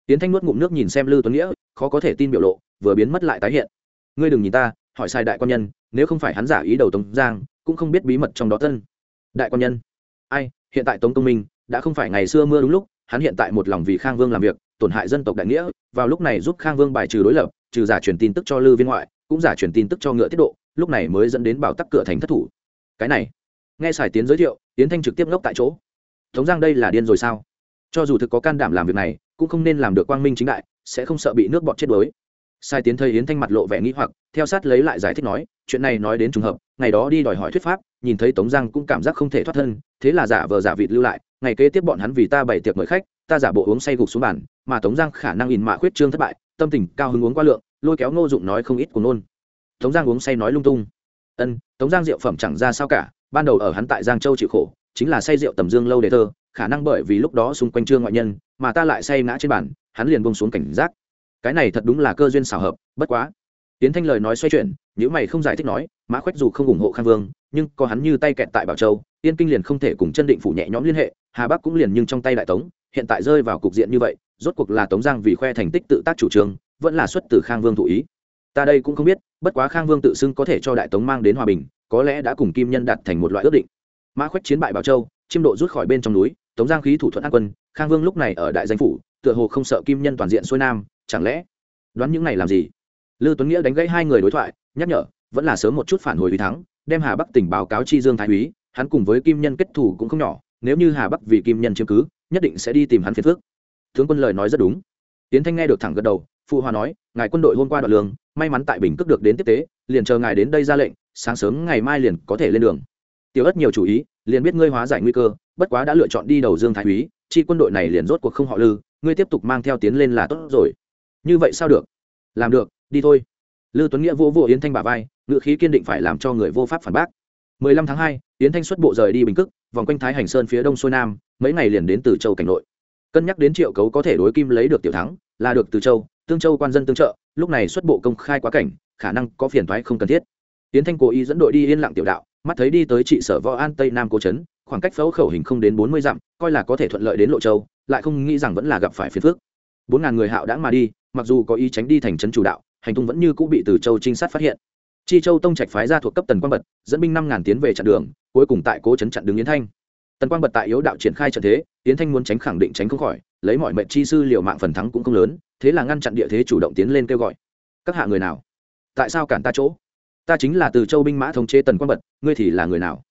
Tiến thanh nuốt ngụm nước nhìn xem lư tuấn nghĩa, khó có thể tin biểu lộ, vừa biến mất lại tái hiện. Ngươi đừng nhìn ta, hỏi sai đại quan nhân, nếu không phải hắn giả ý đầu tống giang, cũng không biết bí mật trong đó thân. Đại quan nhân. Ai, hiện tại tống công minh, đã không phải ngày xưa mưa đúng lúc hắn hiện tại một lòng vì khang vương làm việc, tổn hại dân tộc đại nghĩa, vào lúc này giúp khang vương bài trừ đối lập, trừ giả truyền tin tức cho lư viên ngoại, cũng giả truyền tin tức cho ngựa tiết độ, lúc này mới dẫn đến bảo tắc cửa thành thất thủ. Cái này, nghe sài tiến giới thiệu tiến thanh trực tiếp ngốc tại chỗ. Tống giang đây là điên rồi sao? Cho dù thực có can đảm làm việc này, cũng không nên làm được quang minh chính đại, sẽ không sợ bị nước bọt chết đuối. Sai tiến thấy yến thanh mặt lộ vẻ nghĩ hoặc, theo sát lấy lại giải thích nói, chuyện này nói đến trùng hợp, ngày đó đi đòi hỏi thuyết pháp, nhìn thấy tống giang cũng cảm giác không thể thoát thân, thế là giả vờ giả vịt lưu lại ngày kế tiếp bọn hắn vì ta bày tiệc mời khách, ta giả bộ uống say gục xuống bàn, mà tống giang khả năng in mạ khuyết trương thất bại, tâm tình cao hứng uống qua lượng, lôi kéo ngô dụng nói không ít của nôn. Tống giang uống say nói lung tung. Ân, tống giang rượu phẩm chẳng ra sao cả, ban đầu ở hắn tại giang châu chịu khổ, chính là say rượu tầm dương lâu đề thơ, khả năng bởi vì lúc đó xung quanh trương ngoại nhân, mà ta lại say ngã trên bàn, hắn liền bông xuống cảnh giác. Cái này thật đúng là cơ duyên xảo hợp, bất quá. Tiến thanh lời nói xoay chuyển nếu mày không giải thích nói, mã khoách dù không ủng hộ khang vương, nhưng có hắn như tay kẹt tại bảo châu, yên kinh liền không thể cùng chân định phủ nhẹ nhõm liên hệ hà bắc cũng liền nhưng trong tay đại tống, hiện tại rơi vào cục diện như vậy, rốt cuộc là tống giang vì khoe thành tích tự tác chủ trương, vẫn là xuất từ khang vương thụ ý. Ta đây cũng không biết, bất quá khang vương tự xưng có thể cho đại tống mang đến hòa bình, có lẽ đã cùng kim nhân đặt thành một loại ước định. Mã khoách chiến bại bảo châu, chiêm độ rút khỏi bên trong núi, tống giang khí thủ thuận an quân, khang vương lúc này ở đại danh phủ, tựa hồ không sợ kim nhân toàn diện xuôi nam, chẳng lẽ đoán những này làm gì? Lư tuấn nghĩa đánh gãy hai người đối thoại, nhắc nhở, vẫn là sớm một chút phản hồi uy thắng, đem hà bắc tỉnh báo cáo chi dương thái úy, hắn cùng với kim nhân kết thủ cũng không nhỏ nếu như hà bắc vì kim nhân chiếm cứ nhất định sẽ đi tìm hắn phiền phước tướng quân lời nói rất đúng. Tiến thanh nghe được thẳng gật đầu phụ hòa nói ngài quân đội hôm qua đoạn lương may mắn tại bình cước được đến tiếp tế liền chờ ngài đến đây ra lệnh sáng sớm ngày mai liền có thể lên đường. Tiểu ất nhiều chủ ý liền biết ngươi hóa giải nguy cơ bất quá đã lựa chọn đi đầu dương thái úy chi quân đội này liền rốt cuộc không họ lư ngươi tiếp tục mang theo tiến lên là tốt rồi. Như vậy sao được? Làm được đi thôi. Lư tuấn nghĩa vô vô yến thanh bà vai ngự khí kiên định phải làm cho người vô pháp phản bác. 15 tháng 2, yến thanh xuất bộ rời đi bình cức vòng quanh thái hành sơn phía đông xuôi nam, mấy ngày liền đến từ châu cảnh nội. Cân nhắc đến triệu cấu có thể đối kim lấy được tiểu thắng, là được từ châu, tương châu quan dân tương trợ, lúc này xuất bộ công khai quá cảnh, khả năng có phiền thoái không cần thiết. Tiến thanh cố ý dẫn đội đi yên lặng tiểu đạo, mắt thấy đi tới trị sở võ an tây nam cố trấn, khoảng cách phẫu khẩu hình không đến bốn mươi dặm, coi là có thể thuận lợi đến lộ châu, lại không nghĩ rằng vẫn là gặp phải phiền phước bốn ngàn người hạo đã mà đi, mặc dù có ý tránh đi thành trấn chủ đạo, hành tung vẫn như cũng bị từ châu trinh sát phát hiện chi châu tông trạch phái ra thuộc cấp tần quang bật, dẫn binh năm ngàn tiến về chặn đường, cuối cùng tại cố trấn chặn đứng yến thanh. Tần quang bật tại yếu đạo triển khai trận thế, yến thanh muốn tránh khẳng định tránh không khỏi, lấy mọi mệnh chi sư liều mạng phần thắng cũng không lớn, thế là ngăn chặn địa thế chủ động tiến lên kêu gọi. Các hạ người nào? Tại sao cản ta chỗ? Ta chính là từ châu binh mã thống chế tần quang bật, ngươi thì là người nào?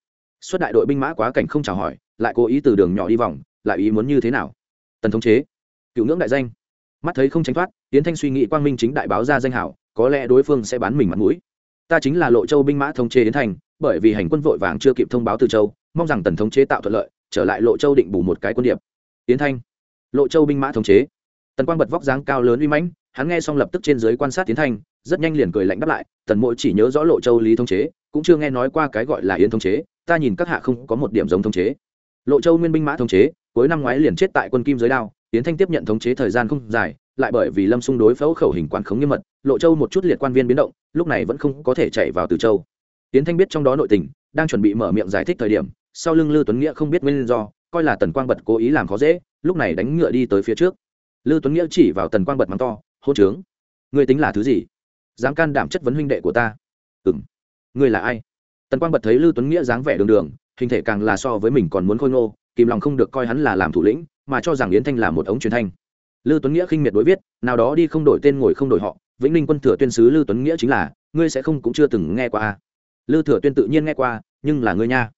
Xuất đại đội binh mã quá cảnh không chào hỏi, lại cố ý từ đường nhỏ đi vòng, lại ý muốn như thế nào? Tần thống chế, cựu ngưỡng đại danh. Mắt thấy không tránh thoát tiến thanh suy nghĩ quang minh chính đại báo ra danh hảo, có lẽ đối phương sẽ bán mình mặt mũi ta chính là lộ châu binh mã thống chế yến thành, bởi vì hành quân vội vàng chưa kịp thông báo từ châu, mong rằng tần thống chế tạo thuận lợi, trở lại lộ châu định bù một cái quân điệp. Yến thanh lộ châu binh mã thống chế. Tần quang bật vóc dáng cao lớn uy mãnh, hắn nghe xong lập tức trên dưới quan sát tiến thanh rất nhanh liền cười lạnh đáp lại, tần mỗi chỉ nhớ rõ lộ châu lý thống chế, cũng chưa nghe nói qua cái gọi là yến thống chế, ta nhìn các hạ không có một điểm giống thống chế. Lộ châu nguyên binh mã thống chế, cuối năm ngoái liền chết tại quân kim giới đao tiến thanh tiếp nhận thống chế thời gian không dài lại bởi vì lâm xung đối phẫu khẩu hình quản khống nghiêm mật, lộ châu một chút liệt quan viên biến động, lúc này vẫn không có thể chạy vào từ châu. Tiến thanh biết trong đó nội tình, đang chuẩn bị mở miệng giải thích thời điểm, sau lưng lư tuấn nghĩa không biết nguyên do, coi là tần quang bật cố ý làm khó dễ, lúc này đánh ngựa đi tới phía trước. Lư tuấn nghĩa chỉ vào tần quang bật mắng to, hôn trướng, ngươi tính là thứ gì? Dám can đảm chất vấn huynh đệ của ta? Ừ m ngươi là ai? Tần quang bật thấy lư tuấn nghĩa dáng vẻ đường đường, hình thể càng là so với mình còn muốn khôi ngô, kìm lòng không được coi hắn là làm thủ lĩnh, mà cho rằng yến thanh là một ống truyền thanh lư tuấn nghĩa khinh miệt đối viết, nào đó đi không đổi tên ngồi không đổi họ, vĩnh ninh quân thừa tuyên sứ lư tuấn nghĩa chính là, ngươi sẽ không cũng chưa từng nghe qua à. lư thừa tuyên tự nhiên nghe qua, nhưng là ngươi nha.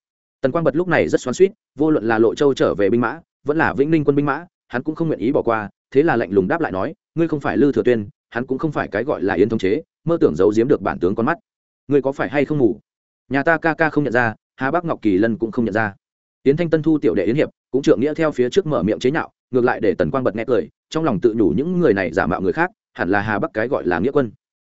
Tần quang bật lúc này rất xoắn suýt vô luận là lộ châu trở về binh mã, vẫn là vĩnh ninh quân binh mã, hắn cũng không nguyện ý bỏ qua, thế là lạnh lùng đáp lại nói, ngươi không phải lư thừa tuyên, hắn cũng không phải cái gọi là yến thống chế, mơ tưởng giấu giếm được bản tướng con mắt. Ngươi có phải hay không ngủ nhà ta ca ca không nhận ra, hà bắc ngọc kỳ lân cũng không nhận ra. Yến thanh tân thu tiểu đệ yến hiệp, cũng trượng nghĩa theo phía trước mở miệng chế nhạo ngược lại để tần quang bật nghe cười trong lòng tự nhủ những người này giả mạo người khác, hẳn là hà bắc cái gọi là nghĩa quân.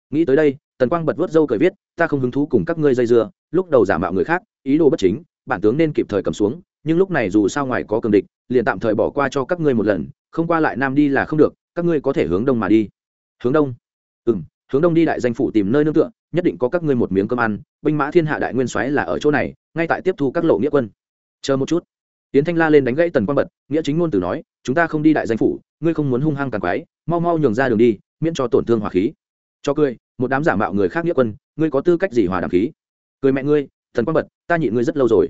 Nghĩ tới đây, tần quang bật vớt dâu cười viết, ta không hứng thú cùng các ngươi dây dưa, lúc đầu giả mạo người khác, ý đồ bất chính, bản tướng nên kịp thời cầm xuống, nhưng lúc này dù sao ngoài có cường địch, liền tạm thời bỏ qua cho các ngươi một lần, không qua lại nam đi là không được, các ngươi có thể hướng đông mà đi. Hướng đông? Ừ m hướng đông đi đại danh phủ tìm nơi nương tựa, nhất định có các ngươi một miếng cơm ăn, binh mã thiên hạ đại nguyên soái là ở chỗ này, ngay tại tiếp thu các lộ nghĩa quân. Chờ một chút. Tiến thanh la lên đánh gãy tần quang bật, nghĩa chính ngôn từ nói chúng ta không đi đại danh phủ, ngươi không muốn hung hăng càng quái, mau mau nhường ra đường đi, miễn cho tổn thương hỏa khí. Cho cười, một đám giả mạo người khác nghĩa quân, ngươi có tư cách gì hòa đàm khí? Cười mẹ ngươi, thần quang bật, ta nhịn ngươi rất lâu rồi.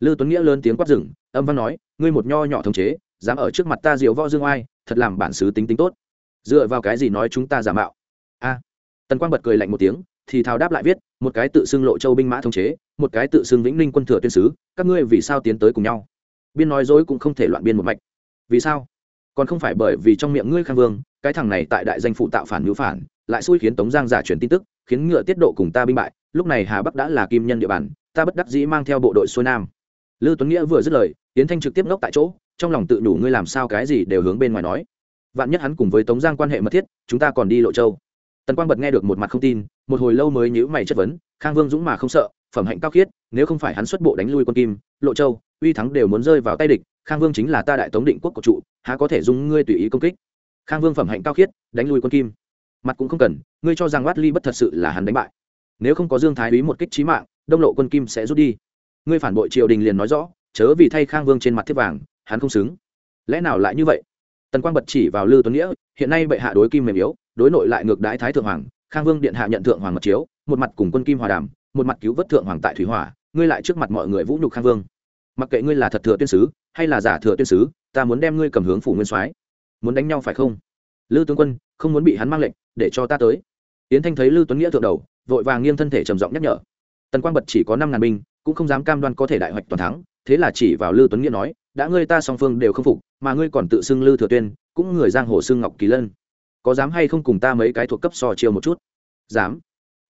Lư tuấn nghĩa lớn tiếng quát rừng âm văn nói, ngươi một nho nhỏ thống chế, dám ở trước mặt ta diệu võ dương oai, thật làm bản xứ tính tính tốt. Dựa vào cái gì nói chúng ta giả mạo? A. À. Tần quang bật cười lạnh một tiếng, thì thào đáp lại viết, một cái tự xưng lộ châu binh mã thống chế, một cái tự xưng vĩnh ninh quân thừa tuyên sứ các ngươi vì sao tiến tới cùng nhau? Biên nói dối cũng không thể loạn biên một mạch vì sao? Còn không phải bởi vì trong miệng ngươi khang vương, cái thằng này tại đại danh phụ tạo phản ngữ phản, lại xui khiến tống giang giả truyền tin tức, khiến ngựa tiết độ cùng ta binh bại, lúc này hà bắc đã là kim nhân địa bàn, ta bất đắc dĩ mang theo bộ đội xuôi nam. Lưu tuấn nghĩa vừa dứt lời tiến thanh trực tiếp ngốc tại chỗ, trong lòng tự đủ ngươi làm sao cái gì đều hướng bên ngoài nói. Vạn nhất hắn cùng với tống giang quan hệ mật thiết, chúng ta còn đi lộ châu. Tần quang bật nghe được một mặt không tin, một hồi lâu mới nhữ mày chất vấn, khang vương dũng mà không sợ, phẩm hạnh cao khiết, nếu không phải hắn xuất bộ đánh lui quân kim, lộ châu uy thắng đều muốn rơi vào tay địch, khang vương chính là ta đại tống định quốc của trụ, há có thể dùng ngươi tùy ý công kích? Khang vương phẩm hạnh cao khiết, đánh lui quân kim. Mặt cũng không cần, ngươi cho rằng Wat ly bất thật sự là hắn đánh bại. Nếu không có dương thái úy một kích trí mạng, đông lộ quân kim sẽ rút đi. Ngươi phản bội triều đình liền nói rõ, chớ vì thay khang vương trên mặt thiết vàng, hắn không xứng. Lẽ nào lại như vậy? Tần quang bật chỉ vào lư tuấn nghĩa, hiện nay bệ hạ đối kim mềm yếu, đối nội lại ngược đãi thái thượng hoàng, khang vương điện hạ nhận thượng hoàng mật chiếu, một mặt cùng quân kim hòa đàm, một mặt cứu vớt thượng hoàng tại thủy hỏa, ngươi lại trước mặt mọi người vũ nhục khang vương mặc kệ ngươi là thật thừa tuyên sứ, hay là giả thừa tuyên sứ, ta muốn đem ngươi cầm hướng phủ nguyên soái. Muốn đánh nhau phải không? Lư tướng quân, không muốn bị hắn mang lệnh, để cho ta tới. Yến thanh thấy lư tuấn nghĩa thượng đầu, vội vàng nghiêng thân thể trầm giọng nhắc nhở. Tần quang bật chỉ có năm ngàn binh, cũng không dám cam đoan có thể đại hoạch toàn thắng, thế là chỉ vào lư tuấn nghĩa nói, đã ngươi ta song phương đều không phục, mà ngươi còn tự xưng lư thừa tuyên, cũng người giang hồ xưng ngọc kỳ lân. Có dám hay không cùng ta mấy cái thuộc cấp so chiêu một chút? Dám.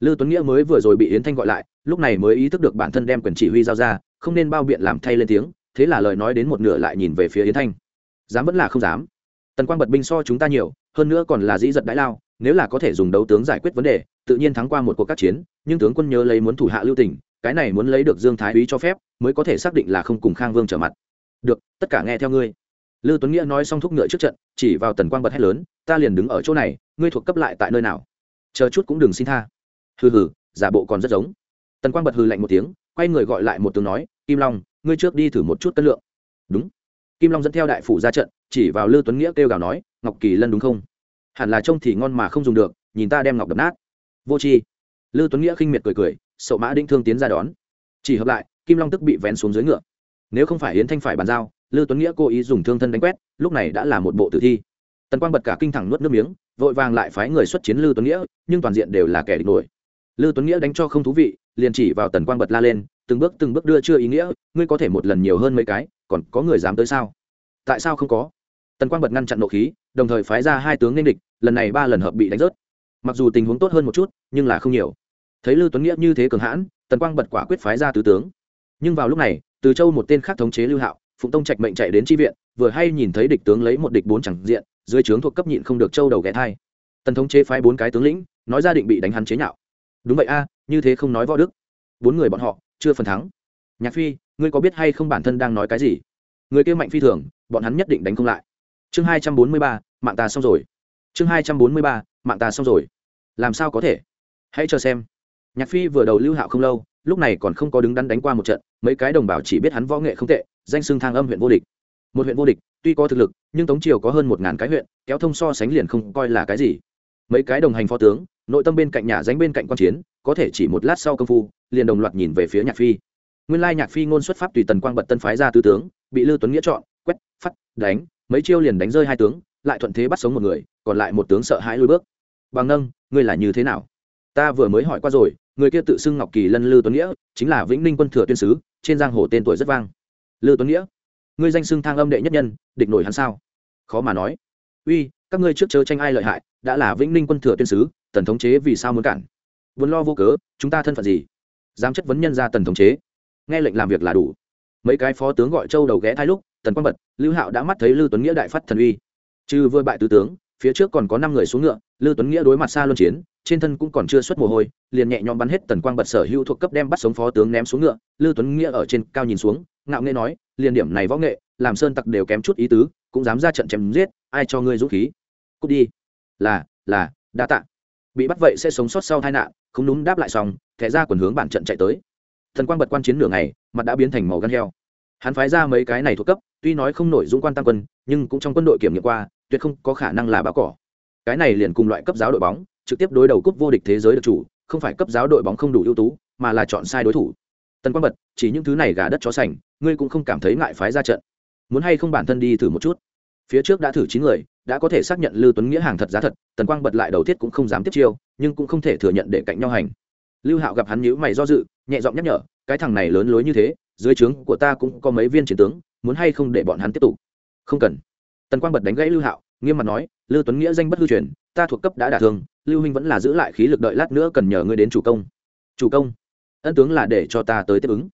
Lư tuấn nghĩa mới vừa rồi bị yến thanh gọi lại, lúc này mới ý thức được bản thân đem quyền chỉ huy giao ra không nên bao biện làm thay lên tiếng thế là lời nói đến một nửa lại nhìn về phía yến thanh dám vẫn là không dám tần quang bật binh so chúng ta nhiều hơn nữa còn là dĩ giật đãi lao nếu là có thể dùng đấu tướng giải quyết vấn đề tự nhiên thắng qua một cuộc các chiến nhưng tướng quân nhớ lấy muốn thủ hạ lưu tỉnh cái này muốn lấy được dương thái úy cho phép mới có thể xác định là không cùng khang vương trở mặt được tất cả nghe theo ngươi Lưu Tuấn Nghĩa nói xong thúc ngựa trước trận, chỉ vào Tần Quang bật hét lớn, ta liền đứng ở chỗ này, ngươi thuộc cấp lại tại nơi nào? Chờ chút cũng đừng xin tha. Hừ hừ, giả bộ còn rất giống. Tần Quang bật hừ lạnh một tiếng, quay người gọi lại một tướng nói, Kim Long, ngươi trước đi thử một chút cân lượng. Đúng. Kim Long dẫn theo đại phủ ra trận, chỉ vào Lưu Tuấn Nghĩa kêu gào nói, Ngọc Kỳ Lân đúng không? Hẳn là trông thì ngon mà không dùng được, nhìn ta đem ngọc đập nát. Vô tri. Lưu Tuấn Nghĩa khinh miệt cười cười, sậu mã đinh thương tiến ra đón. Chỉ hợp lại, Kim Long tức bị vén xuống dưới ngựa. Nếu không phải Yến Thanh phải bàn giao, Lưu Tuấn Nghĩa cố ý dùng thương thân đánh quét, lúc này đã là một bộ tử thi. Tần Quang bật cả kinh thẳng nuốt nước miếng, vội vàng lại phái người xuất chiến Lưu Tuấn Nghĩa, nhưng toàn diện đều là kẻ địch nổi. Lưu Tuấn Nghĩa đánh cho không thú vị, liền chỉ vào Tần Quang bật la lên, từng bước từng bước đưa chưa ý nghĩa, ngươi có thể một lần nhiều hơn mấy cái, còn có người dám tới sao? Tại sao không có? Tần Quang bật ngăn chặn nộ khí, đồng thời phái ra hai tướng nên địch, lần này ba lần hợp bị đánh rớt. Mặc dù tình huống tốt hơn một chút, nhưng là không nhiều. Thấy Lưu Tuấn Nghĩa như thế cường hãn, Tần Quang bật quả quyết phái ra tứ tướng. Nhưng vào lúc này, Từ Châu một tên khác thống chế Lưu Hạo, phụng tông trạch mệnh chạy đến tri viện vừa hay nhìn thấy địch tướng lấy một địch bốn chẳng diện dưới trướng thuộc cấp nhịn không được châu đầu ghé thai tần thống chế phái bốn cái tướng lĩnh nói ra định bị đánh hắn chế nhạo đúng vậy a như thế không nói võ đức. Bốn người bọn họ, chưa phần thắng. Nhạc phi, ngươi có biết hay không bản thân đang nói cái gì? Người kêu mạnh phi thường, bọn hắn nhất định đánh không lại. Chương hai trăm bốn mươi ba, mạng ta xong rồi. Chương hai trăm bốn mươi ba, mạng ta xong rồi. Làm sao có thể? Hãy chờ xem. Nhạc phi vừa đầu lưu hạo không lâu, lúc này còn không có đứng đắn đánh qua một trận, mấy cái đồng bào chỉ biết hắn võ nghệ không tệ, danh xưng thang âm huyện vô địch. Một huyện vô địch, tuy có thực lực, nhưng tống triều có hơn một ngàn cái huyện, kéo thông so sánh liền không coi là cái gì. Mấy cái đồng hành phó tướng, nội tâm bên cạnh nhà danh bên cạnh quan chiến có thể chỉ một lát sau công phu, liền đồng loạt nhìn về phía nhạc phi. Nguyên lai nhạc phi ngôn xuất pháp tùy tần quang bật tân phái ra tư tướng, bị lư tuấn nghĩa chọn, quét phát đánh, mấy chiêu liền đánh rơi hai tướng, lại thuận thế bắt sống một người, còn lại một tướng sợ hãi lui bước. Bằng nâng, ngươi là như thế nào? Ta vừa mới hỏi qua rồi, người kia tự xưng ngọc kỳ lân lư tuấn nghĩa, chính là vĩnh ninh quân thừa tuyên sứ, trên giang hồ tên tuổi rất vang. Lư tuấn nghĩa, ngươi danh xưng thang âm đệ nhất nhân, địch nổi hắn sao? Khó mà nói. Uy, các ngươi trước chớ tranh ai lợi hại, đã là vĩnh ninh quân thừa tuyên sứ, tần thống chế vì sao muốn cản? Vốn lo vô cớ, chúng ta thân phận gì? Dám chất vấn nhân ra tần thống chế. Nghe lệnh làm việc là đủ. Mấy cái phó tướng gọi châu đầu ghé thai lúc, tần quang bật, lưu hạo đã mắt thấy lưu tuấn nghĩa đại phát thần uy. Trừ vừa bại tứ tướng, phía trước còn có năm người xuống ngựa, lưu tuấn nghĩa đối mặt xa luân chiến, trên thân cũng còn chưa xuất mồ hôi, liền nhẹ nhõm bắn hết tần quang bật sở hữu thuộc cấp đem bắt sống phó tướng ném xuống ngựa. Lưu tuấn nghĩa ở trên cao nhìn xuống, ngạo nghệ nói liền điểm này võ nghệ, làm sơn tặc đều kém chút ý tứ, cũng dám ra trận chém giết, ai cho ngươi dũng khí? Cút đi. Là là, đa tạ. Bị bắt vậy sẽ sống sót sau tai nạn không đúng đáp lại xong, thẻ ra quần hướng bản trận chạy tới. Thần quang bật quan chiến nửa ngày, mặt đã biến thành màu gan heo. Hắn phái ra mấy cái này thuộc cấp, tuy nói không nổi dũng quan tăng quân, nhưng cũng trong quân đội kiểm nghiệm qua, tuyệt không có khả năng là báo cỏ. Cái này liền cùng loại cấp giáo đội bóng, trực tiếp đối đầu cúp vô địch thế giới được chủ, không phải cấp giáo đội bóng không đủ ưu tú, mà là chọn sai đối thủ. Tần quang bật, chỉ những thứ này gà đất chó sành, ngươi cũng không cảm thấy ngại phái ra trận. Muốn hay không bản thân đi thử một chút? Phía trước đã thử chín người, đã có thể xác nhận lưu tuấn nghĩa hàng thật giá thật, tần quang bật lại đầu thiết cũng không dám tiếp chiêu nhưng cũng không thể thừa nhận để cạnh nhau hành. Lưu hạo gặp hắn nhíu mày do dự, nhẹ giọng nhắc nhở, cái thằng này lớn lối như thế, dưới trướng của ta cũng có mấy viên chiến tướng, muốn hay không để bọn hắn tiếp tục? Không cần. Tần quang bật đánh gãy lưu hạo, nghiêm mặt nói, lưu tuấn nghĩa danh bất hư truyền, ta thuộc cấp đã đả thương, lưu huynh vẫn là giữ lại khí lực đợi lát nữa cần nhờ ngươi đến chủ công. Chủ công? Ân tướng là để cho ta tới tiếp ứng.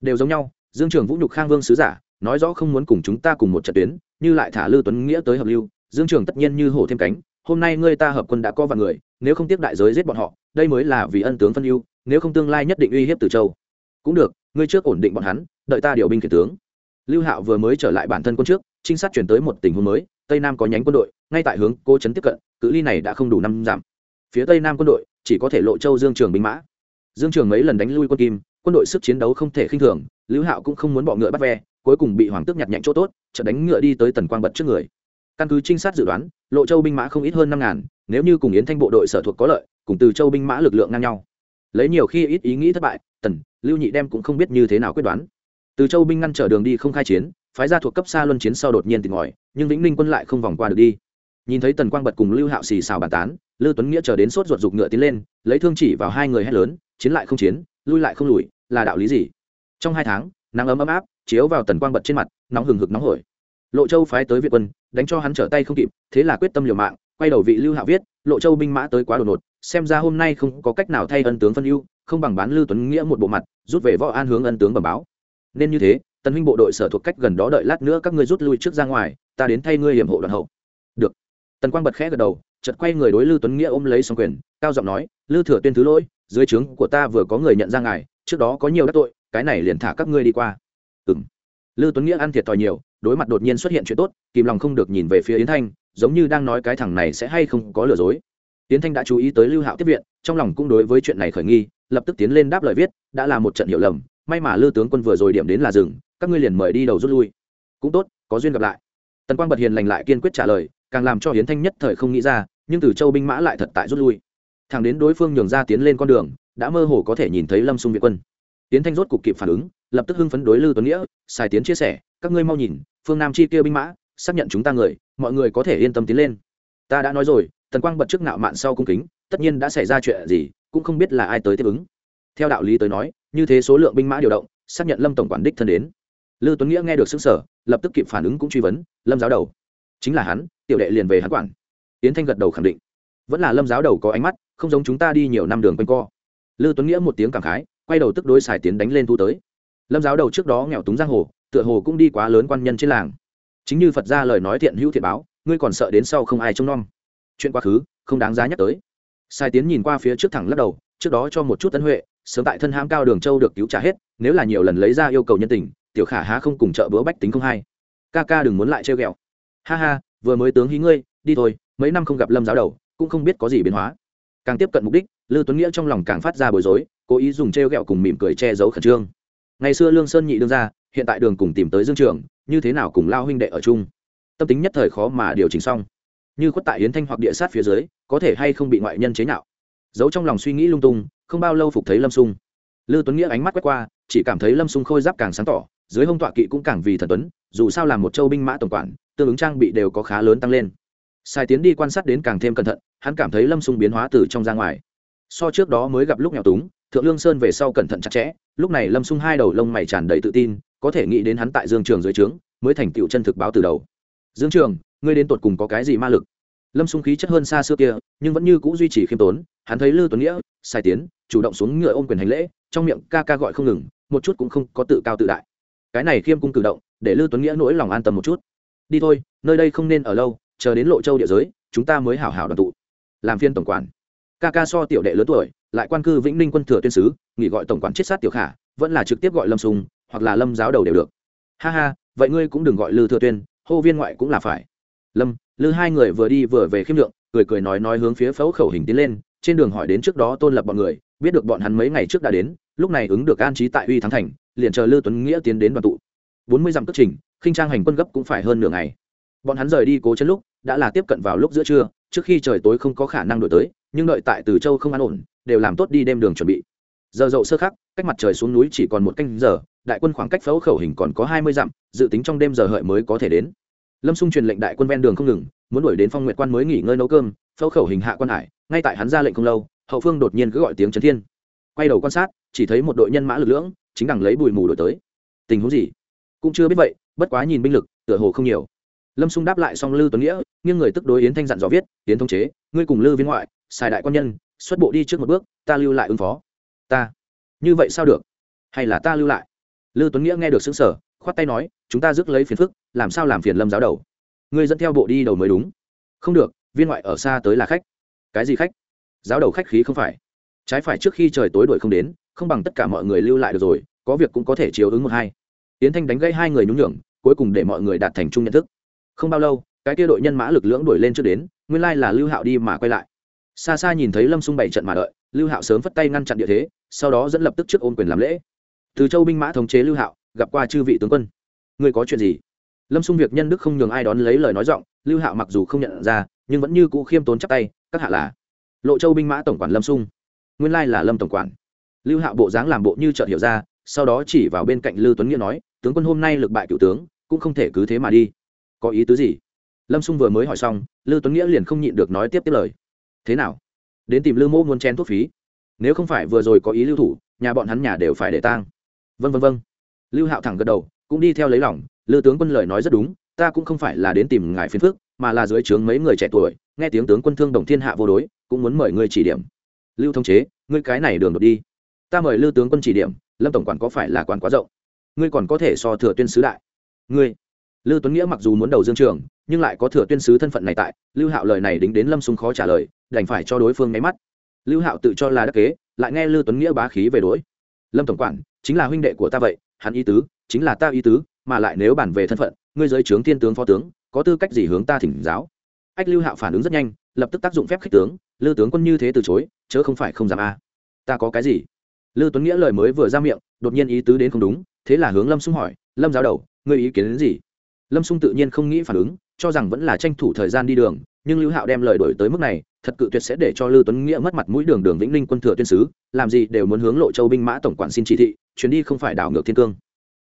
Đều giống nhau, dương trường vũ nhục khang vương sứ giả, nói rõ không muốn cùng chúng ta cùng một trận tuyến, như lại thả lưu tuấn nghĩa tới hợp lưu, dương trường tất nhiên như hổ thêm cánh, hôm nay ngươi ta hợp quân đã có vạn người nếu không tiếp đại giới giết bọn họ, đây mới là vì ân tướng phân ưu, nếu không tương lai nhất định uy hiếp từ châu. Cũng được, ngươi trước ổn định bọn hắn, đợi ta điều binh khiển tướng. Lưu hạo vừa mới trở lại bản thân quân trước, trinh sát chuyển tới một tình huống mới, tây nam có nhánh quân đội, ngay tại hướng cô trấn tiếp cận, cự ly này đã không đủ năm giảm phía tây nam quân đội chỉ có thể lộ châu dương trường binh mã. Dương trường mấy lần đánh lui quân kim, quân đội sức chiến đấu không thể khinh thường, lưu hạo cũng không muốn bọ ngựa bắt ve, cuối cùng bị hoàng tước nhặt nhạnh chỗ tốt, chợt đánh ngựa đi tới tần quang bật trước người. Căn cứ trinh sát dự đoán, lộ châu binh mã không ít hơn năm ngàn nếu như cùng yến thanh bộ đội sở thuộc có lợi, cùng từ châu binh mã lực lượng ngang nhau. Lấy nhiều khi ít ý nghĩ thất bại, tần, lưu nhị đem cũng không biết như thế nào quyết đoán. Từ châu binh ngăn trở đường đi không khai chiến, phái ra thuộc cấp xa luân chiến sau đột nhiên tìm ngòi, nhưng vĩnh ninh quân lại không vòng qua được đi. Nhìn thấy tần quang bật cùng lưu hạo xì xào bàn tán, lưu tuấn nghĩa chờ đến sốt ruột giục ngựa tiến lên, lấy thương chỉ vào hai người hét lớn, chiến lại không chiến, lui lại không lùi, là đạo lý gì? Trong hai tháng, nắng ấm ấm áp chiếu vào tần quang bật trên mặt, nóng hừng hực nóng hổi. Lộ châu phái tới việt quân, đánh cho hắn trở tay không kịp, thế là quyết tâm liều mạng quay đầu vị lưu hạo viết, lộ châu binh mã tới quá đột ngột, xem ra hôm nay không có cách nào thay ân tướng phân ưu, không bằng bán lưu tuấn nghĩa một bộ mặt, rút về võ an hướng ân tướng bẩm báo. Nên như thế, tần huynh bộ đội sở thuộc cách gần đó đợi lát nữa các ngươi rút lui trước ra ngoài, ta đến thay ngươi hiểm hộ đoàn hậu. Được. Tần quang bật khẽ gật đầu, chợt quay người đối lưu tuấn nghĩa ôm lấy xong quyền, cao giọng nói, lưu thừa tuyên thứ lỗi, dưới trướng của ta vừa có người nhận ra ngài, trước đó có nhiều đắc tội, cái này liền thả các ngươi đi qua. Ừ m lưu tuấn nghĩa ăn thiệt thòi nhiều đối mặt đột nhiên xuất hiện chuyện tốt, kìm lòng không được nhìn về phía yến thanh, giống như đang nói cái thằng này sẽ hay không có lừa dối. Yến thanh đã chú ý tới lưu hạo tiếp viện, trong lòng cũng đối với chuyện này khởi nghi, lập tức tiến lên đáp lời viết, đã là một trận hiểu lầm, may mà lư tướng quân vừa rồi điểm đến là rừng các ngươi liền mời đi đầu rút lui. Cũng tốt, có duyên gặp lại. Tần quang bật hiền lành lại kiên quyết trả lời, càng làm cho hiến thanh nhất thời không nghĩ ra, nhưng từ châu binh mã lại thật tại rút lui. Thằng đến đối phương nhường ra tiến lên con đường, đã mơ hồ có thể nhìn thấy lâm xung việt quân. Tiến thanh rốt cục kịp phản ứng, lập tức hưng phấn đối lưu tuấn nghĩa, xài tiến chia sẻ các ngươi mau nhìn, phương nam chi kia binh mã, xác nhận chúng ta người, mọi người có thể yên tâm tiến lên. Ta đã nói rồi, tần quang bật trước nạo mạn sau cung kính, tất nhiên đã xảy ra chuyện gì, cũng không biết là ai tới tiếp ứng. Theo đạo lý tới nói, như thế số lượng binh mã điều động, xác nhận lâm tổng quản đích thân đến. Lư tuấn nghĩa nghe được xứng sở lập tức kịp phản ứng cũng truy vấn, lâm giáo đầu. Chính là hắn, tiểu đệ liền về hắn quản. Yến thanh gật đầu khẳng định. Vẫn là lâm giáo đầu có ánh mắt, không giống chúng ta đi nhiều năm đường quanh co. Lư tuấn nghĩa một tiếng cảm khái, quay đầu tức đối xài tiến đánh lên thu tới. Lâm giáo đầu trước đó nghèo túng giang hồ tựa hồ cũng đi quá lớn quan nhân trên làng. Chính như phật ra lời nói thiện hữu thiện báo, ngươi còn sợ đến sau không ai trông nom. Chuyện quá khứ, không đáng giá nhắc tới. Sai tiến nhìn qua phía trước thẳng lắc đầu, trước đó cho một chút tấn huệ, sớm tại thân hãm cao đường châu được cứu trả hết, nếu là nhiều lần lấy ra yêu cầu nhân tình, tiểu khả há không cùng chợ bữa bách tính không hay. Ca ca đừng muốn lại trêu ghẹo. Ha ha, vừa mới tướng hí ngươi, đi thôi, mấy năm không gặp lâm giáo đầu, cũng không biết có gì biến hóa. Càng tiếp cận mục đích, lư tuấn nghĩa trong lòng càng phát ra bối rối, cố ý dùng trêu ghẹo cùng mỉm cười che giấu khẩn trương. Ngày xưa lương sơn nhị đương ra hiện tại đường cùng tìm tới dương trường, như thế nào cùng lao huynh đệ ở chung? Tâm tính nhất thời khó mà điều chỉnh xong. Như khuất tại yến thanh hoặc địa sát phía dưới, có thể hay không bị ngoại nhân chế nhạo? Giấu trong lòng suy nghĩ lung tung, không bao lâu phục thấy lâm sung. Lư tuấn nghĩa ánh mắt quét qua, chỉ cảm thấy lâm sung khôi giáp càng sáng tỏ, dưới hông tọa kỵ cũng càng vì thần tuấn, dù sao là một châu binh mã tổng quản, tương ứng trang bị đều có khá lớn tăng lên. Sai tiến đi quan sát đến càng thêm cẩn thận, hắn cảm thấy lâm sung biến hóa từ trong ra ngoài. So trước đó mới gặp lúc nghèo túng, thượng lương sơn về sau cẩn thận chặt chẽ, lúc này lâm sung hai đầu lông mày tràn đầy tự tin có thể nghĩ đến hắn tại dương trường dưới trướng, mới thành tựu chân thực báo từ đầu. Dương trường, ngươi đến tột cùng có cái gì ma lực? Lâm xung khí chất hơn xa xưa kia, nhưng vẫn như c ũ duy trì khiêm tốn, hắn thấy lư tuấn nghĩa, sai tiến, chủ động xuống ngựa ôm quyền hành lễ, trong miệng ca ca gọi không ngừng, một chút cũng không có tự cao tự đại. Cái này khiêm cung cử động, để lư tuấn nghĩa nỗi lòng an tâm một chút. Đi thôi, nơi đây không nên ở lâu, chờ đến lộ châu địa giới, chúng ta mới hảo hảo đoàn tụ. Làm phiên tổng quản. Ca ca so tiểu đệ lớn tuổi, lại quan cư vĩnh ninh quân thừa tuyên sứ, nghỉ gọi tổng quản chiết sát tiểu khả, vẫn là trực tiếp gọi lâm sùng hoặc là lâm giáo đầu đều được. Ha ha, vậy ngươi cũng đừng gọi lư thừa tuyên, hô viên ngoại cũng là phải. Lâm, lư hai người vừa đi vừa về khiêm lượng, cười cười nói nói hướng phía phẫu khẩu hình tiến lên, trên đường hỏi đến trước đó tôn lập bọn người, biết được bọn hắn mấy ngày trước đã đến, lúc này ứng được an trí tại uy thắng thành, liền chờ lư tuấn nghĩa tiến đến đoàn tụ. Bốn mươi dặm cất trình, khinh trang hành quân gấp cũng phải hơn nửa ngày. Bọn hắn rời đi cố chân lúc, đã là tiếp cận vào lúc giữa trưa, trước khi trời tối không có khả năng đổi tới, nhưng đợi tại từ châu không an ổn, đều làm tốt đi đêm đường chuẩn bị. Giờ dậu sơ khắc, cách mặt trời xuống núi chỉ còn một canh giờ đại quân khoảng cách phẫu khẩu hình còn có hai mươi dặm, dự tính trong đêm giờ hợi mới có thể đến. Lâm xung truyền lệnh đại quân ven đường không ngừng, muốn đuổi đến phong nguyệt quan mới nghỉ ngơi nấu cơm phẫu khẩu hình hạ quan hải, ngay tại hắn ra lệnh không lâu, hậu phương đột nhiên cứ gọi tiếng trấn thiên. Quay đầu quan sát, chỉ thấy một đội nhân mã lực lưỡng, chính đằng lấy bụi mù đổi tới. Tình huống gì? Cũng chưa biết vậy, bất quá nhìn binh lực, tựa hồ không nhiều. Lâm xung đáp lại xong lư tuấn nghĩa, nghiêng người tức đối yến thanh dặn dò viết, yến thông chế, ngươi cùng lư viên ngoại, xài đại quan nhân, xuất bộ đi trước một bước, ta lưu lại ứng phó. Ta. Như vậy sao được? Hay là ta lưu lại? Lư tuấn nghĩa nghe được xứng sở khoát tay nói, chúng ta rước lấy phiền phức, làm sao làm phiền lâm giáo đầu? Ngươi dẫn theo bộ đi đầu mới đúng. Không được, viên ngoại ở xa tới là khách. Cái gì khách? Giáo đầu khách khí không phải. Trái phải trước khi trời tối đuổi không đến, không bằng tất cả mọi người lưu lại được rồi, có việc cũng có thể chiếu ứng một hai. Yến thanh đánh gây hai người nhún nhường, cuối cùng để mọi người đạt thành chung nhận thức. Không bao lâu, cái kia đội nhân mã lực lưỡng đuổi lên trước đến, nguyên lai là lưu hạo đi mà quay lại. Xa xa nhìn thấy lâm xung bảy trận mà đợi, lưu hạo sớm phất tay ngăn chặn địa thế, sau đó dẫn lập tức trước ôn quyền làm lễ từ châu binh mã thống chế lưu hạo, gặp qua chư vị tướng quân. Ngươi có chuyện gì? Lâm xung việc nhân đức không nhường ai đón lấy lời nói giọng, lưu hạo mặc dù không nhận ra, nhưng vẫn như cũ khiêm tốn chắp tay, các hạ là lộ châu binh mã tổng quản lâm xung nguyên lai là lâm tổng quản. Lưu hạo bộ dáng làm bộ như chợt hiểu ra, sau đó chỉ vào bên cạnh lưu tuấn nghĩa nói, tướng quân hôm nay lực bại cựu tướng, cũng không thể cứ thế mà đi. Có ý tứ gì? Lâm xung vừa mới hỏi xong lưu tuấn nghĩa liền không nhịn được nói tiếp tiếp lời. Thế nào? Đến tìm lưu mô muốn chen thuốc phí. Nếu không phải vừa rồi có ý lưu thủ, nhà bọn hắn nhà đều phải để tang vân vân vân lưu hạo thẳng gật đầu, cũng đi theo lấy lòng, lư tướng quân lời nói rất đúng, ta cũng không phải là đến tìm ngài phiền phước mà là dưới trướng mấy người trẻ tuổi, nghe tiếng tướng quân thương đồng thiên hạ vô đối, cũng muốn mời ngươi chỉ điểm. Lưu thông chế, ngươi cái này đường đột đi. Ta mời lưu tướng quân chỉ điểm, lâm tổng quản có phải là quan quá rộng? Ngươi còn có thể so thừa tuyên sứ đại. Ngươi. Lưu tuấn nghĩa mặc dù muốn đầu dương trường, nhưng lại có thừa tuyên sứ thân phận này tại, lưu hạo lời này đính đến lâm súng khó trả lời, đành phải cho đối phương máy mắt. Lưu hạo tự cho là đắc kế, lại nghe lưu tuấn nghĩa bá khí về đối. Lâm tổng quản chính là huynh đệ của ta vậy, hắn ý tứ, chính là ta ý tứ, mà lại nếu bản về thân phận, ngươi giới trướng thiên tướng phó tướng, có tư cách gì hướng ta thỉnh giáo? Ách lưu hạo phản ứng rất nhanh, lập tức tác dụng phép khích tướng lưu tướng quân như thế từ chối, chớ không phải không dám a. Ta có cái gì? Lưu tuấn nghĩa lời mới vừa ra miệng, đột nhiên ý tứ đến không đúng, thế là hướng lâm sung hỏi, lâm giáo đầu, ngươi ý kiến đến gì? Lâm sung tự nhiên không nghĩ phản ứng, cho rằng vẫn là tranh thủ thời gian đi đường nhưng lưu hạo đem lời đổi tới mức này, thật cự tuyệt sẽ để cho lưu tuấn nghĩa mất mặt mũi đường đường vĩnh linh quân thừa tuyên sứ, làm gì đều muốn hướng lộ châu binh mã tổng quản xin chỉ thị, chuyến đi không phải đảo ngược thiên cương.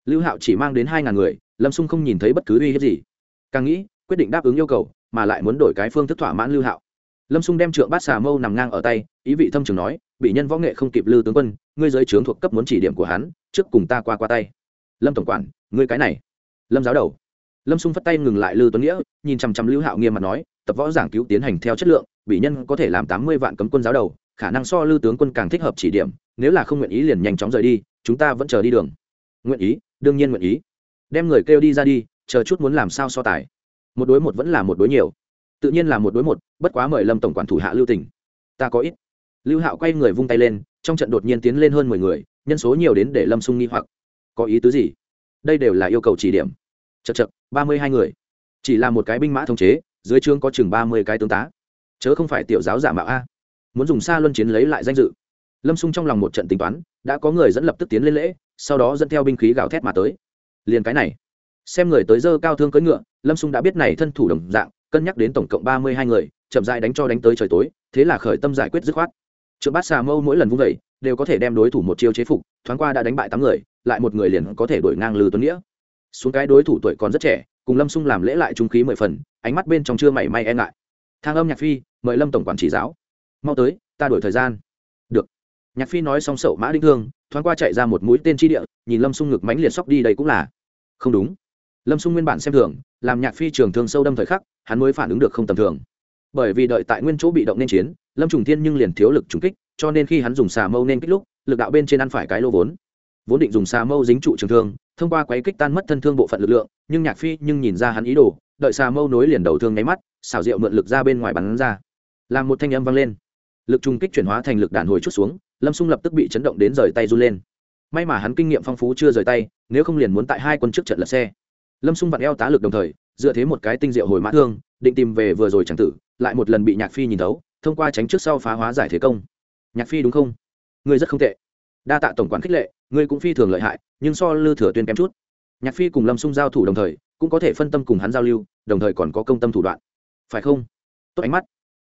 Lưu hạo chỉ mang đến hai ngàn người, lâm Xung không nhìn thấy bất cứ uy hiếp gì. Càng nghĩ, quyết định đáp ứng yêu cầu, mà lại muốn đổi cái phương thức thỏa mãn lưu hạo. Lâm Xung đem trượng bát xà mâu nằm ngang ở tay, ý vị thâm trường nói, bị nhân võ nghệ không kịp lưu tướng quân, ngươi giới trướng thuộc cấp muốn chỉ điểm của hắn, trước cùng ta qua qua tay. Lâm tổng quản, ngươi cái này. Lâm giáo đầu. Lâm xung phất tay ngừng lại lưu tuấn nghĩa, nhìn chằm chằm lưu hạo nghiêm mặt nói tập võ giảng cứu tiến hành theo chất lượng bị nhân có thể làm tám mươi vạn cấm quân giáo đầu, khả năng so lưu tướng quân càng thích hợp chỉ điểm, nếu là không nguyện ý liền nhanh chóng rời đi, chúng ta vẫn chờ đi đường. Nguyện ý, đương nhiên nguyện ý. Đem người kêu đi ra đi, chờ chút muốn làm sao so tài. Một đối một vẫn là một đối nhiều. Tự nhiên là một đối một, bất quá mời lâm tổng quản thủ hạ lưu tỉnh ta có ít. Lưu hạo quay người vung tay lên, trong trận đột nhiên tiến lên hơn mười người, nhân số nhiều đến để lâm sung nghi hoặc. Có ý tứ gì? Đây đều là yêu cầu chỉ điểm. Chật chật ba mươi hai người. Chỉ là một cái binh mã thống chế dưới trướng có chừng ba mươi cái tướng tá. Chớ không phải tiểu giáo giả mạo a. Muốn dùng xa luân chiến lấy lại danh dự. Lâm xung trong lòng một trận tính toán, đã có người dẫn lập tức tiến lên lễ, sau đó dẫn theo binh khí gào thét mà tới. Liền cái này. Xem người tới dơ cao thương cưỡi ngựa, lâm xung đã biết này thân thủ đồng dạng, cân nhắc đến tổng cộng ba mươi hai người, chậm dại đánh cho đánh tới trời tối, thế là khởi tâm giải quyết dứt khoát. Trượng bát xà mâu mỗi lần vung vẩy đều có thể đem đối thủ một chiêu chế phục, thoáng qua đã đánh bại tám người, lại một người liền có thể đổi ngang lư tuấn nghĩa. Xuống cái đối thủ tuổi còn rất trẻ cùng lâm sung làm lễ lại trung khí mười phần, ánh mắt bên trong chưa mảy may e ngại. Thang âm nhạc phi, mời lâm tổng quản chỉ giáo. Mau tới, ta đổi thời gian. Được. Nhạc phi nói xong sậu mã đinh thương, thoáng qua chạy ra một mũi tên tri địa, nhìn lâm sung ngực mánh liệt sóc đi đây cũng là. Không đúng. Lâm sung nguyên bản xem thường, làm nhạc phi trường thương sâu đâm thời khắc, hắn mới phản ứng được không tầm thường. Bởi vì đợi tại nguyên chỗ bị động nên chiến, lâm trùng thiên nhưng liền thiếu lực trùng kích, cho nên khi hắn dùng xà mâu nên kích lúc, lực đạo bên trên ăn phải cái lô vốn vốn định dùng xà mâu dính trụ trường thương, thông qua quấy kích tan mất thân thương bộ phận lực lượng, nhưng nhạc phi nhưng nhìn ra hắn ý đồ, đợi xà mâu nối liền đầu thương nháy mắt xào rượu mượn lực ra bên ngoài bắn ra. Làm một thanh âm vang lên. Lực trùng kích chuyển hóa thành lực đàn hồi chút xuống, lâm xung lập tức bị chấn động đến rời tay run lên. May mà hắn kinh nghiệm phong phú chưa rời tay, nếu không liền muốn tại hai quân trước trận lật xe. Lâm xung vặn eo tá lực đồng thời, dựa thế một cái tinh diệu hồi mã thương, định tìm về vừa rồi chẳng tử, lại một lần bị nhạc phi nhìn thấu, thông qua tránh trước sau phá hóa giải thế công. Nhạc phi đúng không? Ngươi rất không tệ đa tạ tổng quản khích lệ, ngươi cũng phi thường lợi hại, nhưng so lư thừa tuyên kém chút. Nhạc phi cùng lâm xung giao thủ đồng thời, cũng có thể phân tâm cùng hắn giao lưu, đồng thời còn có công tâm thủ đoạn. Phải không? Tốt ánh mắt.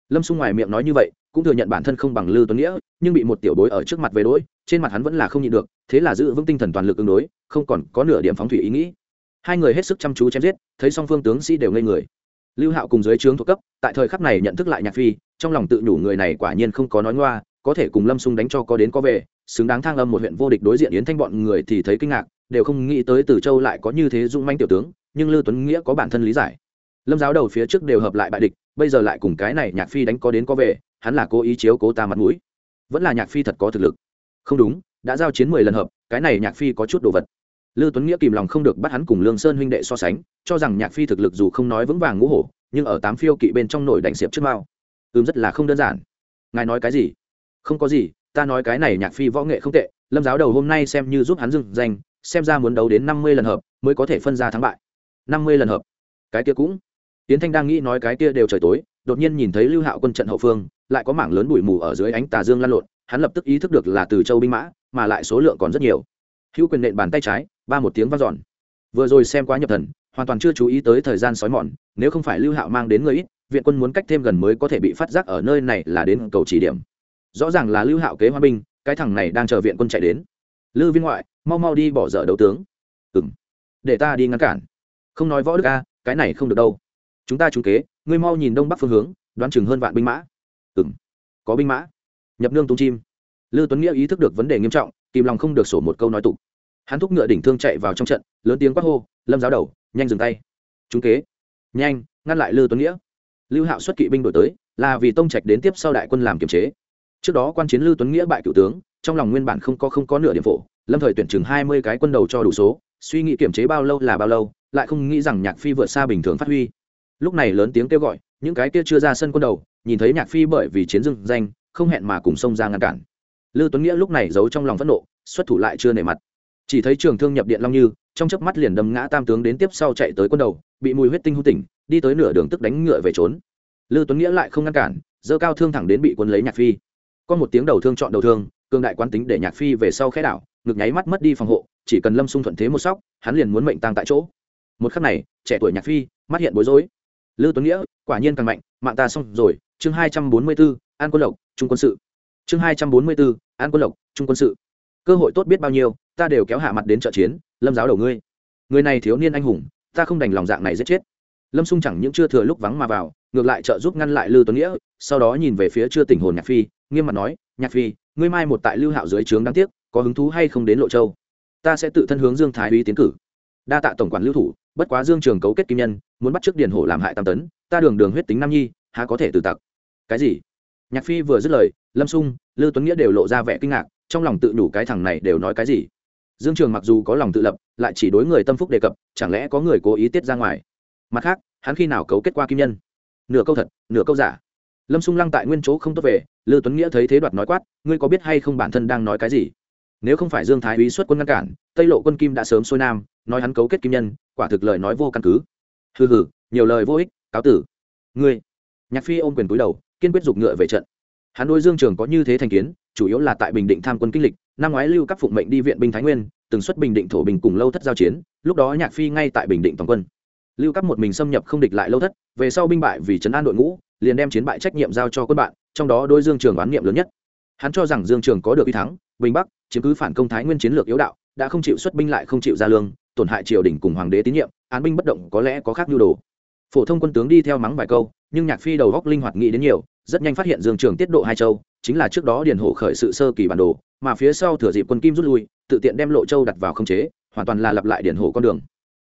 Lâm xung ngoài miệng nói như vậy, cũng thừa nhận bản thân không bằng lư tuấn nghĩa, nhưng bị một tiểu bối ở trước mặt về đỗi trên mặt hắn vẫn là không nhịn được, thế là giữ vững tinh thần toàn lực ứng đối, không còn có nửa điểm phóng thủy ý nghĩ. Hai người hết sức chăm chú chém giết, thấy song phương tướng sĩ đều ngây người. Lưu hạo cùng dưới trướng thuộc cấp, tại thời khắc này nhận thức lại nhạc phi, trong lòng tự nhủ người này quả nhiên không có nói ngoa có thể cùng lâm xung đánh cho có đến có về xứng đáng thang âm một huyện vô địch đối diện yến thanh bọn người thì thấy kinh ngạc đều không nghĩ tới từ châu lại có như thế dung manh tiểu tướng nhưng lư tuấn nghĩa có bản thân lý giải lâm giáo đầu phía trước đều hợp lại bại địch bây giờ lại cùng cái này nhạc phi đánh có đến có về hắn là cố ý chiếu cố ta mặt mũi vẫn là nhạc phi thật có thực lực không đúng đã giao chiến mười lần hợp cái này nhạc phi có chút đồ vật lư Tuấn Nghĩa kìm lòng không được bắt hắn cùng Lương Sơn huynh đệ so sánh, cho rằng Nhạc Phi thực lực dù không nói vững vàng ngũ hổ, nhưng ở tám phiêu kỵ bên trong nổi đánh xiệp trước mao. Ừm rất là không đơn giản. Ngài nói cái gì? Không có gì, ta nói cái này Nhạc Phi võ nghệ không tệ, Lâm giáo đầu hôm nay xem như giúp hắn dừng danh, xem ra muốn đấu đến năm mươi lần hợp mới có thể phân ra thắng bại. Năm mươi lần hợp. Cái kia cũng. Tiến Thanh đang nghĩ nói cái kia đều trời tối, đột nhiên nhìn thấy Lưu Hạo quân trận hậu phương, lại có mảng lớn bụi mù ở dưới ánh tà dương lan lộn, hắn lập tức ý thức được là từ châu binh mã, mà lại số lượng còn rất nhiều. Hữu quyền nện bàn tay trái, ba một tiếng vang dọn vừa rồi xem quá nhập thần hoàn toàn chưa chú ý tới thời gian sói mòn nếu không phải lưu hạo mang đến người ít viện quân muốn cách thêm gần mới có thể bị phát giác ở nơi này là đến cầu chỉ điểm rõ ràng là lưu hạo kế hoa binh, cái thằng này đang chờ viện quân chạy đến. Lưu viên ngoại, mau mau đi bỏ dở đấu tướng. Ừng để ta đi ngăn cản. Không nói võ đức a, cái này không được đâu. Chúng ta trúng kế, ngươi mau nhìn đông bắc phương hướng, đoán chừng hơn vạn binh mã. Ừng có binh mã. Nhập nương tung chim. Lưu tuấn nghĩa ý thức được vấn đề nghiêm trọng, kìm lòng không được sổ một câu nói tục. Hắn thúc ngựa đỉnh thương chạy vào trong trận, lớn tiếng quát hô, lâm giáo đầu, nhanh dừng tay. Trúng kế. Nhanh, ngăn lại lư tuấn nghĩa. Lưu hạo xuất kỵ binh đổi tới, là vì tông trạch đến tiếp sau đại quân làm kiềm chế trước đó quan chiến lưu tuấn nghĩa bại cựu tướng, trong lòng nguyên bản không có không có nửa điểm phổ, lâm thời tuyển chừng hai mươi cái quân đầu cho đủ số, suy nghĩ kiểm chế bao lâu là bao lâu, lại không nghĩ rằng nhạc phi vượt xa bình thường phát huy. Lúc này lớn tiếng kêu gọi, những cái kia chưa ra sân quân đầu, nhìn thấy nhạc phi bởi vì chiến dưng danh, không hẹn mà cùng xông ra ngăn cản. Lưu tuấn nghĩa lúc này giấu trong lòng phẫn nộ, xuất thủ lại chưa nề mặt. Chỉ thấy trường thương nhập điện long như, trong chớp mắt liền đâm ngã tam tướng đến tiếp sau chạy tới quân đầu, bị mùi huyết tinh hung tỉnh, đi tới nửa đường tức đánh ngựa về trốn. Lưu tuấn nghĩa lại không ngăn cản dơ cao thương thẳng đến bị quân lấy nhạc phi có một tiếng đầu thương chọn đầu thương cương đại quán tính để nhạc phi về sau khẽ đảo ngực nháy mắt mất đi phòng hộ chỉ cần lâm xung thuận thế một sóc hắn liền muốn mệnh tăng tại chỗ. Một khắc này trẻ tuổi nhạc phi mắt hiện bối rối. Lư tuấn nghĩa quả nhiên càng mạnh mạng ta xong rồi chương hai trăm bốn mươi 244, an quân lộc trung quân sự. Chương hai trăm bốn mươi 244, an quân lộc trung quân sự. Cơ hội tốt biết bao nhiêu ta đều kéo hạ mặt đến trợ chiến lâm giáo đầu ngươi. Người này thiếu niên anh hùng ta không đành lòng dạng này giết chết. Lâm xung chẳng những chưa thừa lúc vắng mà vào ngược lại trợ giúp ngăn lại lư tuấn nghĩa, sau đó nhìn về phía chưa tỉnh hồn nhạc phi, nghiêm mặt nói, nhạc phi, ngươi mai một tại lưu hạo dưới trướng đáng tiếc, có hứng thú hay không đến lộ châu? Ta sẽ tự thân hướng dương thái uy tiến cử. Đa tạ tổng quản lưu thủ, bất quá dương trường cấu kết kim nhân, muốn bắt trước điền hổ làm hại tam tấn, ta đường đường huyết tính nam nhi, há có thể từ tặc. Cái gì? Nhạc phi vừa dứt lời, lâm sung lưu tuấn nghĩa đều lộ ra vẻ kinh ngạc, trong lòng tự đủ cái thằng này đều nói cái gì? Dương trường mặc dù có lòng tự lập, lại chỉ đối người tâm phúc đề cập, chẳng lẽ có người cố ý tiết ra ngoài? Mặt khác, hắn khi nào cấu kết qua kim nhân? Nửa câu thật, nửa câu giả. Lâm xung lăng tại nguyên chỗ không tốt về lưu tuấn nghĩa thấy thế đoạt nói quát, ngươi có biết hay không bản thân đang nói cái gì? Nếu không phải dương thái úy xuất quân ngăn cản, tây lộ quân kim đã sớm xuôi nam, nói hắn cấu kết kim nhân, quả thực lời nói vô căn cứ. Hừ hừ, nhiều lời vô ích, cáo tử. Ngươi. Nhạc phi ôm quyền túi đầu, kiên quyết giục ngựa về trận. Hắn đôi dương trường có như thế thành kiến, chủ yếu là tại bình định tham quân kinh lịch, năm ngoái lưu các phụng mệnh đi viện binh thái nguyên, từng xuất bình định thổ bình cùng lâu thất giao chiến, lúc đó nhạc phi ngay tại bình định toàn quân lưu cấp một mình xâm nhập không địch lại lâu thất, về sau binh bại vì trấn an đội ngũ, liền đem chiến bại trách nhiệm giao cho quân bạn, trong đó đôi dương trường oán niệm lớn nhất. Hắn cho rằng dương trường có được uy thắng, bình bắc, chiếm cứ phản công thái nguyên chiến lược yếu đạo, đã không chịu xuất binh lại không chịu ra lương, tổn hại triều đình cùng hoàng đế tín nhiệm, án binh bất động có lẽ có khác nhu đồ. Phổ thông quân tướng đi theo mắng vài câu, nhưng nhạc phi đầu góc linh hoạt nghĩ đến nhiều, rất nhanh phát hiện dương trường tiết độ hai châu, chính là trước đó điền hổ khởi sự sơ kỳ bản đồ, mà phía sau thừa dịp quân kim rút lui, tự tiện đem lộ châu đặt vào không chế, hoàn toàn là lặp lại điền hổ con đường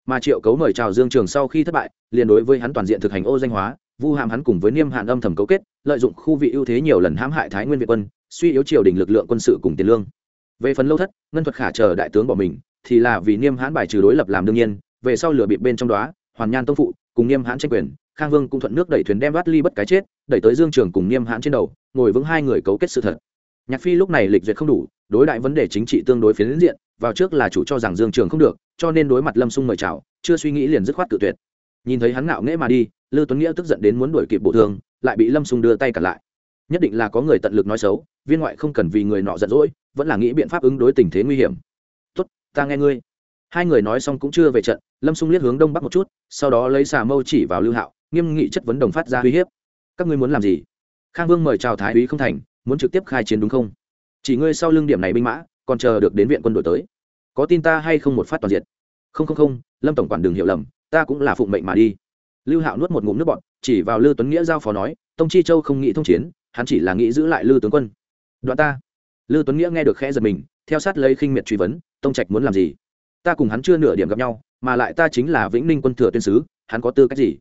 mà triệu cấu mời chào dương trường sau khi thất bại, liền đối với hắn toàn diện thực hành ô danh hóa, vu hàm hắn cùng với niêm hạn âm thầm cấu kết, lợi dụng khu vị ưu thế nhiều lần hãm hại thái nguyên việt quân, suy yếu triều đình lực lượng quân sự cùng tiền lương. Về phần lâu thất, ngân thuật khả chờ đại tướng bỏ mình, thì là vì niêm hãn bài trừ đối lập làm đương nhiên, về sau lửa bị bên trong đó hoàn nhan tông phụ, cùng niêm hãn tranh quyền, khang vương cũng thuận nước đẩy thuyền đem vát ly bất cái chết, đẩy tới dương trường cùng niêm hãn trên đầu, ngồi vững hai người cấu kết sự thật. Nhạc phi lúc này lịch duyệt không đủ đối đại vấn đề chính trị tương đối phiến diện, vào trước là chủ cho rằng dương trường không được, cho nên đối mặt lâm sung mời chào, chưa suy nghĩ liền dứt khoát tự tuyệt. Nhìn thấy hắn ngạo nghễ mà đi, lư tuấn nghĩa tức giận đến muốn đuổi kịp bộ thương lại bị lâm sung đưa tay cản lại. Nhất định là có người tận lực nói xấu, viên ngoại không cần vì người nọ giận dỗi, vẫn là nghĩ biện pháp ứng đối tình thế nguy hiểm. Tốt, ta nghe ngươi. Hai người nói xong cũng chưa về trận, lâm sung liếc hướng đông bắc một chút, sau đó lấy xà mâu chỉ vào lưu hạo, nghiêm nghị chất vấn đồng phát ra uy hiếp. Các ngươi muốn làm gì? Khang vương mời chào thái úy không thành, muốn trực tiếp khai chiến đúng không? Chỉ ngươi sau lưng điểm này binh mã, còn chờ được đến viện quân đội tới. Có tin ta hay không một phát toàn diện không không không, lâm tổng quản đừng hiểu lầm, ta cũng là phụng mệnh mà đi. Lưu hạo nuốt một ngụm nước bọn chỉ vào lư tuấn nghĩa giao phó nói, tông chi châu không nghĩ thông chiến, hắn chỉ là nghĩ giữ lại lư tướng quân. Đoạn ta. Lư tuấn nghĩa nghe được khẽ giật mình, theo sát lấy khinh miệt truy vấn, tông trạch muốn làm gì? Ta cùng hắn chưa nửa điểm gặp nhau, mà lại ta chính là vĩnh ninh quân thừa tuyên sứ, hắn có tư cách gì?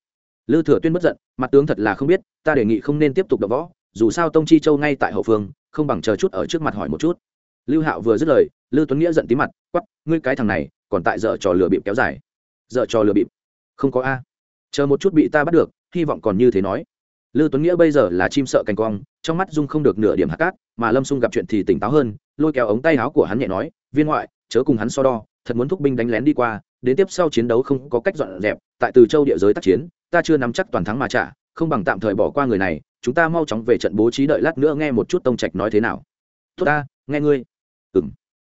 Lư thừa tuyên bất giận, mặt tướng thật là không biết, ta đề nghị không nên tiếp tục đập võ dù sao tông chi châu ngay tại hậu phương, không bằng chờ chút ở trước mặt hỏi một chút. Lưu hạo vừa dứt lời Lưu tuấn nghĩa giận tí mặt quắp ngươi cái thằng này, còn tại dợ trò lừa bịp kéo dài. Dợ trò lừa bịp? Không có a. Chờ một chút bị ta bắt được, hy vọng còn như thế nói. Lưu tuấn nghĩa bây giờ là chim sợ cành quang trong mắt dung không được nửa điểm hạt cát, mà lâm xung gặp chuyện thì tỉnh táo hơn, lôi kéo ống tay áo của hắn nhẹ nói, viên ngoại, chớ cùng hắn so đo, thật muốn thúc binh đánh lén đi qua, đến tiếp sau chiến đấu không có cách dọn dẹp, tại từ châu địa giới tác chiến, ta chưa nắm chắc toàn thắng mà trả, không bằng tạm thời bỏ qua người này chúng ta mau chóng về trận bố trí đợi lát nữa nghe một chút tông trạch nói thế nào. Tốt ta, nghe ngươi. Ừng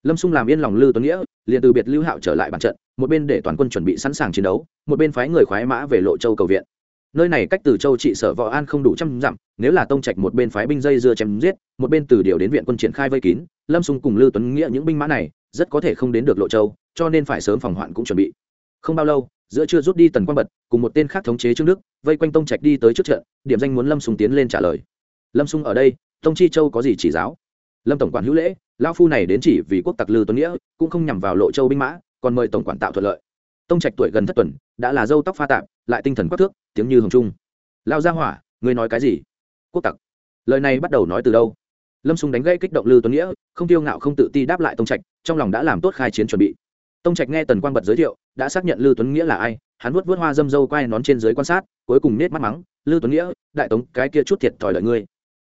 lâm xung làm yên lòng lư tuấn nghĩa, liền từ biệt lưu hạo trở lại bàn trận, một bên để toàn quân chuẩn bị sẵn sàng chiến đấu, một bên phái người khoái mã về lộ châu cầu viện. Nơi này cách từ châu trị sở võ an không đủ trăm dặm, nếu là tông trạch một bên phái binh dây dưa chém giết, một bên từ điều đến viện quân triển khai vây kín, lâm xung cùng lưu tuấn nghĩa những binh mã này rất có thể không đến được lộ châu, cho nên phải sớm phòng hoạn cũng chuẩn bị không bao lâu, giữa chưa rút đi tần quang bật, cùng một tên khác thống chế trương đức, vây quanh tông trạch đi tới trước trận, điểm danh muốn lâm sùng tiến lên trả lời. Lâm sung ở đây, tông chi châu có gì chỉ giáo? Lâm tổng quản hữu lễ lao phu này đến chỉ vì quốc tặc lư tuấn nghĩa, cũng không nhằm vào lộ châu binh mã, còn mời tổng quản tạo thuận lợi. Tông trạch tuổi gần thất tuần, đã là dâu tóc pha tạp, lại tinh thần quắc thước, tiếng như hồng trung. Lao gia hỏa, ngươi nói cái gì? Quốc tặc. Lời này bắt đầu nói từ đâu? Lâm sung đánh gây kích động lư tuấn nghĩa, không tiêu ngạo không tự ti đáp lại tông trạch, trong lòng đã làm tốt khai chiến chuẩn bị tông trạch nghe tần quang bật giới thiệu, đã xác nhận lư tuấn nghĩa là ai, hắn vuốt vuốt hoa dâm dâu quay nón trên dưới quan sát, cuối cùng nết mắt mắng, lư tuấn nghĩa, đại tống, cái kia chút thiệt thòi lợi ngươi.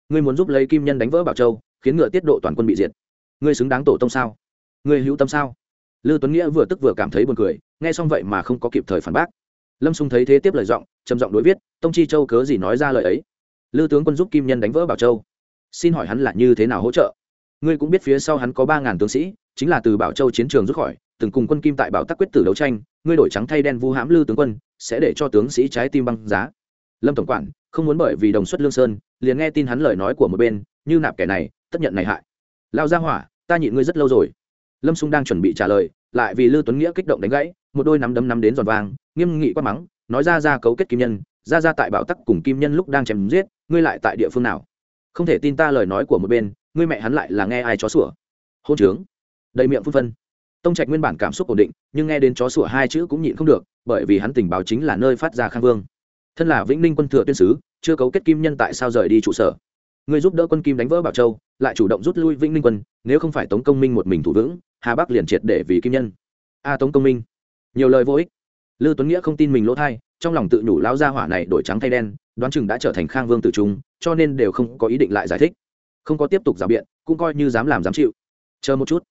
Ngươi muốn giúp lấy kim nhân đánh vỡ bảo châu, khiến ngựa tiết độ toàn quân bị diệt. Ngươi xứng đáng tổ tông sao? Ngươi hữu tâm sao? Lư tuấn nghĩa vừa tức vừa cảm thấy buồn cười, nghe xong vậy mà không có kịp thời phản bác. Lâm xung thấy thế tiếp lời giọng, trầm giọng đối viết, tông chi châu cớ gì nói ra lời ấy? Lư tướng quân giúp kim nhân đánh vỡ bảo châu. Xin hỏi hắn là như thế nào hỗ trợ? Ngươi cũng biết phía sau hắn có ba ngàn tướng sĩ, chính là từ bảo châu chiến trường rút khỏi từng cùng quân kim tại bảo tắc quyết tử đấu tranh, ngươi đổi trắng thay đen vu hãm lư tướng quân, sẽ để cho tướng sĩ trái tim băng giá. Lâm tổng quản, không muốn bởi vì đồng xuất lương sơn, liền nghe tin hắn lời nói của một bên, như nạp kẻ này, tất nhận này hại. Lao ra hỏa, ta nhịn ngươi rất lâu rồi. Lâm xung đang chuẩn bị trả lời, lại vì lư tuấn nghĩa kích động đánh gãy, một đôi nắm đấm nắm đến giòn vàng, nghiêm nghị quát mắng, nói ra ra cấu kết kim nhân, ra ra tại bảo tắc cùng kim nhân lúc đang chém giết, ngươi lại tại địa phương nào? Không thể tin ta lời nói của một bên, ngươi mẹ hắn lại là nghe ai chó sủa? Hôn trướng. Đầy miệng phun phân tông trạch nguyên bản cảm xúc ổn định, nhưng nghe đến chó sủa hai chữ cũng nhịn không được, bởi vì hắn tình báo chính là nơi phát ra khang vương. Thân là vĩnh ninh quân thừa tuyên sứ, chưa cấu kết kim nhân tại sao rời đi trụ sở? Người giúp đỡ quân kim đánh vỡ bảo châu, lại chủ động rút lui vĩnh ninh quân, nếu không phải tống công minh một mình thủ vững, hà bắc liền triệt để vì kim nhân. A à, tống công minh, nhiều lời vô ích. Lưu tuấn nghĩa không tin mình lỗ thai, trong lòng tự nhủ lao ra hỏa này đổi trắng thay đen, đoán chừng đã trở thành khang vương tử trung, cho nên đều không có ý định lại giải thích. Không có tiếp tục rào biện, cũng coi như dám làm dám chịu. Chờ một chút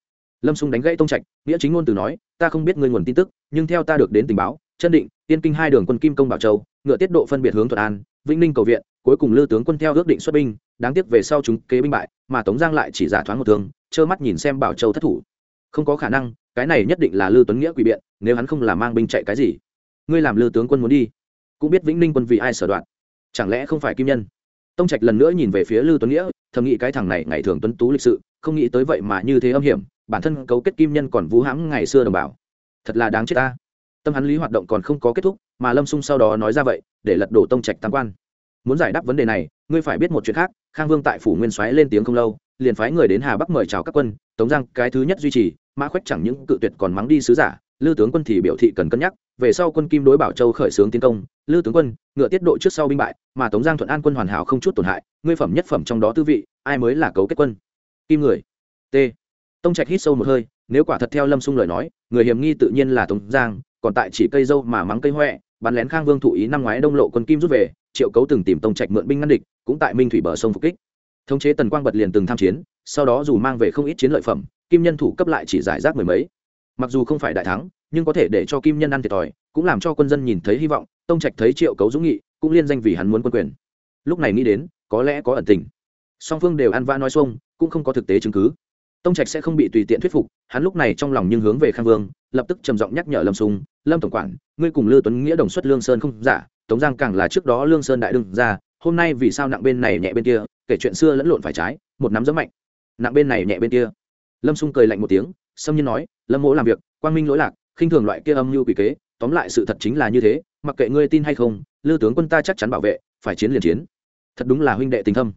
lâm xung đánh gãy tông trạch, nghĩa chính ngôn từ nói, ta không biết ngươi nguồn tin tức, nhưng theo ta được đến tình báo, chân định, tiên kinh hai đường quân kim công bảo châu, ngựa tiết độ phân biệt hướng thuận an, vĩnh ninh cầu viện, cuối cùng lư tướng quân theo ước định xuất binh, đáng tiếc về sau chúng kế binh bại, mà tống giang lại chỉ giả thoáng một thương, trơ mắt nhìn xem bảo châu thất thủ. Không có khả năng, cái này nhất định là lư tuấn nghĩa quỷ biện, nếu hắn không là mang binh chạy cái gì. Ngươi làm lư tướng quân muốn đi, cũng biết vĩnh ninh quân vì ai sở đoạn. Chẳng lẽ không phải kim nhân? Tông trạch lần nữa nhìn về phía lư tuấn nghĩa, thầm nghĩ cái thằng này ngày thường tuấn tú lịch sự không nghĩ tới vậy mà như thế âm hiểm, bản thân cấu kết kim nhân còn vũ hãm ngày xưa đồng bào. Thật là đáng chết ta. Tâm hắn lý hoạt động còn không có kết thúc, mà lâm sung sau đó nói ra vậy, để lật đổ tông trạch tam quan. Muốn giải đáp vấn đề này, ngươi phải biết một chuyện khác, khang vương tại phủ nguyên soái lên tiếng không lâu, liền phái người đến hà bắc mời chào các quân, tống giang cái thứ nhất duy trì, mã khoách chẳng những cự tuyệt còn mắng đi sứ giả lư tướng quân thì biểu thị cần cân nhắc, về sau quân kim đối bảo châu khởi xướng tiến công lư tướng quân, ngựa tiết độ trước sau binh bại, mà tống giang thuận an quân hoàn hảo không chút tổn hại, ngươi phẩm nhất phẩm trong đó tư vị, ai mới là cấu kết quân? Kim người. T. Tông trạch hít sâu một hơi, nếu quả thật theo lâm xung lời nói, người hiểm nghi tự nhiên là tống giang, còn tại chỉ cây dâu mà mắng cây huệ bắn lén khang vương thụ ý năm ngoái đông lộ quân kim rút về, triệu cấu từng tìm tông trạch mượn binh ngăn địch, cũng tại minh thủy bờ sông phục kích. Thống chế tần quang bật liền từng tham chiến, sau đó dù mang về không ít chiến lợi phẩm, kim nhân thủ cấp lại chỉ giải rác mười mấy. Mặc dù không phải đại thắng, nhưng có thể để cho kim nhân ăn thiệt thòi, cũng làm cho quân dân nhìn thấy hy vọng, tông trạch thấy triệu cấu dũng nghị, cũng liên danh vì hắn muốn quân quyền. Lúc này nghĩ đến, có lẽ có ẩn tình. Song phương đều ăn vã nói xuông cũng không có thực tế chứng cứ. Tông trạch sẽ không bị tùy tiện thuyết phục, hắn lúc này trong lòng nhưng hướng về khang vương, lập tức trầm giọng nhắc nhở lâm sung lâm tổng quản, ngươi cùng lư tuấn nghĩa đồng xuất lương sơn không giả, tống giang càng là trước đó lương sơn đại đương ra, hôm nay vì sao nặng bên này nhẹ bên kia, kể chuyện xưa lẫn lộn phải trái, một nắm giấm mạnh. Nặng bên này nhẹ bên kia. Lâm sung cười lạnh một tiếng, xâm nhiên nói, lâm mỗ làm việc, quang minh lỗi lạc, khinh thường loại kia âm mưu quỷ kế, tóm lại sự thật chính là như thế, mặc kệ ngươi tin hay không lư tướng quân ta chắc chắn bảo vệ, phải chiến liền chiến. Thật đúng là huynh đệ tình thâm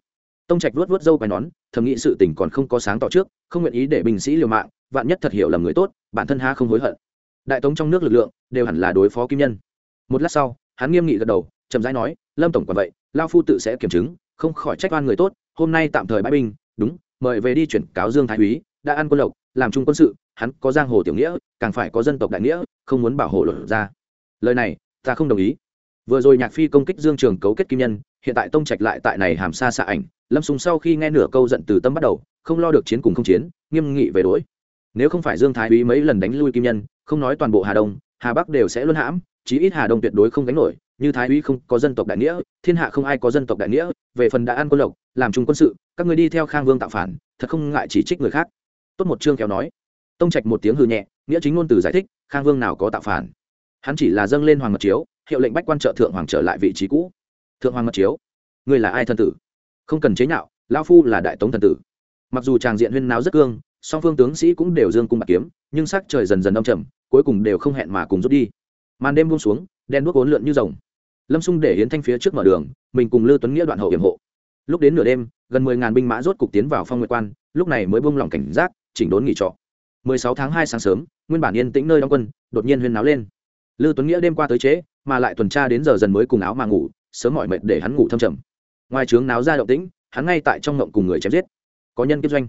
tông trạch vuốt vuốt râu quai nón, thầm nghĩ sự tình còn không có sáng tỏ trước, không nguyện ý để binh sĩ liều mạng, vạn nhất thật hiểu là người tốt, bản thân ha không hối hận. Đại tống trong nước lực lượng, đều hẳn là đối phó kim nhân. Một lát sau, hắn nghiêm nghị gật đầu, chậm rãi nói, lâm tổng quản vậy lao phu tự sẽ kiểm chứng, không khỏi trách oan người tốt, hôm nay tạm thời bãi binh, đúng, mời về đi chuyển cáo dương thái úy, đã ăn quân lộc, làm trung quân sự, hắn có giang hồ tiểu nghĩa, càng phải có dân tộc đại nghĩa, không muốn bảo hộ lột ra. Lời này, ta không đồng ý. Vừa rồi nhạc phi công kích dương trường cấu kết kim nhân hiện tại tông trạch lại tại này hàm xa xạ ảnh, lâm sùng sau khi nghe nửa câu giận từ tâm bắt đầu, không lo được chiến cùng không chiến, nghiêm nghị về đ nếu không phải dương thái úy mấy lần đánh lui kim nhân, không nói toàn bộ hà đông, hà bắc đều sẽ luân hãm, chí ít hà đông tuyệt đối không đánh nổi, như thái úy không có dân tộc đại nghĩa, thiên hạ không ai có dân tộc đại nghĩa, về phần đã ăn quân lộc, làm chung quân sự, các người đi theo khang vương tạo phản, thật không ngại chỉ trích người khác. Tốt một chương kéo nói. Tông trạch một tiếng hư nhẹ, nghĩa chính ngôn từ giải thích, khang vương nào có tạo phản. Hắn chỉ là dâng lên hoàng mật chiếu, hiệu lệnh bách quan trợ thượng hoàng trở lại vị trí cũ thượng hoàng mật chiếu. Người là ai thân tử? Không cần chế nhạo lao phu là đại tống thần tử. Mặc dù tràng diện huyên náo rất cương song phương tướng sĩ cũng đều dương cung bạc kiếm nhưng sắc trời dần dần đông trầm cuối cùng đều không hẹn mà cùng rút đi. Màn đêm buông xuống đen đuốc ốn lượn như rồng. Lâm xung để hiến thanh phía trước mở đường mình cùng lư tuấn nghĩa đoạn hậu hiểm hộ. Lúc đến nửa đêm gần mười ngàn binh mã rốt cục tiến vào phong nguyệt quan lúc này mới buông lỏng cảnh giác chỉnh đốn nghỉ trọ. 16 tháng hai sáng sớm nguyên bản yên tĩnh nơi đóng quân đột nhiên huyên náo lên. Lư tuấn nghĩa đêm qua tới chế, mà lại tuần tra đến giờ dần mới cùng áo mà ngủ sớm mỏi mệt để hắn ngủ thâm trầm. Ngoài trướng náo ra động tĩnh, hắn ngay tại trong ngộng cùng người chém giết. Có nhân kiếp doanh.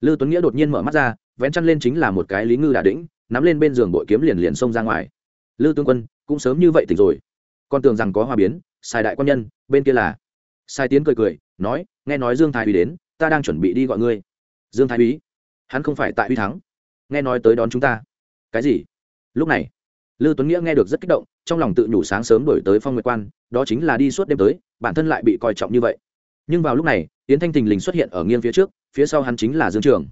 Lư tuấn nghĩa đột nhiên mở mắt ra, vén chăn lên chính là một cái lý ngư đà đĩnh, nắm lên bên giường bội kiếm liền liền xông ra ngoài. Lư tướng quân, cũng sớm như vậy tỉnh rồi. Con tưởng rằng có hòa biến, sai đại quan nhân, bên kia là. Sai tiến cười cười, nói, nghe nói dương thái úy đến, ta đang chuẩn bị đi gọi ngươi. Dương thái úy, hắn không phải tại uy thắng. Nghe nói tới đón chúng ta. Cái gì? Lúc này lư tuấn nghĩa nghe được rất kích động, trong lòng tự nhủ sáng sớm đổi tới phong nguyệt quan, đó chính là đi suốt đêm tới, bản thân lại bị coi trọng như vậy. Nhưng vào lúc này, yến thanh thình lình xuất hiện ở nghiêng phía trước, phía sau hắn chính là dương trường.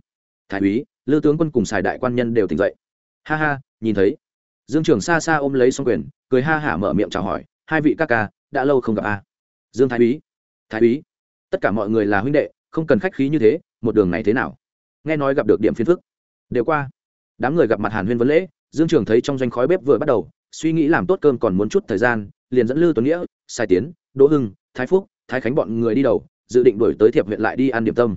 Thái úy, lư tướng quân cùng xài đại quan nhân đều tỉnh dậy. Ha ha, nhìn thấy. Dương trường xa xa ôm lấy xong quyền, cười ha hả mở miệng chào hỏi, hai vị ca ca, đã lâu không gặp a. Dương thái úy. Thái úy, tất cả mọi người là huynh đệ, không cần khách khí như thế, một đường này thế nào? Nghe nói gặp được điểm phiền phức. Đều qua. Đám người gặp mặt hàn huyên vấn lễ dương trường thấy trong doanh khói bếp vừa bắt đầu, suy nghĩ làm tốt cơm còn muốn chút thời gian, liền dẫn lư tuấn nghĩa, sai tiến, đỗ hưng, thái phúc, thái khánh bọn người đi đầu, dự định đổi tới thiệp huyện lại đi ăn điểm tâm.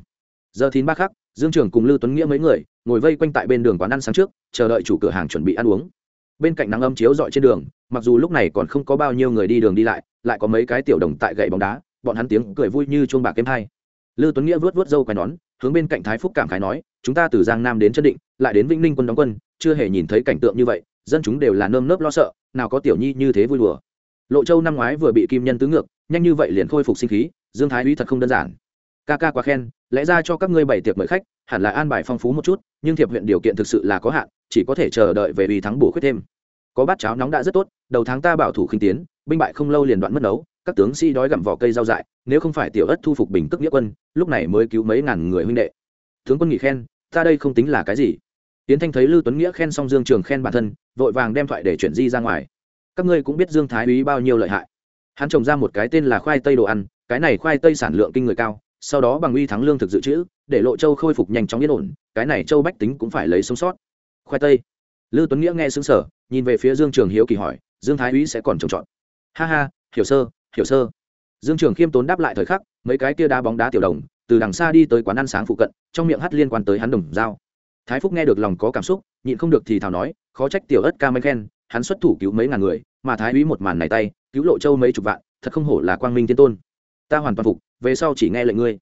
Giờ thìn ba khắc, dương trường cùng lư tuấn nghĩa mấy người ngồi vây quanh tại bên đường quán ăn sáng trước, chờ đợi chủ cửa hàng chuẩn bị ăn uống. Bên cạnh nắng âm chiếu dọi trên đường, mặc dù lúc này còn không có bao nhiêu người đi đường đi lại lại có mấy cái tiểu đồng tại gậy bóng đá, bọn hắn tiếng cười vui như chuông bạc kém hai lư tuấn nghĩa vớt vớt râu quai nón, hướng bên cạnh thái phúc cảm khái nói, chúng ta từ giang nam đến chân định, lại đến vĩnh ninh quân đóng quân chưa hề nhìn thấy cảnh tượng như vậy, dân chúng đều là nơm nớp lo sợ, nào có tiểu nhi như thế vui đùa. Lộ châu năm ngoái vừa bị kim nhân tứ ngược, nhanh như vậy liền khôi phục sinh khí, dương thái uy thật không đơn giản. Ca ca quá khen, lẽ ra cho các ngươi bảy tiệc mời khách, hẳn là an bài phong phú một chút, nhưng thiệp huyện điều kiện thực sự là có hạn, chỉ có thể chờ đợi về vì thắng bổ khuyết thêm. Có bát cháo nóng đã rất tốt, đầu tháng ta bảo thủ khinh tiến, binh bại không lâu liền đoạn mất nấu, các tướng sĩ đói gặm vỏ cây rau dại, nếu không phải tiểu ất thu phục bình tức nghĩa quân, lúc này mới cứu mấy ngàn người huynh đệ. Tướng quân nghỉ khen, ta đây không tính là cái gì tiến thanh thấy lưu tuấn nghĩa khen xong dương trường khen bản thân, vội vàng đem thoại để chuyển di ra ngoài. Các ngươi cũng biết dương thái úy bao nhiêu lợi hại. Hắn trồng ra một cái tên là khoai tây đồ ăn, cái này khoai tây sản lượng kinh người cao, sau đó bằng uy thắng lương thực dự trữ, để lộ châu khôi phục nhanh chóng yên ổn, cái này châu bách tính cũng phải lấy sống sót. Khoai tây. Lưu tuấn nghĩa nghe xứng sở nhìn về phía dương trường hiếu kỳ hỏi, dương thái úy sẽ còn trồng trọt? Ha ha, hiểu sơ hiểu sơ. Dương trường khiêm tốn đáp lại thời khắc, mấy cái kia đá bóng đá tiểu đồng, từ đằng xa đi tới quán ăn sáng phụ cận, trong miệng hắt liên quan tới hắn đồng dao thái phúc nghe được lòng có cảm xúc, nhịn không được thì thào nói, khó trách tiểu ớt ca mấy khen, hắn xuất thủ cứu mấy ngàn người, mà thái úy một màn này tay, cứu lộ châu mấy chục vạn, thật không hổ là quang minh tiên tôn. Ta hoàn toàn phục, về sau chỉ nghe lệnh ngươi.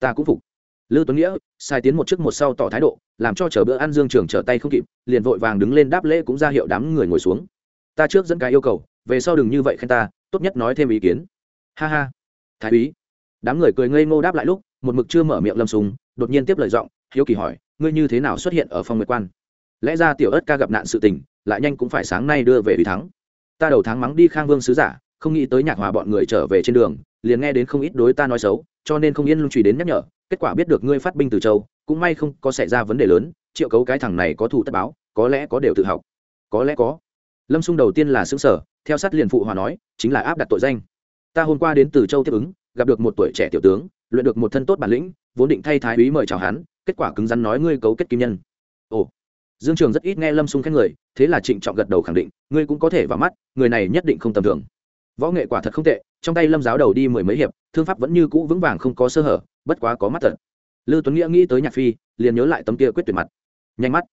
Ta cũng phục. Lư tuấn nghĩa, sai tiến một trước một sau tỏ thái độ, làm cho chở bữa ăn dương trường trở tay không kịp, liền vội vàng đứng lên đáp lễ cũng ra hiệu đám người ngồi xuống. Ta trước dẫn cái yêu cầu, về sau đừng như vậy khen ta, tốt nhất nói thêm ý kiến. Ha ha. Thái úy, đám người cười ngây ngô đáp lại lúc, một mực chưa mở miệng lâm súng đột nhiên tiếp lời giọng, hiếu kỳ hỏi ngươi như thế nào xuất hiện ở phong nguyệt quan? Lẽ ra tiểu ớt ca gặp nạn sự tình, lại nhanh cũng phải sáng nay đưa về vì thắng. Ta đầu tháng mắng đi khang vương sứ giả, không nghĩ tới nhạc hòa bọn người trở về trên đường, liền nghe đến không ít đối ta nói xấu, cho nên không yên lung trùy đến nhắc nhở, kết quả biết được ngươi phát binh từ châu, cũng may không có xảy ra vấn đề lớn, triệu cấu cái thằng này có thủ tất báo, có lẽ có đều tự học. Có lẽ có. Lâm xung đầu tiên là xứng sở theo sát liền phụ hòa nói, chính là áp đặt tội danh. Ta hôm qua đến từ châu tiếp ứng, gặp được một tuổi trẻ tiểu tướng, luyện được một thân tốt bản lĩnh, vốn định thay thái úy mời chào hắn kết quả cứng rắn nói ngươi cấu kết kim nhân. Ồ. Dương trường rất ít nghe lâm xung khen người, thế là trịnh trọng gật đầu khẳng định, ngươi cũng có thể vào mắt, người này nhất định không tầm thường. Võ nghệ quả thật không tệ, trong tay lâm giáo đầu đi mười mấy hiệp, thương pháp vẫn như cũ vững vàng không có sơ hở, bất quá có mắt thật. Lư tuấn nghĩa nghĩ tới nhạc phi, liền nhớ lại tấm kia quyết tuyệt mặt. Nhanh mắt.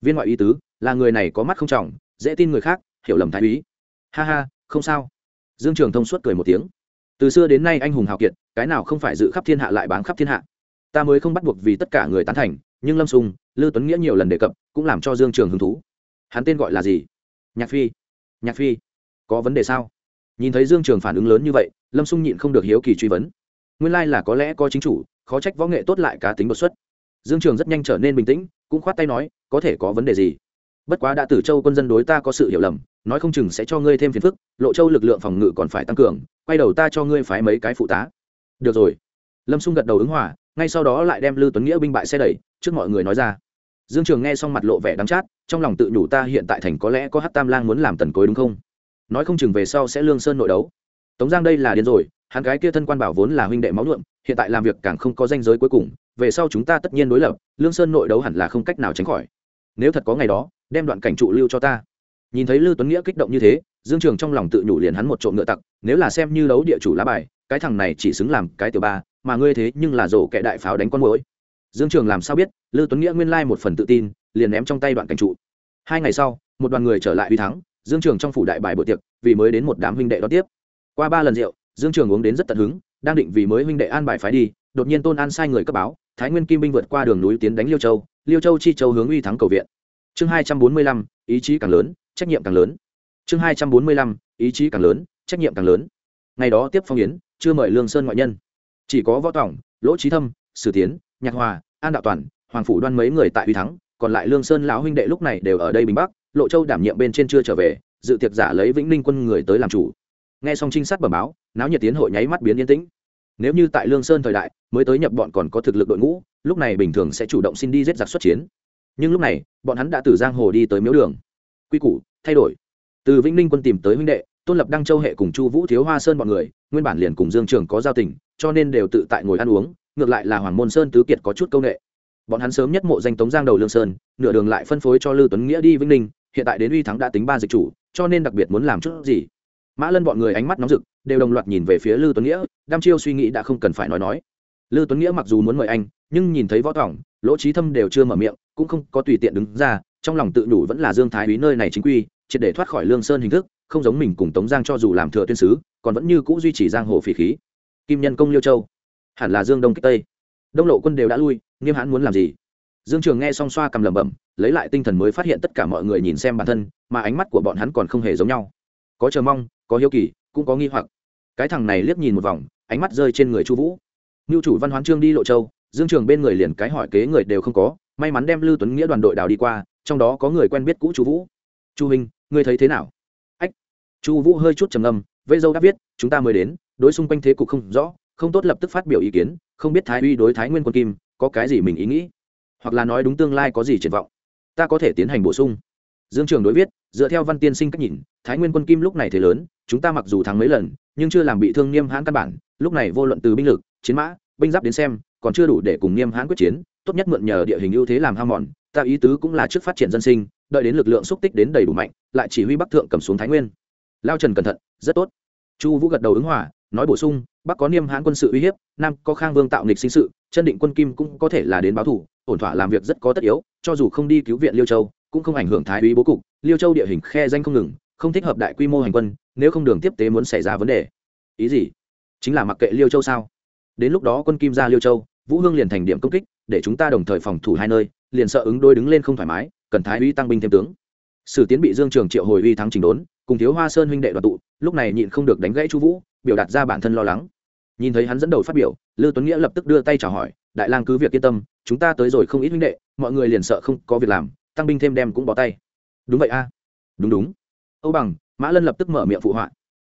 Viên ngoại ý tứ, là người này có mắt không trọng, dễ tin người khác, hiểu lầm thái úy. Ha ha, không sao. Dương trường thông suốt cười một tiếng. Từ xưa đến nay anh hùng hào kiệt, cái nào không phải dự khắp thiên hạ lại báng khắp thiên hạ ta mới không bắt buộc vì tất cả người tán thành, nhưng lâm sùng Lưu tuấn nghĩa nhiều lần đề cập, cũng làm cho dương trường hứng thú. Hắn tên gọi là gì? Nhạc phi. Nhạc phi? Có vấn đề sao? Nhìn thấy dương trường phản ứng lớn như vậy, lâm xung nhịn không được hiếu kỳ truy vấn. Nguyên lai là có lẽ có chính chủ, khó trách võ nghệ tốt lại cá tính đột xuất. Dương trường rất nhanh trở nên bình tĩnh, cũng khoát tay nói, có thể có vấn đề gì? Bất quá đã tử châu quân dân đối ta có sự hiểu lầm, nói không chừng sẽ cho ngươi thêm phiền phức, lộ châu lực lượng phòng ngự còn phải tăng cường, quay đầu ta cho ngươi phái mấy cái phụ tá. Được rồi. Lâm xung gật đầu ứng hòa ngay sau đó lại đem lưu tuấn nghĩa binh bại xe đẩy, trước mọi người nói ra. Dương trường nghe xong mặt lộ vẻ đắng chát, trong lòng tự nhủ ta hiện tại thành có lẽ có hát tam lang muốn làm tần cối đúng không? Nói không chừng về sau sẽ lương sơn nội đấu. Tống giang đây là điên rồi, hắn gái kia thân quan bảo vốn là huynh đệ máu nhuộm, hiện tại làm việc càng không có danh giới cuối cùng, về sau chúng ta tất nhiên đối lập, lương sơn nội đấu hẳn là không cách nào tránh khỏi. Nếu thật có ngày đó, đem đoạn cảnh trụ lưu cho ta. Nhìn thấy lưu tuấn nghĩa kích động như thế, dương trường trong lòng tự nhủ liền hắn một trộm ngựa tặc, nếu là xem như đấu địa chủ lá bài, cái thằng này chỉ xứng làm cái tiểu ba mà ngươi thế nhưng là rổ kẻ đại pháo đánh con mũi dương trường làm sao biết lưu tuấn nghĩa nguyên lai một phần tự tin, liền ném trong tay đoạn cảnh trụ. Hai ngày sau, một đoàn người trở lại uy thắng, dương trường trong phủ đại bài bữa tiệc, vì mới đến một đám huynh đệ đón tiếp. Qua ba lần rượu, dương trường uống đến rất tận hứng, đang định vì mới huynh đệ an bài phái đi, đột nhiên tôn an sai người cấp báo, thái nguyên kim binh vượt qua đường núi tiến đánh liêu châu liêu châu chi châu hướng uy thắng cầu viện. Chương hai trăm bốn mươi lăm, ý chí càng lớn, trách nhiệm càng lớn. Chương hai trăm bốn mươi lăm, ý chí càng lớn, trách nhiệm càng lớn. Ngày đó tiếp phong yến, chưa mời lương sơn ngoại nhân chỉ có võ tổng lỗ trí thâm, sử tiến nhạc hòa, an đạo toàn, hoàng phủ đoan mấy người tại huy thắng, còn lại lương sơn lão huynh đệ lúc này đều ở đây bình bắc, lộ châu đảm nhiệm bên trên chưa trở về, dự tiệc giả lấy vĩnh ninh quân người tới làm chủ. Nghe xong trinh sát bẩm báo, náo nhiệt tiến hội nháy mắt biến yên tĩnh. Nếu như tại lương sơn thời đại, mới tới nhập bọn còn có thực lực đội ngũ, lúc này bình thường sẽ chủ động xin đi giết giặc xuất chiến. Nhưng lúc này, bọn hắn đã từ giang hồ đi tới miếu đường. Quy củ, thay đổi. Từ vĩnh ninh quân tìm tới huynh đệ, tôn lập đăng châu hệ cùng chu vũ thiếu hoa sơn bọn người, nguyên bản liền cùng dương trường có giao tình cho nên đều tự tại ngồi ăn uống, ngược lại là hoàng môn sơn tứ kiệt có chút công nghệ bọn hắn sớm nhất mộ danh tống giang đầu lương sơn, nửa đường lại phân phối cho lưu tuấn nghĩa đi vĩnh ninh, hiện tại đến uy thắng đã tính ba dịch chủ, cho nên đặc biệt muốn làm chút gì. Mã lân bọn người ánh mắt nóng rực, đều đồng loạt nhìn về phía lư tuấn nghĩa đam chiêu suy nghĩ đã không cần phải nói nói. Lư tuấn nghĩa mặc dù muốn mời anh, nhưng nhìn thấy võ tỏng lỗ trí thâm đều chưa mở miệng, cũng không có tùy tiện đứng ra, trong lòng tự nhủ vẫn là dương thái úy nơi này chính quy, triệt để thoát khỏi lương sơn hình thức, không giống mình cùng tống giang cho dù làm thừa tuyên sứ, còn vẫn như c ũ duy trì giang hồ phỉ khí kim nhân công liêu châu. Hẳn là dương đông kích tây. Đông lộ quân đều đã lui, nghiêm hãn muốn làm gì? Dương trường nghe xong xoa cầm lẩm bẩm, lấy lại tinh thần mới phát hiện tất cả mọi người nhìn xem bản thân, mà ánh mắt của bọn hắn còn không hề giống nhau. Có chờ mong, có hiếu kỳ, cũng có nghi hoặc. Cái thằng này liếc nhìn một vòng, ánh mắt rơi trên người chu vũ. Ngưu chủ văn hoán trương đi lộ châu, dương trường bên người liền cái hỏi kế người đều không có, may mắn đem lưu tuấn nghĩa đoàn đội đào đi qua, trong đó có người quen biết cũ chu vũ. Chu huynh, ngươi thấy thế nào? Ách. Chu vũ hơi chút trầm âm vây dâu đã viết, chúng ta mới đến đối xung quanh thế cục không rõ, không tốt lập tức phát biểu ý kiến, không biết thái uy đối thái nguyên quân kim có cái gì mình ý nghĩ, hoặc là nói đúng tương lai có gì triển vọng. Ta có thể tiến hành bổ sung. Dương trường đối viết, dựa theo văn tiên sinh cách nhìn, thái nguyên quân kim lúc này thế lớn, chúng ta mặc dù thắng mấy lần, nhưng chưa làm bị thương niêm hãn căn bản, lúc này vô luận từ binh lực, chiến mã, binh giáp đến xem, còn chưa đủ để cùng niêm hãn quyết chiến, tốt nhất mượn nhờ địa hình ưu thế làm ham mòn, ta ý tứ cũng là trước phát triển dân sinh, đợi đến lực lượng xúc tích đến đầy đủ mạnh, lại chỉ huy bắc thượng cầm xuống thái nguyên. Lao trần cẩn thận, rất tốt. Chu vũ gật đầu ứng hòa nói bổ sung, bắc có niêm hãn quân sự uy hiếp, nam có khang vương tạo nghịch sinh sự, chân định quân kim cũng có thể là đến báo thủ, ổn thỏa làm việc rất có tất yếu, cho dù không đi cứu viện liêu châu, cũng không ảnh hưởng thái úy bố cục, liêu châu địa hình khe danh không ngừng, không thích hợp đại quy mô hành quân, nếu không đường tiếp tế muốn xảy ra vấn đề. Ý gì? Chính là mặc kệ liêu châu sao? Đến lúc đó quân kim ra liêu châu, vũ hương liền thành điểm công kích, để chúng ta đồng thời phòng thủ hai nơi, liền sợ ứng đôi đứng lên không thoải mái, cần thái úy tăng binh thêm tướng. Sử tiến bị dương trường triệu hồi uy thắng trình đốn, cùng thiếu hoa sơn huynh đệ đoàn tụ, lúc này nhịn không được đánh gãy chu vũ biểu đạt ra bản thân lo lắng. Nhìn thấy hắn dẫn đầu phát biểu, lư tuấn nghĩa lập tức đưa tay chào hỏi, đại lang cứ việc yên tâm, chúng ta tới rồi không ít huynh đệ, mọi người liền sợ không có việc làm, tăng binh thêm đem cũng bỏ tay. Đúng vậy a. Đúng đúng. Âu bằng, mã lân lập tức mở miệng phụ họa.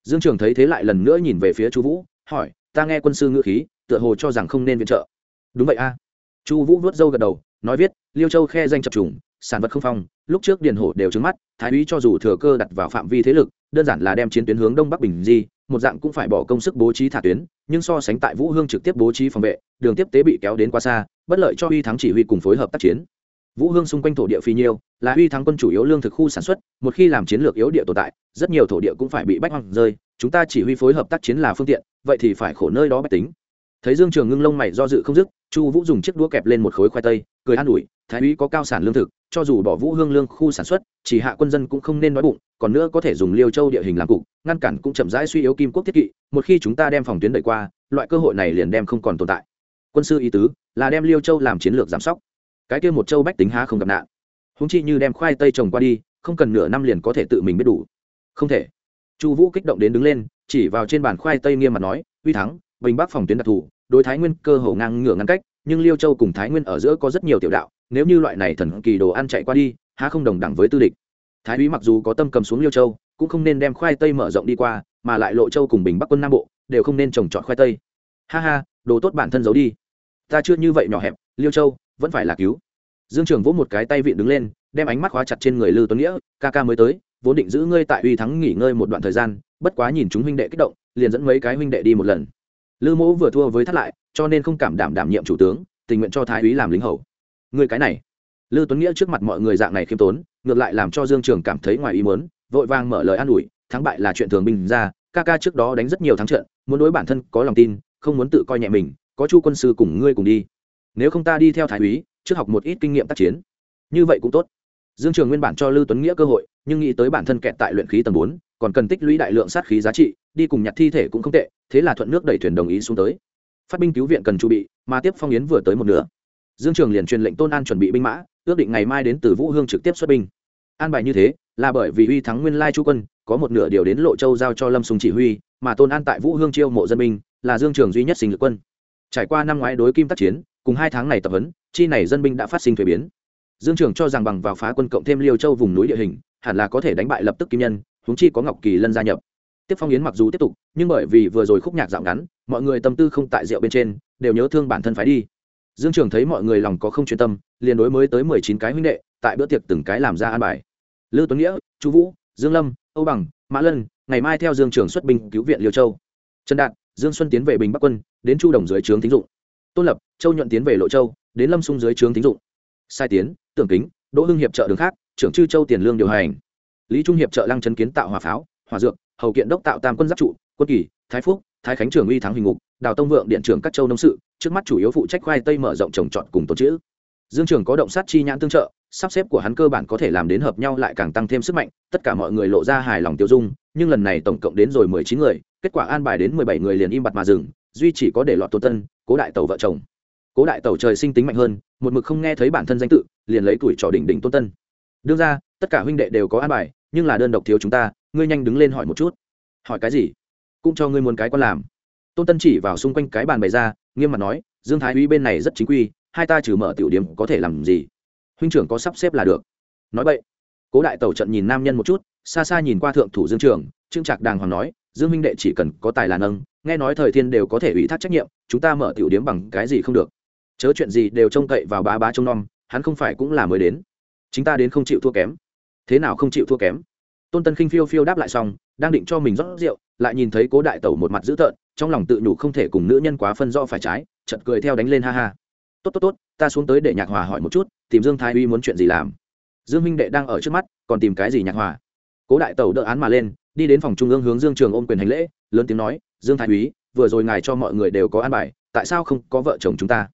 Dương trường thấy thế lại lần nữa nhìn về phía chu vũ, hỏi, ta nghe quân sư ngữ khí, tựa hồ cho rằng không nên viện trợ. Đúng vậy a. Chu vũ vuốt râu gật đầu, nói viết, liêu châu khe danh chập trùng, sản vật không phong, lúc trước điền hổ đều trứng mắt, thái úy cho dù thừa cơ đặt vào phạm vi thế lực đơn giản là đem chiến tuyến hướng đông bắc bình di, một dạng cũng phải bỏ công sức bố trí thả tuyến, nhưng so sánh tại vũ hương trực tiếp bố trí phòng vệ, đường tiếp tế bị kéo đến quá xa, bất lợi cho uy thắng chỉ huy cùng phối hợp tác chiến. Vũ hương xung quanh thổ địa phi nhiêu, là uy thắng quân chủ yếu lương thực khu sản xuất, một khi làm chiến lược yếu địa tồn tại, rất nhiều thổ địa cũng phải bị bách hoang rơi, chúng ta chỉ huy phối hợp tác chiến là phương tiện, vậy thì phải khổ nơi đó bách tính. Thấy dương trường ngưng lông mày do dự không dứt, chu vũ dùng chiếc đũa kẹp lên một khối khoai tây, cười an ủi, thái úy có cao sản lương thực cho dù bỏ vũ hương lương khu sản xuất, chỉ hạ quân dân cũng không nên nói bụng, còn nữa có thể dùng liêu châu địa hình làm cục, ngăn cản cũng chậm rãi suy yếu kim quốc thiết kỵ, một khi chúng ta đem phòng tuyến đẩy qua, loại cơ hội này liền đem không còn tồn tại. Quân sư ý tứ, là đem liêu châu làm chiến lược giảm sóc. Cái kia một châu bách tính há không gặp nạn. Húng chi như đem khoai tây trồng qua đi, không cần nửa năm liền có thể tự mình biết đủ. Không thể. Chu vũ kích động đến đứng lên, chỉ vào trên bàn khoai tây nghiêm mặt nói, uy thắng, bình bắc phòng tuyến đặc thù, đối thái nguyên cơ hồ ngang ngửa ngăn cách, nhưng liêu châu cùng thái nguyên ở giữa có rất nhiều tiểu đạo nếu như loại này thần kỳ đồ ăn chạy qua đi, há không đồng đẳng với tư địch. Thái úy mặc dù có tâm cầm xuống liêu châu, cũng không nên đem khoai tây mở rộng đi qua, mà lại lộ châu cùng bình bắc quân nam bộ đều không nên trồng trọt khoai tây. Ha ha, đồ tốt bản thân giấu đi. Ta chưa như vậy nhỏ hẹp, liêu châu vẫn phải là cứu. Dương trường vỗ một cái tay vịn đứng lên, đem ánh mắt khóa chặt trên người lư tuấn nghĩa, ca ca mới tới, vốn định giữ ngươi tại uy thắng nghỉ ngơi một đoạn thời gian, bất quá nhìn chúng huynh đệ kích động, liền dẫn mấy cái huynh đệ đi một lần. Lư mỗ vừa thua với thất lại, cho nên không cảm đảm đảm nhiệm chủ tướng, tình nguyện cho thái úy làm lính hầu người cái này. Lư tuấn nghĩa trước mặt mọi người dạng này khiêm tốn, ngược lại làm cho dương trường cảm thấy ngoài ý muốn, vội vàng mở lời an ủi, thắng bại là chuyện thường bình ra, ca ca trước đó đánh rất nhiều thắng trận, muốn đối bản thân có lòng tin, không muốn tự coi nhẹ mình, có chu quân sư cùng ngươi cùng đi. Nếu không ta đi theo thái úy, trước học một ít kinh nghiệm tác chiến. Như vậy cũng tốt. Dương trường nguyên bản cho lưu tuấn nghĩa cơ hội, nhưng nghĩ tới bản thân kẹt tại luyện khí tầng bốn, còn cần tích lũy đại lượng sát khí giá trị, đi cùng nhặt thi thể cũng không tệ, thế là thuận nước đẩy thuyền đồng ý xuống tới. Phát binh cứu viện cần chuẩn bị, mà tiếp phong yến vừa tới một nửa dương trường liền truyền lệnh tôn an chuẩn bị binh mã, ước định ngày mai đến từ vũ hương trực tiếp xuất binh. An bài như thế, là bởi vì uy thắng nguyên lai chu quân, có một nửa điều đến lộ châu giao cho lâm sùng chỉ huy, mà tôn an tại vũ hương chiêu mộ dân binh, là dương trường duy nhất sinh lực quân. Trải qua năm ngoái đối kim tác chiến, cùng hai tháng này tập huấn, chi này dân binh đã phát sinh thuế biến. Dương trường cho rằng bằng vào phá quân cộng thêm liêu châu vùng núi địa hình, hẳn là có thể đánh bại lập tức kim nhân, huống chi có ngọc kỳ lân gia nhập. Tiếp phong yến mặc dù tiếp tục, nhưng bởi vì vừa rồi khúc nhạc dạo ngắn, mọi người tâm tư không tại rượu bên trên, đều nhớ thương bản thân phái đi dương trường thấy mọi người lòng có không chuyên tâm, liền đối mới tới mười chín cái huynh đệ, tại bữa tiệc từng cái làm ra an bài. Lư tuấn nghĩa chú vũ, dương lâm, âu bằng, mã lân, ngày mai theo dương trường xuất binh cứu viện liêu châu. Trần đạt, dương xuân tiến về bình bắc quân, đến chu đồng dưới trướng tín dụng. Tôn lập, châu nhuận tiến về lộ châu, đến lâm sung dưới trướng tín dụng. Sai tiến, tưởng kính, đỗ hưng hiệp trợ đường khác, trưởng chư châu tiền lương điều hành. Lý trung hiệp trợ lăng trấn kiến tạo hỏa pháo hỏa dược, hầu kiện đốc tạo tam quân giáp trụ, quân kỳ, thái phúc, thái khánh trường uy thắng hình ngục đào tông vượng điện trưởng các châu nông sự, trước mắt chủ yếu phụ trách khoai tây mở rộng trồng trọt cùng tồn chữ dương trường có động sát chi nhãn tương trợ, sắp xếp của hắn cơ bản có thể làm đến hợp nhau lại càng tăng thêm sức mạnh, tất cả mọi người lộ ra hài lòng tiêu dung, nhưng lần này tổng cộng đến rồi mười chín người, kết quả an bài đến mười bảy người liền im bặt mà dừng, duy chỉ có để lọt tô tân, cố đại tàu vợ chồng. Cố đại tàu trời sinh tính mạnh hơn, một mực không nghe thấy bản thân danh tự, liền lấy tuổi trò đỉnh đỉnh tôn tân. Đương ra, tất cả huynh đệ đều có an bài, nhưng là đơn độc thiếu chúng ta, ngươi nhanh đứng lên hỏi một chút. Hỏi cái gì? Cũng cho ngươi muốn cái con làm tôn tân chỉ vào xung quanh cái bàn bày ra, nghiêm mặt nói, dương thái uy bên này rất chính quy, hai ta trừ mở tiểu điểm có thể làm gì? Huynh trưởng có sắp xếp là được. Nói vậy, cố đại tẩu trận nhìn nam nhân một chút, xa xa nhìn qua thượng thủ dương trường, trương trạc đàng hoàng nói, dương huynh đệ chỉ cần có tài là nâng, nghe nói thời thiên đều có thể ủy thác trách nhiệm, chúng ta mở tiểu điểm bằng cái gì không được. Chớ chuyện gì đều trông cậy vào bá bá trông nom, hắn không phải cũng là mới đến. Chúng ta đến không chịu thua kém. Thế nào không chịu thua kém? Tôn tân khinh phiêu phiêu đáp lại xong, đang định cho mình rót rượu lại nhìn thấy cố đại tẩu một mặt dữ tợn, trong lòng tự nhủ không thể cùng nữ nhân quá phân do phải trái chật cười theo đánh lên ha ha. Tốt tốt tốt, ta xuống tới để nhạc hòa hỏi một chút, tìm dương thái uy muốn chuyện gì làm. Dương minh đệ đang ở trước mắt, còn tìm cái gì nhạc hòa? Cố đại tẩu đỡ án mà lên, đi đến phòng trung ương hướng dương trường ôm quyền hành lễ, lớn tiếng nói, dương thái úy vừa rồi ngài cho mọi người đều có an bài, tại sao không có vợ chồng chúng ta?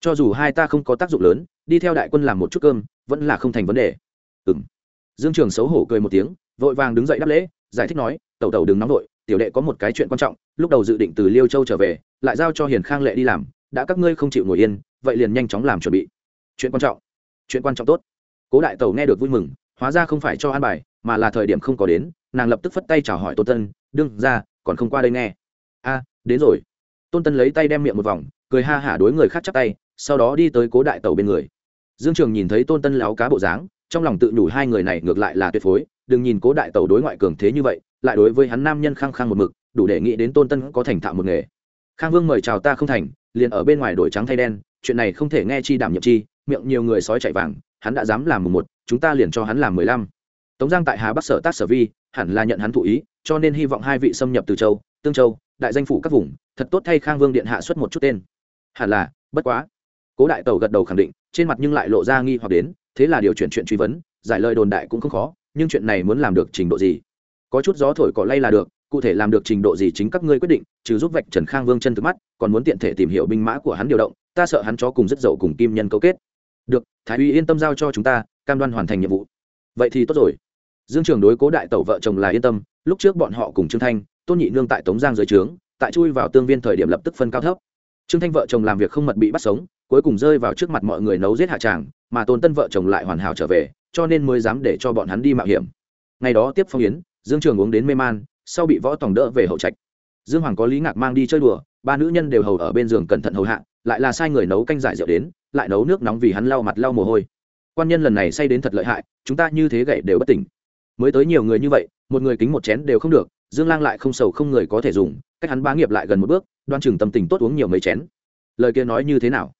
Cho dù hai ta không có tác dụng lớn, đi theo đại quân làm một chút cơm, vẫn là không thành vấn đề. Ừng dương trường xấu hổ cười một tiếng, vội vàng đứng dậy đáp lễ, giải thích nói, tẩu tẩu đừng nóng vội tiểu đệ có một cái chuyện quan trọng, lúc đầu dự định từ liêu châu trở về, lại giao cho hiền khang lệ đi làm, đã các ngươi không chịu ngồi yên, vậy liền nhanh chóng làm chuẩn bị. Chuyện quan trọng. Chuyện quan trọng tốt. Cố đại tẩu nghe được vui mừng, hóa ra không phải cho an bài, mà là thời điểm không có đến, nàng lập tức phất tay chào hỏi tôn tân, đương ra, còn không qua đây nghe. A, đến rồi. Tôn tân lấy tay đem miệng một vòng, cười ha hả đối người khác chắp tay, sau đó đi tới cố đại tẩu bên người. Dương trường nhìn thấy tôn tân láo cá bộ dáng, trong lòng tự nhủ hai người này ngược lại là tuyệt phối đừng nhìn cố đại tẩu đối ngoại cường thế như vậy, lại đối với hắn nam nhân khăng khăng một mực, đủ để nghĩ đến tôn tân có thành thạo một nghề. Khang vương mời chào ta không thành, liền ở bên ngoài đổi trắng thay đen, chuyện này không thể nghe chi đảm nhiệm chi, miệng nhiều người sói chạy vàng, hắn đã dám làm mùng một, chúng ta liền cho hắn làm mười lăm. Tống giang tại hà bắc sở tác sở vi, hẳn là nhận hắn thụ ý, cho nên hy vọng hai vị xâm nhập từ châu, tương châu, đại danh phủ các vùng, thật tốt thay khang vương điện hạ xuất một chút tên. Hẳn là, bất quá. Cố đại tẩu gật đầu khẳng định, trên mặt nhưng lại lộ ra nghi hoặc đến, thế là điều chuyển chuyện truy vấn, giải lời đồn đại cũng không khó nhưng chuyện này muốn làm được trình độ gì? Có chút gió thổi cỏ lay là được, cụ thể làm được trình độ gì chính các ngươi quyết định, trừ giúp vạch trần khang vương chân thực mắt, còn muốn tiện thể tìm hiểu binh mã của hắn điều động, ta sợ hắn cho cùng rất dậu cùng kim nhân cấu kết. Được, thái uy yên tâm giao cho chúng ta, cam đoan hoàn thành nhiệm vụ. Vậy thì tốt rồi. Dương trường đối cố đại tẩu vợ chồng là yên tâm, lúc trước bọn họ cùng trương thanh, tôn nhị nương tại tống giang dưới trướng, tại chui vào tương viên thời điểm lập tức phân cao thấp. Trương thanh vợ chồng làm việc không mật bị bắt sống, cuối cùng rơi vào trước mặt mọi người nấu giết hạ tràng, mà tôn tân vợ chồng lại hoàn hảo trở về cho nên mới dám để cho bọn hắn đi mạo hiểm. Ngày đó tiếp phong yến, dương trường uống đến mê man, sau bị võ tòng đỡ về hậu trạch. Dương hoàng có lý ngạc mang đi chơi đùa, ba nữ nhân đều hầu ở bên giường cẩn thận hầu hạ, lại là sai người nấu canh giải rượu đến, lại nấu nước nóng vì hắn lau mặt lau mồ hôi. Quan nhân lần này say đến thật lợi hại, chúng ta như thế gậy đều bất tỉnh. Mới tới nhiều người như vậy, một người kính một chén đều không được, dương lang lại không sầu không người có thể dùng, cách hắn bá nghiệp lại gần một bước, đoan chừng tâm tình tốt uống nhiều mấy chén. Lời kia nói như thế nào?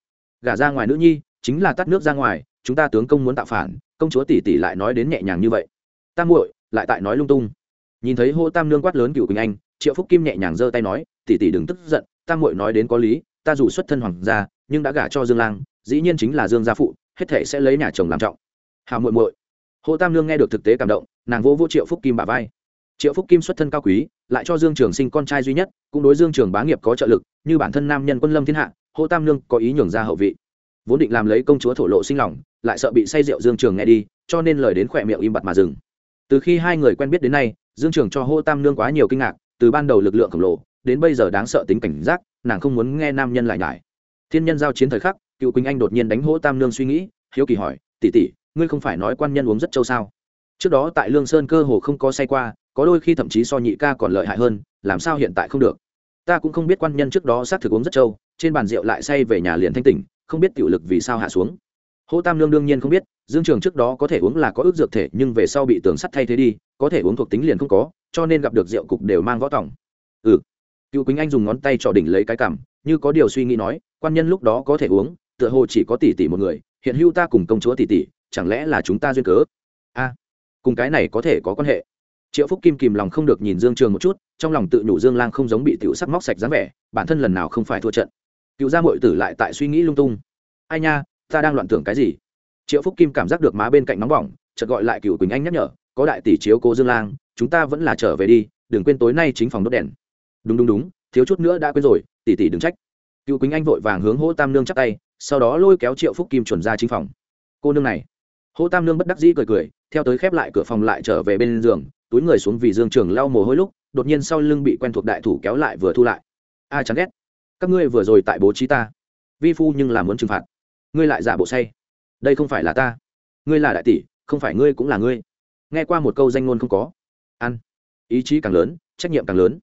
Gả ra ngoài nữ nhi, chính là tắt nước ra ngoài, chúng ta tướng công muốn tạo phản công chúa tỷ tỷ lại nói đến nhẹ nhàng như vậy. Tam muội, lại tại nói lung tung. Nhìn thấy hô tam nương quát lớn cựu quỳnh anh, triệu phúc kim nhẹ nhàng giơ tay nói, tỷ tỷ đừng tức giận tam muội nói đến có lý, ta dù xuất thân hoàng gia, nhưng đã gả cho dương lang, dĩ nhiên chính là dương gia phụ, hết thể sẽ lấy nhà chồng làm trọng. Hào muội muội. Hô tam nương nghe được thực tế cảm động, nàng vô vô triệu phúc kim bà vai. Triệu phúc kim xuất thân cao quý, lại cho dương trường sinh con trai duy nhất, cũng đối dương trường bá nghiệp có trợ lực, như bản thân nam nhân quân lâm thiên hạ, hô tam nương có ý nhường ra hậu vị vốn định làm lấy công chúa thổ lộ sinh lòng, lại sợ bị say rượu dương trường nghe đi, cho nên lời đến khỏe miệng im bặt mà dừng. Từ khi hai người quen biết đến nay, dương trường cho hô tam nương quá nhiều kinh ngạc, từ ban đầu lực lượng khổng lồ, đến bây giờ đáng sợ tính cảnh giác, nàng không muốn nghe nam nhân lại nhải. Thiên nhân giao chiến thời khắc, cựu quỳnh anh đột nhiên đánh hô tam nương suy nghĩ, hiếu kỳ hỏi, tỷ tỷ, ngươi không phải nói quan nhân uống rất châu sao? Trước đó tại lương sơn cơ hồ không có say qua, có đôi khi thậm chí so nhị ca còn lợi hại hơn, làm sao hiện tại không được? Ta cũng không biết quan nhân trước đó xác thực uống rất trâu, trên bàn rượu lại say về nhà liền thanh tỉnh không biết tiểu lực vì sao hạ xuống. Hô tam lương đương nhiên không biết, dương trường trước đó có thể uống là có ước dược thể, nhưng về sau bị tường sắt thay thế đi, có thể uống thuộc tính liền không có, cho nên gặp được rượu cục đều mang võ tổng. ừ. Cựu quýnh anh dùng ngón tay trỏ đỉnh lấy cái cảm như có điều suy nghĩ nói, quan nhân lúc đó có thể uống, tựa hồ chỉ có tỷ tỷ một người, hiện hữu ta cùng công chúa tỷ tỷ, chẳng lẽ là chúng ta duyên cớ? A, cùng cái này có thể có quan hệ. Triệu phúc kim kìm lòng không được nhìn dương trường một chút, trong lòng tự nhủ dương lang không giống bị tiểu sắc móc sạch dáng vẻ, bản thân lần nào không phải thua trận cựu gia mội tử lại tại suy nghĩ lung tung. Ai nha, ta đang loạn tưởng cái gì? Triệu phúc kim cảm giác được má bên cạnh nóng bỏng, chợt gọi lại cựu quỳnh anh nhắc nhở, có đại tỷ chiếu cố dương lang, chúng ta vẫn là trở về đi, đừng quên tối nay chính phòng đốt đèn. Đúng đúng đúng, thiếu chút nữa đã quên rồi, tỷ tỷ đừng trách. Cựu quỳnh anh vội vàng hướng hỗ tam nương chắc tay, sau đó lôi kéo triệu phúc kim chuẩn ra chính phòng. Cô nương này. Hỗ tam nương bất đắc dĩ cười cười, theo tới khép lại cửa phòng lại trở về bên giường, túi người xuống vì dương trường lau mồ hôi lúc, đột nhiên sau lưng bị quen thuộc đại thủ kéo lại vừa thu lại. A, chán ghét các ngươi vừa rồi tại bố trí ta. Vi phu nhưng là muốn trừng phạt. Ngươi lại giả bộ say. Đây không phải là ta. Ngươi là đại tỷ, không phải ngươi cũng là ngươi. Nghe qua một câu danh ngôn không có. Ăn. Ý chí càng lớn, trách nhiệm càng lớn.